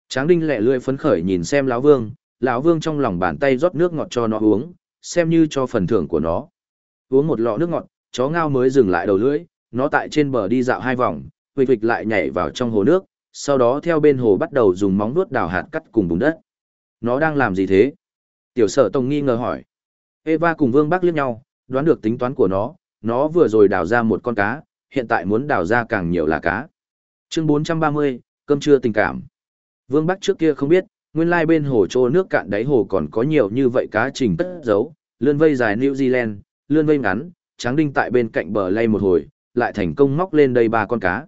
Tráng đinh lẹ lươi phấn khởi nhìn xem lão vương, lão vương trong lòng bàn tay rót nước ngọt cho nó uống, xem như cho phần thưởng của nó. Uống một lọ nước ngọt, chó ngao mới dừng lại đầu lưỡi, nó tại trên bờ đi dạo hai vòng, huỵch huỵch lại nhảy vào trong hồ nước, sau đó theo bên hồ bắt đầu dùng móng vuốt đào hạt cắt cùng bùn đất. Nó đang làm gì thế? Tiểu sở tông nghi ngờ hỏi. Eva cùng Vương Bắc liếc nhau, đoán được tính toán của nó, nó vừa rồi đào ra một con cá, hiện tại muốn đào ra càng nhiều là cá. Chương 430, cơm trưa tình cảm. Vương Bắc trước kia không biết, nguyên lai bên hồ trô nước cạn đáy hồ còn có nhiều như vậy cá trình tất giấu, lươn vây dài New Zealand, lươn vây ngắn, Tráng đinh tại bên cạnh bờ lay một hồi, lại thành công móc lên đây ba con cá.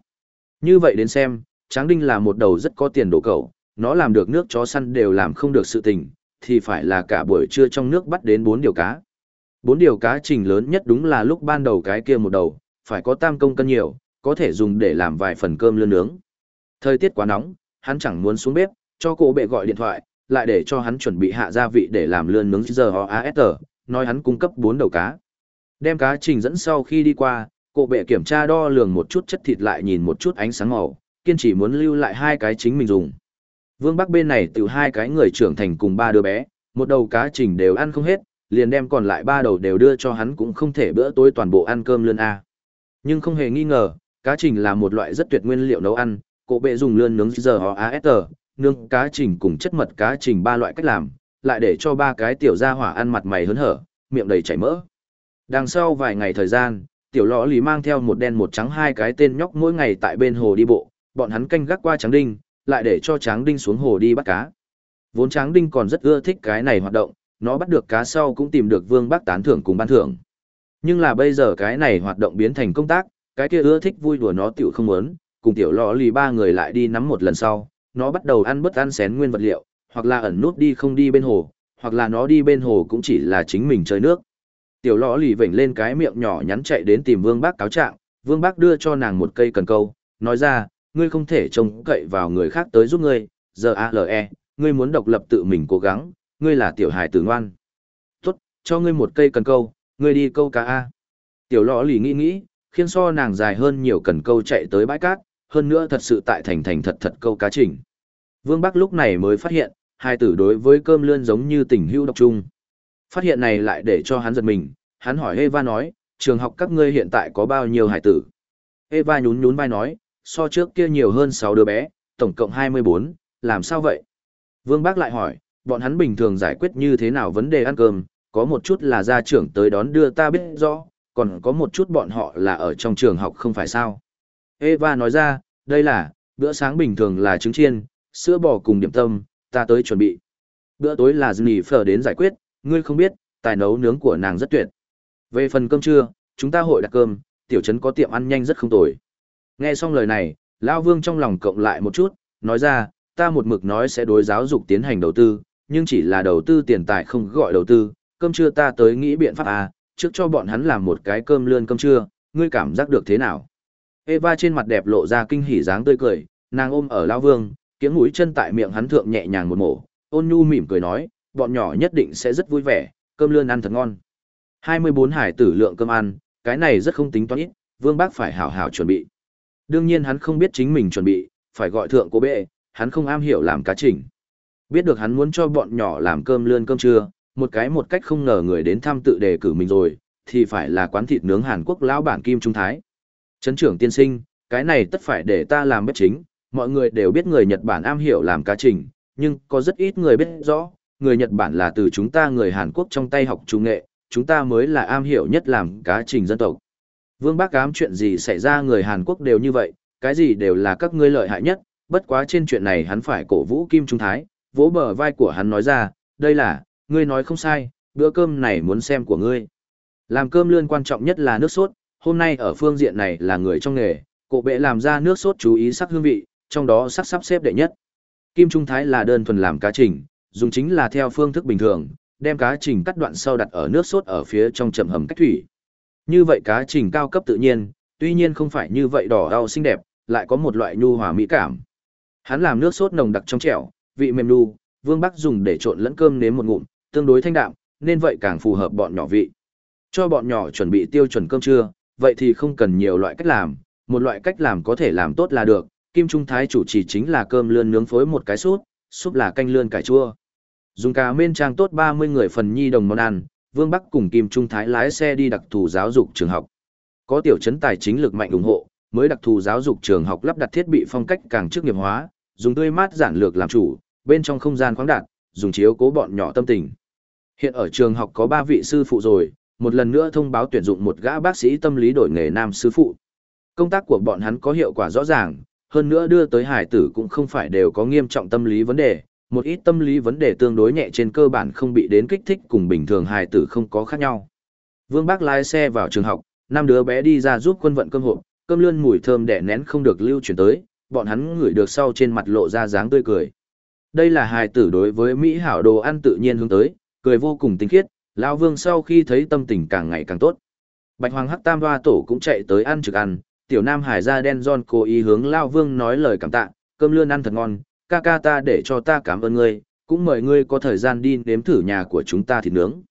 Như vậy đến xem, Tráng đinh là một đầu rất có tiền đồ cậu, nó làm được nước chó săn đều làm không được sự tình, thì phải là cả buổi trưa trong nước bắt đến bốn điều cá. Bốn điều cá trình lớn nhất đúng là lúc ban đầu cái kia một đầu, phải có tam công cân nhiều, có thể dùng để làm vài phần cơm lươn nướng. Thời tiết quá nóng, hắn chẳng muốn xuống bếp, cho cô bệ gọi điện thoại, lại để cho hắn chuẩn bị hạ gia vị để làm lươn nướng giờ ho nói hắn cung cấp bốn đầu cá. Đem cá trình dẫn sau khi đi qua, cô bệ kiểm tra đo lường một chút chất thịt lại nhìn một chút ánh sáng màu, kiên trì muốn lưu lại hai cái chính mình dùng. Vương Bắc bên này từ hai cái người trưởng thành cùng ba đứa bé, một đầu cá trình đều ăn không hết, liền đem còn lại ba đầu đều đưa cho hắn cũng không thể bữa tối toàn bộ ăn cơm lươn A. Nhưng không hề nghi ngờ, cá trình là một loại rất tuyệt nguyên liệu nấu ăn, cổ bệ dùng lươn nướng giờ ho AST, nướng cá trình cùng chất mật cá trình ba loại cách làm, lại để cho ba cái tiểu gia hỏa ăn mặt mày hớn hở, miệng đầy chảy mỡ. Đằng sau vài ngày thời gian, tiểu lò lì mang theo một đen một trắng hai cái tên nhóc mỗi ngày tại bên hồ đi bộ, bọn hắn canh gác qua Tráng đinh, lại để cho tráng đinh xuống hồ đi bắt cá. Vốn tráng đinh còn rất ưa thích cái này hoạt động, nó bắt được cá sau cũng tìm được vương bác tán thưởng cùng ban thưởng. Nhưng là bây giờ cái này hoạt động biến thành công tác, cái kia ưa thích vui đùa nó tiểu không muốn, cùng tiểu lò lì ba người lại đi nắm một lần sau, nó bắt đầu ăn bất ăn xén nguyên vật liệu, hoặc là ẩn nút đi không đi bên hồ, hoặc là nó đi bên hồ cũng chỉ là chính mình chơi nước. Tiểu lõ lì vểnh lên cái miệng nhỏ nhắn chạy đến tìm Vương Bác cáo trạng, Vương Bác đưa cho nàng một cây cần câu, nói ra, ngươi không thể trông cậy vào người khác tới giúp ngươi, giờ ALE, ngươi muốn độc lập tự mình cố gắng, ngươi là tiểu hài tử ngoan. Tốt, cho ngươi một cây cần câu, ngươi đi câu cá A. Tiểu lõ lì nghĩ nghĩ, khiến so nàng dài hơn nhiều cần câu chạy tới bãi cát, hơn nữa thật sự tại thành thành thật thật câu cá trình. Vương Bắc lúc này mới phát hiện, hai tử đối với cơm lươn giống như tình hữu độc chung. Phát hiện này lại để cho hắn giật mình, hắn hỏi Eva nói, trường học các ngươi hiện tại có bao nhiêu hải tử? Eva nhún nhún vai nói, so trước kia nhiều hơn 6 đứa bé, tổng cộng 24, làm sao vậy? Vương Bác lại hỏi, bọn hắn bình thường giải quyết như thế nào vấn đề ăn cơm, có một chút là gia trưởng tới đón đưa ta biết rõ, còn có một chút bọn họ là ở trong trường học không phải sao. Eva nói ra, đây là, bữa sáng bình thường là trứng chiên, sữa bò cùng điểm tâm, ta tới chuẩn bị. Bữa tối là Dì Phở đến giải quyết, ngươi không biết, tài nấu nướng của nàng rất tuyệt. Về phần cơm trưa, chúng ta hội đặt cơm, tiểu trấn có tiệm ăn nhanh rất không tồi. Nghe xong lời này, Lão Vương trong lòng cộng lại một chút, nói ra, ta một mực nói sẽ đối giáo dục tiến hành đầu tư, nhưng chỉ là đầu tư tiền tài không gọi đầu tư, cơm trưa ta tới nghĩ biện pháp à, trước cho bọn hắn làm một cái cơm lươn cơm trưa, ngươi cảm giác được thế nào? Eva trên mặt đẹp lộ ra kinh hỉ dáng tươi cười, nàng ôm ở Lão Vương, kiếng mũi chân tại miệng hắn thượng nhẹ nhàng một mổ, ôn nhu mỉm cười nói, bọn nhỏ nhất định sẽ rất vui vẻ, cơm lươn ăn thật ngon. 24 hải tử lượng cơm ăn, cái này rất không tính toán ít, Vương Bác phải hảo hảo chuẩn bị. Đương nhiên hắn không biết chính mình chuẩn bị, phải gọi thượng cô bệ, hắn không am hiểu làm cá trình. Biết được hắn muốn cho bọn nhỏ làm cơm lươn cơm trưa, một cái một cách không ngờ người đến thăm tự đề cử mình rồi, thì phải là quán thịt nướng Hàn Quốc lão bản Kim Trung Thái. Trấn trưởng tiên sinh, cái này tất phải để ta làm bếp chính, mọi người đều biết người Nhật Bản am hiểu làm cá trình, nhưng có rất ít người biết rõ, người Nhật Bản là từ chúng ta người Hàn Quốc trong tay học trung nghệ, chúng ta mới là am hiểu nhất làm cá trình dân tộc. Vương Bác Cám chuyện gì xảy ra người Hàn Quốc đều như vậy, cái gì đều là các ngươi lợi hại nhất, bất quá trên chuyện này hắn phải cổ vũ Kim Trung Thái, vỗ bờ vai của hắn nói ra, đây là, ngươi nói không sai, bữa cơm này muốn xem của ngươi. Làm cơm lươn quan trọng nhất là nước sốt, hôm nay ở phương diện này là người trong nghề, cổ bệ làm ra nước sốt chú ý sắc hương vị, trong đó sắc sắp xếp đệ nhất. Kim Trung Thái là đơn thuần làm cá trình, dùng chính là theo phương thức bình thường, đem cá trình cắt đoạn sau đặt ở nước sốt ở phía trong chậm hầm cách thủy. Như vậy cá trình cao cấp tự nhiên, tuy nhiên không phải như vậy đỏ đau xinh đẹp, lại có một loại nhu hòa mỹ cảm. Hắn làm nước sốt nồng đặc trong trẻo, vị mềm nu, Vương Bắc dùng để trộn lẫn cơm nếm một ngụm, tương đối thanh đạm, nên vậy càng phù hợp bọn nhỏ vị. Cho bọn nhỏ chuẩn bị tiêu chuẩn cơm trưa, vậy thì không cần nhiều loại cách làm, một loại cách làm có thể làm tốt là được. Kim Trung Thái chủ chỉ chính là cơm lươn nướng phối một cái súp, súp là canh lươn cải chua. Dùng cả mên trang tốt 30 người phần nhi đồng món ăn, Vương Bắc cùng Kim Trung Thái lái xe đi đặc thù giáo dục trường học. Có tiểu trấn tài chính lực mạnh ủng hộ, mới đặc thù giáo dục trường học lắp đặt thiết bị phong cách càng chức nghiệp hóa, dùng tươi mát giản lược làm chủ, bên trong không gian khoáng đạt, dùng chiếu cố bọn nhỏ tâm tình. Hiện ở trường học có 3 vị sư phụ rồi, một lần nữa thông báo tuyển dụng một gã bác sĩ tâm lý đổi nghề nam sư phụ. Công tác của bọn hắn có hiệu quả rõ ràng, hơn nữa đưa tới hải tử cũng không phải đều có nghiêm trọng tâm lý vấn đề, một ít tâm lý vấn đề tương đối nhẹ trên cơ bản không bị đến kích thích cùng bình thường hài tử không có khác nhau. Vương Bác lái xe vào trường học, năm đứa bé đi ra giúp quân vận cơm hộp, cơm lươn mùi thơm đẻ nén không được lưu chuyển tới, bọn hắn ngửi được sau trên mặt lộ ra dáng tươi cười. Đây là hài tử đối với Mỹ hảo đồ ăn tự nhiên hướng tới, cười vô cùng tinh khiết, lão Vương sau khi thấy tâm tình càng ngày càng tốt. Bạch Hoàng Hắc Tam Hoa Tổ cũng chạy tới ăn trực ăn, tiểu nam hải da đen John cố ý hướng lão Vương nói lời cảm tạ, cơm lươn ăn thật ngon, ca ca ta để cho ta cảm ơn ngươi, cũng mời ngươi có thời gian đi nếm thử nhà của chúng ta thịt nướng.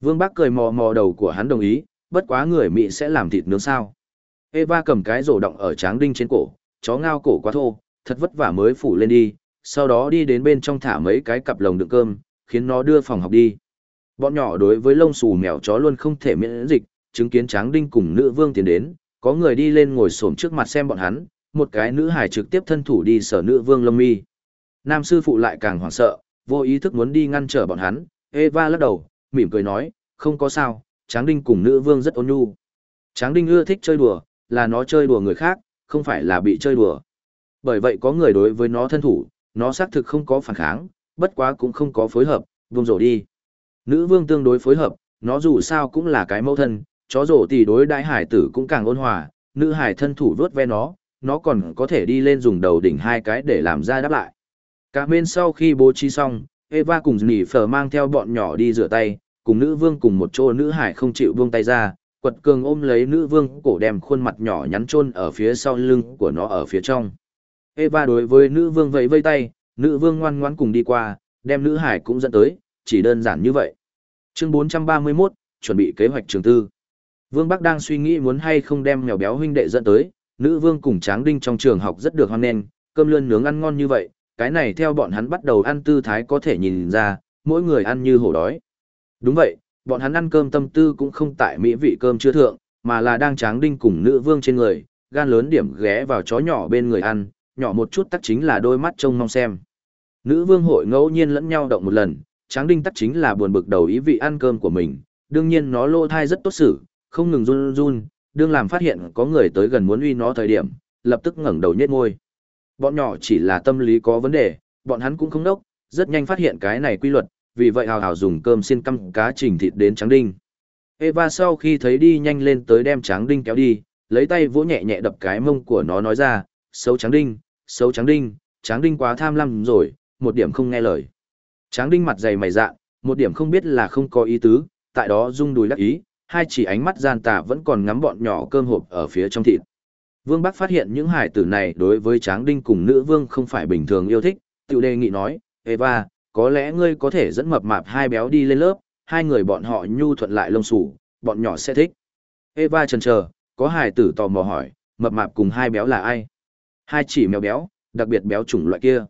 Vương Bắc cười mò mò đầu của hắn đồng ý, bất quá người Mỹ sẽ làm thịt nướng sao. Eva cầm cái rổ động ở tráng đinh trên cổ, chó ngao cổ quá thô, thật vất vả mới phủ lên đi, sau đó đi đến bên trong thả mấy cái cặp lồng đựng cơm, khiến nó đưa phòng học đi. Bọn nhỏ đối với lông xù mèo chó luôn không thể miễn dịch, chứng kiến tráng đinh cùng nữ vương tiến đến, có người đi lên ngồi xổm trước mặt xem bọn hắn, một cái nữ hài trực tiếp thân thủ đi sở nữ vương lông mi. Nam sư phụ lại càng hoảng sợ, vô ý thức muốn đi ngăn trở bọn hắn, Eva lắc đầu, mỉm cười nói, không có sao, Tráng Đinh cùng nữ vương rất ôn nhu. Tráng Đinh ưa thích chơi đùa, là nó chơi đùa người khác, không phải là bị chơi đùa. Bởi vậy có người đối với nó thân thủ, nó xác thực không có phản kháng, bất quá cũng không có phối hợp, vùng rổ đi. Nữ vương tương đối phối hợp, nó dù sao cũng là cái mẫu thân, chó rổ tỷ đối đại hải tử cũng càng ôn hòa, nữ hải thân thủ vớt ve nó, nó còn có thể đi lên dùng đầu đỉnh hai cái để làm ra đáp lại. Cả bên sau khi bố trí xong, Eva cùng nỉ phở mang theo bọn nhỏ đi rửa tay, cùng nữ vương cùng một chỗ nữ hải không chịu buông tay ra, quật cường ôm lấy nữ vương cổ đem khuôn mặt nhỏ nhắn chôn ở phía sau lưng của nó ở phía trong. Eva đối với nữ vương vẫy vây tay, nữ vương ngoan ngoãn cùng đi qua, đem nữ hải cũng dẫn tới, chỉ đơn giản như vậy. Chương 431, chuẩn bị kế hoạch trường tư. Vương Bắc đang suy nghĩ muốn hay không đem mèo béo huynh đệ dẫn tới, nữ vương cùng tráng đinh trong trường học rất được hoan nghênh, cơm lươn nướng ăn ngon như vậy, cái này theo bọn hắn bắt đầu ăn tư thái có thể nhìn ra, mỗi người ăn như hổ đói. Đúng vậy, bọn hắn ăn cơm tâm tư cũng không tại mỹ vị cơm chưa thượng, mà là đang tráng đinh cùng nữ vương trên người, gan lớn điểm ghé vào chó nhỏ bên người ăn, nhỏ một chút tắc chính là đôi mắt trông mong xem. Nữ vương hội ngẫu nhiên lẫn nhau động một lần, tráng đinh tắc chính là buồn bực đầu ý vị ăn cơm của mình, đương nhiên nó lô thai rất tốt xử, không ngừng run run, đương làm phát hiện có người tới gần muốn uy nó thời điểm, lập tức ngẩng đầu nhếch môi. Bọn nhỏ chỉ là tâm lý có vấn đề, bọn hắn cũng không đốc, rất nhanh phát hiện cái này quy luật, vì vậy hào hào dùng cơm xiên căm cá trình thịt đến Tráng đinh. Eva sau khi thấy đi nhanh lên tới đem Tráng đinh kéo đi, lấy tay vỗ nhẹ nhẹ đập cái mông của nó nói ra, xấu Tráng đinh, xấu Tráng đinh, Tráng đinh quá tham lam rồi, một điểm không nghe lời. Tráng đinh mặt dày mày dạ, một điểm không biết là không có ý tứ, tại đó rung đùi lắc ý, hai chỉ ánh mắt gian tà vẫn còn ngắm bọn nhỏ cơm hộp ở phía trong thịt. Vương Bắc phát hiện những hải tử này đối với Tráng Đinh cùng nữ vương không phải bình thường yêu thích, tiểu đề nghị nói, Eva, có lẽ ngươi có thể dẫn mập mạp hai béo đi lên lớp, hai người bọn họ nhu thuận lại lông sủ, bọn nhỏ sẽ thích. Eva chần chờ, có hải tử tò mò hỏi, mập mạp cùng hai béo là ai? Hai chỉ mèo béo, đặc biệt béo chủng loại kia.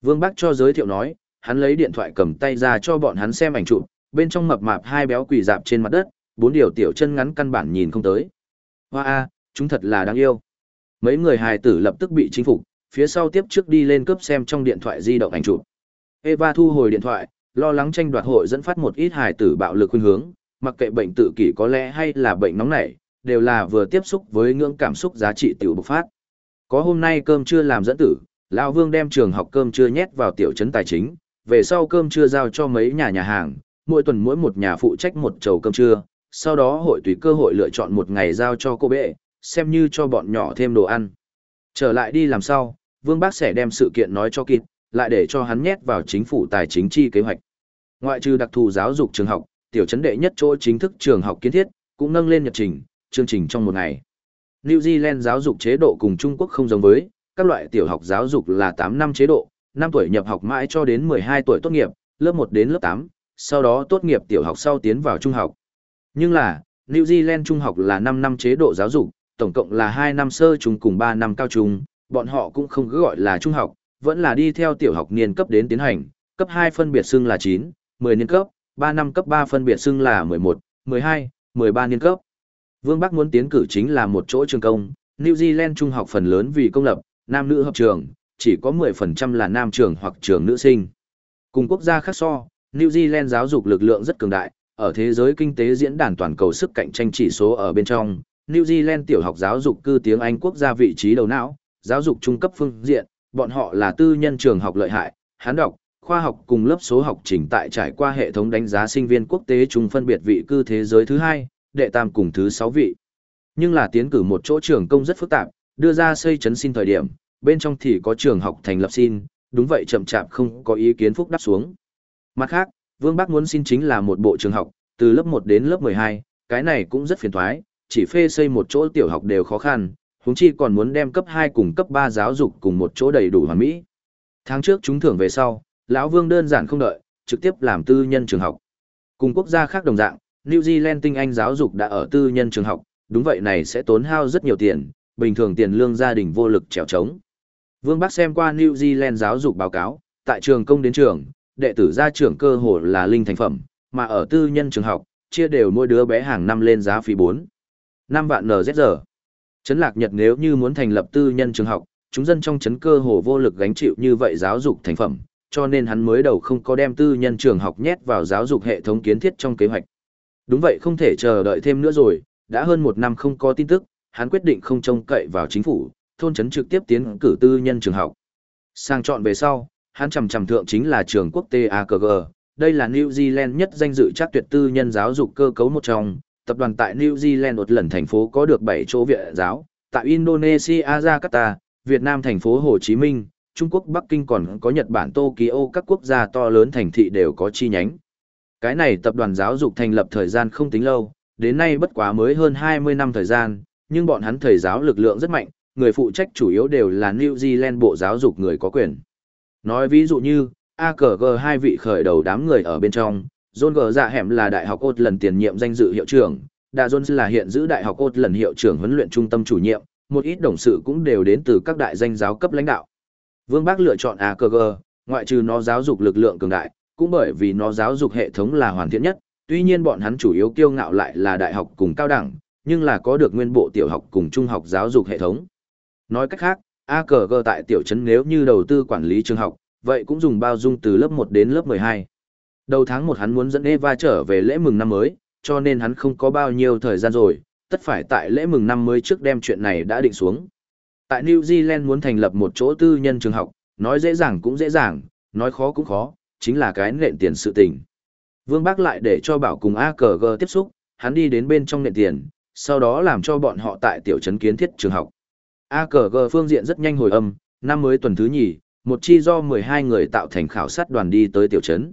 Vương Bắc cho giới thiệu nói, hắn lấy điện thoại cầm tay ra cho bọn hắn xem ảnh chụp, bên trong mập mạp hai béo quỳ dạp trên mặt đất, bốn điều tiểu chân ngắn căn bản nhìn không tới. Hoa a, chúng thật là đáng yêu. Mấy người hài tử lập tức bị chính phục, phía sau tiếp trước đi lên cướp xem trong điện thoại di động ảnh chụp. Eva thu hồi điện thoại, lo lắng tranh đoạt hội dẫn phát một ít hài tử bạo lực khuynh hướng, mặc kệ bệnh tự kỷ có lẽ hay là bệnh nóng nảy, đều là vừa tiếp xúc với ngưỡng cảm xúc giá trị tiểu bộc phát. Có hôm nay cơm chưa làm dẫn tử, lão Vương đem trường học cơm chưa nhét vào tiểu trấn tài chính, về sau cơm chưa giao cho mấy nhà nhà hàng, mỗi tuần mỗi một nhà phụ trách một chầu cơm trưa, sau đó hội tùy cơ hội lựa chọn một ngày giao cho cô bệ, xem như cho bọn nhỏ thêm đồ ăn. Trở lại đi làm sao, Vương Bác sẽ đem sự kiện nói cho kịp, lại để cho hắn nhét vào chính phủ tài chính chi kế hoạch. Ngoại trừ đặc thù giáo dục trường học, tiểu chấn đệ nhất chỗ chính thức trường học kiến thiết, cũng nâng lên nhật trình, chương trình trong một ngày. New Zealand giáo dục chế độ cùng Trung Quốc không giống với, các loại tiểu học giáo dục là 8 năm chế độ, 5 tuổi nhập học mãi cho đến 12 tuổi tốt nghiệp, lớp 1 đến lớp 8, sau đó tốt nghiệp tiểu học sau tiến vào trung học. Nhưng là, New Zealand trung học là 5 năm chế độ giáo dục, tổng cộng là 2 năm sơ trung cùng 3 năm cao trung, bọn họ cũng không cứ gọi là trung học, vẫn là đi theo tiểu học niên cấp đến tiến hành, cấp 2 phân biệt xưng là 9, 10 niên cấp, 3 năm cấp 3 phân biệt xưng là 11, 12, 13 niên cấp. Vương Bắc muốn tiến cử chính là một chỗ trường công, New Zealand trung học phần lớn vì công lập, nam nữ hợp trường, chỉ có 10% là nam trường hoặc trường nữ sinh. Cùng quốc gia khác so, New Zealand giáo dục lực lượng rất cường đại, ở thế giới kinh tế diễn đàn toàn cầu sức cạnh tranh chỉ số ở bên trong, New Zealand tiểu học giáo dục cư tiếng Anh quốc gia vị trí đầu não, giáo dục trung cấp phương diện, bọn họ là tư nhân trường học lợi hại, hán đọc, khoa học cùng lớp số học trình tại trải qua hệ thống đánh giá sinh viên quốc tế chung phân biệt vị cư thế giới thứ hai, đệ tam cùng thứ sáu vị. Nhưng là tiến cử một chỗ trường công rất phức tạp, đưa ra xây chấn xin thời điểm, bên trong thì có trường học thành lập xin, đúng vậy chậm chạp không có ý kiến phúc đáp xuống. Mặt khác, Vương Bắc muốn xin chính là một bộ trường học, từ lớp 1 đến lớp 12, cái này cũng rất phiền thoái, chỉ phê xây một chỗ tiểu học đều khó khăn, huống chi còn muốn đem cấp 2 cùng cấp 3 giáo dục cùng một chỗ đầy đủ hoàn mỹ. Tháng trước chúng thưởng về sau, lão Vương đơn giản không đợi, trực tiếp làm tư nhân trường học. Cùng quốc gia khác đồng dạng, New Zealand tinh anh giáo dục đã ở tư nhân trường học, đúng vậy này sẽ tốn hao rất nhiều tiền, bình thường tiền lương gia đình vô lực trèo trống. Vương Bắc xem qua New Zealand giáo dục báo cáo, tại trường công đến trường, đệ tử ra trưởng cơ hồ là linh thành phẩm, mà ở tư nhân trường học, chia đều mỗi đứa bé hàng năm lên giá phí 4. 5 vạn NZR. Trấn Lạc Nhật nếu như muốn thành lập tư nhân trường học, chúng dân trong trấn cơ hồ vô lực gánh chịu như vậy giáo dục thành phẩm, cho nên hắn mới đầu không có đem tư nhân trường học nhét vào giáo dục hệ thống kiến thiết trong kế hoạch. Đúng vậy không thể chờ đợi thêm nữa rồi, đã hơn một năm không có tin tức, hắn quyết định không trông cậy vào chính phủ, thôn trấn trực tiếp tiến cử tư nhân trường học. Sang chọn về sau, hắn trầm trầm thượng chính là trường quốc TAKG, đây là New Zealand nhất danh dự chắc tuyệt tư nhân giáo dục cơ cấu một trong, tập đoàn tại New Zealand một lần thành phố có được 7 chỗ viện giáo, tại Indonesia Jakarta, Việt Nam thành phố Hồ Chí Minh, Trung Quốc Bắc Kinh còn có Nhật Bản Tokyo các quốc gia to lớn thành thị đều có chi nhánh. Cái này tập đoàn giáo dục thành lập thời gian không tính lâu, đến nay bất quá mới hơn 20 năm thời gian, nhưng bọn hắn thầy giáo lực lượng rất mạnh, người phụ trách chủ yếu đều là New Zealand bộ giáo dục người có quyền. Nói ví dụ như, AKG hai vị khởi đầu đám người ở bên trong, John G. Dạ Hẻm là đại học ốt lần tiền nhiệm danh dự hiệu trưởng, Đà Jones là hiện giữ đại học ốt lần hiệu trưởng huấn luyện trung tâm chủ nhiệm, một ít đồng sự cũng đều đến từ các đại danh giáo cấp lãnh đạo. Vương Bác lựa chọn AKG, ngoại trừ nó giáo dục lực lượng cường đại, cũng bởi vì nó giáo dục hệ thống là hoàn thiện nhất, tuy nhiên bọn hắn chủ yếu kiêu ngạo lại là đại học cùng cao đẳng, nhưng là có được nguyên bộ tiểu học cùng trung học giáo dục hệ thống. Nói cách khác, AKG tại tiểu trấn nếu như đầu tư quản lý trường học, vậy cũng dùng bao dung từ lớp 1 đến lớp 12. Đầu tháng một hắn muốn dẫn Eva trở về lễ mừng năm mới, cho nên hắn không có bao nhiêu thời gian rồi, tất phải tại lễ mừng năm mới trước đem chuyện này đã định xuống. Tại New Zealand muốn thành lập một chỗ tư nhân trường học, nói dễ dàng cũng dễ dàng, nói khó cũng khó, chính là cái nện tiền sự tình. Vương Bác lại để cho bảo cùng AKG tiếp xúc, hắn đi đến bên trong nện tiền, sau đó làm cho bọn họ tại tiểu trấn kiến thiết trường học. AKG phương diện rất nhanh hồi âm, năm mới tuần thứ nhì, một chi do 12 người tạo thành khảo sát đoàn đi tới tiểu trấn.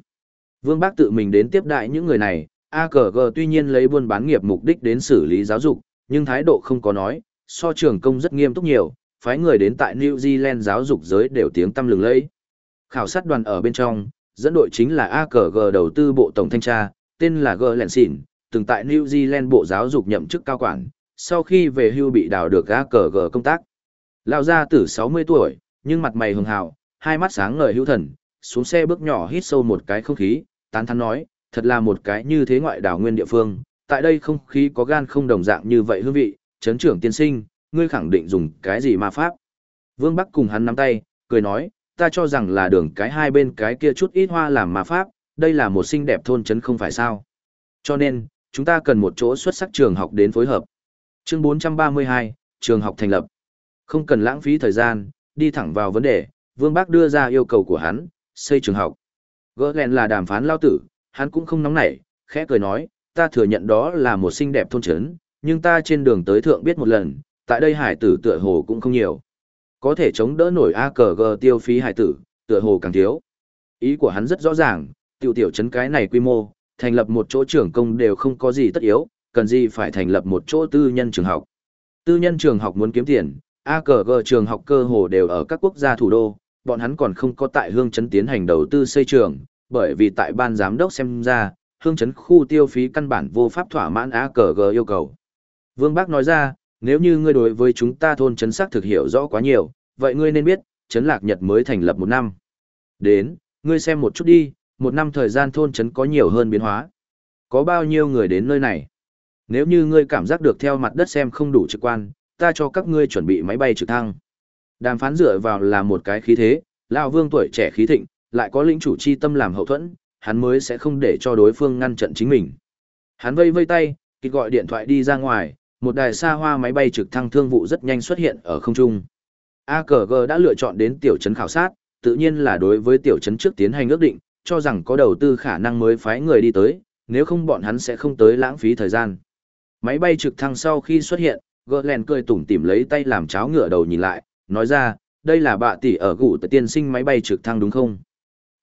Vương Bác tự mình đến tiếp đại những người này, AKG tuy nhiên lấy buôn bán nghiệp mục đích đến xử lý giáo dục, nhưng thái độ không có nói, so trường công rất nghiêm túc nhiều, phái người đến tại New Zealand giáo dục giới đều tiếng tăm lừng lẫy. Khảo sát đoàn ở bên trong, dẫn đội chính là AKG đầu tư bộ tổng thanh tra, tên là G Lensin, từng tại New Zealand bộ giáo dục nhậm chức cao quản, sau khi về hưu bị đào được AKG công tác. Lão gia tử 60 tuổi, nhưng mặt mày hường hào, hai mắt sáng ngời hữu thần, xuống xe bước nhỏ hít sâu một cái không khí, tán thắn nói, thật là một cái như thế ngoại đảo nguyên địa phương, tại đây không khí có gan không đồng dạng như vậy hương vị, chấn trưởng tiên sinh, ngươi khẳng định dùng cái gì ma pháp. Vương Bắc cùng hắn nắm tay, cười nói, ta cho rằng là đường cái hai bên cái kia chút ít hoa làm ma pháp, đây là một xinh đẹp thôn trấn không phải sao. Cho nên, chúng ta cần một chỗ xuất sắc trường học đến phối hợp. Chương 432, trường học thành lập. Không cần lãng phí thời gian, đi thẳng vào vấn đề, Vương Bác đưa ra yêu cầu của hắn, xây trường học. Gỡ lẹn là đàm phán lao tử, hắn cũng không nóng nảy, khẽ cười nói, ta thừa nhận đó là một xinh đẹp thôn trấn, nhưng ta trên đường tới thượng biết một lần, tại đây hải tử tựa hồ cũng không nhiều. Có thể chống đỡ nổi A C G tiêu phí hải tử, tựa hồ càng thiếu. Ý của hắn rất rõ ràng, tiểu tiểu trấn cái này quy mô, thành lập một chỗ trưởng công đều không có gì tất yếu, cần gì phải thành lập một chỗ tư nhân trường học. Tư nhân trường học muốn kiếm tiền, A C G trường học cơ hồ đều ở các quốc gia thủ đô, bọn hắn còn không có tại hương trấn tiến hành đầu tư xây trường, bởi vì tại ban giám đốc xem ra, hương trấn khu tiêu phí căn bản vô pháp thỏa mãn á cờ g yêu cầu. Vương Bác nói ra, nếu như ngươi đối với chúng ta thôn trấn xác thực hiểu rõ quá nhiều, vậy ngươi nên biết, trấn Lạc Nhật mới thành lập một năm. Đến, ngươi xem một chút đi, một năm thời gian thôn trấn có nhiều hơn biến hóa. Có bao nhiêu người đến nơi này? Nếu như ngươi cảm giác được theo mặt đất xem không đủ trực quan, ta cho các ngươi chuẩn bị máy bay trực thăng. Đàm phán dựa vào là một cái khí thế, lão vương tuổi trẻ khí thịnh, lại có lĩnh chủ chi tâm làm hậu thuẫn, hắn mới sẽ không để cho đối phương ngăn trận chính mình. Hắn vây vây tay, kịp gọi điện thoại đi ra ngoài, một đài xa hoa máy bay trực thăng thương vụ rất nhanh xuất hiện ở không trung. AKG đã lựa chọn đến tiểu trấn khảo sát, tự nhiên là đối với tiểu trấn trước tiến hành ước định, cho rằng có đầu tư khả năng mới phái người đi tới, nếu không bọn hắn sẽ không tới lãng phí thời gian. Máy bay trực thăng sau khi xuất hiện, Glen cười tủm tỉm lấy tay làm cháo ngựa đầu nhìn lại, nói ra, đây là bạ tỷ ở gủ tại tiên sinh máy bay trực thăng đúng không?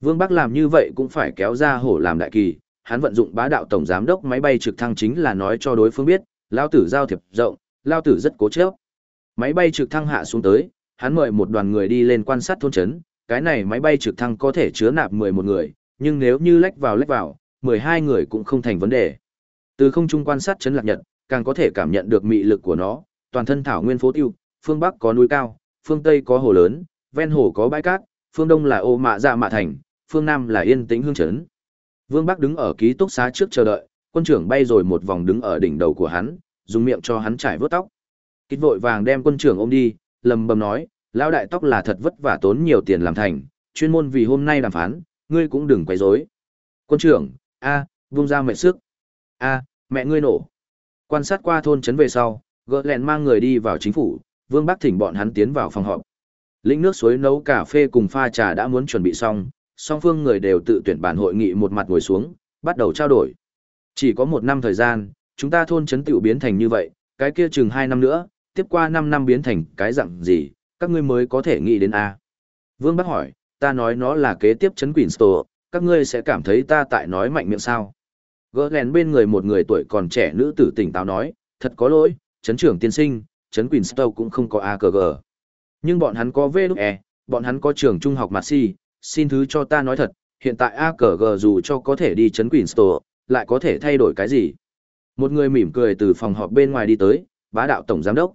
Vương Bắc làm như vậy cũng phải kéo ra hổ làm đại kỳ, hắn vận dụng bá đạo tổng giám đốc máy bay trực thăng chính là nói cho đối phương biết, lao tử giao thiệp rộng, lao tử rất cố chấp. Máy bay trực thăng hạ xuống tới, hắn mời một đoàn người đi lên quan sát thôn trấn, cái này máy bay trực thăng có thể chứa nạp 11 người, nhưng nếu như lách vào lách vào, 12 người cũng không thành vấn đề. Từ không trung quan sát trấn lạc nhật, càng có thể cảm nhận được mị lực của nó, toàn thân thảo nguyên phố tiêu, phương Bắc có núi cao, phương Tây có hồ lớn, ven hồ có bãi cát, phương Đông là ô mạ dạ mạ thành, phương Nam là yên tĩnh hương trấn. Vương Bắc đứng ở ký túc xá trước chờ đợi, quân trưởng bay rồi một vòng đứng ở đỉnh đầu của hắn, dùng miệng cho hắn trải vớt tóc. Kít vội vàng đem quân trưởng ôm đi, lầm bầm nói, lão đại tóc là thật vất vả tốn nhiều tiền làm thành, chuyên môn vì hôm nay đàm phán, ngươi cũng đừng quấy rối. Quân trưởng, a, vung ra mệt sức. A, mẹ ngươi nổ. Quan sát qua thôn trấn về sau, gỡ lẹn mang người đi vào chính phủ, Vương Bắc thỉnh bọn hắn tiến vào phòng họp. Lĩnh nước suối nấu cà phê cùng pha trà đã muốn chuẩn bị xong, song phương người đều tự tuyển bản hội nghị một mặt ngồi xuống, bắt đầu trao đổi. Chỉ có một năm thời gian, chúng ta thôn trấn tiểu biến thành như vậy, cái kia chừng hai năm nữa, tiếp qua năm năm biến thành cái dạng gì, các ngươi mới có thể nghĩ đến A. Vương Bắc hỏi, ta nói nó là kế tiếp chấn Queenstow, các ngươi sẽ cảm thấy ta tại nói mạnh miệng sao. Gỡ ghen bên người một người tuổi còn trẻ nữ tử tỉnh táo nói, thật có lỗi, chấn trưởng tiên sinh, chấn Queenstow cũng không có AKG. Nhưng bọn hắn có VE, bọn hắn có trường trung học Marcy, xin thứ cho ta nói thật, hiện tại AKG dù cho có thể đi chấn Queenstow, lại có thể thay đổi cái gì. Một người mỉm cười từ phòng họp bên ngoài đi tới, bá đạo tổng giám đốc.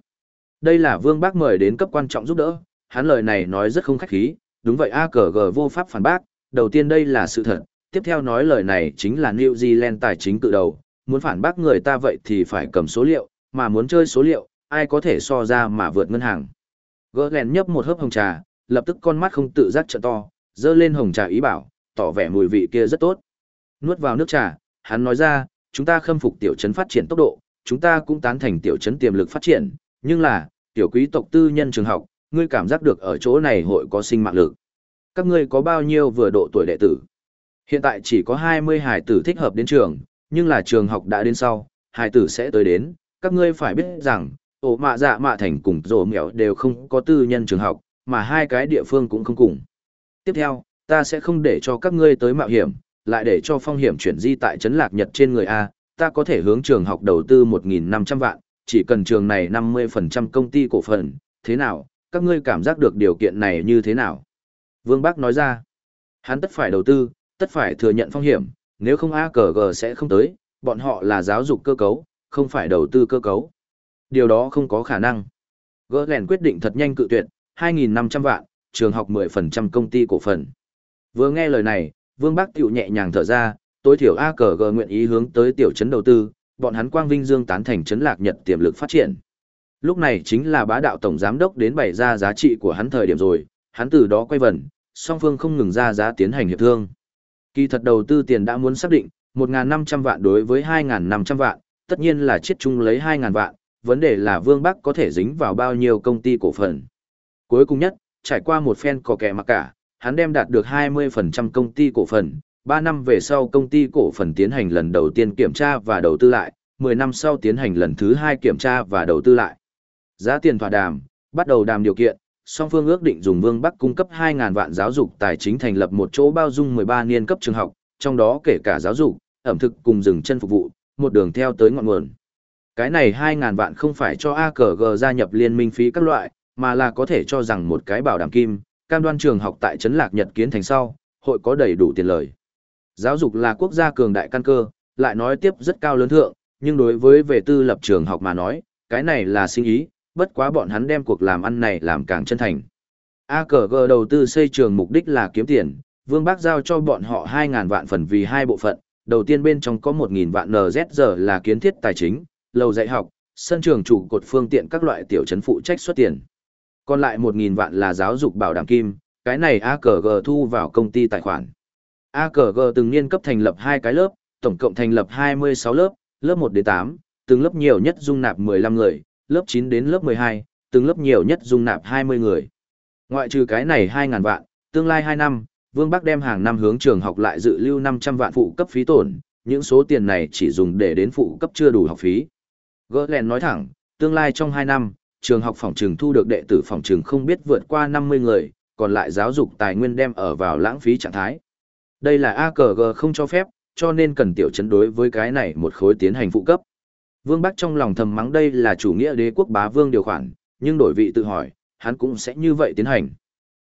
Đây là Vương Bác mời đến cấp quan trọng giúp đỡ, hắn lời này nói rất không khách khí, đúng vậy AKG vô pháp phản bác, đầu tiên đây là sự thật, tiếp theo nói lời này chính là New Zealand tài chính cự đầu, muốn phản bác người ta vậy thì phải cầm số liệu, mà muốn chơi số liệu, ai có thể so ra mà vượt ngân hàng. Gỡ lèn nhấp một hớp hồng trà, lập tức con mắt không tự giác trợ to, dơ lên hồng trà ý bảo, tỏ vẻ mùi vị kia rất tốt. Nuốt vào nước trà, hắn nói ra, chúng ta khâm phục tiểu trấn phát triển tốc độ, chúng ta cũng tán thành tiểu trấn tiềm lực phát triển, nhưng là, tiểu quý tộc tư nhân trường học, ngươi cảm giác được ở chỗ này hội có sinh mạng lực. Các ngươi có bao nhiêu vừa độ tuổi đệ tử? Hiện tại chỉ có 20 hải tử thích hợp đến trường, nhưng là trường học đã đến sau, hải tử sẽ tới đến, các ngươi phải biết rằng, ổ mạ dạ mạ thành cùng rổ mẹo đều không có tư nhân trường học, mà hai cái địa phương cũng không cùng. Tiếp theo, ta sẽ không để cho các ngươi tới mạo hiểm, lại để cho phong hiểm chuyển di tại trấn lạc nhật trên người A, ta có thể hướng trường học đầu tư 1.500 vạn, chỉ cần trường này 50% công ty cổ phần, thế nào, các ngươi cảm giác được điều kiện này như thế nào? Vương Bắc nói ra, hắn tất phải đầu tư, tất phải thừa nhận phong hiểm, nếu không a cờ g sẽ không tới, bọn họ là giáo dục cơ cấu, không phải đầu tư cơ cấu. Điều đó không có khả năng. Gỡ lèn quyết định thật nhanh cự tuyệt, 2.500 vạn, trường học 10% công ty cổ phần. Vừa nghe lời này, Vương Bắc tiểu nhẹ nhàng thở ra, tối thiểu a k g nguyện ý hướng tới tiểu trấn đầu tư, bọn hắn quang vinh dương tán thành trấn lạc nhật tiềm lực phát triển. Lúc này chính là bá đạo tổng giám đốc đến bày ra giá trị của hắn thời điểm rồi, hắn từ đó quay vần, song phương không ngừng ra giá tiến hành hiệp thương. Kỳ thật đầu tư tiền đã muốn xác định, 1.500 vạn đối với 2.500 vạn, tất nhiên là chiết chung lấy 2.000 vạn, vấn đề là Vương Bắc có thể dính vào bao nhiêu công ty cổ phần. Cuối cùng nhất, trải qua một phen cò kẻ mặc cả, hắn đem đạt được 20% công ty cổ phần, 3 năm về sau công ty cổ phần tiến hành lần đầu tiên kiểm tra và đầu tư lại, 10 năm sau tiến hành lần thứ 2 kiểm tra và đầu tư lại. Giá tiền thỏa đàm, bắt đầu đàm điều kiện, song phương ước định dùng Vương Bắc cung cấp 2.000 vạn giáo dục tài chính thành lập một chỗ bao dung 13 niên cấp trường học, trong đó kể cả giáo dục, ẩm thực cùng dừng chân phục vụ, một đường theo tới ngọn nguồn. Cái này 2.000 vạn không phải cho AKG gia nhập liên minh phí các loại, mà là có thể cho rằng một cái bảo đảm kim, cam đoan trường học tại Trấn Lạc Nhật kiến thành sau, hội có đầy đủ tiền lời. Giáo dục là quốc gia cường đại căn cơ, lại nói tiếp rất cao lớn thượng, nhưng đối với về tư lập trường học mà nói, cái này là sinh ý, bất quá bọn hắn đem cuộc làm ăn này làm càng chân thành. AKG đầu tư xây trường mục đích là kiếm tiền, Vương Bác giao cho bọn họ 2.000 vạn phần vì hai bộ phận, đầu tiên bên trong có 1.000 vạn NZG là kiến thiết tài chính, lầu dạy học, sân trường chủ cột phương tiện các loại tiểu trấn phụ trách xuất tiền. Còn lại 1.000 vạn là giáo dục bảo đảm kim, cái này AKG thu vào công ty tài khoản. AKG từng niên cấp thành lập hai cái lớp, tổng cộng thành lập 26 lớp, lớp 1 đến 8, từng lớp nhiều nhất dung nạp 15 người, lớp 9 đến lớp 12, từng lớp nhiều nhất dung nạp 20 người. Ngoại trừ cái này 2.000 vạn, tương lai 2 năm, Vương Bắc đem hàng năm hướng trường học lại dự lưu 500 vạn phụ cấp phí tổn, những số tiền này chỉ dùng để đến phụ cấp chưa đủ học phí. Gỡ lèn nói thẳng, tương lai trong 2 năm, trường học phòng trường thu được đệ tử phòng trường không biết vượt qua 50 người, còn lại giáo dục tài nguyên đem ở vào lãng phí trạng thái. Đây là AKG không cho phép, cho nên cần tiểu chấn đối với cái này một khối tiến hành phụ cấp. Vương Bắc trong lòng thầm mắng đây là chủ nghĩa đế quốc bá vương điều khoản, nhưng đổi vị tự hỏi, hắn cũng sẽ như vậy tiến hành.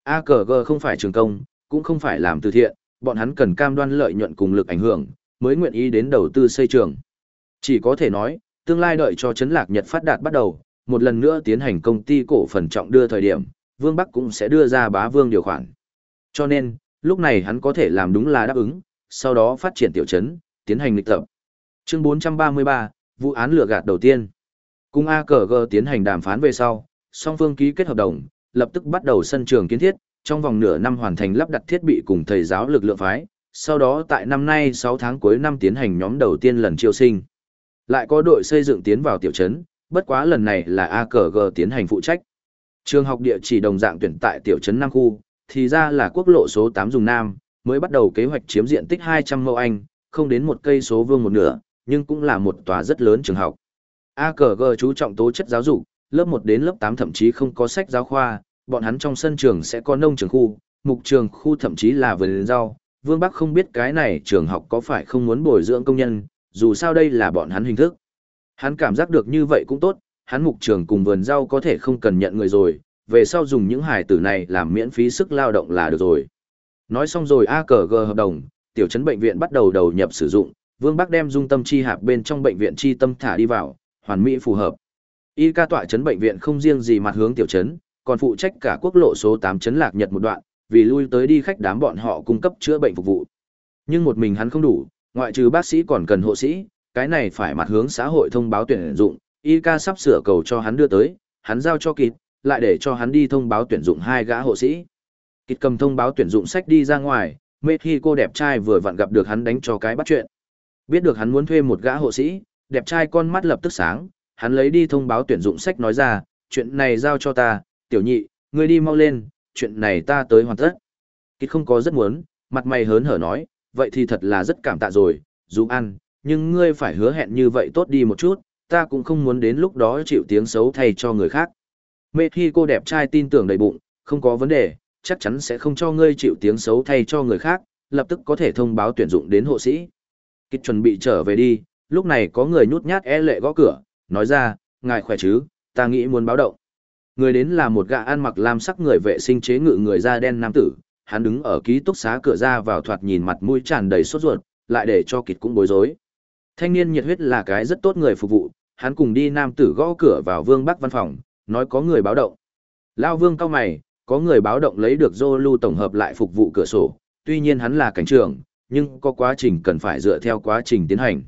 AKG không phải trường công, cũng không phải làm từ thiện, bọn hắn cần cam đoan lợi nhuận cùng lực ảnh hưởng, mới nguyện ý đến đầu tư xây trường. Chỉ có thể nói, tương lai đợi cho chấn lạc Nhật phát đạt bắt đầu, một lần nữa tiến hành công ty cổ phần trọng đưa thời điểm, Vương Bắc cũng sẽ đưa ra bá vương điều khoản. Cho nên, lúc này hắn có thể làm đúng là đáp ứng, sau đó phát triển tiểu chấn, tiến hành lịch tập. Chương 433, vụ án lừa gạt đầu tiên. Cùng AKG tiến hành đàm phán về sau, song phương ký kết hợp đồng, lập tức bắt đầu sân trường kiến thiết, trong vòng nửa năm hoàn thành lắp đặt thiết bị cùng thầy giáo lực lượng phái, sau đó tại năm nay 6 tháng cuối năm tiến hành nhóm đầu tiên lần chiêu sinh. Lại có đội xây dựng tiến vào tiểu trấn, bất quá lần này là AKG tiến hành phụ trách. Trường học địa chỉ đồng dạng tuyển tại tiểu trấn Nam khu, thì ra là quốc lộ số 8 dùng Nam, mới bắt đầu kế hoạch chiếm diện tích 200 mẫu Anh, không đến một cây số vương một nửa, nhưng cũng là một tòa rất lớn trường học. AKG chú trọng tố chất giáo dục, lớp 1 đến lớp 8 thậm chí không có sách giáo khoa, bọn hắn trong sân trường sẽ có nông trường khu, mục trường khu thậm chí là vườn rau, Vương Bắc không biết cái này trường học có phải không muốn bồi dưỡng công nhân, dù sao đây là bọn hắn hình thức. Hắn cảm giác được như vậy cũng tốt, hắn mục trường cùng vườn rau có thể không cần nhận người rồi, về sau dùng những hài tử này làm miễn phí sức lao động là được rồi. Nói xong rồi AKG hợp đồng, tiểu trấn bệnh viện bắt đầu đầu nhập sử dụng, Vương Bắc đem dung tâm chi hạp bên trong bệnh viện chi tâm thả đi vào, hoàn mỹ phù hợp. Y ca tọa trấn bệnh viện không riêng gì mặt hướng tiểu trấn, còn phụ trách cả quốc lộ số 8 trấn lạc nhật một đoạn, vì lui tới đi khách đám bọn họ cung cấp chữa bệnh phục vụ. Nhưng một mình hắn không đủ, ngoại trừ bác sĩ còn cần hộ sĩ, cái này phải mặt hướng xã hội thông báo tuyển dụng, Y ca sắp sửa cầu cho hắn đưa tới, hắn giao cho kịp, lại để cho hắn đi thông báo tuyển dụng hai gã hộ sĩ. Kịch cầm thông báo tuyển dụng sách đi ra ngoài, mê khi cô đẹp trai vừa vặn gặp được hắn đánh cho cái bắt chuyện. Biết được hắn muốn thuê một gã hộ sĩ, đẹp trai con mắt lập tức sáng, hắn lấy đi thông báo tuyển dụng sách nói ra, chuyện này giao cho ta, tiểu nhị, ngươi đi mau lên, chuyện này ta tới hoàn tất. Kịt không có rất muốn, mặt mày hớn hở nói, vậy thì thật là rất cảm tạ rồi, dù ăn, nhưng ngươi phải hứa hẹn như vậy tốt đi một chút, ta cũng không muốn đến lúc đó chịu tiếng xấu thay cho người khác. Mê khi cô đẹp trai tin tưởng đầy bụng, không có vấn đề, chắc chắn sẽ không cho ngươi chịu tiếng xấu thay cho người khác, lập tức có thể thông báo tuyển dụng đến hộ sĩ. Kịch chuẩn bị trở về đi, lúc này có người nhút nhát e lệ gõ cửa, nói ra, ngài khỏe chứ, ta nghĩ muốn báo động. Người đến là một gã ăn mặc lam sắc người vệ sinh chế ngự người da đen nam tử, hắn đứng ở ký túc xá cửa ra vào thoạt nhìn mặt mũi tràn đầy sốt ruột, lại để cho kịt cũng bối rối. Thanh niên nhiệt huyết là cái rất tốt người phục vụ, hắn cùng đi nam tử gõ cửa vào vương bắc văn phòng, nói có người báo động. Lao vương cao mày, có người báo động lấy được dô lưu tổng hợp lại phục vụ cửa sổ, tuy nhiên hắn là cảnh trưởng, nhưng có quá trình cần phải dựa theo quá trình tiến hành.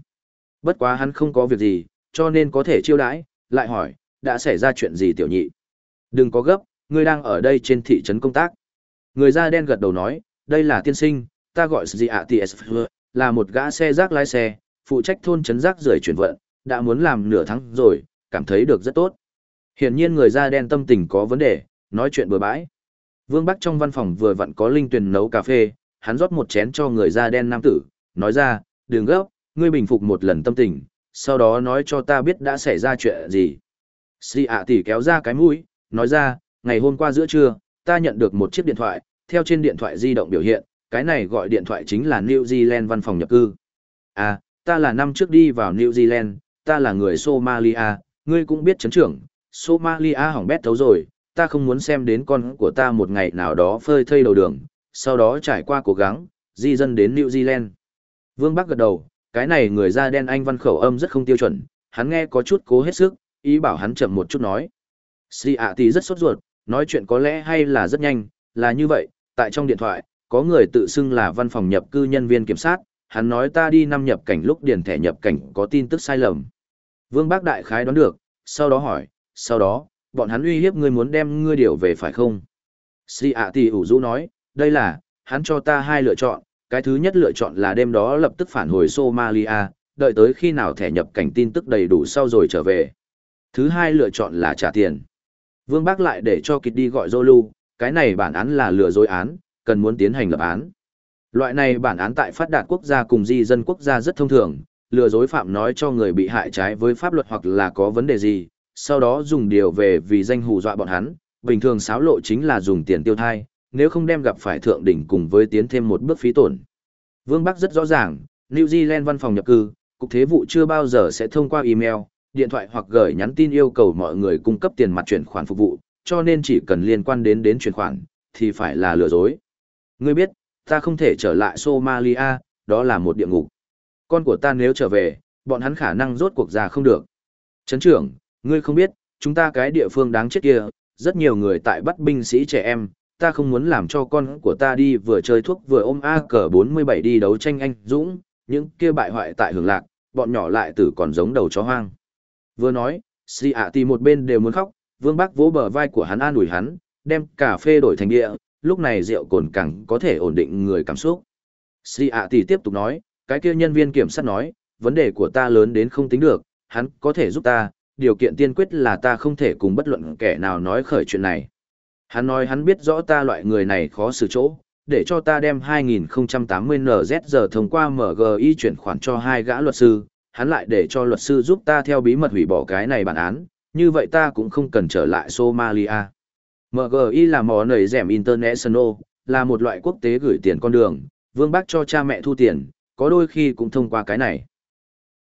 Bất quá hắn không có việc gì, cho nên có thể chiêu đãi, lại hỏi, đã xảy ra chuyện gì tiểu nhị? Đừng có gấp, ngươi đang ở đây trên thị trấn công tác. Người da đen gật đầu nói, đây là tiên sinh, ta gọi gì ạ là một gã xe rác lái xe, phụ trách thôn trấn rác rưởi chuyển vận, đã muốn làm nửa tháng rồi, cảm thấy được rất tốt. Hiển nhiên người da đen tâm tình có vấn đề, nói chuyện bừa bãi. Vương Bắc trong văn phòng vừa vặn có linh tuyền nấu cà phê, hắn rót một chén cho người da đen nam tử, nói ra, đừng gấp, ngươi bình phục một lần tâm tình, sau đó nói cho ta biết đã xảy ra chuyện gì. Sĩ ạ tỷ kéo ra cái mũi, nói ra, ngày hôm qua giữa trưa, ta nhận được một chiếc điện thoại, theo trên điện thoại di động biểu hiện, cái này gọi điện thoại chính là New Zealand văn phòng nhập cư. À, ta là năm trước đi vào New Zealand, ta là người Somalia, ngươi cũng biết chấn trưởng, Somalia hỏng bét thấu rồi, ta không muốn xem đến con của ta một ngày nào đó phơi thây đầu đường, sau đó trải qua cố gắng, di dân đến New Zealand. Vương Bắc gật đầu, cái này người da đen anh văn khẩu âm rất không tiêu chuẩn, hắn nghe có chút cố hết sức, ý bảo hắn chậm một chút nói. Sri ạ thì rất sốt ruột, nói chuyện có lẽ hay là rất nhanh, là như vậy, tại trong điện thoại, có người tự xưng là văn phòng nhập cư nhân viên kiểm sát, hắn nói ta đi năm nhập cảnh lúc điền thẻ nhập cảnh có tin tức sai lầm. Vương Bác Đại Khái đoán được, sau đó hỏi, sau đó, bọn hắn uy hiếp ngươi muốn đem ngươi điều về phải không? Si ạ tỷ ủ rũ nói, đây là, hắn cho ta hai lựa chọn, cái thứ nhất lựa chọn là đêm đó lập tức phản hồi Somalia, đợi tới khi nào thẻ nhập cảnh tin tức đầy đủ sau rồi trở về. Thứ hai lựa chọn là trả tiền. Vương Bác lại để cho kịch đi gọi Zolu, cái này bản án là lừa dối án, cần muốn tiến hành lập án. Loại này bản án tại phát đạt quốc gia cùng di dân quốc gia rất thông thường, lừa dối phạm nói cho người bị hại trái với pháp luật hoặc là có vấn đề gì, sau đó dùng điều về vì danh hù dọa bọn hắn, bình thường xáo lộ chính là dùng tiền tiêu thai, nếu không đem gặp phải thượng đỉnh cùng với tiến thêm một bước phí tổn. Vương Bắc rất rõ ràng, New Zealand văn phòng nhập cư, cục thế vụ chưa bao giờ sẽ thông qua email, điện thoại hoặc gửi nhắn tin yêu cầu mọi người cung cấp tiền mặt chuyển khoản phục vụ, cho nên chỉ cần liên quan đến đến chuyển khoản, thì phải là lừa dối. Ngươi biết, ta không thể trở lại Somalia, đó là một địa ngục. Con của ta nếu trở về, bọn hắn khả năng rốt cuộc ra không được. Trấn trưởng, ngươi không biết, chúng ta cái địa phương đáng chết kia, rất nhiều người tại bắt binh sĩ trẻ em, ta không muốn làm cho con của ta đi vừa chơi thuốc vừa ôm A cờ 47 đi đấu tranh anh Dũng, những kia bại hoại tại hưởng lạc, bọn nhỏ lại tử còn giống đầu chó hoang. Vừa nói, Si ạ tì một bên đều muốn khóc, Vương Bắc vỗ bờ vai của hắn an ủi hắn, đem cà phê đổi thành địa, lúc này rượu cồn càng có thể ổn định người cảm xúc. Si ạ tì tiếp tục nói, cái kia nhân viên kiểm sát nói, vấn đề của ta lớn đến không tính được, hắn có thể giúp ta, điều kiện tiên quyết là ta không thể cùng bất luận kẻ nào nói khởi chuyện này. Hắn nói hắn biết rõ ta loại người này khó xử chỗ, để cho ta đem 2080 NZ giờ thông qua MGI chuyển khoản cho hai gã luật sư, hắn lại để cho luật sư giúp ta theo bí mật hủy bỏ cái này bản án, như vậy ta cũng không cần trở lại Somalia. MGI là mỏ nầy rẻm International, là một loại quốc tế gửi tiền con đường, Vương Bác cho cha mẹ thu tiền, có đôi khi cũng thông qua cái này.